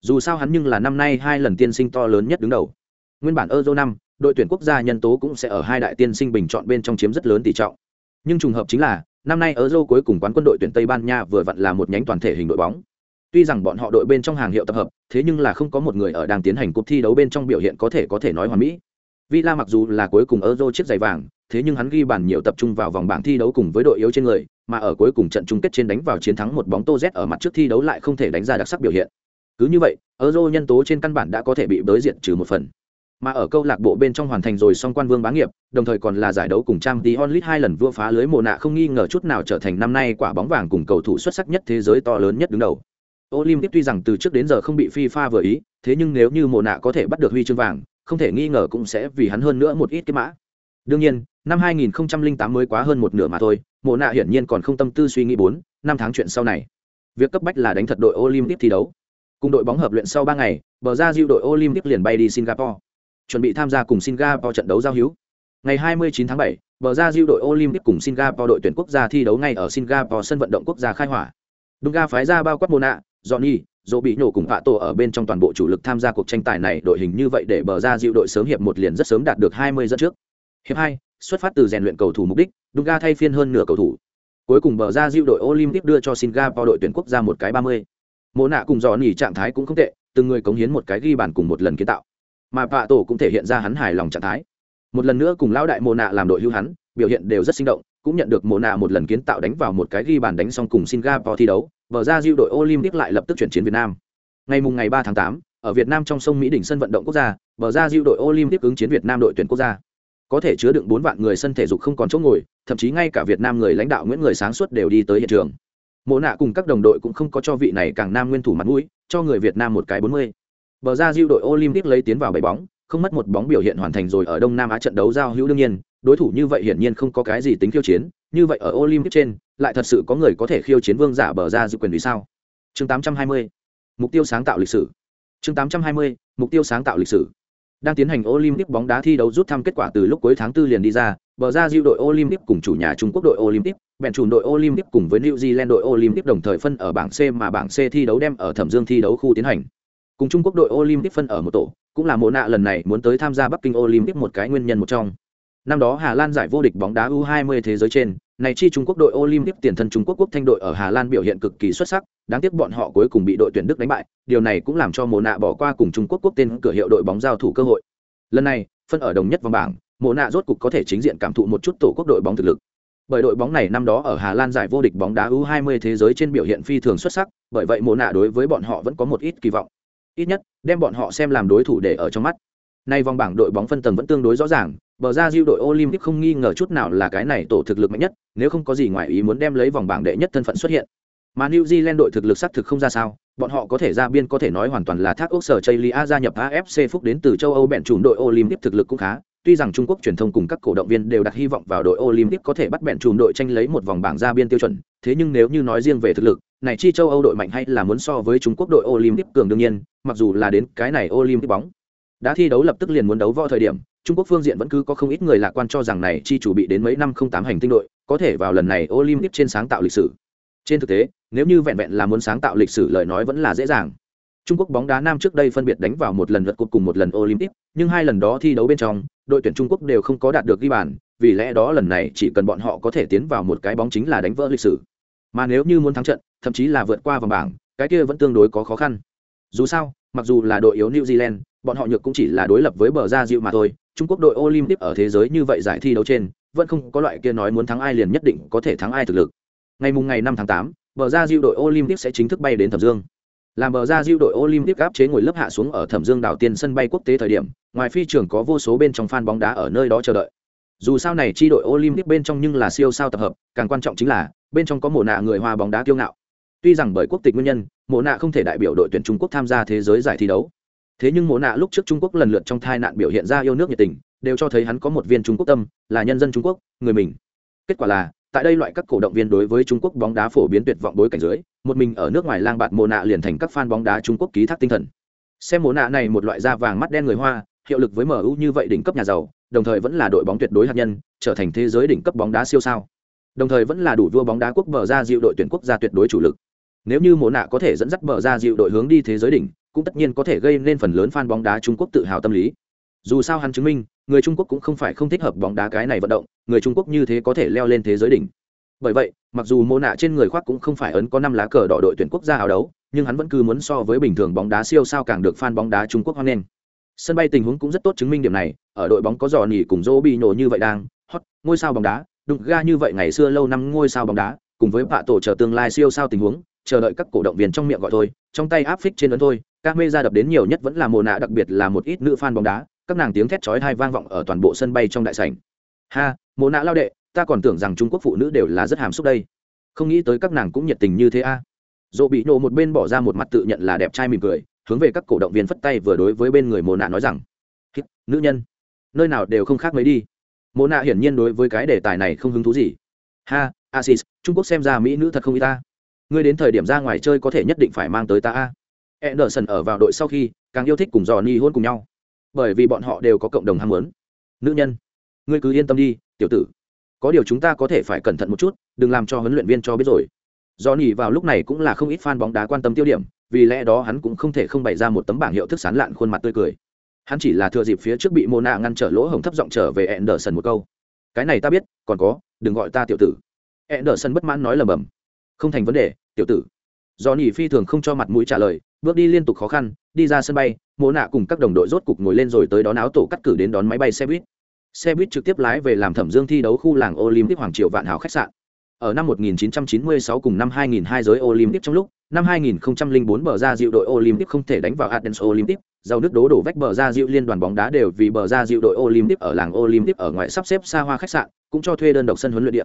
Dù sao hắn nhưng là năm nay hai lần tiên sinh to lớn nhất đứng đầu. Nguyên bản euro năm đội tuyển quốc gia nhân tố cũng sẽ ở hai đại tiên sinh bình chọn bên trong chiếm rất lớn tỷ trọng. Nhưng trùng hợp chính là, năm nay euro cuối cùng quán quân đội tuyển tây ban nha vừa vặn là một nhánh toàn thể hình đội bóng. Tuy rằng bọn họ đội bên trong hàng hiệu tập hợp, thế nhưng là không có một người ở đang tiến hành cuộc thi đấu bên trong biểu hiện có thể có thể nói hoàn mỹ. Villa mặc dù là cuối cùng euro chiếc giày vàng, thế nhưng hắn ghi bàn nhiều tập trung vào vòng bảng thi đấu cùng với đội yếu trên người, mà ở cuối cùng trận chung kết trên đánh vào chiến thắng một bóng tô z ở mặt trước thi đấu lại không thể đánh ra đặc sắc biểu hiện. Cứ như vậy, euro nhân tố trên căn bản đã có thể bị đối diện trừ một phần mà ở câu lạc bộ bên trong hoàn thành rồi xong quan vương bá nghiệp, đồng thời còn là giải đấu cùng trang tí onlit hai lần vua phá lưới mồ nạ không nghi ngờ chút nào trở thành năm nay quả bóng vàng cùng cầu thủ xuất sắc nhất thế giới to lớn nhất đứng đầu. Olympic tuy rằng từ trước đến giờ không bị fifa vừa ý, thế nhưng nếu như mồ nạ có thể bắt được huy chương vàng, không thể nghi ngờ cũng sẽ vì hắn hơn nữa một ít cái mã. Đương nhiên, năm 2008 mới quá hơn một nửa mà thôi mồ nạ hiển nhiên còn không tâm tư suy nghĩ bốn, năm tháng chuyện sau này. Việc cấp bách là đánh thật đội olympic thi đấu. Cùng đội bóng hợp luyện sau ba ngày, bờ ra diêu đội olympic liền bay đi singapore chuẩn bị tham gia cùng Singapore trận đấu giao hữu. Ngày 29 tháng 7, bờ ra diêu đội Olympic cùng Singapore đội tuyển quốc gia thi đấu ngay ở Singapore sân vận động quốc gia khai hỏa. Dunga phái ra bao quát Mona, Johnny, dỗ bị nổ cùng vạ tổ ở bên trong toàn bộ chủ lực tham gia cuộc tranh tài này đội hình như vậy để bờ ra diệu đội sớm hiệp một liền rất sớm đạt được 20 dẫn trước. Hiệp 2, xuất phát từ rèn luyện cầu thủ mục đích, Dunga thay phiên hơn nửa cầu thủ. Cuối cùng bờ ra diệu đội Olympic đưa cho Singapore đội tuyển quốc gia một cái 30. Mộ nạ cùng dò nỉ trạng thái cũng không tệ, từng người cống hiến một cái ghi bàn cùng một lần kiến tạo mà vạ tổ cũng thể hiện ra hắn hài lòng trạng thái. Một lần nữa cùng lão đại mồ nạ làm đội hưu hắn, biểu hiện đều rất sinh động, cũng nhận được mồ nạ một lần kiến tạo đánh vào một cái ghi bàn đánh xong cùng singapore thi đấu vở ra diêu đội olympic lại lập tức chuyển chiến việt nam. Ngày mùng ngày ba tháng tám, ở việt nam trong sông mỹ đỉnh sân vận động quốc gia vở ra diêu đội olympic ứng chiến việt nam đội tuyển quốc gia. Có thể chứa đựng bốn vạn người sân thể dục không còn chỗ ngồi, thậm chí ngay cả việt nam người lãnh đạo nguyễn người sáng suốt đều đi tới hiện trường. Mộ nạ cùng các đồng đội cũng không có cho vị này càng nam nguyên thủ mặt mũi, cho người việt nam một cái bốn mươi. Bờ ra Diệu đội Olympic lấy tiến vào bảy bóng, không mất một bóng biểu hiện hoàn thành rồi ở Đông Nam Á trận đấu giao hữu đương nhiên, đối thủ như vậy hiển nhiên không có cái gì tính khiêu chiến, như vậy ở Olympic trên, lại thật sự có người có thể khiêu chiến vương giả bờ ra Diệu quyền vì sao? Chương 820. Mục tiêu sáng tạo lịch sử. Chương 820. Mục tiêu sáng tạo lịch sử. Đang tiến hành Olympic bóng đá thi đấu rút thăm kết quả từ lúc cuối tháng 4 liền đi ra, bờ ra Diệu đội Olympic cùng chủ nhà Trung Quốc đội Olympic, bèn chủ đội Olympic cùng với New Zealand đội Olympic đồng thời phân ở bảng C mà bảng C thi đấu đem ở Thẩm Dương thi đấu khu tiến hành cùng trung quốc đội olympic phân ở một tổ cũng là mộ nạ lần này muốn tới tham gia bắc kinh olympic một cái nguyên nhân một trong. Năm đó hà lan giải vô địch bóng đá u 20 thế giới trên này chi trung quốc đội olympic tiền thân trung quốc quốc thanh đội ở hà lan biểu hiện cực kỳ xuất sắc đáng tiếc bọn họ cuối cùng bị đội tuyển đức đánh bại điều này cũng làm cho mộ nạ bỏ qua cùng trung quốc quốc tên cửa hiệu đội bóng giao thủ cơ hội. Lần này phân ở đồng nhất vòng bảng mộ nạ rốt cục có thể chính diện cảm thụ một chút tổ quốc đội bóng thực lực. Bởi đội bóng này năm đó ở Hà Lan giải vô địch bóng đá U20 thế giới trên biểu hiện phi thường xuất sắc, bởi vậy Mộ Nạ đối với bọn họ vẫn có một ít kỳ vọng ít nhất đem bọn họ xem làm đối thủ để ở trong mắt. Nay vòng bảng đội bóng phân tầng vẫn tương đối rõ ràng bờ ra diêu đội olympic không nghi ngờ chút nào là cái này tổ thực lực mạnh nhất nếu không có gì ngoài ý muốn đem lấy vòng bảng đệ nhất thân phận xuất hiện. Mà New Zealand đội thực lực xác thực không ra sao, bọn họ có thể ra biên có thể nói hoàn toàn là thác ốc sở Chaylia gia nhập AFC phúc đến từ châu Âu bèn chủng đội Olympic thực lực cũng khá, tuy rằng Trung Quốc truyền thông cùng các cổ động viên đều đặt hy vọng vào đội Olympic có thể bắt bẹn chủng đội tranh lấy một vòng bảng ra biên tiêu chuẩn, thế nhưng nếu như nói riêng về thực lực, này chi châu Âu đội mạnh hay là muốn so với Trung Quốc đội Olympic cường đương nhiên, mặc dù là đến cái này Olympic bóng, đã thi đấu lập tức liền muốn đấu võ thời điểm, Trung Quốc phương diện vẫn cứ có không ít người lạc quan cho rằng này chi chủ bị đến mấy năm không tám hành tinh đội, có thể vào lần này Olympic trên sáng tạo lịch sử. Trên thực tế, nếu như vẹn vẹn là muốn sáng tạo lịch sử lời nói vẫn là dễ dàng. Trung Quốc bóng đá nam trước đây phân biệt đánh vào một lần lượt cuộc cùng một lần Olympic, nhưng hai lần đó thi đấu bên trong, đội tuyển Trung Quốc đều không có đạt được ghi bàn, vì lẽ đó lần này chỉ cần bọn họ có thể tiến vào một cái bóng chính là đánh vỡ lịch sử. Mà nếu như muốn thắng trận, thậm chí là vượt qua vòng bảng, cái kia vẫn tương đối có khó khăn. Dù sao, mặc dù là đội yếu New Zealand, bọn họ nhược cũng chỉ là đối lập với bờ ra dịu mà thôi. Trung Quốc đội Olympic ở thế giới như vậy giải thi đấu trên, vẫn không có loại kia nói muốn thắng ai liền nhất định có thể thắng ai thực lực. Ngày mùng ngày 5 tháng 8, bờ ra Dịu đội olympic sẽ chính thức bay đến thẩm dương làm bờ ra Dịu đội olympic áp chế ngồi lớp hạ xuống ở thẩm dương đảo tiên sân bay quốc tế thời điểm ngoài phi trường có vô số bên trong fan bóng đá ở nơi đó chờ đợi dù sao này chi đội olympic bên trong nhưng là siêu sao tập hợp càng quan trọng chính là bên trong có mồ nạ người hoa bóng đá kiêu ngạo tuy rằng bởi quốc tịch nguyên nhân mồ nạ không thể đại biểu đội tuyển trung quốc tham gia thế giới giải thi đấu thế nhưng mồ nạ lúc trước trung quốc lần lượt trong thai nạn biểu hiện ra yêu nước nhiệt tình đều cho thấy hắn có một viên trung quốc tâm là nhân dân trung quốc người mình kết quả là tại đây loại các cổ động viên đối với Trung Quốc bóng đá phổ biến tuyệt vọng bối cảnh dưới, một mình ở nước ngoài lang bạt mồ nạ liền thành các fan bóng đá Trung Quốc ký thác tinh thần. Xem mồ nạ này một loại da vàng mắt đen người Hoa, hiệu lực với MU như vậy đỉnh cấp nhà giàu, đồng thời vẫn là đội bóng tuyệt đối hạt nhân, trở thành thế giới đỉnh cấp bóng đá siêu sao. Đồng thời vẫn là đủ vua bóng đá quốc bờ ra dịu đội tuyển quốc gia tuyệt đối chủ lực. Nếu như mộ nạ có thể dẫn dắt bờ ra dịu đội hướng đi thế giới đỉnh, cũng tất nhiên có thể gây nên phần lớn fan bóng đá Trung Quốc tự hào tâm lý. Dù sao hắn chứng minh, người Trung Quốc cũng không phải không thích hợp bóng đá cái này vận động, người Trung Quốc như thế có thể leo lên thế giới đỉnh bởi vậy mặc dù mô nạ trên người khoác cũng không phải ấn có năm lá cờ đỏ đội tuyển quốc gia áo đấu nhưng hắn vẫn cứ muốn so với bình thường bóng đá siêu sao càng được fan bóng đá trung quốc hoan nghênh sân bay tình huống cũng rất tốt chứng minh điểm này ở đội bóng có giò nỉ cùng dỗ bị nổ như vậy đang hot ngôi sao bóng đá đụng ga như vậy ngày xưa lâu năm ngôi sao bóng đá, cùng với bạ tổ chờ tương lai siêu sao tình huống, chờ đợi các cổ động viên trong miệng gọi thôi, trong tay áp phích trên ấn thôi các mê ra đập đến nhiều nhất vẫn là mồ nạ, đặc biệt là một ít nữ fan bóng đá, các nàng tiếng thét chói tai vang vọng ở toàn bộ sân bay trong đại sảnh. Ha mồ nạ lao đệ, ta còn tưởng rằng trung quốc phụ nữ đều là rất hàm xúc đây. Không nghĩ tới các nàng cũng nhiệt tình như thế a. À. dỗ bị nổ một bên bỏ ra một mặt tự nhận là đẹp trai mỉm cười, hướng về các cổ động viên phất tay vừa đối với bên người mồ nạ nói rằng, nữ nhân, nơi nào đều không khác mấy đi mô nạ hiển nhiên đối với cái đề tài này không hứng thú gì. Ha, asis, trung quốc xem ra mỹ nữ thật không y ta. Ngươi đến thời điểm ra ngoài chơi có thể nhất định phải mang tới ta a. Anderson ở vào đội sau khi, càng yêu thích cùng Johnny hôn cùng nhau. Bởi vì bọn họ đều có cộng đồng ham muốn. Nữ nhân, ngươi cứ yên tâm đi, tiểu tử. Có điều chúng ta có thể phải cẩn thận một chút, đừng làm cho huấn luyện viên cho biết rồi. Do vào lúc này cũng là không ít fan bóng đá quan tâm tiêu điểm, vì lẽ đó hắn cũng không thể không bày ra một tấm bảng hiệu thức sán lạn khuôn mặt tươi cười hắn chỉ là thừa dịp phía trước bị mô nạ ngăn trở lỗ hổng thấp giọng trở về Anderson một câu. Cái này ta biết, còn có, đừng gọi ta tiểu tử. Anderson bất mãn nói lầm bầm. Không thành vấn đề, tiểu tử. Do nỉ phi thường không cho mặt mũi trả lời, bước đi liên tục khó khăn, đi ra sân bay mô nạ cùng các đồng đội rốt cục ngồi lên rồi tới đón áo tổ cắt cử đến đón máy bay xe buýt. Xe buýt trực tiếp lái về làm thẩm dương thi đấu khu làng olympic hoàng triệu vạn hào khách sạn. Ở năm 1996 cùng năm 2002 giới olympic trong lúc, năm 2004 bờ ra dịu đội olympic không thể đánh vào athens olympic dầu nước đố đổ vách bờ ra dịu liên đoàn bóng đá đều vì bờ ra dịu đội olympic ở làng olympic ở ngoài sắp xếp xa hoa khách sạn, cũng cho thuê đơn độc sân huấn luyện địa.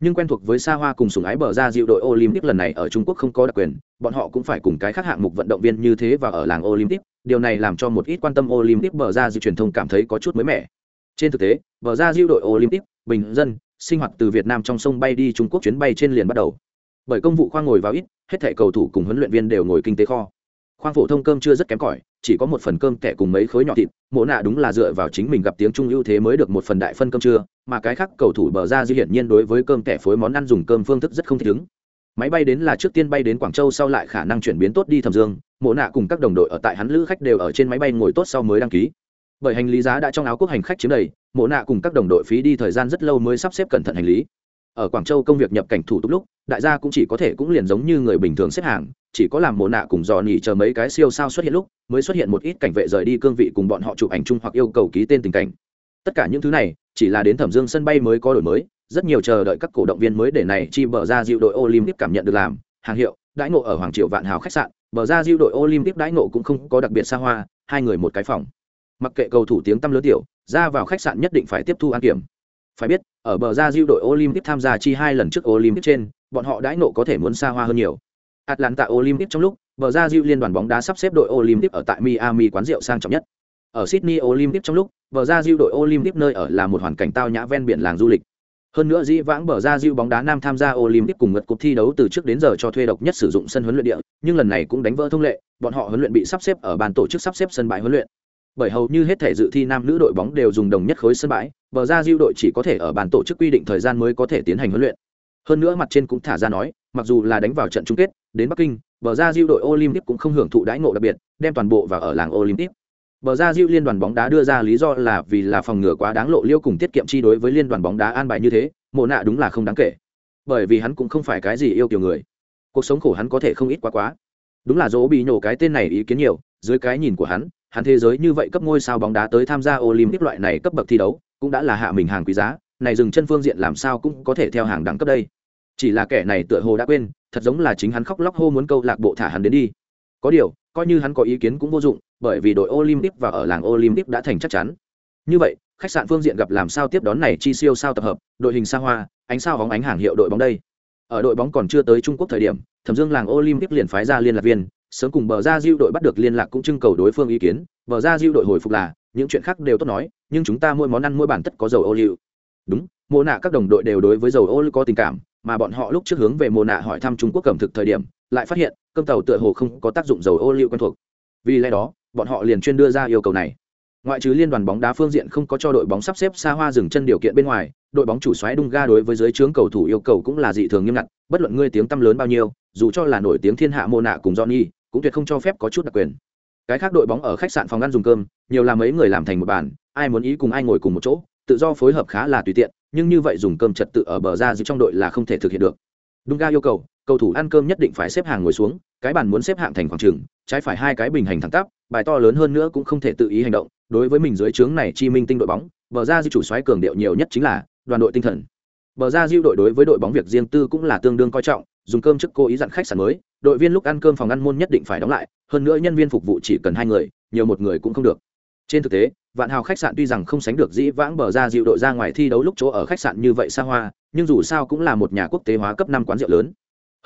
nhưng quen thuộc với xa hoa cùng sùng ái bờ ra dịu đội olympic lần này ở trung quốc không có đặc quyền, bọn họ cũng phải cùng cái khác hạng mục vận động viên như thế và ở làng olympic, điều này làm cho một ít quan tâm olympic bờ ra dịu truyền thông cảm thấy có chút mới mẻ. Trên thực tế, bờ ra dịu đội olympic, bình dân, sinh hoạt từ việt nam trong sông bay đi trung quốc chuyến bay trên liền bắt đầu. Bởi công vụ khoang ngồi vào ít, hết thảy cầu thủ cùng huấn luyện viên đều ngồi kinh tế kho. Khoang phổ thông cơm chưa rất kém cỏi chỉ có một phần cơm kẻ cùng mấy khối nhỏ thịt, mộ nạ đúng là dựa vào chính mình gặp tiếng trung ưu thế mới được một phần đại phân cơm trưa, mà cái khác cầu thủ bờ ra di hiển nhiên đối với cơm kẻ phối món ăn dùng cơm phương thức rất không thích ứng. Máy bay đến là trước tiên bay đến quảng châu sau lại khả năng chuyển biến tốt đi thầm dương, mộ nạ cùng các đồng đội ở tại hắn lữ khách đều ở trên máy bay ngồi tốt sau mới đăng ký. Bởi hành lý giá đã trong áo quốc hành khách chiếm đầy, mộ nạ cùng các đồng đội phí đi thời gian rất lâu mới sắp xếp cẩn thận hành lý ở quảng châu công việc nhập cảnh thủ tục lúc, đại gia cũng chỉ có thể cũng liền giống như người bình thường xếp hàng, chỉ có làm mồ nạ cùng dò nỉ chờ mấy cái siêu sao xuất hiện lúc, mới xuất hiện một ít cảnh vệ rời đi cương vị cùng bọn họ chụp ảnh chung hoặc yêu cầu ký tên tình cảnh. Tất cả những thứ này, chỉ là đến thẩm dương sân bay mới có đổi mới, rất nhiều chờ đợi các cổ động viên mới để này chi bờ ra dịu đội olympic cảm nhận được làm, hàng hiệu, đãi ngộ ở hoàng triệu vạn hào khách sạn, bờ ra dịu đội olympic đãi ngộ cũng không có đặc biệt xa hoa, hai người một cái phòng. Mặc kệ cầu thủ tiếng tăm lớn tiểu, ra vào khách sạn nhất định phải tiếp thu an kiểm phải biết ở bờ ra diêu đội olympic tham gia chi hai lần trước olympic trên bọn họ đãi nộ có thể muốn xa hoa hơn nhiều Atlanta Olympic trong lúc, bờ ra diêu liên đoàn bóng đá sắp xếp đội Olympic ở tại Miami quán rượu sang trọng nhất. Ở Sydney Olympic trong lúc, bờ ra diêu đội Olympic nơi ở là một hoàn cảnh tao nhã ven biển làng du lịch. Hơn nữa dĩ vãng bờ ra diêu bóng đá nam tham gia Olympic cùng ngật cuộc thi đấu từ trước đến giờ cho thuê độc nhất sử dụng sân huấn luyện địa, nhưng lần này cũng đánh vỡ thông lệ, bọn họ huấn luyện bị sắp xếp ở ban tổ chức sắp xếp sân bãi huấn luyện. Bởi hầu như hết thể dự thi nam nữ đội bóng đều dùng đồng nhất khối sân bãi, bờ ra Diệu đội chỉ có thể ở bàn tổ chức quy định thời gian mới có thể tiến hành huấn luyện. Hơn nữa mặt trên cũng thả ra nói, mặc dù là đánh vào trận chung kết, đến Bắc Kinh, bờ ra Diệu đội Olympic cũng không hưởng thụ đãi ngộ đặc biệt, đem toàn bộ vào ở làng Olympic. Bờ ra Diệu liên đoàn bóng đá đưa ra lý do là vì là phòng ngừa quá đáng lộ liêu cùng tiết kiệm chi đối với liên đoàn bóng đá an bài như thế, mộ nạ đúng là không đáng kể. Bởi vì hắn cũng không phải cái gì yêu kiểu người. Cuộc sống khổ hắn có thể không ít quá quá. Đúng là dỗ bị nhổ cái tên này ý kiến nhiều, dưới cái nhìn của hắn, hắn thế giới như vậy cấp ngôi sao bóng đá tới tham gia Olympic loại này cấp bậc thi đấu, cũng đã là hạ mình hàng quý giá, này dừng chân phương diện làm sao cũng có thể theo hàng đẳng cấp đây. Chỉ là kẻ này tựa hồ đã quên, thật giống là chính hắn khóc lóc hô muốn câu lạc bộ thả hắn đến đi. Có điều, coi như hắn có ý kiến cũng vô dụng, bởi vì đội Olympic và ở làng Olympic đã thành chắc chắn. Như vậy, khách sạn phương diện gặp làm sao tiếp đón này chi siêu sao tập hợp, đội hình xa hoa, ánh sao bóng ánh hàng hiệu đội bóng đây. Ở đội bóng còn chưa tới Trung Quốc thời điểm, Thẩm Dương làng Olympic liền phái ra liên lạc viên, sớm cùng bờ ra diêu đội bắt được liên lạc cũng trưng cầu đối phương ý kiến, bờ ra diêu đội hồi phục là, những chuyện khác đều tốt nói, nhưng chúng ta mỗi món ăn mỗi bản tất có dầu ô liu. Đúng, mô nạ các đồng đội đều đối với dầu ô liu có tình cảm, mà bọn họ lúc trước hướng về mô nạ hỏi thăm Trung Quốc cẩm thực thời điểm, lại phát hiện, cơm tàu tựa hồ không có tác dụng dầu ô liu quen thuộc. Vì lẽ đó, bọn họ liền chuyên đưa ra yêu cầu này ngoại trừ liên đoàn bóng đá phương diện không có cho đội bóng sắp xếp xa hoa dừng chân điều kiện bên ngoài đội bóng chủ xoáy đung ga đối với giới trướng cầu thủ yêu cầu cũng là dị thường nghiêm ngặt bất luận ngươi tiếng tăm lớn bao nhiêu dù cho là nổi tiếng thiên hạ mô nạ cùng johnny cũng tuyệt không cho phép có chút đặc quyền. Cái khác đội bóng ở khách sạn phòng ăn dùng cơm, nhiều là mấy người làm thành một bàn, ai muốn ý cùng ai ngồi cùng một chỗ, tự do phối hợp khá là tùy tiện, nhưng như vậy dùng cơm trật tự ở bờ ra giữ trong đội là không thể thực hiện được. Đung ga yêu cầu cầu thủ ăn cơm nhất định phải xếp hàng ngồi xuống, cái bàn muốn xếp hạng thành khoảng trừng trái phải hai cái bình hành thẳng tắp, bài to lớn hơn nữa cũng không thể tự ý hành động, đối với mình dưới trướng này chi minh tinh đội bóng, bờ ra di chủ xoáy cường điệu nhiều nhất chính là đoàn đội tinh thần. Bờ ra diêu đội đối với đội bóng việc riêng tư cũng là tương đương coi trọng dùng cơm trước cô ý dặn khách sạn mới, đội viên lúc ăn cơm phòng ăn môn nhất định phải đóng lại, hơn nữa nhân viên phục vụ chỉ cần hai người, nhiều một người cũng không được. Trên thực tế, vạn hào khách sạn tuy rằng không sánh được dĩ vãng bờ ra diệu đội ra ngoài thi đấu lúc chỗ ở khách sạn như vậy xa hoa, nhưng dù sao cũng là một nhà quốc tế hóa cấp năm quán rượu lớn.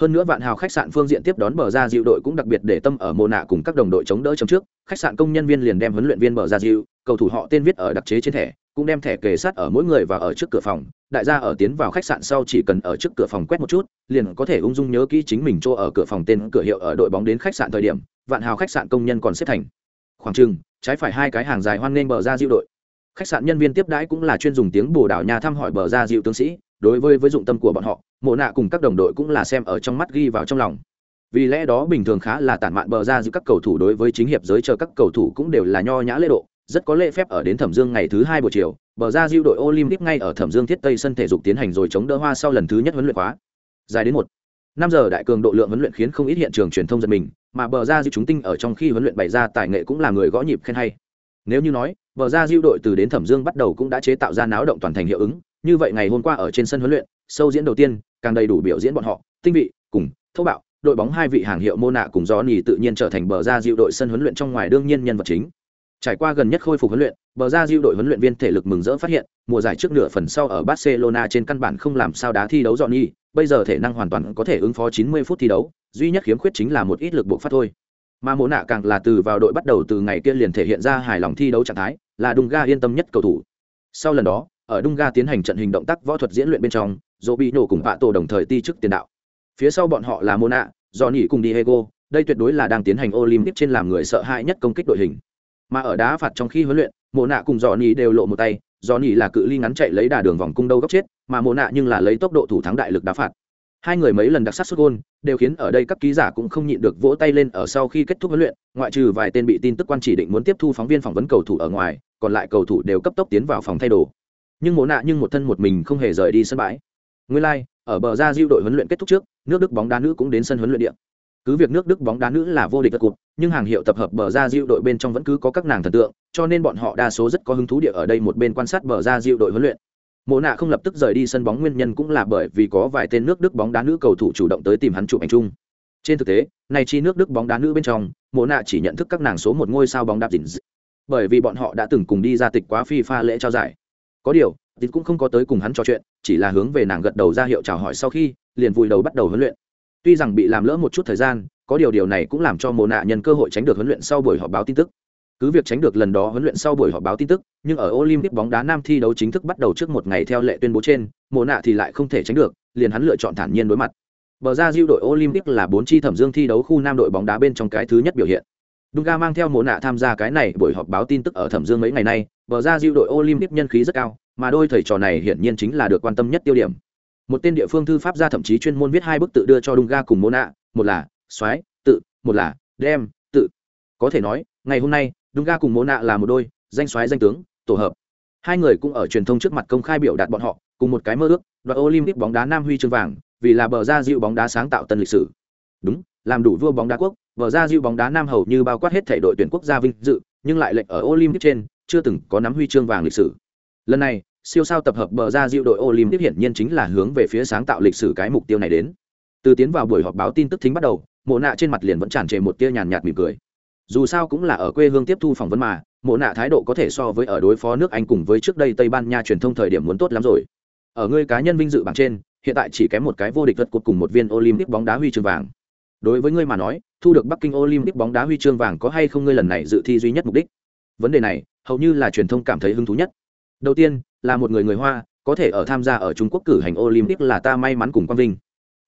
Hơn nữa vạn hào khách sạn phương diện tiếp đón bờ ra diệu đội cũng đặc biệt để tâm ở mô nạ cùng các đồng đội chống đỡ trong trước, khách sạn công nhân viên liền đem huấn luyện viên bờ ra diệu cầu thủ họ tên viết ở đặc chế trên thẻ cũng đem thẻ kề sát ở mỗi người và ở trước cửa phòng. Đại gia ở tiến vào khách sạn sau chỉ cần ở trước cửa phòng quét một chút, liền có thể ung dung nhớ kỹ chính mình chỗ ở cửa phòng tên cửa hiệu ở đội bóng đến khách sạn thời điểm, vạn hào khách sạn công nhân còn xếp thành. Khoảng trừng trái phải hai cái hàng dài hoan nghênh bờ ra diệu đội. Khách sạn nhân viên tiếp đãi cũng là chuyên dùng tiếng bồ đảo nhà thăm hỏi bờ ra diệu tướng sĩ, đối với với dụng tâm của bọn họ, mộ nạ cùng các đồng đội cũng là xem ở trong mắt ghi vào trong lòng. Vì lẽ đó bình thường khá là tản mạn bờ ra giữa các cầu thủ đối với chính hiệp giới chờ các cầu thủ cũng đều là nho nhã lễ độ rất có lễ phép ở đến thẩm dương ngày thứ hai buổi chiều, bờ ra diêu đội olympic ngay ở thẩm dương thiết tây sân thể dục tiến hành rồi chống đỡ hoa sau lần thứ nhất huấn luyện khóa. Dài đến một, năm giờ đại cường độ lượng huấn luyện khiến không ít hiện trường truyền thông giật mình, mà bờ ra diêu chúng tinh ở trong khi huấn luyện bày ra tài nghệ cũng là người gõ nhịp khen hay. Nếu như nói, bờ ra diêu đội từ đến thẩm dương bắt đầu cũng đã chế tạo ra náo động toàn thành hiệu ứng, như vậy ngày hôm qua ở trên sân huấn luyện, sâu diễn đầu tiên, càng đầy đủ biểu diễn bọn họ, tinh vị, cùng, thô bạo, đội bóng hai vị hàng hiệu mô nạ cùng gió nhì tự nhiên trở thành bờ ra diệu đội sân huấn luyện trong ngoài đương nhiên nhân vật chính trải qua gần nhất khôi phục huấn luyện bờ ra diệu đội huấn luyện viên thể lực mừng rỡ phát hiện mùa giải trước nửa phần sau ở barcelona trên căn bản không làm sao đá thi đấu dọn y, bây giờ thể năng hoàn toàn có thể ứng phó 90 phút thi đấu duy nhất khiếm khuyết chính là một ít lực buộc phát thôi. Mà mô nạ càng là từ vào đội bắt đầu từ ngày kia liền thể hiện ra hài lòng thi đấu trạng thái là Dunga yên tâm nhất cầu thủ. Sau lần đó ở Dunga tiến hành trận hình động tác võ thuật diễn luyện bên trong Robinho nổ cùng Pato đồng thời ti chức tiền đạo. Phía sau bọn họ là mona Johnny cùng diego đây tuyệt đối là đang tiến hành olympic trên làm người sợ hãi nhất công kích đội hình mà ở đá phạt trong khi huấn luyện, mộ nạ cùng dò nỉ đều lộ một tay dò nỉ là cự ly ngắn chạy lấy đà đường vòng cung đâu góc chết, mà mộ nạ nhưng là lấy tốc độ thủ thắng đại lực đá phạt. Hai người mấy lần đặc sắc xuất gôn, đều khiến ở đây các ký giả cũng không nhịn được vỗ tay lên ở sau khi kết thúc huấn luyện, ngoại trừ vài tên bị tin tức quan chỉ định muốn tiếp thu phóng viên phỏng vấn cầu thủ ở ngoài, còn lại cầu thủ đều cấp tốc tiến vào phòng thay đồ. Nhưng mộ nạ nhưng một thân một mình không hề rời đi sân bãi. Nguyên lai, ở bờ ra diêu đội huấn luyện kết thúc trước, nước đức bóng đá nữ cũng đến sân huấn luyện điện cứ việc nước đức bóng đá nữ là vô địch đất cục nhưng hàng hiệu tập hợp bờ ra diệu đội bên trong vẫn cứ có các nàng thần tượng, cho nên bọn họ đa số rất có hứng thú địa ở đây một bên quan sát bờ ra diệu đội huấn luyện. Mộ nạ không lập tức rời đi sân bóng, nguyên nhân cũng là bởi vì có vài tên nước đức bóng đá nữ cầu thủ chủ động tới tìm hắn chụp ảnh chung. Trên thực tế, này chi nước đức bóng đá nữ bên trong mộ nạ chỉ nhận thức các nàng số một ngôi sao bóng đá dình bởi vì bọn họ đã từng cùng đi ra tịch quá phi pha lễ trao giải. Có điều dình cũng không có tới cùng hắn trò chuyện, chỉ là hướng về nàng gật đầu ra hiệu chào hỏi sau khi, liền vùi đầu bắt đầu huấn luyện tuy rằng bị làm lỡ một chút thời gian có điều điều này cũng làm cho mồ nạ nhân cơ hội tránh được huấn luyện sau buổi họp báo tin tức. Cứ việc tránh được lần đó huấn luyện sau buổi họp báo tin tức nhưng ở olympic bóng đá nam thi đấu chính thức bắt đầu trước một ngày theo lệ tuyên bố trên mồ nạ thì lại không thể tránh được liền hắn lựa chọn thản nhiên đối mặt. Bờ ra diêu đội olympic là bốn chi thẩm dương thi đấu khu nam đội bóng đá bên trong cái thứ nhất biểu hiện. Dunga mang theo mồ nạ tham gia cái này buổi họp báo tin tức ở Thẩm Dương mấy ngày nay, bờ ra diêu đội Olympic nhân khí rất cao, mà đôi thầy trò này hiển nhiên chính là được quan tâm nhất tiêu điểm. Một tên địa phương thư pháp gia thậm chí chuyên môn viết hai bức tự đưa cho Dunga cùng mô nạ, một là "Soái", tự, một là "Đem", tự. Có thể nói, ngày hôm nay, Dunga cùng mô nạ là một đôi, danh soái danh tướng, tổ hợp. Hai người cũng ở truyền thông trước mặt công khai biểu đạt bọn họ, cùng một cái mơ ước, đoạt Olympic bóng đá nam huy chương vàng, vì là bờ ra diệu bóng đá sáng tạo tân lịch sử. Đúng, làm đủ vua bóng đá quốc, bờ ra diệu bóng đá nam hầu như bao quát hết thể đội tuyển quốc gia vinh dự, nhưng lại lệnh ở Olympic trên, chưa từng có nắm huy chương vàng lịch sử. Lần này, siêu sao tập hợp bờ ra diệu đội Olympic hiển nhiên chính là hướng về phía sáng tạo lịch sử cái mục tiêu này đến. Từ tiến vào buổi họp báo tin tức thính bắt đầu, Mộ nạ trên mặt liền vẫn tràn trề một tia nhàn nhạt mỉm cười. Dù sao cũng là ở quê hương tiếp thu phỏng vấn mà, Mộ nạ thái độ có thể so với ở đối phó nước Anh cùng với trước đây Tây Ban Nha truyền thông thời điểm muốn tốt lắm rồi. Ở ngươi cá nhân vinh dự bảng trên, hiện tại chỉ kém một cái vô địch vật cột cùng một viên Olympic bóng đá huy chương vàng đối với ngươi mà nói thu được bắc kinh olympic bóng đá huy chương vàng có hay không ngươi lần này dự thi duy nhất mục đích vấn đề này hầu như là truyền thông cảm thấy hứng thú nhất đầu tiên, là một người người hoa, có thể ở tham gia ở trung quốc cử hành olympic là ta may mắn cùng quang vinh.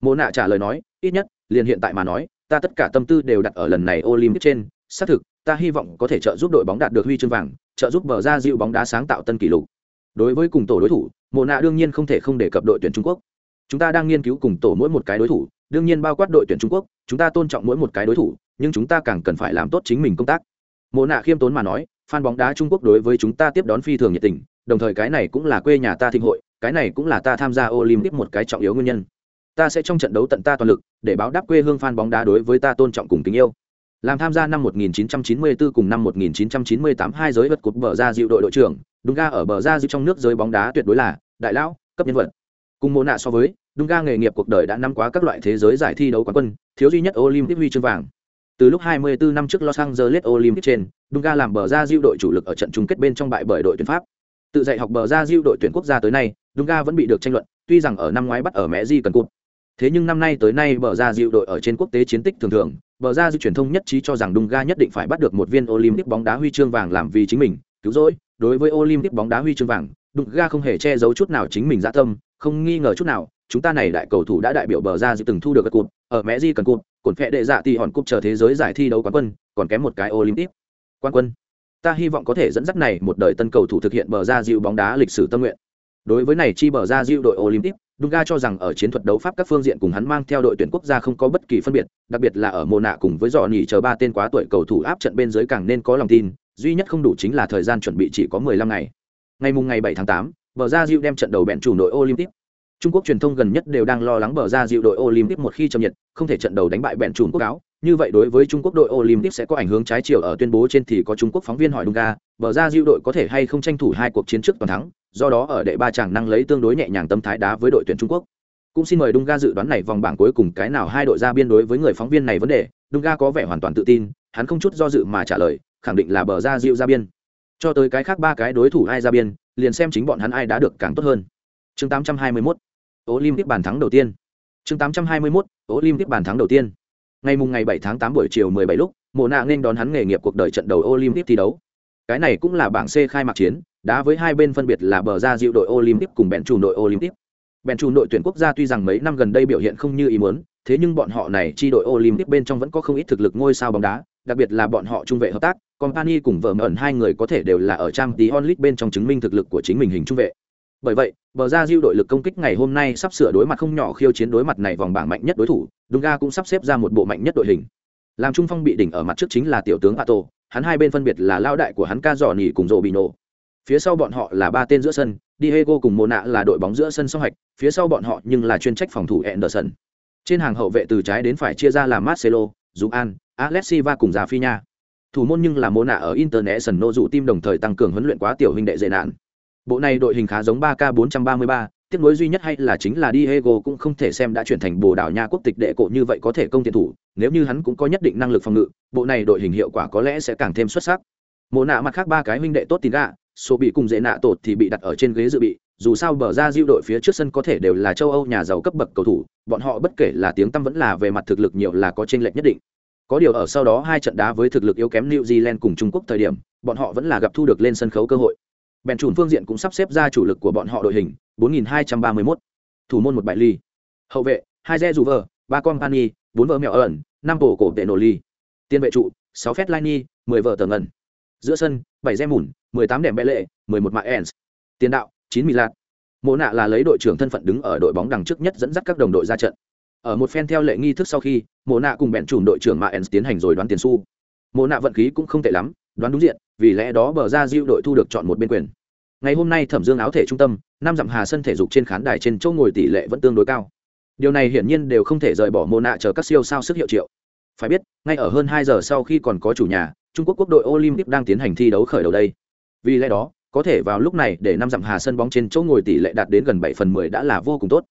Mô nạ trả lời nói, ít nhất, liền hiện tại mà nói, ta tất cả tâm tư đều đặt ở lần này olympic trên. Xác thực, ta hy vọng có thể trợ giúp đội bóng đạt được huy chương vàng, trợ giúp bờ ra dịu bóng đá sáng tạo tân kỷ lục. Đối với cùng tổ đối thủ, mộ nạ đương nhiên không thể không đề cập đội tuyển trung quốc. Chúng ta đang nghiên cứu cùng tổ mỗi một cái đối thủ, đương nhiên bao quát đội tuyển trung quốc, chúng ta tôn trọng mỗi một cái đối thủ, nhưng chúng ta càng cần phải làm tốt chính mình công tác. Mộ nạ khiêm tốn mà nói, fan bóng đá trung quốc đối với chúng ta tiếp đón phi thường nhiệt tình đồng thời cái này cũng là quê nhà ta thịnh hội cái này cũng là ta tham gia olympic một cái trọng yếu nguyên nhân ta sẽ trong trận đấu tận ta toàn lực để báo đáp quê hương fan bóng đá đối với ta tôn trọng cùng kính yêu làm tham gia năm 1994 cùng năm 1998 hai giới vật cột bờ ra dịu đội đội trưởng đúng ga ở bờ ra dịu trong nước giới bóng đá tuyệt đối là đại lão cấp nhân vật cùng mô nạ so với Dunga nghề nghiệp cuộc đời đã năm quá các loại thế giới giải thi đấu quán quân, thiếu duy nhất Olympic huy chương vàng. Từ lúc 24 năm trước Los Angeles Olympic trên, Dunga làm bờ ra diêu đội chủ lực ở trận chung kết bên trong bại bởi đội tuyển Pháp. Tự dạy học bờ ra diêu đội tuyển quốc gia tới nay, Dunga vẫn bị được tranh luận, tuy rằng ở năm ngoái bắt ở mẹ di cần cụt. Thế nhưng năm nay tới nay bờ ra diêu đội ở trên quốc tế chiến tích thường thường, bờ ra diêu truyền thông nhất trí cho rằng Dunga nhất định phải bắt được một viên Olympic bóng đá huy chương vàng làm vì chính mình, cứu rỗi, đối với Olympic bóng đá huy chương vàng, Dunga không hề che giấu chút nào chính mình dạ tâm, không nghi ngờ chút nào, chúng ta này đại cầu thủ đã đại biểu bờ ra dự từng thu được cụt ở mẹ di cần cụt cổn phệ đệ dạ thì hòn cúp chờ thế giới giải thi đấu quán quân còn kém một cái olympic quán quân ta hy vọng có thể dẫn dắt này một đời tân cầu thủ thực hiện bờ ra dịu bóng đá lịch sử tâm nguyện đối với này chi bờ ra dịu đội olympic Dunga cho rằng ở chiến thuật đấu pháp các phương diện cùng hắn mang theo đội tuyển quốc gia không có bất kỳ phân biệt, đặc biệt là ở mùa nạ cùng với dò nhỉ chờ ba tên quá tuổi cầu thủ áp trận bên dưới càng nên có lòng tin, duy nhất không đủ chính là thời gian chuẩn bị chỉ có 15 ngày. Ngày mùng ngày 7 tháng 8, bờ ra Diệu đem trận đầu bẹn chủ đội Olympic, Trung Quốc truyền thông gần nhất đều đang lo lắng bờ ra dịu đội Olympic một khi chậm nhiệt, không thể trận đầu đánh bại bẹn chủ quốc áo. Như vậy đối với Trung Quốc đội Olympic sẽ có ảnh hưởng trái chiều ở tuyên bố trên thì có Trung Quốc phóng viên hỏi Dunga, bờ ra dịu đội có thể hay không tranh thủ hai cuộc chiến trước toàn thắng, do đó ở đệ ba chàng năng lấy tương đối nhẹ nhàng tâm thái đá với đội tuyển Trung Quốc. Cũng xin mời Dunga dự đoán này vòng bảng cuối cùng cái nào hai đội ra biên đối với người phóng viên này vấn đề, Dunga có vẻ hoàn toàn tự tin, hắn không chút do dự mà trả lời, khẳng định là bờ ra dịu ra biên. Cho tới cái khác ba cái đối thủ ai ra biên, liền xem chính bọn hắn ai đã được càng tốt hơn. Chương 821 Olympic bàn thắng đầu tiên. Chương 821, Olympic bàn thắng đầu tiên. Ngày mùng ngày 7 tháng 8 buổi chiều 17 lúc, Mộ Na nên đón hắn nghề nghiệp cuộc đời trận đầu Olympic thi đấu. Cái này cũng là bảng C khai mạc chiến, đá với hai bên phân biệt là bờ ra dịu đội Olympic cùng bèn chủ đội Olympic. Bèn chủ đội tuyển quốc gia tuy rằng mấy năm gần đây biểu hiện không như ý muốn, thế nhưng bọn họ này chi đội Olympic bên trong vẫn có không ít thực lực ngôi sao bóng đá, đặc biệt là bọn họ trung vệ hợp tác, Company cùng vợ ẩn hai người có thể đều là ở trang tí onlit bên trong chứng minh thực lực của chính mình hình trung vệ bởi vậy, bờ ra diêu đội lực công kích ngày hôm nay sắp sửa đối mặt không nhỏ khiêu chiến đối mặt này vòng bảng mạnh nhất đối thủ, dunga cũng sắp xếp ra một bộ mạnh nhất đội hình. Làm trung phong bị đỉnh ở mặt trước chính là tiểu tướng pato, hắn hai bên phân biệt là lao đại của hắn ca dò nỉ cùng rộ bị nổ phía sau bọn họ là ba tên giữa sân, diego cùng mô nạ là đội bóng giữa sân song hạch, phía sau bọn họ nhưng là chuyên trách phòng thủ anderson. Trên hàng hậu vệ từ trái đến phải chia ra là marcelo dù an alex silva cùng già phi nha thủ môn nhưng là mô nạ ở international dụ tim đồng thời tăng cường huấn luyện quá tiểu huynh đệ dễ nạn Bộ này đội hình khá giống 3K433, tiếc nối duy nhất hay là chính là Diego cũng không thể xem đã chuyển thành Bồ Đào Nha quốc tịch đệ cổ như vậy có thể công tiền thủ, nếu như hắn cũng có nhất định năng lực phòng ngự, bộ này đội hình hiệu quả có lẽ sẽ càng thêm xuất sắc. Mộ nạ mặt khác ba cái huynh đệ tốt tín gạ, số bị cùng dễ nạ tột thì bị đặt ở trên ghế dự bị, dù sao bờ ra diêu đội phía trước sân có thể đều là châu âu nhà giàu cấp bậc cầu thủ bọn họ bất kể là tiếng tăm vẫn là về mặt thực lực nhiều là có chênh lệch nhất định có điều ở sau đó hai trận đá với thực lực yếu kém new zealand cùng trung quốc thời điểm bọn họ vẫn là gặp thu được lên sân khấu cơ hội bèn chùn phương diện cũng sắp xếp ra chủ lực của bọn họ đội hình 4231. thủ môn một bại ly. Hậu vệ, hai re dù vờ ba con pani bốn vợ mèo ẩn, năm bộ cổ tệ nổ ly. Tiền vệ trụ, sáu phép lini mười vợ tờ ngân giữa sân, bảy re mùn, mười tám đèm bệ lệ, mười một mạ ens. Tiền đạo, chín mì lạt. Mộ nạ là lấy đội trưởng thân phận đứng ở đội bóng đằng trước nhất dẫn dắt các đồng đội ra trận. Ở một phen theo lệ nghi thức sau khi, mộ nạ cùng bẹn chùm đội trưởng mạ ens tiến hành rồi đoán tiền su mộ nạ vận khí cũng không tệ lắm, đoán đúng diện vì lẽ đó bờ ra diệu đội thu được chọn một bên quyền. Ngày hôm nay thẩm dương áo thể trung tâm, năm dặm hà sân thể dục trên khán đài trên chỗ ngồi tỷ lệ vẫn tương đối cao. Điều này hiển nhiên đều không thể rời bỏ mô nạ chờ các siêu sao sức hiệu triệu. Phải biết, ngay ở hơn hai giờ sau khi còn có chủ nhà, trung quốc quốc đội olympic đang tiến hành thi đấu khởi đầu đây. Vì lẽ đó, có thể vào lúc này để năm dặm hà sân bóng trên chỗ ngồi tỷ lệ đạt đến gần bảy phần mười đã là vô cùng tốt.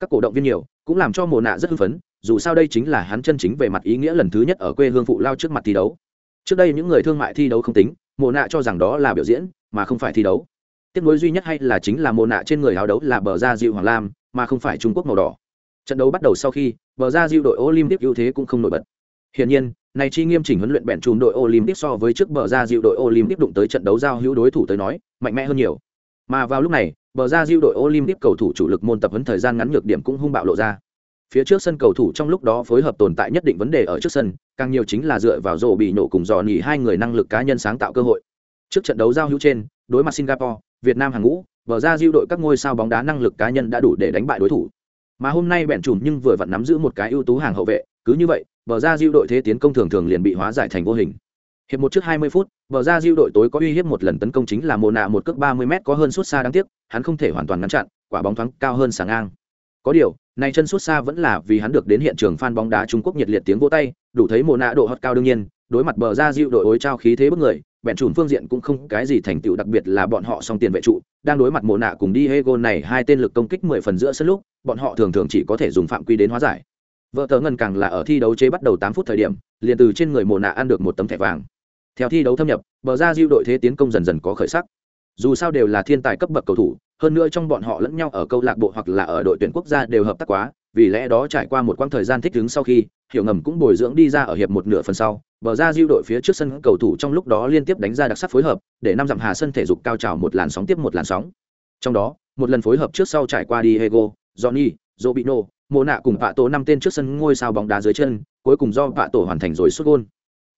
Các cổ động viên nhiều, cũng làm cho mồ nạ rất hưng phấn, dù sao đây chính là hắn chân chính về mặt ý nghĩa lần thứ nhất ở quê hương phụ lao trước mặt thi đấu. Trước đây những người thương mại thi đấu không tính mồ nạ cho rằng đó là biểu diễn, mà không phải thi đấu. Tiếp nối duy nhất hay là chính là mồ nạ trên người háo đấu là bờ Ra Diệu hoàng lam, mà không phải trung quốc màu đỏ. Trận đấu bắt đầu sau khi, bờ ra Diệu đội olympic ưu thế cũng không nổi bật. Hiển nhiên, này chi nghiêm chỉnh huấn luyện bẹn chùm đội olympic so với trước bờ ra Diệu đội olympic đụng tới trận đấu giao hữu đối thủ tới nói, mạnh mẽ hơn nhiều. Mà vào lúc này, bờ ra Diệu đội olympic cầu thủ chủ lực môn tập huấn thời gian ngắn nhược điểm cũng hung bạo lộ ra phía trước sân cầu thủ trong lúc đó phối hợp tồn tại nhất định vấn đề ở trước sân, càng nhiều chính là dựa vào rổ bị nổ cùng dò nhỉ hai người năng lực cá nhân sáng tạo cơ hội. Trước trận đấu giao hữu trên, đối mặt singapore, việt nam hàng ngũ, bờ ra diêu đội các ngôi sao bóng đá năng lực cá nhân đã đủ để đánh bại đối thủ. Mà hôm nay bẹn trùm nhưng vừa vặn nắm giữ một cái ưu tú hàng hậu vệ, cứ như vậy, bờ ra diêu đội thế tiến công thường thường liền bị hóa giải thành vô hình. Hiệp một trước 20 phút, bờ ra diêu đội tối có uy hiếp một lần tấn công chính là mồ nạ một cước 30 m có hơn suốt xa đáng tiếc, hắn không thể hoàn toàn ngăn chặn, quả bóng thoáng cao hơn sáng ngang. Có điều này chân suốt xa vẫn là vì hắn được đến hiện trường fan bóng đá Trung Quốc nhiệt liệt tiếng vỗ tay, đủ thấy mồ nạ độ hot cao đương nhiên, đối mặt bờ ra dịu đội ối trao khí thế bức người, bèn chùm phương diện cũng không cái gì thành tựu đặc biệt là bọn họ song tiền vệ trụ, đang đối mặt mồ nạ cùng đi Hego này hai tên lực công kích mười phần giữa sân lúc, bọn họ thường thường chỉ có thể dùng phạm quy đến hóa giải. Vợ tờ ngân càng là ở thi đấu chế bắt đầu tám phút thời điểm, liền từ trên người mồ nạ ăn được một tấm thẻ vàng. Theo thi đấu thâm nhập, bờ ra dịu đội thế tiến công dần dần có khởi sắc. Dù sao đều là thiên tài cấp bậc cầu thủ hơn nữa trong bọn họ lẫn nhau ở câu lạc bộ hoặc là ở đội tuyển quốc gia đều hợp tác quá vì lẽ đó trải qua một quãng thời gian thích ứng sau khi hiểu ngầm cũng bồi dưỡng đi ra ở hiệp một nửa phần sau bờ ra diêu đội phía trước sân cầu thủ trong lúc đó liên tiếp đánh ra đặc sắc phối hợp để năm dặm hà sân thể dục cao trào một làn sóng tiếp một làn sóng trong đó một lần phối hợp trước sau trải qua Diego, Johnny, Robino, mô nạ cùng vạ Tổ năm tên trước sân ngôi sao bóng đá dưới chân, cuối cùng do vạ Tổ hoàn thành rồi sút gôn.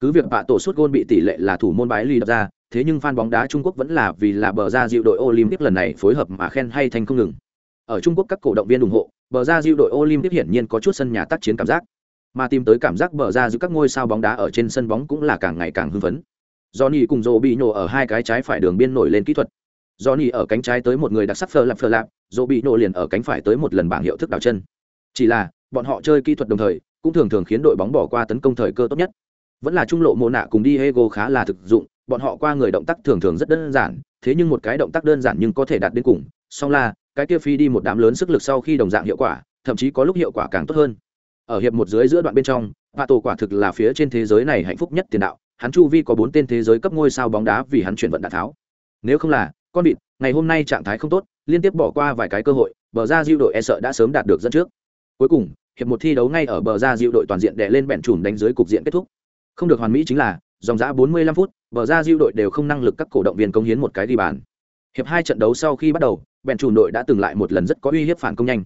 Cứ việc vạ Tổ sút gôn bị tỷ lệ là thủ môn bái ly đập ra, thế nhưng fan bóng đá Trung Quốc vẫn là vì là bờ ra diệu đội Olympic lần này phối hợp mà khen hay thành không ngừng. Ở Trung Quốc các cổ động viên ủng hộ, bờ ra diệu đội Olympic hiển nhiên có chút sân nhà tác chiến cảm giác. Mà tìm tới cảm giác bờ ra giữa các ngôi sao bóng đá ở trên sân bóng cũng là càng ngày càng hưng phấn. Johnny cùng Dỗ bị ở hai cái trái phải đường biên nổi lên kỹ thuật. Johnny ở cánh trái tới một người đặc sắc phơ lạp phơ lạp Dỗ bị liền ở cánh phải tới một lần bảng hiệu thức đảo chân. Chỉ là bọn họ chơi kỹ thuật đồng thời cũng thường thường khiến đội bóng bỏ qua tấn công thời cơ tốt nhất. Vẫn là trung lộ mồ nạ cùng Diego khá là thực dụng bọn họ qua người động tác thường thường rất đơn giản, thế nhưng một cái động tác đơn giản nhưng có thể đạt đến cùng, song là, cái kia phi đi một đám lớn sức lực sau khi đồng dạng hiệu quả, thậm chí có lúc hiệu quả càng tốt hơn. Ở hiệp một dưới giữa đoạn bên trong vạ tổ quả thực là phía trên thế giới này hạnh phúc nhất tiền đạo, hắn chu vi có bốn tên thế giới cấp ngôi sao bóng đá vì hắn chuyển vận đạn tháo. Nếu không là, con vịt, ngày hôm nay trạng thái không tốt, liên tiếp bỏ qua vài cái cơ hội, bờ ra diệu đội e sợ đã sớm đạt được dẫn trước. Cuối cùng, hiệp một thi đấu ngay ở bờ ra diệu đội toàn diện đè lên bẹn chùm đánh dưới cục diện kết thúc. Không được hoàn mỹ chính là, dòng giã 45 phút bờ ra diệu đội đều không năng lực các cổ động viên công hiến một cái đi bàn. Hiệp hai trận đấu sau khi bắt đầu, bèn chủ đội đã từng lại một lần rất có uy hiếp phản công nhanh.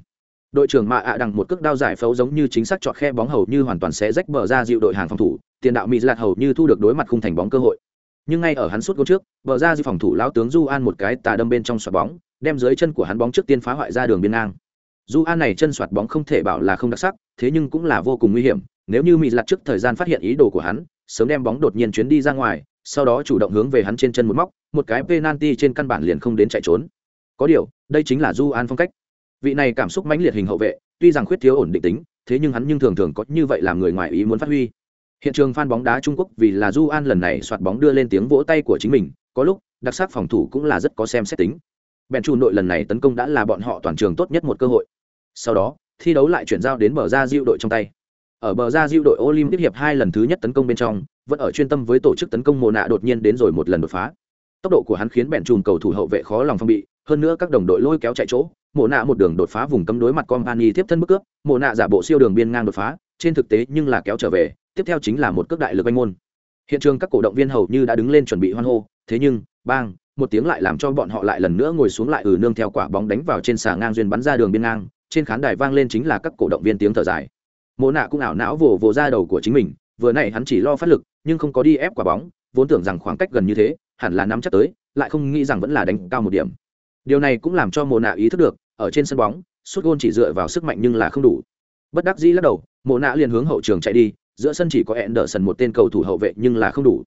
Đội trưởng mạ ạ đằng một cước đao giải phẫu giống như chính xác chọn khe bóng hầu như hoàn toàn sẽ rách bờ ra diệu đội hàng phòng thủ, tiền đạo mỹ lạt hầu như thu được đối mặt khung thành bóng cơ hội. Nhưng ngay ở hắn suốt gol trước, bờ ra dịu phòng thủ lão tướng du an một cái tà đâm bên trong xoạt bóng, đem dưới chân của hắn bóng trước tiên phá hoại ra đường biên ngang. Du an này chân xoạt bóng không thể bảo là không đặc sắc, thế nhưng cũng là vô cùng nguy hiểm, nếu như mỹ lạt trước thời gian phát hiện ý đồ của hắn, sớm đem bóng đột nhiên chuyến đi ra ngoài sau đó chủ động hướng về hắn trên chân một móc, một cái penalty trên căn bản liền không đến chạy trốn. Có điều, đây chính là du an phong cách. Vị này cảm xúc mãnh liệt hình hậu vệ, tuy rằng khuyết thiếu ổn định tính, thế nhưng hắn nhưng thường thường có như vậy làm người ngoài ý muốn phát huy. Hiện trường fan bóng đá trung quốc vì là du an lần này soạt bóng đưa lên tiếng vỗ tay của chính mình, có lúc, đặc sắc phòng thủ cũng là rất có xem xét tính. Bèn chủ nội lần này tấn công đã là bọn họ toàn trường tốt nhất một cơ hội. Sau đó, thi đấu lại chuyển giao đến bờ ra diệu đội trong tay. Ở bờ ra diệu đội olympic hiệp hai lần thứ nhất tấn công bên trong vẫn ở chuyên tâm với tổ chức tấn công mồ nạ đột nhiên đến rồi một lần đột phá. Tốc độ của hắn khiến bèn chùm cầu thủ hậu vệ khó lòng phong bị, hơn nữa các đồng đội lôi kéo chạy chỗ mồ nạ một đường đột phá vùng cấm đối mặt company tiếp thân bức cướp mồ nạ giả bộ siêu đường biên ngang đột phá, trên thực tế nhưng là kéo trở về, tiếp theo chính là một cước đại lực anh môn. Hiện trường các cổ động viên hầu như đã đứng lên chuẩn bị hoan hô, thế nhưng, bang, một tiếng lại làm cho bọn họ lại lần nữa ngồi xuống lại ừ nương theo quả bóng đánh vào trên xà ngang duyên bắn ra đường biên ngang, trên khán đài vang lên chính là các cổ động viên tiếng thở dài. Mộ nạ cũng ảo não vồ vồ ra đầu của chính mình, vừa nãy hắn chỉ lo phát lực nhưng không có đi ép quả bóng, vốn tưởng rằng khoảng cách gần như thế, hẳn là nắm chắc tới, lại không nghĩ rằng vẫn là đánh cao một điểm. Điều này cũng làm cho mộ nạ ý thức được, ở trên sân bóng suốt gôn chỉ dựa vào sức mạnh nhưng là không đủ. Bất đắc dĩ lắc đầu mộ nạ liền hướng hậu trường chạy đi, giữa sân chỉ có hẹn đỡ sần một tên cầu thủ hậu vệ nhưng là không đủ.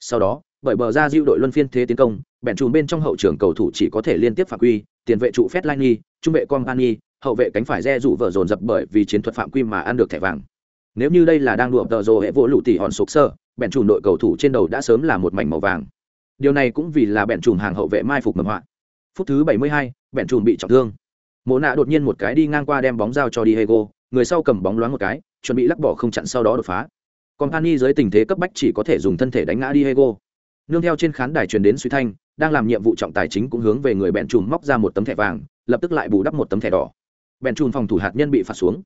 Sau đó, bởi bờ ra diêu đội luân phiên thế tiến công, bèn chùm bên trong hậu trường cầu thủ chỉ có thể liên tiếp phạm quy, tiền vệ trụ phép lani trung vệ company hậu vệ cánh phải re dụ vợ dồn dập bởi vì chiến thuật phạm quy mà ăn được thẻ vàng. Nếu như đây là đang đùa tờ rồ hệ vỗ lụ tỉ hòn sục sơ bẹn chùm đội cầu thủ trên đầu đã sớm là một mảnh màu vàng. Điều này cũng vì là bẹn chùm hàng hậu vệ mai phục mầm họa. Phút thứ 72, bẹn chùm bị trọng thương. Mộ nạ đột nhiên một cái đi ngang qua đem bóng giao cho diego người sau cầm bóng loáng một cái chuẩn bị lắc bỏ không chặn sau đó đột phá. Company dưới tình thế cấp bách chỉ có thể dùng thân thể đánh ngã diego. Nương theo trên khán đài truyền đến suy thanh đang làm nhiệm vụ trọng tài chính cũng hướng về người bẹn chùm móc ra một tấm thẻ vàng lập tức lại bù đắp một tấm thẻ đỏ. Bẹn chùm phòng thủ hạt nhân bị phạt xuống.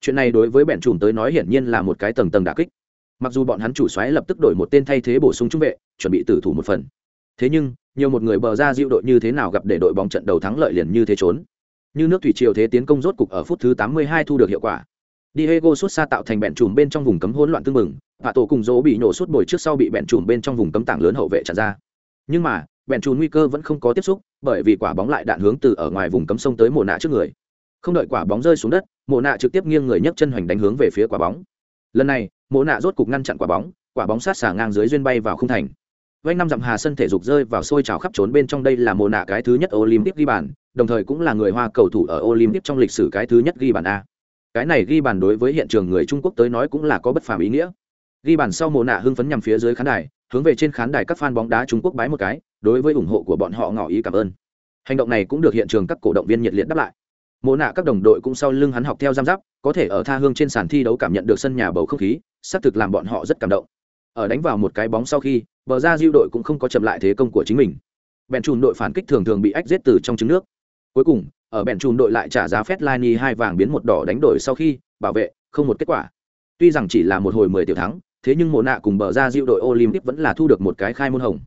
Chuyện này đối với bẹn chùm tới nói hiển nhiên là một cái tầng tầng đà kích mặc dù bọn hắn chủ xoáy lập tức đổi một tên thay thế bổ sung trung vệ chuẩn bị tử thủ một phần thế nhưng nhiều một người bờ ra diệu đội như thế nào gặp để đội bóng trận đầu thắng lợi liền như thế trốn như nước thủy triều thế tiến công rốt cục ở phút thứ 82 thu được hiệu quả Diego xuất xa tạo thành bẹn trùm bên trong vùng cấm hỗn loạn tương mừng, và tổ cùng dỗ bị nổ suốt bồi trước sau bị bẹn trùm bên trong vùng cấm tảng lớn hậu vệ chặn ra. Nhưng mà, bẹn trùm nguy cơ vẫn không có tiếp xúc, bởi vì quả bóng lại đạn hướng từ ở ngoài vùng cấm sông tới mồ nạ trước người. Không đợi quả bóng rơi xuống đất, mồ nạ trực tiếp nghiêng người nhấc chân hoành đánh hướng về phía quả bóng. Lần này, mồ nạ rốt cục ngăn chặn quả bóng, quả bóng sát xả ngang dưới duyên bay vào không thành. Vành năm dặm hà sân thể dục rơi vào sôi trào khắp trốn bên trong đây là mồ nạ cái thứ nhất Olympic ghi bàn, đồng thời cũng là người Hoa cầu thủ ở Olympic trong lịch sử cái thứ nhất ghi bàn a. Cái này ghi bàn đối với hiện trường người trung quốc tới nói cũng là có bất phàm ý nghĩa. Ghi bàn sau mồ nạ hưng phấn nhằm phía dưới khán đài hướng về trên khán đài các fan bóng đá trung quốc bái một cái đối với ủng hộ của bọn họ ngỏ ý cảm ơn. Hành động này cũng được hiện trường các cổ động viên nhiệt liệt đáp lại mộ nạ các đồng đội cũng sau lưng hắn học theo giam giáp, có thể ở tha hương trên sàn thi đấu cảm nhận được sân nhà bầu không khí, xác thực làm bọn họ rất cảm động. Ở đánh vào một cái bóng sau khi, bờ ra diêu đội cũng không có chậm lại thế công của chính mình. Bèn trùn đội phản kích thường thường bị ách giết từ trong trứng nước. Cuối cùng, ở bèn trùn đội lại trả giá phét Lini hai vàng biến một đỏ đánh đổi sau khi, bảo vệ, không một kết quả. Tuy rằng chỉ là một hồi mười tiểu thắng, thế nhưng mộ nạ cùng bờ ra diệu đội olympic vẫn là thu được một cái khai môn hồng.